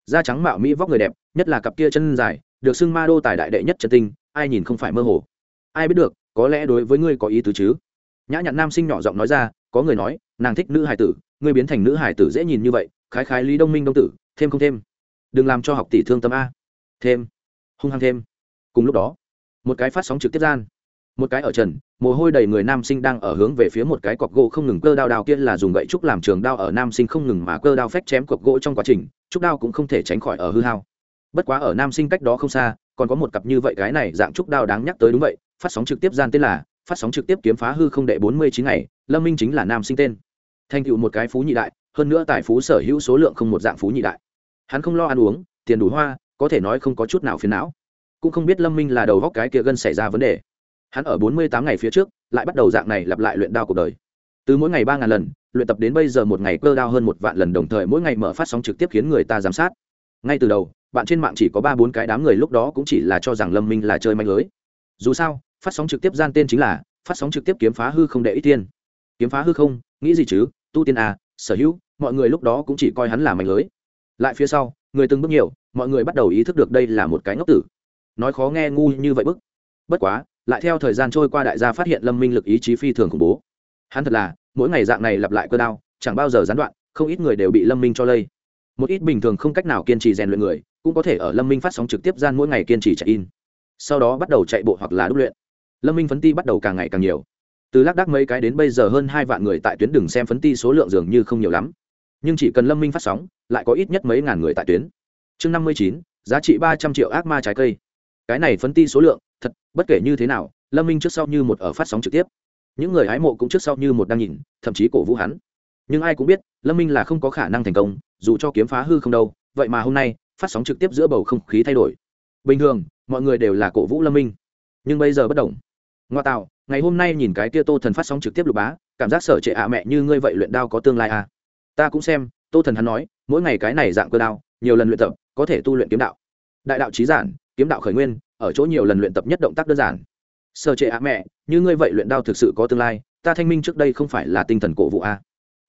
Speaker 1: Da trắng mạo mỹ vóc người đẹp, nhất là cặp kia chân dài, được xưng ma đô tài đại đệ nhất chân tinh, ai nhìn không phải mơ hồ. Ai biết được, có lẽ đối với ngươi có ý tứ chứ? Nhã nhặn nam sinh nhỏ giọng nói ra, có người nói, nàng thích nữ hải tử, ngươi biến thành nữ hải tử dễ nhìn như vậy, khái khái lý đông minh đông tử, thêm không thêm? Đừng làm cho học tỷ thương tâm a. Thêm hung hăng thêm. Cùng lúc đó, một cái phát sóng trực tiếp gian, một cái ở trần, mồ hôi đầy người nam sinh đang ở hướng về phía một cái cọc gỗ không ngừng cơ đao đao kia là dùng gậy trúc làm trường đao ở nam sinh không ngừng mà cơ đao phách chém cọc gỗ trong quá trình, trúc đao cũng không thể tránh khỏi ở hư hao. Bất quá ở nam sinh cách đó không xa, còn có một cặp như vậy cái này dạng trúc đao đáng nhắc tới đúng vậy, phát sóng trực tiếp gian tên là phát sóng trực tiếp kiếm phá hư không đệ bốn mươi chín ngày, lâm minh chính là nam sinh tên. Thành tựu một cái phú nhị đại, hơn nữa tài phú sở hữu số lượng không một dạng phú nhị đại. Hắn không lo ăn uống, tiền đủ hoa có thể nói không có chút nào phiền não. Cũng không biết lâm minh là đầu góc cái kia gân xảy ra vấn đề. Hắn ở bốn mươi tám ngày phía trước, lại bắt đầu dạng này lặp lại luyện đao cuộc đời. Từ mỗi ngày ba ngàn lần, luyện tập đến bây giờ một ngày cơ đao hơn một vạn lần đồng thời mỗi ngày mở phát sóng trực tiếp khiến người ta giám sát. Ngay từ đầu, bạn trên mạng chỉ có ba bốn cái đám người lúc đó cũng chỉ là cho rằng lâm minh là chơi manh lưới. Dù sao, phát sóng trực tiếp gian tên chính là phát sóng trực tiếp kiếm phá hư không đệ ít tiên kiếm phá hư không, nghĩ gì chứ? Tu tiên à sở hữu, mọi người lúc đó cũng chỉ coi hắn là manh lưới. Lại phía sau người từng bước nhiều, mọi người bắt đầu ý thức được đây là một cái ngốc tử. Nói khó nghe ngu như vậy bức. Bất quá, lại theo thời gian trôi qua đại gia phát hiện lâm minh lực ý chí phi thường khủng bố. Hắn thật là, mỗi ngày dạng này lặp lại cơ đao, chẳng bao giờ gián đoạn, không ít người đều bị lâm minh cho lây. Một ít bình thường không cách nào kiên trì rèn luyện người, cũng có thể ở lâm minh phát sóng trực tiếp gian mỗi ngày kiên trì chạy in. Sau đó bắt đầu chạy bộ hoặc là đúc luyện. Lâm minh phấn ti bắt đầu càng ngày càng nhiều. Từ lác đác mấy cái đến bây giờ hơn hai vạn người tại tuyến đường xem phấn ti số lượng dường như không nhiều lắm nhưng chỉ cần lâm minh phát sóng, lại có ít nhất mấy ngàn người tại tuyến. Chương năm mươi chín, giá trị ba trăm triệu ác ma trái cây. Cái này phấn ti số lượng, thật, bất kể như thế nào, lâm minh trước sau như một ở phát sóng trực tiếp. Những người hái mộ cũng trước sau như một đang nhìn, thậm chí cổ vũ hắn. Nhưng ai cũng biết, lâm minh là không có khả năng thành công, dù cho kiếm phá hư không đâu, vậy mà hôm nay, phát sóng trực tiếp giữa bầu không khí thay đổi. Bình thường, mọi người đều là cổ vũ lâm minh. Nhưng bây giờ bất đồng. Ngoa tạo, ngày hôm nay nhìn cái tia tô thần phát sóng trực tiếp lục bá, cảm giác sở trệ ạ mẹ như ngươi vậy luyện đao có tương lai à ta cũng xem, tô thần hắn nói, mỗi ngày cái này dạng cơ đao, nhiều lần luyện tập, có thể tu luyện kiếm đạo. Đại đạo trí giản, kiếm đạo khởi nguyên, ở chỗ nhiều lần luyện tập nhất động tác đơn giản. Sơ trệ ạ mẹ, như ngươi vậy luyện đao thực sự có tương lai, ta thanh minh trước đây không phải là tinh thần cổ vụ a à.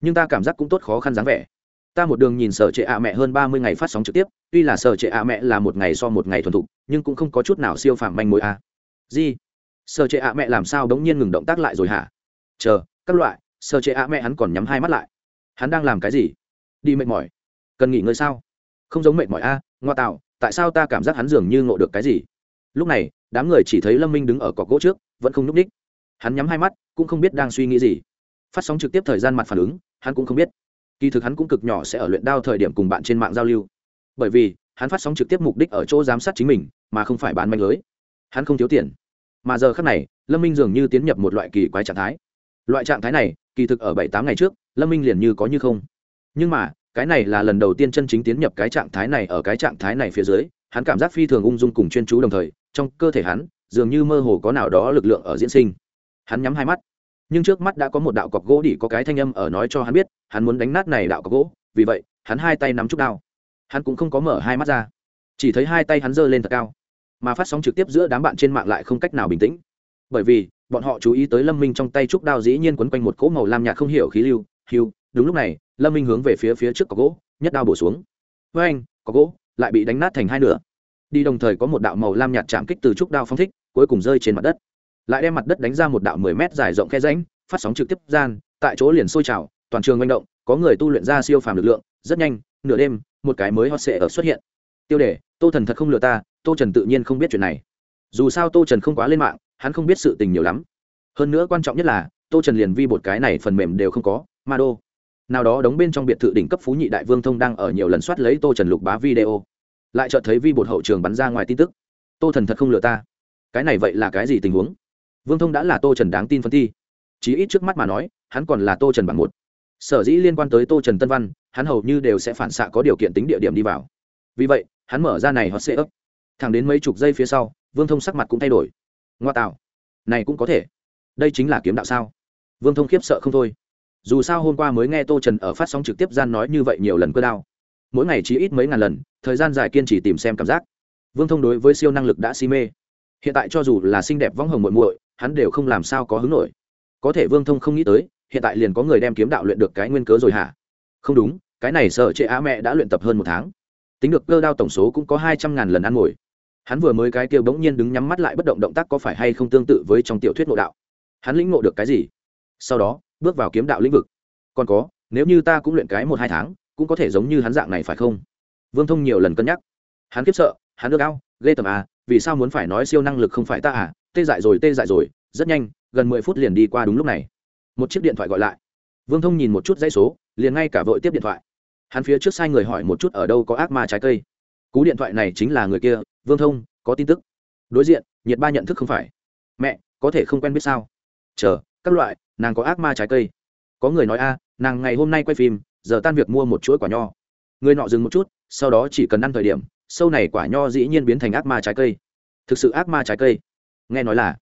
Speaker 1: nhưng ta cảm giác cũng tốt khó khăn dáng vẻ. Ta một đường nhìn sở trệ ạ mẹ hơn ba mươi ngày phát sóng trực tiếp, tuy là sở trệ ạ mẹ là một ngày so một ngày thuần thục, nhưng cũng không có chút nào siêu phàm manh mối a Gì? sở trệ ạ mẹ làm sao đống nhiên ngừng động tác lại rồi hả? Chờ, các loại sở trệ ạ mẹ hắn còn nhắm hai mắt lại hắn đang làm cái gì? Đi mệt mỏi. Cần nghỉ ngơi sao? Không giống mệt mỏi a, ngoa tạo, tại sao ta cảm giác hắn dường như ngộ được cái gì? Lúc này, đám người chỉ thấy lâm minh đứng ở cọc gỗ trước, vẫn không n ú c ních. Hắn nhắm hai mắt, cũng không biết đang suy nghĩ gì. Phát sóng trực tiếp thời gian mặt phản ứng, hắn cũng không biết. Kỳ thực hắn cũng cực nhỏ sẽ ở luyện đao thời điểm cùng bạn trên mạng giao lưu. Bởi vì, hắn phát sóng trực tiếp mục đích ở chỗ giám sát chính mình, mà không phải bán manh lưới. Hắn không thiếu tiền. Mà giờ khác này, lâm minh dường như tiến nhập một loại kỳ quái trạng thái. Loại trạng thái này, kỳ thực ở bảy tám ngày trước lâm minh liền như có như không. Nhưng mà, cái này là lần đầu tiên chân chính tiến nhập cái trạng thái này ở cái trạng thái này phía dưới, hắn cảm giác phi thường ung dung cùng chuyên chú đồng thời, trong cơ thể hắn, dường như mơ hồ có nào đó lực lượng ở diễn sinh. Hắn nhắm hai mắt. Nhưng trước mắt đã có một đạo cọc gỗ đỉ có cái thanh âm ở nói cho hắn biết, hắn muốn đánh nát này đạo cọc gỗ, vì vậy, hắn hai tay nắm chút đao. Hắn cũng không có mở hai mắt ra. Chỉ thấy hai tay hắn giơ lên thật cao, mà phát sóng trực tiếp giữa đám bạn trên mạng lại không cách nào bình tĩnh. Bởi vì, bọn họ chú ý tới lâm minh trong tay trúc đao dĩ nhiên quấn quanh một cỗ màu lam nhạt không hiểu khí lưu hiu đúng lúc này, lâm minh hướng về phía phía trước có gỗ, nhất đao bổ xuống. Với anh, có gỗ, lại bị đánh nát thành hai nửa. Đi đồng thời có một đạo màu lam nhạt chạm kích từ trúc đao phong thích, cuối cùng rơi trên mặt đất. Lại đem mặt đất đánh ra một đạo mười mét dài rộng khe ránh phát sóng trực tiếp gian, tại chỗ liền sôi trào, toàn trường manh động, có người tu luyện ra siêu phàm lực lượng, rất nhanh, nửa đêm, một cái mới hot sệ ở xuất hiện. Tiêu đề, tô thần thật không lừa ta, tô trần tự nhiên không biết chuyện này. Dù sao tô trần không quá lên mạng, hắn không biết sự tình nhiều lắm. Hơn nữa quan trọng nhất là, tô trần liền vi bột cái này phần mềm đều không có ma đô. Nào đó đóng bên trong biệt thự đỉnh cấp phú nhị đại vương thông đang ở nhiều lần soát lấy tô trần lục bá video. Lại chợt thấy vi bột hậu trường bắn ra ngoài tin tức. Tô thần thật không lừa ta. Cái này vậy là cái gì tình huống? Vương thông đã là tô trần đáng tin phân thi. Chí ít trước mắt mà nói, hắn còn là tô trần bằng một. Sở dĩ liên quan tới tô trần tân văn, hắn hầu như đều sẽ phản xạ có điều kiện tính địa điểm đi vào. Vì vậy, hắn mở ra này hoặc sẽ ấp thẳng đến mấy chục giây phía sau, vương thông sắc mặt cũng thay đổi. Ngoa tạo. Này cũng có thể. Đây chính là kiếm đạo sao? Vương thông khiếp sợ không thôi dù sao hôm qua mới nghe tô trần ở phát sóng trực tiếp gian nói như vậy nhiều lần cơ đao. Mỗi ngày chỉ ít mấy ngàn lần, thời gian dài kiên trì tìm xem cảm giác. Vương thông đối với siêu năng lực đã si mê. Hiện tại cho dù là xinh đẹp võng hồng muội muội, hắn đều không làm sao có hứng nổi. Có thể vương thông không nghĩ tới, hiện tại liền có người đem kiếm đạo luyện được cái nguyên cớ rồi hả? Không đúng, cái này sợ trệ á mẹ đã luyện tập hơn một tháng. Tính được cơ đao tổng số cũng có hai trăm ngàn lần ăn ngồi. Hắn vừa mới cái kêu bỗng nhiên đứng nhắm mắt lại bất động động tác có phải hay không tương tự với trong tiểu thuyết ngộ đạo? Hắn lĩnh ngộ được cái gì? Sau đó, bước vào kiếm đạo lĩnh vực. Còn có, nếu như ta cũng luyện cái một hai tháng, cũng có thể giống như hắn dạng này phải không? Vương thông nhiều lần cân nhắc. Hắn kiếp sợ, hắn ước ao, ghê tầm à vì sao muốn phải nói siêu năng lực không phải ta à? Tê dại rồi, tê dại rồi, rất nhanh, gần mười phút liền đi qua đúng lúc này. Một chiếc điện thoại gọi lại. Vương thông nhìn một chút dãy số, liền ngay cả vội tiếp điện thoại. Hắn phía trước sai người hỏi một chút ở đâu có ác ma trái cây. Cú điện thoại này chính là người kia, vương thông, có tin tức. Đối diện, nhiệt ba nhận thức không phải. Mẹ, có thể không quen biết sao? Chờ, các loại nàng có ác ma trái cây. Có người nói, a, nàng ngày hôm nay quay phim, giờ tan việc mua một chuỗi quả nho. Người nọ dừng một chút, sau đó chỉ cần ăn thời điểm, sâu này quả nho dĩ nhiên biến thành ác ma trái cây. Thực sự ác ma trái cây? Nghe nói là.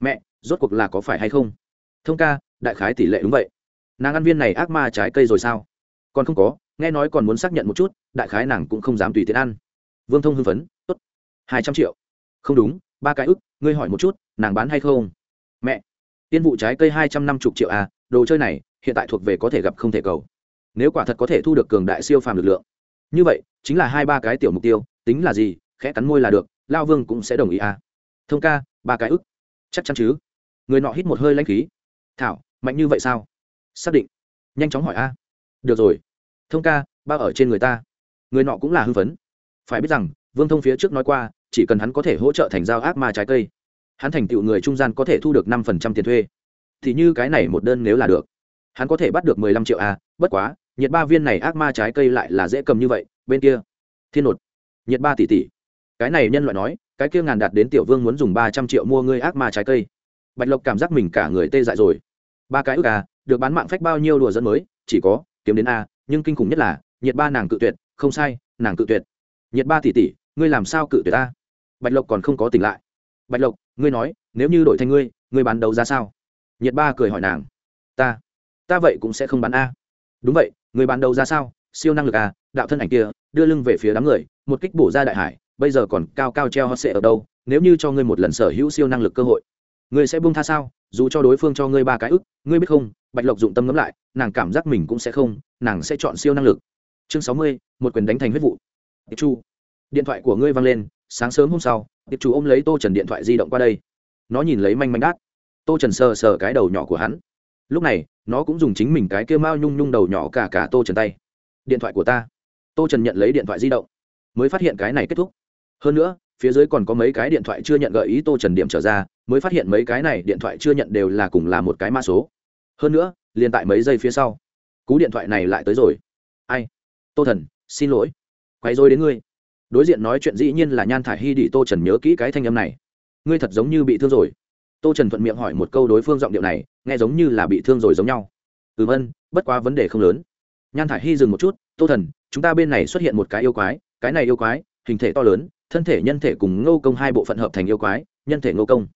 Speaker 1: Mẹ, rốt cuộc là có phải hay không? Thông ca, đại khái tỷ lệ đúng vậy. Nàng ăn viên này ác ma trái cây rồi sao? Còn không có, nghe nói còn muốn xác nhận một chút, đại khái nàng cũng không dám tùy tiện ăn. Vương thông hưng phấn, tốt, hai trăm triệu. Không đúng, ba cái ức, ngươi hỏi một chút, nàng bán hay không? Tiên vụ trái cây hai trăm năm mươi triệu a, đồ chơi này hiện tại thuộc về có thể gặp không thể cầu. Nếu quả thật có thể thu được cường đại siêu phàm lực lượng. Như vậy chính là hai ba cái tiểu mục tiêu tính là gì khẽ cắn môi là được lao vương cũng sẽ đồng ý à thông ca ba cái ức. Chắc chắn chứ. Người nọ hít một hơi lanh khí. Thảo mạnh như vậy sao? Xác định. Nhanh chóng hỏi a. Được rồi. Thông ca ba ở trên người ta. Người nọ cũng là hưng phấn. Phải biết rằng vương thông phía trước nói qua chỉ cần hắn có thể hỗ trợ thành giao ác ma trái cây hắn thành tựu người trung gian có thể thu được năm phần trăm tiền thuê. Thì như cái này một đơn nếu là được, hắn có thể bắt được mười lăm triệu a bất quá nhiệt ba viên này ác ma trái cây lại là dễ cầm như vậy, bên kia. Thiên nột. Nhiệt ba tỷ tỷ. Cái này nhân loại nói, cái kia ngàn đạt đến tiểu vương muốn dùng ba trăm triệu mua ngươi ác ma trái cây. Bạch lộc cảm giác mình cả người tê dại rồi. Ba cái ước à được bán mạng phách bao nhiêu đùa dẫn mới, chỉ có, kiếm đến a, nhưng kinh khủng nhất là nhiệt ba nàng cự tuyệt, không sai, nàng cự tuyệt. Nhiệt ba tỷ tỷ, ngươi làm sao cự tuyệt ta? Bạch lộc còn không có tỉnh lại. Bạch lộc ngươi nói nếu như đổi thành ngươi ngươi bán đấu ra sao? Nhật ba cười hỏi nàng. Ta ta vậy cũng sẽ không bán a. Đúng vậy người bán đấu ra sao? Siêu năng lực a, đạo thân ảnh kia đưa lưng về phía đám người một kích bổ ra đại hải bây giờ còn cao cao treo hot sệ ở đâu? Nếu như cho ngươi một lần sở hữu siêu năng lực cơ hội ngươi sẽ buông tha sao? Dù cho đối phương cho ngươi ba cái ức ngươi biết không? Bạch lộc dụng tâm ngấm lại nàng cảm giác mình cũng sẽ không nàng sẽ chọn siêu năng lực. Chương sáu mươi một quyền đánh thành huyết vụ. Chu điện thoại của ngươi vang lên sáng sớm hôm sau, tiệp chủ ôm lấy tô trần điện thoại di động qua đây. Nó nhìn lấy manh manh đát. Tô trần sờ sờ cái đầu nhỏ của hắn. Lúc này, nó cũng dùng chính mình cái kêu mao nhung nhung đầu nhỏ cả cả tô trần tay. Điện thoại của ta. Tô trần nhận lấy điện thoại di động. Mới phát hiện cái này kết thúc. Hơn nữa, phía dưới còn có mấy cái điện thoại chưa nhận gợi ý tô trần điểm trở ra, mới phát hiện mấy cái này điện thoại chưa nhận đều là cùng là một cái mã số. Hơn nữa, liền tại mấy giây phía sau, cú điện thoại này lại tới rồi. Ai? Tô thần, xin lỗi. Quay dối đến ngươi đối diện nói chuyện dĩ nhiên là nhan thả i hy đi tô trần nhớ kỹ cái thanh âm này. Ngươi thật giống như bị thương rồi. Tô trần thuận miệng hỏi một câu đối phương giọng điệu này, nghe giống như là bị thương rồi giống nhau. Ừ vân, bất quá vấn đề không lớn. Nhan thả i hy dừng một chút, tô thần, chúng ta bên này xuất hiện một cái yêu quái, cái này yêu quái, hình thể to lớn, thân thể nhân thể cùng ngô công hai bộ phận hợp thành yêu quái, nhân thể ngô công.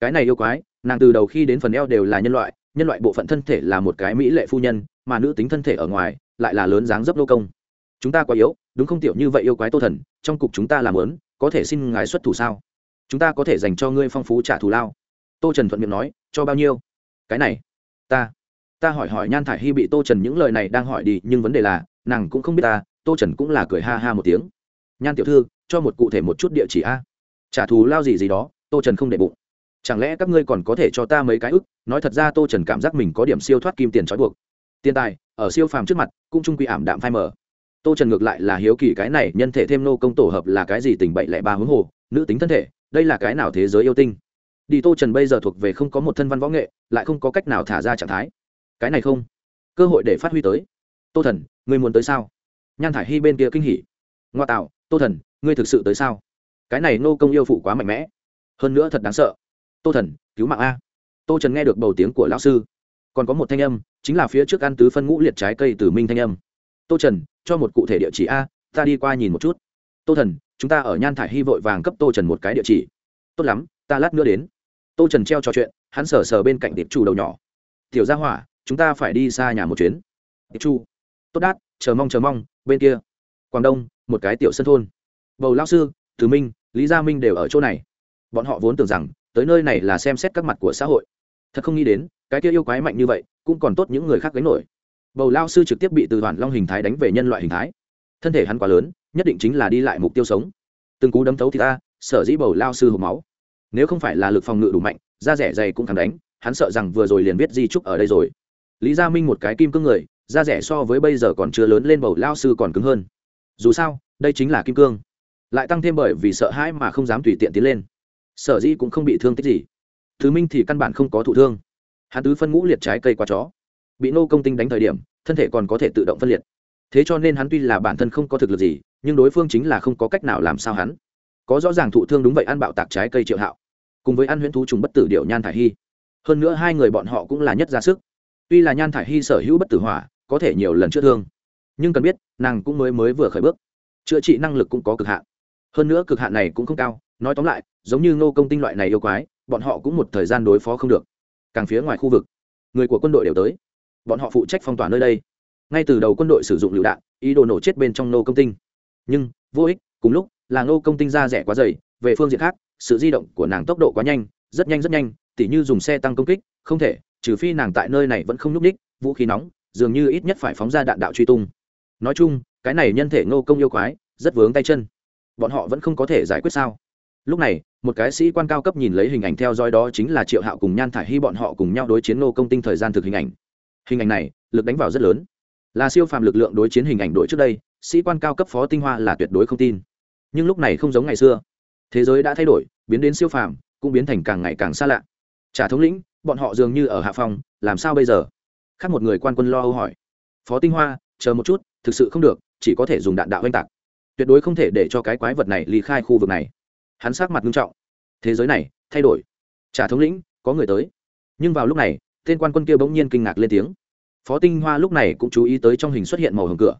Speaker 1: Cái này yêu quái, nàng từ đầu khi đến phần eo đều là nhân loại nhân loại bộ phận thân thể là một cái mỹ lệ phu nhân, mà nữ tính thân thể ở ngoài, lại là lớn dáng dấp ngô công. Chúng ta quá yếu đúng không tiểu như vậy yêu quái tô thần, trong cục chúng ta làm lớn, có thể xin ngài xuất thủ sao? Chúng ta có thể dành cho ngươi phong phú trả thù lao. Tô trần thuận miệng nói, cho bao nhiêu? Cái này, ta ta hỏi hỏi nhan thải hy bị tô trần những lời này đang hỏi đi, nhưng vấn đề là, nàng cũng không biết ta, tô trần cũng là cười ha ha một tiếng. Nhan tiểu thư, cho một cụ thể một chút địa chỉ a. Trả thù lao gì gì đó, tô trần không để bụng. Chẳng lẽ các ngươi còn có thể cho ta mấy cái ức? Nói thật ra tô trần cảm giác mình có điểm siêu thoát kim tiền trói buộc. Tiền tài, ở siêu phàm trước mặt, cũng trung quy ảm đạm phai mờ tô trần ngược lại là hiếu kỳ cái này, nhân thể thêm nô công tổ hợp là cái gì tình bậy lẻ ba huống hồ, nữ tính thân thể, đây là cái nào thế giới yêu tinh? Đi, tô trần bây giờ thuộc về không có một thân văn võ nghệ, lại không có cách nào thả ra trạng thái. Cái này không, cơ hội để phát huy tới. Tô thần người muốn tới sao? Nhan thả i hy bên kia kinh hỉ. Ngoa tạo, tô thần, ngươi thực sự tới sao? Cái này nô công yêu phụ quá mạnh mẽ. Hơn nữa thật đáng sợ. Tô thần, cứu mạng a. Tô trần nghe được bầu tiếng của lão sư. Còn có một thanh âm, chính là phía trước ăn tứ phân ngũ liệt trái cây từ minh thanh âm tô trần, cho một cụ thể địa chỉ a, ta đi qua nhìn một chút. Tô thần, chúng ta ở nhan thải hy vội vàng cấp tô trần một cái địa chỉ. Tốt lắm, ta lát nữa đến. Tô trần treo trò chuyện, hắn sờ sờ bên cạnh tiệp chủ đầu nhỏ. Tiểu gia hỏa, chúng ta phải đi xa nhà một chuyến. Tiệp chu. Tốt đát, chờ mong chờ mong, bên kia. Quảng đông, một cái tiểu sân thôn. Bầu lao sư, từ minh, lý gia minh đều ở chỗ này. Bọn họ vốn tưởng rằng, tới nơi này là xem xét các mặt của xã hội. Thật không nghĩ đến, cái kia yêu quái mạnh như vậy, cũng còn tốt những người khác gánh nổi bầu lao sư trực tiếp bị từ hoàn long hình thái đánh về nhân loại hình thái. Thân thể hắn quá lớn, nhất định chính là đi lại mục tiêu sống. Từng cú đấm thấu thì ta sở dĩ bầu lao sư hộp máu. Nếu không phải là lực phòng ngự đủ mạnh, da rẻ dày cũng thắng đánh, hắn sợ rằng vừa rồi liền biết di trúc ở đây rồi. Lý gia minh một cái kim cương người, da rẻ so với bây giờ còn chưa lớn lên bầu lao sư còn cứng hơn. Dù sao, đây chính là kim cương. Lại tăng thêm bởi vì sợ hãi mà không dám tùy tiện tiến lên. Sở dĩ cũng không bị thương tích gì. Thứ minh thì căn bản không có thụ thương. Hắn tứ phân ngũ liệt trái cây qua chó bị nô công tinh đánh thời điểm, thân thể còn có thể tự động phân liệt. Thế cho nên hắn tuy là bản thân không có thực lực gì, nhưng đối phương chính là không có cách nào làm sao hắn. Có rõ ràng thụ thương đúng vậy ăn bạo tạc trái cây triệu hạo, cùng với ăn huyễn thú trùng bất tử điệu nhan thải hy. Hơn nữa hai người bọn họ cũng là nhất ra sức. Tuy là nhan thải hy sở hữu bất tử hỏa, có thể nhiều lần chữa thương, nhưng cần biết, nàng cũng mới mới vừa khởi bước. Chữa trị năng lực cũng có cực hạn. Hơn nữa cực hạn này cũng không cao, nói tóm lại, giống như ngô công tinh loại này yêu quái, bọn họ cũng một thời gian đối phó không được. Càng phía ngoài khu vực, người của quân đội đều tới bọn họ phụ trách phong tỏa nơi đây. Ngay từ đầu quân đội sử dụng lựu đạn, ý đồ nổ chết bên trong nô công tinh. Nhưng, vô ích, cùng lúc, là nô công tinh ra rẻ quá dày, về phương diện khác, sự di động của nàng tốc độ quá nhanh, rất nhanh rất nhanh, tỉ như dùng xe tăng công kích, không thể, trừ phi nàng tại nơi này vẫn không nhúc ních vũ khí nóng, dường như ít nhất phải phóng ra đạn đạo truy tung. Nói chung, cái này nhân thể ngô công yêu quái, rất vướng tay chân. Bọn họ vẫn không có thể giải quyết sao? Lúc này, một cái sĩ quan cao cấp nhìn lấy hình ảnh theo dõi đó chính là triệu hạo cùng nhan thải hy bọn họ cùng nhau đối chiến nô công tinh thời gian thực hình ảnh hình ảnh này, lực đánh vào rất lớn. Là siêu phàm lực lượng đối chiến hình ảnh đội trước đây, sĩ quan cao cấp phó tinh hoa là tuyệt đối không tin. Nhưng lúc này không giống ngày xưa. Thế giới đã thay đổi, biến đến siêu phàm, cũng biến thành càng ngày càng xa lạ. Trả thống lĩnh, bọn họ dường như ở hạ phòng, làm sao bây giờ? Khác một người quan quân lo âu hỏi. Phó tinh hoa, chờ một chút, thực sự không được, chỉ có thể dùng đạn đạo oanh tạc. Tuyệt đối không thể để cho cái quái vật này ly khai khu vực này. Hắn sát mặt nghiêm trọng. Thế giới này, thay đổi. Trả thống lĩnh, có người tới. Nhưng vào lúc này tên quan quân kia bỗng nhiên kinh ngạc lên tiếng. Phó tinh hoa lúc này cũng chú ý tới trong hình xuất hiện màu hồng cửa.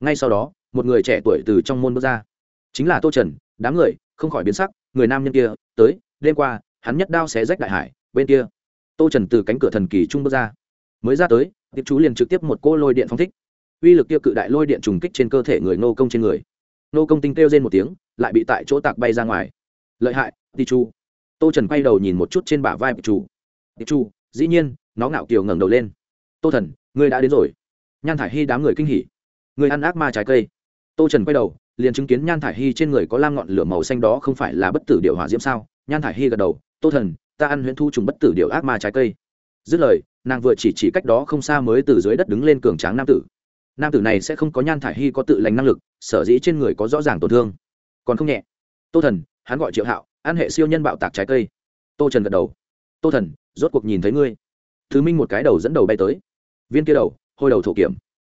Speaker 1: Ngay sau đó, một người trẻ tuổi từ trong môn bước ra. Chính là tô trần, đám người, không khỏi biến sắc, người nam nhân kia, tới, đêm qua, hắn nhất đao xé rách đại hải, bên kia. Tô trần từ cánh cửa thần kỳ trung bước ra. Mới ra tới, tiếp chú liền trực tiếp một cô lôi điện phong thích. Uy lực kia cự đại lôi điện trùng kích trên cơ thể người nô công trên người. Nô công tinh kêu trên một tiếng, lại bị tại chỗ tạc bay ra ngoài. Lợi hại đi chu. Tô trần quay đầu nhìn một chút trên bả vai chủ tiệp chu, dĩ nhiên nó ngạo kiều ngẩng đầu lên. Tô thần, ngươi đã đến rồi. Nhan thải hy đám người kinh hỉ. Người ăn ác ma trái cây. Tô trần quay đầu, liền chứng kiến nhan thải hy trên người có lam ngọn lửa màu xanh đó không phải là bất tử điệu hỏa diễm sao? Nhan thải hy gật đầu, tô thần, ta ăn huyễn thu trùng bất tử điệu ác ma trái cây. Dứt lời, nàng vừa chỉ chỉ cách đó không xa mới từ dưới đất đứng lên cường tráng nam tử. Nam tử này sẽ không có nhan thải hy có tự lành năng lực, sở dĩ trên người có rõ ràng tổn thương. Còn không nhẹ, tô thần, hắn gọi triệu hạo, ăn hệ siêu nhân bạo tạc trái cây. Tô trần gật đầu. Tô thần, rốt cuộc nhìn thấy ngươi thứ minh một cái đầu dẫn đầu bay tới. Viên kia đầu hôi đầu thổ kiểm.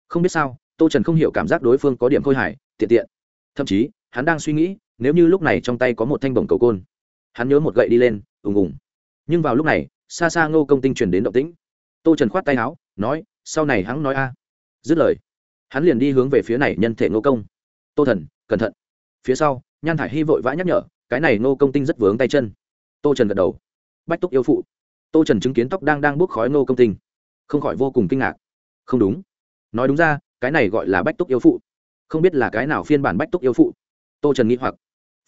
Speaker 1: Không biết sao, tô trần không hiểu cảm giác đối phương có điểm khôi hài, tiện tiện. Thậm chí, hắn đang suy nghĩ, nếu như lúc này trong tay có một thanh bổng cầu côn. Hắn nhớ một gậy đi lên, ùng ùng. Nhưng vào lúc này, xa xa ngô công tinh truyền đến động tĩnh. Tô trần khoát tay áo, nói, sau này hắn nói a. Dứt lời, hắn liền đi hướng về phía này nhân thể ngô công. Tô thần, cẩn thận. Phía sau, nhan thải hy vội vã nhắc nhở, cái này ngô công tinh rất vướng tay chân. Tô trần gật đầu. Bách túc yêu phụ tô trần chứng kiến tóc đang đang bốc khói ngô công tinh. Không khỏi vô cùng kinh ngạc. Không đúng. Nói đúng ra, cái này gọi là bách túc yêu phụ. Không biết là cái nào phiên bản bách túc yêu phụ. Tô trần nghĩ hoặc.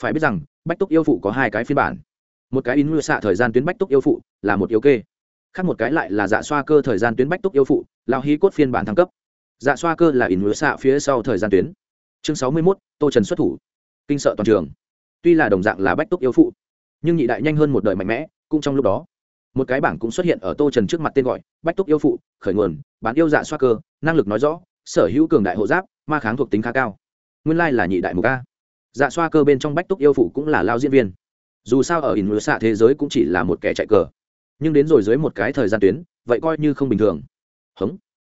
Speaker 1: Phải biết rằng, bách túc yêu phụ có hai cái phiên bản. Một cái in mưa xạ thời gian tuyến bách túc yêu phụ, là một yêu kê. Khác một cái lại là dạ xoa cơ thời gian tuyến bách túc yêu phụ, lao hí cốt phiên bản thăng cấp. Dạ xoa cơ là in mưa xạ phía sau thời gian tuyến. Chương sáu mươi mốt, tô trần xuất thủ. Kinh sợ toàn trường. Tuy là đồng dạng là bách túc yêu phụ, nhưng nhị đại nhanh hơn một đời mạnh mẽ, cũng trong lúc đó một cái bảng cũng xuất hiện ở tô trần trước mặt tên gọi, bách túc yêu phụ, khởi nguồn, bán yêu dạ xoa cơ, năng lực nói rõ, sở hữu cường đại hộ giáp, ma kháng thuộc tính khá cao. Nguyên lai là nhị đại mục a. Dạ xoa cơ bên trong bách túc yêu phụ cũng là lao diễn viên. Dù sao ở in xạ thế giới cũng chỉ là một kẻ chạy cờ. Nhưng đến rồi dưới một cái thời gian tuyến, vậy coi như không bình thường. Hống.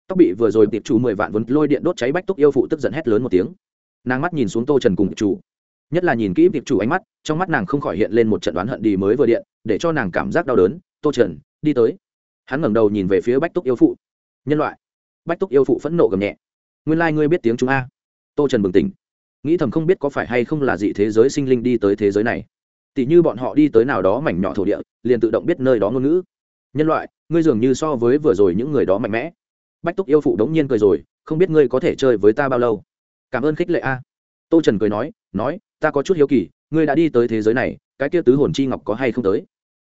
Speaker 1: Tóc bị vừa rồi tiệp chủ mười vạn vốn lôi điện đốt cháy bách túc yêu phụ tức giận hét lớn một tiếng. Nàng mắt nhìn xuống tô trần cùng tiệp chủ. Nhất là nhìn kỹ tiệp chủ ánh mắt, trong mắt nàng không khỏi hiện lên một trận đoán hận đi mới vừa điện, để cho nàng cảm giác đau đớn tô trần, đi tới. Hắn ngẩng đầu nhìn về phía bách túc yêu phụ. Nhân loại. Bách túc yêu phụ phẫn nộ gầm nhẹ. Nguyên lai、like、ngươi biết tiếng chúng a. Tô trần bừng tỉnh. Nghĩ thầm không biết có phải hay không là dị thế giới sinh linh đi tới thế giới này. Tỉ như bọn họ đi tới nào đó mảnh nhỏ thổ địa, liền tự động biết nơi đó ngôn ngữ. Nhân loại, ngươi dường như so với vừa rồi những người đó mạnh mẽ. Bách túc yêu phụ đống nhiên cười rồi, không biết ngươi có thể chơi với ta bao lâu. Cảm ơn khích lệ a. Tô trần cười nói nói, ta có chút hiếu kỳ, ngươi đã đi tới thế giới này, cái kia tứ hồn chi ngọc có hay không tới?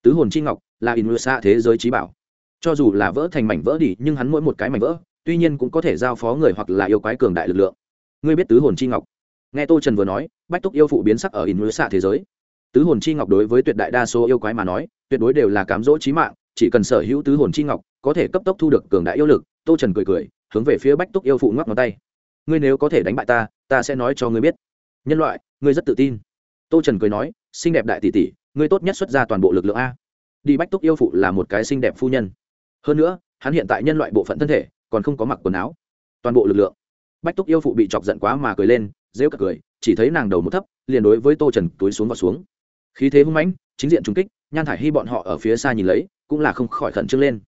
Speaker 1: Tứ hồn chi ngọc, là in mưa xa thế giới trí bảo. Cho dù là vỡ thành mảnh vỡ đi, nhưng hắn mỗi một cái mảnh vỡ, tuy nhiên cũng có thể giao phó người hoặc là yêu quái cường đại lực lượng. Ngươi biết tứ hồn chi ngọc? Nghe tô trần vừa nói, bách túc yêu phụ biến sắc ở in mưa thế giới. Tứ hồn chi ngọc đối với tuyệt đại đa số yêu quái mà nói, tuyệt đối đều là cám dỗ trí mạng, chỉ cần sở hữu tứ hồn chi ngọc, có thể cấp tốc thu được cường đại yêu lực, tô trần cười cười, hướng về phía bách túc yêu phụ ngoắc ngón tay. Ngươi nếu có thể đánh bại ta ta sẽ nói cho ngươi biết. Nhân loại, ngươi rất tự tin. Tô trần cười nói, xinh đẹp đại tỷ tỷ ngươi tốt nhất xuất ra toàn bộ lực lượng a. Đi bách túc yêu phụ là một cái xinh đẹp phu nhân. Hơn nữa, hắn hiện tại nhân loại bộ phận thân thể, còn không có mặc quần áo. Toàn bộ lực lượng. Bách túc yêu phụ bị chọc giận quá mà cười lên dễu cả cười, chỉ thấy nàng đầu một thấp, liền đối với tô trần túi xuống và xuống. Khí thế hung mãnh, chính diện trung kích, nhan thải hy bọn họ ở phía xa nhìn lấy, cũng là không khỏi khẩn trương lên.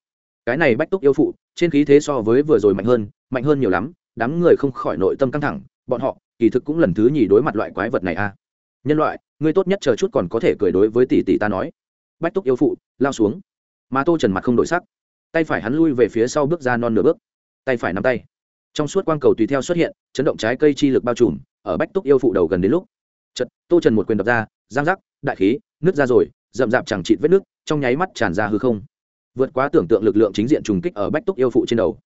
Speaker 1: Cái này bách túc yêu phụ, trên khí thế so với vừa rồi mạnh hơn mạnh hơn nhiều lắm, đám người không khỏi nội tâm căng thẳng, bọn họ, kỳ thực cũng lần thứ nhì đối mặt loại quái vật này a nhân loại, ngươi tốt nhất chờ chút còn có thể cười đối với tỷ tỷ ta nói. Bách túc yêu phụ, lao xuống. Mà tô trần mặt không đổi sắc. Tay phải hắn lui về phía sau bước ra non nửa bước. Tay phải nắm tay. Trong suốt quang cầu tùy theo xuất hiện, chấn động trái cây chi lực bao trùm, ở bách túc yêu phụ đầu gần đến lúc. Chật tô trần một quyền đập ra, giang giác, đại khí nước ra rồi, rậm rạp chẳng chịt vết nước, trong nháy mắt tràn ra hư không. Vượt quá tưởng tượng lực lượng chính diện trùng kích ở bách túc yêu phụ trên đầu.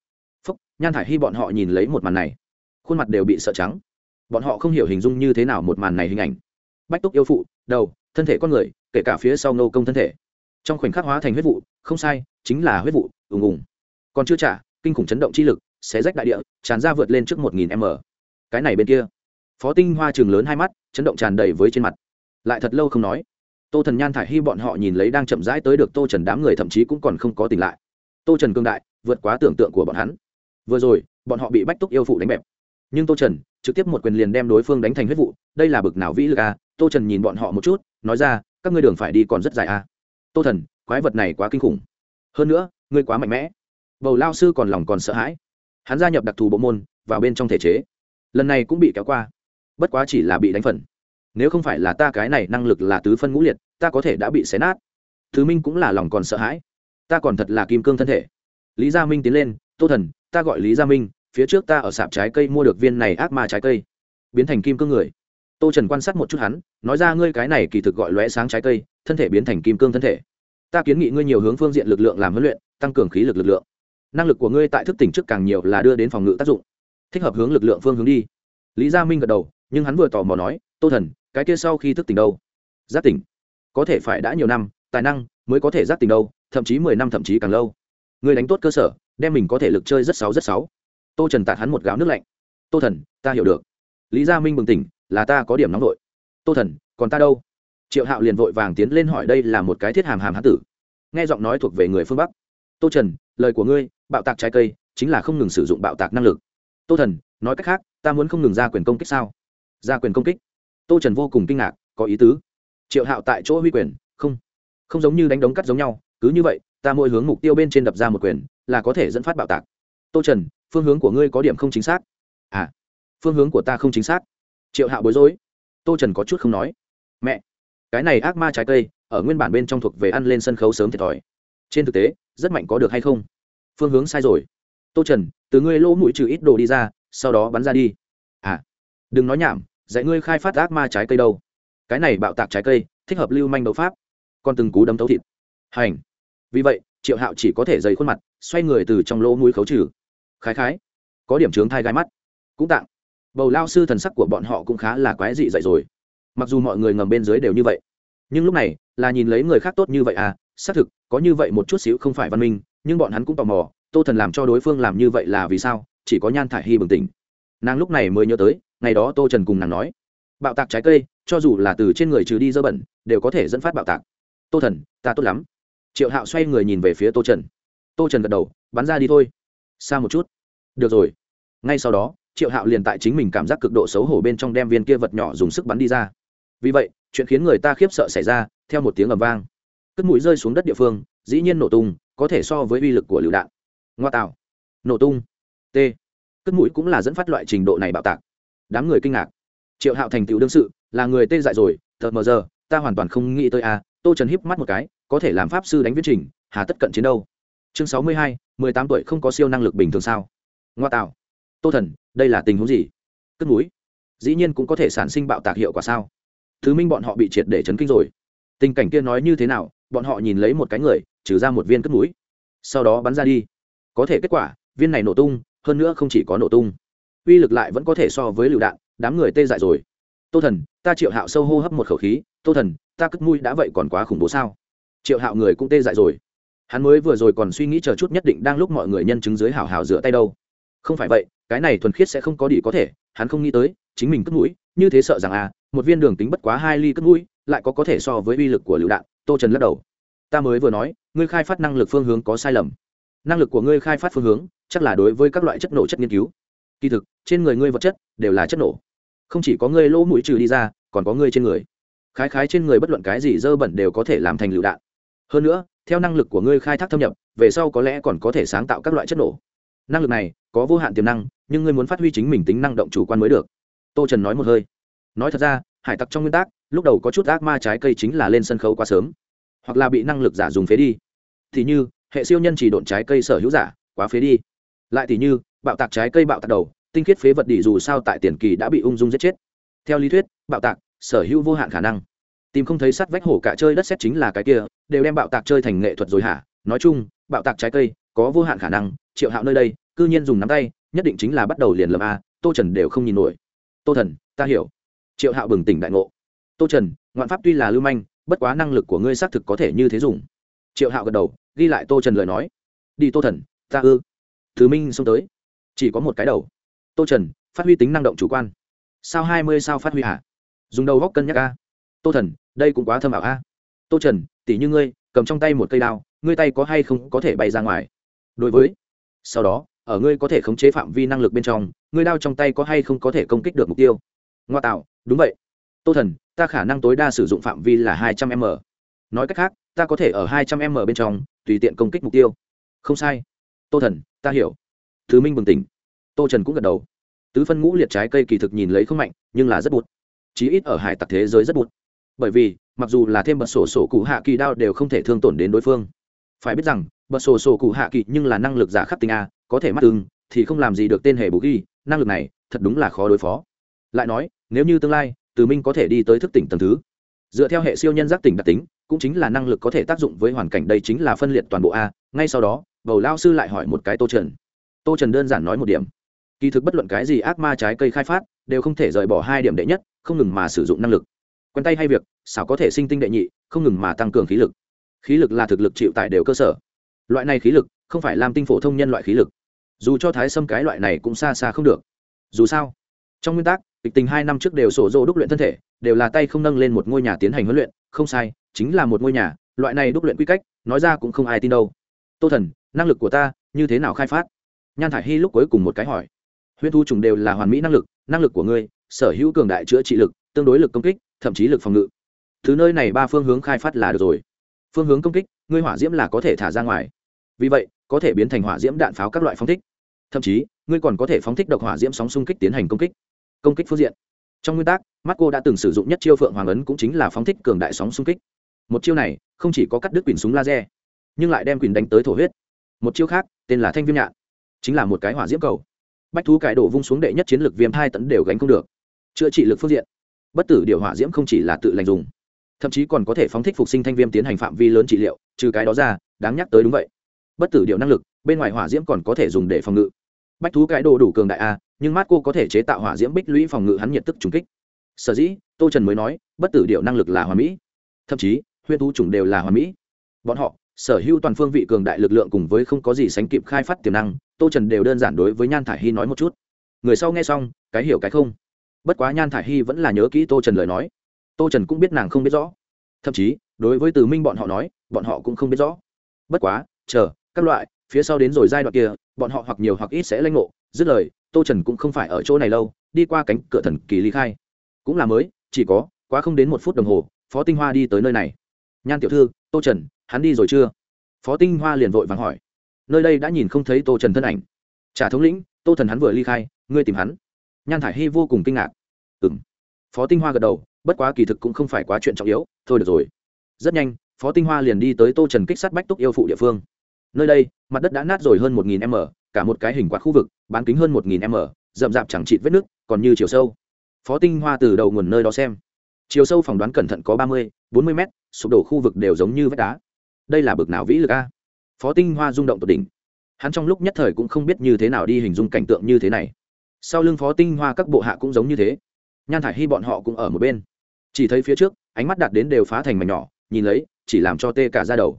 Speaker 1: Phúc, nhan thải hy bọn họ nhìn lấy một màn này. Khuôn mặt đều bị sợ trắng. Bọn họ không hiểu hình dung như thế nào một màn này hình ảnh bách túc yêu phụ, đầu, thân thể con người, kể cả phía sau nô công thân thể. Trong khoảnh khắc hóa thành huyết vụ, không sai, chính là huyết vụ, ùng ùng. Còn chưa trả, kinh khủng chấn động chi lực sẽ rách đại địa, tràn ra vượt lên trước một nghìn m. Cái này bên kia. Phó tinh hoa trường lớn hai mắt, chấn động tràn đầy với trên mặt. Lại thật lâu không nói. Tô thần nhan thải hy bọn họ nhìn lấy đang chậm rãi tới được tô trần đám người thậm chí cũng còn không có tỉnh lại. Tô trần cương đại, vượt quá tưởng tượng của bọn hắn. Vừa rồi, bọn họ bị bách túc yêu phụ đánh bẹp nhưng tô trần trực tiếp một quyền liền đem đối phương đánh thành huyết vụ, đây là bực nào vĩ lực à? tô trần nhìn bọn họ một chút, nói ra, các ngươi đường phải đi còn rất dài à? tô thần, quái vật này quá kinh khủng. Hơn nữa, ngươi quá mạnh mẽ. Bầu lao sư còn lòng còn sợ hãi. Hắn gia nhập đặc thù bộ môn, vào bên trong thể chế. Lần này cũng bị kéo qua. Bất quá chỉ là bị đánh phần. Nếu không phải là ta cái này năng lực là tứ phân ngũ liệt, ta có thể đã bị xé nát. Thứ minh cũng là lòng còn sợ hãi. Ta còn thật là kim cương thân thể. Lý gia minh tiến lên, tô thần, ta gọi lý gia minh phía trước ta ở sạp trái cây mua được viên này ác ma trái cây. Biến thành kim cương người. Tô trần quan sát một chút hắn, nói ra ngươi cái này kỳ thực gọi lóe sáng trái cây, thân thể biến thành kim cương thân thể. Ta kiến nghị ngươi nhiều hướng phương diện lực lượng làm huấn luyện, tăng cường khí lực lực lượng. Năng lực của ngươi tại thức tỉnh trước càng nhiều là đưa đến phòng ngự tác dụng. Thích hợp hướng lực lượng phương hướng đi. Lý gia minh gật đầu, nhưng hắn vừa tò mò nói, tô thần, cái kia sau khi thức tỉnh đâu? Giác tỉnh. Có thể phải đã nhiều năm, tài năng mới có thể giác tỉnh đâu, thậm chí mười năm thậm chí càng lâu. Người đánh tốt cơ sở, đem mình có thể lực chơi rất sáu rất sáu tô trần tạt hắn một gáo nước lạnh. Tô thần, ta hiểu được. Lý gia minh bừng tỉnh, là ta có điểm nóng vội. Tô thần, còn ta đâu? Triệu hạo liền vội vàng tiến lên hỏi đây là một cái thiết hàm hàm hán tử. Nghe giọng nói thuộc về người phương bắc. Tô trần, lời của ngươi, bạo tạc trái cây, chính là không ngừng sử dụng bạo tạc năng lực. Tô thần, nói cách khác, ta muốn không ngừng ra quyền công kích sao? Ra quyền công kích? Tô trần vô cùng kinh ngạc, có ý tứ. Triệu hạo tại chỗ huy quyền, không. Không giống như đánh đống cắt giống nhau, cứ như vậy, ta mỗi hướng mục tiêu bên trên đập ra một quyền, là có thể dẫn phát bạo tạc tô trần, phương hướng của ngươi có điểm không chính xác. À phương hướng của ta không chính xác. Triệu hạo bối rối. Tô trần có chút không nói. Mẹ, cái này ác ma trái cây, ở nguyên bản bên trong thuộc về ăn lên sân khấu sớm thiệt thòi. Trên thực tế, rất mạnh có được hay không? Phương hướng sai rồi. Tô trần, từ ngươi lỗ mũi trừ ít đồ đi ra, sau đó bắn ra đi. À đừng nói nhảm, dạy ngươi khai phát ác ma trái cây đâu. Cái này bạo tạc trái cây, thích hợp lưu manh đấu pháp. Còn từng cú đấm tấu thịt. Hành. Vì vậy, triệu hạo chỉ có thể dày khuôn mặt, xoay người từ trong lỗ mũi khấu trừ khái khái. Có điểm trướng thai gai mắt. Cũng tặng bầu lao sư thần sắc của bọn họ cũng khá là quái dị dậy rồi. Mặc dù mọi người ngầm bên dưới đều như vậy, nhưng lúc này là nhìn lấy người khác tốt như vậy à xác thực, có như vậy một chút xíu không phải văn minh, nhưng bọn hắn cũng tò mò, tô thần làm cho đối phương làm như vậy là vì sao, chỉ có nhan thải hy bừng tỉnh. Nàng lúc này mới nhớ tới, ngày đó tô trần cùng nàng nói, bạo tạc trái cây, cho dù là từ trên người trừ đi dơ bẩn, đều có thể dẫn phát bạo tạc. Tô thần, ta tốt lắm. Triệu hạo xoay người nhìn về phía tô trần. Tô trần gật đầu, bắn ra đi thôi xa một chút. Được rồi. Ngay sau đó triệu hạo liền tại chính mình cảm giác cực độ xấu hổ bên trong đem viên kia vật nhỏ dùng sức bắn đi ra. Vì vậy chuyện khiến người ta khiếp sợ xảy ra theo một tiếng ầm vang. Cất mũi rơi xuống đất địa phương dĩ nhiên nổ tung có thể so với uy lực của lựu đạn. Ngoa tạo. Nổ tung. T. Cất mũi cũng là dẫn phát loại trình độ này bạo tạc. Đám người kinh ngạc. Triệu hạo thành tựu đương sự là người tê dại rồi thật mờ giờ ta hoàn toàn không nghĩ tới a à, tô trần híp mắt một cái có thể làm pháp sư đánh viết trình hà tất cận chiến đâu chương sáu mươi hai, mười tám tuổi không có siêu năng lực bình thường sao? Ngoa tạo. Tô thần, đây là tình huống gì? Cất núi. Dĩ nhiên cũng có thể sản sinh bạo tạc hiệu quả sao? Thứ minh bọn họ bị triệt để chấn kinh rồi. Tình cảnh kia nói như thế nào, bọn họ nhìn lấy một cái người, trừ ra một viên cất núi. Sau đó bắn ra đi. Có thể kết quả, viên này nổ tung, hơn nữa không chỉ có nổ tung. Uy lực lại vẫn có thể so với lựu đạn, đám người tê dại rồi. Tô thần, ta triệu hạo sâu hô hấp một khẩu khí. Tô thần, ta cất mũi đã vậy còn quá khủng bố sao? Triệu hạo người cũng tê dại rồi hắn mới vừa rồi còn suy nghĩ chờ chút nhất định đang lúc mọi người nhân chứng dưới hào hào rửa tay đâu. Không phải vậy, cái này thuần khiết sẽ không có đi có thể, hắn không nghĩ tới, chính mình cất mũi, như thế sợ rằng à một viên đường tính bất quá hai ly cất mũi, lại có có thể so với uy lực của lựu đạn, tô trần lắc đầu. Ta mới vừa nói, ngươi khai phát năng lực phương hướng có sai lầm. Năng lực của ngươi khai phát phương hướng, chắc là đối với các loại chất nổ chất nghiên cứu. Kỳ thực, trên người ngươi vật chất đều là chất nổ. Không chỉ có ngươi lỗ mũi trừ đi ra, còn có ngươi trên người. Khái khái trên người bất luận cái gì dơ bẩn đều có thể làm thành lựu đạn hơn nữa, theo năng lực của ngươi khai thác thâm nhập, về sau có lẽ còn có thể sáng tạo các loại chất nổ. Năng lực này có vô hạn tiềm năng, nhưng ngươi muốn phát huy chính mình tính năng động chủ quan mới được. Tô trần nói một hơi. Nói thật ra, hải tặc trong nguyên tắc, lúc đầu có chút ác ma trái cây chính là lên sân khấu quá sớm, hoặc là bị năng lực giả dùng phế đi. Thì như, hệ siêu nhân chỉ độn trái cây sở hữu giả, quá phế đi. Lại thì như, bạo tạc trái cây bạo tạc đầu, tinh khiết phế vật đỉ dù sao tại tiền kỳ đã bị ung dung giết chết. Theo lý thuyết, bạo tạc sở hữu vô hạn khả năng tìm không thấy sắt vách hổ cả chơi đất xét chính là cái kia, đều đem bạo tạc chơi thành nghệ thuật rồi hả? Nói chung, bạo tạc trái cây, có vô hạn khả năng, triệu hạo nơi đây, cư nhiên dùng nắm tay, nhất định chính là bắt đầu liền lầm a, tô trần đều không nhìn nổi. Tô thần, ta hiểu. Triệu hạo bừng tỉnh đại ngộ. Tô trần, ngoạn pháp tuy là lưu manh, bất quá năng lực của ngươi xác thực có thể như thế dùng. Triệu hạo gật đầu, ghi lại tô trần lời nói. Đi tô thần, ta ư. Thứ minh xông tới. Chỉ có một cái đầu. Tô trần, phát huy tính năng động chủ quan. Sao hai mươi sao phát huy hả? Dùng đầu góc cân nhắc a tô thần, đây cũng quá thâm ảo a. Tô trần, tỉ như ngươi, cầm trong tay một cây đao, ngươi tay có hay không có thể bay ra ngoài? Đối với, sau đó, ở ngươi có thể khống chế phạm vi năng lực bên trong, ngươi đao trong tay có hay không có thể công kích được mục tiêu? Ngoa tạo, đúng vậy. Tô thần, ta khả năng tối đa sử dụng phạm vi là hai trăm m. Nói cách khác, ta có thể ở hai trăm m bên trong, tùy tiện công kích mục tiêu. Không sai. Tô thần, ta hiểu. Thứ minh bừng tỉnh. Tô trần cũng gật đầu. Tứ phân ngũ liệt trái cây kỳ thực nhìn lấy không mạnh, nhưng là rất bụt. Chí ít ở hải tặc thế giới rất bụt bởi vì, mặc dù là thêm bật sổ sổ cụ hạ kỳ đao đều không thể thương tổn đến đối phương. Phải biết rằng, bật sổ sổ cụ hạ kỳ nhưng là năng lực giả khắc tinh a, có thể mắt tương thì không làm gì được tên hề bù ghi, năng lực này, thật đúng là khó đối phó. Lại nói, nếu như tương lai, từ minh có thể đi tới thức tỉnh tầng thứ. Dựa theo hệ siêu nhân giác tỉnh đặc tính, cũng chính là năng lực có thể tác dụng với hoàn cảnh đây chính là phân liệt toàn bộ a, ngay sau đó, bầu lao sư lại hỏi một cái tô trần. Tô trần đơn giản nói một điểm. Kỳ thực bất luận cái gì ác ma trái cây khai phát, đều không thể rời bỏ hai điểm đệ nhất, không ngừng mà sử dụng năng lực quen tay hay việc, xảo có thể sinh tinh đệ nhị, không ngừng mà tăng cường khí lực. Khí lực là thực lực chịu tại đều cơ sở. Loại này khí lực, không phải làm tinh phổ thông nhân loại khí lực. Dù cho thái sâm cái loại này cũng xa xa không được. Dù sao, trong nguyên tắc, kịch tình hai năm trước đều sổ dỗ đúc luyện thân thể, đều là tay không nâng lên một ngôi nhà tiến hành huấn luyện, không sai, chính là một ngôi nhà, loại này đúc luyện quy cách, nói ra cũng không ai tin đâu. Tô thần, năng lực của ta, như thế nào khai phát? Nhan thải hy lúc cuối cùng một cái hỏi. Huyễn thu trùng đều là hoàn mỹ năng lực năng lực của ngươi, sở hữu cường đại chữa trị lực, tương đối lực công kích thậm chí lực phòng ngự. Thứ nơi này ba phương hướng khai phát là được rồi. Phương hướng công kích, ngươi hỏa diễm là có thể thả ra ngoài. Vì vậy, có thể biến thành hỏa diễm đạn pháo các loại phóng thích. Thậm chí, ngươi còn có thể phóng thích độc hỏa diễm sóng xung kích tiến hành công kích. Công kích phương diện. Trong nguyên tắc mắt cô đã từng sử dụng nhất chiêu phượng hoàng ấn cũng chính là phóng thích cường đại sóng xung kích. Một chiêu này, không chỉ có cắt đứt quyền súng laser, nhưng lại đem quyền đánh tới thổ huyết. Một chiêu khác, tên là thanh viêm nhạn, chính là một cái hỏa diễm cầu. Bách thú cải đổ vung xuống đệ nhất chiến lược viêm hai tấn đều gánh không được. Chữa trị lực phương diện bất tử điều hỏa diễm không chỉ là tự lành dùng, thậm chí còn có thể phóng thích phục sinh thanh viêm tiến hành phạm vi lớn trị liệu, trừ cái đó ra, đáng nhắc tới đúng vậy. Bất tử điều năng lực, bên ngoài hỏa diễm còn có thể dùng để phòng ngự. Bách thú cái đồ đủ cường đại a, nhưng mát cô có thể chế tạo hỏa diễm bích lũy phòng ngự hắn nhiệt tức trùng kích. Sở dĩ, tô trần mới nói, bất tử điều năng lực là hòa mỹ. Thậm chí huyên thú chủng đều là hòa mỹ. Bọn họ, sở hữu toàn phương vị cường đại lực lượng cùng với không có gì sánh kịp khai phát tiềm năng, tô trần đều đơn giản đối với nhan thả i hy nói một chút. Người sau nghe xong, cái hiểu cái không? Bất quá nhan thả i hy vẫn là nhớ kỹ tô trần lời nói. Tô trần cũng biết nàng không biết rõ. Thậm chí, đối với từ minh bọn họ nói, bọn họ cũng không biết rõ. Bất quá, chờ, các loại, phía sau đến rồi giai đoạn kia, bọn họ hoặc nhiều hoặc ít sẽ lãnh ngộ. Dứt lời, tô trần cũng không phải ở chỗ này lâu, đi qua cánh cửa thần kỳ ly khai. Cũng là mới, chỉ có, quá không đến một phút đồng hồ, phó tinh hoa đi tới nơi này. Nhan tiểu thư, tô trần, hắn đi rồi chưa? Phó tinh hoa liền vội vàng hỏi. Nơi đây đã nhìn không thấy tô trần thân ảnh. Trả thống lĩnh, tô thần hắn vừa ly khai, ngươi tìm hắn nhan thải hy vô cùng kinh ngạc. Ừng phó tinh hoa gật đầu, bất quá kỳ thực cũng không phải quá chuyện trọng yếu, thôi được rồi. Rất nhanh, phó tinh hoa liền đi tới tô trần kích sát bách túc yêu phụ địa phương. Nơi đây, mặt đất đã nát rồi hơn một nghìn m, cả một cái hình quạt khu vực, bán kính hơn một nghìn m, rậm rạp chẳng chịt vết nước, còn như chiều sâu. Phó tinh hoa từ đầu nguồn nơi đó xem, chiều sâu phỏng đoán cẩn thận có ba mươi, bốn mươi m, sụp đổ khu vực đều giống như vách đá. Đây là bực nào vĩ lực a? Phó tinh hoa rung động tột đỉnh. Hắn trong lúc nhất thời cũng không biết như thế nào đi hình dung cảnh tượng như thế này sau lưng phó tinh hoa các bộ hạ cũng giống như thế. Nhan thải hy bọn họ cũng ở một bên. Chỉ thấy phía trước, ánh mắt đạt đến đều phá thành mảnh nhỏ, nhìn lấy, chỉ làm cho tê cả ra đầu.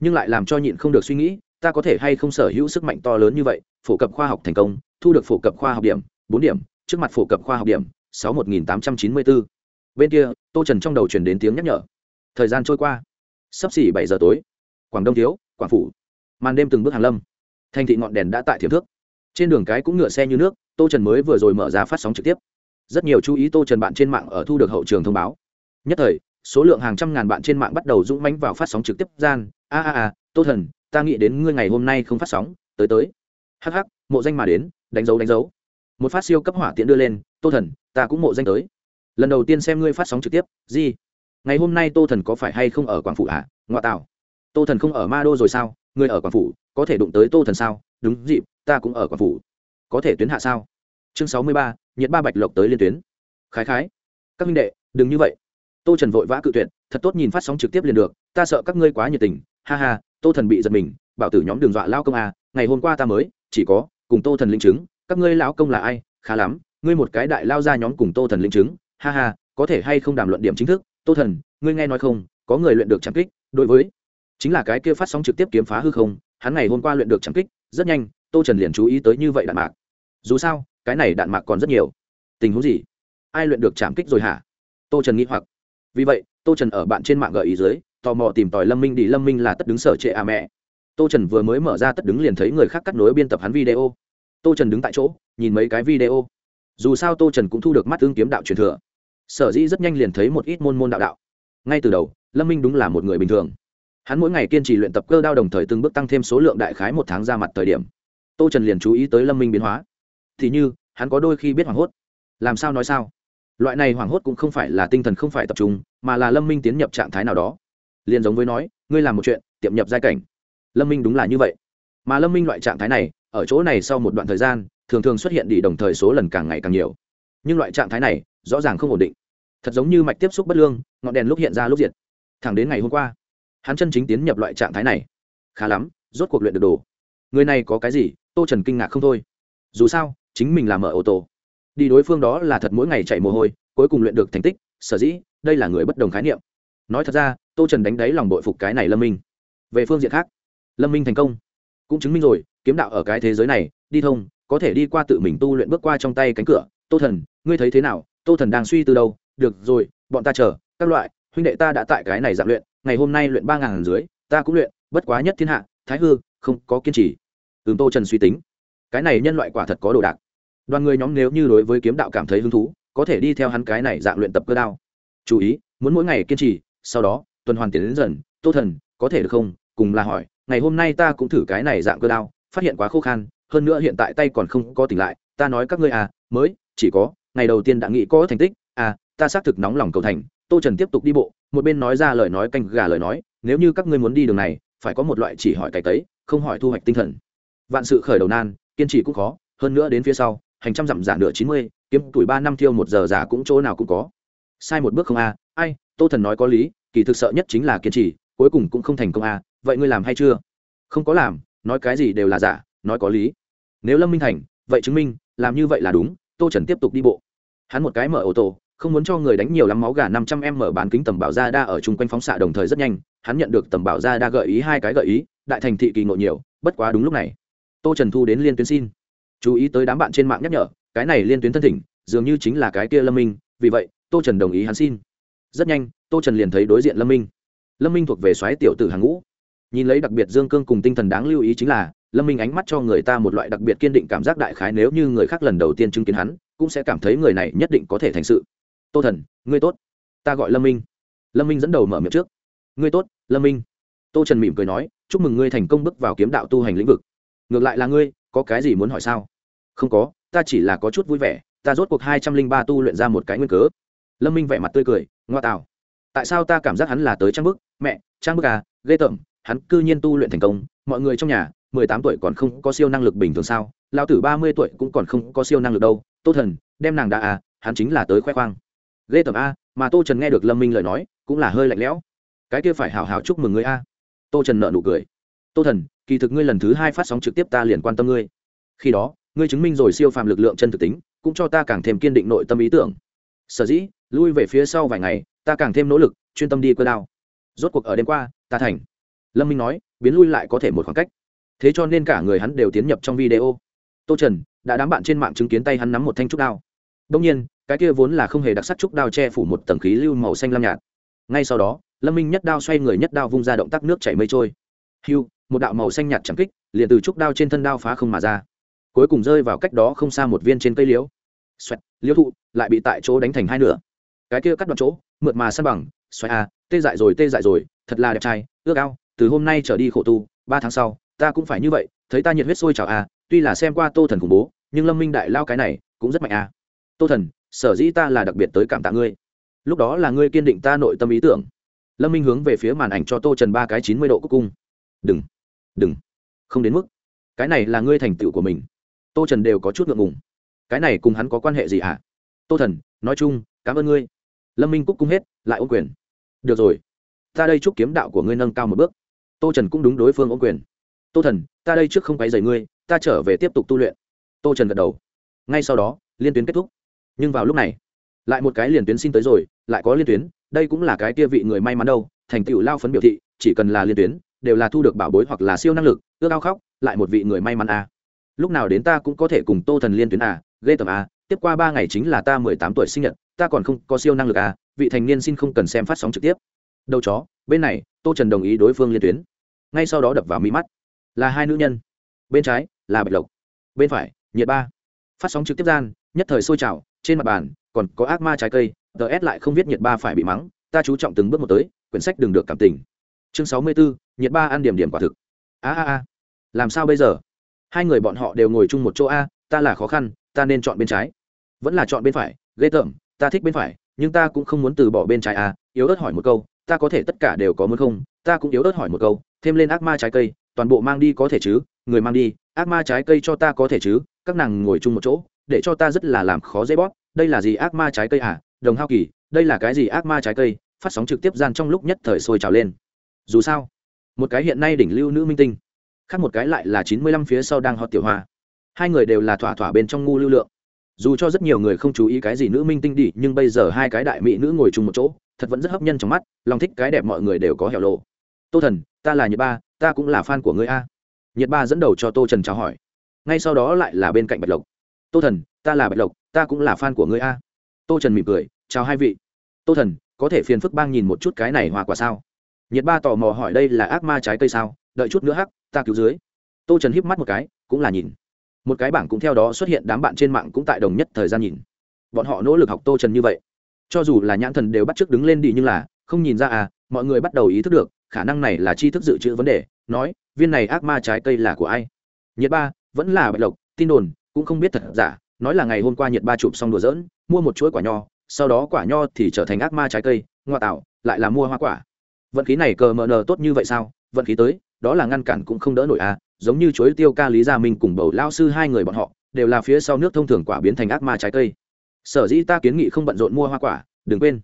Speaker 1: Nhưng lại làm cho nhịn không được suy nghĩ, ta có thể hay không sở hữu sức mạnh to lớn như vậy, phổ cập khoa học thành công, thu được phổ cập khoa học điểm, bốn điểm, trước mặt phổ cập khoa học điểm, sáu một nghìn tám trăm chín mươi bốn. Bên kia, tô trần trong đầu truyền đến tiếng nhắc nhở. Thời gian trôi qua. Sắp xỉ bảy giờ tối. Quảng đông thiếu, quảng phủ. Màn đêm từng bước hàng lâm. Thành thị ngọn đèn đã tại thiểm thước trên đường cái cũng ngựa xe như nước, tô trần mới vừa rồi mở ra phát sóng trực tiếp. Rất nhiều chú ý tô trần bạn trên mạng ở thu được hậu trường thông báo. Nhất thời, số lượng hàng trăm ngàn bạn trên mạng bắt đầu dũng mánh vào phát sóng trực tiếp gian. A a a, tô thần, ta nghĩ đến ngươi ngày hôm nay không phát sóng, tới tới. Hh mộ danh mà đến, đánh dấu đánh dấu. Một phát siêu cấp hỏa tiễn đưa lên, tô thần, ta cũng mộ danh tới. Lần đầu tiên xem ngươi phát sóng trực tiếp, gì? Ngày hôm nay tô thần có phải hay không ở quảng phủ à ngoại tảo tô thần không ở ma đô rồi sao? Ngươi ở quảng phủ, có thể đụng tới tô thần sao? Đúng dịp ta cũng ở quảng phủ. Có thể tuyến hạ sao? Chương sáu mươi ba nhiệt ba bạch lộc tới liên tuyến. Khái khái. Các minh đệ, đừng như vậy. Tô trần vội vã cự tuyệt, thật tốt nhìn phát sóng trực tiếp liền được, ta sợ các ngươi quá nhiệt tình. Ha ha, tô thần bị giật mình, bảo tử nhóm đường dọa lao công à ngày hôm qua ta mới, chỉ có, cùng tô thần linh chứng, các ngươi lão công là ai, khá lắm, ngươi một cái đại lao ra nhóm cùng tô thần linh chứng, ha ha, có thể hay không đàm luận điểm chính thức? Tô thần, ngươi nghe nói không, có người luyện được trảm kích, đối với, chính là cái kia phát sóng trực tiếp kiếm phá hư không, hắn ngày hôm qua luyện được trảm kích, rất nhanh tô trần liền chú ý tới như vậy đạn mạc. Dù sao, cái này đạn mạc còn rất nhiều. Tình huống gì? Ai luyện được trảm kích rồi hả? Tô trần nghĩ hoặc. Vì vậy, tô trần ở bạn trên mạng gợi ý dưới, tò mò tìm tòi lâm minh đi, lâm minh là tất đứng sở trệ à mẹ. Tô trần vừa mới mở ra tất đứng liền thấy người khác cắt nối biên tập hắn video. Tô trần đứng tại chỗ, nhìn mấy cái video. Dù sao tô trần cũng thu được mắt tương kiếm đạo truyền thừa. Sở dĩ rất nhanh liền thấy một ít môn môn đạo đạo. Ngay từ đầu, lâm minh đúng là một người bình thường. Hắn mỗi ngày kiên trì luyện tập cơ đao đồng thời từng bước tăng thêm số lượng đại khái một tháng ra mặt thời điểm tô trần liền chú ý tới lâm minh biến hóa. Thì như, hắn có đôi khi biết hoảng hốt. Làm sao nói sao? Loại này hoảng hốt cũng không phải là tinh thần không phải tập trung, mà là lâm minh tiến nhập trạng thái nào đó. Liền giống với nói, ngươi làm một chuyện, tiệm nhập giai cảnh. Lâm minh đúng là như vậy. Mà lâm minh loại trạng thái này, ở chỗ này sau một đoạn thời gian, thường thường xuất hiện đi đồng thời số lần càng ngày càng nhiều. Nhưng loại trạng thái này, rõ ràng không ổn định. Thật giống như mạch tiếp xúc bất lương, ngọn đèn lúc hiện ra lúc diệt. Thẳng đến ngày hôm qua, hắn chân chính tiến nhập loại trạng thái này. Khá lắm, rốt cuộc luyện được đồ. Người này có cái gì tô trần kinh ngạc không thôi. Dù sao, chính mình làm mở ô tô đi đối phương đó là thật mỗi ngày chạy mồ hôi, cuối cùng luyện được thành tích, sở dĩ, đây là người bất đồng khái niệm. Nói thật ra, tô trần đánh đáy lòng bội phục cái này lâm minh. Về phương diện khác, lâm minh thành công. Cũng chứng minh rồi, kiếm đạo ở cái thế giới này, đi thông, có thể đi qua tự mình tu luyện bước qua trong tay cánh cửa. Tô thần, ngươi thấy thế nào? Tô thần đang suy từ đâu? Được rồi, bọn ta chờ, các loại, huynh đệ ta đã tại cái này dạng luyện, ngày hôm nay luyện ba ngàn dưới, ta cũng luyện, bất quá nhất thiên hạ, thái hư, không có kiên trì ừm, tô trần suy tính. Cái này nhân loại quả thật có đồ đạc. Đoàn người nhóm nếu như đối với kiếm đạo cảm thấy hứng thú, có thể đi theo hắn cái này dạng luyện tập cơ đao. Chú ý, muốn mỗi ngày kiên trì, sau đó, tuần hoàn tiến đến dần, tô thần, có thể được không? Cùng là hỏi, ngày hôm nay ta cũng thử cái này dạng cơ đao, phát hiện quá khô khan, hơn nữa hiện tại tay còn không có tỉnh lại, ta nói các ngươi à mới, chỉ có, ngày đầu tiên đã nghĩ có thành tích à ta xác thực nóng lòng cầu thành, tô trần tiếp tục đi bộ, một bên nói ra lời nói canh gà lời nói, nếu như các ngươi muốn đi đường này, phải có một loại chỉ hỏi cái tấy, không hỏi thu hoạch tinh thần vạn sự khởi đầu nan, kiên trì cũng khó, hơn nữa đến phía sau, hành trăm dặm giả nửa chín mươi, kiếm tuổi ba năm thiêu một giờ giả cũng chỗ nào cũng có. Sai một bước không a, ai, tô thần nói có lý, kỳ thực sợ nhất chính là kiên trì, cuối cùng cũng không thành công a, vậy ngươi làm hay chưa? Không có làm, nói cái gì đều là giả, nói có lý. Nếu lâm minh thành, vậy chứng minh, làm như vậy là đúng, tô trần tiếp tục đi bộ. Hắn một cái mở ô tô, không muốn cho người đánh nhiều lắm máu gà năm trăm em mở bán kính tầm bảo ra đa ở chung quanh phóng xạ đồng thời rất nhanh, hắn nhận được tầm bảo ra đa gợi ý hai cái gợi ý, đại thành thị kỳ ngộ nhiều, bất quá đúng lúc này tô trần thu đến liên tuyến xin. Chú ý tới đám bạn trên mạng nhắc nhở, cái này liên tuyến thân thỉnh, dường như chính là cái kia lâm minh, vì vậy, tô trần đồng ý hắn xin. Rất nhanh, tô trần liền thấy đối diện lâm minh. Lâm minh thuộc về xoáy tiểu tử hàng ngũ. Nhìn lấy đặc biệt dương cương cùng tinh thần đáng lưu ý chính là, lâm minh ánh mắt cho người ta một loại đặc biệt kiên định cảm giác đại khái nếu như người khác lần đầu tiên chứng kiến hắn, cũng sẽ cảm thấy người này nhất định có thể thành sự. Tô thần, ngươi tốt. Ta gọi lâm minh. Lâm minh dẫn đầu mở miệng trước. Ngươi tốt, lâm minh. Tô trần mỉm cười nói, chúc mừng ngươi thành công bước vào kiếm đạo tu hành lĩnh vực ngược lại là ngươi, có cái gì muốn hỏi sao? Không có, ta chỉ là có chút vui vẻ, ta rốt cuộc hai trăm linh ba tu luyện ra một cái nguyên cớ. Lâm minh vẻ mặt tươi cười, ngoa tạo. Tại sao ta cảm giác hắn là tới trang bức? Mẹ, trang bức à ghê tởm, hắn cư nhiên tu luyện thành công, mọi người trong nhà, mười tám tuổi còn không có siêu năng lực bình thường sao? Lao tử ba mươi tuổi cũng còn không có siêu năng lực đâu. Tô thần, đem nàng đã à hắn chính là tới khoe khoang. Ghê tởm a mà tô trần nghe được lâm minh lời nói, cũng là hơi lạnh lẽo. Cái kia phải hào hào chúc mừng ngươi a tô trần nợ nụ cười tô thần, kỳ thực ngươi lần thứ hai phát sóng trực tiếp ta liền quan tâm ngươi. Khi đó, ngươi chứng minh rồi siêu phàm lực lượng chân thực tính, cũng cho ta càng thêm kiên định nội tâm ý tưởng. Sở dĩ, lui về phía sau vài ngày, ta càng thêm nỗ lực, chuyên tâm đi cơ đao. Rốt cuộc ở đêm qua, ta thành. Lâm minh nói, biến lui lại có thể một khoảng cách. Thế cho nên cả người hắn đều tiến nhập trong video. Tô trần, đã đám bạn trên mạng chứng kiến tay hắn nắm một thanh trúc đao. Đông nhiên, cái kia vốn là không hề đặc sắc trúc đao che phủ một tầng khí lưu màu xanh lam nhạt. Ngay sau đó, lâm minh nhất đao xoay người nhất đao vung ra động tác nước chảy mây trôi. Hiu một đạo màu xanh nhạt chẳng kích liền từ trúc đao trên thân đao phá không mà ra. Cuối cùng rơi vào cách đó không xa một viên trên cây liễu. Xoẹt liễu thụ lại bị tại chỗ đánh thành hai nửa. Cái kia cắt đoạn chỗ mượt mà săn bằng xoẹt a à, tê dại rồi tê dại rồi thật là đẹp trai ước ao từ hôm nay trở đi khổ tu ba tháng sau ta cũng phải như vậy thấy ta nhiệt huyết sôi trào a tuy là xem qua tô thần khủng bố nhưng lâm minh đại lao cái này cũng rất mạnh a tô thần sở dĩ ta là đặc biệt tới cảm tạ ngươi. Lúc đó là ngươi kiên định ta nội tâm ý tưởng. Lâm minh hướng về phía màn ảnh cho tô trần ba cái chín mươi độ cúc cung đừng. Đừng. Không đến mức. Cái này là ngươi thành tựu của mình. Tô trần đều có chút ngượng ngùng. Cái này cùng hắn có quan hệ gì hả? Tô thần, nói chung, cảm ơn ngươi. Lâm minh cúc cung hết, lại ô quyền. Được rồi. Ta đây chúc kiếm đạo của ngươi nâng cao một bước. Tô trần cũng đúng đối phương ô quyền. Tô thần, ta đây trước không quay dày ngươi, ta trở về tiếp tục tu luyện. Tô trần gật đầu. Ngay sau đó, liên tuyến kết thúc. Nhưng vào lúc này, lại một cái liền tuyến xin tới rồi, lại có liên tuyến, đây cũng là cái kia vị người may mắn đâu, thành tựu lao phấn biểu thị, chỉ cần là liên tuyến đều là thu được bảo bối hoặc là siêu năng lực ước ao khóc lại một vị người may mắn à. lúc nào đến ta cũng có thể cùng tô thần liên tuyến à, ghê tầm à, tiếp qua ba ngày chính là ta mười tám tuổi sinh nhật ta còn không có siêu năng lực à, vị thành niên xin không cần xem phát sóng trực tiếp. Đâu chó bên này tô trần đồng ý đối phương liên tuyến. Ngay sau đó đập vào mỹ mắt. Là hai nữ nhân. Bên trái là bạch lộc. Bên phải nhiệt ba. Phát sóng trực tiếp gian nhất thời sôi trào trên mặt bàn còn có ác ma trái cây ts lại không viết nhiệt ba phải bị mắng ta chú trọng từng bước một tới quyển sách đừng được cảm tình chương sáu mươi bốn nhiệt ba ăn điểm điểm quả thực. A a a. Làm sao bây giờ? Hai người bọn họ đều ngồi chung một chỗ a, ta là khó khăn, ta nên chọn bên trái. Vẫn là chọn bên phải, ghê tởm, ta thích bên phải, nhưng ta cũng không muốn từ bỏ bên trái a. Yếu ớt hỏi một câu, ta có thể tất cả đều có muốn không? Ta cũng yếu ớt hỏi một câu, thêm lên ác ma trái cây, toàn bộ mang đi có thể chứ? Người mang đi, ác ma trái cây cho ta có thể chứ? Các nàng ngồi chung một chỗ, để cho ta rất là làm khó dễ bóp. Đây là gì ác ma trái cây à? Đồng hao kỳ, đây là cái gì ác ma trái cây? Phát sóng trực tiếp gian trong lúc nhất thời sôi trào lên dù sao, một cái hiện nay đỉnh lưu nữ minh tinh, khác một cái lại là chín mươi lăm phía sau đang họ tiểu hoa. Hai người đều là thỏa thỏa bên trong ngu lưu lượng. Dù cho rất nhiều người không chú ý cái gì nữ minh tinh đi, nhưng bây giờ hai cái đại mỹ nữ ngồi chung một chỗ, thật vẫn rất hấp nhân trong mắt, lòng thích cái đẹp mọi người đều có hẻo lộ tô thần, ta là nhiệt ba, ta cũng là fan của người a. Nhiệt ba dẫn đầu cho tô trần chào hỏi. Ngay sau đó lại là bên cạnh bạch lộc. Tô thần, ta là bạch lộc, ta cũng là fan của người a. Tô trần mỉm cười, chào hai vị. Tô thần, có thể phiền phức bang nhìn một chút cái này hoa quả sao? Nhiệt ba tò mò hỏi đây là ác ma trái cây sao? Đợi chút nữa hắc, ta cứu dưới. Tô trần híp mắt một cái, cũng là nhìn. Một cái bảng cũng theo đó xuất hiện, đám bạn trên mạng cũng tại đồng nhất thời gian nhìn. Bọn họ nỗ lực học tô trần như vậy. Cho dù là nhãn thần đều bắt t r ư ớ c đứng lên đi nhưng là, không nhìn ra à mọi người bắt đầu ý thức được, khả năng này là tri thức dự trữ vấn đề, nói, viên này ác ma trái cây là của ai? Nhiệt ba, vẫn là bạch lộc, tin đồn, cũng không biết thật giả, nói là ngày hôm qua nhiệt ba chụp xong đùa dỡn mua một chuỗi quả nho, sau đó quả nho thì trở thành ác ma trái cây, ngoa tạo, lại là mua hoa quả vận khí này cờ mờ nờ tốt như vậy sao? Vận khí tới, đó là ngăn cản cũng không đỡ nổi à. Giống như chuối tiêu ca lý gia minh cùng bầu lao sư hai người bọn họ, đều là phía sau nước thông thường quả biến thành ác ma trái cây. Sở dĩ ta kiến nghị không bận rộn mua hoa quả, đừng quên.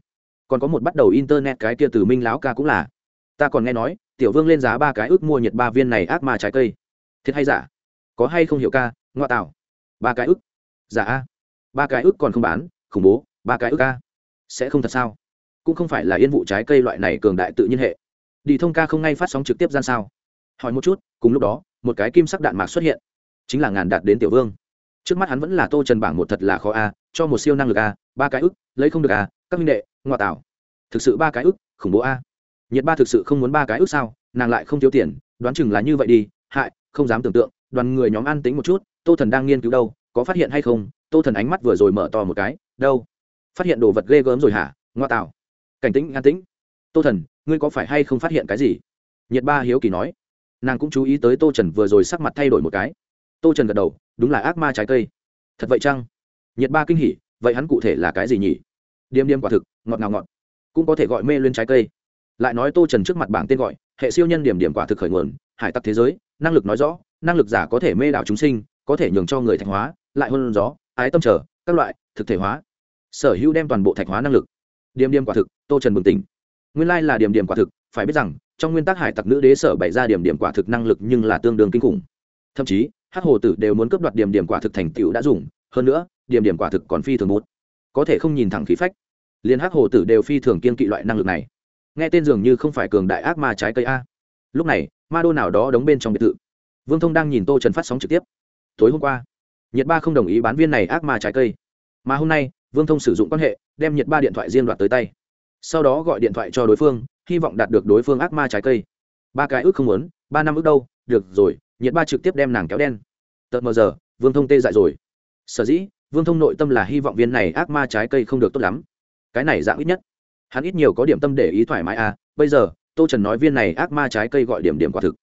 Speaker 1: Còn có một bắt đầu internet cái kia từ minh lão ca cũng là. Ta còn nghe nói, tiểu vương lên giá ba cái ước mua nhiệt ba viên này ác ma trái cây. Thiệt hay giả? Có hay không hiểu ca? Ngoa tạo. Ba cái ước? Giả a. Ba cái ước còn không bán, khủng bố. Ba cái ước ca sẽ không thật sao? Cũng không phải là yên vụ trái cây loại này cường đại tự nhiên hệ. Đi thông ca không ngay phát sóng trực tiếp gian sao? Hỏi một chút, cùng lúc đó, một cái kim sắc đạn mạc xuất hiện. Chính là ngàn đạt đến tiểu vương. Trước mắt hắn vẫn là tô trần bảng một thật là khó a, cho một siêu năng lực a, ba cái ức, lấy không được a, các minh đệ ngoại tảo thực sự ba cái ức, khủng bố a. Nhiệt ba thực sự không muốn ba cái ức sao, nàng lại không thiếu tiền, đoán chừng là như vậy đi, hại, không dám tưởng tượng, đoàn người nhóm an tính một chút, tô thần đang nghiên cứu đâu, có phát hiện hay không? Tô thần ánh mắt vừa rồi mở to một cái, đâu? Phát hiện đồ vật ghê gớm rồi hả? Ngoa tạo cảnh tĩnh, an tĩnh. Tô thần, ngươi có phải hay không phát hiện cái gì? Nhiệt ba hiếu kỳ nói. Nàng cũng chú ý tới tô trần vừa rồi sắc mặt thay đổi một cái. Tô trần gật đầu, đúng là ác ma trái cây. Thật vậy chăng? Nhiệt ba kinh hỉ, vậy hắn cụ thể là cái gì nhỉ? Điềm điềm quả thực, ngọt ngào ngọt. Cũng có thể gọi mê lên trái cây. Lại nói tô trần trước mặt bảng tên gọi, hệ siêu nhân điểm điểm quả thực khởi nguồn, hải tặc thế giới, năng lực nói rõ, năng lực giả có thể mê đảo chúng sinh, có thể nhường cho người thạch hóa, lại hơn gió, ái tâm trở, các loại, thực thể hóa. Sở hữu đem toàn bộ thạch hóa năng lực điểm điểm quả thực, tô trần bừng tỉnh. Nguyên lai là điểm điểm quả thực, phải biết rằng, trong nguyên tắc hải tặc nữ đế sở bày ra điểm điểm quả thực năng lực nhưng là tương đương kinh khủng. Thậm chí, hắc hồ tử đều muốn cướp đoạt điểm điểm quả thực thành tựu đã dùng, hơn nữa, điểm điểm quả thực còn phi thường một có thể không nhìn thẳng khí phách, liền hắc hồ tử đều phi thường kiên kỵ loại năng lực này. Nghe tên dường như không phải cường đại ác ma trái cây a. Lúc này, ma đô nào đó đóng bên trong biệt thự. Vương thông đang nhìn tô trần phát sóng trực tiếp. Tối hôm qua nhiệt ba không đồng ý bán viên này ác ma trái cây. Mà hôm nay vương thông sử dụng quan hệ, đem nhiệt ba điện thoại riêng đoạt tới tay. Sau đó gọi điện thoại cho đối phương, hy vọng đạt được đối phương ác ma trái cây. Ba cái ước không muốn, ba năm ước đâu, được rồi nhiệt ba trực tiếp đem nàng kéo đen. Tợt mờ giờ, vương thông tê dại rồi. Sở dĩ, vương thông nội tâm là hy vọng viên này ác ma trái cây không được tốt lắm. Cái này dạng ít nhất. Hắn ít nhiều có điểm tâm để ý thoải mái à bây giờ, tô trần nói viên này ác ma trái cây gọi điểm điểm quả thực.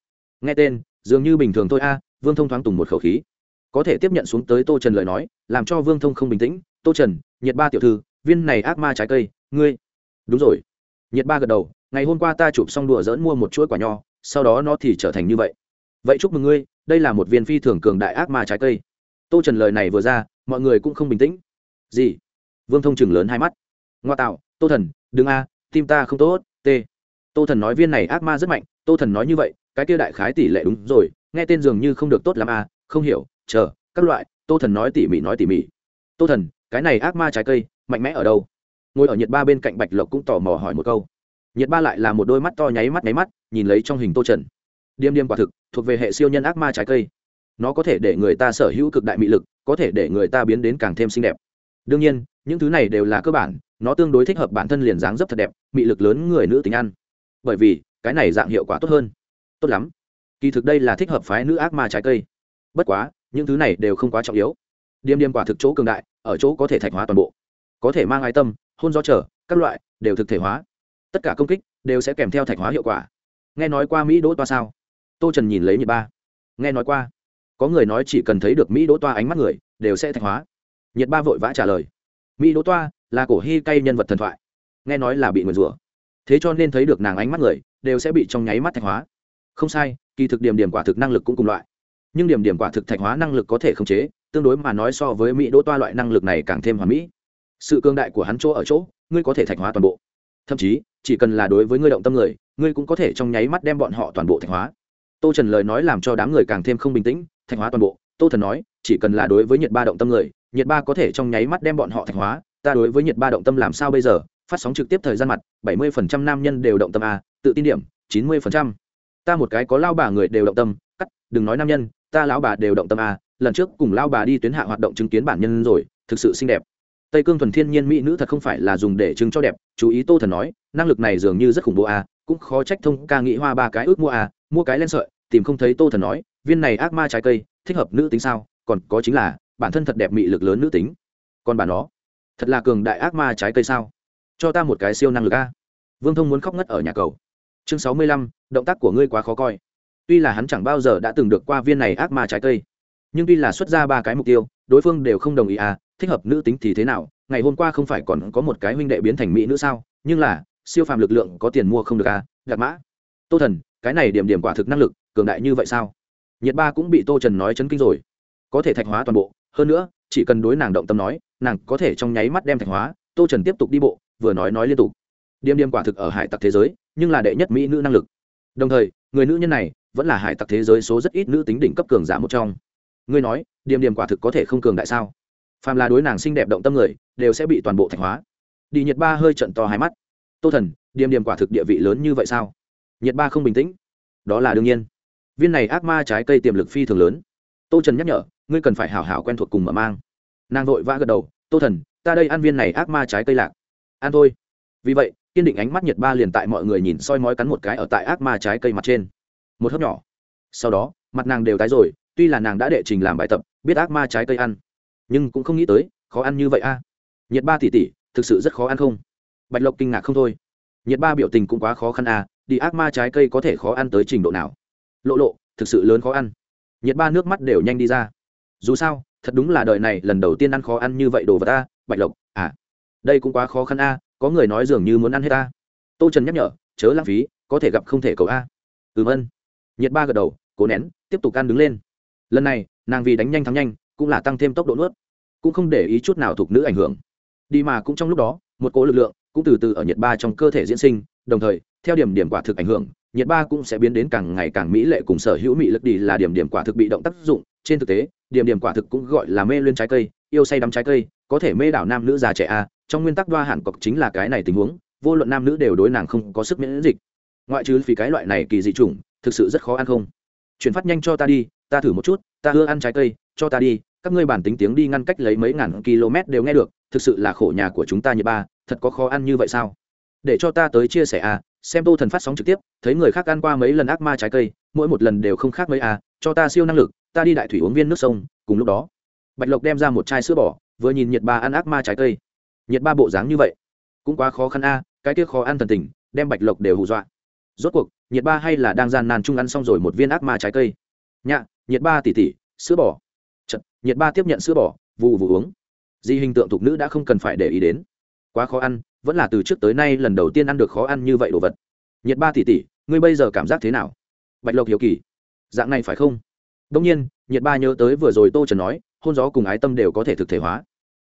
Speaker 1: Nghe tên, dường như bình thường thôi a vương thông thoáng tùng một khẩu khí. Có thể tiếp nhận xuống tới tô trần lời nói, làm cho vương thông không bình tĩnh. Tô trần nhiệt ba tiểu thư, viên này ác ma trái cây, ngươi. Đúng rồi. Nhiệt ba gật đầu, ngày hôm qua ta chụp xong đùa dỡn mua một chuỗi quả nho, sau đó nó thì trở thành như vậy. Vậy chúc mừng ngươi, đây là một viên phi thường cường đại ác ma trái cây. Tô trần lời này vừa ra, mọi người cũng không bình tĩnh. Gì? Vương thông chừng lớn hai mắt. Ngoa tạo, tô thần, đừng a, tim ta không tốt t tô thần nói viên này ác ma rất mạnh, tô thần nói như vậy, cái kia đại khái tỷ lệ đúng rồi, nghe tên dường như không được tốt l a, không hiểu, chờ, các loại, tô thần nói tỉ mỉ, nói tỉ mỉ. Tô thần cái này ác ma trái cây, mạnh mẽ ở đâu? Ngồi ở nhiệt ba bên cạnh bạch lộc cũng tò mò hỏi một câu. Nhiệt ba lại là một đôi mắt to nháy mắt nháy mắt, nhìn lấy trong hình tô trần. Điềm điềm quả thực, thuộc về hệ siêu nhân ác ma trái cây. Nó có thể để người ta sở hữu cực đại mị lực, có thể để người ta biến đến càng thêm xinh đẹp. Đương nhiên, những thứ này đều là cơ bản, nó tương đối thích hợp bản thân liền dáng dấp thật đẹp, mị lực lớn người nữ tính ăn. Bởi vì, cái này dạng hiệu quả tốt hơn. Tốt lắm. Kỳ thực đây là thích hợp phái nữ ác ma trái cây. Bất quá, những thứ này đều không quá trọng yếu điềm điềm quả thực chỗ cường đại, ở chỗ có thể thạch hóa toàn bộ. Có thể mang ai tâm, hôn gió trở, các loại, đều thực thể hóa. Tất cả công kích, đều sẽ kèm theo thạch hóa hiệu quả. Nghe nói qua mỹ đỗ toa sao? Tô trần nhìn lấy nhiệt ba. Nghe nói qua. Có người nói chỉ cần thấy được mỹ đỗ toa ánh mắt người, đều sẽ thạch hóa. Nhiệt ba vội vã trả lời. Mỹ đỗ toa là cổ hy cay nhân vật thần thoại. Nghe nói là bị nguyền rủa. Thế cho nên thấy được nàng ánh mắt người, đều sẽ bị trong nháy mắt thạch hóa. Không sai, kỳ thực điểm điểm quả thực năng lực cũng cùng loại. Nhưng điểm điểm quả thực thạch hóa năng lực có thể khống chế tương đối mà nói so với mỹ đỗ toa loại năng lực này càng thêm hoàn mỹ. Sự cương đại của hắn chỗ ở chỗ, ngươi có thể thạch hóa toàn bộ. Thậm chí, chỉ cần là đối với ngươi động tâm người, ngươi cũng có thể trong nháy mắt đem bọn họ toàn bộ thạch hóa. Tô trần lời nói làm cho đám người càng thêm không bình tĩnh, thạch hóa toàn bộ. Tô thần nói, chỉ cần là đối với nhiệt ba động tâm người nhiệt ba có thể trong nháy mắt đem bọn họ thạch hóa. Ta đối với nhiệt ba động tâm làm sao bây giờ? Phát sóng trực tiếp thời gian mặt, bảy mươi phần trăm nam nhân đều động tâm a, tự tin điểm, chín mươi phần trăm. Ta một cái có lao bà người đều động tâm, cắt, đừng nói nam nhân, ta lão bà đều động tâm a lần trước cùng lao bà đi tuyến hạ hoạt động chứng kiến bản nhân rồi thực sự xinh đẹp. Tây cương thuần thiên nhiên mỹ nữ thật không phải là dùng để chứng cho đẹp chú ý tô thần nói năng lực này dường như rất khủng bố à? cũng khó trách thông ca nghĩ hoa ba cái ước mua à, mua cái len sợi tìm không thấy tô thần nói viên này ác ma trái cây thích hợp nữ tính sao còn có chính là bản thân thật đẹp mị lực lớn nữ tính. Còn bản nó thật là cường đại ác ma trái cây sao? Cho ta một cái siêu năng lực a vương thông muốn khóc ngất ở nhà cầu. Chương sáu mươi lăm động tác của ngươi quá khó coi. Tuy là hắn chẳng bao giờ đã từng được qua viên này ác ma trái cây nhưng tuy là xuất ra ba cái mục tiêu, đối phương đều không đồng ý à thích hợp nữ tính thì thế nào, ngày hôm qua không phải còn có một cái huynh đệ biến thành mỹ nữ sao, nhưng là, siêu phàm lực lượng có tiền mua không được à gạt mã. Tô thần, cái này điểm điểm quả thực năng lực, cường đại như vậy sao? Nhiệt ba cũng bị tô trần nói chấn kinh rồi. Có thể thạch hóa toàn bộ, hơn nữa, chỉ cần đối nàng động tâm nói, nàng có thể trong nháy mắt đem thạch hóa, tô trần tiếp tục đi bộ, vừa nói nói liên tục. Điềm điềm quả thực ở hải tặc thế giới, nhưng là đệ nhất mỹ nữ năng lực. Đồng thời, người nữ nhân này, vẫn là hải tặc thế giới số rất ít nữ tính đỉnh cấp cường giả một trong ngươi nói điềm điềm quả thực có thể không cường đại sao? Phàm là đối nàng xinh đẹp động tâm người, đều sẽ bị toàn bộ thạch hóa. Đi nhiệt ba hơi trận to hai mắt. Tô thần điềm điềm quả thực địa vị lớn như vậy sao? Nhiệt ba không bình tĩnh. Đó là đương nhiên. Viên này ác ma trái cây tiềm lực phi thường lớn. Tô trần nhắc nhở, ngươi cần phải hảo hảo quen thuộc cùng mở mang. Nàng vội vã gật đầu, tô thần, ta đây ăn viên này ác ma trái cây lạc. Ăn thôi. Vì vậy, kiên định ánh mắt nhiệt ba liền tại mọi người nhìn soi mói cắn một cái ở tại ác ma trái cây mặt trên. Một hớp nhỏ. Sau đó, mặt nàng đều tái rồi tuy là nàng đã đệ trình làm bài tập biết ác ma trái cây ăn nhưng cũng không nghĩ tới khó ăn như vậy a. Nhiệt ba tỷ tỷ, thực sự rất khó ăn không? Bạch lộc kinh ngạc không thôi. Nhiệt ba biểu tình cũng quá khó khăn a đi ác ma trái cây có thể khó ăn tới trình độ nào? Lộ lộ thực sự lớn khó ăn. Nhiệt ba nước mắt đều nhanh đi ra. Dù sao thật đúng là đời này lần đầu tiên ăn khó ăn như vậy đồ vật ta bạch lộc à đây cũng quá khó khăn a có người nói dường như muốn ăn hết ta tô trần nhắc nhở chớ lãng phí có thể gặp không thể cầu a. Ừm ân nhiệt ba gật đầu cố nén tiếp tục ăn đứng lên lần này, nàng vì đánh nhanh thắng nhanh, cũng là tăng thêm tốc độ nuốt, cũng không để ý chút nào thuộc nữ ảnh hưởng. Đi mà cũng trong lúc đó, một cỗ lực lượng cũng từ từ ở nhiệt ba trong cơ thể diễn sinh, đồng thời, theo điểm điểm quả thực ảnh hưởng nhiệt ba cũng sẽ biến đến càng ngày càng mỹ lệ cùng sở hữu mỹ lực đi là điểm điểm quả thực bị động tác dụng. Trên thực tế, điểm điểm quả thực cũng gọi là mê liên trái cây, yêu say đắm trái cây, có thể mê đảo nam nữ già trẻ a, trong nguyên tắc đoa hạn cọc chính là cái này tình huống, vô luận nam nữ đều đối nàng không có sức miễn dịch. Ngoại trừ vì cái loại này kỳ dị chủng, thực sự rất khó ăn không? Chuyển phát nhanh cho ta đi ta thử một chút ta ưa ăn trái cây cho ta đi các ngươi bản tính tiếng đi ngăn cách lấy mấy ngàn km đều nghe được thực sự là khổ nhà của chúng ta như ba thật có khó ăn như vậy sao? Để cho ta tới chia sẻ à? xem tô thần phát sóng trực tiếp thấy người khác ăn qua mấy lần ác ma trái cây mỗi một lần đều không khác mấy à, cho ta siêu năng lực ta đi đại thủy uống viên nước sông cùng lúc đó bạch lộc đem ra một chai sữa bò vừa nhìn nhiệt ba ăn ác ma trái cây. Nhiệt ba bộ dáng như vậy cũng quá khó khăn a cái tiếc khó ăn thần tình đem bạch lộc đều hù dọa. Rốt cuộc nhiệt ba hay là đang gian nan chung ăn xong rồi một viên ác ma trái cây? Nhạ nhiệt ba tỷ tỷ, sữa bò. Chật, nhiệt ba tiếp nhận sữa bò vụ vụ uống. Di hình tượng thục nữ đã không cần phải để ý đến. Quá khó ăn vẫn là từ trước tới nay lần đầu tiên ăn được khó ăn như vậy đồ vật. Nhiệt ba tỷ tỷ ngươi bây giờ cảm giác thế nào? Bạch lộc hiểu kỳ. Dạng này phải không? Đông nhiên nhiệt ba nhớ tới vừa rồi tô trần nói hôn gió cùng ái tâm đều có thể thực thể hóa.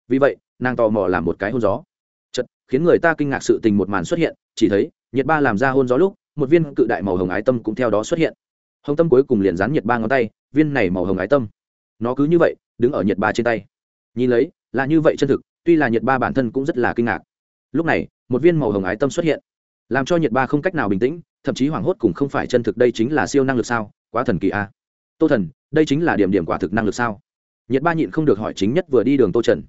Speaker 1: Vì vậy nàng tò mò làm một cái hôn gió. Chật khiến người ta kinh ngạc sự tình một màn xuất hiện chỉ thấy nhiệt ba làm ra hôn gió lúc một viên cự đại màu hồng ái tâm cũng theo đó xuất hiện. Hồng tâm cuối cùng liền dán nhiệt ba ngón tay viên này màu hồng ái tâm. Nó cứ như vậy, đứng ở nhiệt ba trên tay. Nhìn lấy, là như vậy chân thực, tuy là nhiệt ba bản thân cũng rất là kinh ngạc. Lúc này, một viên màu hồng ái tâm xuất hiện. Làm cho nhiệt ba không cách nào bình tĩnh, thậm chí hoảng hốt cũng không phải chân thực đây chính là siêu năng lực sao? Quá thần kỳ a. Tô thần, đây chính là điểm điểm quả thực năng lực sao? Nhiệt ba nhịn không được hỏi chính nhất vừa đi đường tô trần.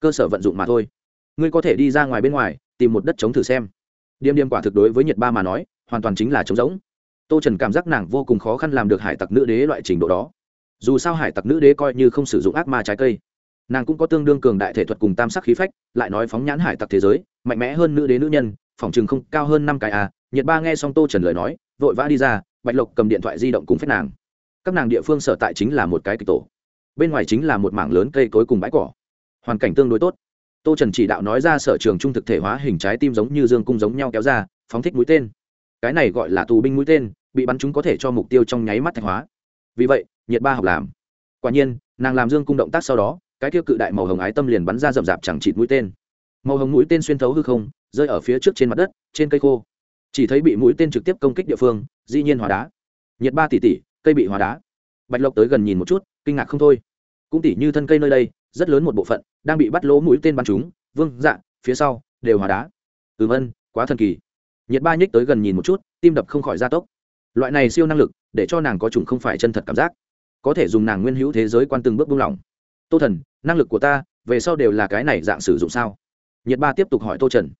Speaker 1: Cơ sở vận dụng mà thôi. Ngươi có thể đi ra ngoài bên ngoài, tìm một đất chống thử xem. Điểm điểm quả thực đối với nhiệt ba mà nói, hoàn toàn chính là trống rỗng tô trần cảm giác nàng vô cùng khó khăn làm được hải tặc nữ đế loại trình độ đó. Dù sao hải tặc nữ đế coi như không sử dụng ác ma trái cây, nàng cũng có tương đương cường đại thể thuật cùng tam sắc khí phách, lại nói phóng nhãn hải tặc thế giới, mạnh mẽ hơn nữ đế nữ nhân, phòng chừng không cao hơn năm cái à. Nhiệt ba nghe xong tô trần lời nói, vội vã đi ra, bạch lộc cầm điện thoại di động cùng phép nàng. Các nàng địa phương sở tại chính là một cái kịch tổ, bên ngoài chính là một mảng lớn cây cối cùng bãi cỏ. Hoàn cảnh tương đối tốt. Tô trần chỉ đạo nói ra sở trường trung thực thể hóa hình trái tim giống như dương cung giống nhau kéo ra, phóng thích mũi tên cái này gọi là tù binh mũi tên, bị bắn chúng có thể cho mục tiêu trong nháy mắt thạch hóa. Vì vậy, nhiệt ba học làm. Quả nhiên, nàng làm dương cung động tác sau đó, cái tiêu cự đại màu hồng ái tâm liền bắn ra rậm rạp chẳng chịt mũi tên. Màu hồng mũi tên xuyên thấu hư không, rơi ở phía trước trên mặt đất, trên cây khô. Chỉ thấy bị mũi tên trực tiếp công kích địa phương, dĩ nhiên hóa đá. Nhiệt ba tỷ tỷ, cây bị hóa đá. Bạch lộc tới gần nhìn một chút, kinh ngạc không thôi. Cũng tỷ như thân cây nơi đây, rất lớn một bộ phận đang bị bắt lỗ mũi tên bắn chúng. Vương dạ phía sau, đều hóa đá. Ừm ân quá thần kỳ nhiệt ba nhích tới gần nhìn một chút, tim đập không khỏi gia tốc. Loại này siêu năng lực, để cho nàng có chủng không phải chân thật cảm giác. Có thể dùng nàng nguyên hữu thế giới quan từng bước buông lỏng. Tô thần, năng lực của ta, về sau đều là cái này dạng sử dụng sao? Nhiệt ba tiếp tục hỏi tô trần.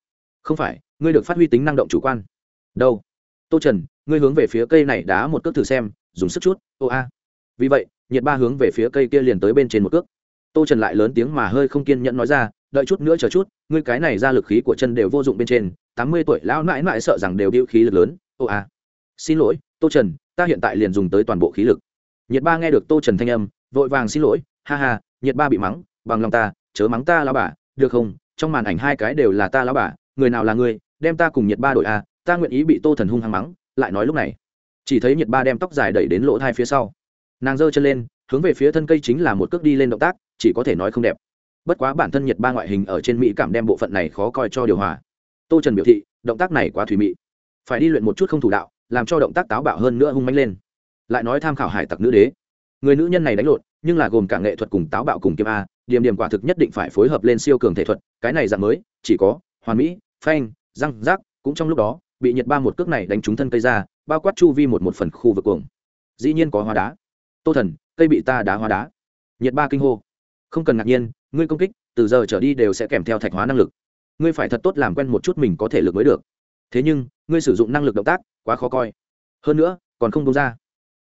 Speaker 1: Không phải, ngươi được phát huy tính năng động chủ quan. Đâu? Tô trần, ngươi hướng về phía cây này đá một cước thử xem, dùng sức chút, ô a. Vì vậy, nhiệt ba hướng về phía cây kia liền tới bên trên một cước. Tô trần lại lớn tiếng mà hơi không kiên nhẫn nói ra đợi chút nữa chờ chút, ngươi cái này ra lực khí của chân đều vô dụng bên trên, tám mươi tuổi lão mãi mãi sợ rằng đều điệu khí lực lớn. Ô a xin lỗi, tô trần, ta hiện tại liền dùng tới toàn bộ khí lực. Nhiệt ba nghe được tô trần thanh âm, vội vàng xin lỗi, ha ha, nhiệt ba bị mắng, bằng lòng ta, chớ mắng ta lao bà, được không? Trong màn ảnh hai cái đều là ta lao bà, người nào là người đem ta cùng nhiệt ba đội a à, ta nguyện ý bị tô thần hung hăng mắng, lại nói lúc này. Chỉ thấy nhiệt ba đem tóc dài đẩy đến lỗ thai phía sau. Nàng giơ chân lên, hướng về phía thân cây chính là một cước đi lên động tác, chỉ có thể nói không đẹp bất quá bản thân nhiệt ba ngoại hình ở trên mỹ cảm đem bộ phận này khó coi cho điều hòa. Tô trần biểu thị, động tác này quá thủy mị. Phải đi luyện một chút không thủ đạo, làm cho động tác táo bạo hơn nữa hung manh lên. Lại nói tham khảo hải tặc nữ đế. Người nữ nhân này đánh lộn, nhưng là gồm cả nghệ thuật cùng táo bạo cùng kiếm a, điểm điểm quả thực nhất định phải phối hợp lên siêu cường thể thuật, cái này dạng mới, chỉ có hoàn mỹ, phanh, răng, rác, cũng trong lúc đó, bị nhiệt ba một cước này đánh trúng thân cây ra, bao quát chu vi một một phần khu vực cuồng. Dĩ nhiên có hóa đá. Tô thần, cây bị ta đá hóa đá. Nhiệt ba kinh hô. Không cần ngạc nhiên ngươi công kích, từ giờ trở đi đều sẽ kèm theo thạch hóa năng lực. Ngươi phải thật tốt làm quen một chút mình có thể lực mới được. Thế nhưng, ngươi sử dụng năng lực động tác, quá khó coi. Hơn nữa, còn không công ra.